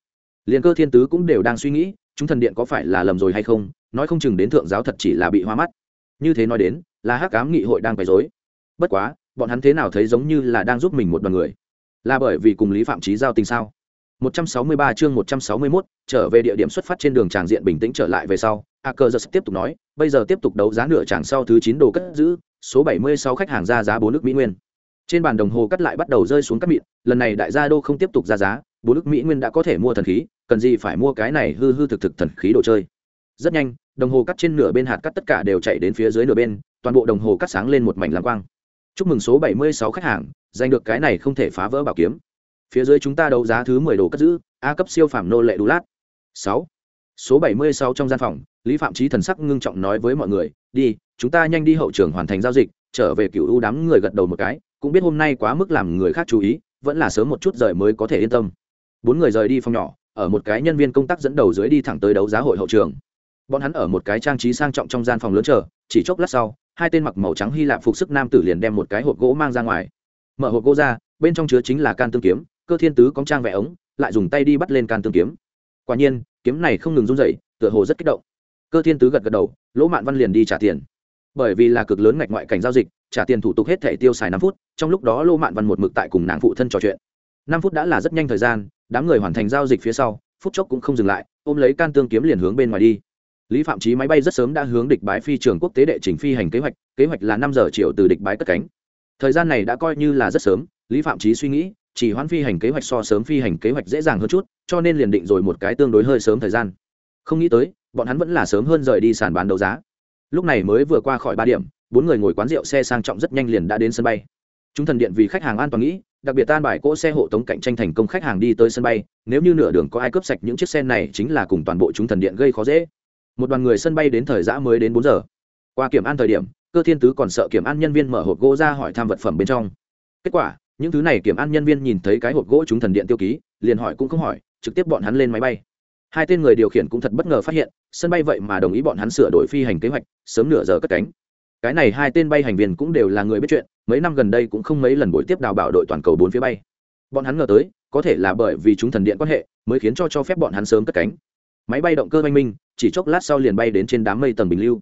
A: Liền cơ thiên tứ cũng đều đang suy nghĩ chúng thần điện có phải là lầm rồi hay không nói không chừng đến thượng giáo thật chỉ là bị hoa mắt. Như thế nói đến là hắc ám nghị hội đang quấy dối bất quá bọn hắn thế nào thấy giống như là đang giúp mình một đoàn người? Là bởi vì cùng lý phạm trí giao tình sao? 163 chương 161, trở về địa điểm xuất phát trên đường tràng diện bình tĩnh trở lại về sau, À, Akerzus tiếp tục nói, bây giờ tiếp tục đấu giá nửa tràng sau thứ chín đồ cất giữ, số 76 khách hàng ra giá bốn nước Mỹ nguyên. Trên bàn đồng hồ cắt lại bắt đầu rơi xuống cắt mịn, lần này đại gia đô không tiếp tục ra giá, bốn nước Mỹ nguyên đã có thể mua thần khí, cần gì phải mua cái này hư hư thực thực thần khí đồ chơi. Rất nhanh, đồng hồ cắt trên nửa bên hạt cắt tất cả đều chạy đến phía dưới nửa bên, toàn bộ đồng hồ cắt sáng lên một mảnh lam quang. Chúc mừng số 76 khách hàng, giành được cái này không thể phá vỡ bảo kiếm phía dưới chúng ta đấu giá thứ mười đồ cất giữ a cấp siêu phẩm nô lệ đu lát sáu số bảy mươi sáu trong gian phòng, lý phạm trí thần sắc ngưng trọng nói với mọi người, đi, chúng ta nhanh đi hậu trường hoàn thành giao dịch, trở về cựu ưu đám người gật đầu một cái, cũng biết hôm nay quá mức làm người khác chú ý, vẫn là sớm một chút rời mới có thể yên tâm. Bốn người rời đi phòng nhỏ, ở một cái nhân viên công tác dẫn đầu dưới đi thẳng tới đấu giá hội hậu trường. Bọn hắn ở một cái trang trí sang trọng trong gian phòng lớn chờ, chỉ chốc lát sau, hai tên mặc màu trắng hy lạp phục sức nam tử liền đem một cái hộp gỗ mang ra ngoài. Mở hộp gỗ ra, bên trong chứa chính là can tương kiếm, cơ thiên tứ cong trang vẽ ống, lại dùng tay đi bắt lên can tương kiếm. Quả nhiên kiếm này không ngừng run dậy tựa hồ rất kích động. Cơ thiên tứ gật gật đầu, lỗ mạn văn liền đi trả tiền. Bởi vì là cực lớn ngạch ngoại cảnh giao dịch, trả tiền thủ tục hết thể tiêu xài năm phút, trong lúc đó lỗ mạn văn một mực tại cùng nàng phụ thân trò chuyện. Năm phút đã là rất nhanh thời gian, đám người hoàn thành giao dịch phía sau, phút chốc cũng không dừng lại, ôm lấy can tương kiếm liền hướng bên ngoài đi. Lý phạm trí máy bay rất sớm đã hướng địch bái phi trường quốc tế đệ trình phi hành kế hoạch kế hoạch là năm giờ chiều từ địch bái cất cánh. Thời gian này đã coi như là rất sớm, lý phạm trí suy nghĩ chỉ hoãn phi hành kế hoạch so sớm phi hành kế hoạch dễ dàng hơn chút, cho nên liền định rồi một cái tương đối hơi sớm thời gian. Không nghĩ tới, bọn hắn vẫn là sớm hơn rời đi sàn bán đấu giá. Lúc này mới vừa qua khỏi ba điểm, bốn người ngồi quán rượu xe sang trọng rất nhanh liền đã đến sân bay. Chúng thần điện vì khách hàng an toàn nghĩ, đặc biệt tan bài cỗ xe hộ tống cạnh tranh thành công khách hàng đi tới sân bay, nếu như nửa đường có ai cướp sạch những chiếc xe này chính là cùng toàn bộ chúng thần điện gây khó dễ. Một đoàn người sân bay đến thời giã mới đến bốn giờ. Qua kiểm an thời điểm, cơ thiên tứ còn sợ kiểm an nhân viên mở hộp gỗ ra hỏi thăm vật phẩm bên trong. Kết quả những thứ này kiểm an nhân viên nhìn thấy cái hộp gỗ chúng thần điện tiêu ký, liền hỏi cũng không hỏi, trực tiếp bọn hắn lên máy bay. Hai tên người điều khiển cũng thật bất ngờ phát hiện, sân bay vậy mà đồng ý bọn hắn sửa đổi phi hành kế hoạch, sớm nửa giờ cất cánh. Cái này hai tên bay hành viên cũng đều là người biết chuyện, mấy năm gần đây cũng không mấy lần buổi tiếp đào bảo đội toàn cầu bốn phía bay. Bọn hắn ngờ tới, có thể là bởi vì chúng thần điện quan hệ, mới khiến cho cho phép bọn hắn sớm cất cánh. Máy bay động cơ oanh minh, chỉ chốc lát sau liền bay đến trên đám mây tầng bình lưu.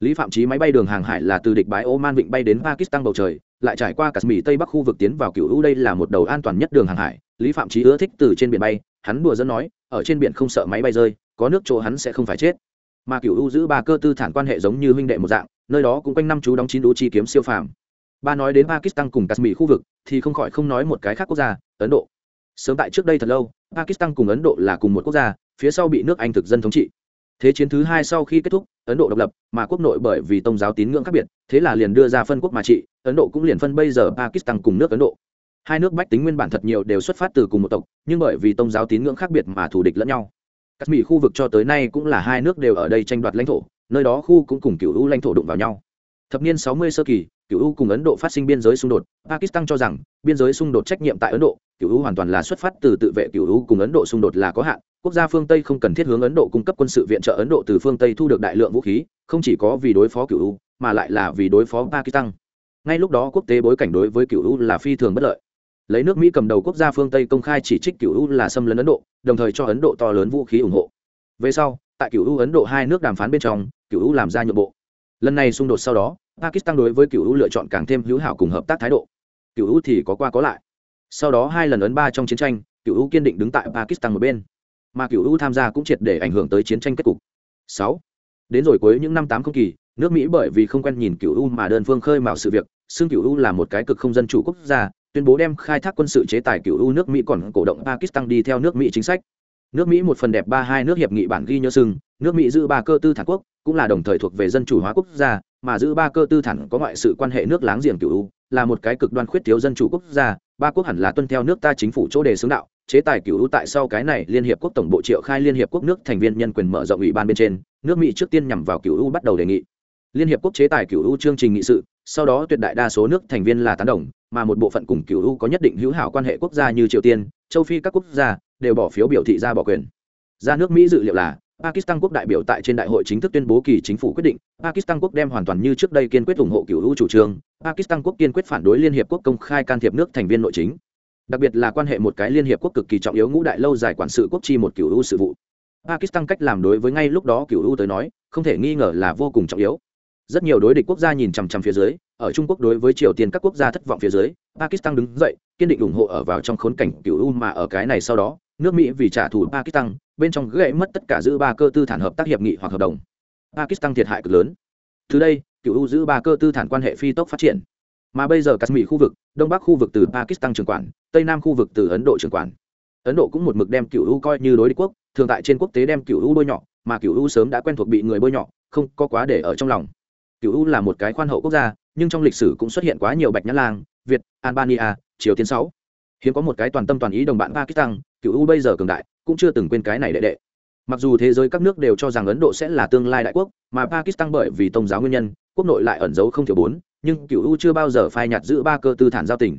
A: Lý phạm trí máy bay đường hàng hải là từ địch bãi oman vịnh bay đến pakistan bầu trời lại trải qua kashmir tây bắc khu vực tiến vào cựu U đây là một đầu an toàn nhất đường hàng hải. Lý phạm trí ưa thích từ trên biển bay, hắn đùa dẫn nói, ở trên biển không sợ máy bay rơi, có nước chỗ hắn sẽ không phải chết. Mà cựu U giữ ba cơ tư thản quan hệ giống như huynh đệ một dạng, nơi đó cũng quanh năm chú đóng chín đũ chi kiếm siêu phàm. Ba nói đến pakistan cùng kashmir khu vực, thì không khỏi không nói một cái khác quốc gia, ấn độ. Sớm tại trước đây thật lâu, pakistan cùng ấn độ là cùng một quốc gia, phía sau bị nước anh thực dân thống trị thế chiến thứ hai sau khi kết thúc, ấn độ độc lập, mà quốc nội bởi vì tôn giáo tín ngưỡng khác biệt, thế là liền đưa ra phân quốc mà trị, ấn độ cũng liền phân bây giờ pakistan cùng nước ấn độ. Hai nước bách tính nguyên bản thật nhiều đều xuất phát từ cùng một tộc, nhưng bởi vì tôn giáo tín ngưỡng khác biệt mà thù địch lẫn nhau. Các mỹ khu vực cho tới nay cũng là hai nước đều ở đây tranh đoạt lãnh thổ, nơi đó khu cũng cùng cựu u lãnh thổ đụng vào nhau thập niên 60 sơ kỳ, cựu u cùng ấn độ phát sinh biên giới xung đột. Pakistan cho rằng, biên giới xung đột trách nhiệm tại ấn độ, cựu u hoàn toàn là xuất phát từ tự vệ cựu u cùng ấn độ xung đột là có hạn. Quốc gia phương tây không cần thiết hướng ấn độ cung cấp quân sự viện trợ ấn độ từ phương tây thu được đại lượng vũ khí, không chỉ có vì đối phó cựu u, mà lại là vì đối phó pakistan. Ngay lúc đó quốc tế bối cảnh đối với cựu u là phi thường bất lợi. Lấy nước mỹ cầm đầu quốc gia phương tây công khai chỉ trích cựu u là xâm lấn ấn độ, đồng thời cho ấn độ to lớn vũ khí ủng hộ. Về sau, tại cựu u ấn độ hai nước đàm phán bên trong, cựu u làm ra nhượng bộ. Lần này xung đột sau đó pakistan đối với cựu u lựa chọn càng thêm hữu hảo cùng hợp tác thái độ. Cựu u thì có qua có lại. Sau đó hai lần ấn ba trong chiến tranh, cựu u kiên định đứng tại pakistan một bên. Mà cựu u tham gia cũng triệt để ảnh hưởng tới chiến tranh kết cục. Sáu. Đến rồi cuối những năm tám không kỳ, nước mỹ bởi vì không quen nhìn cựu u mà đơn phương khơi mào sự việc, xưng cựu u là một cái cực không dân chủ quốc gia, tuyên bố đem khai thác quân sự chế tài cựu u nước mỹ còn cổ động pakistan đi theo nước mỹ chính sách. Nước mỹ một phần đẹp ba hai nước hiệp nghị bản ghi nhớ sưng nước mỹ giữ ba cơ tư thản quốc, cũng là đồng thời thuộc về dân chủ hóa quốc gia mà giữ ba cơ tư thẳng có ngoại sự quan hệ nước láng giềng cựu u, là một cái cực đoan khuyết thiếu dân chủ quốc gia, ba quốc hẳn là tuân theo nước ta chính phủ chỗ đề xướng đạo, chế tài cựu u tại sau cái này liên hiệp quốc tổng bộ triệu khai liên hiệp quốc nước thành viên nhân quyền mở rộng ủy ban bên trên, nước mỹ trước tiên nhằm vào cựu u bắt đầu đề nghị. Liên hiệp quốc chế tài cựu u chương trình nghị sự, sau đó tuyệt đại đa số nước thành viên là tán đồng, mà một bộ phận cùng cựu u có nhất định hữu hảo quan hệ quốc gia như triều tiên, châu phi các quốc gia đều bỏ phiếu biểu thị ra bỏ quyền. Ra nước mỹ dự liệu là pakistan quốc đại biểu tại trên đại hội chính thức tuyên bố kỳ chính phủ quyết định, pakistan quốc đem hoàn toàn như trước đây kiên quyết ủng hộ cựu hữu chủ trương, pakistan quốc kiên quyết phản đối liên hiệp quốc công khai can thiệp nước thành viên nội chính. Đặc biệt là quan hệ một cái liên hiệp quốc cực kỳ trọng yếu ngũ đại lâu dài quản sự quốc chi một cựu hữu sự vụ. Pakistan cách làm đối với ngay lúc đó cựu hữu tới nói, không thể nghi ngờ là vô cùng trọng yếu. Rất nhiều đối địch quốc gia nhìn chằm chằm phía dưới, ở trung quốc đối với triều tiên các quốc gia thất vọng phía dưới, pakistan đứng dậy, kiên định ủng hộ ở vào trong khốn cảnh cựu hữu mà ở cái này sau đó, nước mỹ vì trả thù pakistan bên trong gãy mất tất cả giữ ba cơ tư thản hợp tác hiệp nghị hoặc hợp đồng. Pakistan thiệt hại cực lớn. Từ đây, cựu u giữ ba cơ tư thản quan hệ phi tốc phát triển. Mà bây giờ kashmir khu vực, đông bắc khu vực từ pakistan trường quản, tây nam khu vực từ ấn độ trường quản. Ấn độ cũng một mực đem cựu u coi như đối địch quốc, thường tại trên quốc tế đem cựu u bôi nhọ, mà cựu u sớm đã quen thuộc bị người bôi nhọ, không có quá để ở trong lòng. Cựu u là một cái khoan hậu quốc gia, nhưng trong lịch sử cũng xuất hiện quá nhiều bạch nhã lang, việt, albania, triều tiên sáu. Hiếm có một cái toàn tâm toàn ý đồng bạn pakistan, cựu u bây giờ cường đại cũng chưa từng quên cái này đệ đệ. Mặc dù thế giới các nước đều cho rằng ấn độ sẽ là tương lai đại quốc, mà pakistan bởi vì tôn giáo nguyên nhân, quốc nội lại ẩn giấu không thiểu bốn, nhưng cựu u chưa bao giờ phai nhạt giữ ba cơ tư thản giao tình.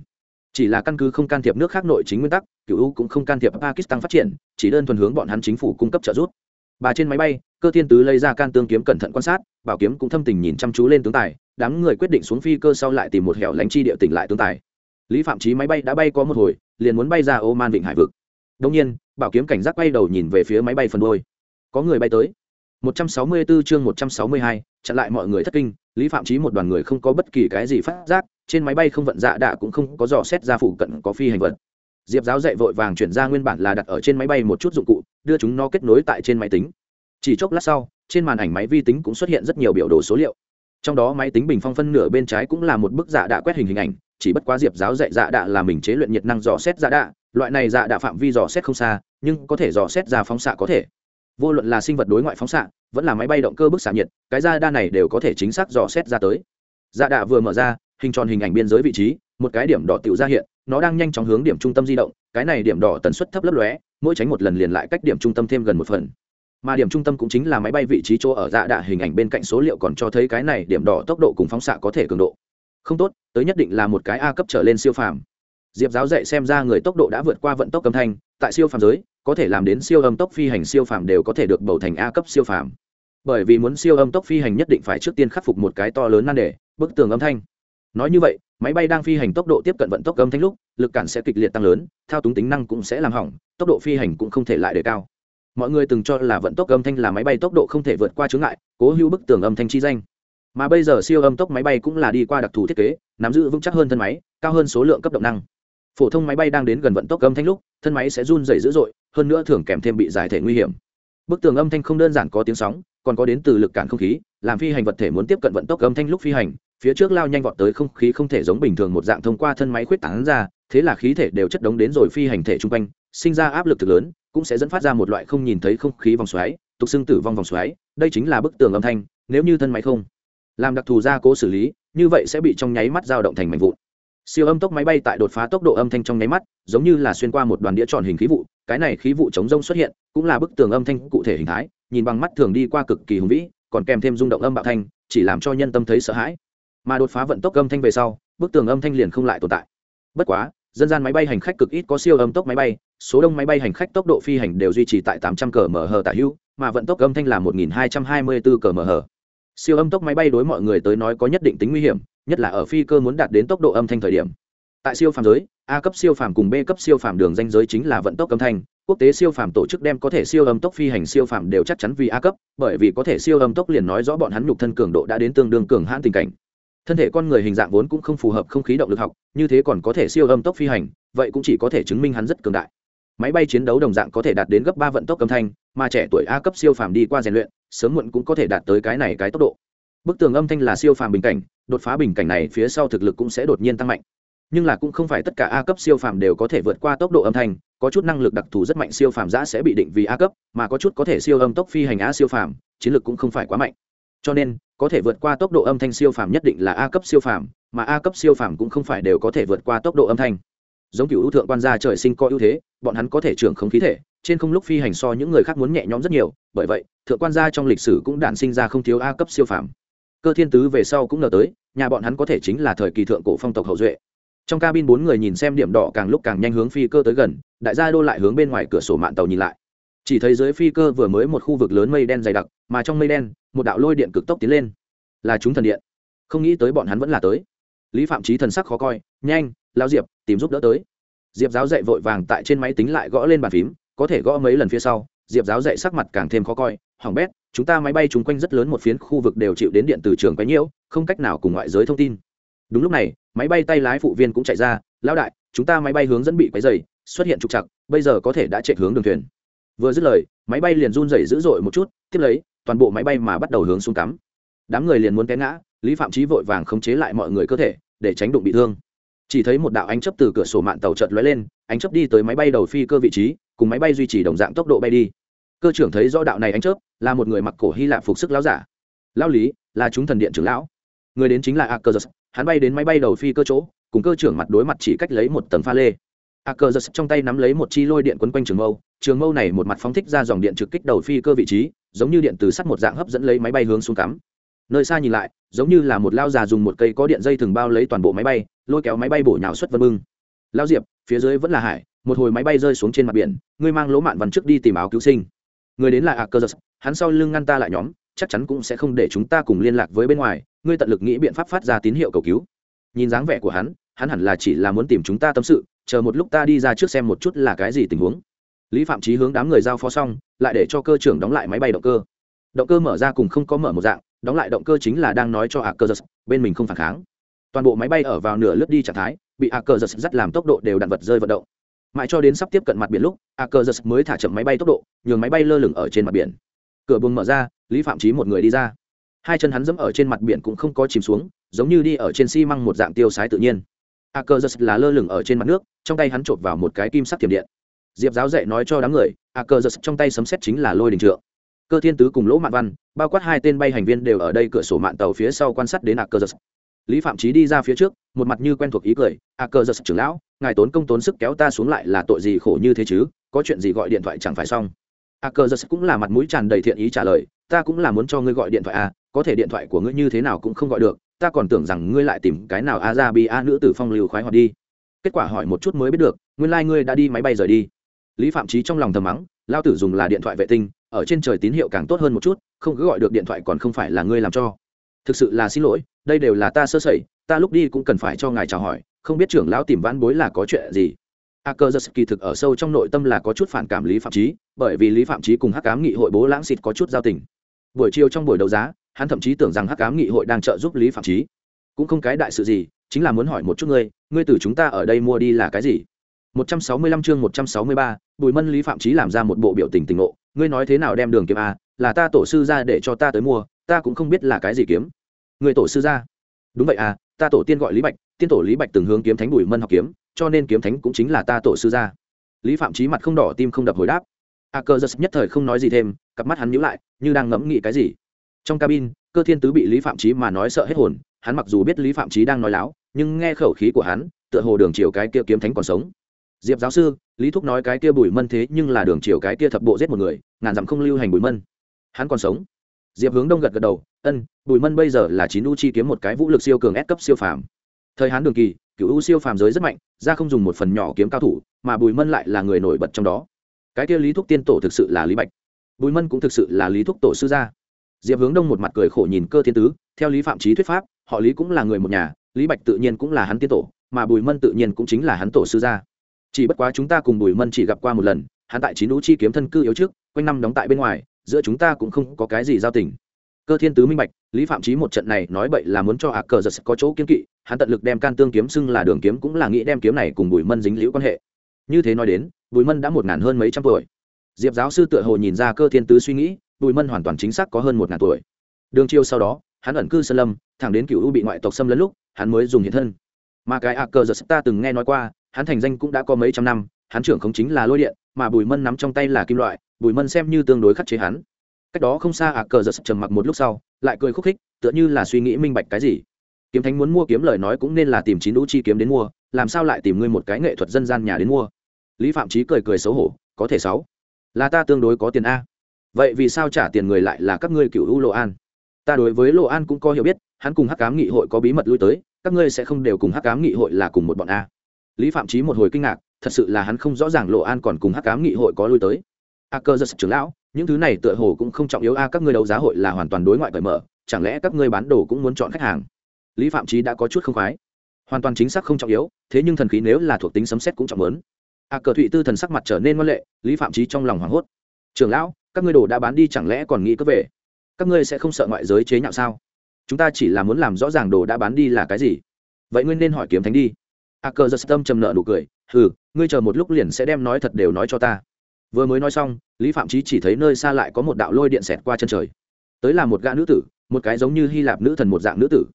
A: Chỉ là căn cứ không can thiệp nước khác nội chính nguyên tắc cựu u cũng không can thiệp pakistan phát triển, chỉ đơn thuần hướng bọn hắn chính phủ cung cấp trợ giúp. Bà trên máy bay, cơ thiên tứ lấy ra can tương kiếm cẩn thận quan sát, bảo kiếm cũng thâm tình nhìn chăm chú lên tướng tài, đám người quyết định xuống phi cơ sau lại tìm một hẻo lánh chi địa tỉnh lại tướng tài. Lý phạm trí máy bay đã bay có một hồi, liền muốn bay ra Oman vịnh hải vực. Đông nhiên bảo kiếm cảnh giác quay đầu nhìn về phía máy bay phần đôi có người bay tới. 164 chương 162, chặn lại mọi người thất kinh lý phạm trí một đoàn người không có bất kỳ cái gì phát giác trên máy bay không vận dạ đạ cũng không có dò xét ra phụ cận có phi hành vật. Diệp giáo dạy vội vàng chuyển ra nguyên bản là đặt ở trên máy bay một chút dụng cụ đưa chúng nó kết nối tại trên máy tính. Chỉ chốc lát sau trên màn ảnh máy vi tính cũng xuất hiện rất nhiều biểu đồ số liệu. Trong đó máy tính bình phong phân nửa bên trái cũng là một bức dạ đạ quét hình hình ảnh chỉ bất quá diệp giáo dạy dạ đạ là mình chế luyện nhiệt năng dò xét dạ đạ loại này dạ đạ phạm vi dò xét không xa, nhưng có thể dò xét ra phóng xạ có thể. Vô luận là sinh vật đối ngoại phóng xạ, vẫn là máy bay động cơ bức xạ nhiệt, cái ra đa này đều có thể chính xác dò xét ra tới. Dạ đạ vừa mở ra, hình tròn hình ảnh biên giới vị trí, một cái điểm đỏ tiểu ra hiện, nó đang nhanh chóng hướng điểm trung tâm di động, cái này điểm đỏ tần suất thấp lấp lóe, mỗi tránh một lần liền lại cách điểm trung tâm thêm gần một phần. Mà điểm trung tâm cũng chính là máy bay vị trí chỗ ở dạ đạ hình ảnh bên cạnh số liệu còn cho thấy cái này điểm đỏ tốc độ cùng phóng xạ có thể cường độ. Không tốt, tới nhất định là một cái a cấp trở lên siêu phàm diệp giáo dạy xem ra người tốc độ đã vượt qua vận tốc âm thanh, tại siêu phàm giới, có thể làm đến siêu âm tốc phi hành siêu phàm đều có thể được bầu thành a cấp siêu phàm. Bởi vì muốn siêu âm tốc phi hành nhất định phải trước tiên khắc phục một cái to lớn nan đề, bức tường âm thanh. Nói như vậy, máy bay đang phi hành tốc độ tiếp cận vận tốc âm thanh lúc, lực cản sẽ kịch liệt tăng lớn, thao túng tính năng cũng sẽ làm hỏng, tốc độ phi hành cũng không thể lại đề cao. Mọi người từng cho là vận tốc âm thanh là máy bay tốc độ không thể vượt qua chướng ngại, cố hữu bức tường âm thanh chi danh. Mà bây giờ siêu âm tốc máy bay cũng là đi qua đặc thù thiết kế, nắm giữ vững chắc hơn thân máy, cao hơn số lượng cấp động năng phổ thông máy bay đang đến gần vận tốc âm thanh lúc, thân máy sẽ run dày dữ dội, hơn nữa thường kèm thêm bị giải thể nguy hiểm. Bức tường âm thanh không đơn giản có tiếng sóng, còn có đến từ lực cản không khí, làm phi hành vật thể muốn tiếp cận vận tốc âm thanh lúc phi hành, phía trước lao nhanh vọt tới không khí không thể giống bình thường một dạng thông qua thân máy khuyết tán ra, thế là khí thể đều chất đống đến rồi phi hành thể chung quanh, sinh ra áp lực thực lớn, cũng sẽ dẫn phát ra một loại không nhìn thấy không khí vòng xoáy, tục xưng tử vong vòng xoáy, đây chính là bức tường âm thanh, nếu như thân máy không làm đặc thù gia cố xử lý, như vậy sẽ bị trong nháy mắt dao động thành mảnh vụn siêu âm tốc máy bay tại đột phá tốc độ âm thanh trong nháy mắt, giống như là xuyên qua một đoàn đĩa tròn hình khí vụ, cái này khí vụ chống rông xuất hiện, cũng là bức tường âm thanh cụ thể hình thái, nhìn bằng mắt thường đi qua cực kỳ hùng vĩ, còn kèm thêm rung động âm bạo thanh, chỉ làm cho nhân tâm thấy sợ hãi. Mà đột phá vận tốc âm thanh về sau, bức tường âm thanh liền không lại tồn tại. Bất quá, dân gian máy bay hành khách cực ít có siêu âm tốc máy bay, số đông máy bay hành khách tốc độ phi hành đều duy trì tại 800 cờ mở tả hữu, mà vận tốc âm thanh là 1224 cờ mở siêu âm tốc máy bay đối mọi người tới nói có nhất định tính nguy hiểm, nhất là ở phi cơ muốn đạt đến tốc độ âm thanh thời điểm. Tại siêu phàm giới, a cấp siêu phàm cùng b cấp siêu phàm đường danh giới chính là vận tốc âm thanh, quốc tế siêu phàm tổ chức đem có thể siêu âm tốc phi hành siêu phàm đều chắc chắn vì a cấp, bởi vì có thể siêu âm tốc liền nói rõ bọn hắn nhục thân cường độ đã đến tương đương cường hãn tình cảnh. Thân thể con người hình dạng vốn cũng không phù hợp không khí động lực học, như thế còn có thể siêu âm tốc phi hành, vậy cũng chỉ có thể chứng minh hắn rất cường đại. Máy bay chiến đấu đồng dạng có thể đạt đến gấp ba vận tốc âm thanh, mà trẻ tuổi a cấp siêu phàm đi qua rèn luyện sớm muộn cũng có thể đạt tới cái này cái tốc độ. Bức tường âm thanh là siêu phàm bình cảnh, đột phá bình cảnh này phía sau thực lực cũng sẽ đột nhiên tăng mạnh. Nhưng là cũng không phải tất cả a cấp siêu phàm đều có thể vượt qua tốc độ âm thanh, có chút năng lực đặc thù rất mạnh siêu phàm giã sẽ bị định vì a cấp, mà có chút có thể siêu âm tốc phi hành a siêu phàm, chiến lược cũng không phải quá mạnh. Cho nên, có thể vượt qua tốc độ âm thanh siêu phàm nhất định là a cấp siêu phàm, mà a cấp siêu phàm cũng không phải đều có thể vượt qua tốc độ âm thanh giống cựu ưu thượng quan gia trời sinh có ưu thế, bọn hắn có thể trưởng không khí thể, trên không lúc phi hành so những người khác muốn nhẹ nhõm rất nhiều, bởi vậy, thượng quan gia trong lịch sử cũng đản sinh ra không thiếu a cấp siêu phàm. Cơ thiên tứ về sau cũng ngờ tới, nhà bọn hắn có thể chính là thời kỳ thượng cổ phong tộc hậu duệ. Trong cabin bốn người nhìn xem điểm đỏ càng lúc càng nhanh hướng phi cơ tới gần, đại gia đô lại hướng bên ngoài cửa sổ mạng tàu nhìn lại. Chỉ thấy dưới phi cơ vừa mới một khu vực lớn mây đen dày đặc, mà trong mây đen, một đạo lôi điện cực tốc tiến lên. Là chúng thần điện. Không nghĩ tới bọn hắn vẫn là tới. Lý phạm trí thần sắc khó coi, nhanh lao diệp, tìm giúp đỡ tới. Diệp giáo dạy vội vàng tại trên máy tính lại gõ lên bàn phím, có thể gõ mấy lần phía sau, diệp giáo dạy sắc mặt càng thêm khó coi hỏng bét, chúng ta máy bay chung quanh rất lớn một phiến khu vực đều chịu đến điện từ trường quấy nhiễu, không cách nào cùng ngoại giới thông tin. Đúng lúc này, máy bay tay lái phụ viên cũng chạy ra lao đại, chúng ta máy bay hướng dẫn bị quấy dày xuất hiện trục chặt bây giờ có thể đã chạy hướng đường thuyền. Vừa dứt lời, máy bay liền run rẩy dữ dội một chút, tiếp lấy, toàn bộ máy bay mà bắt đầu hướng xuống cắm. Đám người liền muốn té ngã, lý phạm trí vội vàng khống chế lại mọi người cơ thể, để tránh đụng bị thương chỉ thấy một đạo ánh chấp từ cửa sổ mạng tàu chợt lóe lên, ánh chấp đi tới máy bay đầu phi cơ vị trí, cùng máy bay duy trì đồng dạng tốc độ bay đi. Cơ trưởng thấy rõ đạo này ánh chớp, là một người mặc cổ hy lạp phục sức lão giả. Lão lý, là chúng thần điện trưởng lão. Người đến chính là akers hắn bay đến máy bay đầu phi cơ chỗ, cùng cơ trưởng mặt đối mặt chỉ cách lấy một tầng pha lê. Akers trong tay nắm lấy một chi lôi điện quấn quanh trường mâu trường mâu này một mặt phóng thích ra dòng điện trực kích đầu phi cơ vị trí, giống như điện từ sắt một dạng hấp dẫn lấy máy bay hướng xuống cắm nơi xa nhìn lại, giống như là một lao già dùng một cây có điện dây thường bao lấy toàn bộ máy bay, lôi kéo máy bay bổ nhào xuất vân bưng. Lao diệp, phía dưới vẫn là hải, một hồi máy bay rơi xuống trên mặt biển, ngươi mang lỗ mạn văn trước đi tìm áo cứu sinh. Người đến là a cơ giật hắn sau lưng ngăn ta lại nhóm, chắc chắn cũng sẽ không để chúng ta cùng liên lạc với bên ngoài, ngươi tận lực nghĩ biện pháp phát ra tín hiệu cầu cứu. Nhìn dáng vẻ của hắn hắn hẳn là chỉ là muốn tìm chúng ta tâm sự, chờ một lúc ta đi ra trước xem một chút là cái gì tình huống. Lý phạm trí hướng đám người giao phó xong, lại để cho cơ trưởng đóng lại máy bay động cơ. Động cơ mở ra cùng không có mở một dạng đóng lại động cơ chính là đang nói cho a cơ giật bên mình không phản kháng. Toàn bộ máy bay ở vào nửa lướt đi trạng thái, bị a cơ giật dắt làm tốc độ đều đạn vật rơi vận động. Mãi cho đến sắp tiếp cận mặt biển lúc a cơ giật mới thả chậm máy bay tốc độ, nhường máy bay lơ lửng ở trên mặt biển. Cửa buồng mở ra, lý phạm trí một người đi ra. Hai chân hắn dẫm ở trên mặt biển cũng không có chìm xuống, giống như đi ở trên xi măng một dạng tiêu sái tự nhiên. A cơ giật là lơ lửng ở trên mặt nước, trong tay hắn chộp vào một cái kim sắc thiểm điện. Diệp giáo dạy nói cho đám người a cơ giật trong tay sấm xét chính là lôi đình trượng cơ thiên tứ cùng lỗ mạn văn, bao quát hai tên bay hành viên đều ở đây cửa sổ mạn tàu phía sau quan sát đến a cơ giật lý phạm trí đi ra phía trước, một mặt như quen thuộc ý cười a cơ giật trưởng lão, ngài tốn công tốn sức kéo ta xuống lại là tội gì khổ như thế chứ? Có chuyện gì gọi điện thoại chẳng phải xong? A cơ giật cũng là mặt mũi tràn đầy thiện ý trả lời, ta cũng là muốn cho ngươi gọi điện thoại à có thể điện thoại của ngươi như thế nào cũng không gọi được, ta còn tưởng rằng ngươi lại tìm cái nào a ra bi a nữ tử phong lưu khoái hoạt đi. Kết quả hỏi một chút mới biết được, nguyên lai、like、ngươi đã đi máy bay rời đi. Lý phạm trí trong lòng thầm mắng lao tử dùng là điện thoại vệ tinh, ở trên trời tín hiệu càng tốt hơn một chút, không cứ gọi được điện thoại còn không phải là ngươi làm cho. Thực sự là xin lỗi, đây đều là ta sơ sẩy, ta lúc đi cũng cần phải cho ngài chào hỏi, không biết trưởng lão tìm vãn bối là có chuyện gì. A cơ giật kỳ thực ở sâu trong nội tâm là có chút phản cảm lý phạm trí bởi vì lý phạm trí cùng hắc cám nghị hội bố lãng xịt có chút giao tình. Buổi chiều trong buổi đấu giá, hắn thậm chí tưởng rằng hắc cám nghị hội đang trợ giúp lý phạm trí cũng không cái đại sự gì, chính là muốn hỏi một chút ngươi ngươi từ chúng ta ở đây mua đi là cái gì? 165 chương 163, Bùi Mân Lý Phạm Chí làm ra một bộ biểu tình tình ngộ, ngươi nói thế nào đem đường kiếm a, là ta tổ sư ra để cho ta tới mua, ta cũng không biết là cái gì kiếm. Ngươi tổ sư ra? Đúng vậy à, ta tổ tiên gọi Lý Bạch, tiên tổ Lý Bạch từng hướng kiếm thánh Bùi Mân học kiếm, cho nên kiếm thánh cũng chính là ta tổ sư ra. Lý Phạm Chí mặt không đỏ tim không đập hồi đáp. A Cơ Giật nhất thời không nói gì thêm, cặp mắt hắn nhíu lại, như đang ngẫm nghĩ cái gì. Trong cabin, Cơ Thiên Tứ bị Lý Phạm Chí mà nói sợ hết hồn, hắn mặc dù biết Lý Phạm Chí đang nói láo, nhưng nghe khẩu khí của hắn, tựa hồ đường chiều cái kia kiếm thánh còn sống diệp giáo sư, lý thúc nói cái kia bùi mân thế nhưng là đường chiều cái kia thập bộ giết một người, ngàn dặm không lưu hành bùi mân. Hắn còn sống. Diệp hướng đông gật gật đầu, ân, bùi mân bây giờ là chín u chi kiếm một cái vũ lực siêu cường ép cấp siêu phàm. Thời hán đường kỳ, cựu u siêu phàm giới rất mạnh, ra không dùng một phần nhỏ kiếm cao thủ, mà bùi mân lại là người nổi bật trong đó. Cái kia lý thúc tiên tổ thực sự là lý bạch. Bùi mân cũng thực sự là lý thúc tổ sư gia. Diệp hướng đông một mặt cười khổ nhìn cơ thiên tứ, theo lý phạm trí thuyết pháp, họ lý cũng là người một nhà, lý bạch tự nhiên cũng là hắn tiên tổ, mà bùi mân tự nhiên cũng chính là hắn tổ sư gia chỉ bất quá chúng ta cùng bùi mân chỉ gặp qua một lần, hắn tại chín lũ chi kiếm thân cư yếu trước, quanh năm đóng tại bên ngoài, giữa chúng ta cũng không có cái gì giao tình. Cơ thiên tứ minh bạch, lý phạm trí một trận này nói bậy là muốn cho ạ cờ giật có chỗ kiếm kỵ, hắn tận lực đem can tương kiếm xưng là đường kiếm cũng là nghĩ đem kiếm này cùng bùi mân dính liễu quan hệ. Như thế nói đến, bùi mân đã một ngàn hơn mấy trăm tuổi. Diệp giáo sư tựa hồ nhìn ra cơ thiên tứ suy nghĩ, bùi mân hoàn toàn chính xác có hơn một ngàn tuổi. Đường chiêu sau đó, hắn ẩn cư sơn lâm, thẳng đến cựu u bị ngoại tộc xâm lấn lúc, hắn mới dùng hiện thân. Mà cái ạ cờ giật ta từng nghe nói qua hắn thành danh cũng đã có mấy trăm năm, hắn trưởng không chính là lôi điện, mà bùi mân nắm trong tay là kim loại, bùi mân xem như tương đối khắc chế hắn. Cách đó không xa ạ, cờ giật trầm mặc một lúc sau, lại cười khúc khích, tựa như là suy nghĩ minh bạch cái gì. Kiếm thánh muốn mua kiếm lời nói cũng nên là tìm chín đũ chi kiếm đến mua, làm sao lại tìm ngươi một cái nghệ thuật dân gian nhà đến mua? Lý phạm trí cười cười xấu hổ, có thể sáu. Là ta tương đối có tiền a. Vậy vì sao trả tiền người lại là các ngươi cựu u lộ an? Ta đối với lộ an cũng có hiểu biết, hắn cùng hắc cám nghị hội có bí mật lui tới, các ngươi sẽ không đều cùng hắc cám nghị hội là cùng một bọn a lý phạm trí một hồi kinh ngạc, thật sự là hắn không rõ ràng lộ an còn cùng hắc cám nghị hội có lui tới. A cơ giật trưởng lão, những thứ này tựa hồ cũng không trọng yếu a, các ngươi đấu giá hội là hoàn toàn đối ngoại cởi mở, chẳng lẽ các ngươi bán đồ cũng muốn chọn khách hàng? Lý phạm trí đã có chút không khoái. Hoàn toàn chính xác không trọng yếu, thế nhưng thần khí nếu là thuộc tính sấm xét cũng trọng lớn a cờ thụy tư thần sắc mặt trở nên ngoan lệ, lý phạm trí trong lòng hoảng hốt. Trưởng lão, các ngươi đồ đã bán đi chẳng lẽ còn nghĩ cướp về? Các ngươi sẽ không sợ ngoại giới chế nhạo sao? Chúng ta chỉ là muốn làm rõ ràng đồ đã bán đi là cái gì. Vậy ngươi nên hỏi kiếm thánh đi a cờ giật tâm trầm nợ nụ cười ừ ngươi chờ một lúc liền sẽ đem nói thật đều nói cho ta. Vừa mới nói xong, lý phạm trí chỉ thấy nơi xa lại có một đạo lôi điện xẹt qua chân trời. Tới là một gã nữ tử, một cái giống như hy lạp nữ thần một dạng nữ tử.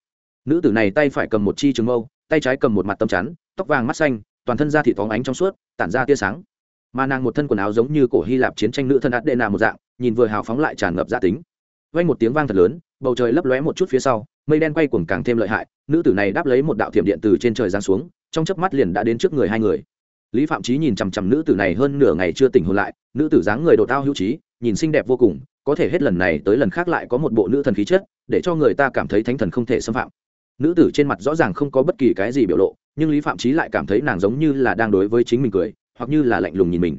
A: Nữ tử này tay phải cầm một chi trường mâu, tay trái cầm một mặt tâm chắn, tóc vàng mắt xanh, toàn thân da thịt phóng ánh trong suốt, tản ra tia sáng. Mà nàng một thân quần áo giống như cổ hy lạp chiến tranh nữ thân át đệ nà một dạng, nhìn vừa hào phóng lại tràn ngập gia tính. Vang một tiếng vang thật lớn, bầu trời lấp lóe một chút phía sau, mây đen quay cuồng càng thêm lợi hại, nữ tử này đáp lấy một đạo thiểm điện từ trên trời giáng xuống trong chớp mắt liền đã đến trước người hai người. Lý phạm trí nhìn chằm chằm nữ tử này hơn nửa ngày chưa tỉnh hồn lại, nữ tử dáng người đột ao hữu trí, nhìn xinh đẹp vô cùng, có thể hết lần này tới lần khác lại có một bộ nữ thần khí chất, để cho người ta cảm thấy thánh thần không thể xâm phạm. Nữ tử trên mặt rõ ràng không có bất kỳ cái gì biểu lộ, nhưng lý phạm trí lại cảm thấy nàng giống như là đang đối với chính mình cười, hoặc như là lạnh lùng nhìn mình.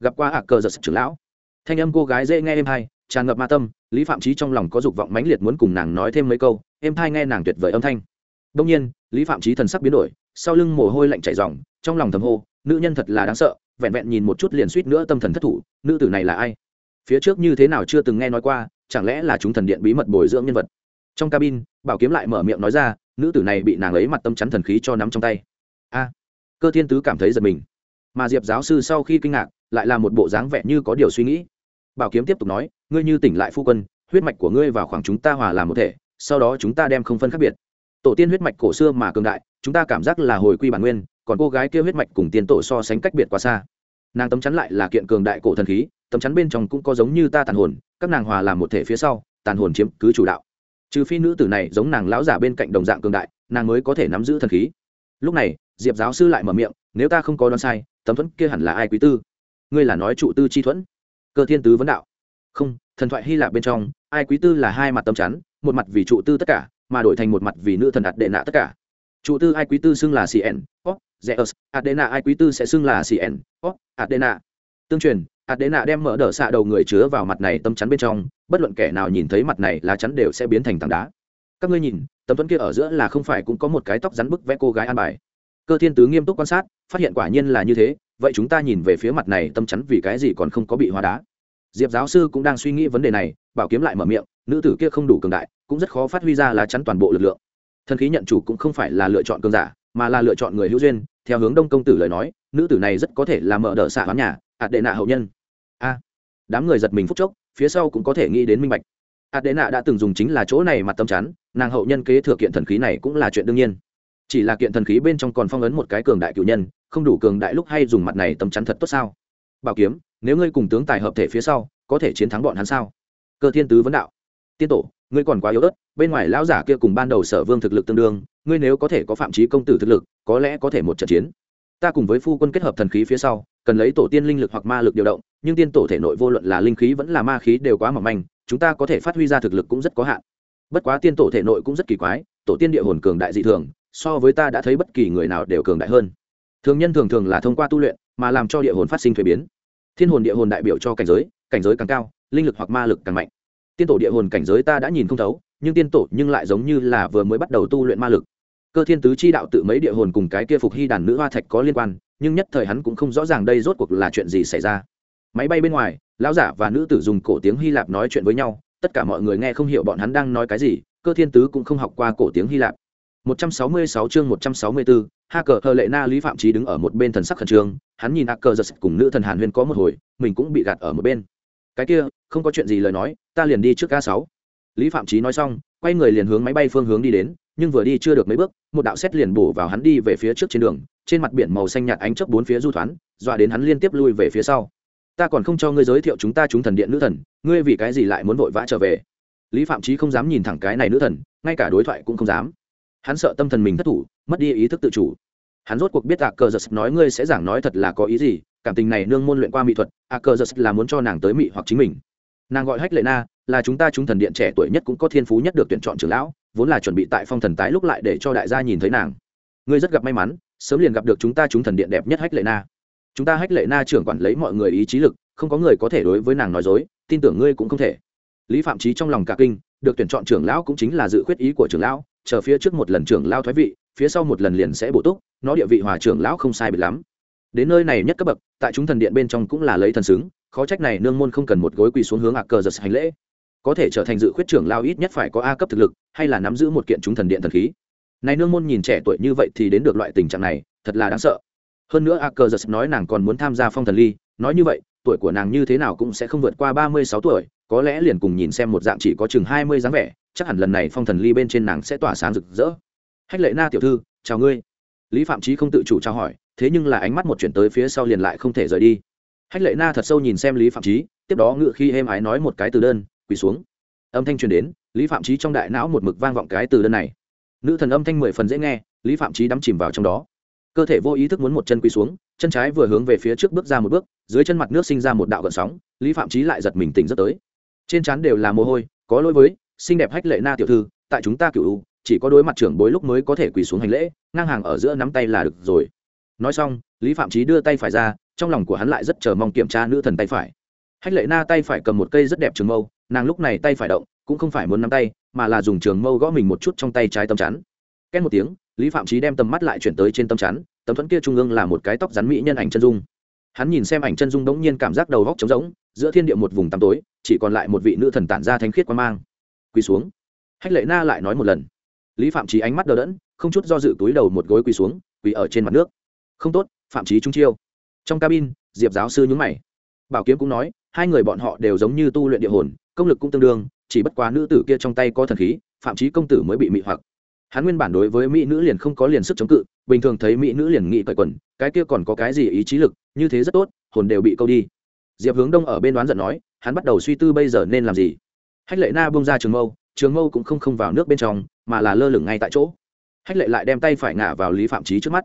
A: Gặp qua ạ cờ giật trưởng lão. Thanh âm cô gái dễ nghe êm hay, tràn ngập ma tâm, lý phạm trí trong lòng có dục vọng mãnh liệt muốn cùng nàng nói thêm mấy câu, êm hay nghe nàng tuyệt vời âm thanh. Đông nhiên lý phạm trí thần sắc biến đổi, sau lưng mồ hôi lạnh chảy ròng, trong lòng thầm hô, nữ nhân thật là đáng sợ, vẹn vẹn nhìn một chút liền suýt nữa tâm thần thất thủ, nữ tử này là ai? Phía trước như thế nào chưa từng nghe nói qua, chẳng lẽ là chúng thần điện bí mật bồi dưỡng nhân vật? Trong cabin, bảo kiếm lại mở miệng nói ra, nữ tử này bị nàng ấy mặt tâm chắn thần khí cho nắm trong tay. A, cơ thiên tứ cảm thấy giật mình. Mà diệp giáo sư sau khi kinh ngạc, lại là một bộ dáng vẻ như có điều suy nghĩ. Bảo kiếm tiếp tục nói, ngươi như tỉnh lại phu quân, huyết mạch của ngươi vào khoảng chúng ta hòa làm một thể, sau đó chúng ta đem không phân khác biệt tổ tiên huyết mạch cổ xưa mà cường đại, chúng ta cảm giác là hồi quy bản nguyên, còn cô gái kia huyết mạch cùng tiên tổ so sánh cách biệt quá xa. Nàng tấm chắn lại là kiện cường đại cổ thần khí, tấm chắn bên trong cũng có giống như ta tàn hồn, các nàng hòa làm một thể phía sau, tàn hồn chiếm cứ chủ đạo. Trừ phi nữ tử này giống nàng lão giả bên cạnh đồng dạng cường đại, nàng mới có thể nắm giữ thần khí. Lúc này, diệp giáo sư lại mở miệng, nếu ta không có đoán sai, tấm thuẫn kia hẳn là ai quý tư? Ngươi là nói trụ tư chi thuẫn? Cơ thiên tứ vấn đạo. Không, thần thoại hy lạp bên trong, ai quý tư là hai mặt tâm chắn, một mặt vì trụ tư tất cả mà đổi thành một mặt vì nữ thần ạt đệ nạ tất cả. Chủ tư ai quý tư xưng là cn op zeus adena ai quý tư sẽ xưng là cn op adena. Tương truyền, adena đem mở đỡ xạ đầu người chứa vào mặt này tâm chắn bên trong, bất luận kẻ nào nhìn thấy mặt này, lá chắn đều sẽ biến thành tảng đá. Các ngươi nhìn, tấm tuấn kia ở giữa là không phải cũng có một cái tóc rắn bức vẽ cô gái an bài. Cơ thiên tứ nghiêm túc quan sát, phát hiện quả nhiên là như thế, vậy chúng ta nhìn về phía mặt này tâm chắn vì cái gì còn không có bị hóa đá? Diệp giáo sư cũng đang suy nghĩ vấn đề này, bảo kiếm lại mở miệng, nữ tử kia không đủ cường đại cũng rất khó phát huy ra lá chắn toàn bộ lực lượng. Thần khí nhận chủ cũng không phải là lựa chọn cường giả, mà là lựa chọn người hữu duyên, theo hướng đông công tử lời nói, nữ tử này rất có thể là mở đỡ xạ hoán nhà, ạt đệ nạ hậu nhân. A, đám người giật mình phúc chốc, phía sau cũng có thể nghĩ đến minh bạch. Ạt đệ nạ đã từng dùng chính là chỗ này mặt tâm chắn nàng hậu nhân kế thừa kiện thần khí này cũng là chuyện đương nhiên. Chỉ là kiện thần khí bên trong còn phong ấn một cái cường đại cựu nhân, không đủ cường đại lúc hay dùng mặt này tấm chắn thật tốt sao? Bảo kiếm, nếu ngươi cùng tướng tài hợp thể phía sau, có thể chiến thắng bọn hắn sao? Cơ thiên tứ vấn đạo tiên tổ, ngươi còn quá yếu ớt, bên ngoài lão giả kia cùng ban đầu sở vương thực lực tương đương, ngươi nếu có thể có phạm trí công tử thực lực, có lẽ có thể một trận chiến. Ta cùng với phu quân kết hợp thần khí phía sau, cần lấy tổ tiên linh lực hoặc ma lực điều động, nhưng tiên tổ thể nội vô luận là linh khí vẫn là ma khí đều quá mỏng manh, chúng ta có thể phát huy ra thực lực cũng rất có hạn. Bất quá tiên tổ thể nội cũng rất kỳ quái, tổ tiên địa hồn cường đại dị thường, so với ta đã thấy bất kỳ người nào đều cường đại hơn. Thường nhân thường thường là thông qua tu luyện, mà làm cho địa hồn phát sinh thuế biến. Thiên hồn địa hồn đại biểu cho cảnh giới cảnh giới càng cao, linh lực hoặc ma lực càng mạnh tiên tổ địa hồn cảnh giới ta đã nhìn không thấu nhưng tiên tổ nhưng lại giống như là vừa mới bắt đầu tu luyện ma lực. Cơ thiên tứ chi đạo tự mấy địa hồn cùng cái kia phục hy đàn nữ hoa thạch có liên quan nhưng nhất thời hắn cũng không rõ ràng đây rốt cuộc là chuyện gì xảy ra. Máy bay bên ngoài lão giả và nữ tử dùng cổ tiếng hy lạp nói chuyện với nhau tất cả mọi người nghe không hiểu bọn hắn đang nói cái gì cơ thiên tứ cũng không học qua cổ tiếng hy lạp. 166 chương 164, Ha cờ hờ lệ na lý phạm trí đứng ở một bên thần sắc khẩn trương hắn nhìn a cờ giật cùng nữ thần hàn huyên có một hồi mình cũng bị gạt ở một bên. Cái kia không có chuyện gì lời nói ta liền đi trước ca sáu. Lý phạm trí nói xong, quay người liền hướng máy bay phương hướng đi đến, nhưng vừa đi chưa được mấy bước, một đạo xét liền bổ vào hắn đi về phía trước trên đường, trên mặt biển màu xanh nhạt ánh chớp bốn phía du thoán dọa đến hắn liên tiếp lui về phía sau. Ta còn không cho ngươi giới thiệu chúng ta chúng thần điện nữ thần, ngươi vì cái gì lại muốn vội vã trở về? Lý phạm trí không dám nhìn thẳng cái này nữ thần, ngay cả đối thoại cũng không dám. Hắn sợ tâm thần mình thất thủ, mất đi ý thức tự chủ. Hắn rốt cuộc biết ạ cờ giật nói ngươi sẽ giảng nói thật là có ý gì, cảm tình này nương môn luyện qua mỹ thuật ạ cờ giật là muốn cho nàng tới mỹ hoặc chính mình nàng gọi hách lệ na là chúng ta chúng thần điện trẻ tuổi nhất cũng có thiên phú nhất được tuyển chọn trưởng lão vốn là chuẩn bị tại phong thần tái lúc lại để cho đại gia nhìn thấy nàng ngươi rất gặp may mắn sớm liền gặp được chúng ta chúng thần điện đẹp nhất hách lệ na chúng ta hách lệ na trưởng quản lấy mọi người ý chí lực không có người có thể đối với nàng nói dối tin tưởng ngươi cũng không thể lý phạm trí trong lòng cả kinh được tuyển chọn trưởng lão cũng chính là dự khuyết ý của trưởng lão chờ phía trước một lần trưởng lao thoái vị phía sau một lần liền sẽ bổ túc nó địa vị hòa trưởng lão không sai biệt lắm đến nơi này nhất cấp bậc tại chúng thần điện bên trong cũng là lấy thần xứng khó trách này nương môn không cần một gối quỳ xuống hướng ạc cờ giật hành lễ. Có thể trở thành dự khuyết trưởng lao ít nhất phải có a cấp thực lực, hay là nắm giữ một kiện chúng thần điện thần khí. Này nương môn nhìn trẻ tuổi như vậy thì đến được loại tình trạng này, thật là đáng sợ. Hơn nữa a Cờ giật nói nàng còn muốn tham gia phong thần ly, nói như vậy, tuổi của nàng như thế nào cũng sẽ không vượt qua ba mươi sáu tuổi, có lẽ liền cùng nhìn xem một dạng chỉ có chừng hai mươi dáng vẻ, chắc hẳn lần này phong thần ly bên trên nàng sẽ tỏa sáng rực rỡ. Hách lệ na tiểu thư, chào ngươi. Lý phạm trí không tự chủ trao hỏi, thế nhưng là ánh mắt một chuyển tới phía sau liền lại không thể rời đi hách lệ na thật sâu nhìn xem lý phạm trí tiếp đó ngự khi êm ái nói một cái từ đơn, quỳ xuống. Âm thanh truyền đến, lý phạm trí trong đại não một mực vang vọng cái từ đơn này. Nữ thần âm thanh mười phần dễ nghe, lý phạm trí đắm chìm vào trong đó. Cơ thể vô ý thức muốn một chân quỳ xuống, chân trái vừa hướng về phía trước bước ra một bước, dưới chân mặt nước sinh ra một đạo gợn sóng, lý phạm trí lại giật mình tỉnh rất tới. Trên trán đều là mồ hôi, có lỗi với xinh đẹp hách lệ na tiểu thư, tại chúng ta cựu chỉ có đối mặt trưởng bối lúc mới có thể quỳ xuống hành lễ, ngang hàng ở giữa nắm tay là được rồi. Nói xong, lý phạm trí đưa tay phải ra trong lòng của hắn lại rất chờ mong kiểm tra nữ thần tay phải. Hách lệ na tay phải cầm một cây rất đẹp trường mâu, nàng lúc này tay phải động, cũng không phải muốn nắm tay, mà là dùng trường mâu gõ mình một chút trong tay trái tấm chắn. Két một tiếng, lý phạm trí đem tầm mắt lại chuyển tới trên tấm chắn, tấm thuẫn kia trung ương là một cái tóc rắn mỹ nhân ảnh chân dung. Hắn nhìn xem ảnh chân dung đống nhiên cảm giác đầu góc trống rỗng, giữa thiên địa một vùng tăm tối, chỉ còn lại một vị nữ thần tản ra thánh khiết quan mang. Quỳ xuống. Hách lệ na lại nói một lần. Lý phạm trí ánh mắt đờ đẫn, không chút do dự túi đầu một gối quỳ xuống, quỳ ở trên mặt nước. Không tốt, phạm trí trung chiêu trong cabin, diệp giáo sư nhúng mày. Bảo kiếm cũng nói, hai người bọn họ đều giống như tu luyện địa hồn, công lực cũng tương đương, chỉ bất quá nữ tử kia trong tay có thần khí, phạm trí công tử mới bị mị hoặc. Hắn nguyên bản đối với mỹ nữ liền không có liền sức chống cự, bình thường thấy mỹ nữ liền nghị cởi quần, cái kia còn có cái gì ý chí lực, như thế rất tốt, hồn đều bị câu đi. Diệp hướng đông ở bên đoán giận nói, hắn bắt đầu suy tư bây giờ nên làm gì. Hách lệ na bông ra trường mâu trường mâu cũng không không vào nước bên trong, mà là lơ lửng ngay tại chỗ. Hách lệ lại đem tay phải ngả vào lý phạm trí trước mắt.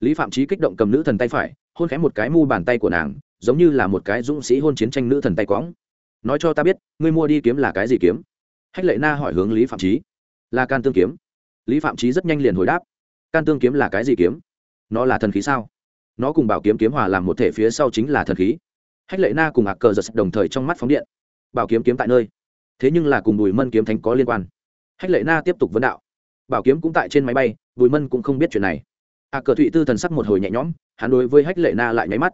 A: Lý phạm trí kích động cầm nữ thần tay phải hôn khẽ một cái mu bàn tay của nàng, giống như là một cái dũng sĩ hôn chiến tranh nữ thần tay quõng. Nói cho ta biết, ngươi mua đi kiếm là cái gì kiếm? Hách lệ na hỏi hướng lý phạm trí là can tương kiếm. Lý phạm trí rất nhanh liền hồi đáp. Can tương kiếm là cái gì kiếm? Nó là thần khí sao? Nó cùng bảo kiếm kiếm hòa làm một thể phía sau chính là thần khí. Hách lệ na cùng ạc cờ giật đồng thời trong mắt phóng điện. Bảo kiếm kiếm tại nơi. Thế nhưng là cùng bùi mân kiếm thánh có liên quan. Hách lệ na tiếp tục vấn đạo. Bảo kiếm cũng tại trên máy bay, bùi mân cũng không biết chuyện này. Ạc cờ thụy tư thần sắc một hồi nhẹ nhõm hắn đối với hách lệ na lại nháy mắt.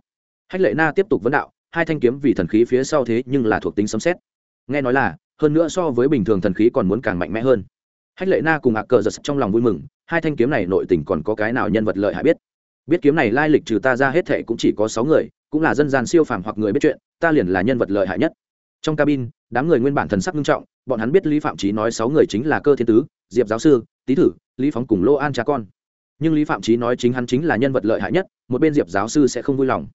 A: Hách lệ na tiếp tục vấn đạo, hai thanh kiếm vì thần khí phía sau thế nhưng là thuộc tính sấm xét nghe nói là, hơn nữa so với bình thường thần khí còn muốn càng mạnh mẽ hơn. Hách lệ na cùng ạc cờ giật trong lòng vui mừng, hai thanh kiếm này nội tình còn có cái nào nhân vật lợi hại biết? Biết kiếm này lai lịch trừ ta ra hết thệ cũng chỉ có sáu người, cũng là dân gian siêu phàm hoặc người biết chuyện, ta liền là nhân vật lợi hại nhất. Trong cabin, đám người nguyên bản thần sắc nghiêm trọng, bọn hắn biết lý phạm trí nói sáu người chính là cơ thiên tứ, diệp giáo sư, tý thử, lý phóng cùng lô an cha con nhưng lý phạm trí nói chính hắn chính là nhân vật lợi hại nhất, một bên diệp giáo sư sẽ không vui lòng.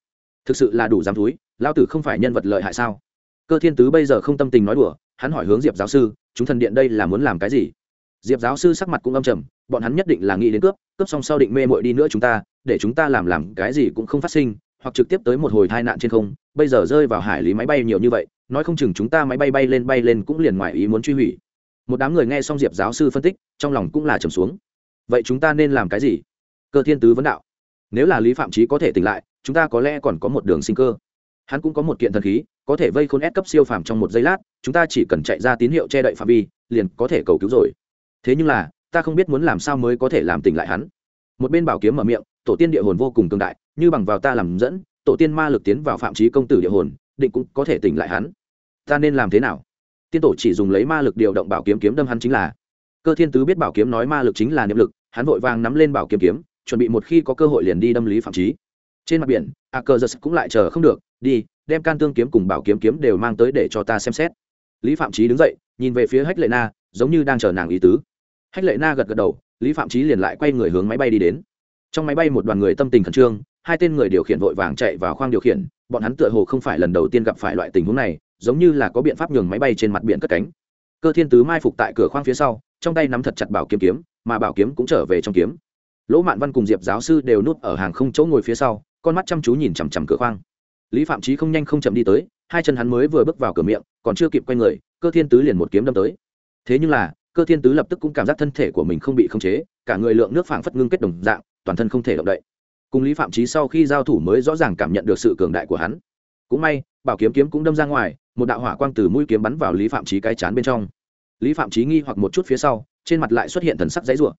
A: Thực sự là đủ dám túi lao tử không phải nhân vật lợi hại sao? Cơ thiên tứ bây giờ không tâm tình nói đùa, hắn hỏi hướng diệp giáo sư, chúng thần điện đây là muốn làm cái gì? Diệp giáo sư sắc mặt cũng âm trầm, bọn hắn nhất định là nghĩ đến cướp cướp xong sau định mê mội đi nữa chúng ta, để chúng ta làm làm cái gì cũng không phát sinh, hoặc trực tiếp tới một hồi tai nạn trên không, bây giờ rơi vào hải lý máy bay nhiều như vậy, nói không chừng chúng ta máy bay bay lên bay lên cũng liền ngoài ý muốn truy hủy. Một đám người nghe xong diệp giáo sư phân tích, trong lòng cũng là trầm xuống vậy chúng ta nên làm cái gì? Cơ thiên tứ vấn đạo. Nếu là lý phạm trí có thể tỉnh lại, chúng ta có lẽ còn có một đường sinh cơ. Hắn cũng có một kiện thần khí, có thể vây khôn ép cấp siêu phàm trong một giây lát, chúng ta chỉ cần chạy ra tín hiệu che đậy phạm vi, liền có thể cầu cứu rồi. Thế nhưng là, ta không biết muốn làm sao mới có thể làm tỉnh lại hắn. Một bên bảo kiếm mở miệng, tổ tiên địa hồn vô cùng cường đại, như bằng vào ta làm dẫn, tổ tiên ma lực tiến vào phạm trí công tử địa hồn, định cũng có thể tỉnh lại hắn. Ta nên làm thế nào? Tiên tổ chỉ dùng lấy ma lực điều động bảo kiếm kiếm đâm hắn chính là cơ thiên tứ biết bảo kiếm nói ma lực chính là niệm lực, hắn vội vàng nắm lên bảo kiếm kiếm, chuẩn bị một khi có cơ hội liền đi đâm lý phạm trí trên mặt biển, a cơ giật cũng lại chờ không được, đi, đem can tương kiếm cùng bảo kiếm kiếm đều mang tới để cho ta xem xét. Lý phạm trí đứng dậy, nhìn về phía hách lệ na, giống như đang chờ nàng ý tứ. Hách lệ na gật gật đầu, lý phạm trí liền lại quay người hướng máy bay đi đến. Trong máy bay một đoàn người tâm tình khẩn trương, hai tên người điều khiển vội vàng chạy vào khoang điều khiển, bọn hắn tựa hồ không phải lần đầu tiên gặp phải loại tình huống này, giống như là có biện pháp nhường máy bay trên mặt biển cất cánh. Cơ thiên tứ mai phục tại cửa khoang phía sau trong tay nắm thật chặt bảo kiếm kiếm, mà bảo kiếm cũng trở về trong kiếm. Lỗ mạn văn cùng diệp giáo sư đều nuốt ở hàng không chỗ ngồi phía sau, con mắt chăm chú nhìn chằm chằm cửa khoang. Lý phạm trí không nhanh không chậm đi tới, hai chân hắn mới vừa bước vào cửa miệng, còn chưa kịp quay người, cơ thiên tứ liền một kiếm đâm tới. Thế nhưng là, cơ thiên tứ lập tức cũng cảm giác thân thể của mình không bị khống chế, cả người lượng nước phảng phất ngưng kết đồng dạng, toàn thân không thể động đậy. Cùng lý phạm trí sau khi giao thủ mới rõ ràng cảm nhận được sự cường đại của hắn. Cũng may, bảo kiếm kiếm cũng đâm ra ngoài, một đạo hỏa quang từ mũi kiếm bắn vào lý phạm trí cái chán bên trong lý phạm trí nghi hoặc một chút phía sau trên mặt lại xuất hiện thần sắc giấy rủa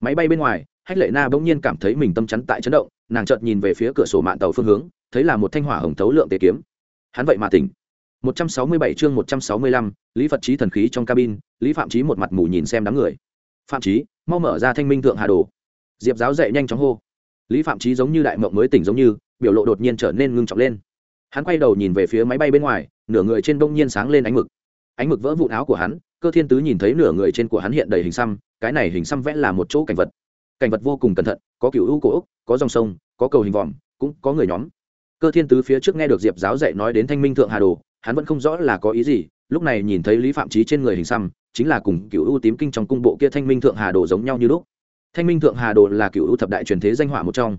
A: máy bay bên ngoài hách lệ na bỗng nhiên cảm thấy mình tâm chắn tại chấn động nàng chợt nhìn về phía cửa sổ mạng tàu phương hướng thấy là một thanh hỏa hồng thấu lượng tế kiếm hắn vậy mà tỉnh 167 chương 165, Lý Phật Chí thần khí trong cabin, Lý Phạm Chí một mặt mù nhìn xem đám người. Phạm Chí, mau mở ra Thanh Minh thượng hà đồ. Diệp giáo dậy nhanh chóng hô. Lý Phạm Chí giống như đại mộng mới tỉnh giống như, biểu lộ đột nhiên trở nên ngưng trọng lên. Hắn quay đầu nhìn về phía máy bay bên ngoài, nửa người trên đông nhiên sáng lên ánh mực. Ánh mực vỡ vụn áo của hắn, Cơ Thiên Tứ nhìn thấy nửa người trên của hắn hiện đầy hình xăm, cái này hình xăm vẽ là một chỗ cảnh vật. Cảnh vật vô cùng cẩn thận, có cựu u cổ ốc, có dòng sông, có cầu hình vòm, cũng có người nhóm. Cơ Thiên Tứ phía trước nghe được Diệp giáo dạy nói đến Thanh Minh thượng hà đồ, hắn vẫn không rõ là có ý gì lúc này nhìn thấy lý phạm trí trên người hình xăm chính là cùng cựu ưu tím kinh trong cung bộ kia thanh minh thượng hà đồ giống nhau như lúc thanh minh thượng hà đồ là cựu ưu thập đại truyền thế danh họa một trong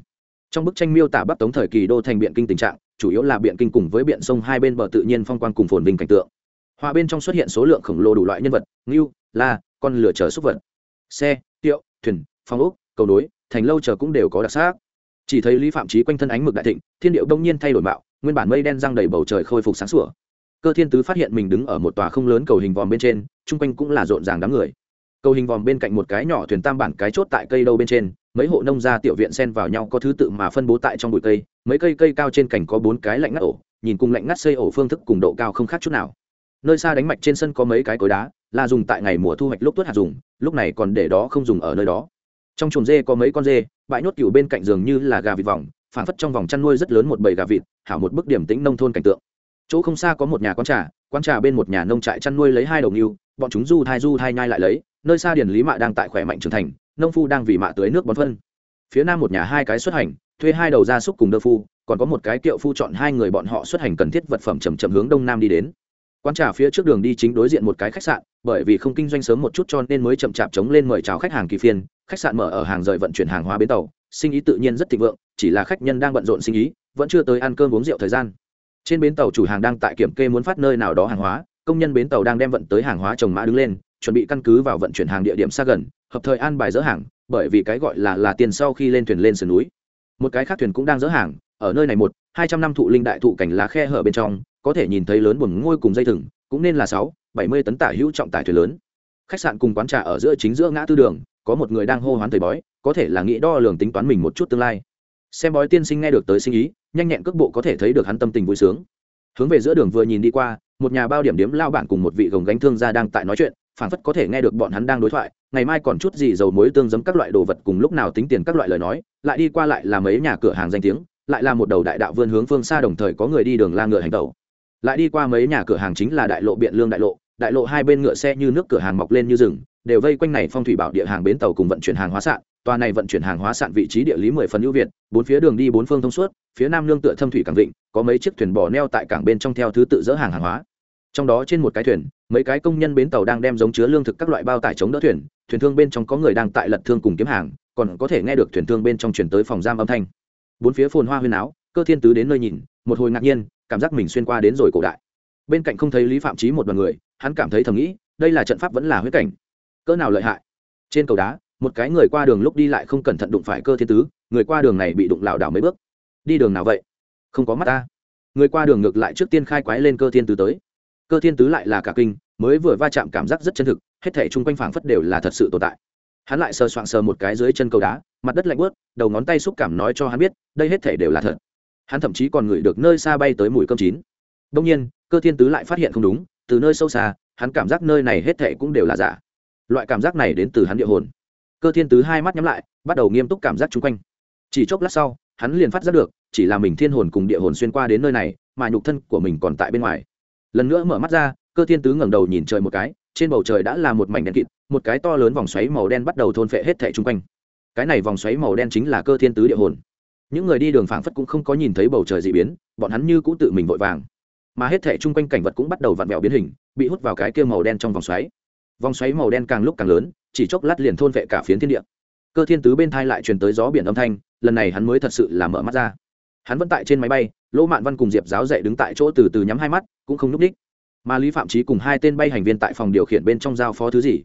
A: trong bức tranh miêu tả bắc tống thời kỳ đô thành biện kinh tình trạng chủ yếu là biện kinh cùng với biện sông hai bên bờ tự nhiên phong quan cùng phồn vinh cảnh tượng họa bên trong xuất hiện số lượng khổng lồ đủ loại nhân vật, ngưu, la, con lửa chờ súc vật. Xe tiệu thuyền phong ốc, cầu nối, thành lâu chờ cũng đều có đặc sắc. Chỉ thấy lý phạm trí quanh thân ánh mực đại thịnh, thiên điệu đông nhiên thay đổi mạo, nguyên bản mây đen răng đầy bầu trời khôi phục sáng sủa. Cơ thiên tứ phát hiện mình đứng ở một tòa không lớn cầu hình vòm bên trên, chung quanh cũng là rộn ràng đám người. Cầu hình vòm bên cạnh một cái nhỏ thuyền tam bản cái chốt tại cây đâu bên trên, mấy hộ nông gia tiểu viện xen vào nhau có thứ tự mà phân bố tại trong bụi cây, mấy cây cây cao trên cành có bốn cái lạnh ngắt ổ, nhìn cùng lạnh ngắt xây ổ phương thức cùng độ cao không khác chút nào nơi xa đánh mạch trên sân có mấy cái cối đá, là dùng tại ngày mùa thu hoạch lúc tuốt hạt dùng, lúc này còn để đó không dùng ở nơi đó. Trong chuồng dê có mấy con dê, bãi nhốt cừu bên cạnh giường như là gà vịt vòng phản phất trong vòng chăn nuôi rất lớn một bầy gà vịt, hảo một bức điểm tĩnh nông thôn cảnh tượng. Chỗ không xa có một nhà quán trà quán trà bên một nhà nông trại chăn nuôi lấy hai đầu yêu bọn chúng du thai du thai nhai lại lấy, nơi xa điền lý mạ đang tại khỏe mạnh trưởng thành, nông phu đang vì mạ tưới nước bón phân. Phía nam một nhà hai cái xuất hành, thuê hai đầu gia súc cùng đơ phu, còn có một cái kiệu phu chọn hai người bọn họ xuất hành cần thiết vật phẩm chầm chậm hướng đông nam đi đến quán trà phía trước đường đi chính đối diện một cái khách sạn, bởi vì không kinh doanh sớm một chút cho nên mới chậm chạp chống lên mời chào khách hàng kỳ phiên. Khách sạn mở ở hàng rời vận chuyển hàng hóa bến tàu, sinh ý tự nhiên rất thịnh vượng, chỉ là khách nhân đang bận rộn sinh ý, vẫn chưa tới ăn cơm uống rượu thời gian. Trên bến tàu chủ hàng đang tại kiểm kê muốn phát nơi nào đó hàng hóa, công nhân bến tàu đang đem vận tới hàng hóa trồng mã đứng lên, chuẩn bị căn cứ vào vận chuyển hàng địa điểm xa gần, hợp thời an bài dỡ hàng, bởi vì cái gọi là là tiền sau khi lên thuyền lên sườn núi. Một cái khác thuyền cũng đang dỡ hàng, ở nơi này một hai trăm năm thụ linh đại thụ cảnh lá khe hở bên trong, có thể nhìn thấy lớn buồn ngôi cùng dây thừng, cũng nên là sáu, bảy mươi tấn tả hữu trọng tải thuyền lớn. Khách sạn cùng quán trà ở giữa chính giữa ngã tư đường, có một người đang hô hoán thầy bói, có thể là nghĩ đo lường tính toán mình một chút tương lai. Xem bói tiên sinh nghe được tới sinh ý, nhanh nhẹn cước bộ có thể thấy được hắn tâm tình vui sướng. Hướng về giữa đường vừa nhìn đi qua, một nhà bao điểm điếm lao bản cùng một vị gồng gánh thương gia đang tại nói chuyện phản phất có thể nghe được bọn hắn đang đối thoại, ngày mai còn chút gì dầu muối tương giấm các loại đồ vật cùng lúc nào tính tiền các loại lời nói, lại đi qua lại là mấy nhà cửa hàng danh tiếng lại là một đầu đại đạo vươn hướng phương xa đồng thời có người đi đường la ngựa hành tẩu. Lại đi qua mấy nhà cửa hàng chính là đại lộ biện lương đại lộ. Đại lộ hai bên ngựa xe như nước cửa hàng mọc lên như rừng, đều vây quanh này phong thủy bảo địa hàng bến tàu cùng vận chuyển hàng hóa sạn. Tòa này vận chuyển hàng hóa sạn vị trí địa lý mười phần ưu việt, bốn phía đường đi bốn phương thông suốt, phía nam lương tựa thâm thủy cảng vịnh, có mấy chiếc thuyền bỏ neo tại cảng bên trong theo thứ tự dỡ hàng hàng hóa. Trong đó trên một cái thuyền, mấy cái công nhân bến tàu đang đem giống chứa lương thực các loại bao tải chống đỡ thuyền thuyền thương bên trong có người đang tại lật thương cùng kiếm hàng, còn có thể nghe được thuyền thương bên trong chuyển tới phòng giam âm thanh bốn phía phồn hoa huyên áo, cơ thiên tứ đến nơi nhìn, một hồi ngạc nhiên, cảm giác mình xuyên qua đến rồi cổ đại. Bên cạnh không thấy lý phạm trí một đoàn người, hắn cảm thấy thầm nghĩ, đây là trận pháp vẫn là huyết cảnh. Cỡ nào lợi hại? Trên cầu đá, một cái người qua đường lúc đi lại không cẩn thận đụng phải cơ thiên tứ, người qua đường này bị đụng lảo đảo mấy bước. Đi đường nào vậy? Không có mắt ta. Người qua đường ngược lại trước tiên khai quái lên cơ thiên tứ tới. Cơ thiên tứ lại là cả kinh, mới vừa va chạm cảm giác rất chân thực, hết thể chung quanh phảng phất đều là thật sự tồn tại hắn lại sờ soạng sờ một cái dưới chân cầu đá, mặt đất lạnh bớt đầu ngón tay xúc cảm nói cho hắn biết, đây hết thể đều là thật. Hắn thậm chí còn ngửi được nơi xa bay tới mùi cơm chín. Đông nhiên, cơ thiên tứ lại phát hiện không đúng, từ nơi sâu xa, hắn cảm giác nơi này hết thể cũng đều là giả. Loại cảm giác này đến từ hắn địa hồn. Cơ thiên tứ hai mắt nhắm lại, bắt đầu nghiêm túc cảm giác chung quanh. Chỉ chốc lát sau, hắn liền phát giác được, chỉ là mình thiên hồn cùng địa hồn xuyên qua đến nơi này, mà nhục thân của mình còn tại bên ngoài. Lần nữa mở mắt ra, cơ thiên tứ ngẩng đầu nhìn trời một cái trên bầu trời đã là một mảnh đen kịt, một cái to lớn vòng xoáy màu đen bắt đầu thôn phệ hết thẻ chung quanh. Cái này vòng xoáy màu đen chính là cơ thiên tứ địa hồn. Những người đi đường phảng phất cũng không có nhìn thấy bầu trời dị biến, bọn hắn như cũ tự mình vội vàng. Mà hết thẻ chung quanh cảnh vật cũng bắt đầu vặn vẹo biến hình, bị hút vào cái kia màu đen trong vòng xoáy. Vòng xoáy màu đen càng lúc càng lớn, chỉ chốc lát liền thôn vệ cả phiến thiên địa. Cơ thiên tứ bên thai lại truyền tới gió biển âm thanh, lần này hắn mới thật sự là mở mắt ra. Hắn vẫn tại trên máy bay, lỗ mạn văn cùng diệp giáo dậy đứng tại chỗ từ từ nhắm hai mắt, cũng không núp đích mà lý phạm trí cùng hai tên bay hành viên tại phòng điều khiển bên trong giao phó thứ gì?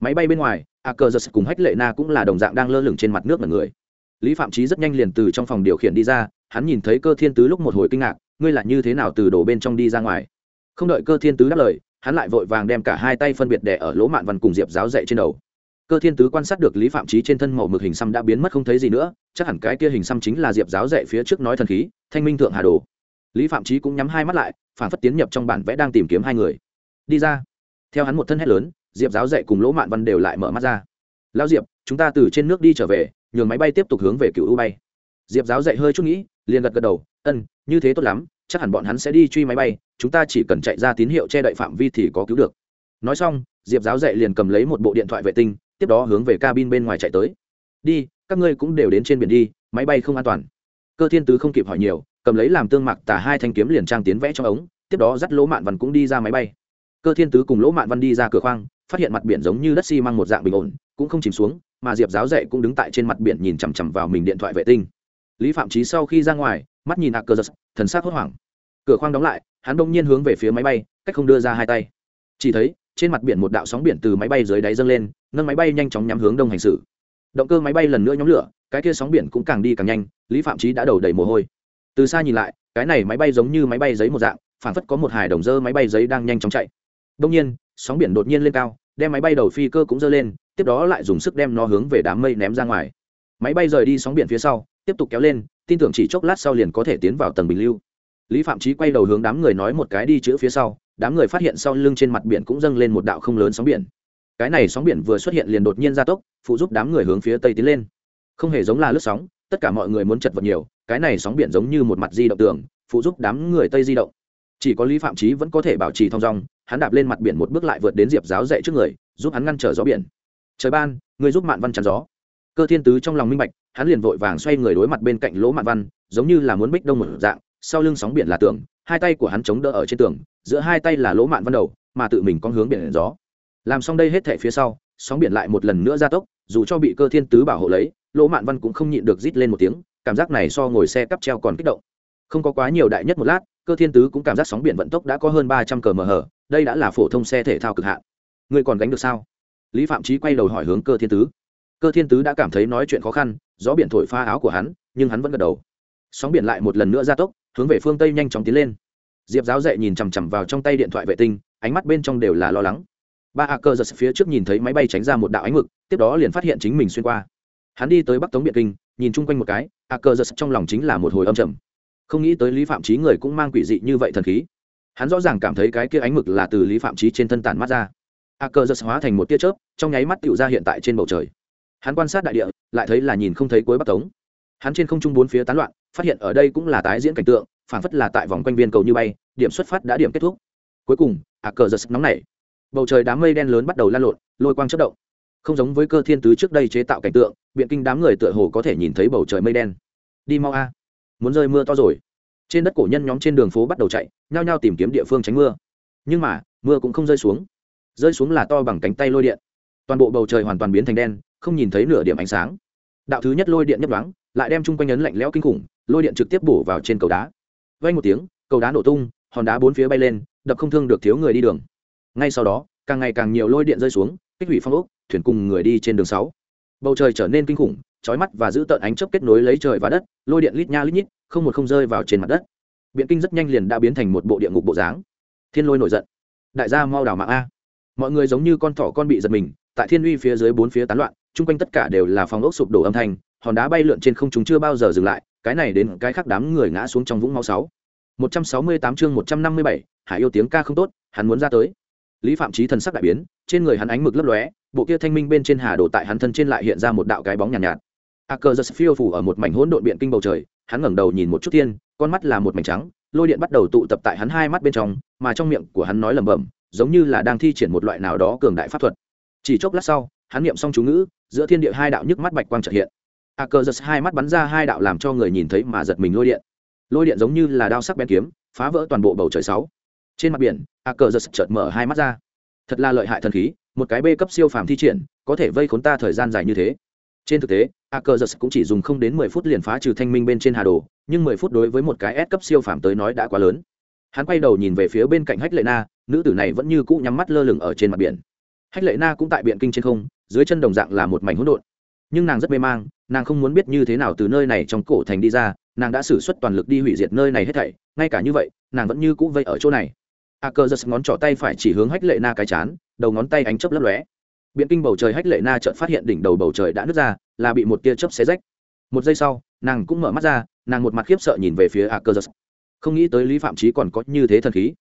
A: Máy bay bên ngoài, a cờ giật cùng hách lệ na cũng là đồng dạng đang lơ lửng trên mặt nước mật người. Lý phạm trí rất nhanh liền từ trong phòng điều khiển đi ra, hắn nhìn thấy cơ thiên tứ lúc một hồi kinh ngạc, ngươi là như thế nào từ đổ bên trong đi ra ngoài? Không đợi cơ thiên tứ đáp lời, hắn lại vội vàng đem cả hai tay phân biệt đẻ ở lỗ mạn văn cùng diệp giáo dạy trên đầu. Cơ thiên tứ quan sát được lý phạm trí trên thân màu mực hình xăm đã biến mất không thấy gì nữa, chắc hẳn cái kia hình xăm chính là diệp giáo dạy phía trước nói thần khí, thanh minh thượng hà đồ lý phạm trí cũng nhắm hai mắt lại, phản phất tiến nhập trong bản vẽ đang tìm kiếm hai người. Đi ra. Theo hắn một thân hét lớn, diệp giáo dạy cùng lỗ mạn văn đều lại mở mắt ra. Lao diệp, chúng ta từ trên nước đi trở về, nhường máy bay tiếp tục hướng về cựu u bay. Diệp giáo dạy hơi chút nghĩ, liền gật gật đầu, ân, như thế tốt lắm, chắc hẳn bọn hắn sẽ đi truy máy bay, chúng ta chỉ cần chạy ra tín hiệu che đậy phạm vi thì có cứu được. Nói xong, diệp giáo dạy liền cầm lấy một bộ điện thoại vệ tinh, tiếp đó hướng về cabin bên ngoài chạy tới. Đi, các ngươi cũng đều đến trên biển đi, máy bay không an toàn. Cơ thiên tứ không kịp hỏi nhiều cầm lấy làm tương mặc tả hai thanh kiếm liền trang tiến vẽ trong ống, tiếp đó dắt lỗ mạn văn cũng đi ra máy bay. Cơ thiên tứ cùng lỗ mạn văn đi ra cửa khoang, phát hiện mặt biển giống như đất xi mang một dạng bình ổn, cũng không chìm xuống, mà diệp giáo dạy cũng đứng tại trên mặt biển nhìn chằm chằm vào mình điện thoại vệ tinh. Lý phạm trí sau khi ra ngoài, mắt nhìn hạ cơ thần sắc hốt hoảng. Cửa khoang đóng lại, hắn đông nhiên hướng về phía máy bay, cách không đưa ra hai tay. Chỉ thấy, trên mặt biển một đạo sóng biển từ máy bay dưới đáy dâng lên, nâng máy bay nhanh chóng nhắm hướng đông hành xử. Động cơ máy bay lần nữa nhóm lửa, cái kia sóng biển cũng càng đi càng nhanh, lý phạm trí đã đầu đầy mồ hôi từ xa nhìn lại, cái này máy bay giống như máy bay giấy một dạng phản phất có một hải đồng dơ máy bay giấy đang nhanh chóng chạy. Đông nhiên, sóng biển đột nhiên lên cao, đem máy bay đầu phi cơ cũng dơ lên, tiếp đó lại dùng sức đem nó hướng về đám mây ném ra ngoài. Máy bay rời đi sóng biển phía sau, tiếp tục kéo lên, tin tưởng chỉ chốc lát sau liền có thể tiến vào tầng bình lưu. Lý phạm trí quay đầu hướng đám người nói một cái đi chữ phía sau, đám người phát hiện sau lưng trên mặt biển cũng dâng lên một đạo không lớn sóng biển. Cái này sóng biển vừa xuất hiện liền đột nhiên gia tốc, phụ giúp đám người hướng phía tây tiến lên. Không hề giống là lướt sóng, tất cả mọi người muốn chật vật nhiều cái này sóng biển giống như một mặt di động tường, phụ giúp đám người tây di động. Chỉ có lý phạm trí vẫn có thể bảo trì thong dong, hắn đạp lên mặt biển một bước lại vượt đến diệp giáo dậy trước người, giúp hắn ngăn trở gió biển. Trời ban người giúp mạn văn chắn gió. Cơ thiên tứ trong lòng minh bạch, hắn liền vội vàng xoay người đối mặt bên cạnh lỗ mạn văn, giống như là muốn bích đông một dạng, sau lưng sóng biển là tường, hai tay của hắn chống đỡ ở trên tường, giữa hai tay là lỗ mạn văn đầu, mà tự mình con hướng biển gió. Làm xong đây hết thể phía sau, sóng biển lại một lần nữa gia tốc, dù cho bị cơ thiên tứ bảo hộ lấy, lỗ mạn văn cũng không nhịn được rít lên một tiếng cảm giác này so ngồi xe cắp treo còn kích động. Không có quá nhiều đại nhất một lát, cơ thiên tứ cũng cảm giác sóng biển vận tốc đã có hơn ba trăm cờ mờ hở đây đã là phổ thông xe thể thao cực hạn. Người còn gánh được sao? Lý phạm trí quay đầu hỏi hướng cơ thiên tứ. Cơ thiên tứ đã cảm thấy nói chuyện khó khăn, gió biển thổi pha áo của hắn, nhưng hắn vẫn gật đầu. Sóng biển lại một lần nữa gia tốc, hướng về phương tây nhanh chóng tiến lên. Diệp giáo dậy nhìn chằm chằm vào trong tay điện thoại vệ tinh, ánh mắt bên trong đều là lo lắng. Ba a cơ giật phía trước nhìn thấy máy bay tránh ra một đạo ánh mực tiếp đó liền phát hiện chính mình xuyên qua. Hắn đi tới bắc tống biện kinh nhìn chung quanh một cái a cơ giật trong lòng chính là một hồi âm trầm. Không nghĩ tới lý phạm trí người cũng mang quỷ dị như vậy thần khí. Hắn rõ ràng cảm thấy cái kia ánh mực là từ lý phạm trí trên thân tản mắt ra. A cơ giật hóa thành một tia chớp, trong nháy mắt tựu ra hiện tại trên bầu trời. Hắn quan sát đại địa, lại thấy là nhìn không thấy cuối bắc tống. Hắn trên không trung bốn phía tán loạn, phát hiện ở đây cũng là tái diễn cảnh tượng phản phất là tại vòng quanh viên cầu như bay, điểm xuất phát đã điểm kết thúc. Cuối cùng a cơ giật nóng nảy. Bầu trời đám mây đen lớn bắt đầu lan lộn, lôi quang chất động không giống với cơ thiên tứ trước đây chế tạo cảnh tượng, biện kinh đám người tựa hồ có thể nhìn thấy bầu trời mây đen. Đi mau a. Muốn rơi mưa to rồi. Trên đất cổ nhân nhóm trên đường phố bắt đầu chạy, nhao nhao tìm kiếm địa phương tránh mưa. Nhưng mà, mưa cũng không rơi xuống. Rơi xuống là to bằng cánh tay lôi điện. Toàn bộ bầu trời hoàn toàn biến thành đen, không nhìn thấy nửa điểm ánh sáng. Đạo thứ nhất lôi điện nhấp đoán lại đem chung quanh ấn lạnh lẽo kinh khủng, lôi điện trực tiếp bổ vào trên cầu đá. Vay một tiếng, cầu đá nổ tung, hòn đá bốn phía bay lên, đập không thương được thiếu người đi đường. Ngay sau đó, càng ngày càng nhiều lôi điện rơi xuống kích hủy phong ốc thuyền cùng người đi trên đường sáu. Bầu trời trở nên kinh khủng, chói mắt và giữ tợn ánh chớp kết nối lấy trời và đất, lôi điện lít nha lít nhít, không một không rơi vào trên mặt đất. Biện kinh rất nhanh liền đã biến thành một bộ địa ngục bộ dáng. Thiên lôi nổi giận. Đại gia mau đảo mạng a. Mọi người giống như con thỏ con bị giật mình, tại thiên uy phía dưới bốn phía tán loạn, chung quanh tất cả đều là phòng ốc sụp đổ âm thanh, hòn đá bay lượn trên không chúng chưa bao giờ dừng lại, cái này đến cái khác đám người ngã xuống trong vũng máu sáu. Một trăm sáu mươi tám chương một trăm năm mươi bảy, hải yêu tiếng ca không tốt, hắn muốn ra tới lý phạm trí thần sắc đại biến trên người hắn ánh mực lấp lóe bộ kia thanh minh bên trên hà đổ tại hắn thân trên lại hiện ra một đạo cái bóng nhàn nhạt, nhạt. A giật phiêu phủ ở một mảnh hỗn độn biện kinh bầu trời hắn ngẩng đầu nhìn một chút thiên con mắt là một mảnh trắng lôi điện bắt đầu tụ tập tại hắn hai mắt bên trong mà trong miệng của hắn nói lẩm bẩm giống như là đang thi triển một loại nào đó cường đại pháp thuật. Chỉ chốc lát sau hắn niệm xong chú ngữ giữa thiên địa hai đạo nhức mắt bạch quang trợ hiện. A giật hai mắt bắn ra hai đạo làm cho người nhìn thấy mà giật mình lôi điện. Lôi điện giống như là đao sắc bén kiếm phá vỡ toàn bộ bầu trời sáu trên mặt biển, a cờ giật chợt mở hai mắt ra. Thật là lợi hại thần khí, một cái b cấp siêu phàm thi triển, có thể vây khốn ta thời gian dài như thế. Trên thực tế, a cờ giật cũng chỉ dùng không đến mười phút liền phá trừ thanh minh bên trên hà đồ, nhưng mười phút đối với một cái S cấp siêu phàm tới nói đã quá lớn. Hắn quay đầu nhìn về phía bên cạnh hách lệ na, nữ tử này vẫn như cũ nhắm mắt lơ lửng ở trên mặt biển. Hách lệ na cũng tại biện kinh trên không, dưới chân đồng dạng là một mảnh hỗn độn. Nhưng nàng rất mê mang, nàng không muốn biết như thế nào từ nơi này trong cổ thành đi ra, nàng đã xử suất toàn lực đi hủy diệt nơi này hết thảy, ngay cả như vậy, nàng vẫn như cũ vây ở chỗ này. À, a cơ giật ngón trỏ tay phải chỉ hướng hách lệ na cái chán, đầu ngón tay ánh chớp lấp lóe. Biện kinh bầu trời hách lệ na chợt phát hiện đỉnh đầu bầu trời đã nứt ra, là bị một tia chớp xé rách. Một giây sau, nàng cũng mở mắt ra, nàng một mặt khiếp sợ nhìn về phía à, a cơ giật. Không nghĩ tới lý phạm trí còn có như thế thần khí.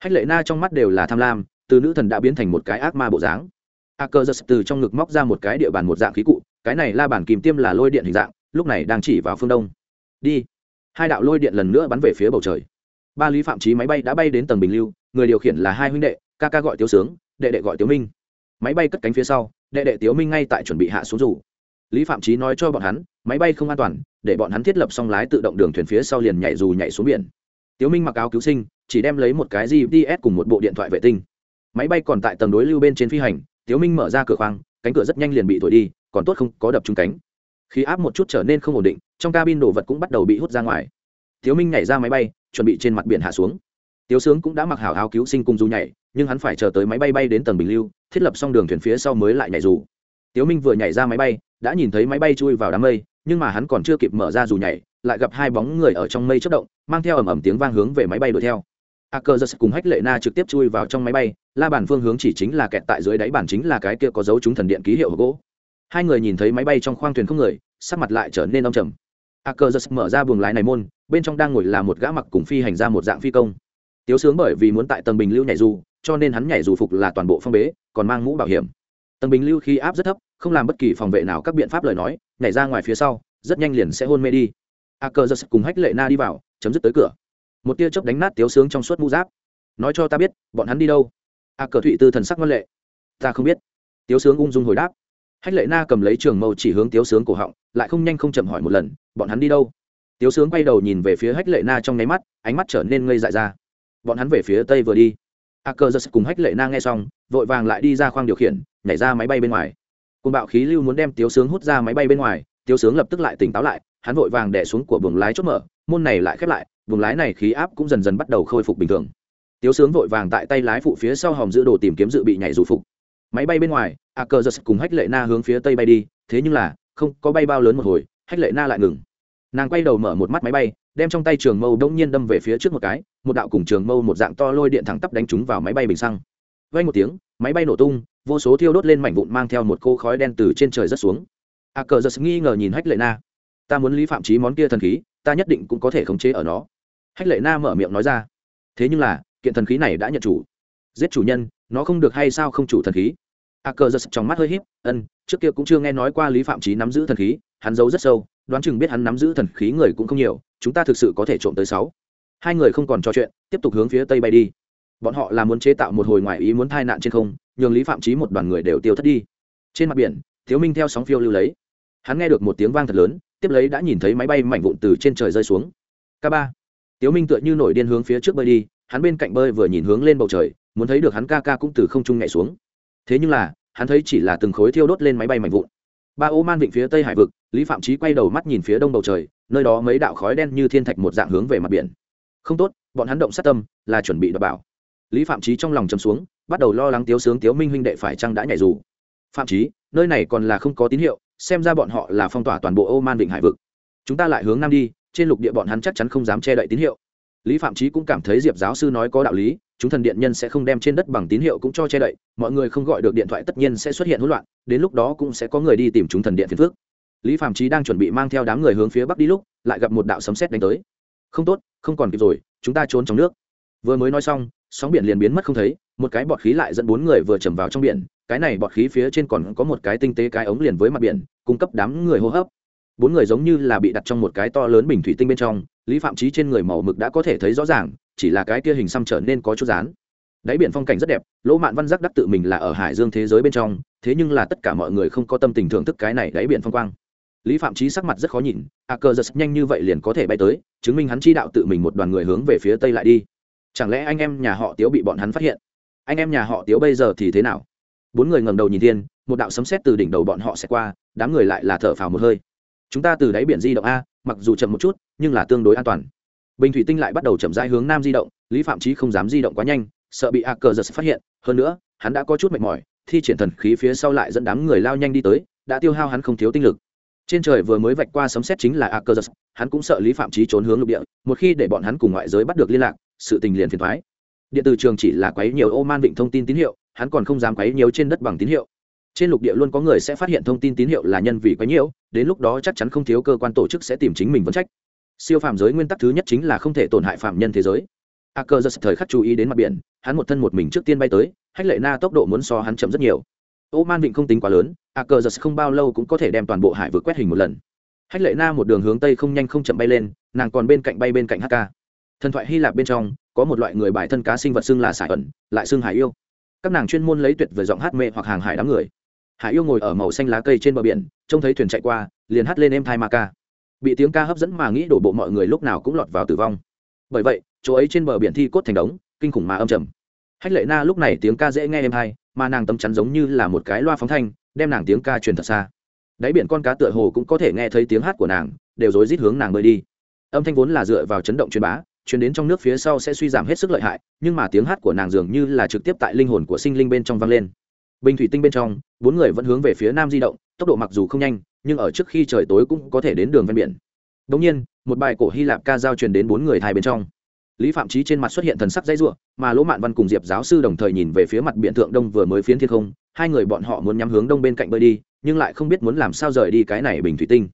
A: Hách lệ na trong mắt đều là tham lam, từ nữ thần đã biến thành một cái ác ma bộ dáng. À, a cơ giật từ trong ngực móc ra một cái địa bàn một dạng khí cụ, cái này la bản kìm tiêm là lôi điện hình dạng, lúc này đang chỉ vào phương đông. Đi. Hai đạo lôi điện lần nữa bắn về phía bầu trời. Ba lý phạm trí máy bay đã bay đến tầng bình lưu người điều khiển là hai huynh đệ, ca ca gọi tiếu sướng, đệ đệ gọi tiếu minh. Máy bay cất cánh phía sau, đệ đệ tiếu minh ngay tại chuẩn bị hạ xuống rủ lý phạm trí nói cho bọn hắn, máy bay không an toàn, để bọn hắn thiết lập xong lái tự động đường thuyền phía sau liền nhảy dù nhảy xuống biển. Tiếu minh mặc áo cứu sinh, chỉ đem lấy một cái gps cùng một bộ điện thoại vệ tinh. Máy bay còn tại tầng đối lưu bên trên phi hành, tiếu minh mở ra cửa khoang, cánh cửa rất nhanh liền bị thổi đi, còn tốt không có đập trúng cánh. Khi áp một chút trở nên không ổn định, trong cabin đồ vật cũng bắt đầu bị hút ra ngoài. Tiếu minh nhảy ra máy bay, chuẩn bị trên mặt biển hạ xuống tiếu sướng cũng đã mặc hảo áo cứu sinh cùng dù nhảy, nhưng hắn phải chờ tới máy bay bay đến tầng bình lưu, thiết lập xong đường thuyền phía sau mới lại nhảy dù. Tiếu minh vừa nhảy ra máy bay, đã nhìn thấy máy bay chui vào đám mây, nhưng mà hắn còn chưa kịp mở ra dù nhảy, lại gặp hai bóng người ở trong mây chất động, mang theo ầm ầm tiếng vang hướng về máy bay đuổi theo. A cơ giật cùng hách lệ na trực tiếp chui vào trong máy bay, la bàn phương hướng chỉ chính là kẹt tại dưới đáy bản chính là cái kia có dấu chúng thần điện ký hiệu gỗ. Hai người nhìn thấy máy bay trong khoang thuyền không người, sắc mặt lại trở nên âm trầm. A cơ giật mở ra buồng lái này môn, bên trong đang ngồi là một gã mặc cùng phi hành ra một dạng phi công tiếu sướng bởi vì muốn tại tầng bình lưu nhảy dù, cho nên hắn nhảy dù phục là toàn bộ phong bế, còn mang mũ bảo hiểm. Tầng bình lưu khi áp rất thấp, không làm bất kỳ phòng vệ nào các biện pháp lời nói, nhảy ra ngoài phía sau, rất nhanh liền sẽ hôn mê đi. A cơ giật cùng hách lệ na đi vào, chấm dứt tới cửa. Một tia chớp đánh nát tiếu sướng trong suốt mũ giáp. Nói cho ta biết, bọn hắn đi đâu? A cờ thụy tư thần sắc ngân lệ. Ta không biết. Tiếu sướng ung dung hồi đáp. Hách lệ na cầm lấy trường mâu chỉ hướng tiếu sướng cổ họng, lại không nhanh không chậm hỏi một lần, bọn hắn đi đâu? Tiếu sướng quay đầu nhìn về phía hách lệ na trong nháy mắt, ánh mắt trở nên ngây dại ra bọn hắn về phía tây vừa đi. A cơ giật cùng hách lệ na nghe xong, vội vàng lại đi ra khoang điều khiển, nhảy ra máy bay bên ngoài. Côn bạo khí lưu muốn đem tiếu sướng hút ra máy bay bên ngoài, tiếu sướng lập tức lại tỉnh táo lại, hắn vội vàng đẻ xuống của buồng lái chốt mở, môn này lại khép lại, buồng lái này khí áp cũng dần dần bắt đầu khôi phục bình thường. Tiếu sướng vội vàng tại tay lái phụ phía sau hòm giữ đồ tìm kiếm dự bị nhảy dù phục. Máy bay bên ngoài a cơ giật cùng hách lệ na hướng phía tây bay đi, thế nhưng là, không có bay bao lớn một hồi, hách lệ na lại ngừng. Nàng quay đầu mở một mắt máy bay, đem trong tay trường mâu đông nhiên đâm về phía trước một cái một đạo cùng trường mâu một dạng to lôi điện thẳng tắp đánh trúng vào máy bay bình xăng. Vay một tiếng, máy bay nổ tung, vô số thiêu đốt lên mảnh vụn mang theo một cô khói đen từ trên trời rất xuống. A cờ giật nghi ngờ nhìn hách lệ na. Ta muốn lý phạm trí món kia thần khí, ta nhất định cũng có thể khống chế ở nó. Hách lệ na mở miệng nói ra. Thế nhưng là, kiện thần khí này đã nhận chủ. Giết chủ nhân, nó không được hay sao không chủ thần khí? A cờ giật trong mắt hơi híp, ân, trước kia cũng chưa nghe nói qua lý phạm trí nắm giữ thần khí, hắn giấu rất sâu, đoán chừng biết hắn nắm giữ thần khí người cũng không nhiều, chúng ta thực sự có thể trộm tới sáu hai người không còn trò chuyện, tiếp tục hướng phía tây bay đi. Bọn họ là muốn chế tạo một hồi ngoại ý muốn tai nạn trên không, nhường lý phạm trí một đoàn người đều tiêu thất đi. Trên mặt biển, thiếu minh theo sóng phiêu lưu lấy. Hắn nghe được một tiếng vang thật lớn, tiếp lấy đã nhìn thấy máy bay mảnh vụn từ trên trời rơi xuống. K ba. Tiếu minh tựa như nổi điên hướng phía trước bơi đi, hắn bên cạnh bơi vừa nhìn hướng lên bầu trời, muốn thấy được hắn ca ca cũng từ không trung nhảy xuống. Thế nhưng là, hắn thấy chỉ là từng khối thiêu đốt lên máy bay mảnh vụn. Ba ô man vịnh phía tây hải vực, lý phạm trí quay đầu mắt nhìn phía đông bầu trời, nơi đó mấy đạo khói đen như thiên thạch một dạng hướng về mặt biển không tốt, bọn hắn động sát tâm, là chuẩn bị đ bảo. Lý phạm trí trong lòng chấm xuống, bắt đầu lo lắng tiếu sướng, tiếu minh huynh đệ phải chăng đã nhảy dù. Phạm trí nơi này còn là không có tín hiệu, xem ra bọn họ là phong tỏa toàn bộ ô man vịnh hải vực. Chúng ta lại hướng nam đi, trên lục địa bọn hắn chắc chắn không dám che đậy tín hiệu. Lý phạm trí cũng cảm thấy diệp giáo sư nói có đạo lý, chúng thần điện nhân sẽ không đem trên đất bằng tín hiệu cũng cho che đậy, mọi người không gọi được điện thoại tất nhiên sẽ xuất hiện hỗn loạn, đến lúc đó cũng sẽ có người đi tìm chúng thần điện phiền phước lý phạm trí đang chuẩn bị mang theo đám người hướng phía bắc đi lúc, lại gặp một đạo sấm sét đánh tới không tốt, không còn kịp rồi, chúng ta trốn trong nước. Vừa mới nói xong, sóng biển liền biến mất không thấy, một cái bọt khí lại dẫn bốn người vừa chầm vào trong biển, cái này bọt khí phía trên còn có một cái tinh tế cái ống liền với mặt biển, cung cấp đám người hô hấp. Bốn người giống như là bị đặt trong một cái to lớn bình thủy tinh bên trong, lý phạm trí trên người màu mực đã có thể thấy rõ ràng, chỉ là cái kia hình xăm trở nên có chút rán. Đáy biển phong cảnh rất đẹp, lỗ mạn văn giác đắc tự mình là ở hải dương thế giới bên trong, thế nhưng là tất cả mọi người không có tâm tình thưởng thức cái này đáy biển phong quang lý phạm trí sắc mặt rất khó nhìn, a cơ giật nhanh như vậy liền có thể bay tới, chứng minh hắn chi đạo tự mình một đoàn người hướng về phía tây lại đi. Chẳng lẽ anh em nhà họ tiếu bị bọn hắn phát hiện? Anh em nhà họ tiếu bây giờ thì thế nào? Bốn người ngầm đầu nhìn thiên, một đạo sấm sét từ đỉnh đầu bọn họ sẽ qua, đám người lại là thở phào một hơi. Chúng ta từ đáy biển di động a, mặc dù chậm một chút, nhưng là tương đối an toàn. Bình thủy tinh lại bắt đầu chậm rãi hướng nam di động, lý phạm trí không dám di động quá nhanh, sợ bị a cờ giật phát hiện, hơn nữa, hắn đã có chút mệt mỏi, thi triển thần khí phía sau lại dẫn đám người lao nhanh đi tới, đã tiêu hao hắn không thiếu tinh lực trên trời vừa mới vạch qua sấm xét chính là akers hắn cũng sợ lý phạm trí trốn hướng lục địa, một khi để bọn hắn cùng ngoại giới bắt được liên lạc, sự tình liền phiền thoái điện từ trường chỉ là quấy nhiều ô man vịnh thông tin tín hiệu, hắn còn không dám quấy nhiều trên đất bằng tín hiệu. Trên lục địa luôn có người sẽ phát hiện thông tin tín hiệu là nhân vì quấy nhiễu đến lúc đó chắc chắn không thiếu cơ quan tổ chức sẽ tìm chính mình vấn trách. Siêu phàm giới nguyên tắc thứ nhất chính là không thể tổn hại phạm nhân thế giới. A cơ giật thời khắc chú ý đến mặt biển, hắn một thân một mình trước tiên bay tới, hách lệ na tốc độ muốn so hắn chậm rất nhiều. Ô man vịnh không tính quá lớn À, a cơ giật không bao lâu cũng có thể đem toàn bộ hải vượt quét hình một lần. Hách lệ na một đường hướng tây không nhanh không chậm bay lên, nàng còn bên cạnh bay bên cạnh hk thần thoại hy lạp bên trong, có một loại người bài thân cá sinh vật xưng là sải ẩn, lại xưng hải yêu. Các nàng chuyên môn lấy tuyệt về giọng hát mê hoặc hàng hải đám người. Hải yêu ngồi ở màu xanh lá cây trên bờ biển, trông thấy thuyền chạy qua, liền hát lên em thai ma ca. Bị tiếng ca hấp dẫn mà nghĩ đổ bộ mọi người lúc nào cũng lọt vào tử vong. Bởi vậy, chỗ ấy trên bờ biển thi cốt thành đống, kinh khủng mà âm trầm. Hách lệ na lúc này tiếng ca dễ nghe em hay mà nàng tấm chắn giống như là một cái loa phóng thanh đem nàng tiếng ca truyền thật xa. Đáy biển con cá tựa hồ cũng có thể nghe thấy tiếng hát của nàng, đều rối rít hướng nàng bơi đi. Âm thanh vốn là dựa vào chấn động truyền bá, truyền đến trong nước phía sau sẽ suy giảm hết sức lợi hại, nhưng mà tiếng hát của nàng dường như là trực tiếp tại linh hồn của sinh linh bên trong vang lên. Bình thủy tinh bên trong, bốn người vẫn hướng về phía nam di động, tốc độ mặc dù không nhanh, nhưng ở trước khi trời tối cũng có thể đến đường ven biển. Đ nhiên, một bài cổ hy lạp ca giao truyền đến bốn người thai bên trong lý phạm trí trên mặt xuất hiện thần sắc dãy ruộng mà lỗ mạn văn cùng diệp giáo sư đồng thời nhìn về phía mặt biển thượng đông vừa mới phiến thiên không, hai người bọn họ muốn nhắm hướng đông bên cạnh bơi đi, nhưng lại không biết muốn làm sao rời đi cái này bình thủy tinh.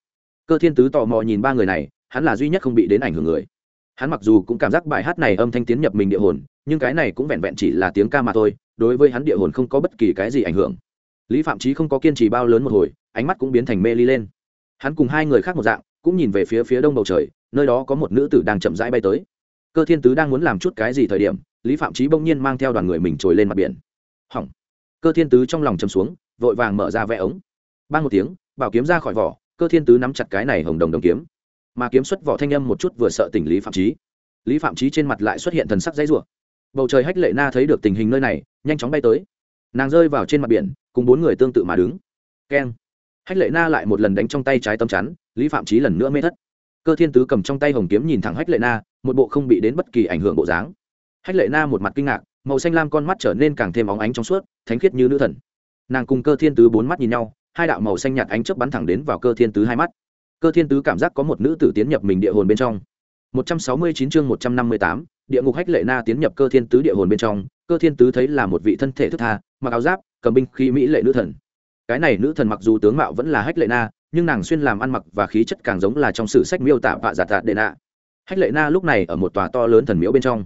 A: Cơ thiên tứ tò mò nhìn ba người này, hắn là duy nhất không bị đến ảnh hưởng người. Hắn mặc dù cũng cảm giác bài hát này âm thanh tiến nhập mình địa hồn, nhưng cái này cũng vẹn vẹn chỉ là tiếng ca mà thôi, đối với hắn địa hồn không có bất kỳ cái gì ảnh hưởng. Lý phạm trí không có kiên trì bao lớn một hồi, ánh mắt cũng biến thành mê ly lên. Hắn cùng hai người khác một dạng, cũng nhìn về phía phía đông bầu trời, nơi đó có một nữ tử đang chậm rãi bay tới cơ thiên tứ đang muốn làm chút cái gì thời điểm, lý phạm trí bỗng nhiên mang theo đoàn người mình trồi lên mặt biển. Hỏng. Cơ thiên tứ trong lòng chầm xuống, vội vàng mở ra vẽ ống. Ban một tiếng, bảo kiếm ra khỏi vỏ, cơ thiên tứ nắm chặt cái này hồng đồng đồng kiếm. Mà kiếm xuất vỏ thanh âm một chút vừa sợ tỉnh lý phạm trí lý phạm trí trên mặt lại xuất hiện thần sắc dãy rủa. Bầu trời hách lệ na thấy được tình hình nơi này, nhanh chóng bay tới. Nàng rơi vào trên mặt biển, cùng bốn người tương tự mà đứng. Keng. Hách lệ na lại một lần đánh trong tay trái tâm chắn, lý phạm trí lần nữa mê thất. Cơ thiên tứ cầm trong tay hồng kiếm nhìn thẳng hách lệ na một bộ không bị đến bất kỳ ảnh hưởng bộ dáng. Hách lệ na một mặt kinh ngạc màu xanh lam con mắt trở nên càng thêm óng ánh trong suốt thánh khiết như nữ thần. Nàng cùng cơ thiên tứ bốn mắt nhìn nhau hai đạo màu xanh nhạt ánh chớp bắn thẳng đến vào cơ thiên tứ hai mắt. Cơ thiên tứ cảm giác có một nữ tử tiến nhập mình địa hồn bên trong. 169 chương 158, địa ngục hách lệ na tiến nhập cơ thiên tứ địa hồn bên trong cơ thiên tứ thấy là một vị thân thể thức tha mặc áo giáp cầm binh khí mỹ lệ nữ thần. Cái này nữ thần mặc dù tướng mạo vẫn là hách lệ na nhưng nàng xuyên làm ăn mặc và khí chất càng giống là trong sử sách miêu tả vạ giả tạ đệ nạ hách lệ na lúc này ở một tòa to lớn thần miếu bên trong.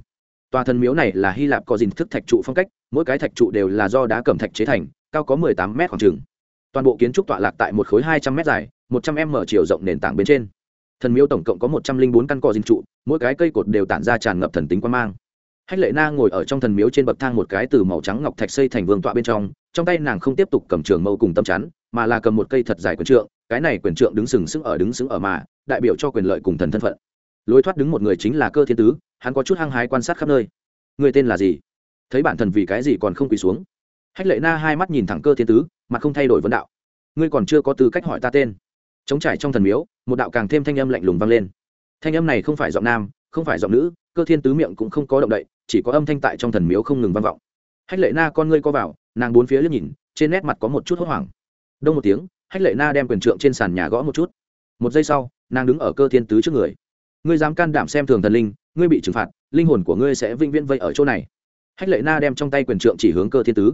A: Tòa thần miếu này là hy lạp có dinh thức thạch trụ phong cách, mỗi cái thạch trụ đều là do đá cẩm thạch chế thành, cao có mười tám mét khoảng trừng toàn bộ kiến trúc tọa lạc tại một khối hai trăm m dài, một trăm m mở chiều rộng nền tảng bên trên. Thần miếu tổng cộng có một trăm linh bốn căn cò dinh trụ, mỗi cái cây cột đều tản ra tràn ngập thần tính quan mang. Hách lệ na ngồi ở trong thần miếu trên bậc thang một cái từ màu trắng ngọc thạch xây thành vương tọa bên trong trong tay nàng không tiếp tục cầm trường mâu cùng tâm chắn, mà là cầm một cây thật dài quyền trượng, cái này quyền trượng đứng sừng sững ở đứng sững ở mà, đại biểu cho quyền lợi cùng thần thân phận lối thoát đứng một người chính là cơ thiên tứ, hắn có chút hăng hái quan sát khắp nơi. Người tên là gì? Thấy bản thần vì cái gì còn không quỳ xuống? Hách lệ na hai mắt nhìn thẳng cơ thiên tứ mà không thay đổi vấn đạo. Ngươi còn chưa có tư cách hỏi ta tên. Chống trải trong thần miếu, một đạo càng thêm thanh âm lạnh lùng vang lên. Thanh âm này không phải giọng nam, không phải giọng nữ, cơ thiên tứ miệng cũng không có động đậy, chỉ có âm thanh tại trong thần miếu không ngừng vang vọng. Hách lệ na con ngươi co vào, nàng bốn phía liếc nhìn, trên nét mặt có một chút hốt hoảng. Đông một tiếng, hách lệ na đem quyền trượng trên sàn nhà gõ một chút. Một giây sau, nàng đứng ở cơ thiên tứ trước người ngươi dám can đảm xem thường thần linh, ngươi bị trừng phạt, linh hồn của ngươi sẽ vĩnh viễn vây ở chỗ này. Hách lệ na đem trong tay quyền trượng chỉ hướng cơ thiên tứ.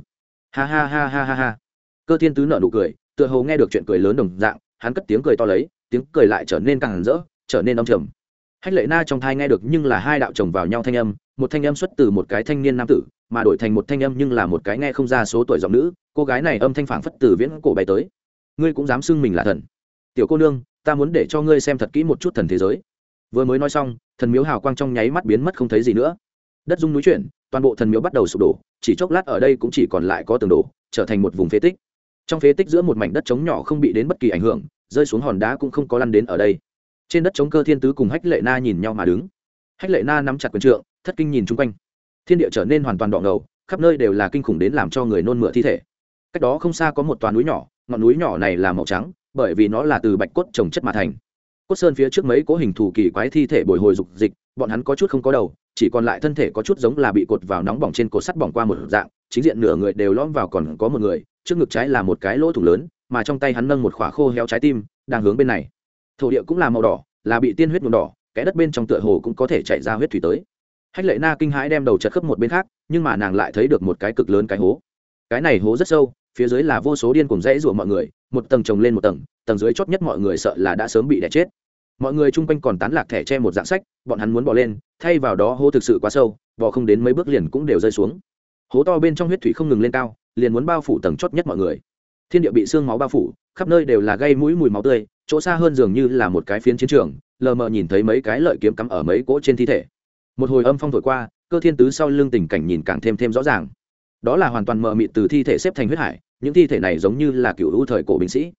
A: Ha ha ha ha ha ha. Cơ thiên tứ nở nụ cười, tựa hồ nghe được chuyện cười lớn đồng dạng, hắn cất tiếng cười to lấy, tiếng cười lại trở nên càng rỡ, trở nên đông trầm. Hách lệ na trong thai nghe được nhưng là hai đạo chồng vào nhau thanh âm, một thanh âm xuất từ một cái thanh niên nam tử, mà đổi thành một thanh âm nhưng là một cái nghe không ra số tuổi giọng nữ, cô gái này âm thanh phảng phất từ viễn cổ bay tới. Ngươi cũng dám xưng mình là thần. Tiểu cô nương, ta muốn để cho ngươi xem thật kỹ một chút thần thế giới vừa mới nói xong, thần miếu hào quang trong nháy mắt biến mất không thấy gì nữa. Đất dung núi chuyển, toàn bộ thần miếu bắt đầu sụp đổ, chỉ chốc lát ở đây cũng chỉ còn lại có tường đổ, trở thành một vùng phế tích. Trong phế tích giữa một mảnh đất trống nhỏ không bị đến bất kỳ ảnh hưởng, rơi xuống hòn đá cũng không có lăn đến ở đây. Trên đất trống cơ thiên tứ cùng hách lệ na nhìn nhau mà đứng. Hách lệ na nắm chặt quần trượng, thất kinh nhìn chung quanh. Thiên địa trở nên hoàn toàn đọng ngầu, khắp nơi đều là kinh khủng đến làm cho người nôn mửa thi thể. Cách đó không xa có một toàn núi nhỏ, ngọn núi nhỏ này là màu trắng, bởi vì nó là từ bạch cốt trồng chất mà thành cốt sơn phía trước mấy cố hình thù kỳ quái thi thể bồi hồi dục dịch, bọn hắn có chút không có đầu, chỉ còn lại thân thể có chút giống là bị cột vào nóng bỏng trên cột sắt bỏng qua một dạng, chính diện nửa người đều lõm vào còn có một người, trước ngực trái là một cái lỗ thủng lớn, mà trong tay hắn nâng một khỏa khô heo trái tim, đang hướng bên này. Thổ địa cũng là màu đỏ, là bị tiên huyết nhuộm đỏ cái đất bên trong tựa hồ cũng có thể chạy ra huyết thủy tới. Hách lệ na kinh hãi đem đầu chật khớp một bên khác, nhưng mà nàng lại thấy được một cái cực lớn cái hố. Cái này hố rất sâu, phía dưới là vô số điên cùng rẽ rủa mọi người, một tầng trồng lên một tầng tầng dưới chót nhất mọi người sợ là đã sớm bị đẻ chết mọi người chung quanh còn tán lạc thẻ che một dạng sách, bọn hắn muốn bỏ lên, thay vào đó hố thực sự quá sâu, bỏ không đến mấy bước liền cũng đều rơi xuống. Hố to bên trong huyết thủy không ngừng lên cao, liền muốn bao phủ tầng chót nhất mọi người. Thiên địa bị xương máu bao phủ, khắp nơi đều là gây mũi mùi máu tươi, chỗ xa hơn dường như là một cái phiến chiến trường, lờ mờ nhìn thấy mấy cái lợi kiếm cắm ở mấy cỗ trên thi thể. Một hồi âm phong thổi qua, cơ thiên tứ sau lưng tình cảnh nhìn càng thêm thêm rõ ràng. Đó là hoàn toàn mờ mịt từ thi thể xếp thành huyết hải, những thi thể này giống như là cựu u thời cổ binh sĩ.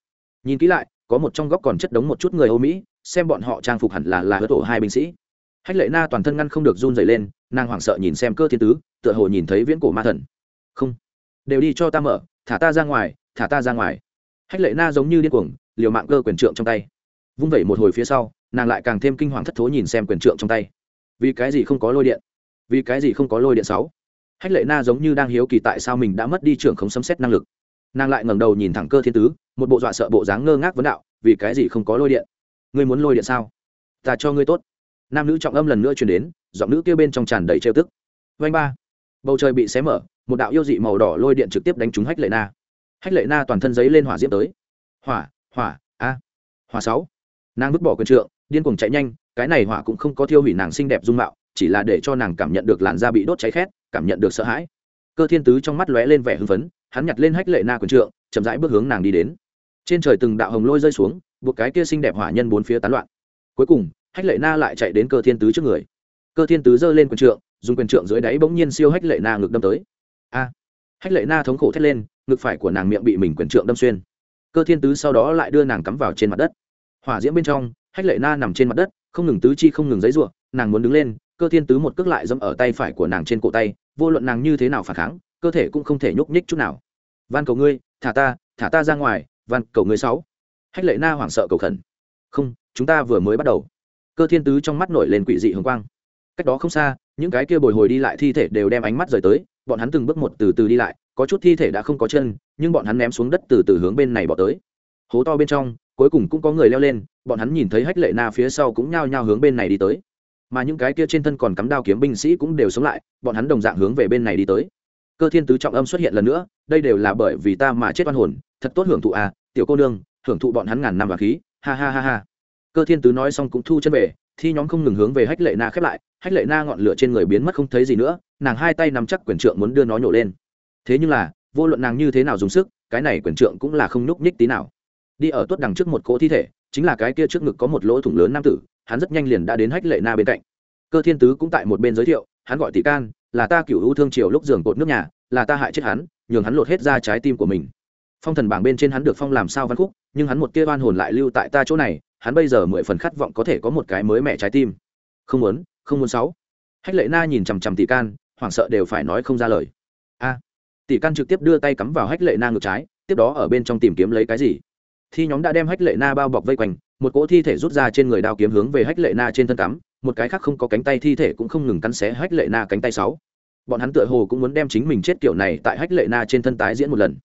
A: Nhìn kỹ lại, có một trong góc còn chất đống một chút người âu mỹ xem bọn họ trang phục hẳn là là hứa tổ hai binh sĩ. Hách lệ na toàn thân ngăn không được run dày lên, nàng hoảng sợ nhìn xem cơ thiên tứ, tựa hồ nhìn thấy viễn cổ ma thần. Không, đều đi cho ta mở, thả ta ra ngoài, thả ta ra ngoài. Hách lệ na giống như điên cuồng, liều mạng cơ quyền trượng trong tay. Vung vẩy một hồi phía sau, nàng lại càng thêm kinh hoàng thất thố nhìn xem quyền trượng trong tay. Vì cái gì không có lôi điện? Vì cái gì không có lôi điện sáu? Hách lệ na giống như đang hiếu kỳ tại sao mình đã mất đi trưởng không sấm xét năng lực. Nàng lại ngẩng đầu nhìn thẳng cơ thiên tứ, một bộ dọa sợ bộ dáng ngơ ngác vấn đạo, vì cái gì không có lôi điện? Ngươi muốn lôi điện sao? Ta cho ngươi tốt. Nam nữ trọng âm lần nữa chuyển đến, giọng nữ kêu bên trong tràn đầy trêu tức. Vanh ba. Bầu trời bị xé mở, một đạo yêu dị màu đỏ lôi điện trực tiếp đánh trúng hách lệ na. Hách lệ na toàn thân giấy lên hỏa diễm tới. Hỏa hỏa, a. Hỏa sáu. Nàng vứt bỏ quyền trượng, điên cuồng chạy nhanh, cái này hỏa cũng không có thiêu hủy nàng xinh đẹp dung mạo, chỉ là để cho nàng cảm nhận được làn da bị đốt cháy khét, cảm nhận được sợ hãi. Cơ thiên tứ trong mắt lóe lên vẻ hưng phấn, hắn nhặt lên hách lệ na quyền trượng, chậm rãi bước hướng nàng đi đến. Trên trời từng đạo hồng lôi rơi xuống buộc cái kia xinh đẹp hỏa nhân bốn phía tán loạn. Cuối cùng, hách lệ na lại chạy đến cơ thiên tứ trước người. Cơ thiên tứ giơ lên quyền trượng, dùng quyền trượng dưới đáy bỗng nhiên siêu hách lệ na ngực đâm tới. A! Hách lệ na thống khổ thét lên, ngực phải của nàng miệng bị mình quyền trượng đâm xuyên. Cơ thiên tứ sau đó lại đưa nàng cắm vào trên mặt đất. Hỏa diễm bên trong, hách lệ na nằm trên mặt đất, không ngừng tứ chi không ngừng giấy ruộng nàng muốn đứng lên, cơ thiên tứ một cước lại dẫm ở tay phải của nàng trên cổ tay, vô luận nàng như thế nào phản kháng, cơ thể cũng không thể nhúc nhích chút nào. Van cầu ngươi, thả ta thả ta ra ngoài, van cầu ngươi sáu hách lệ na hoảng sợ cầu khẩn. Không, chúng ta vừa mới bắt đầu. Cơ thiên tứ trong mắt nổi lên quỷ dị hồng quang. Cách đó không xa, những cái kia bồi hồi đi lại thi thể đều đem ánh mắt rời tới, bọn hắn từng bước một từ từ đi lại, có chút thi thể đã không có chân, nhưng bọn hắn ném xuống đất từ từ hướng bên này bỏ tới. Hố to bên trong, cuối cùng cũng có người leo lên, bọn hắn nhìn thấy hách lệ na phía sau cũng nhao nhao hướng bên này đi tới. Mà những cái kia trên thân còn cắm đao kiếm binh sĩ cũng đều sống lại, bọn hắn đồng dạng hướng về bên này đi tới. Cơ thiên tứ trọng âm xuất hiện lần nữa, đây đều là bởi vì ta mà chết oan hồn, thật tốt hưởng thụ à tiểu cô nương hưởng thụ bọn hắn ngàn năm và khí. Ha ha ha ha. Cơ thiên tứ nói xong cũng thu chân về, thi nhóm không ngừng hướng về hách lệ na khép lại. Hách lệ na ngọn lửa trên người biến mất không thấy gì nữa, nàng hai tay nắm chắc quyền trượng muốn đưa nó nhổ lên. Thế nhưng là, vô luận nàng như thế nào dùng sức, cái này quyền trượng cũng là không nhúc nhích tí nào. Đi ở tuốt đằng trước một cỗ thi thể, chính là cái kia trước ngực có một lỗ thủng lớn nam tử, hắn rất nhanh liền đã đến hách lệ na bên cạnh. Cơ thiên tứ cũng tại một bên giới thiệu, hắn gọi tỷ can, là ta cựu ưu thương triều lúc giường cột nước nhà, là ta hại chết hắn, nhường hắn lột hết ra trái tim của mình phong thần bảng bên trên hắn được phong làm sao văn khúc, nhưng hắn một tia oan hồn lại lưu tại ta chỗ này, hắn bây giờ mười phần khát vọng có thể có một cái mới mẹ trái tim. Không muốn không muốn sáu. Hách lệ na nhìn chằm chằm tỷ can, hoảng sợ đều phải nói không ra lời. A. Tỷ can trực tiếp đưa tay cắm vào hách lệ na ngược trái, tiếp đó ở bên trong tìm kiếm lấy cái gì? Thi nhóm đã đem hách lệ na bao bọc vây quanh, một cỗ thi thể rút ra trên người đao kiếm hướng về hách lệ na trên thân cắm, một cái khác không có cánh tay thi thể cũng không ngừng cắn xé hách lệ na cánh tay sáu. Bọn hắn tựa hồ cũng muốn đem chính mình chết kiểu này tại hách lệ na trên thân tái diễn một lần.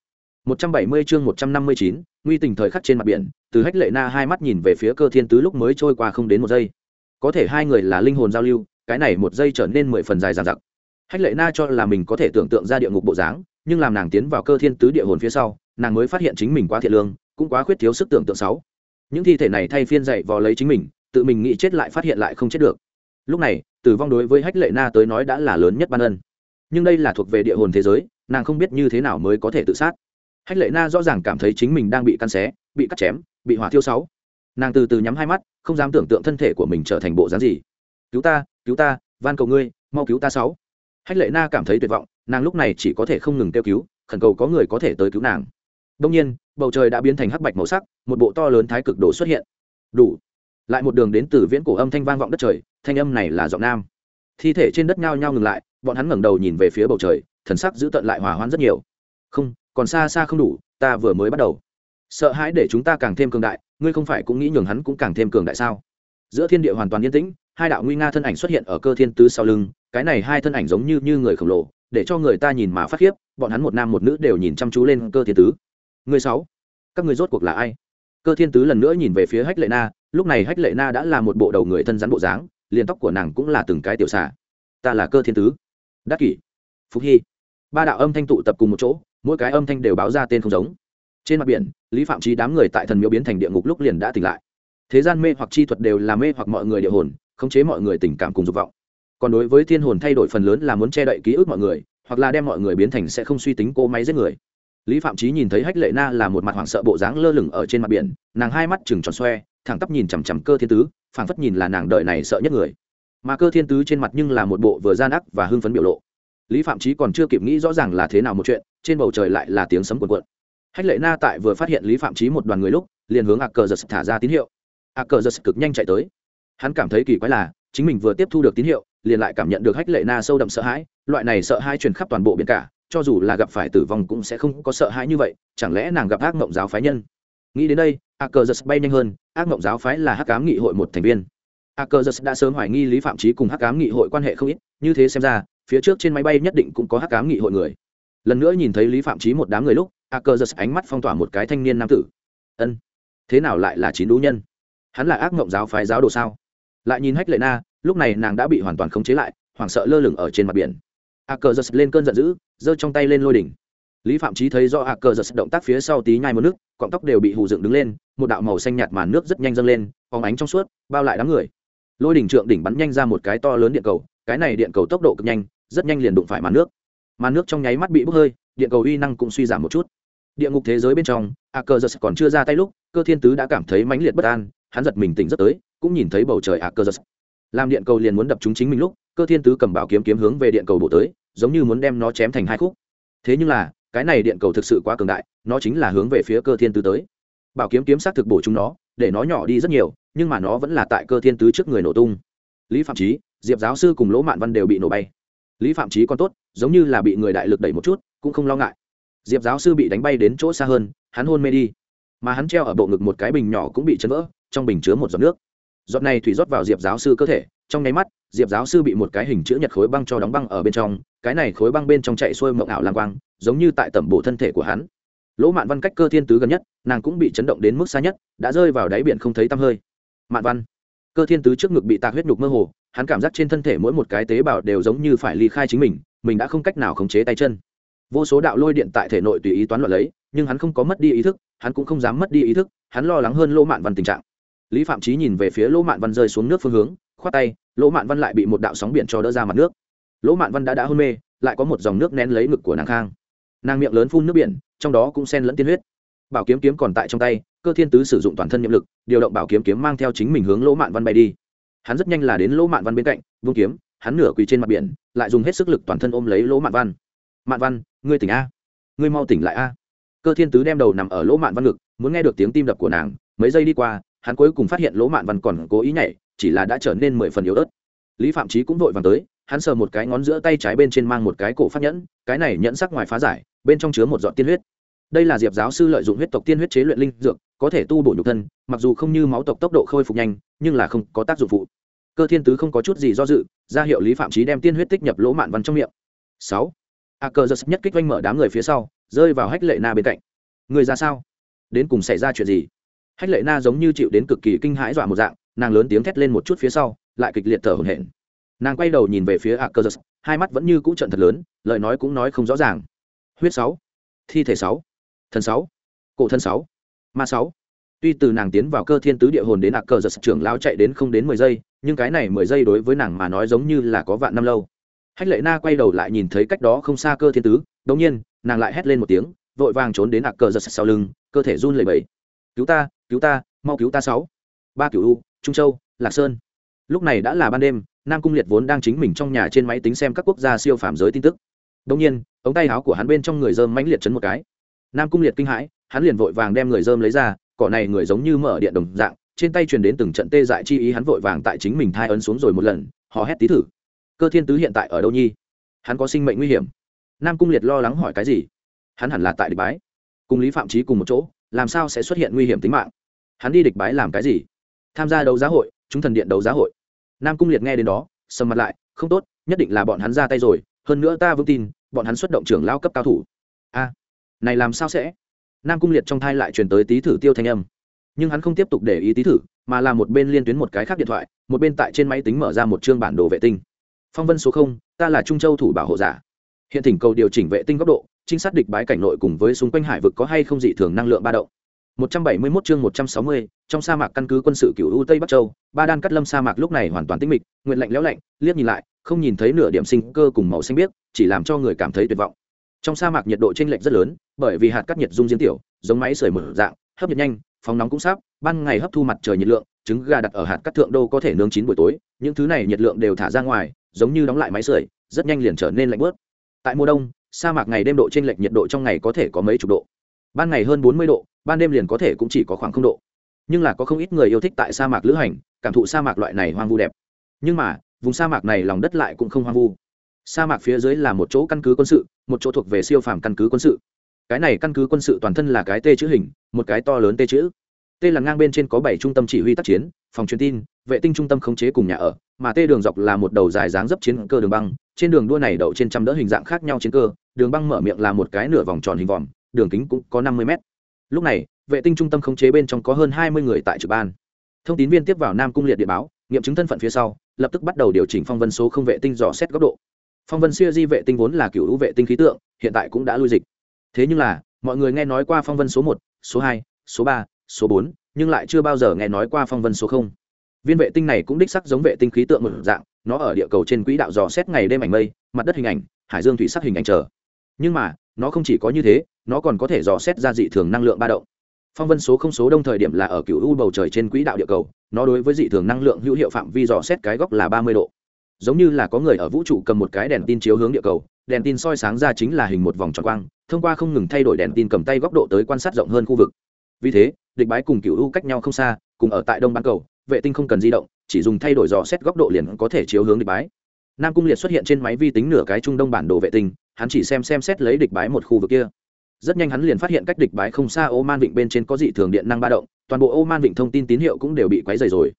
A: 170 chương 159, nguy tình thời khắc trên mặt biển từ hách lệ na hai mắt nhìn về phía cơ thiên tứ lúc mới trôi qua không đến một giây. Có thể hai người là linh hồn giao lưu cái này một giây trở nên mười phần dài dằng dặc. Hách lệ na cho là mình có thể tưởng tượng ra địa ngục bộ dáng nhưng làm nàng tiến vào cơ thiên tứ địa hồn phía sau nàng mới phát hiện chính mình quá thiệt lương cũng quá khuyết thiếu sức tưởng tượng sáu những thi thể này thay phiên dậy vò lấy chính mình tự mình nghĩ chết lại phát hiện lại không chết được. Lúc này tử vong đối với hách lệ na tới nói đã là lớn nhất ban ân. Nhưng đây là thuộc về địa hồn thế giới nàng không biết như thế nào mới có thể tự sát hách lệ na rõ ràng cảm thấy chính mình đang bị căn xé, bị cắt chém, bị hỏa thiêu sáu. Nàng từ từ nhắm hai mắt, không dám tưởng tượng thân thể của mình trở thành bộ dáng gì. Cứu ta cứu ta, van cầu ngươi, mau cứu ta sáu. Hách lệ na cảm thấy tuyệt vọng, nàng lúc này chỉ có thể không ngừng kêu cứu, khẩn cầu có người có thể tới cứu nàng. Đông nhiên, bầu trời đã biến thành hắc bạch màu sắc, một bộ to lớn thái cực đồ xuất hiện. Đủ. Lại một đường đến từ viễn cổ âm thanh vang vọng đất trời, thanh âm này là giọng nam. Thi thể trên đất nhao nhao ngừng lại, bọn hắn ngẩng đầu nhìn về phía bầu trời, thần sắc giữ tận lại hòa hoãn rất nhiều. Không còn xa xa không đủ, ta vừa mới bắt đầu. Sợ hãi để chúng ta càng thêm cường đại, ngươi không phải cũng nghĩ nhường hắn cũng càng thêm cường đại sao? Giữa thiên địa hoàn toàn yên tĩnh, hai đạo nguy nga thân ảnh xuất hiện ở cơ thiên tứ sau lưng, cái này hai thân ảnh giống như như người khổng lồ, để cho người ta nhìn mà phát khiếp, bọn hắn một nam một nữ đều nhìn chăm chú lên cơ thiên tứ. Người sáu, các người rốt cuộc là ai? Cơ thiên tứ lần nữa nhìn về phía hách lệ na, lúc này hách lệ na đã là một bộ đầu người thân rắn bộ dáng, liền tóc của nàng cũng là từng cái tiểu xà. ta là cơ thiên tứ. Đắc kỷ. Phúc hy. Ba đạo âm thanh tụ tập cùng một chỗ mỗi cái âm thanh đều báo ra tên không giống. Trên mặt biển, lý phạm trí đám người tại thần miếu biến thành địa ngục lúc liền đã tỉnh lại. Thế gian mê hoặc chi thuật đều là mê hoặc mọi người địa hồn, khống chế mọi người tình cảm cùng dục vọng. Còn đối với thiên hồn thay đổi phần lớn là muốn che đậy ký ức mọi người, hoặc là đem mọi người biến thành sẽ không suy tính cô máy giết người. Lý phạm trí nhìn thấy hách lệ na là một mặt hoảng sợ bộ dáng lơ lửng ở trên mặt biển, nàng hai mắt chừng tròn xoe, thẳng tắp nhìn chằm chằm cơ thiên tứ, phảng phất nhìn là nàng đợi này sợ nhất người. Mà cơ thiên tứ trên mặt nhưng là một bộ vừa gian ác và hưng phấn biểu lộ. Lý phạm trí còn chưa kịp nghĩ rõ ràng là thế nào một chuyện trên bầu trời lại là tiếng sấm cuộn cuộn. Hách lệ na tại vừa phát hiện lý phạm trí một đoàn người lúc, liền hướng a cờ giật thả ra tín hiệu. A cờ giật cực nhanh chạy tới. Hắn cảm thấy kỳ quái là, chính mình vừa tiếp thu được tín hiệu, liền lại cảm nhận được hách lệ na sâu đậm sợ hãi, loại này sợ hãi truyền khắp toàn bộ biển cả, cho dù là gặp phải tử vong cũng sẽ không có sợ hãi như vậy, chẳng lẽ nàng gặp ác mộng giáo phái nhân? Nghĩ đến đây a cờ giật bay nhanh hơn, ác mộng giáo phái là hắc cám nghị hội một thành viên. A cờ giật đã sớm hoài nghi lý phạm trí cùng hắc cám nghị hội quan hệ không ít, như thế xem ra, phía trước trên máy bay nhất định cũng có hắc cám nghị hội người lần nữa nhìn thấy lý phạm trí một đám người lúc a Cơ giật ánh mắt phong tỏa một cái thanh niên nam tử. Ân, thế nào lại là chín đũ nhân? Hắn là ác mộng giáo phái giáo đồ sao? Lại nhìn hách lệ na, lúc này nàng đã bị hoàn toàn khống chế lại, hoảng sợ lơ lửng ở trên mặt biển. A cờ giật lên cơn giận dữ, giơ trong tay lên lôi đỉnh. Lý phạm trí thấy do a cờ giật động tác phía sau tí nhai một nước, cọng tóc đều bị hù dựng đứng lên, một đạo màu xanh nhạt màn nước rất nhanh dâng lên, phóng ánh trong suốt, bao lại đám người. Lôi đỉnh trượng đỉnh bắn nhanh ra một cái to lớn điện cầu, cái này điện cầu tốc độ cực nhanh, rất nhanh liền đụng phải màn nước màn nước trong nháy mắt bị bốc hơi, điện cầu uy năng cũng suy giảm một chút. Địa ngục thế giới bên trong, a cờ giật còn chưa ra tay lúc, cơ thiên tứ đã cảm thấy mãnh liệt bất an, hắn giật mình tỉnh rất tới, cũng nhìn thấy bầu trời a cờ giật. Làm điện cầu liền muốn đập trúng chính mình lúc, cơ thiên tứ cầm bảo kiếm kiếm hướng về điện cầu bổ tới, giống như muốn đem nó chém thành hai khúc. Thế nhưng là, cái này điện cầu thực sự quá cường đại, nó chính là hướng về phía cơ thiên tứ tới. Bảo kiếm kiếm xác thực bổ chúng nó, để nó nhỏ đi rất nhiều, nhưng mà nó vẫn là tại cơ thiên tứ trước người nổ tung. Lý phạm trí diệp giáo sư cùng lỗ mạn văn đều bị nổ bay lý phạm trí còn tốt, giống như là bị người đại lực đẩy một chút, cũng không lo ngại. Diệp giáo sư bị đánh bay đến chỗ xa hơn, hắn hôn mê đi. Mà hắn treo ở bộ ngực một cái bình nhỏ cũng bị chấn vỡ, trong bình chứa một giọt nước. Giọt này thủy rót vào diệp giáo sư cơ thể, trong nháy mắt, diệp giáo sư bị một cái hình chữ nhật khối băng cho đóng băng ở bên trong, cái này khối băng bên trong chạy xuôi mộng ảo lang quang, giống như tại tẩm bộ thân thể của hắn. Lỗ mạn văn cách cơ thiên tứ gần nhất, nàng cũng bị chấn động đến mức xa nhất, đã rơi vào đáy biển không thấy tăm hơi. Mạn văn, cơ thiên tứ trước ngực bị tạc huyết nhục mơ hồ hắn cảm giác trên thân thể mỗi một cái tế bào đều giống như phải ly khai chính mình mình đã không cách nào khống chế tay chân. Vô số đạo lôi điện tại thể nội tùy ý toán loạn lấy, nhưng hắn không có mất đi ý thức, hắn cũng không dám mất đi ý thức, hắn lo lắng hơn lỗ mạn văn tình trạng. Lý phạm trí nhìn về phía lỗ mạn văn rơi xuống nước phương hướng, khoát tay lỗ mạn văn lại bị một đạo sóng biển cho đỡ ra mặt nước. Lỗ mạn văn đã đã hôn mê, lại có một dòng nước nén lấy ngực của nàng khang. Nàng miệng lớn phun nước biển, trong đó cũng sen lẫn tiên huyết. Bảo kiếm kiếm còn tại trong tay, cơ thiên tứ sử dụng toàn thân nhiệm lực, điều động bảo kiếm kiếm mang theo chính mình hướng lỗ mạn văn bay đi hắn rất nhanh là đến lỗ mạn văn bên cạnh, vung kiếm, hắn nửa quỳ trên mặt biển, lại dùng hết sức lực toàn thân ôm lấy lỗ mạn văn. Mạn văn, ngươi tỉnh a? Ngươi mau tỉnh lại a. Cơ thiên tứ đem đầu nằm ở lỗ mạn văn ngực, muốn nghe được tiếng tim đập của nàng, mấy giây đi qua, hắn cuối cùng phát hiện lỗ mạn văn còn cố ý nhảy, chỉ là đã trở nên mười phần yếu ớt. Lý phạm trí cũng vội vàng tới, hắn sờ một cái ngón giữa tay trái bên trên mang một cái cổ phát nhẫn, cái này nhẫn sắc ngoài phá giải, bên trong chứa một giọt tiên huyết đây là diệp giáo sư lợi dụng huyết tộc tiên huyết chế luyện linh dược, có thể tu bổ nhục thân, mặc dù không như máu tộc tốc độ khôi phục nhanh, nhưng là không có tác dụng phụ. Cơ thiên tứ không có chút gì do dự, ra hiệu lý phạm trí đem tiên huyết tích nhập lỗ mạn văn trong miệng. Sáu. A cơ giật nhất kích oanh mở đám người phía sau, rơi vào hách lệ na bên cạnh. Người ra sao? Đến cùng xảy ra chuyện gì? Hách lệ na giống như chịu đến cực kỳ kinh hãi dọa một dạng, nàng lớn tiếng thét lên một chút phía sau, lại kịch liệt thở hổn hển. Nàng quay đầu nhìn về phía a cơ giật hai mắt vẫn như cũ trận thật lớn, lời nói cũng nói không rõ ràng. Huyết sáu. Thi thể sáu thần sáu. Cổ thân sáu. Ma sáu. Tuy từ nàng tiến vào cơ thiên tứ địa hồn đến a cờ giật trưởng lao chạy đến không đến mười giây, nhưng cái này mười giây đối với nàng mà nói giống như là có vạn năm lâu. Hách lệ na quay đầu lại nhìn thấy cách đó không xa cơ thiên tứ, đống nhiên, nàng lại hét lên một tiếng, vội vàng trốn đến ạc cờ giật sau lưng, cơ thể run lẩy bẩy. Cứu ta cứu ta, mau cứu ta sáu. Ba cửu u, trung châu, lạc sơn. Lúc này đã là ban đêm, nam cung liệt vốn đang chính mình trong nhà trên máy tính xem các quốc gia siêu phàm giới tin tức. Đống nhiên, ống tay áo của hắn bên trong người dơm mãnh liệt chấn một cái nam cung liệt kinh hãi, hắn liền vội vàng đem người dơm lấy ra, cỏ này người giống như mở điện đồng dạng, trên tay truyền đến từng trận tê dại chi ý, hắn vội vàng tại chính mình thai ấn xuống rồi một lần họ hét tí thử. Cơ thiên tứ hiện tại ở đâu nhi? Hắn có sinh mệnh nguy hiểm. Nam cung liệt lo lắng hỏi cái gì? Hắn hẳn là tại địch bái. Cùng lý phạm trí cùng một chỗ, làm sao sẽ xuất hiện nguy hiểm tính mạng? Hắn đi địch bái làm cái gì? Tham gia đấu giá hội, chúng thần điện đấu giá hội. Nam cung liệt nghe đến đó, sầm mặt lại, không tốt, nhất định là bọn hắn ra tay rồi, hơn nữa ta vững tin, bọn hắn xuất động trưởng lao cấp cao thủ. A này làm sao sẽ? Nam cung liệt trong thai lại truyền tới tý thử tiêu thanh âm. Nhưng hắn không tiếp tục để ý tý thử mà là một bên liên tuyến một cái khác điện thoại một bên tại trên máy tính mở ra một chương bản đồ vệ tinh. Phong vân số không ta là trung châu thủ bảo hộ giả. Hiện thỉnh cầu điều chỉnh vệ tinh góc độ trinh sát địch bái cảnh nội cùng với xung quanh hải vực có hay không dị thường năng lượng ba động. 171 chương 160, trong sa mạc căn cứ quân sự cửu u tây bắc châu ba đan cắt lâm sa mạc lúc này hoàn toàn tĩnh mịch nguyện lạnh lẽo lạnh liếc nhìn lại không nhìn thấy nửa điểm sinh cơ cùng màu xanh biếc chỉ làm cho người cảm thấy tuyệt vọng. Trong sa mạc nhiệt độ chênh lệch rất lớn bởi vì hạt cắt nhiệt dung diên tiểu, giống máy sưởi mở dạng, hấp nhiệt nhanh, phóng nóng cũng sáp, ban ngày hấp thu mặt trời nhiệt lượng, trứng gà đặt ở hạt cắt thượng đô có thể nướng chín buổi tối, những thứ này nhiệt lượng đều thả ra ngoài, giống như đóng lại máy sưởi, rất nhanh liền trở nên lạnh bớt. Tại mùa đông, sa mạc ngày đêm độ trên lệch nhiệt độ trong ngày có thể có mấy chục độ. Ban ngày hơn bốn mươi độ, ban đêm liền có thể cũng chỉ có khoảng không độ. Nhưng là có không ít người yêu thích tại sa mạc lữ hành, cảm thụ sa mạc loại này hoang vu đẹp. Nhưng mà, vùng sa mạc này lòng đất lại cũng không hoang vu. Sa mạc phía dưới là một chỗ căn cứ quân sự, một chỗ thuộc về siêu phàm căn cứ quân sự cái này căn cứ quân sự toàn thân là cái T chữ hình, một cái to lớn T chữ. T là ngang bên trên có bảy trung tâm chỉ huy tác chiến, phòng truyền tin, vệ tinh trung tâm khống chế cùng nhà ở, mà T đường dọc là một đầu dài dáng dấp chiến cơ đường băng, trên đường đua này đậu trên trăm đỡ hình dạng khác nhau chiến cơ, đường băng mở miệng là một cái nửa vòng tròn hình vòm, đường kính cũng có năm mươi mét. Lúc này, vệ tinh trung tâm khống chế bên trong có hơn hai mươi người tại trực ban. Thông tín viên tiếp vào nam cung liệt điện báo, nghiệm chứng thân phận phía sau, lập tức bắt đầu điều chỉnh phong vân số không vệ tinh dò xét góc độ. Phong vân siêu di vệ tinh vốn là cựu hữu vệ tinh khí tượng, hiện tại cũng đã lui dịch thế nhưng là, mọi người nghe nói qua phong vân số một, số hai, số ba, số bốn, nhưng lại chưa bao giờ nghe nói qua phong vân số không. Viên vệ tinh này cũng đích sắc giống vệ tinh khí tượng một dạng, nó ở địa cầu trên quỹ đạo dò xét ngày đêm ảnh mây, mặt đất hình ảnh, hải dương thủy sắc hình ảnh trở. nhưng mà, nó không chỉ có như thế, nó còn có thể dò xét ra dị thường năng lượng ba động. Phong vân số không số đông thời điểm là ở cựu u bầu trời trên quỹ đạo địa cầu, nó đối với dị thường năng lượng hữu hiệu phạm vi dò xét cái góc là ba mươi độ. Giống như là có người ở vũ trụ cầm một cái đèn tin chiếu hướng địa cầu đèn tin soi sáng ra chính là hình một vòng tròn quang, thông qua không ngừng thay đổi đèn tin cầm tay góc độ tới quan sát rộng hơn khu vực. Vì thế, địch bái cùng cựu u cách nhau không xa, cùng ở tại đông bán cầu, vệ tinh không cần di động, chỉ dùng thay đổi dò xét góc độ liền có thể chiếu hướng địch bái. Nam cung liệt xuất hiện trên máy vi tính nửa cái trung đông bản đồ vệ tinh, hắn chỉ xem xem xét lấy địch bái một khu vực kia. Rất nhanh hắn liền phát hiện cách địch bái không xa ô man vịnh bên trên có dị thường điện năng ba động, toàn bộ ô man vịnh thông tin tín hiệu cũng đều bị quấy dày rồi.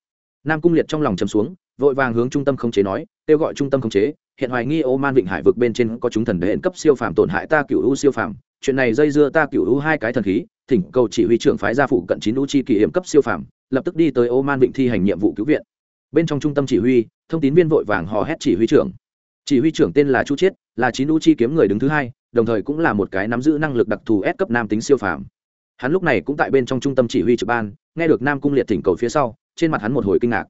A: Nam cung liệt trong lòng chấm xuống, vội vàng hướng trung tâm khống chế nói, kêu gọi trung tâm khống chế hiện hoài nghi ô man vịnh hải vực bên trên có chúng thần hệ cấp siêu phàm tổn hại ta cựu u siêu phàm. Chuyện này dây dưa ta cựu u hai cái thần khí, thỉnh cầu chỉ huy trưởng phái gia phụ cận chín u chi kỷ hiểm cấp siêu phàm, lập tức đi tới ô man vịnh thi hành nhiệm vụ cứu viện. Bên trong trung tâm chỉ huy, thông tín viên vội vàng hò hét chỉ huy trưởng. Chỉ huy trưởng tên là chu chiết, là chín u chi kiếm người đứng thứ hai, đồng thời cũng là một cái nắm giữ năng lực đặc thù S cấp nam tính siêu phàm. Hắn lúc này cũng tại bên trong trung tâm chỉ huy trực ban, nghe được nam cung liệt thỉnh cầu phía sau, trên mặt hắn một hồi kinh ngạc.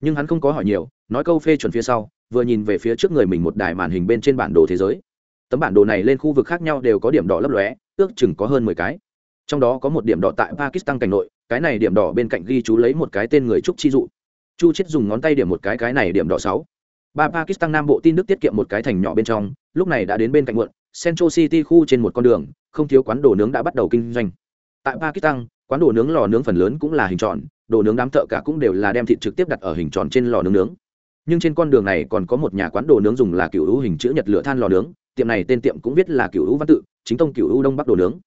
A: Nhưng hắn không có hỏi nhiều, nói câu phê chuẩn phía sau vừa nhìn về phía trước người mình một đài màn hình bên trên bản đồ thế giới. Tấm bản đồ này lên khu vực khác nhau đều có điểm đỏ lấp lóe, ước chừng có hơn mười cái. Trong đó có một điểm đỏ tại pakistan cảnh nội, cái này điểm đỏ bên cạnh ghi chú lấy một cái tên người trúc chi dụ. Chu chết dùng ngón tay điểm một cái cái này điểm đỏ sáu. Ba pakistan nam bộ tin đức tiết kiệm một cái thành nhỏ bên trong, lúc này đã đến bên cạnh muộn, central city khu trên một con đường, không thiếu quán đồ nướng đã bắt đầu kinh doanh. Tại pakistan, quán đồ nướng lò nướng phần lớn cũng là hình tròn, đồ nướng đám thợ cả cũng đều là đem thịt trực tiếp đặt ở hình tròn trên lò nướng nướng nhưng trên con đường này còn có một nhà quán đồ nướng dùng là kiểu hữu hình chữ nhật lửa than lò nướng, tiệm này tên tiệm cũng viết là kiểu hữu văn tự, chính tông kiểu hữu đông bắc đồ nướng.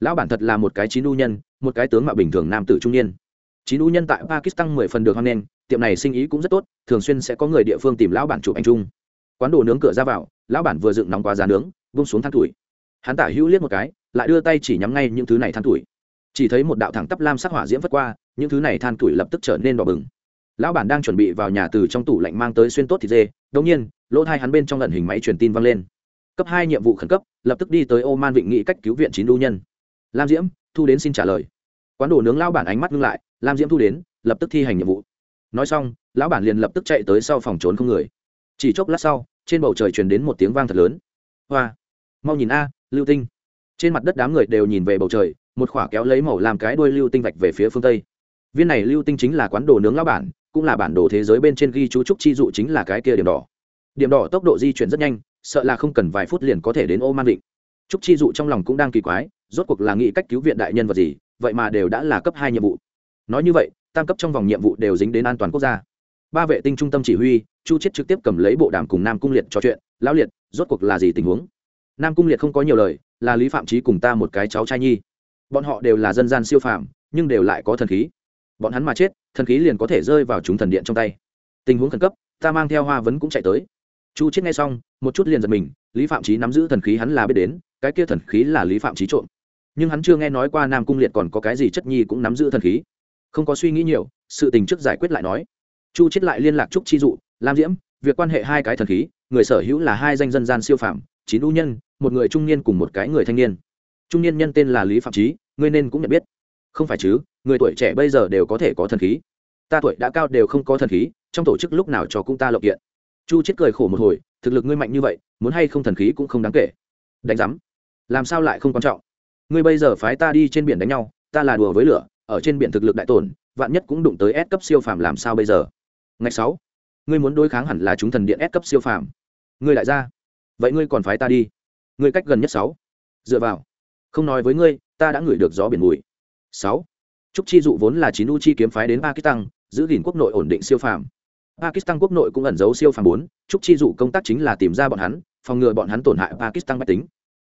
A: Lão bản thật là một cái chín u nhân, một cái tướng mạo bình thường nam tử trung niên. Chín u nhân tại pakistan mười phần được hoan nghênh, tiệm này sinh ý cũng rất tốt, thường xuyên sẽ có người địa phương tìm lão bản chụp ảnh chung. Quán đồ nướng cửa ra vào, lão bản vừa dựng nóng quá giá nướng vung xuống than tuổi. Hắn tả hữu liếc một cái, lại đưa tay chỉ nhắm ngay những thứ này than tuổi. Chỉ thấy một đạo thẳng tắp lam sắc hỏa diễm vất qua, những thứ này than tuổi lập tức trở nên đỏ bừng lão bản đang chuẩn bị vào nhà từ trong tủ lạnh mang tới xuyên tốt thịt dê đống nhiên, lỗ thai hắn bên trong lần hình máy truyền tin vang lên. Cấp hai nhiệm vụ khẩn cấp, lập tức đi tới ô man vịnh nghị cách cứu viện chín đu nhân. Lam diễm, thu đến xin trả lời. Quán đồ nướng lao bản ánh mắt ngưng lại, lam diễm thu đến, lập tức thi hành nhiệm vụ. Nói xong, lão bản liền lập tức chạy tới sau phòng trốn không người. Chỉ chốc lát sau, trên bầu trời truyền đến một tiếng vang thật lớn. Hoa! Mau nhìn a, lưu tinh. Trên mặt đất đám người đều nhìn về bầu trời, một khỏa kéo lấy màu làm cái đuôi lưu tinh vạch về phía phương tây. Viên này lưu tinh chính là quán đồ nướng lão bản cũng là bản đồ thế giới bên trên ghi chú trúc chi dụ chính là cái kia điểm đỏ. Điểm đỏ tốc độ di chuyển rất nhanh, sợ là không cần vài phút liền có thể đến ô man định. Trúc chi dụ trong lòng cũng đang kỳ quái, rốt cuộc là nghĩ cách cứu viện đại nhân vật gì, vậy mà đều đã là cấp hai nhiệm vụ. Nói như vậy, tam cấp trong vòng nhiệm vụ đều dính đến an toàn quốc gia. Ba vệ tinh trung tâm chỉ huy, chu chết trực tiếp cầm lấy bộ đàm cùng nam cung liệt trò chuyện, lão liệt, rốt cuộc là gì tình huống? Nam cung liệt không có nhiều lời, là lý phạm trí cùng ta một cái cháu trai nhi. Bọn họ đều là dân gian siêu phàm, nhưng đều lại có thần khí bọn hắn mà chết, thần khí liền có thể rơi vào chúng thần điện trong tay. Tình huống khẩn cấp, ta mang theo hoa vấn cũng chạy tới. Chu chết nghe xong, một chút liền giật mình, lý phạm trí nắm giữ thần khí hắn là biết đến, cái kia thần khí là lý phạm trí trộm. Nhưng hắn chưa nghe nói qua nam cung liệt còn có cái gì chất nhi cũng nắm giữ thần khí. Không có suy nghĩ nhiều, sự tình trước giải quyết lại nói. Chu chết lại liên lạc trúc chi dụ, lam diễm, việc quan hệ hai cái thần khí, người sở hữu là hai danh dân gian siêu phạm chín u nhân, một người trung niên cùng một cái người thanh niên. Trung niên nhân tên là lý phạm trí ngươi nên cũng nhận biết không phải chứ, người tuổi trẻ bây giờ đều có thể có thần khí. Ta tuổi đã cao đều không có thần khí, trong tổ chức lúc nào cho cũng ta lộng kiện. Chu chết cười khổ một hồi, thực lực ngươi mạnh như vậy, muốn hay không thần khí cũng không đáng kể. Đánh giám, làm sao lại không quan trọng? Ngươi bây giờ phái ta đi trên biển đánh nhau, ta là đùa với lửa, ở trên biển thực lực đại tổn, vạn nhất cũng đụng tới S cấp siêu phàm làm sao bây giờ? Ngày sáu, ngươi muốn đối kháng hẳn là chúng thần điện S cấp siêu phàm. Ngươi lại ra vậy ngươi còn phái ta đi. Ngươi cách gần nhất sáu. Dựa vào, không nói với ngươi, ta đã ngửi được gió biển mùi sáu. Trúc chi dụ vốn là chín u chi kiếm phái đến pakistan, giữ gìn quốc nội ổn định siêu phàm. Pakistan quốc nội cũng ẩn giấu siêu phàm bốn, trúc chi dụ công tác chính là tìm ra bọn hắn, phòng ngừa bọn hắn tổn hại pakistan bách tính.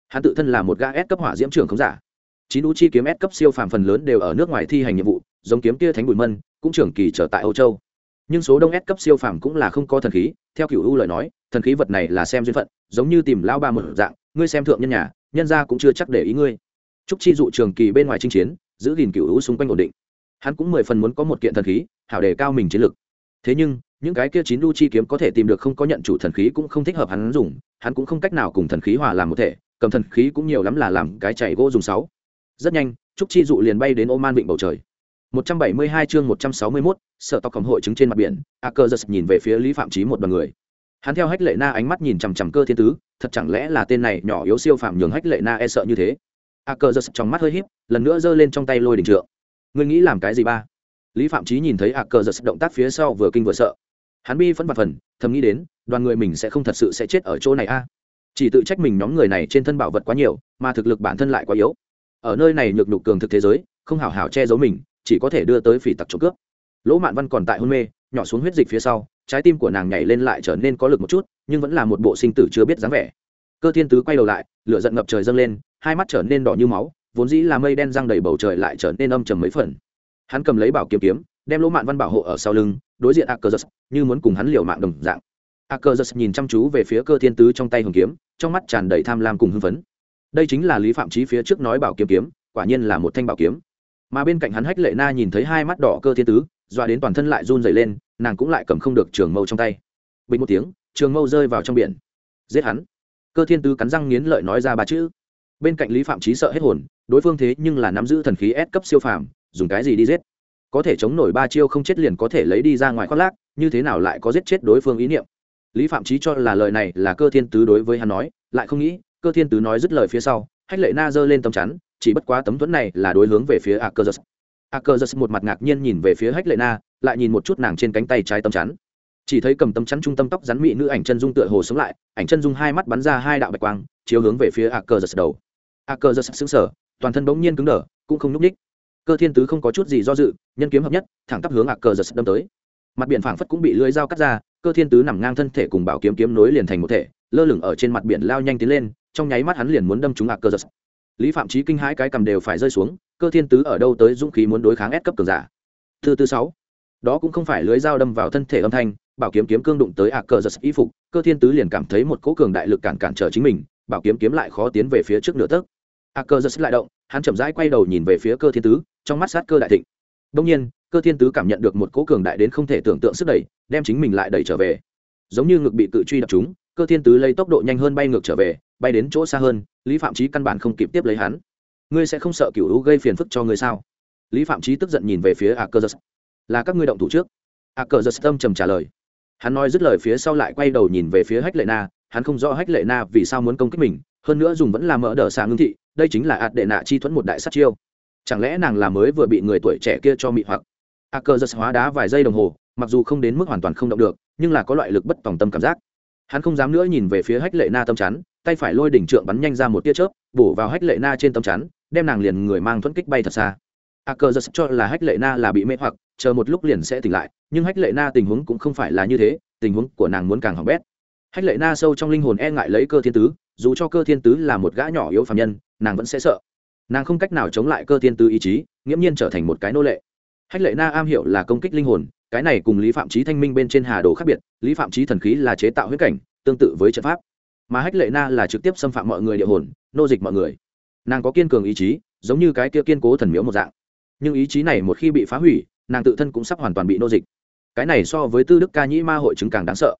A: Hắn tự thân là một ga S cấp hỏa diễm trưởng không giả. Chín u chi kiếm S cấp siêu phàm phần lớn đều ở nước ngoài thi hành nhiệm vụ, giống kiếm kia thánh bùi mân, cũng trưởng kỳ trở tại âu châu. Nhưng số đông S cấp siêu phàm cũng là không có thần khí, theo kiểu u lời nói, thần khí vật này là xem duyên phận, giống như tìm lao ba một dạng, ngươi xem thượng nhân nhà, nhân gia cũng chưa chắc để ý ngươi. Trúc chi dụ trường kỳ bên ngoài chinh chiến giữ gìn cựu u xung quanh ổn định hắn cũng mười phần muốn có một kiện thần khí hảo đề cao mình chiến lực thế nhưng những cái kia chín đu chi kiếm có thể tìm được không có nhận chủ thần khí cũng không thích hợp hắn dùng hắn cũng không cách nào cùng thần khí hòa làm một thể cầm thần khí cũng nhiều lắm là làm cái chạy gỗ dùng sáu rất nhanh trúc chi dụ liền bay đến ô man vịnh bầu trời 172 chương 161, sợ tộc cầm hội chứng trên mặt biển, Akerzus nhìn về phía Lý Phạm Chí một đoàn người. Hắn theo Hách Lệ Na ánh mắt nhìn chằm chằm cơ thiên tứ, thật chẳng lẽ là tên này nhỏ yếu siêu phạm nhường Hách Lệ Na e sợ như thế. À, Akerzus trong mắt hơi híp, lần nữa giơ lên trong tay lôi đỉnh trượng. Ngươi nghĩ làm cái gì ba? Lý Phạm Chí nhìn thấy à, Akerzus động tác phía sau vừa kinh vừa sợ. Hắn bi phẫn mặt phần, thầm nghĩ đến, đoàn người mình sẽ không thật sự sẽ chết ở chỗ này a. Chỉ tự trách mình nhóm người này trên thân bảo vật quá nhiều, mà thực lực bản thân lại quá yếu. Ở nơi này nhược nhục cường thực thế giới, không hảo hảo che giấu mình, chỉ có thể đưa tới phỉ tặc trộm cướp lỗ mạn văn còn tại hôn mê nhỏ xuống huyết dịch phía sau trái tim của nàng nhảy lên lại trở nên có lực một chút nhưng vẫn là một bộ sinh tử chưa biết dáng vẻ cơ thiên tứ quay đầu lại lửa giận ngập trời dâng lên hai mắt trở nên đỏ như máu vốn dĩ là mây đen răng đầy bầu trời lại trở nên âm trầm mấy phần hắn cầm lấy bảo kiếm kiếm đem lỗ mạn văn bảo hộ ở sau lưng đối diện Akerzus, như muốn cùng hắn liều mạng đồng dạng. Akerzus nhìn chăm chú về phía cơ thiên tứ trong tay hồng kiếm, trong mắt tràn đầy tham lam cùng hưng phấn. Đây chính là Lý Phạm Chí phía trước nói bảo kiếm kiếm, quả nhiên là một thanh bảo kiếm. Mà bên cạnh hắn Hách Lệ Na nhìn thấy hai mắt đỏ cơ thiên tứ, dọa đến toàn thân lại run rẩy lên, nàng cũng lại cầm không được trường mâu trong tay. Bình một tiếng, trường mâu rơi vào trong biển. Giết hắn. Cơ thiên tứ cắn răng nghiến lợi nói ra ba chữ. Bên cạnh Lý Phạm Chí sợ hết hồn, đối phương thế nhưng là nắm giữ thần khí S cấp siêu phàm, dùng cái gì đi giết? có thể chống nổi ba chiêu không chết liền có thể lấy đi ra ngoài khoác lác như thế nào lại có giết chết đối phương ý niệm lý phạm trí cho là lời này là cơ thiên tứ đối với hắn nói lại không nghĩ cơ thiên tứ nói dứt lời phía sau hách lệ na giơ lên tấm chắn chỉ bất quá tấm thuẫn này là đối hướng về phía Akerzus. Akerzus một mặt ngạc nhiên nhìn về phía hách lệ na lại nhìn một chút nàng trên cánh tay trái tấm chắn chỉ thấy cầm tấm chắn trung tâm tóc rắn mị nữ ảnh chân dung tựa hồ sống lại ảnh chân dung hai mắt bắn ra hai đạo bạch quang chiếu hướng về phía Akerzus đầu. Akerzus sững sờ, toàn thân bỗng nhiên cứng đờ, cũng không nhúc ních cơ thiên tứ không có chút gì do dự, nhân kiếm hợp nhất, thẳng tắp hướng ạc cờ giật đâm tới. Mặt biển phảng phất cũng bị lưới dao cắt ra, cơ thiên tứ nằm ngang thân thể cùng bảo kiếm kiếm nối liền thành một thể, lơ lửng ở trên mặt biển lao nhanh tiến lên, trong nháy mắt hắn liền muốn đâm trúng ạc cờ giật lý phạm trí kinh hãi cái cầm đều phải rơi xuống, cơ thiên tứ ở đâu tới dũng khí muốn đối kháng ép cấp cường giả. Thứ tư sáu, đó cũng không phải lưới dao đâm vào thân thể âm thanh, bảo kiếm kiếm cương đụng tới ạc cờ giật y phục, cơ thiên tứ liền cảm thấy một cỗ cường đại lực cản cản trở chính mình bảo kiếm kiếm lại khó tiến về phía trước nửa tấc. A cơ giật lại động, hắn chậm rãi quay đầu nhìn về phía cơ thiên tứ, trong mắt sát cơ đại thịnh. Đông nhiên, cơ thiên tứ cảm nhận được một cỗ cường đại đến không thể tưởng tượng sức đẩy, đem chính mình lại đẩy trở về. Giống như ngực bị cự truy đập chúng cơ thiên tứ lấy tốc độ nhanh hơn bay ngược trở về, bay đến chỗ xa hơn, lý phạm trí căn bản không kịp tiếp lấy hắn. Ngươi sẽ không sợ cựu hữu gây phiền phức cho ngươi sao? Lý phạm trí tức giận nhìn về phía a cơ giật. Là các ngươi động thủ trước. A cơ giật tâm trầm trả lời. Hắn nói dứt lời phía sau lại quay đầu nhìn về phía hách lệ na hắn không rõ hách lệ na vì sao muốn công kích mình, hơn nữa dùng vẫn là mỡ đỡ xạ ngưng thị, đây chính là ạt đệ nạ chi thuẫn một đại sát chiêu. Chẳng lẽ nàng là mới vừa bị người tuổi trẻ kia cho mị hoặc? A cơ giật hóa đá vài giây đồng hồ, mặc dù không đến mức hoàn toàn không động được, nhưng là có loại lực bất tòng tâm cảm giác. Hắn không dám nữa nhìn về phía hách lệ na tâm chắn, tay phải lôi đỉnh trượng bắn nhanh ra một tia chớp, bổ vào hách lệ na trên tâm chắn, đem nàng liền người mang thuẫn kích bay thật xa. A cơ giật cho là hách lệ na là bị mê hoặc, chờ một lúc liền sẽ tỉnh lại, nhưng hách lệ na tình huống cũng không phải là như thế, tình huống của nàng muốn càng hỏng bét hách lệ na sâu trong linh hồn e ngại lấy cơ thiên tứ, dù cho cơ thiên tứ là một gã nhỏ yếu phạm nhân, nàng vẫn sẽ sợ. Nàng không cách nào chống lại cơ thiên tứ ý chí, nghiễm nhiên trở thành một cái nô lệ. Hách lệ na am hiểu là công kích linh hồn, cái này cùng lý phạm trí thanh minh bên trên hà đồ khác biệt, lý phạm trí thần khí là chế tạo huyết cảnh, tương tự với trận pháp. Mà hách lệ na là trực tiếp xâm phạm mọi người địa hồn, nô dịch mọi người. Nàng có kiên cường ý chí, giống như cái kia kiên cố thần miếu một dạng. Nhưng ý chí này một khi bị phá hủy, nàng tự thân cũng sắp hoàn toàn bị nô dịch. Cái này so với tư đức ca nhĩ ma hội chứng càng đáng sợ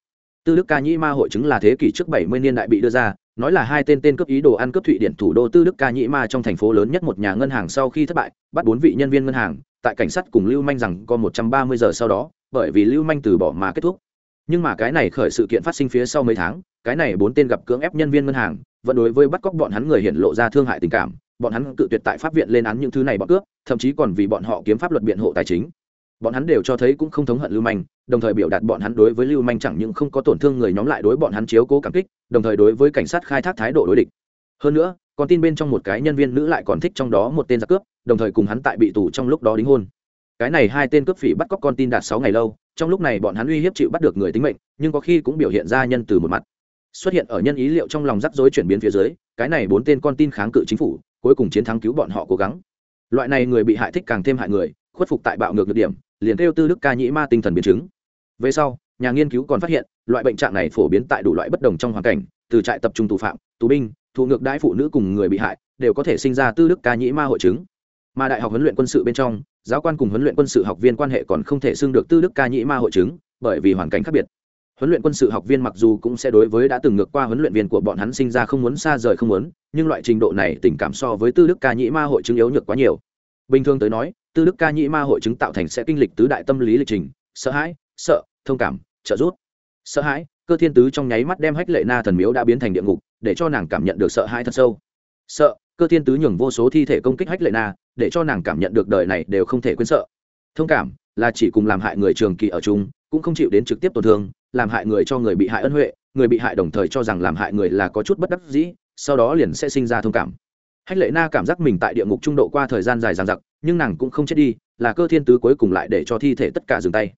A: tư đức ca nhĩ ma hội chứng là thế kỷ trước bảy mươi niên đại bị đưa ra, nói là hai tên tên cướp ý đồ ăn cướp thụy điển thủ đô tư đức ca nhĩ ma trong thành phố lớn nhất một nhà ngân hàng sau khi thất bại, bắt bốn vị nhân viên ngân hàng, tại cảnh sát cùng lưu manh rằng có một trăm ba mươi giờ sau đó, bởi vì lưu manh từ bỏ mà kết thúc. Nhưng mà cái này khởi sự kiện phát sinh phía sau mấy tháng, cái này bốn tên gặp cưỡng ép nhân viên ngân hàng, vẫn đối với bắt cóc bọn hắn người hiện lộ ra thương hại tình cảm, bọn hắn cự tuyệt tại pháp viện lên án những thứ này bọn cướp, thậm chí còn vì bọn họ kiếm pháp luật biện hộ tài chính bọn hắn đều cho thấy cũng không thống hận lưu manh, đồng thời biểu đạt bọn hắn đối với lưu manh chẳng những không có tổn thương người nhóm lại đối bọn hắn chiếu cố cảm kích, đồng thời đối với cảnh sát khai thác thái độ đối địch. Hơn nữa còn tin bên trong một cái nhân viên nữ lại còn thích trong đó một tên giặc cướp, đồng thời cùng hắn tại bị tù trong lúc đó đính hôn. Cái này hai tên cướp phỉ bắt cóc con tin đạt sáu ngày lâu, trong lúc này bọn hắn uy hiếp chịu bắt được người tính mệnh, nhưng có khi cũng biểu hiện ra nhân từ một mặt. Xuất hiện ở nhân ý liệu trong lòng rắc rối chuyển biến phía dưới, cái này bốn tên con tin kháng cự chính phủ, cuối cùng chiến thắng cứu bọn họ cố gắng. Loại này người bị hại thích càng thêm hại người khuất phục tại bạo ngược được điểm, liền kêu tư đức ca nhĩ ma tinh thần biến chứng. Về sau, nhà nghiên cứu còn phát hiện, loại bệnh trạng này phổ biến tại đủ loại bất đồng trong hoàn cảnh, từ trại tập trung tù phạm, tù binh, thụ ngược đãi phụ nữ cùng người bị hại, đều có thể sinh ra tư đức ca nhĩ ma hội chứng. Mà đại học huấn luyện quân sự bên trong, giáo quan cùng huấn luyện quân sự học viên quan hệ còn không thể xưng được tư đức ca nhĩ ma hội chứng, bởi vì hoàn cảnh khác biệt. Huấn luyện quân sự học viên mặc dù cũng sẽ đối với đã từng ngược qua huấn luyện viên của bọn hắn sinh ra không muốn xa rời không muốn, nhưng loại trình độ này tình cảm so với tư đức ca nhĩ ma hội chứng yếu nhược quá nhiều. Bình thường tới nói tư đức ca nhĩ ma hội chứng tạo thành sẽ kinh lịch tứ đại tâm lý lịch trình, sợ hãi, sợ, thông cảm, trợ giúp. Sợ hãi, cơ thiên tứ trong nháy mắt đem hách lệ na thần miếu đã biến thành địa ngục, để cho nàng cảm nhận được sợ hãi thật sâu. Sợ, cơ thiên tứ nhường vô số thi thể công kích hách lệ na, để cho nàng cảm nhận được đời này đều không thể quên sợ. Thông cảm, là chỉ cùng làm hại người trường kỳ ở chung, cũng không chịu đến trực tiếp tổn thương, làm hại người cho người bị hại ân huệ, người bị hại đồng thời cho rằng làm hại người là có chút bất đắc dĩ, sau đó liền sẽ sinh ra thông cảm hách lệ na cảm giác mình tại địa ngục trung độ qua thời gian dài dằng dặc, nhưng nàng cũng không chết đi, là cơ thiên tứ cuối cùng lại để cho thi thể tất cả dừng tay.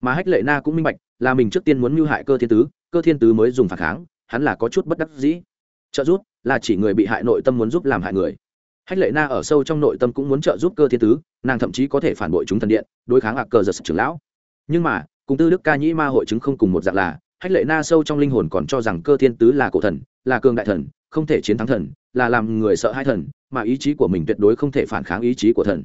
A: Mà hách lệ na cũng minh bạch, là mình trước tiên muốn mưu hại cơ thiên tứ, cơ thiên tứ mới dùng phản kháng, hắn là có chút bất đắc dĩ. Trợ giúp là chỉ người bị hại nội tâm muốn giúp làm hại người. Hách lệ na ở sâu trong nội tâm cũng muốn trợ giúp cơ thiên tứ, nàng thậm chí có thể phản bội chúng thần điện, đối kháng ạc cờ giật trưởng lão. Nhưng mà, cùng tư đức ca nhĩ ma hội chứng không cùng một dạng là, hách lệ na sâu trong linh hồn còn cho rằng cơ thiên tứ là cổ thần là cường đại thần, không thể chiến thắng thần, là làm người sợ hai thần, mà ý chí của mình tuyệt đối không thể phản kháng ý chí của thần.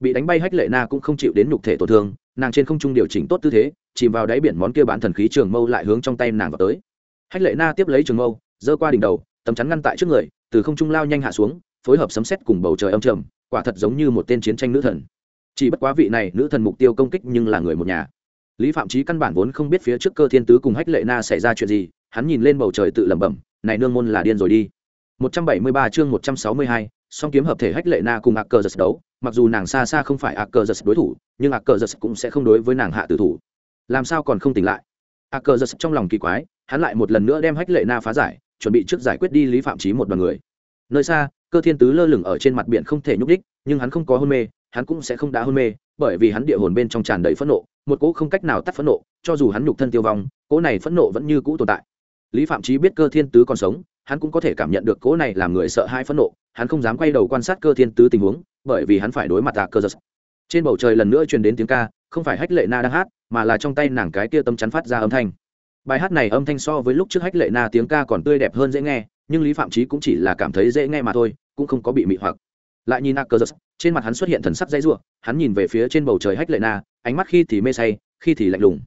A: Bị đánh bay hách lệ na cũng không chịu đến nhục thể tổn thương, nàng trên không trung điều chỉnh tốt tư thế, chìm vào đáy biển món kia bán thần khí trường mâu lại hướng trong tay nàng vào tới. Hách lệ na tiếp lấy trường mâu, giơ qua đỉnh đầu, tấm chắn ngăn tại trước người, từ không trung lao nhanh hạ xuống, phối hợp sấm xét cùng bầu trời âm trầm, quả thật giống như một tên chiến tranh nữ thần. Chỉ bất quá vị này nữ thần mục tiêu công kích nhưng là người một nhà. Lý phạm trí căn bản vốn không biết phía trước cơ thiên tứ cùng hách lệ na xảy ra chuyện gì, hắn nhìn lên bầu trời tự lẩm bẩm này nương môn là điên rồi đi. 173 chương 162, song kiếm hợp thể hách lệ na cùng ác cờ giật đấu. Mặc dù nàng xa xa không phải ác cờ giật đối thủ nhưng ác cờ giật cũng sẽ không đối với nàng hạ tử thủ. Làm sao còn không tỉnh lại? Ác cờ giật trong lòng kỳ quái hắn lại một lần nữa đem hách lệ na phá giải chuẩn bị trước giải quyết đi lý phạm chí một đoàn người. Nơi xa cơ thiên tứ lơ lửng ở trên mặt biển không thể nhúc đích nhưng hắn không có hôn mê hắn cũng sẽ không đã hôn mê bởi vì hắn địa hồn bên trong tràn đầy phẫn nộ một cỗ không cách nào tắt phẫn nộ cho dù hắn nhục thân tiêu vong cỗ này phẫn nộ vẫn như cũ tồn tại lý phạm trí biết cơ thiên tứ còn sống, hắn cũng có thể cảm nhận được cỗ này làm người sợ hai phẫn nộ, hắn không dám quay đầu quan sát cơ thiên tứ tình huống, bởi vì hắn phải đối mặt tạ cơ giật trên bầu trời lần nữa truyền đến tiếng ca, không phải hách lệ na đang hát, mà là trong tay nàng cái kia tâm chắn phát ra âm thanh. Bài hát này âm thanh so với lúc trước hách lệ na tiếng ca còn tươi đẹp hơn dễ nghe, nhưng lý phạm trí cũng chỉ là cảm thấy dễ nghe mà thôi, cũng không có bị mị hoặc. Lại nhìn a cơ giật trên mặt hắn xuất hiện thần sắc dãy r u ộ hắn nhìn về phía trên bầu trời hách lệ na, ánh mắt khi thì mê say, khi thì lạnh lùng.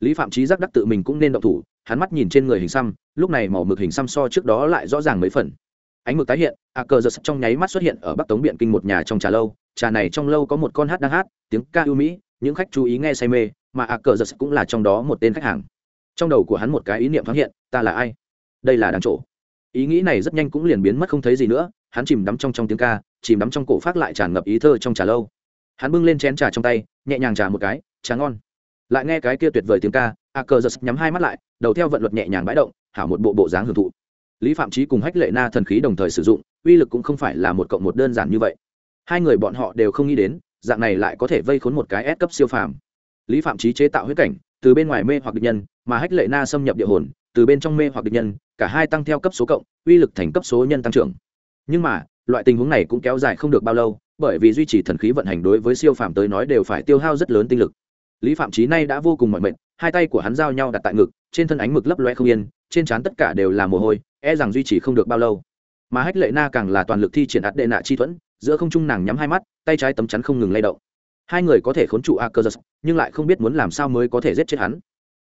A: Lý phạm trí giác đắc tự mình cũng nên động thủ hắn mắt nhìn trên người hình xăm, lúc này màu mực hình xăm so trước đó lại rõ ràng mấy phần. Ánh mực tái hiện a cờ giật trong nháy mắt xuất hiện ở bắc tống biện kinh một nhà trong trà lâu. Trà này trong lâu có một con hát đang hát, tiếng ca ưu mỹ, những khách chú ý nghe say mê, mà a cờ giật cũng là trong đó một tên khách hàng. Trong đầu của hắn một cái ý niệm thoáng hiện, ta là ai? Đây là đáng trổ. Ý nghĩ này rất nhanh cũng liền biến mất không thấy gì nữa, hắn chìm đắm trong trong tiếng ca, chìm đắm trong cổ phát lại tràn ngập ý thơ trong trà lâu. Hắn bưng lên chén trà trong tay, nhẹ nhàng trà một cái, trà ngon. Lại nghe cái kia tuyệt vời tiếng ca a cờ giật nhắm hai mắt lại, đầu theo vận luật nhẹ nhàng bãi động, hảo một bộ bộ dáng hưởng thụ. Lý phạm trí cùng hách lệ na thần khí đồng thời sử dụng, uy lực cũng không phải là một cộng một đơn giản như vậy. Hai người bọn họ đều không nghĩ đến, dạng này lại có thể vây khốn một cái s cấp siêu phàm. Lý phạm trí chế tạo huyết cảnh, từ bên ngoài mê hoặc địch nhân, mà hách lệ na xâm nhập địa hồn, từ bên trong mê hoặc địch nhân, cả hai tăng theo cấp số cộng, uy lực thành cấp số nhân tăng trưởng. Nhưng mà, loại tình huống này cũng kéo dài không được bao lâu, bởi vì duy trì thần khí vận hành đối với siêu phàm tới nói đều phải tiêu hao rất lớn tinh lực lý phạm trí nay đã vô cùng mọi mệnh hai tay của hắn giao nhau đặt tại ngực, trên thân ánh mực lấp loe không yên, trên trán tất cả đều là mồ hôi e rằng duy trì không được bao lâu. Mà hách lệ na càng là toàn lực thi triển ạt đệ nạ chi thuẫn, giữa không trung nàng nhắm hai mắt, tay trái tấm chắn không ngừng lay động. Hai người có thể khốn trụ a cơ giật nhưng lại không biết muốn làm sao mới có thể giết chết hắn.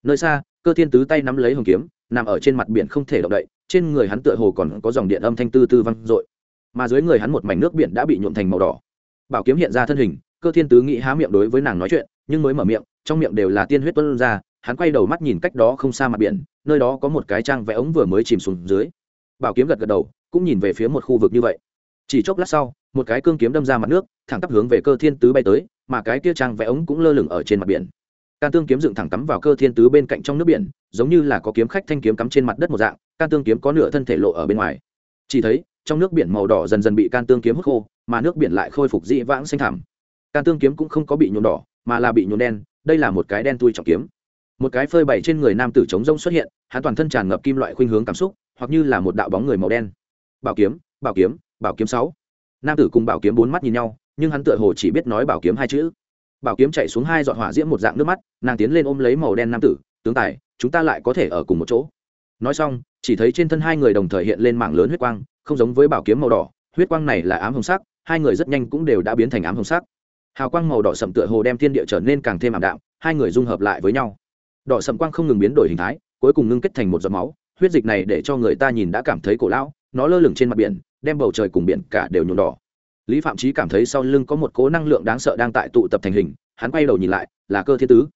A: Nơi xa, cơ thiên tứ tay nắm lấy hồng kiếm, nằm ở trên mặt biển không thể động đậy, trên người hắn tựa hồ còn có dòng điện âm thanh tư tư văng dội. Mà dưới người hắn một mảnh nước biển đã bị nhuộm thành màu đỏ. Bảo kiếm hiện ra thân hình, cơ thiên tứ nghĩ há miệng đối với nàng nói chuyện nhưng mới mở miệng, trong miệng đều là tiên huyết tuân ra, hắn quay đầu mắt nhìn cách đó không xa mặt biển, nơi đó có một cái trang vẽ ống vừa mới chìm xuống dưới. Bảo kiếm gật gật đầu, cũng nhìn về phía một khu vực như vậy. Chỉ chốc lát sau, một cái cương kiếm đâm ra mặt nước, thẳng tắp hướng về cơ thiên tứ bay tới, mà cái kia trang vẽ ống cũng lơ lửng ở trên mặt biển. Can tương kiếm dựng thẳng cắm vào cơ thiên tứ bên cạnh trong nước biển, giống như là có kiếm khách thanh kiếm cắm trên mặt đất một dạng, can tương kiếm có nửa thân thể lộ ở bên ngoài. Chỉ thấy, trong nước biển màu đỏ dần dần bị can tương kiếm hút khô, mà nước biển lại khôi phục dị vãng xanh thảm can tương kiếm cũng không có bị nhuộm đỏ mà là bị nhuộm đen, đây là một cái đen tui trọng kiếm. Một cái phơi bày trên người nam tử chống rông xuất hiện, hắn toàn thân tràn ngập kim loại khuynh hướng cảm xúc, hoặc như là một đạo bóng người màu đen. Bảo kiếm bảo kiếm bảo kiếm sáu. Nam tử cùng bảo kiếm bốn mắt nhìn nhau, nhưng hắn tựa hồ chỉ biết nói bảo kiếm hai chữ. Bảo kiếm chạy xuống hai giọt hỏa diễm một dạng nước mắt, nàng tiến lên ôm lấy màu đen nam tử, tướng tài, chúng ta lại có thể ở cùng một chỗ. Nói xong, chỉ thấy trên thân hai người đồng thời hiện lên mảng lớn huyết quang, không giống với bảo kiếm màu đỏ, huyết quang này là ám hồng sắc, hai người rất nhanh cũng đều đã biến thành ám hồng sắc hào quang màu đỏ sậm tựa hồ đem thiên địa trở nên càng thêm ảm đạm, hai người dung hợp lại với nhau. Đỏ sậm quang không ngừng biến đổi hình thái, cuối cùng ngưng kết thành một giọt máu, huyết dịch này để cho người ta nhìn đã cảm thấy cổ lão, nó lơ lửng trên mặt biển, đem bầu trời cùng biển cả đều nhuộm đỏ. Lý phạm trí cảm thấy sau lưng có một cố năng lượng đáng sợ đang tại tụ tập thành hình, hắn quay đầu nhìn lại, là cơ thiên tứ.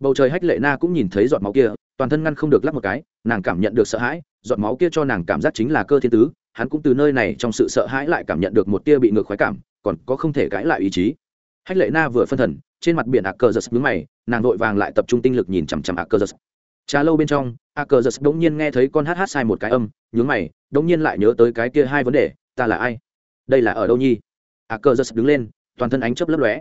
A: Bầu trời hách lệ na cũng nhìn thấy giọt máu kia, toàn thân ngăn không được lắp một cái, nàng cảm nhận được sợ hãi, giọt máu kia cho nàng cảm giác chính là cơ thiên tứ, hắn cũng từ nơi này trong sự sợ hãi lại cảm nhận được một tia bị ngược khoái cảm, còn có không thể cãi lại ý chí hách lệ na vừa phân thần, trên mặt biển ạc cờ giật nhướng mày, nàng vội vàng lại tập trung tinh lực nhìn chằm chằm ạc cờ giật trà lâu bên trong ạc cờ giật đống nhiên nghe thấy con hát hát sai một cái âm, nhướng mày, đống nhiên lại nhớ tới cái kia hai vấn đề, ta là ai? Đây là ở đâu nhi? Ạc cờ giật đứng lên, toàn thân ánh chớp lấp lóe.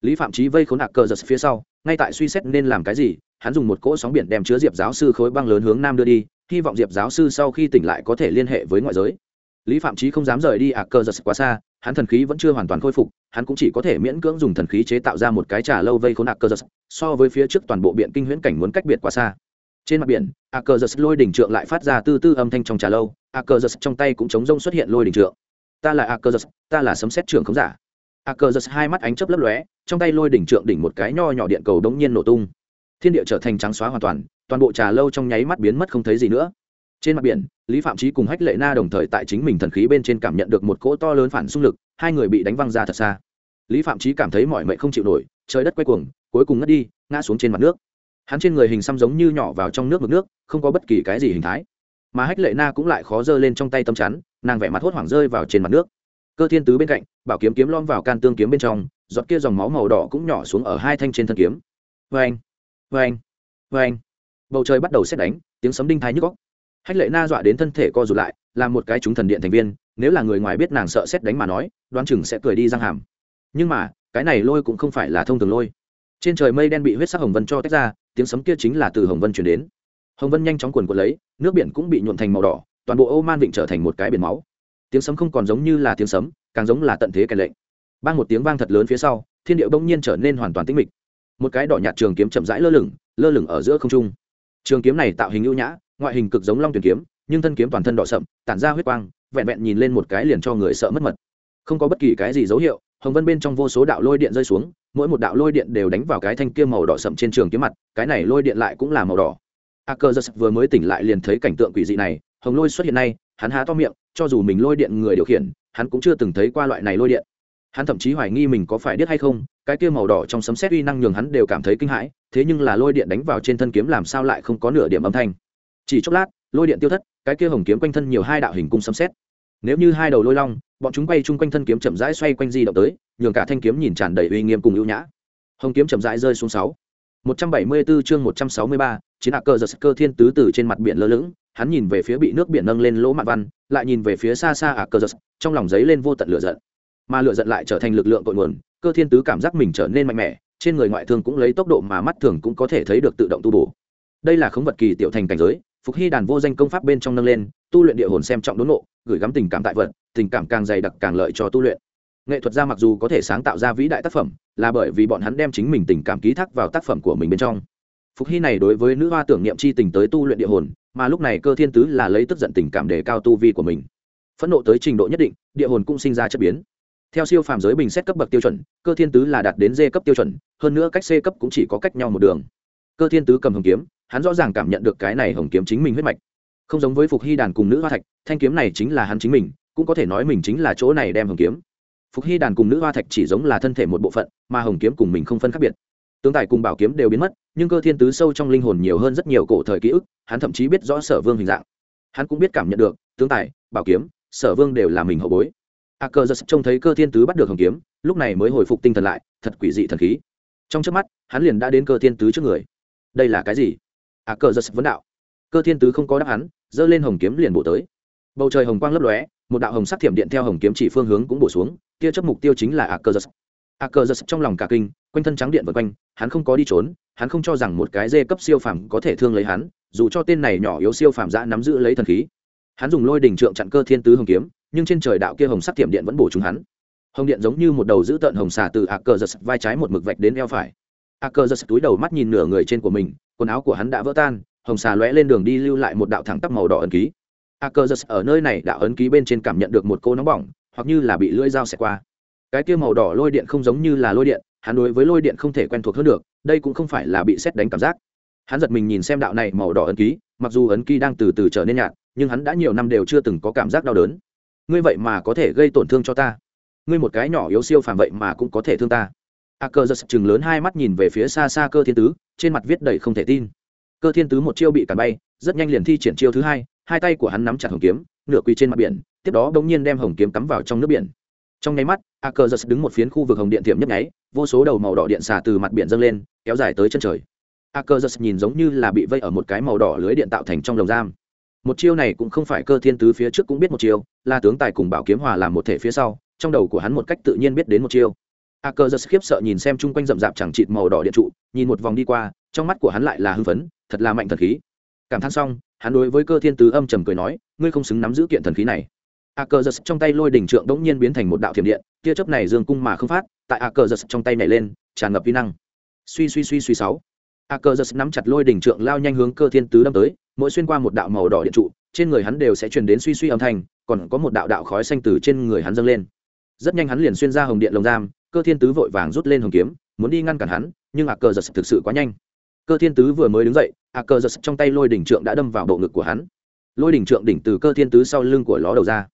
A: Lý phạm trí vây khốn hạc cờ giật phía sau, ngay tại suy xét nên làm cái gì, hắn dùng một cỗ sóng biển đem chứa diệp giáo sư khối băng lớn hướng nam đưa đi, hy vọng diệp giáo sư sau khi tỉnh lại có thể liên hệ với ngoại giới. Lý phạm trí không dám rời đi hạc cờ giật quá xa hắn thần khí vẫn chưa hoàn toàn khôi phục, hắn cũng chỉ có thể miễn cưỡng dùng thần khí chế tạo ra một cái trà lâu vây khốn hạc cơ giật so với phía trước toàn bộ biện kinh huyễn cảnh muốn cách biệt quá xa. Trên mặt biển a cơ giật lôi đỉnh trượng lại phát ra tư tư âm thanh trong trà lâu a cơ giật trong tay cũng chống rông xuất hiện lôi đỉnh trượng. Ta là a cơ giật ta là sấm xét trưởng không giả. A cơ giật hai mắt ánh chớp lấp lóe, trong tay lôi đỉnh trượng đỉnh một cái nho nhỏ điện cầu đống nhiên nổ tung. Thiên địa trở thành trắng xóa hoàn toàn toàn bộ trà lâu trong nháy mắt biến mất không thấy gì nữa trên mặt biển, lý phạm trí cùng hách lệ na đồng thời tại chính mình thần khí bên trên cảm nhận được một cỗ to lớn phản xung lực, hai người bị đánh văng ra thật xa. Lý phạm trí cảm thấy mọi mệnh không chịu nổi, trời đất quay cuồng, cuối cùng ngất đi, ngã xuống trên mặt nước. Hắn trên người hình xăm giống như nhỏ vào trong nước mực nước, không có bất kỳ cái gì hình thái. Mà hách lệ na cũng lại khó giơ lên trong tay tâm chắn, nàng vẻ mặt hốt hoảng rơi vào trên mặt nước. Cơ thiên tứ bên cạnh, bảo kiếm kiếm lom vào can tương kiếm bên trong, giọt kia dòng máu màu đỏ cũng nhỏ xuống ở hai thanh trên thân kiếm. Vê anh vê anh vê anh bầu trời bắt đầu xét đánh, tiếng sấm đinh thái nhức góc hách lệ na dọa đến thân thể co rụt lại, là một cái chúng thần điện thành viên, nếu là người ngoài biết nàng sợ xét đánh mà nói, đoán chừng sẽ cười đi răng hàm. Nhưng mà, cái này lôi cũng không phải là thông thường lôi. Trên trời mây đen bị huyết sắc hồng vân cho tách ra, tiếng sấm kia chính là từ hồng vân chuyển đến. Hồng vân nhanh chóng quần cuộn lấy, nước biển cũng bị nhuộn thành màu đỏ, toàn bộ ô man vịnh trở thành một cái biển máu. Tiếng sấm không còn giống như là tiếng sấm, càng giống là tận thế kèn lệnh. Ban một tiếng vang thật lớn phía sau, thiên điệu bỗng nhiên trở nên hoàn toàn tĩnh mịch. Một cái đỏ nhạt trường kiếm chậm rãi lơ lửng lơ lửng ở giữa không trung. Trường kiếm này tạo hình ưu nhã ngoại hình cực giống long tuyển kiếm, nhưng thân kiếm toàn thân đỏ sậm, tản ra huyết quang, vẹn vẹn nhìn lên một cái liền cho người sợ mất mật. Không có bất kỳ cái gì dấu hiệu, hồng vân bên trong vô số đạo lôi điện rơi xuống, mỗi một đạo lôi điện đều đánh vào cái thanh kia màu đỏ sậm trên trường kiếm mặt, cái này lôi điện lại cũng là màu đỏ. A cơ giật vừa mới tỉnh lại liền thấy cảnh tượng quỷ dị này, hồng lôi xuất hiện nay, hắn há to miệng, cho dù mình lôi điện người điều khiển, hắn cũng chưa từng thấy qua loại này lôi điện. Hắn thậm chí hoài nghi mình có phải điếc hay không, cái kia màu đỏ trong sấm xét uy năng nhường hắn đều cảm thấy kinh hãi, thế nhưng là lôi điện đánh vào trên thân kiếm làm sao lại không có nửa điểm âm thanh chỉ chốc lát lôi điện tiêu thất cái kia hồng kiếm quanh thân nhiều hai đạo hình cung sấm xét nếu như hai đầu lôi long bọn chúng bay chung quanh thân kiếm chậm rãi xoay quanh di động tới nhường cả thanh kiếm nhìn tràn đầy uy nghiêm cùng ưu nhã. Hồng kiếm chậm rãi rơi xuống sáu. Một trăm bảy mươi 174 chương một trăm sáu mươi ba, chiến hạ cơ giật cơ thiên tứ từ trên mặt biển lơ lửng hắn nhìn về phía bị nước biển nâng lên lỗ mạn văn lại nhìn về phía xa xa ạ cơ giật trong lòng giấy lên vô tận lửa giận. Mà lửa giận lại trở thành lực lượng cội nguồn cơ thiên tứ cảm giác mình trở nên mạnh mẽ trên người ngoại thương cũng lấy tốc độ mà mắt thường cũng có thể thấy được tự động tu bổ. Đây là khống vật kỳ tiểu thành cảnh giới phục hy đàn vô danh công pháp bên trong nâng lên, tu luyện địa hồn xem trọng đốn nộ gửi gắm tình cảm tại vật, tình cảm càng dày đặc càng lợi cho tu luyện. Nghệ thuật gia mặc dù có thể sáng tạo ra vĩ đại tác phẩm, là bởi vì bọn hắn đem chính mình tình cảm ký thác vào tác phẩm của mình bên trong. Phục hy này đối với nữ hoa tưởng niệm chi tình tới tu luyện địa hồn, mà lúc này cơ thiên tứ là lấy tức giận tình cảm để cao tu vi của mình. Phẫn nộ tới trình độ nhất định, địa hồn cũng sinh ra chất biến. Theo siêu phàm giới bình xét cấp bậc tiêu chuẩn, cơ thiên tứ là đạt đến d cấp tiêu chuẩn, hơn nữa cách c cấp cũng chỉ có cách nhau một đường. Cơ thiên tứ cầm hồng kiếm hắn rõ ràng cảm nhận được cái này hồng kiếm chính mình huyết mạch. Không giống với phục hy đàn cùng nữ hoa thạch, thanh kiếm này chính là hắn chính mình, cũng có thể nói mình chính là chỗ này đem hồng kiếm. Phục hy đàn cùng nữ hoa thạch chỉ giống là thân thể một bộ phận, mà hồng kiếm cùng mình không phân khác biệt. Tướng tài cùng bảo kiếm đều biến mất, nhưng cơ thiên tứ sâu trong linh hồn nhiều hơn rất nhiều cổ thời ký ức, hắn thậm chí biết rõ sở vương hình dạng. Hắn cũng biết cảm nhận được, tướng tài, bảo kiếm, sở vương đều là mình hậu bối. A cơ giật trông thấy cơ thiên tứ bắt được hồng kiếm, lúc này mới hồi phục tinh thần lại, thật quỷ dị thần khí. Trong trước mắt, hắn liền đã đến cơ thiên tứ trước người. Đây là cái gì? A cờ giật vấn đạo. Cơ thiên tứ không có đáp án giơ lên hồng kiếm liền bổ tới. Bầu trời hồng quang lấp lóe, một đạo hồng sắc thiểm điện theo hồng kiếm chỉ phương hướng cũng bổ xuống, tia chấp mục tiêu chính là a cờ giật. A cờ giật trong lòng cả kinh, quanh thân trắng điện vượt quanh, hắn không có đi trốn, hắn không cho rằng một cái dê cấp siêu phàm có thể thương lấy hắn, dù cho tên này nhỏ yếu siêu phàm dã nắm giữ lấy thần khí. Hắn dùng lôi đình trượng chặn cơ thiên tứ hồng kiếm, nhưng trên trời đạo kia hồng sắc Thiểm điện vẫn bổ trúng hắn. Hồng điện giống như một đầu giữ tợn hồng xà từ ạ cờ giật vai trái một mực vạch đến eo phải a cơ giật túi đầu mắt nhìn nửa người trên của mình, quần áo của hắn đã vỡ tan, hồng xà lóe lên đường đi lưu lại một đạo thẳng tắp màu đỏ ấn ký. A cơ giật ở nơi này đạo ấn ký bên trên cảm nhận được một cô nóng bỏng, hoặc như là bị lưỡi dao xẹt qua. Cái kia màu đỏ lôi điện không giống như là lôi điện, hắn đối với lôi điện không thể quen thuộc hơn được, đây cũng không phải là bị xét đánh cảm giác. Hắn giật mình nhìn xem đạo này màu đỏ ấn ký, mặc dù ấn ký đang từ từ trở nên nhạt, nhưng hắn đã nhiều năm đều chưa từng có cảm giác đau đớn. Ngươi vậy mà có thể gây tổn thương cho ta. Ngươi một cái nhỏ yếu siêu phàm vậy mà cũng có thể thương ta a cơ giật chừng lớn hai mắt nhìn về phía xa xa cơ thiên tứ, trên mặt viết đầy không thể tin. Cơ thiên tứ một chiêu bị cản bay, rất nhanh liền thi triển chiêu thứ hai hai tay của hắn nắm chặt hồng kiếm, nửa quỳ trên mặt biển, tiếp đó đ ỗ n g nhiên đem hồng kiếm cắm vào trong nước biển. Trong nháy mắt, a cơ giật đứng một phiến khu vực hồng điện thiệm nhấp nháy, vô số đầu màu đỏ điện xả từ mặt biển dâng lên, kéo dài tới chân trời. A cơ giật nhìn giống như là bị vây ở một cái màu đỏ lưới điện tạo thành trong lồng giam. Một chiêu này cũng không phải cơ thiên tứ phía trước cũng biết một chiêu, là tướng tài cùng bảo kiếm hòa làm một thể phía sau, trong đầu của hắn một cách tự nhiên biết đến một chiêu. À, a cơ giật khiếp sợ nhìn xem chung quanh rậm rạp chẳng chịt màu đỏ điện trụ, nhìn một vòng đi qua, trong mắt của hắn lại là hưng phấn, thật là mạnh thần khí. Cảm thán xong, hắn đối với cơ thiên tứ âm trầm cười nói, ngươi không xứng nắm giữ kiện thần khí này. À, a cơ giật trong tay lôi đỉnh trượng đống nhiên biến thành một đạo thiểm điện, tia chớp này dương cung mà không phát, tại à, a cơ giật trong tay nhảy lên, tràn ngập vi năng. Suy suy suy suy sáu. A cơ giật nắm chặt lôi đỉnh trượng lao nhanh hướng cơ thiên tứ đâm tới, mỗi xuyên qua một đạo màu đỏ điện trụ, trên người hắn đều sẽ truyền đến suy suy âm thanh, còn có một đạo đạo khói xanh từ trên người hắn dâng lên. Rất nhanh hắn liền xuyên ra hồng điện lồng giam cơ thiên tứ vội vàng rút lên hồng kiếm, muốn đi ngăn cản hắn, nhưng ạ cơ giật thực sự quá nhanh. Cơ thiên tứ vừa mới đứng dậy ạ cơ giật trong tay lôi đỉnh trượng đã đâm vào bộ ngực của hắn. Lôi đỉnh trượng đỉnh từ cơ thiên tứ sau lưng của ló đầu ra.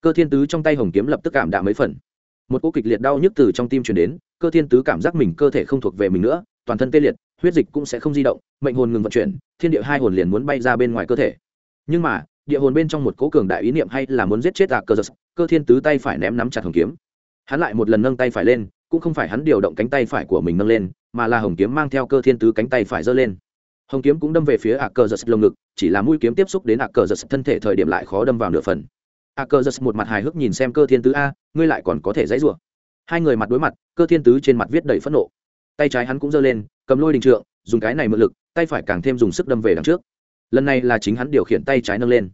A: Cơ thiên tứ trong tay hồng kiếm lập tức cảm đạm mấy phần. Một cô kịch liệt đau nhức từ trong tim truyền đến, cơ thiên tứ cảm giác mình cơ thể không thuộc về mình nữa, toàn thân tê liệt, huyết dịch cũng sẽ không di động, mệnh hồn ngừng vận chuyển, thiên địa hai hồn liền muốn bay ra bên ngoài cơ thể. Nhưng mà, địa hồn bên trong một cố cường đại ý niệm hay là muốn giết chết a cơ giật, cơ thiên tứ tay phải ném nắm chặt hồng kiếm hắn lại một lần nâng tay phải lên, cũng không phải hắn điều động cánh tay phải của mình nâng lên, mà là hồng kiếm mang theo cơ thiên tứ cánh tay phải giơ lên. Hồng kiếm cũng đâm về phía ạ cơ giật lồng ngực, chỉ là mũi kiếm tiếp xúc đến ạ cơ giật thân thể thời điểm lại khó đâm vào nửa phần. Ạ cơ giật một mặt hài hước nhìn xem cơ thiên tứ, a, ngươi lại còn có thể dãy rủa. Hai người mặt đối mặt, cơ thiên tứ trên mặt viết đầy phẫn nộ. Tay trái hắn cũng giơ lên, cầm lôi đình trượng, dùng cái này mượn lực, tay phải càng thêm dùng sức đâm về đằng trước. Lần này là chính hắn điều khiển tay trái nâng lên.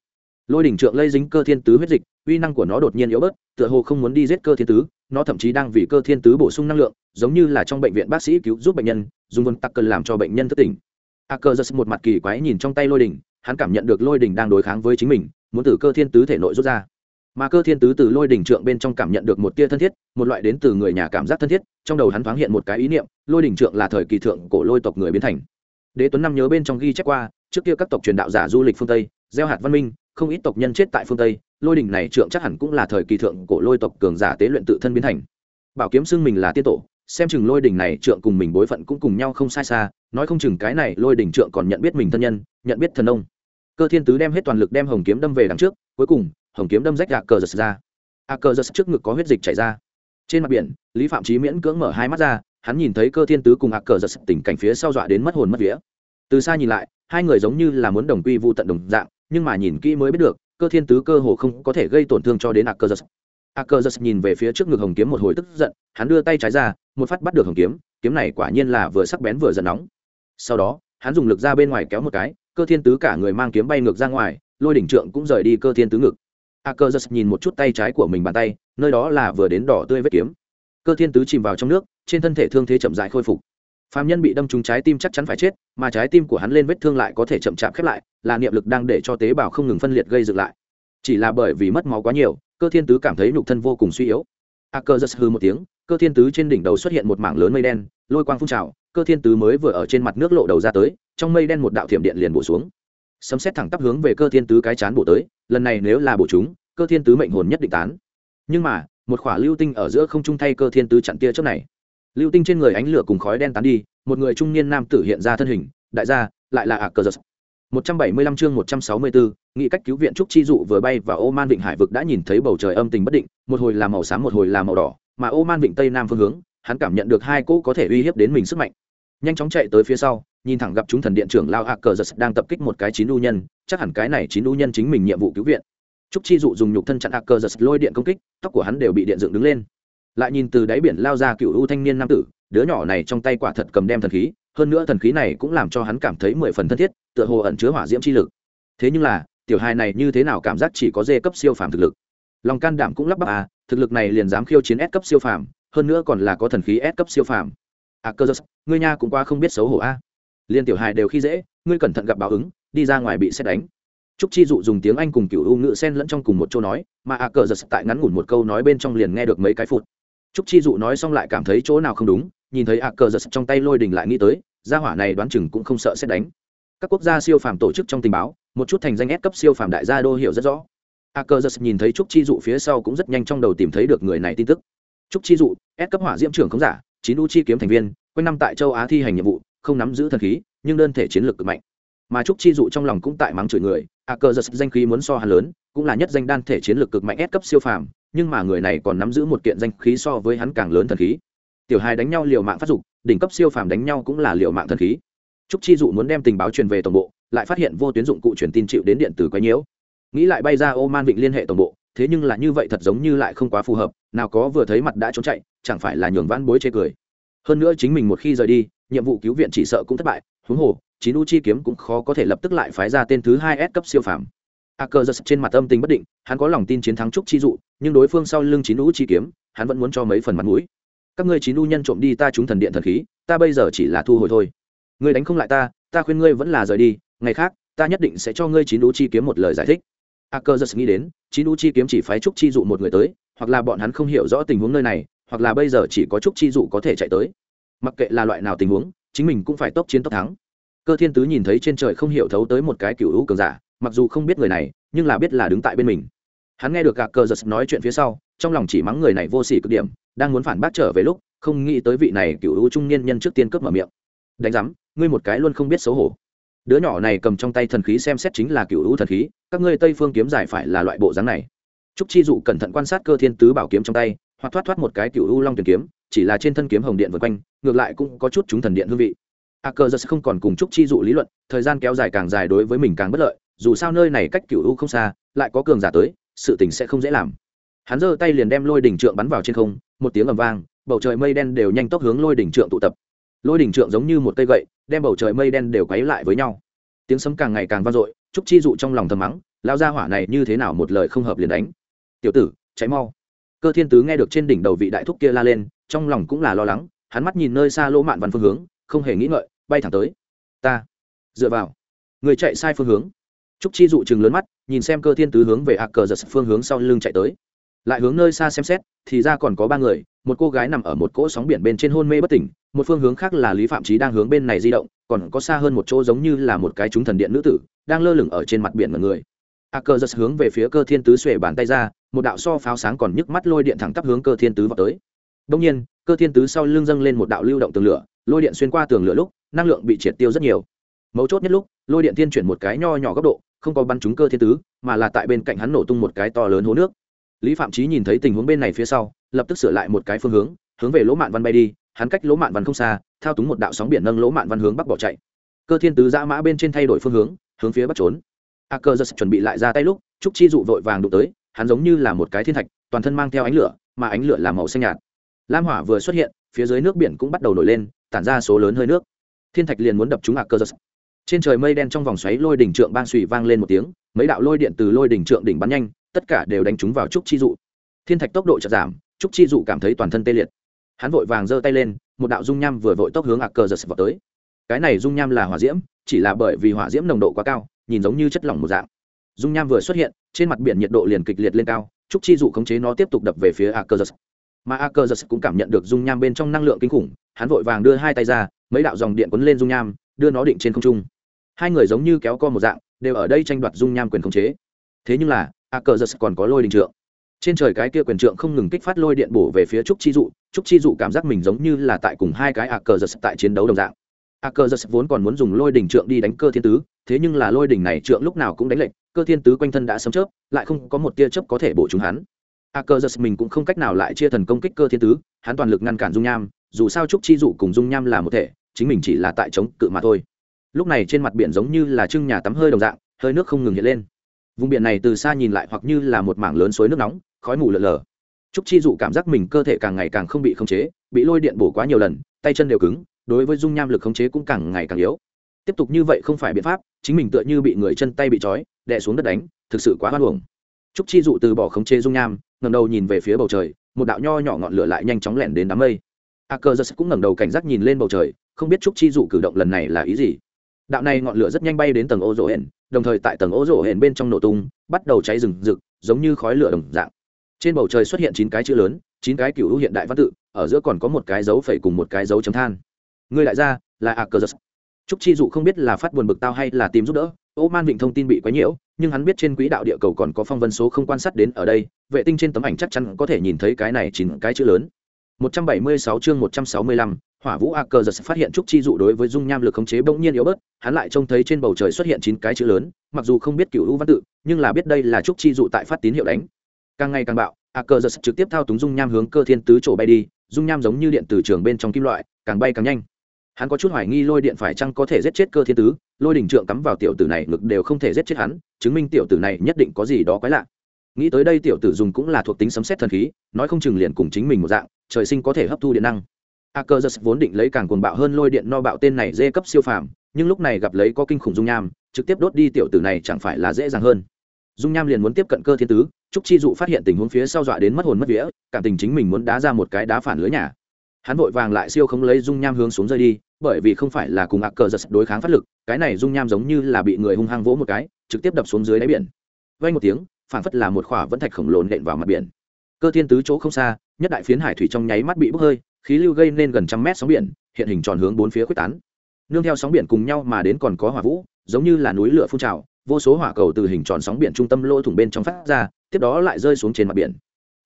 A: Lôi đỉnh trượng lây dính cơ thiên tứ huyết dịch uy năng của nó đột nhiên yếu bớt, tựa hồ không muốn đi giết cơ thiên tứ, nó thậm chí đang vì cơ thiên tứ bổ sung năng lượng, giống như là trong bệnh viện bác sĩ cứu giúp bệnh nhân, dùng vân tắc cần làm cho bệnh nhân thất tỉnh. A cơ giật một mặt kỳ quái nhìn trong tay lôi đỉnh, hắn cảm nhận được lôi đỉnh đang đối kháng với chính mình, muốn từ cơ thiên tứ thể nội rút ra. Mà cơ thiên tứ từ lôi đỉnh trượng bên trong cảm nhận được một tia thân thiết, một loại đến từ người nhà cảm giác thân thiết, trong đầu hắn thoáng hiện một cái ý niệm, lôi đỉnh trượng là thời kỳ thượng cổ lôi tộc người biến thành. Đế tuấn năm nhớ bên trong ghi chép qua, trước kia các tộc truyền đạo giả du lịch phương tây, gieo hạt văn minh, không ít tộc nhân chết tại phương tây lôi đỉnh này trượng chắc hẳn cũng là thời kỳ thượng cổ lôi tộc cường giả tế luyện tự thân biến thành. Bảo kiếm xưng mình là tiên tổ, xem chừng lôi đỉnh này trượng cùng mình bối phận cũng cùng nhau không sai xa, nói không chừng cái này lôi đỉnh trượng còn nhận biết mình thân nhân, nhận biết thần ông. Cơ thiên tứ đem hết toàn lực đem hồng kiếm đâm về đằng trước, cuối cùng, hồng kiếm đâm rách gạc cờ giật ra. A cờ giật trước ngực có huyết dịch chảy ra. Trên mặt biển, lý phạm trí miễn cưỡng mở hai mắt ra, hắn nhìn thấy cơ thiên tứ cùng a cờ giật tình cảnh phía sau dọa đến mất hồn mất vía. Từ xa nhìn lại, hai người giống như là muốn đồng quy vụ tận đồng dạng, nhưng mà nhìn kỹ mới biết được cơ thiên tứ cơ hồ không có thể gây tổn thương cho đến Akkerus. Akkerus nhìn về phía trước ngực hồng kiếm một hồi tức giận, hắn đưa tay trái ra, một phát bắt được hồng kiếm kiếm này quả nhiên là vừa sắc bén vừa giận nóng. Sau đó, hắn dùng lực ra bên ngoài kéo một cái, cơ thiên tứ cả người mang kiếm bay ngược ra ngoài, lôi đỉnh trượng cũng rời đi cơ thiên tứ ngực. Akkerus nhìn một chút tay trái của mình bàn tay, nơi đó là vừa đến đỏ tươi vết kiếm. Cơ thiên tứ chìm vào trong nước, trên thân thể thương thế chậm rãi khôi phục phạm nhân bị đâm trúng trái tim chắc chắn phải chết, mà trái tim của hắn lên vết thương lại có thể chậm chạp khép lại, là niệm lực đang để cho tế bào không ngừng phân liệt gây dựng lại. Chỉ là bởi vì mất máu quá nhiều, cơ thiên tứ cảm thấy nhục thân vô cùng suy yếu. A cơ giật hư một tiếng, cơ thiên tứ trên đỉnh đầu xuất hiện một mảng lớn mây đen, lôi quang phun trào, cơ thiên tứ mới vừa ở trên mặt nước lộ đầu ra tới, trong mây đen một đạo thiểm điện liền bổ xuống. Sấm xét thẳng tắp hướng về cơ thiên tứ cái chán bổ tới, lần này nếu là bổ chúng, cơ thiên tứ mệnh hồn nhất định tán. Nhưng mà, một khỏa lưu tinh ở giữa không trung thay cơ thiên tứ chặn tia chớp này lưu tinh trên người ánh lửa cùng khói đen tán đi một người trung niên nam tử hiện ra thân hình đại gia lại là ạc cơ giật 175 chương 164, nghị cách cứu viện trúc chi dụ vừa bay và ô man vịnh hải vực đã nhìn thấy bầu trời âm tình bất định một hồi là màu xám một hồi là màu đỏ mà ô man vịnh tây nam phương hướng hắn cảm nhận được hai cỗ có thể uy hiếp đến mình sức mạnh. Nhanh chóng chạy tới phía sau nhìn thẳng gặp chúng thần điện trưởng lao ạc cờ giật đang tập kích một cái chín u nhân chắc hẳn cái này chín u nhân chính mình nhiệm vụ cứu viện. Trúc chi dụ dùng nhục thân chặn ạc cờ giật lôi điện công kích tóc của hắn đều bị điện dựng đứng lên lại nhìn từ đáy biển lao ra cựu u thanh niên nam tử đứa nhỏ này trong tay quả thật cầm đem thần khí hơn nữa thần khí này cũng làm cho hắn cảm thấy mười phần thân thiết tựa hồ ẩn chứa hỏa diễm chi lực. Thế nhưng là tiểu hài này như thế nào cảm giác chỉ có dê cấp siêu phàm thực lực? Lòng can đảm cũng lắp bắp à thực lực này liền dám khiêu chiến S cấp siêu phàm hơn nữa còn là có thần khí S cấp siêu phàm. À cơ giật ngươi nha cũng qua không biết xấu hổ a liên tiểu hài đều khi dễ ngươi cẩn thận gặp báo ứng đi ra ngoài bị xét đánh. Trúc Chi dụ dùng tiếng Anh cùng cựu u ngữ xen lẫn trong cùng một chỗ nói, mà A Cờ giật tại ngắn ngủn một câu nói bên trong liền nghe được mấy cái phụt. Trúc Chi dụ nói xong lại cảm thấy chỗ nào không đúng, nhìn thấy Ác Cờ giật trong tay lôi đình lại nghĩ tới, gia hỏa này đoán chừng cũng không sợ xét đánh. Các quốc gia siêu phàm tổ chức trong tình báo, một chút thành danh S cấp siêu phàm đại gia đô hiểu rất rõ. A Cờ giật nhìn thấy Trúc Chi dụ phía sau cũng rất nhanh trong đầu tìm thấy được người này tin tức. Trúc Chi dụ, S cấp hỏa diễm trưởng không giả, chín u chi kiếm thành viên, quanh năm tại châu Á thi hành nhiệm vụ, không nắm giữ thần khí, nhưng đơn thể chiến lược cực mạnh mà trúc chi dụ trong lòng cũng tại mắng chửi người a cơ giật danh khí muốn so hắn lớn cũng là nhất danh đan thể chiến lược cực mạnh ép cấp siêu phàm nhưng mà người này còn nắm giữ một kiện danh khí so với hắn càng lớn thần khí. Tiểu hai đánh nhau liều mạng phát dục, đỉnh cấp siêu phàm đánh nhau cũng là liều mạng thần khí. Trúc chi dụ muốn đem tình báo truyền về tổng bộ, lại phát hiện vô tuyến dụng cụ truyền tin chịu đến điện tử quấy nhiễu. Nghĩ lại bay ra ô man vịnh liên hệ tổng bộ, thế nhưng là như vậy thật giống như lại không quá phù hợp, nào có vừa thấy mặt đã trốn chạy, chẳng phải là nhường vãn bối chê cười. Hơn nữa chính mình một khi rời đi, nhiệm vụ cứu viện chỉ sợ cũng thất bại, huống hồ chín u chi kiếm cũng khó có thể lập tức lại phái ra tên thứ hai s cấp siêu phàm a cơ giật trên mặt âm tình bất định, hắn có lòng tin chiến thắng trúc chi dụ, nhưng đối phương sau lưng chín u chi kiếm, hắn vẫn muốn cho mấy phần mặt mũi. Các ngươi chín u nhân trộm đi ta trúng thần điện thần khí, ta bây giờ chỉ là thu hồi thôi. Ngươi đánh không lại ta ta khuyên ngươi vẫn là rời đi, ngày khác, ta nhất định sẽ cho ngươi chín u chi kiếm một lời giải thích. A cơ giật nghĩ đến, chín u chi kiếm chỉ phái trúc chi dụ một người tới, hoặc là bọn hắn không hiểu rõ tình huống nơi này, hoặc là bây giờ chỉ có trúc chi dụ có thể chạy tới. Mặc kệ là loại nào tình huống, chính mình cũng phải tốc chiến tốc thắng. Cơ thiên tứ nhìn thấy trên trời không hiểu thấu tới một cái cựu hữu cường giả mặc dù không biết người này, nhưng là biết là đứng tại bên mình. Hắn nghe được gạc cờ giật nói chuyện phía sau, trong lòng chỉ mắng người này vô s ỉ cực điểm, đang muốn phản bác trở về lúc, không nghĩ tới vị này cựu hữu trung niên nhân trước tiên cướp mở miệng. Đánh giám, ngươi một cái luôn không biết xấu hổ. Đứa nhỏ này cầm trong tay thần khí xem xét chính là cựu hữu thần khí, các ngươi tây phương kiếm giải phải là loại bộ dáng này. Trúc chi dụ cẩn thận quan sát cơ thiên tứ bảo kiếm trong tay, hoặc thoát thoát một cái cựu hữu long tuyển kiếm, chỉ là trên thân kiếm hồng điện vượt quanh, ngược lại cũng có chút chúng thần điện hương vị. A cơ Giật không còn cùng chúc chi dụ lý luận, thời gian kéo dài càng dài đối với mình càng bất lợi dù sao nơi này cách cựu u không xa, lại có cường giả tới, sự tình sẽ không dễ làm. Hắn giơ tay liền đem lôi đỉnh trượng bắn vào trên không, một tiếng ầm vang, bầu trời mây đen đều nhanh tốc hướng lôi đỉnh trượng tụ tập. Lôi đỉnh trượng giống như một cây gậy, đem bầu trời mây đen đều quấy lại với nhau. Tiếng sấm càng ngày càng vang dội chúc chi dụ trong lòng thầm mắng lao ra hỏa này như thế nào một lời không hợp liền đánh? Tiểu tử cháy mau. Cơ thiên tứ nghe được trên đỉnh đầu vị đại thúc kia la lên, trong lòng cũng là lo lắng, hắn mắt nhìn nơi xa lỗ mạn văn phương hướng, không hề nghĩ ngợi, bay thẳng tới. Ta, dựa vào, người chạy sai phương hướng trúc chi dụ chừng lớn mắt, nhìn xem cơ thiên tứ hướng về ạc cờ giật phương hướng sau lưng chạy tới. Lại hướng nơi xa xem xét, thì ra còn có ba người, một cô gái nằm ở một cỗ sóng biển bên trên hôn mê bất tỉnh, một phương hướng khác là lý phạm trí đang hướng bên này di động, còn có xa hơn một chỗ giống như là một cái trúng thần điện nữ tử, đang lơ lửng ở trên mặt biển mọi người. A cơ giật hướng về phía cơ thiên tứ xuề bàn tay ra, một đạo so pháo sáng còn nhức mắt lôi điện thẳng tắp hướng cơ thiên tứ vào tới. Đông nhiên, cơ thiên tứ sau lưng dâng lên một đạo lưu động tường lửa, lôi điện xuyên qua tường lửa lúc, năng lượng bị triệt tiêu rất nhiều mấu chốt nhất lúc, lôi điện thiên chuyển một cái nho nhỏ góc độ, không có bắn trúng cơ thiên tứ, mà là tại bên cạnh hắn nổ tung một cái to lớn hố nước. Lý phạm trí nhìn thấy tình huống bên này phía sau, lập tức sửa lại một cái phương hướng hướng về lỗ mạn văn bay đi, hắn cách lỗ mạn văn không xa, thao túng một đạo sóng biển nâng lỗ mạn văn hướng bắc bỏ chạy. Cơ thiên tứ giã mã bên trên thay đổi phương hướng hướng phía bắc trốn. A cơ giật chuẩn bị lại ra tay lúc, trúc chi dụ vội vàng đụng tới, hắn giống như là một cái thiên thạch, toàn thân mang theo ánh lửa, mà ánh lửa là màu xanh nhạt. Lam hỏa vừa xuất hiện, phía dưới nước biển cũng bắt đầu nổi lên, tản ra số lớn hơi nước. Thiên thạch liền muốn đập trúng a cơ giật trên trời mây đen trong vòng xoáy lôi đỉnh trượng bang suy vang lên một tiếng, mấy đạo lôi điện từ lôi đỉnh trượng đỉnh bắn nhanh, tất cả đều đánh trúng vào trúc chi dụ. Thiên thạch tốc độ chậm giảm, trúc chi dụ cảm thấy toàn thân tê liệt. Hắn vội vàng giơ tay lên, một đạo dung nham vừa vội tốc hướng ạc cờ giật vào tới. Cái này dung nham là hỏa diễm, chỉ là bởi vì hỏa diễm nồng độ quá cao, nhìn giống như chất lỏng một dạng. Dung nham vừa xuất hiện, trên mặt biển nhiệt độ liền kịch liệt lên cao, trúc chi dụ khống chế nó tiếp tục đập về phía ạc cờ giật mà ạc cờ giật cũng cảm nhận được dung nham bên trong năng lượng kinh khủng, hắn vội vàng đưa hai tay ra, mấy đạo dòng điện quấn lên dung nham, đưa nó định trên không trung hai người giống như kéo co một dạng, đều ở đây tranh đoạt dung nham quyền khống chế. Thế nhưng là a cờ giật còn có lôi đình trượng. Trên trời cái kia quyền trượng không ngừng kích phát lôi điện bổ về phía trúc chi dụ. Trúc chi dụ cảm giác mình giống như là tại cùng hai cái a cờ giật tại chiến đấu đồng dạng. A cờ giật vốn còn muốn dùng lôi đình trượng đi đánh cơ thiên tứ, thế nhưng là lôi đình này trượng lúc nào cũng đánh lệnh cơ thiên tứ quanh thân đã sấm chớp, lại không có một tia chớp có thể bổ chúng hắn. A cờ giật mình cũng không cách nào lại chia thần công kích cơ thiên tứ, hắn toàn lực ngăn cản dung nham, dù sao trúc chi dụ cùng dung nham là một thể, chính mình chỉ là tại chống cự mà thôi lúc này trên mặt biển giống như là trưng nhà tắm hơi đồng dạng, hơi nước không ngừng hiện lên. Vùng biển này từ xa nhìn lại hoặc như là một mảng lớn suối nước nóng, khói mù lợn lờ trúc chi dụ cảm giác mình cơ thể càng ngày càng không bị khống chế, bị lôi điện bổ quá nhiều lần, tay chân đều cứng, đối với dung nham lực khống chế cũng càng ngày càng yếu. Tiếp tục như vậy không phải biện pháp, chính mình tựa như bị người chân tay bị trói, đè xuống đất đánh, thực sự quá hoan hồng trúc chi dụ từ bỏ khống chế dung nham ngầm đầu nhìn về phía bầu trời, một đạo nho nhỏ ngọn lửa lại nhanh chóng lẻn đến đám mây. A cơ giật cũng ngẩng đầu cảnh giác nhìn lên bầu trời, không biết trúc chi dụ cử động lần này là ý gì đạo này ngọn lửa rất nhanh bay đến tầng ô rỗ hển, đồng thời tại tầng ô rỗ hển bên trong nổ tung, bắt đầu cháy rừng rực, giống như khói lửa đồng dạng. Trên bầu trời xuất hiện chín cái chữ lớn, chín cái cựu hiện đại văn tự, ở giữa còn có một cái dấu phẩy cùng một cái dấu chấm than. Người đại gia, là a cờ giật trúc chi dụ không biết là phát buồn bực tao hay là tìm giúp đỡ, ô man vịnh thông tin bị quấy nhiễu, nhưng hắn biết trên quỹ đạo địa cầu còn có phong vân số không quan sát đến ở đây, vệ tinh trên tấm ảnh chắc chắn có thể nhìn thấy cái này chín cái chữ lớn. 176 chương 165, Hỏa Vũ A Cơ giật phát hiện trúc chi dụ đối với dung nham lực khống chế bỗng nhiên yếu bớt, hắn lại trông thấy trên bầu trời xuất hiện chín cái chữ lớn, mặc dù không biết cựu u văn tự, nhưng là biết đây là trúc chi dụ tại phát tín hiệu đánh. Càng ngày càng bạo, A Cơ giật trực tiếp thao túng dung nham hướng cơ thiên tứ chỗ bay đi, dung nham giống như điện từ trường bên trong kim loại, càng bay càng nhanh. Hắn có chút hoài nghi lôi điện phải chăng có thể giết chết cơ thiên tứ, lôi đỉnh trượng cắm vào tiểu tử này ngực đều không thể giết chết hắn, chứng minh tiểu tử này nhất định có gì đó quái lạ nghĩ tới đây tiểu tử dùng cũng là thuộc tính sấm xét thần khí, nói không chừng liền cùng chính mình một dạng, trời sinh có thể hấp thu điện năng. A cơ giật vốn định lấy càng cuồng bạo hơn lôi điện no bạo tên này dê cấp siêu phàm, nhưng lúc này gặp lấy có kinh khủng dung nham, trực tiếp đốt đi tiểu tử này chẳng phải là dễ dàng hơn. Dung nham liền muốn tiếp cận cơ thiên tứ, trúc chi dụ phát hiện tình huống phía sau dọa đến mất hồn mất vía, cảm tình chính mình muốn đá ra một cái đá phản lưới nhà. Hắn vội vàng lại siêu không lấy dung nham hướng xuống rơi đi, bởi vì không phải là cùng ạc cờ giật đối kháng phát lực, cái này dung nham giống như là bị người hung hăng vỗ một cái, trực tiếp đập xuống dưới đáy biển. Vay một tiếng phản phất là một khỏa vẫn thạch khổng lồ nện vào mặt biển. Cơ thiên tứ chỗ không xa, nhất đại phiến hải thủy trong nháy mắt bị bốc hơi, khí lưu gây nên gần trăm mét sóng biển, hiện hình tròn hướng bốn phía quyết tán. Nương theo sóng biển cùng nhau mà đến còn có hỏa vũ, giống như là núi lửa phun trào, vô số hỏa cầu từ hình tròn sóng biển trung tâm lỗ thủng bên trong phát ra, tiếp đó lại rơi xuống trên mặt biển.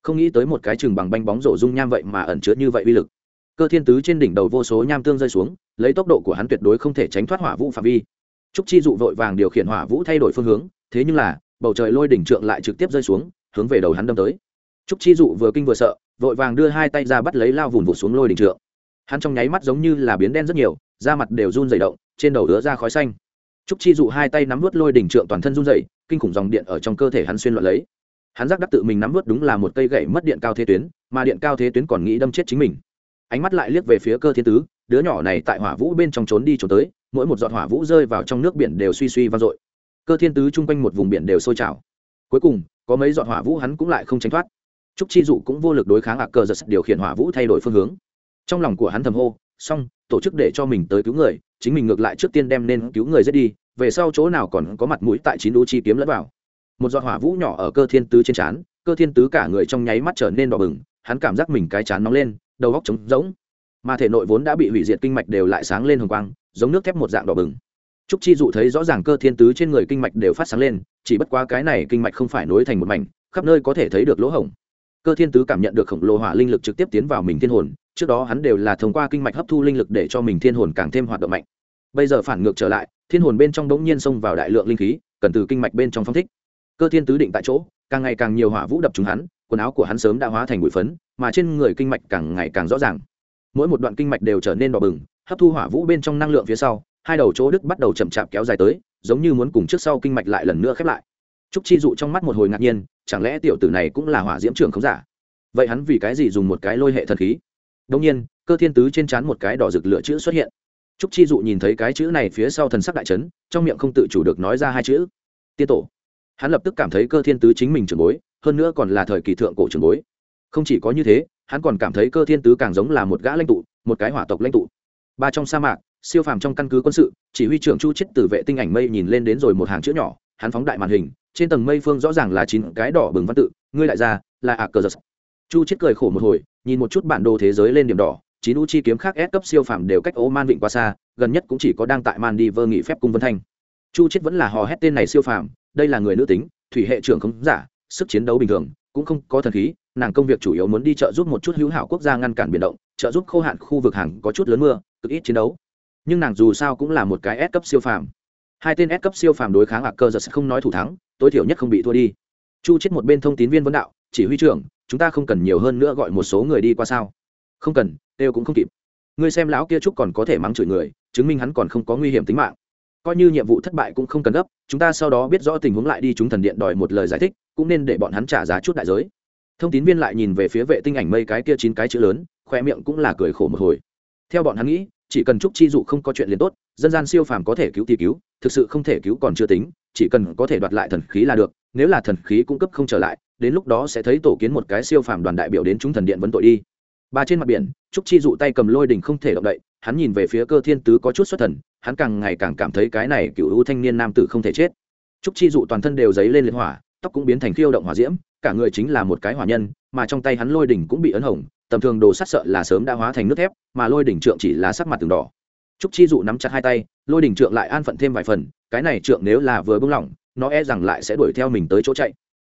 A: Không nghĩ tới một cái chừng bằng banh bóng rổ dung nham vậy mà ẩn chứa như vậy uy lực. Cơ thiên tứ trên đỉnh đầu vô số nham tương rơi xuống, lấy tốc độ của hắn tuyệt đối không thể tránh thoát hỏa vũ phạm vi. Trúc chi dụ vội vàng điều khiển hỏa vũ thay đổi phương hướng, thế nhưng là bầu trời lôi đỉnh trượng lại trực tiếp rơi xuống, hướng về đầu hắn đâm tới. Trúc chi dụ vừa kinh vừa sợ, vội vàng đưa hai tay ra bắt lấy lao vùn vụt xuống lôi đỉnh trượng. Hắn trong nháy mắt giống như là biến đen rất nhiều, da mặt đều run dày động, trên đầu đứa ra khói xanh. Trúc chi dụ hai tay nắm vớt lôi đỉnh trượng toàn thân run dày kinh khủng dòng điện ở trong cơ thể hắn xuyên loạn lấy. Hắn giác đắc tự mình nắm vớt đúng là một cây gậy mất điện cao thế tuyến, mà điện cao thế tuyến còn nghĩ đâm chết chính mình. Ánh mắt lại liếc về phía cơ thiên tứ, đứa nhỏ này tại hỏa vũ bên trong trốn đi trốn tới, mỗi một giọt hỏa vũ rơi vào trong nước biển đều suy suy vang dội cơ thiên tứ chung quanh một vùng biển đều sôi trào. Cuối cùng, có mấy giọt hỏa vũ hắn cũng lại không tránh thoát. Trúc chi dụ cũng vô lực đối kháng ạ cờ giật điều khiển hỏa vũ thay đổi phương hướng. Trong lòng của hắn thầm hô, xong, tổ chức để cho mình tới cứu người, chính mình ngược lại trước tiên đem nên cứu người giết đi, về sau chỗ nào còn có mặt mũi tại chín đô chi kiếm lẫn vào. Một giọt hỏa vũ nhỏ ở cơ thiên tứ trên trán, cơ thiên tứ cả người trong nháy mắt trở nên đỏ bừng, hắn cảm giác mình cái chán nóng lên, đầu góc trống rỗng. Mà thể nội vốn đã bị hủy diệt kinh mạch đều lại sáng lên hồng quang, giống nước thép một dạng đỏ bừng trúc chi dụ thấy rõ ràng cơ thiên tứ trên người kinh mạch đều phát sáng lên, chỉ bất quá cái này kinh mạch không phải nối thành một mảnh, khắp nơi có thể thấy được lỗ hổng. Cơ thiên tứ cảm nhận được khổng lồ hỏa linh lực trực tiếp tiến vào mình thiên hồn, trước đó hắn đều là thông qua kinh mạch hấp thu linh lực để cho mình thiên hồn càng thêm hoạt động mạnh. Bây giờ phản ngược trở lại, thiên hồn bên trong đống nhiên xông vào đại lượng linh khí, cần từ kinh mạch bên trong phong thích. Cơ thiên tứ định tại chỗ, càng ngày càng nhiều hỏa vũ đập trúng hắn, quần áo của hắn sớm đã hóa thành bụi phấn, mà trên người kinh mạch càng ngày càng rõ ràng. Mỗi một đoạn kinh mạch đều trở nên đỏ bừng, hấp thu hỏa vũ bên trong năng lượng phía sau hai đầu chỗ đức bắt đầu chậm chạp kéo dài tới, giống như muốn cùng trước sau kinh mạch lại lần nữa khép lại. Trúc chi dụ trong mắt một hồi ngạc nhiên, chẳng lẽ tiểu tử này cũng là hỏa diễm trưởng không giả? Vậy hắn vì cái gì dùng một cái lôi hệ thần khí? Đông nhiên, cơ thiên tứ trên trán một cái đỏ rực lửa chữ xuất hiện. Trúc chi dụ nhìn thấy cái chữ này phía sau thần sắc đại trấn trong miệng không tự chủ được nói ra hai chữ. Tiên tổ. Hắn lập tức cảm thấy cơ thiên tứ chính mình trường bối, hơn nữa còn là thời kỳ thượng cổ trường bối. Không chỉ có như thế, hắn còn cảm thấy cơ thiên tứ càng giống là một gã lãnh tụ, một cái hỏa tộc lãnh tụ. Ba trong sa mạc siêu phàm trong căn cứ quân sự, chỉ huy trưởng chu chết từ vệ tinh ảnh mây nhìn lên đến rồi một hàng chữ nhỏ, hắn phóng đại màn hình, trên tầng mây phương rõ ràng là chín cái đỏ bừng văn tự, ngươi đại gia là ạ cờ giật. Chu chết cười khổ một hồi, nhìn một chút bản đồ thế giới lên điểm đỏ, chín u chi kiếm khác ép cấp siêu phàm đều cách ô man vịnh qua xa, gần nhất cũng chỉ có đang tại man đi vơ nghị phép cung vân thanh. Chu chết vẫn là hò hét tên này siêu phàm, đây là người nữ tính, thủy hệ trưởng không giả, sức chiến đấu bình thường, cũng không có thần khí, nàng công việc chủ yếu muốn đi trợ giúp một chút hữu hảo quốc gia ngăn cản biển động, trợ giúp khô hạn khu vực hàng có chút lớn mưa, cực ít chiến đấu nhưng nàng dù sao cũng là một cái S cấp siêu phàm. Hai tên S cấp siêu phàm đối kháng ạc cơ giật không nói thủ thắng, tối thiểu nhất không bị thua đi. Chu chết một bên thông tín viên vấn đạo, chỉ huy trưởng, chúng ta không cần nhiều hơn nữa gọi một số người đi qua sao? Không cần đều cũng không kịp. Ngươi xem lão kia chút còn có thể mắng chửi người, chứng minh hắn còn không có nguy hiểm tính mạng. Coi như nhiệm vụ thất bại cũng không cần gấp, chúng ta sau đó biết rõ tình huống lại đi, chúng thần điện đòi một lời giải thích, cũng nên để bọn hắn trả giá chút đại giới. Thông tín viên lại nhìn về phía vệ tinh ảnh mây cái kia chín cái chữ lớn, khoe miệng cũng là cười khổ một hồi. Theo bọn hắn nghĩ chỉ cần trúc chi dụ không có chuyện liền tốt, dân gian siêu phàm có thể cứu thì cứu, thực sự không thể cứu còn chưa tính, chỉ cần có thể đoạt lại thần khí là được, nếu là thần khí cung cấp không trở lại, đến lúc đó sẽ thấy tổ kiến một cái siêu phàm đoàn đại biểu đến chúng thần điện vấn tội đi. Ba trên mặt biển, trúc chi dụ tay cầm lôi đình không thể động đậy, hắn nhìn về phía cơ thiên tứ có chút xuất thần, hắn càng ngày càng cảm thấy cái này cựu u thanh niên nam tử không thể chết. Trúc chi dụ toàn thân đều dấy lên liệt hỏa, tóc cũng biến thành khiêu động hỏa diễm cả người chính là một cái hỏa nhân, mà trong tay hắn lôi đỉnh cũng bị ấn hồng, tầm thường đồ sát sợ là sớm đã hóa thành nước thép, mà lôi đỉnh trượng chỉ là sắc mặt từng đỏ. Trúc chi dụ nắm chặt hai tay, lôi đỉnh trượng lại an phận thêm vài phần, cái này trượng nếu là vừa bung lỏng, nó e rằng lại sẽ đuổi theo mình tới chỗ chạy.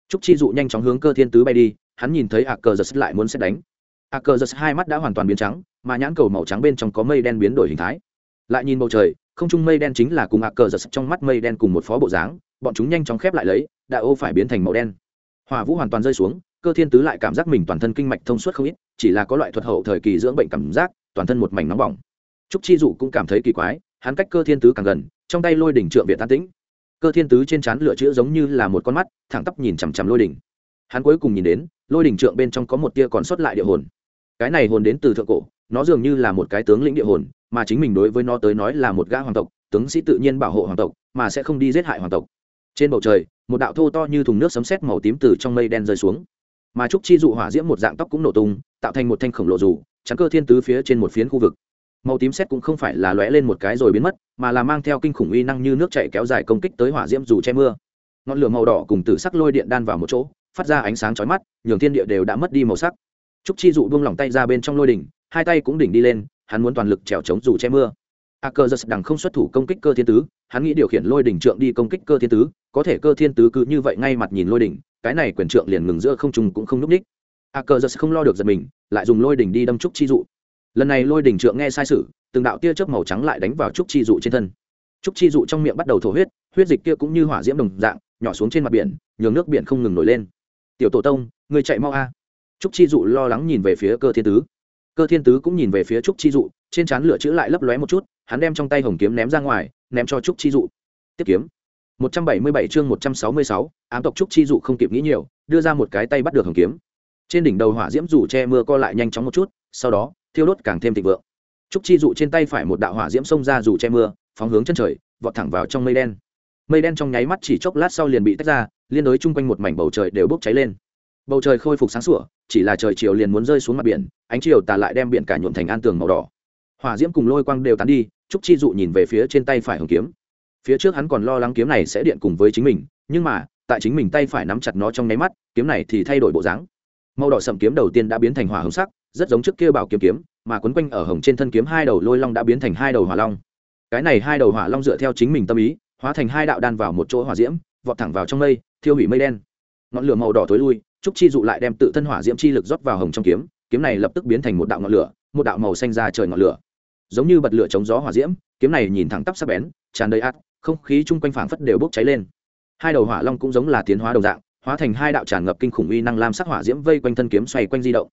A: Trúc chi dụ nhanh chóng hướng cơ thiên tứ bay đi, hắn nhìn thấy ạ cờ giật lại muốn xét đánh. Ạ cờ giật hai mắt đã hoàn toàn biến trắng, mà nhãn cầu màu trắng bên trong có mây đen biến đổi hình thái. Lại nhìn bầu trời, không trung mây đen chính là cùng ạ cờ giật trong mắt mây đen cùng một phó bộ dáng, bọn chúng nhanh chóng khép lại lấy đại ô phải biến thành màu đen hỏa vũ hoàn toàn rơi xuống, cơ thiên tứ lại cảm giác mình toàn thân kinh mạch thông suốt không ít, chỉ là có loại thuật hậu thời kỳ dưỡng bệnh cảm giác, toàn thân một mảnh nóng bỏng. Trúc chi dụ cũng cảm thấy kỳ quái, hắn cách cơ thiên tứ càng gần, trong tay lôi đỉnh trượng việt tan tĩnh. Cơ thiên tứ trên trán lửa chữ giống như là một con mắt, thẳng tắp nhìn chằm chằm lôi đỉnh. Hắn cuối cùng nhìn đến, lôi đỉnh trượng bên trong có một tia còn sót lại địa hồn. Cái này hồn đến từ thượng cổ, nó dường như là một cái tướng lĩnh địa hồn, mà chính mình đối với nó tới nói là một gã hoàng tộc, tướng sĩ tự nhiên bảo hộ hoàng tộc, mà sẽ không đi giết hại hoàng tộc. Trên bầu trời một đạo thô to như thùng nước sấm sét màu tím từ trong mây đen rơi xuống. Mà trúc chi dụ hỏa diễm một dạng tóc cũng nổ tung, tạo thành một thanh khổng lồ dù chắn cơ thiên tứ phía trên một phiến khu vực. Màu tím xét cũng không phải là lóe lên một cái rồi biến mất, mà là mang theo kinh khủng uy năng như nước chạy kéo dài công kích tới hỏa diễm dù che mưa. Ngọn lửa màu đỏ cùng tử sắc lôi điện đan vào một chỗ, phát ra ánh sáng chói mắt, nhường thiên địa đều đã mất đi màu sắc. Trúc chi dụ buông lỏng tay ra bên trong lôi đỉnh, hai tay cũng đỉnh đi lên, hắn muốn toàn lực trèo chống dù che mưa a cơ giật đằng không xuất thủ công kích cơ thiên tứ, hắn nghĩ điều khiển lôi đỉnh trượng đi công kích cơ thiên tứ, có thể cơ thiên tứ cứ như vậy ngay mặt nhìn lôi đỉnh, cái này quyền trượng liền ngừng giữa không trùng cũng không núp ních a cơ giật không lo được giật mình, lại dùng lôi đỉnh đi đâm trúc chi dụ. Lần này lôi đỉnh trượng nghe sai sự, từng đạo tia chớp màu trắng lại đánh vào trúc chi dụ trên thân. Trúc chi dụ trong miệng bắt đầu thổ huyết huyết dịch kia cũng như hỏa diễm đồng dạng, nhỏ xuống trên mặt biển, nhường nước biển không ngừng nổi lên. Tiểu tổ tông người chạy mau a. Trúc chi dụ lo lắng nhìn về phía cơ thiên tứ. Cơ thiên tứ cũng nhìn về phía trúc chi dụ trên trán lửa chữ lại lấp lóe một chút hắn đem trong tay hồng kiếm ném ra ngoài ném cho trúc chi dụ. Tiếp kiếm. 177 chương 166, ám tộc trúc chi dụ không kịp nghĩ nhiều đưa ra một cái tay bắt được hồng kiếm. Trên đỉnh đầu hỏa diễm dù che mưa co lại nhanh chóng một chút sau đó thiêu đốt càng thêm thịnh vượng. Trúc chi dụ trên tay phải một đạo hỏa diễm xông ra dù che mưa phóng hướng chân trời vọt thẳng vào trong mây đen. Mây đen trong nháy mắt chỉ chốc lát sau liền bị tách ra liên đối chung quanh một mảnh bầu trời đều bốc cháy lên. Bầu trời khôi phục sáng sủa chỉ là trời chiều liền muốn rơi xuống mặt biển ánh chiều tà lại đem biển cả nhuộm thành an tường màu đỏ hỏa diễm cùng lôi quang đều tán đi, trúc chi dụ nhìn về phía trên tay phải hồng kiếm. Phía trước hắn còn lo lắng kiếm này sẽ điện cùng với chính mình, nhưng mà, tại chính mình tay phải nắm chặt nó trong nháy mắt, kiếm này thì thay đổi bộ dáng. Màu đỏ sậm kiếm đầu tiên đã biến thành hỏa hồng sắc, rất giống trước kia bảo kiếm kiếm, mà quấn quanh ở hồng trên thân kiếm hai đầu lôi long đã biến thành hai đầu hỏa long. Cái này hai đầu hỏa long dựa theo chính mình tâm ý, hóa thành hai đạo đan vào một chỗ hỏa diễm, vọt thẳng vào trong mây, thiêu hủy mây đen. Ngọn lửa màu đỏ tối lui, trúc chi dụ lại đem tự thân hỏa diễm chi lực rót vào hồng trong kiếm kiếm này lập tức biến thành một đạo ngọn lửa một đạo màu xanh ra trời ngọn lửa. Giống như bật lửa chống gió hỏa diễm, kiếm này nhìn thẳng tắp sắc bén, tràn đầy át không khí chung quanh phảng phất đều bốc cháy lên. Hai đầu hỏa long cũng giống là tiến hóa đồng dạng, hóa thành hai đạo tràn ngập kinh khủng uy năng lam sắc hỏa diễm vây quanh thân kiếm xoay quanh di động.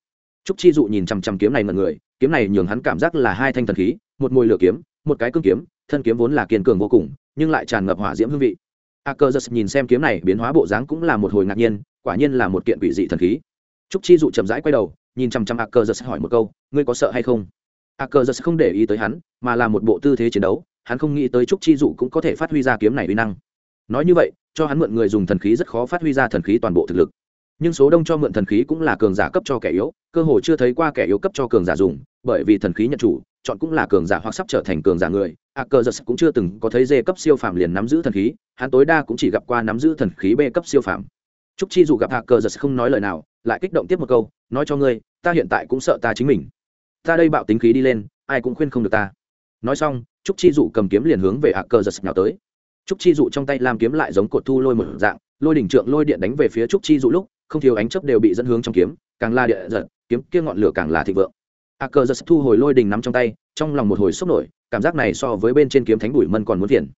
A: Trúc chi dụ nhìn chằm chằm kiếm này mật người, kiếm này nhường hắn cảm giác là hai thanh thần khí, một mồi lửa kiếm, một cái cương kiếm, thân kiếm vốn là kiên cường vô cùng, nhưng lại tràn ngập hỏa diễm hương vị. A cơ giật nhìn xem kiếm này biến hóa bộ dáng cũng là một hồi ngạc nhiên, quả nhiên là một kiện quỷ dị thần khí. Trúc chi dụ chậm rãi quay đầu nhìn chằm chằm a cơ hỏi một câu, ngươi có sợ hay không? A cơ không để ý tới hắn, mà là một bộ tư thế chiến đấu, hắn không nghĩ tới trúc chi dụ cũng có thể phát huy ra kiếm này uy năng. Nói như vậy, cho hắn mượn người dùng thần khí rất khó phát huy ra thần khí toàn bộ thực lực. Nhưng số đông cho mượn thần khí cũng là cường giả cấp cho kẻ yếu, cơ hồ chưa thấy qua kẻ yếu cấp cho cường giả dùng, bởi vì thần khí nhận chủ, chọn cũng là cường giả hoặc sắp trở thành cường giả người. A cơ cũng chưa từng có thấy dê cấp siêu phàm liền nắm giữ thần khí, hắn tối đa cũng chỉ gặp qua nắm giữ thần khí b cấp siêu phàm. Trúc chi dù gặp a cơ giật không nói lời nào lại kích động tiếp một câu, nói cho ngươi, ta hiện tại cũng sợ ta chính mình. Ta đây bạo tính khí đi lên, ai cũng khuyên không được ta. Nói xong, trúc chi dụ cầm kiếm liền hướng về a Cờ giật nhào tới. Trúc chi dụ trong tay làm kiếm lại giống cột thu lôi một dạng, lôi đỉnh trượng lôi điện đánh về phía trúc chi dụ lúc, không thiếu ánh chấp đều bị dẫn hướng trong kiếm, càng la địa giật, kiếm kia ngọn lửa càng là thịnh vượng. A Cờ giật thu hồi lôi đỉnh nắm trong tay, trong lòng một hồi sốc nổi, cảm giác này so với bên trên kiếm thánh bùi mân còn muốn phiền.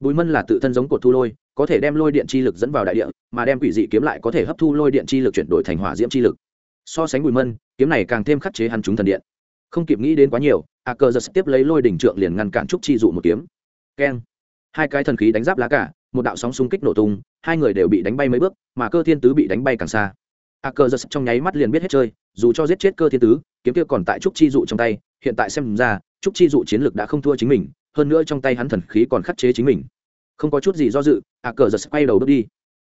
A: Bùi mân là tự thân giống cột thu lôi có thể đem lôi điện chi lực dẫn vào đại địa, mà đem quỷ dị kiếm lại có thể hấp thu lôi điện chi lực chuyển đổi thành hỏa diễm chi lực. So sánh bùi mân, kiếm này càng thêm khắc chế hắn chúng thần điện. Không kịp nghĩ đến quá nhiều a cơ giật tiếp lấy lôi đỉnh trượng liền ngăn cản trúc chi dụ một kiếm. Keng. Hai cái thần khí đánh giáp lá cả, một đạo sóng xung kích nổ tung, hai người đều bị đánh bay mấy bước, mà cơ thiên tứ bị đánh bay càng xa. A cơ giật trong nháy mắt liền biết hết chơi, dù cho giết chết cơ thiên tứ, kiếm kia còn tại trúc chi dụ trong tay, hiện tại xem ra, trúc chi dụ chiến lược đã không thua chính mình, hơn nữa trong tay hắn thần khí còn khắc chế chính mình không có chút gì do dự, ạ cờ giật quay đầu bước đi.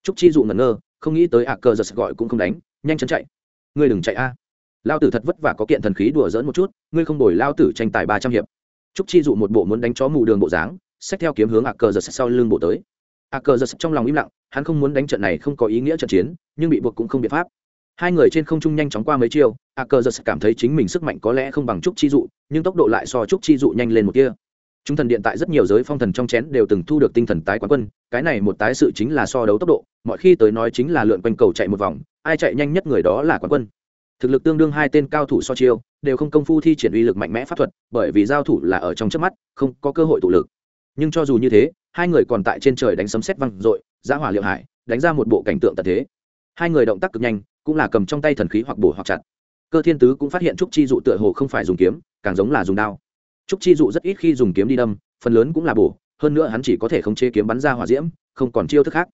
A: Trúc chi dụ ngẩn ngơ, không nghĩ tới ạ cờ giật gọi cũng không đánh, nhanh chân chạy. Ngươi đừng chạy a. Lao tử thật vất vả có kiện thần khí đùa dỡn một chút, ngươi không đổi lao tử tranh tài ba trăm hiệp. Trúc chi dụ một bộ muốn đánh chó mù đường bộ dáng, xách theo kiếm hướng ạ cờ giật sau lưng bộ tới. Ạ cờ giật trong lòng im lặng, hắn không muốn đánh trận này không có ý nghĩa trận chiến, nhưng bị buộc cũng không biện pháp. Hai người trên không trung nhanh chóng qua mấy chiêu a cờ giật cảm thấy chính mình sức mạnh có lẽ không bằng trúc chi dụ, nhưng tốc độ lại so trúc chi dụ nhanh lên một kia chúng thần điện tại rất nhiều giới phong thần trong chén đều từng thu được tinh thần tái quán quân, cái này một tái sự chính là so đấu tốc độ, mọi khi tới nói chính là lượn quanh cầu chạy một vòng, ai chạy nhanh nhất người đó là quán quân. Thực lực tương đương hai tên cao thủ so chiêu, đều không công phu thi triển uy lực mạnh mẽ pháp thuật, bởi vì giao thủ là ở trong trước mắt, không có cơ hội tụ lực. Nhưng cho dù như thế, hai người còn tại trên trời đánh sấm xét văng r ộ i giã hỏa liệu hải, đánh ra một bộ cảnh tượng tật thế. Hai người động tác cực nhanh, cũng là cầm trong tay thần khí hoặc bổ hoặc chặt. Cơ thiên tứ cũng phát hiện trúc chi dụ tựa hồ không phải dùng kiếm, càng giống là dùng đao trúc chi dụ rất ít khi dùng kiếm đi đâm, phần lớn cũng là bổ, hơn nữa hắn chỉ có thể khống chế kiếm bắn ra hỏa diễm, không còn chiêu thức khác.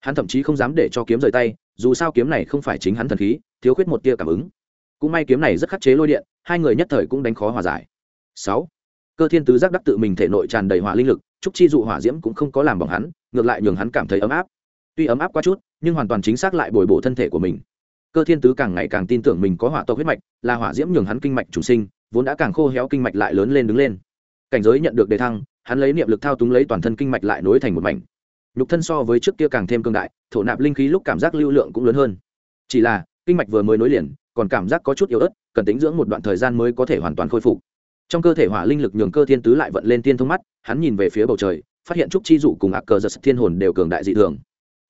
A: Hắn thậm chí không dám để cho kiếm rời tay, dù sao kiếm này không phải chính hắn thần khí, thiếu khuyết một tia cảm ứng. Cũng may kiếm này rất khắc chế lôi điện, hai người nhất thời cũng đánh khó hòa giải. Sáu, cơ thiên tứ giác đắc tự mình thể nội tràn đầy hỏa linh lực, trúc chi dụ hỏa diễm cũng không có làm bỏng hắn, ngược lại nhường hắn cảm thấy ấm áp. Tuy ấm áp quá chút, nhưng hoàn toàn chính xác lại bồi bổ thân thể của mình. Cơ thiên tứ càng ngày càng tin tưởng mình có hỏa tộc huyết mạch, là hỏa diễm nhường hắn kinh mạch chủ sinh vốn đã càng khô héo kinh mạch lại lớn lên đứng lên. Cảnh giới nhận được đề thăng, hắn lấy niệm lực thao túng lấy toàn thân kinh mạch lại nối thành một mảnh. Nhục thân so với trước kia càng thêm cương đại, thổ nạp linh khí lúc cảm giác lưu lượng cũng lớn hơn. Chỉ là, kinh mạch vừa mới nối liền, còn cảm giác có chút yếu ớt, cần tính dưỡng một đoạn thời gian mới có thể hoàn toàn khôi phục. Trong cơ thể hỏa linh lực nhường cơ thiên tứ lại vận lên tiên thông mắt, hắn nhìn về phía bầu trời, phát hiện trúc chi dụ cùng ạc cờ giật thiên hồn đều cường đại dị thường.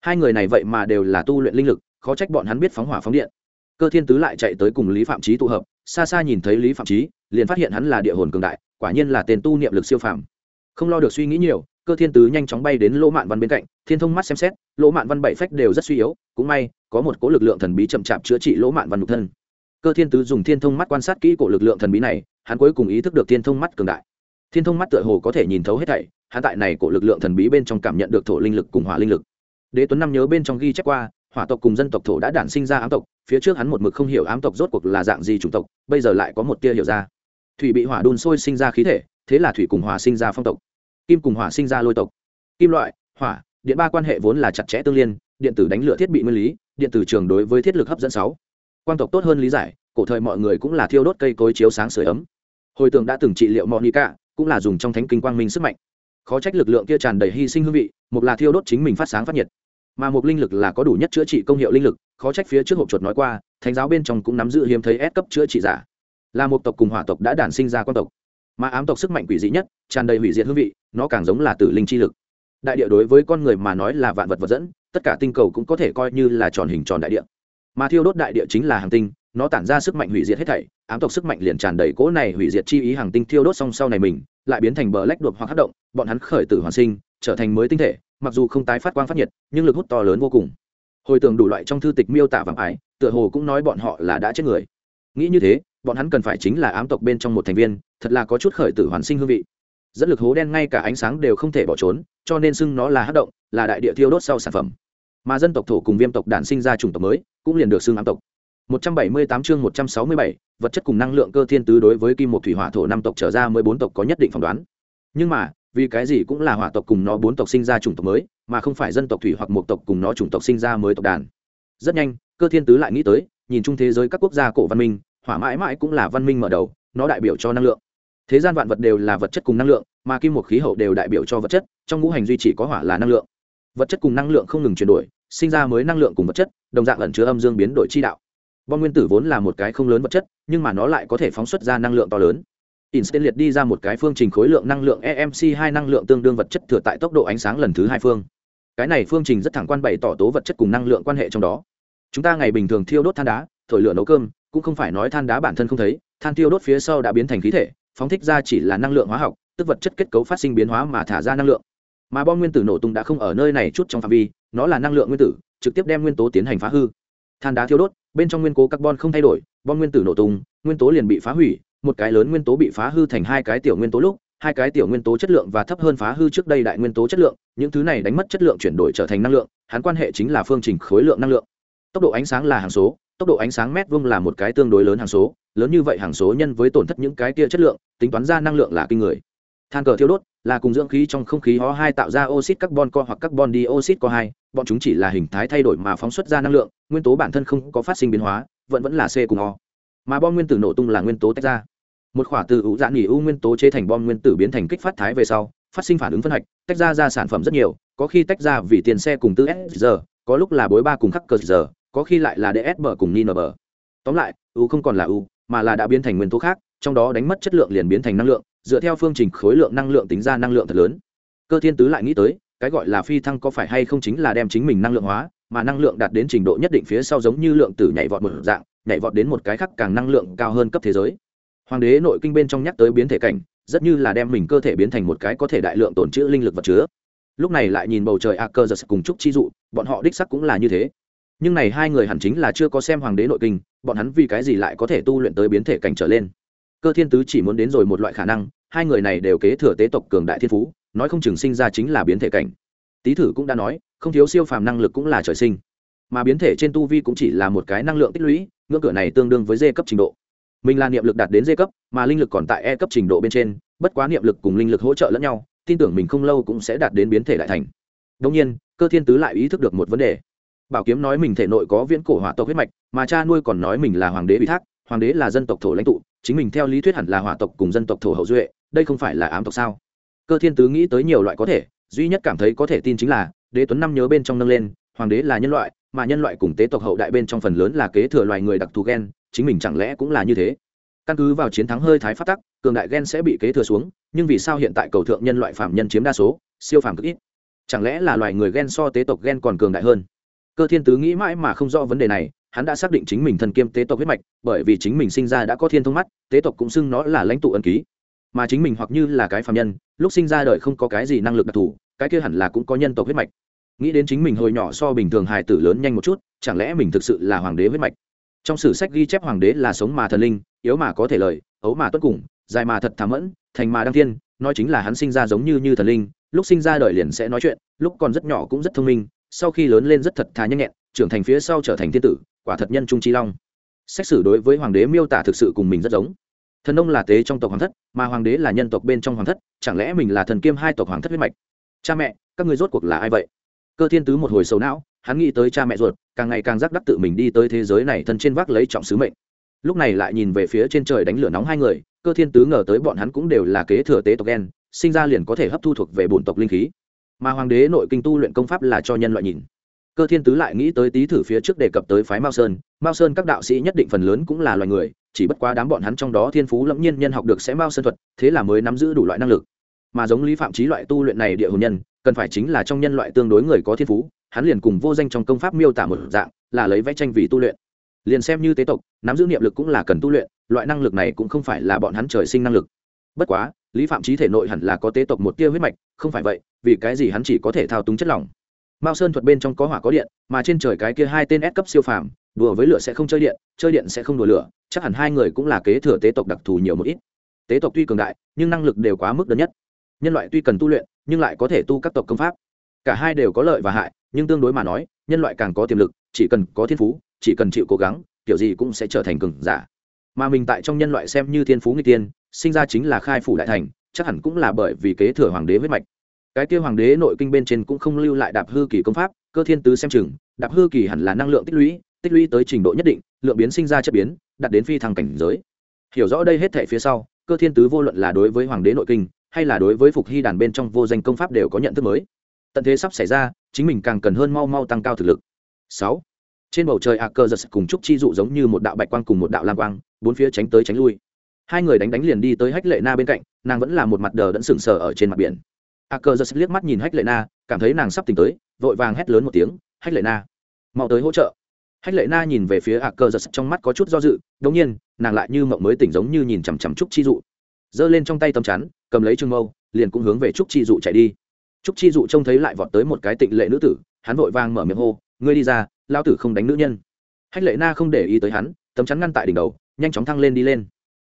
A: Hai người này vậy mà đều là tu luyện linh lực, khó trách bọn hắn biết phóng hỏa phóng điện. Cơ thiên tứ lại chạy tới cùng lý phạm trí tụ hợp xa xa nhìn thấy lý phạm trí liền phát hiện hắn là địa hồn cường đại, quả nhiên là tên tu niệm lực siêu phàm. Không lo được suy nghĩ nhiều, cơ thiên tứ nhanh chóng bay đến lỗ mạn văn bên cạnh, thiên thông mắt xem xét, lỗ mạn văn bảy phách đều rất suy yếu, cũng may, có một cố lực lượng thần bí chậm chạp chữa trị lỗ mạn văn nhục thân. Cơ thiên tứ dùng thiên thông mắt quan sát kỹ cổ lực lượng thần bí này, hắn cuối cùng ý thức được thiên thông mắt cường đại. Thiên thông mắt tựa hồ có thể nhìn thấu hết thảy, hắn tại này cổ lực lượng thần bí bên trong cảm nhận được thổ linh lực cùng hỏa linh lực. Đế tuấn năm nhớ bên trong ghi chép qua hỏa tộc cùng dân tộc thổ đã đản sinh ra ám tộc, phía trước hắn một mực không hiểu ám tộc rốt cuộc là dạng gì chủng tộc, bây giờ lại có một tia hiểu ra. Thủy bị hỏa đun sôi sinh ra khí thể, thế là thủy cùng hỏa sinh ra phong tộc. Kim cùng hỏa sinh ra lôi tộc. Kim loại, hỏa, điện ba quan hệ vốn là chặt chẽ tương liên, điện tử đánh lửa thiết bị nguyên lý, điện tử trường đối với thiết lực hấp dẫn sáu. Quan tộc tốt hơn lý giải, cổ thời mọi người cũng là thiêu đốt cây cối chiếu sáng sửa ấm. Hồi tưởng đã từng trị liệu monica, cũng là dùng trong thánh kinh quang minh sức mạnh. Khó trách lực lượng kia tràn đầy hy sinh hương vị, một là thiêu đốt chính mình phát sáng phát nhiệt mà một linh lực là có đủ nhất chữa trị công hiệu linh lực, khó trách phía trước hộp chuột nói qua, thánh giáo bên trong cũng nắm giữ hiếm thấy ép cấp chữa trị giả. Là một tộc cùng hỏa tộc đã đản sinh ra quan tộc. Mà ám tộc sức mạnh quỷ dị nhất, tràn đầy hủy diệt hương vị, nó càng giống là tử linh chi lực. Đại địa đối với con người mà nói là vạn vật vật dẫn, tất cả tinh cầu cũng có thể coi như là tròn hình tròn đại địa. Mà thiêu đốt đại địa chính là hàng tinh nó tản ra sức mạnh hủy diệt hết thảy ám tộc sức mạnh liền tràn đầy cỗ này hủy diệt chi ý hàng tinh thiêu đốt xong sau này mình lại biến thành bờ lách đột hoặc hát động bọn hắn khởi tử hoàn sinh trở thành mới tinh thể mặc dù không tái phát quang phát nhiệt nhưng lực hút to lớn vô cùng. Hồi tưởng đủ loại trong thư tịch miêu tả vàng ái, tựa hồ cũng nói bọn họ là đã chết người. Nghĩ như thế bọn hắn cần phải chính là ám tộc bên trong một thành viên thật là có chút khởi tử hoàn sinh hương vị. Dẫn lực hố đen ngay cả ánh sáng đều không thể bỏ trốn cho nên xưng nó là hát động là đại địa thiêu đốt sau sản phẩm. Mà dân tộc thổ cùng viêm tộc đản sinh ra chủng tộc mới cũng liền được xưng ám tộc. 178 chương 167, vật chất cùng năng lượng cơ thiên tứ đối với kim một thủy hỏa thổ năm tộc trở ra 14 tộc có nhất định phỏng đoán. Nhưng mà, vì cái gì cũng là hỏa tộc cùng nó bốn tộc sinh ra chủng tộc mới, mà không phải dân tộc thủy hoặc một tộc cùng nó chủng tộc sinh ra mới tộc đàn. Rất nhanh, cơ thiên tứ lại nghĩ tới, nhìn chung thế giới các quốc gia cổ văn minh, hỏa mãi mãi cũng là văn minh mở đầu, nó đại biểu cho năng lượng. Thế gian vạn vật đều là vật chất cùng năng lượng, mà kim một khí hậu đều đại biểu cho vật chất, trong ngũ hành duy chỉ có hỏa là năng lượng. Vật chất cùng năng lượng không ngừng chuyển đổi, sinh ra mới năng lượng cùng vật chất, đồng dạng ẩn chứa âm dương biến đổi chi đạo bom nguyên tử vốn là một cái không lớn vật chất nhưng mà nó lại có thể phóng xuất ra năng lượng to lớn Einstein liệt đi ra một cái phương trình khối lượng năng lượng EMC hai năng lượng tương đương vật chất thừa tại tốc độ ánh sáng lần thứ hai phương. Cái này phương trình rất thẳng quan bày tỏ tố vật chất cùng năng lượng quan hệ trong đó. Chúng ta ngày bình thường thiêu đốt than đá, thổi lửa nấu cơm, cũng không phải nói than đá bản thân không thấy, than thiêu đốt phía sau đã biến thành khí thể, phóng thích ra chỉ là năng lượng hóa học, tức vật chất kết cấu phát sinh biến hóa mà thả ra năng lượng. Mà bom nguyên tử nổ tung đã không ở nơi này chút trong phạm vi, nó là năng lượng nguyên tử, trực tiếp đem nguyên tố tiến hành phá hư. Than đá thiêu đốt, bên trong nguyên cố carbon không thay đổi bom nguyên tử nổ tung nguyên tố liền bị phá hủy một cái lớn nguyên tố bị phá hư thành hai cái tiểu nguyên tố lúc hai cái tiểu nguyên tố chất lượng và thấp hơn phá hư trước đây đại nguyên tố chất lượng những thứ này đánh mất chất lượng chuyển đổi trở thành năng lượng hắn quan hệ chính là phương trình khối lượng năng lượng. Tốc độ ánh sáng là hàng số tốc độ ánh sáng mét vuông là một cái tương đối lớn hàng số lớn như vậy hàng số nhân với tổn thất những cái kia chất lượng tính toán ra năng lượng là kinh người than cờ thiêu đốt, là cùng dưỡng khí trong không khí ho hai tạo ra oxit carbon co hoặc carbon dioxide co hai, bọn chúng chỉ là hình thái thay đổi mà phóng xuất ra năng lượng, nguyên tố bản thân không có phát sinh biến hóa, vẫn vẫn là c cùng o. Mà bom nguyên tử nổ tung là nguyên tố tách ra. Một khỏa từ ủ dạn nghỉ u nguyên tố chế thành bom nguyên tử biến thành kích phát thái về sau, phát sinh phản ứng phân hạch, tách ra ra sản phẩm rất nhiều, có khi tách ra vì tiền xe cùng tư s giờ có lúc là bối ba cùng khắc cờ giờ có khi lại là dsb cùng ninb tóm lại, u không còn là u, mà là đã biến thành nguyên tố khác, trong đó đánh mất chất lượng liền biến thành năng lượng dựa theo phương trình khối lượng năng lượng tính ra năng lượng thật lớn. Cơ thiên tứ lại nghĩ tới, cái gọi là phi thăng có phải hay không chính là đem chính mình năng lượng hóa, mà năng lượng đạt đến trình độ nhất định phía sau giống như lượng tử nhảy vọt một dạng, nhảy vọt đến một cái khác càng năng lượng cao hơn cấp thế giới. Hoàng đế nội kinh bên trong nhắc tới biến thể cảnh, rất như là đem mình cơ thể biến thành một cái có thể đại lượng tồn trữ linh lực vật chứa. Lúc này lại nhìn bầu trời a cơ giật cùng chúc chi dụ, bọn họ đích sắc cũng là như thế. Nhưng này hai người hẳn chính là chưa có xem hoàng đế nội kinh, bọn hắn vì cái gì lại có thể tu luyện tới biến thể cảnh trở lên? Cơ thiên tứ chỉ muốn đến rồi một loại khả năng, hai người này đều kế thừa tế tộc cường đại thiên phú, nói không chừng sinh ra chính là biến thể cảnh. Tý thử cũng đã nói, không thiếu siêu phàm năng lực cũng là trời sinh. Mà biến thể trên tu vi cũng chỉ là một cái năng lượng tích lũy, ngưỡng cửa này tương đương với d cấp trình độ. Mình là niệm lực đạt đến d cấp, mà linh lực còn tại e cấp trình độ bên trên, bất quá niệm lực cùng linh lực hỗ trợ lẫn nhau, tin tưởng mình không lâu cũng sẽ đạt đến biến thể đại thành. Đông nhiên, cơ thiên tứ lại ý thức được một vấn đề. Bảo kiếm nói mình thể nội có viễn cổ hỏa tộc huyết mạch, mà cha nuôi còn nói mình là hoàng đế ủy thác, hoàng đế là dân tộc thổ lãnh tụ chính mình theo lý thuyết hẳn là hỏa tộc cùng dân tộc thổ hậu duệ, đây không phải là ám tộc sao? Cơ thiên tứ nghĩ tới nhiều loại có thể, duy nhất cảm thấy có thể tin chính là, đế tuấn năm nhớ bên trong nâng lên, hoàng đế là nhân loại, mà nhân loại cùng tế tộc hậu đại bên trong phần lớn là kế thừa loài người đặc thù gen, chính mình chẳng lẽ cũng là như thế? Căn cứ vào chiến thắng hơi thái phát tắc, cường đại gen sẽ bị kế thừa xuống, nhưng vì sao hiện tại cầu thượng nhân loại phạm nhân chiếm đa số, siêu phàm cực ít? Chẳng lẽ là loài người gen so tế tộc gen còn cường đại hơn? Cơ thiên tứ nghĩ mãi mà không rõ vấn đề này hắn đã xác định chính mình thần kiêm tế tộc huyết mạch, bởi vì chính mình sinh ra đã có thiên thông mắt, tế tộc cũng xưng nó là lãnh tụ ân ký. Mà chính mình hoặc như là cái phạm nhân, lúc sinh ra đời không có cái gì năng lực đặc thù, cái kia hẳn là cũng có nhân tộc huyết mạch. Nghĩ đến chính mình hồi nhỏ so bình thường hài tử lớn nhanh một chút, chẳng lẽ mình thực sự là hoàng đế huyết mạch? Trong sử sách ghi chép hoàng đế là sống mà thần linh, yếu mà có thể lời, ấu mà tuất cùng, dài mà thật thảm mẫn, thành mà đăng thiên, nói chính là hắn sinh ra giống như như thần linh, lúc sinh ra đời liền sẽ nói chuyện, lúc còn rất nhỏ cũng rất thông minh, sau khi lớn lên rất thật thà nhanh nhẹn, trưởng thành phía sau trở thành thiên tử quả thật nhân trung trí long. Xét xử đối với hoàng đế miêu tả thực sự cùng mình rất giống. Thần ông là tế trong tộc hoàng thất, mà hoàng đế là nhân tộc bên trong hoàng thất, chẳng lẽ mình là thần kiêm hai tộc hoàng thất huyết mạch? Cha mẹ, các người rốt cuộc là ai vậy? Cơ thiên tứ một hồi sầu não, hắn nghĩ tới cha mẹ ruột, càng ngày càng giác đắc tự mình đi tới thế giới này thân trên vác lấy trọng sứ mệnh. Lúc này lại nhìn về phía trên trời đánh lửa nóng hai người, cơ thiên tứ ngờ tới bọn hắn cũng đều là kế thừa tế tộc đen sinh ra liền có thể hấp thu thuộc về bổn tộc linh khí. Mà hoàng đế nội kinh tu luyện công pháp là cho nhân loại nhìn cơ thiên tứ lại nghĩ tới tí thử phía trước đề cập tới phái mao sơn. Mao sơn các đạo sĩ nhất định phần lớn cũng là loài người, chỉ bất quá đám bọn hắn trong đó thiên phú lẫm nhiên nhân học được sẽ mao sơn thuật, thế là mới nắm giữ đủ loại năng lực. Mà giống lý phạm trí loại tu luyện này địa hồn nhân, cần phải chính là trong nhân loại tương đối người có thiên phú, hắn liền cùng vô danh trong công pháp miêu tả một dạng, là lấy vẽ tranh vì tu luyện. Liền xem như tế tộc, nắm giữ niệm lực cũng là cần tu luyện, loại năng lực này cũng không phải là bọn hắn trời sinh năng lực. Bất quá, lý phạm trí thể nội hẳn là có tế tộc một tia huyết mạch, không phải vậy, vì cái gì hắn chỉ có thể thao túng chất lỏng? Mao sơn thuật bên trong có hỏa có điện, mà trên trời cái kia hai tên S cấp siêu phàm, đùa với lửa sẽ không chơi điện chơi điện sẽ không đùa lửa, chắc hẳn hai người cũng là kế thừa tế tộc đặc thù nhiều một ít. Tế tộc tuy cường đại, nhưng năng lực đều quá mức đơn nhất. Nhân loại tuy cần tu luyện, nhưng lại có thể tu các tộc công pháp. Cả hai đều có lợi và hại, nhưng tương đối mà nói, nhân loại càng có tiềm lực, chỉ cần có thiên phú, chỉ cần chịu cố gắng, kiểu gì cũng sẽ trở thành cường giả. Mà mình tại trong nhân loại xem như thiên phú người tiên, sinh ra chính là khai phủ đại thành, chắc hẳn cũng là bởi vì kế thừa hoàng đế huyết mạch cái kia hoàng đế nội kinh bên trên cũng không lưu lại đạp hư kỳ công pháp, cơ thiên tứ xem chừng, đạp hư kỳ hẳn là năng lượng tích lũy tích lũy tới trình độ nhất định, lượng biến sinh ra chất biến đặt đến phi thăng cảnh giới. Hiểu rõ đây hết thể phía sau, cơ thiên tứ vô luận là đối với hoàng đế nội kinh, hay là đối với phục hy đàn bên trong vô danh công pháp đều có nhận thức mới. Tận thế sắp xảy ra, chính mình càng cần hơn mau mau tăng cao thực lực. Sáu. Trên bầu trời a cơ giật cùng trúc chi dụ giống như một đạo bạch quang cùng một đạo lam quang, bốn phía tránh tới tránh lui. Hai người đánh đánh liền đi tới hách lệ na bên cạnh, nàng vẫn là một mặt đờ đẫn sừng sờ ở trên mặt biển a cơ giật liếc mắt nhìn hách lệ na, cảm thấy nàng sắp tỉnh tới, vội vàng hét lớn một tiếng, hách lệ na, mau tới hỗ trợ. Hách lệ na nhìn về phía a cơ giật trong mắt có chút do dự, đống nhiên, nàng lại như mộng mới tỉnh giống như nhìn chằm chằm trúc chi dụ. Giơ lên trong tay tấm chắn, cầm lấy trương mâu, liền cũng hướng về trúc chi dụ chạy đi. Trúc chi dụ trông thấy lại vọt tới một cái tịnh lệ nữ tử, hắn vội vàng mở miệng hô, ngươi đi ra lao tử không đánh nữ nhân. Hách lệ na không để ý tới hắn, tấm chắn ngăn tại đỉnh đầu, nhanh chóng thăng lên đi lên.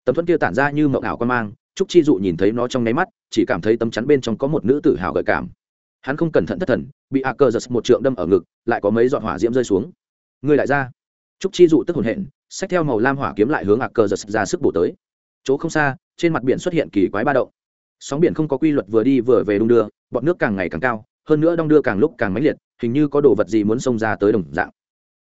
A: Tấm thuẫn kia tản ra như mộng ảo quan mang trúc chi dụ nhìn thấy nó trong nháy mắt, chỉ cảm thấy tấm chắn bên trong có một nữ tử hào gợi cảm. Hắn không cẩn thận thất thần, bị a cơ giật một trượng đâm ở ngực, lại có mấy giọt hỏa diễm rơi xuống. Người lại ra trúc chi dụ tức hồn hện, xách theo màu lam hỏa kiếm lại hướng a cơ giật ra sức bổ tới. Chỗ không xa, trên mặt biển xuất hiện kỳ quái ba động. Sóng biển không có quy luật vừa đi vừa về đung đưa, bọn nước càng ngày càng cao, hơn nữa đong đưa càng lúc càng mãnh liệt, hình như có đồ vật gì muốn xông ra tới đồng dạng.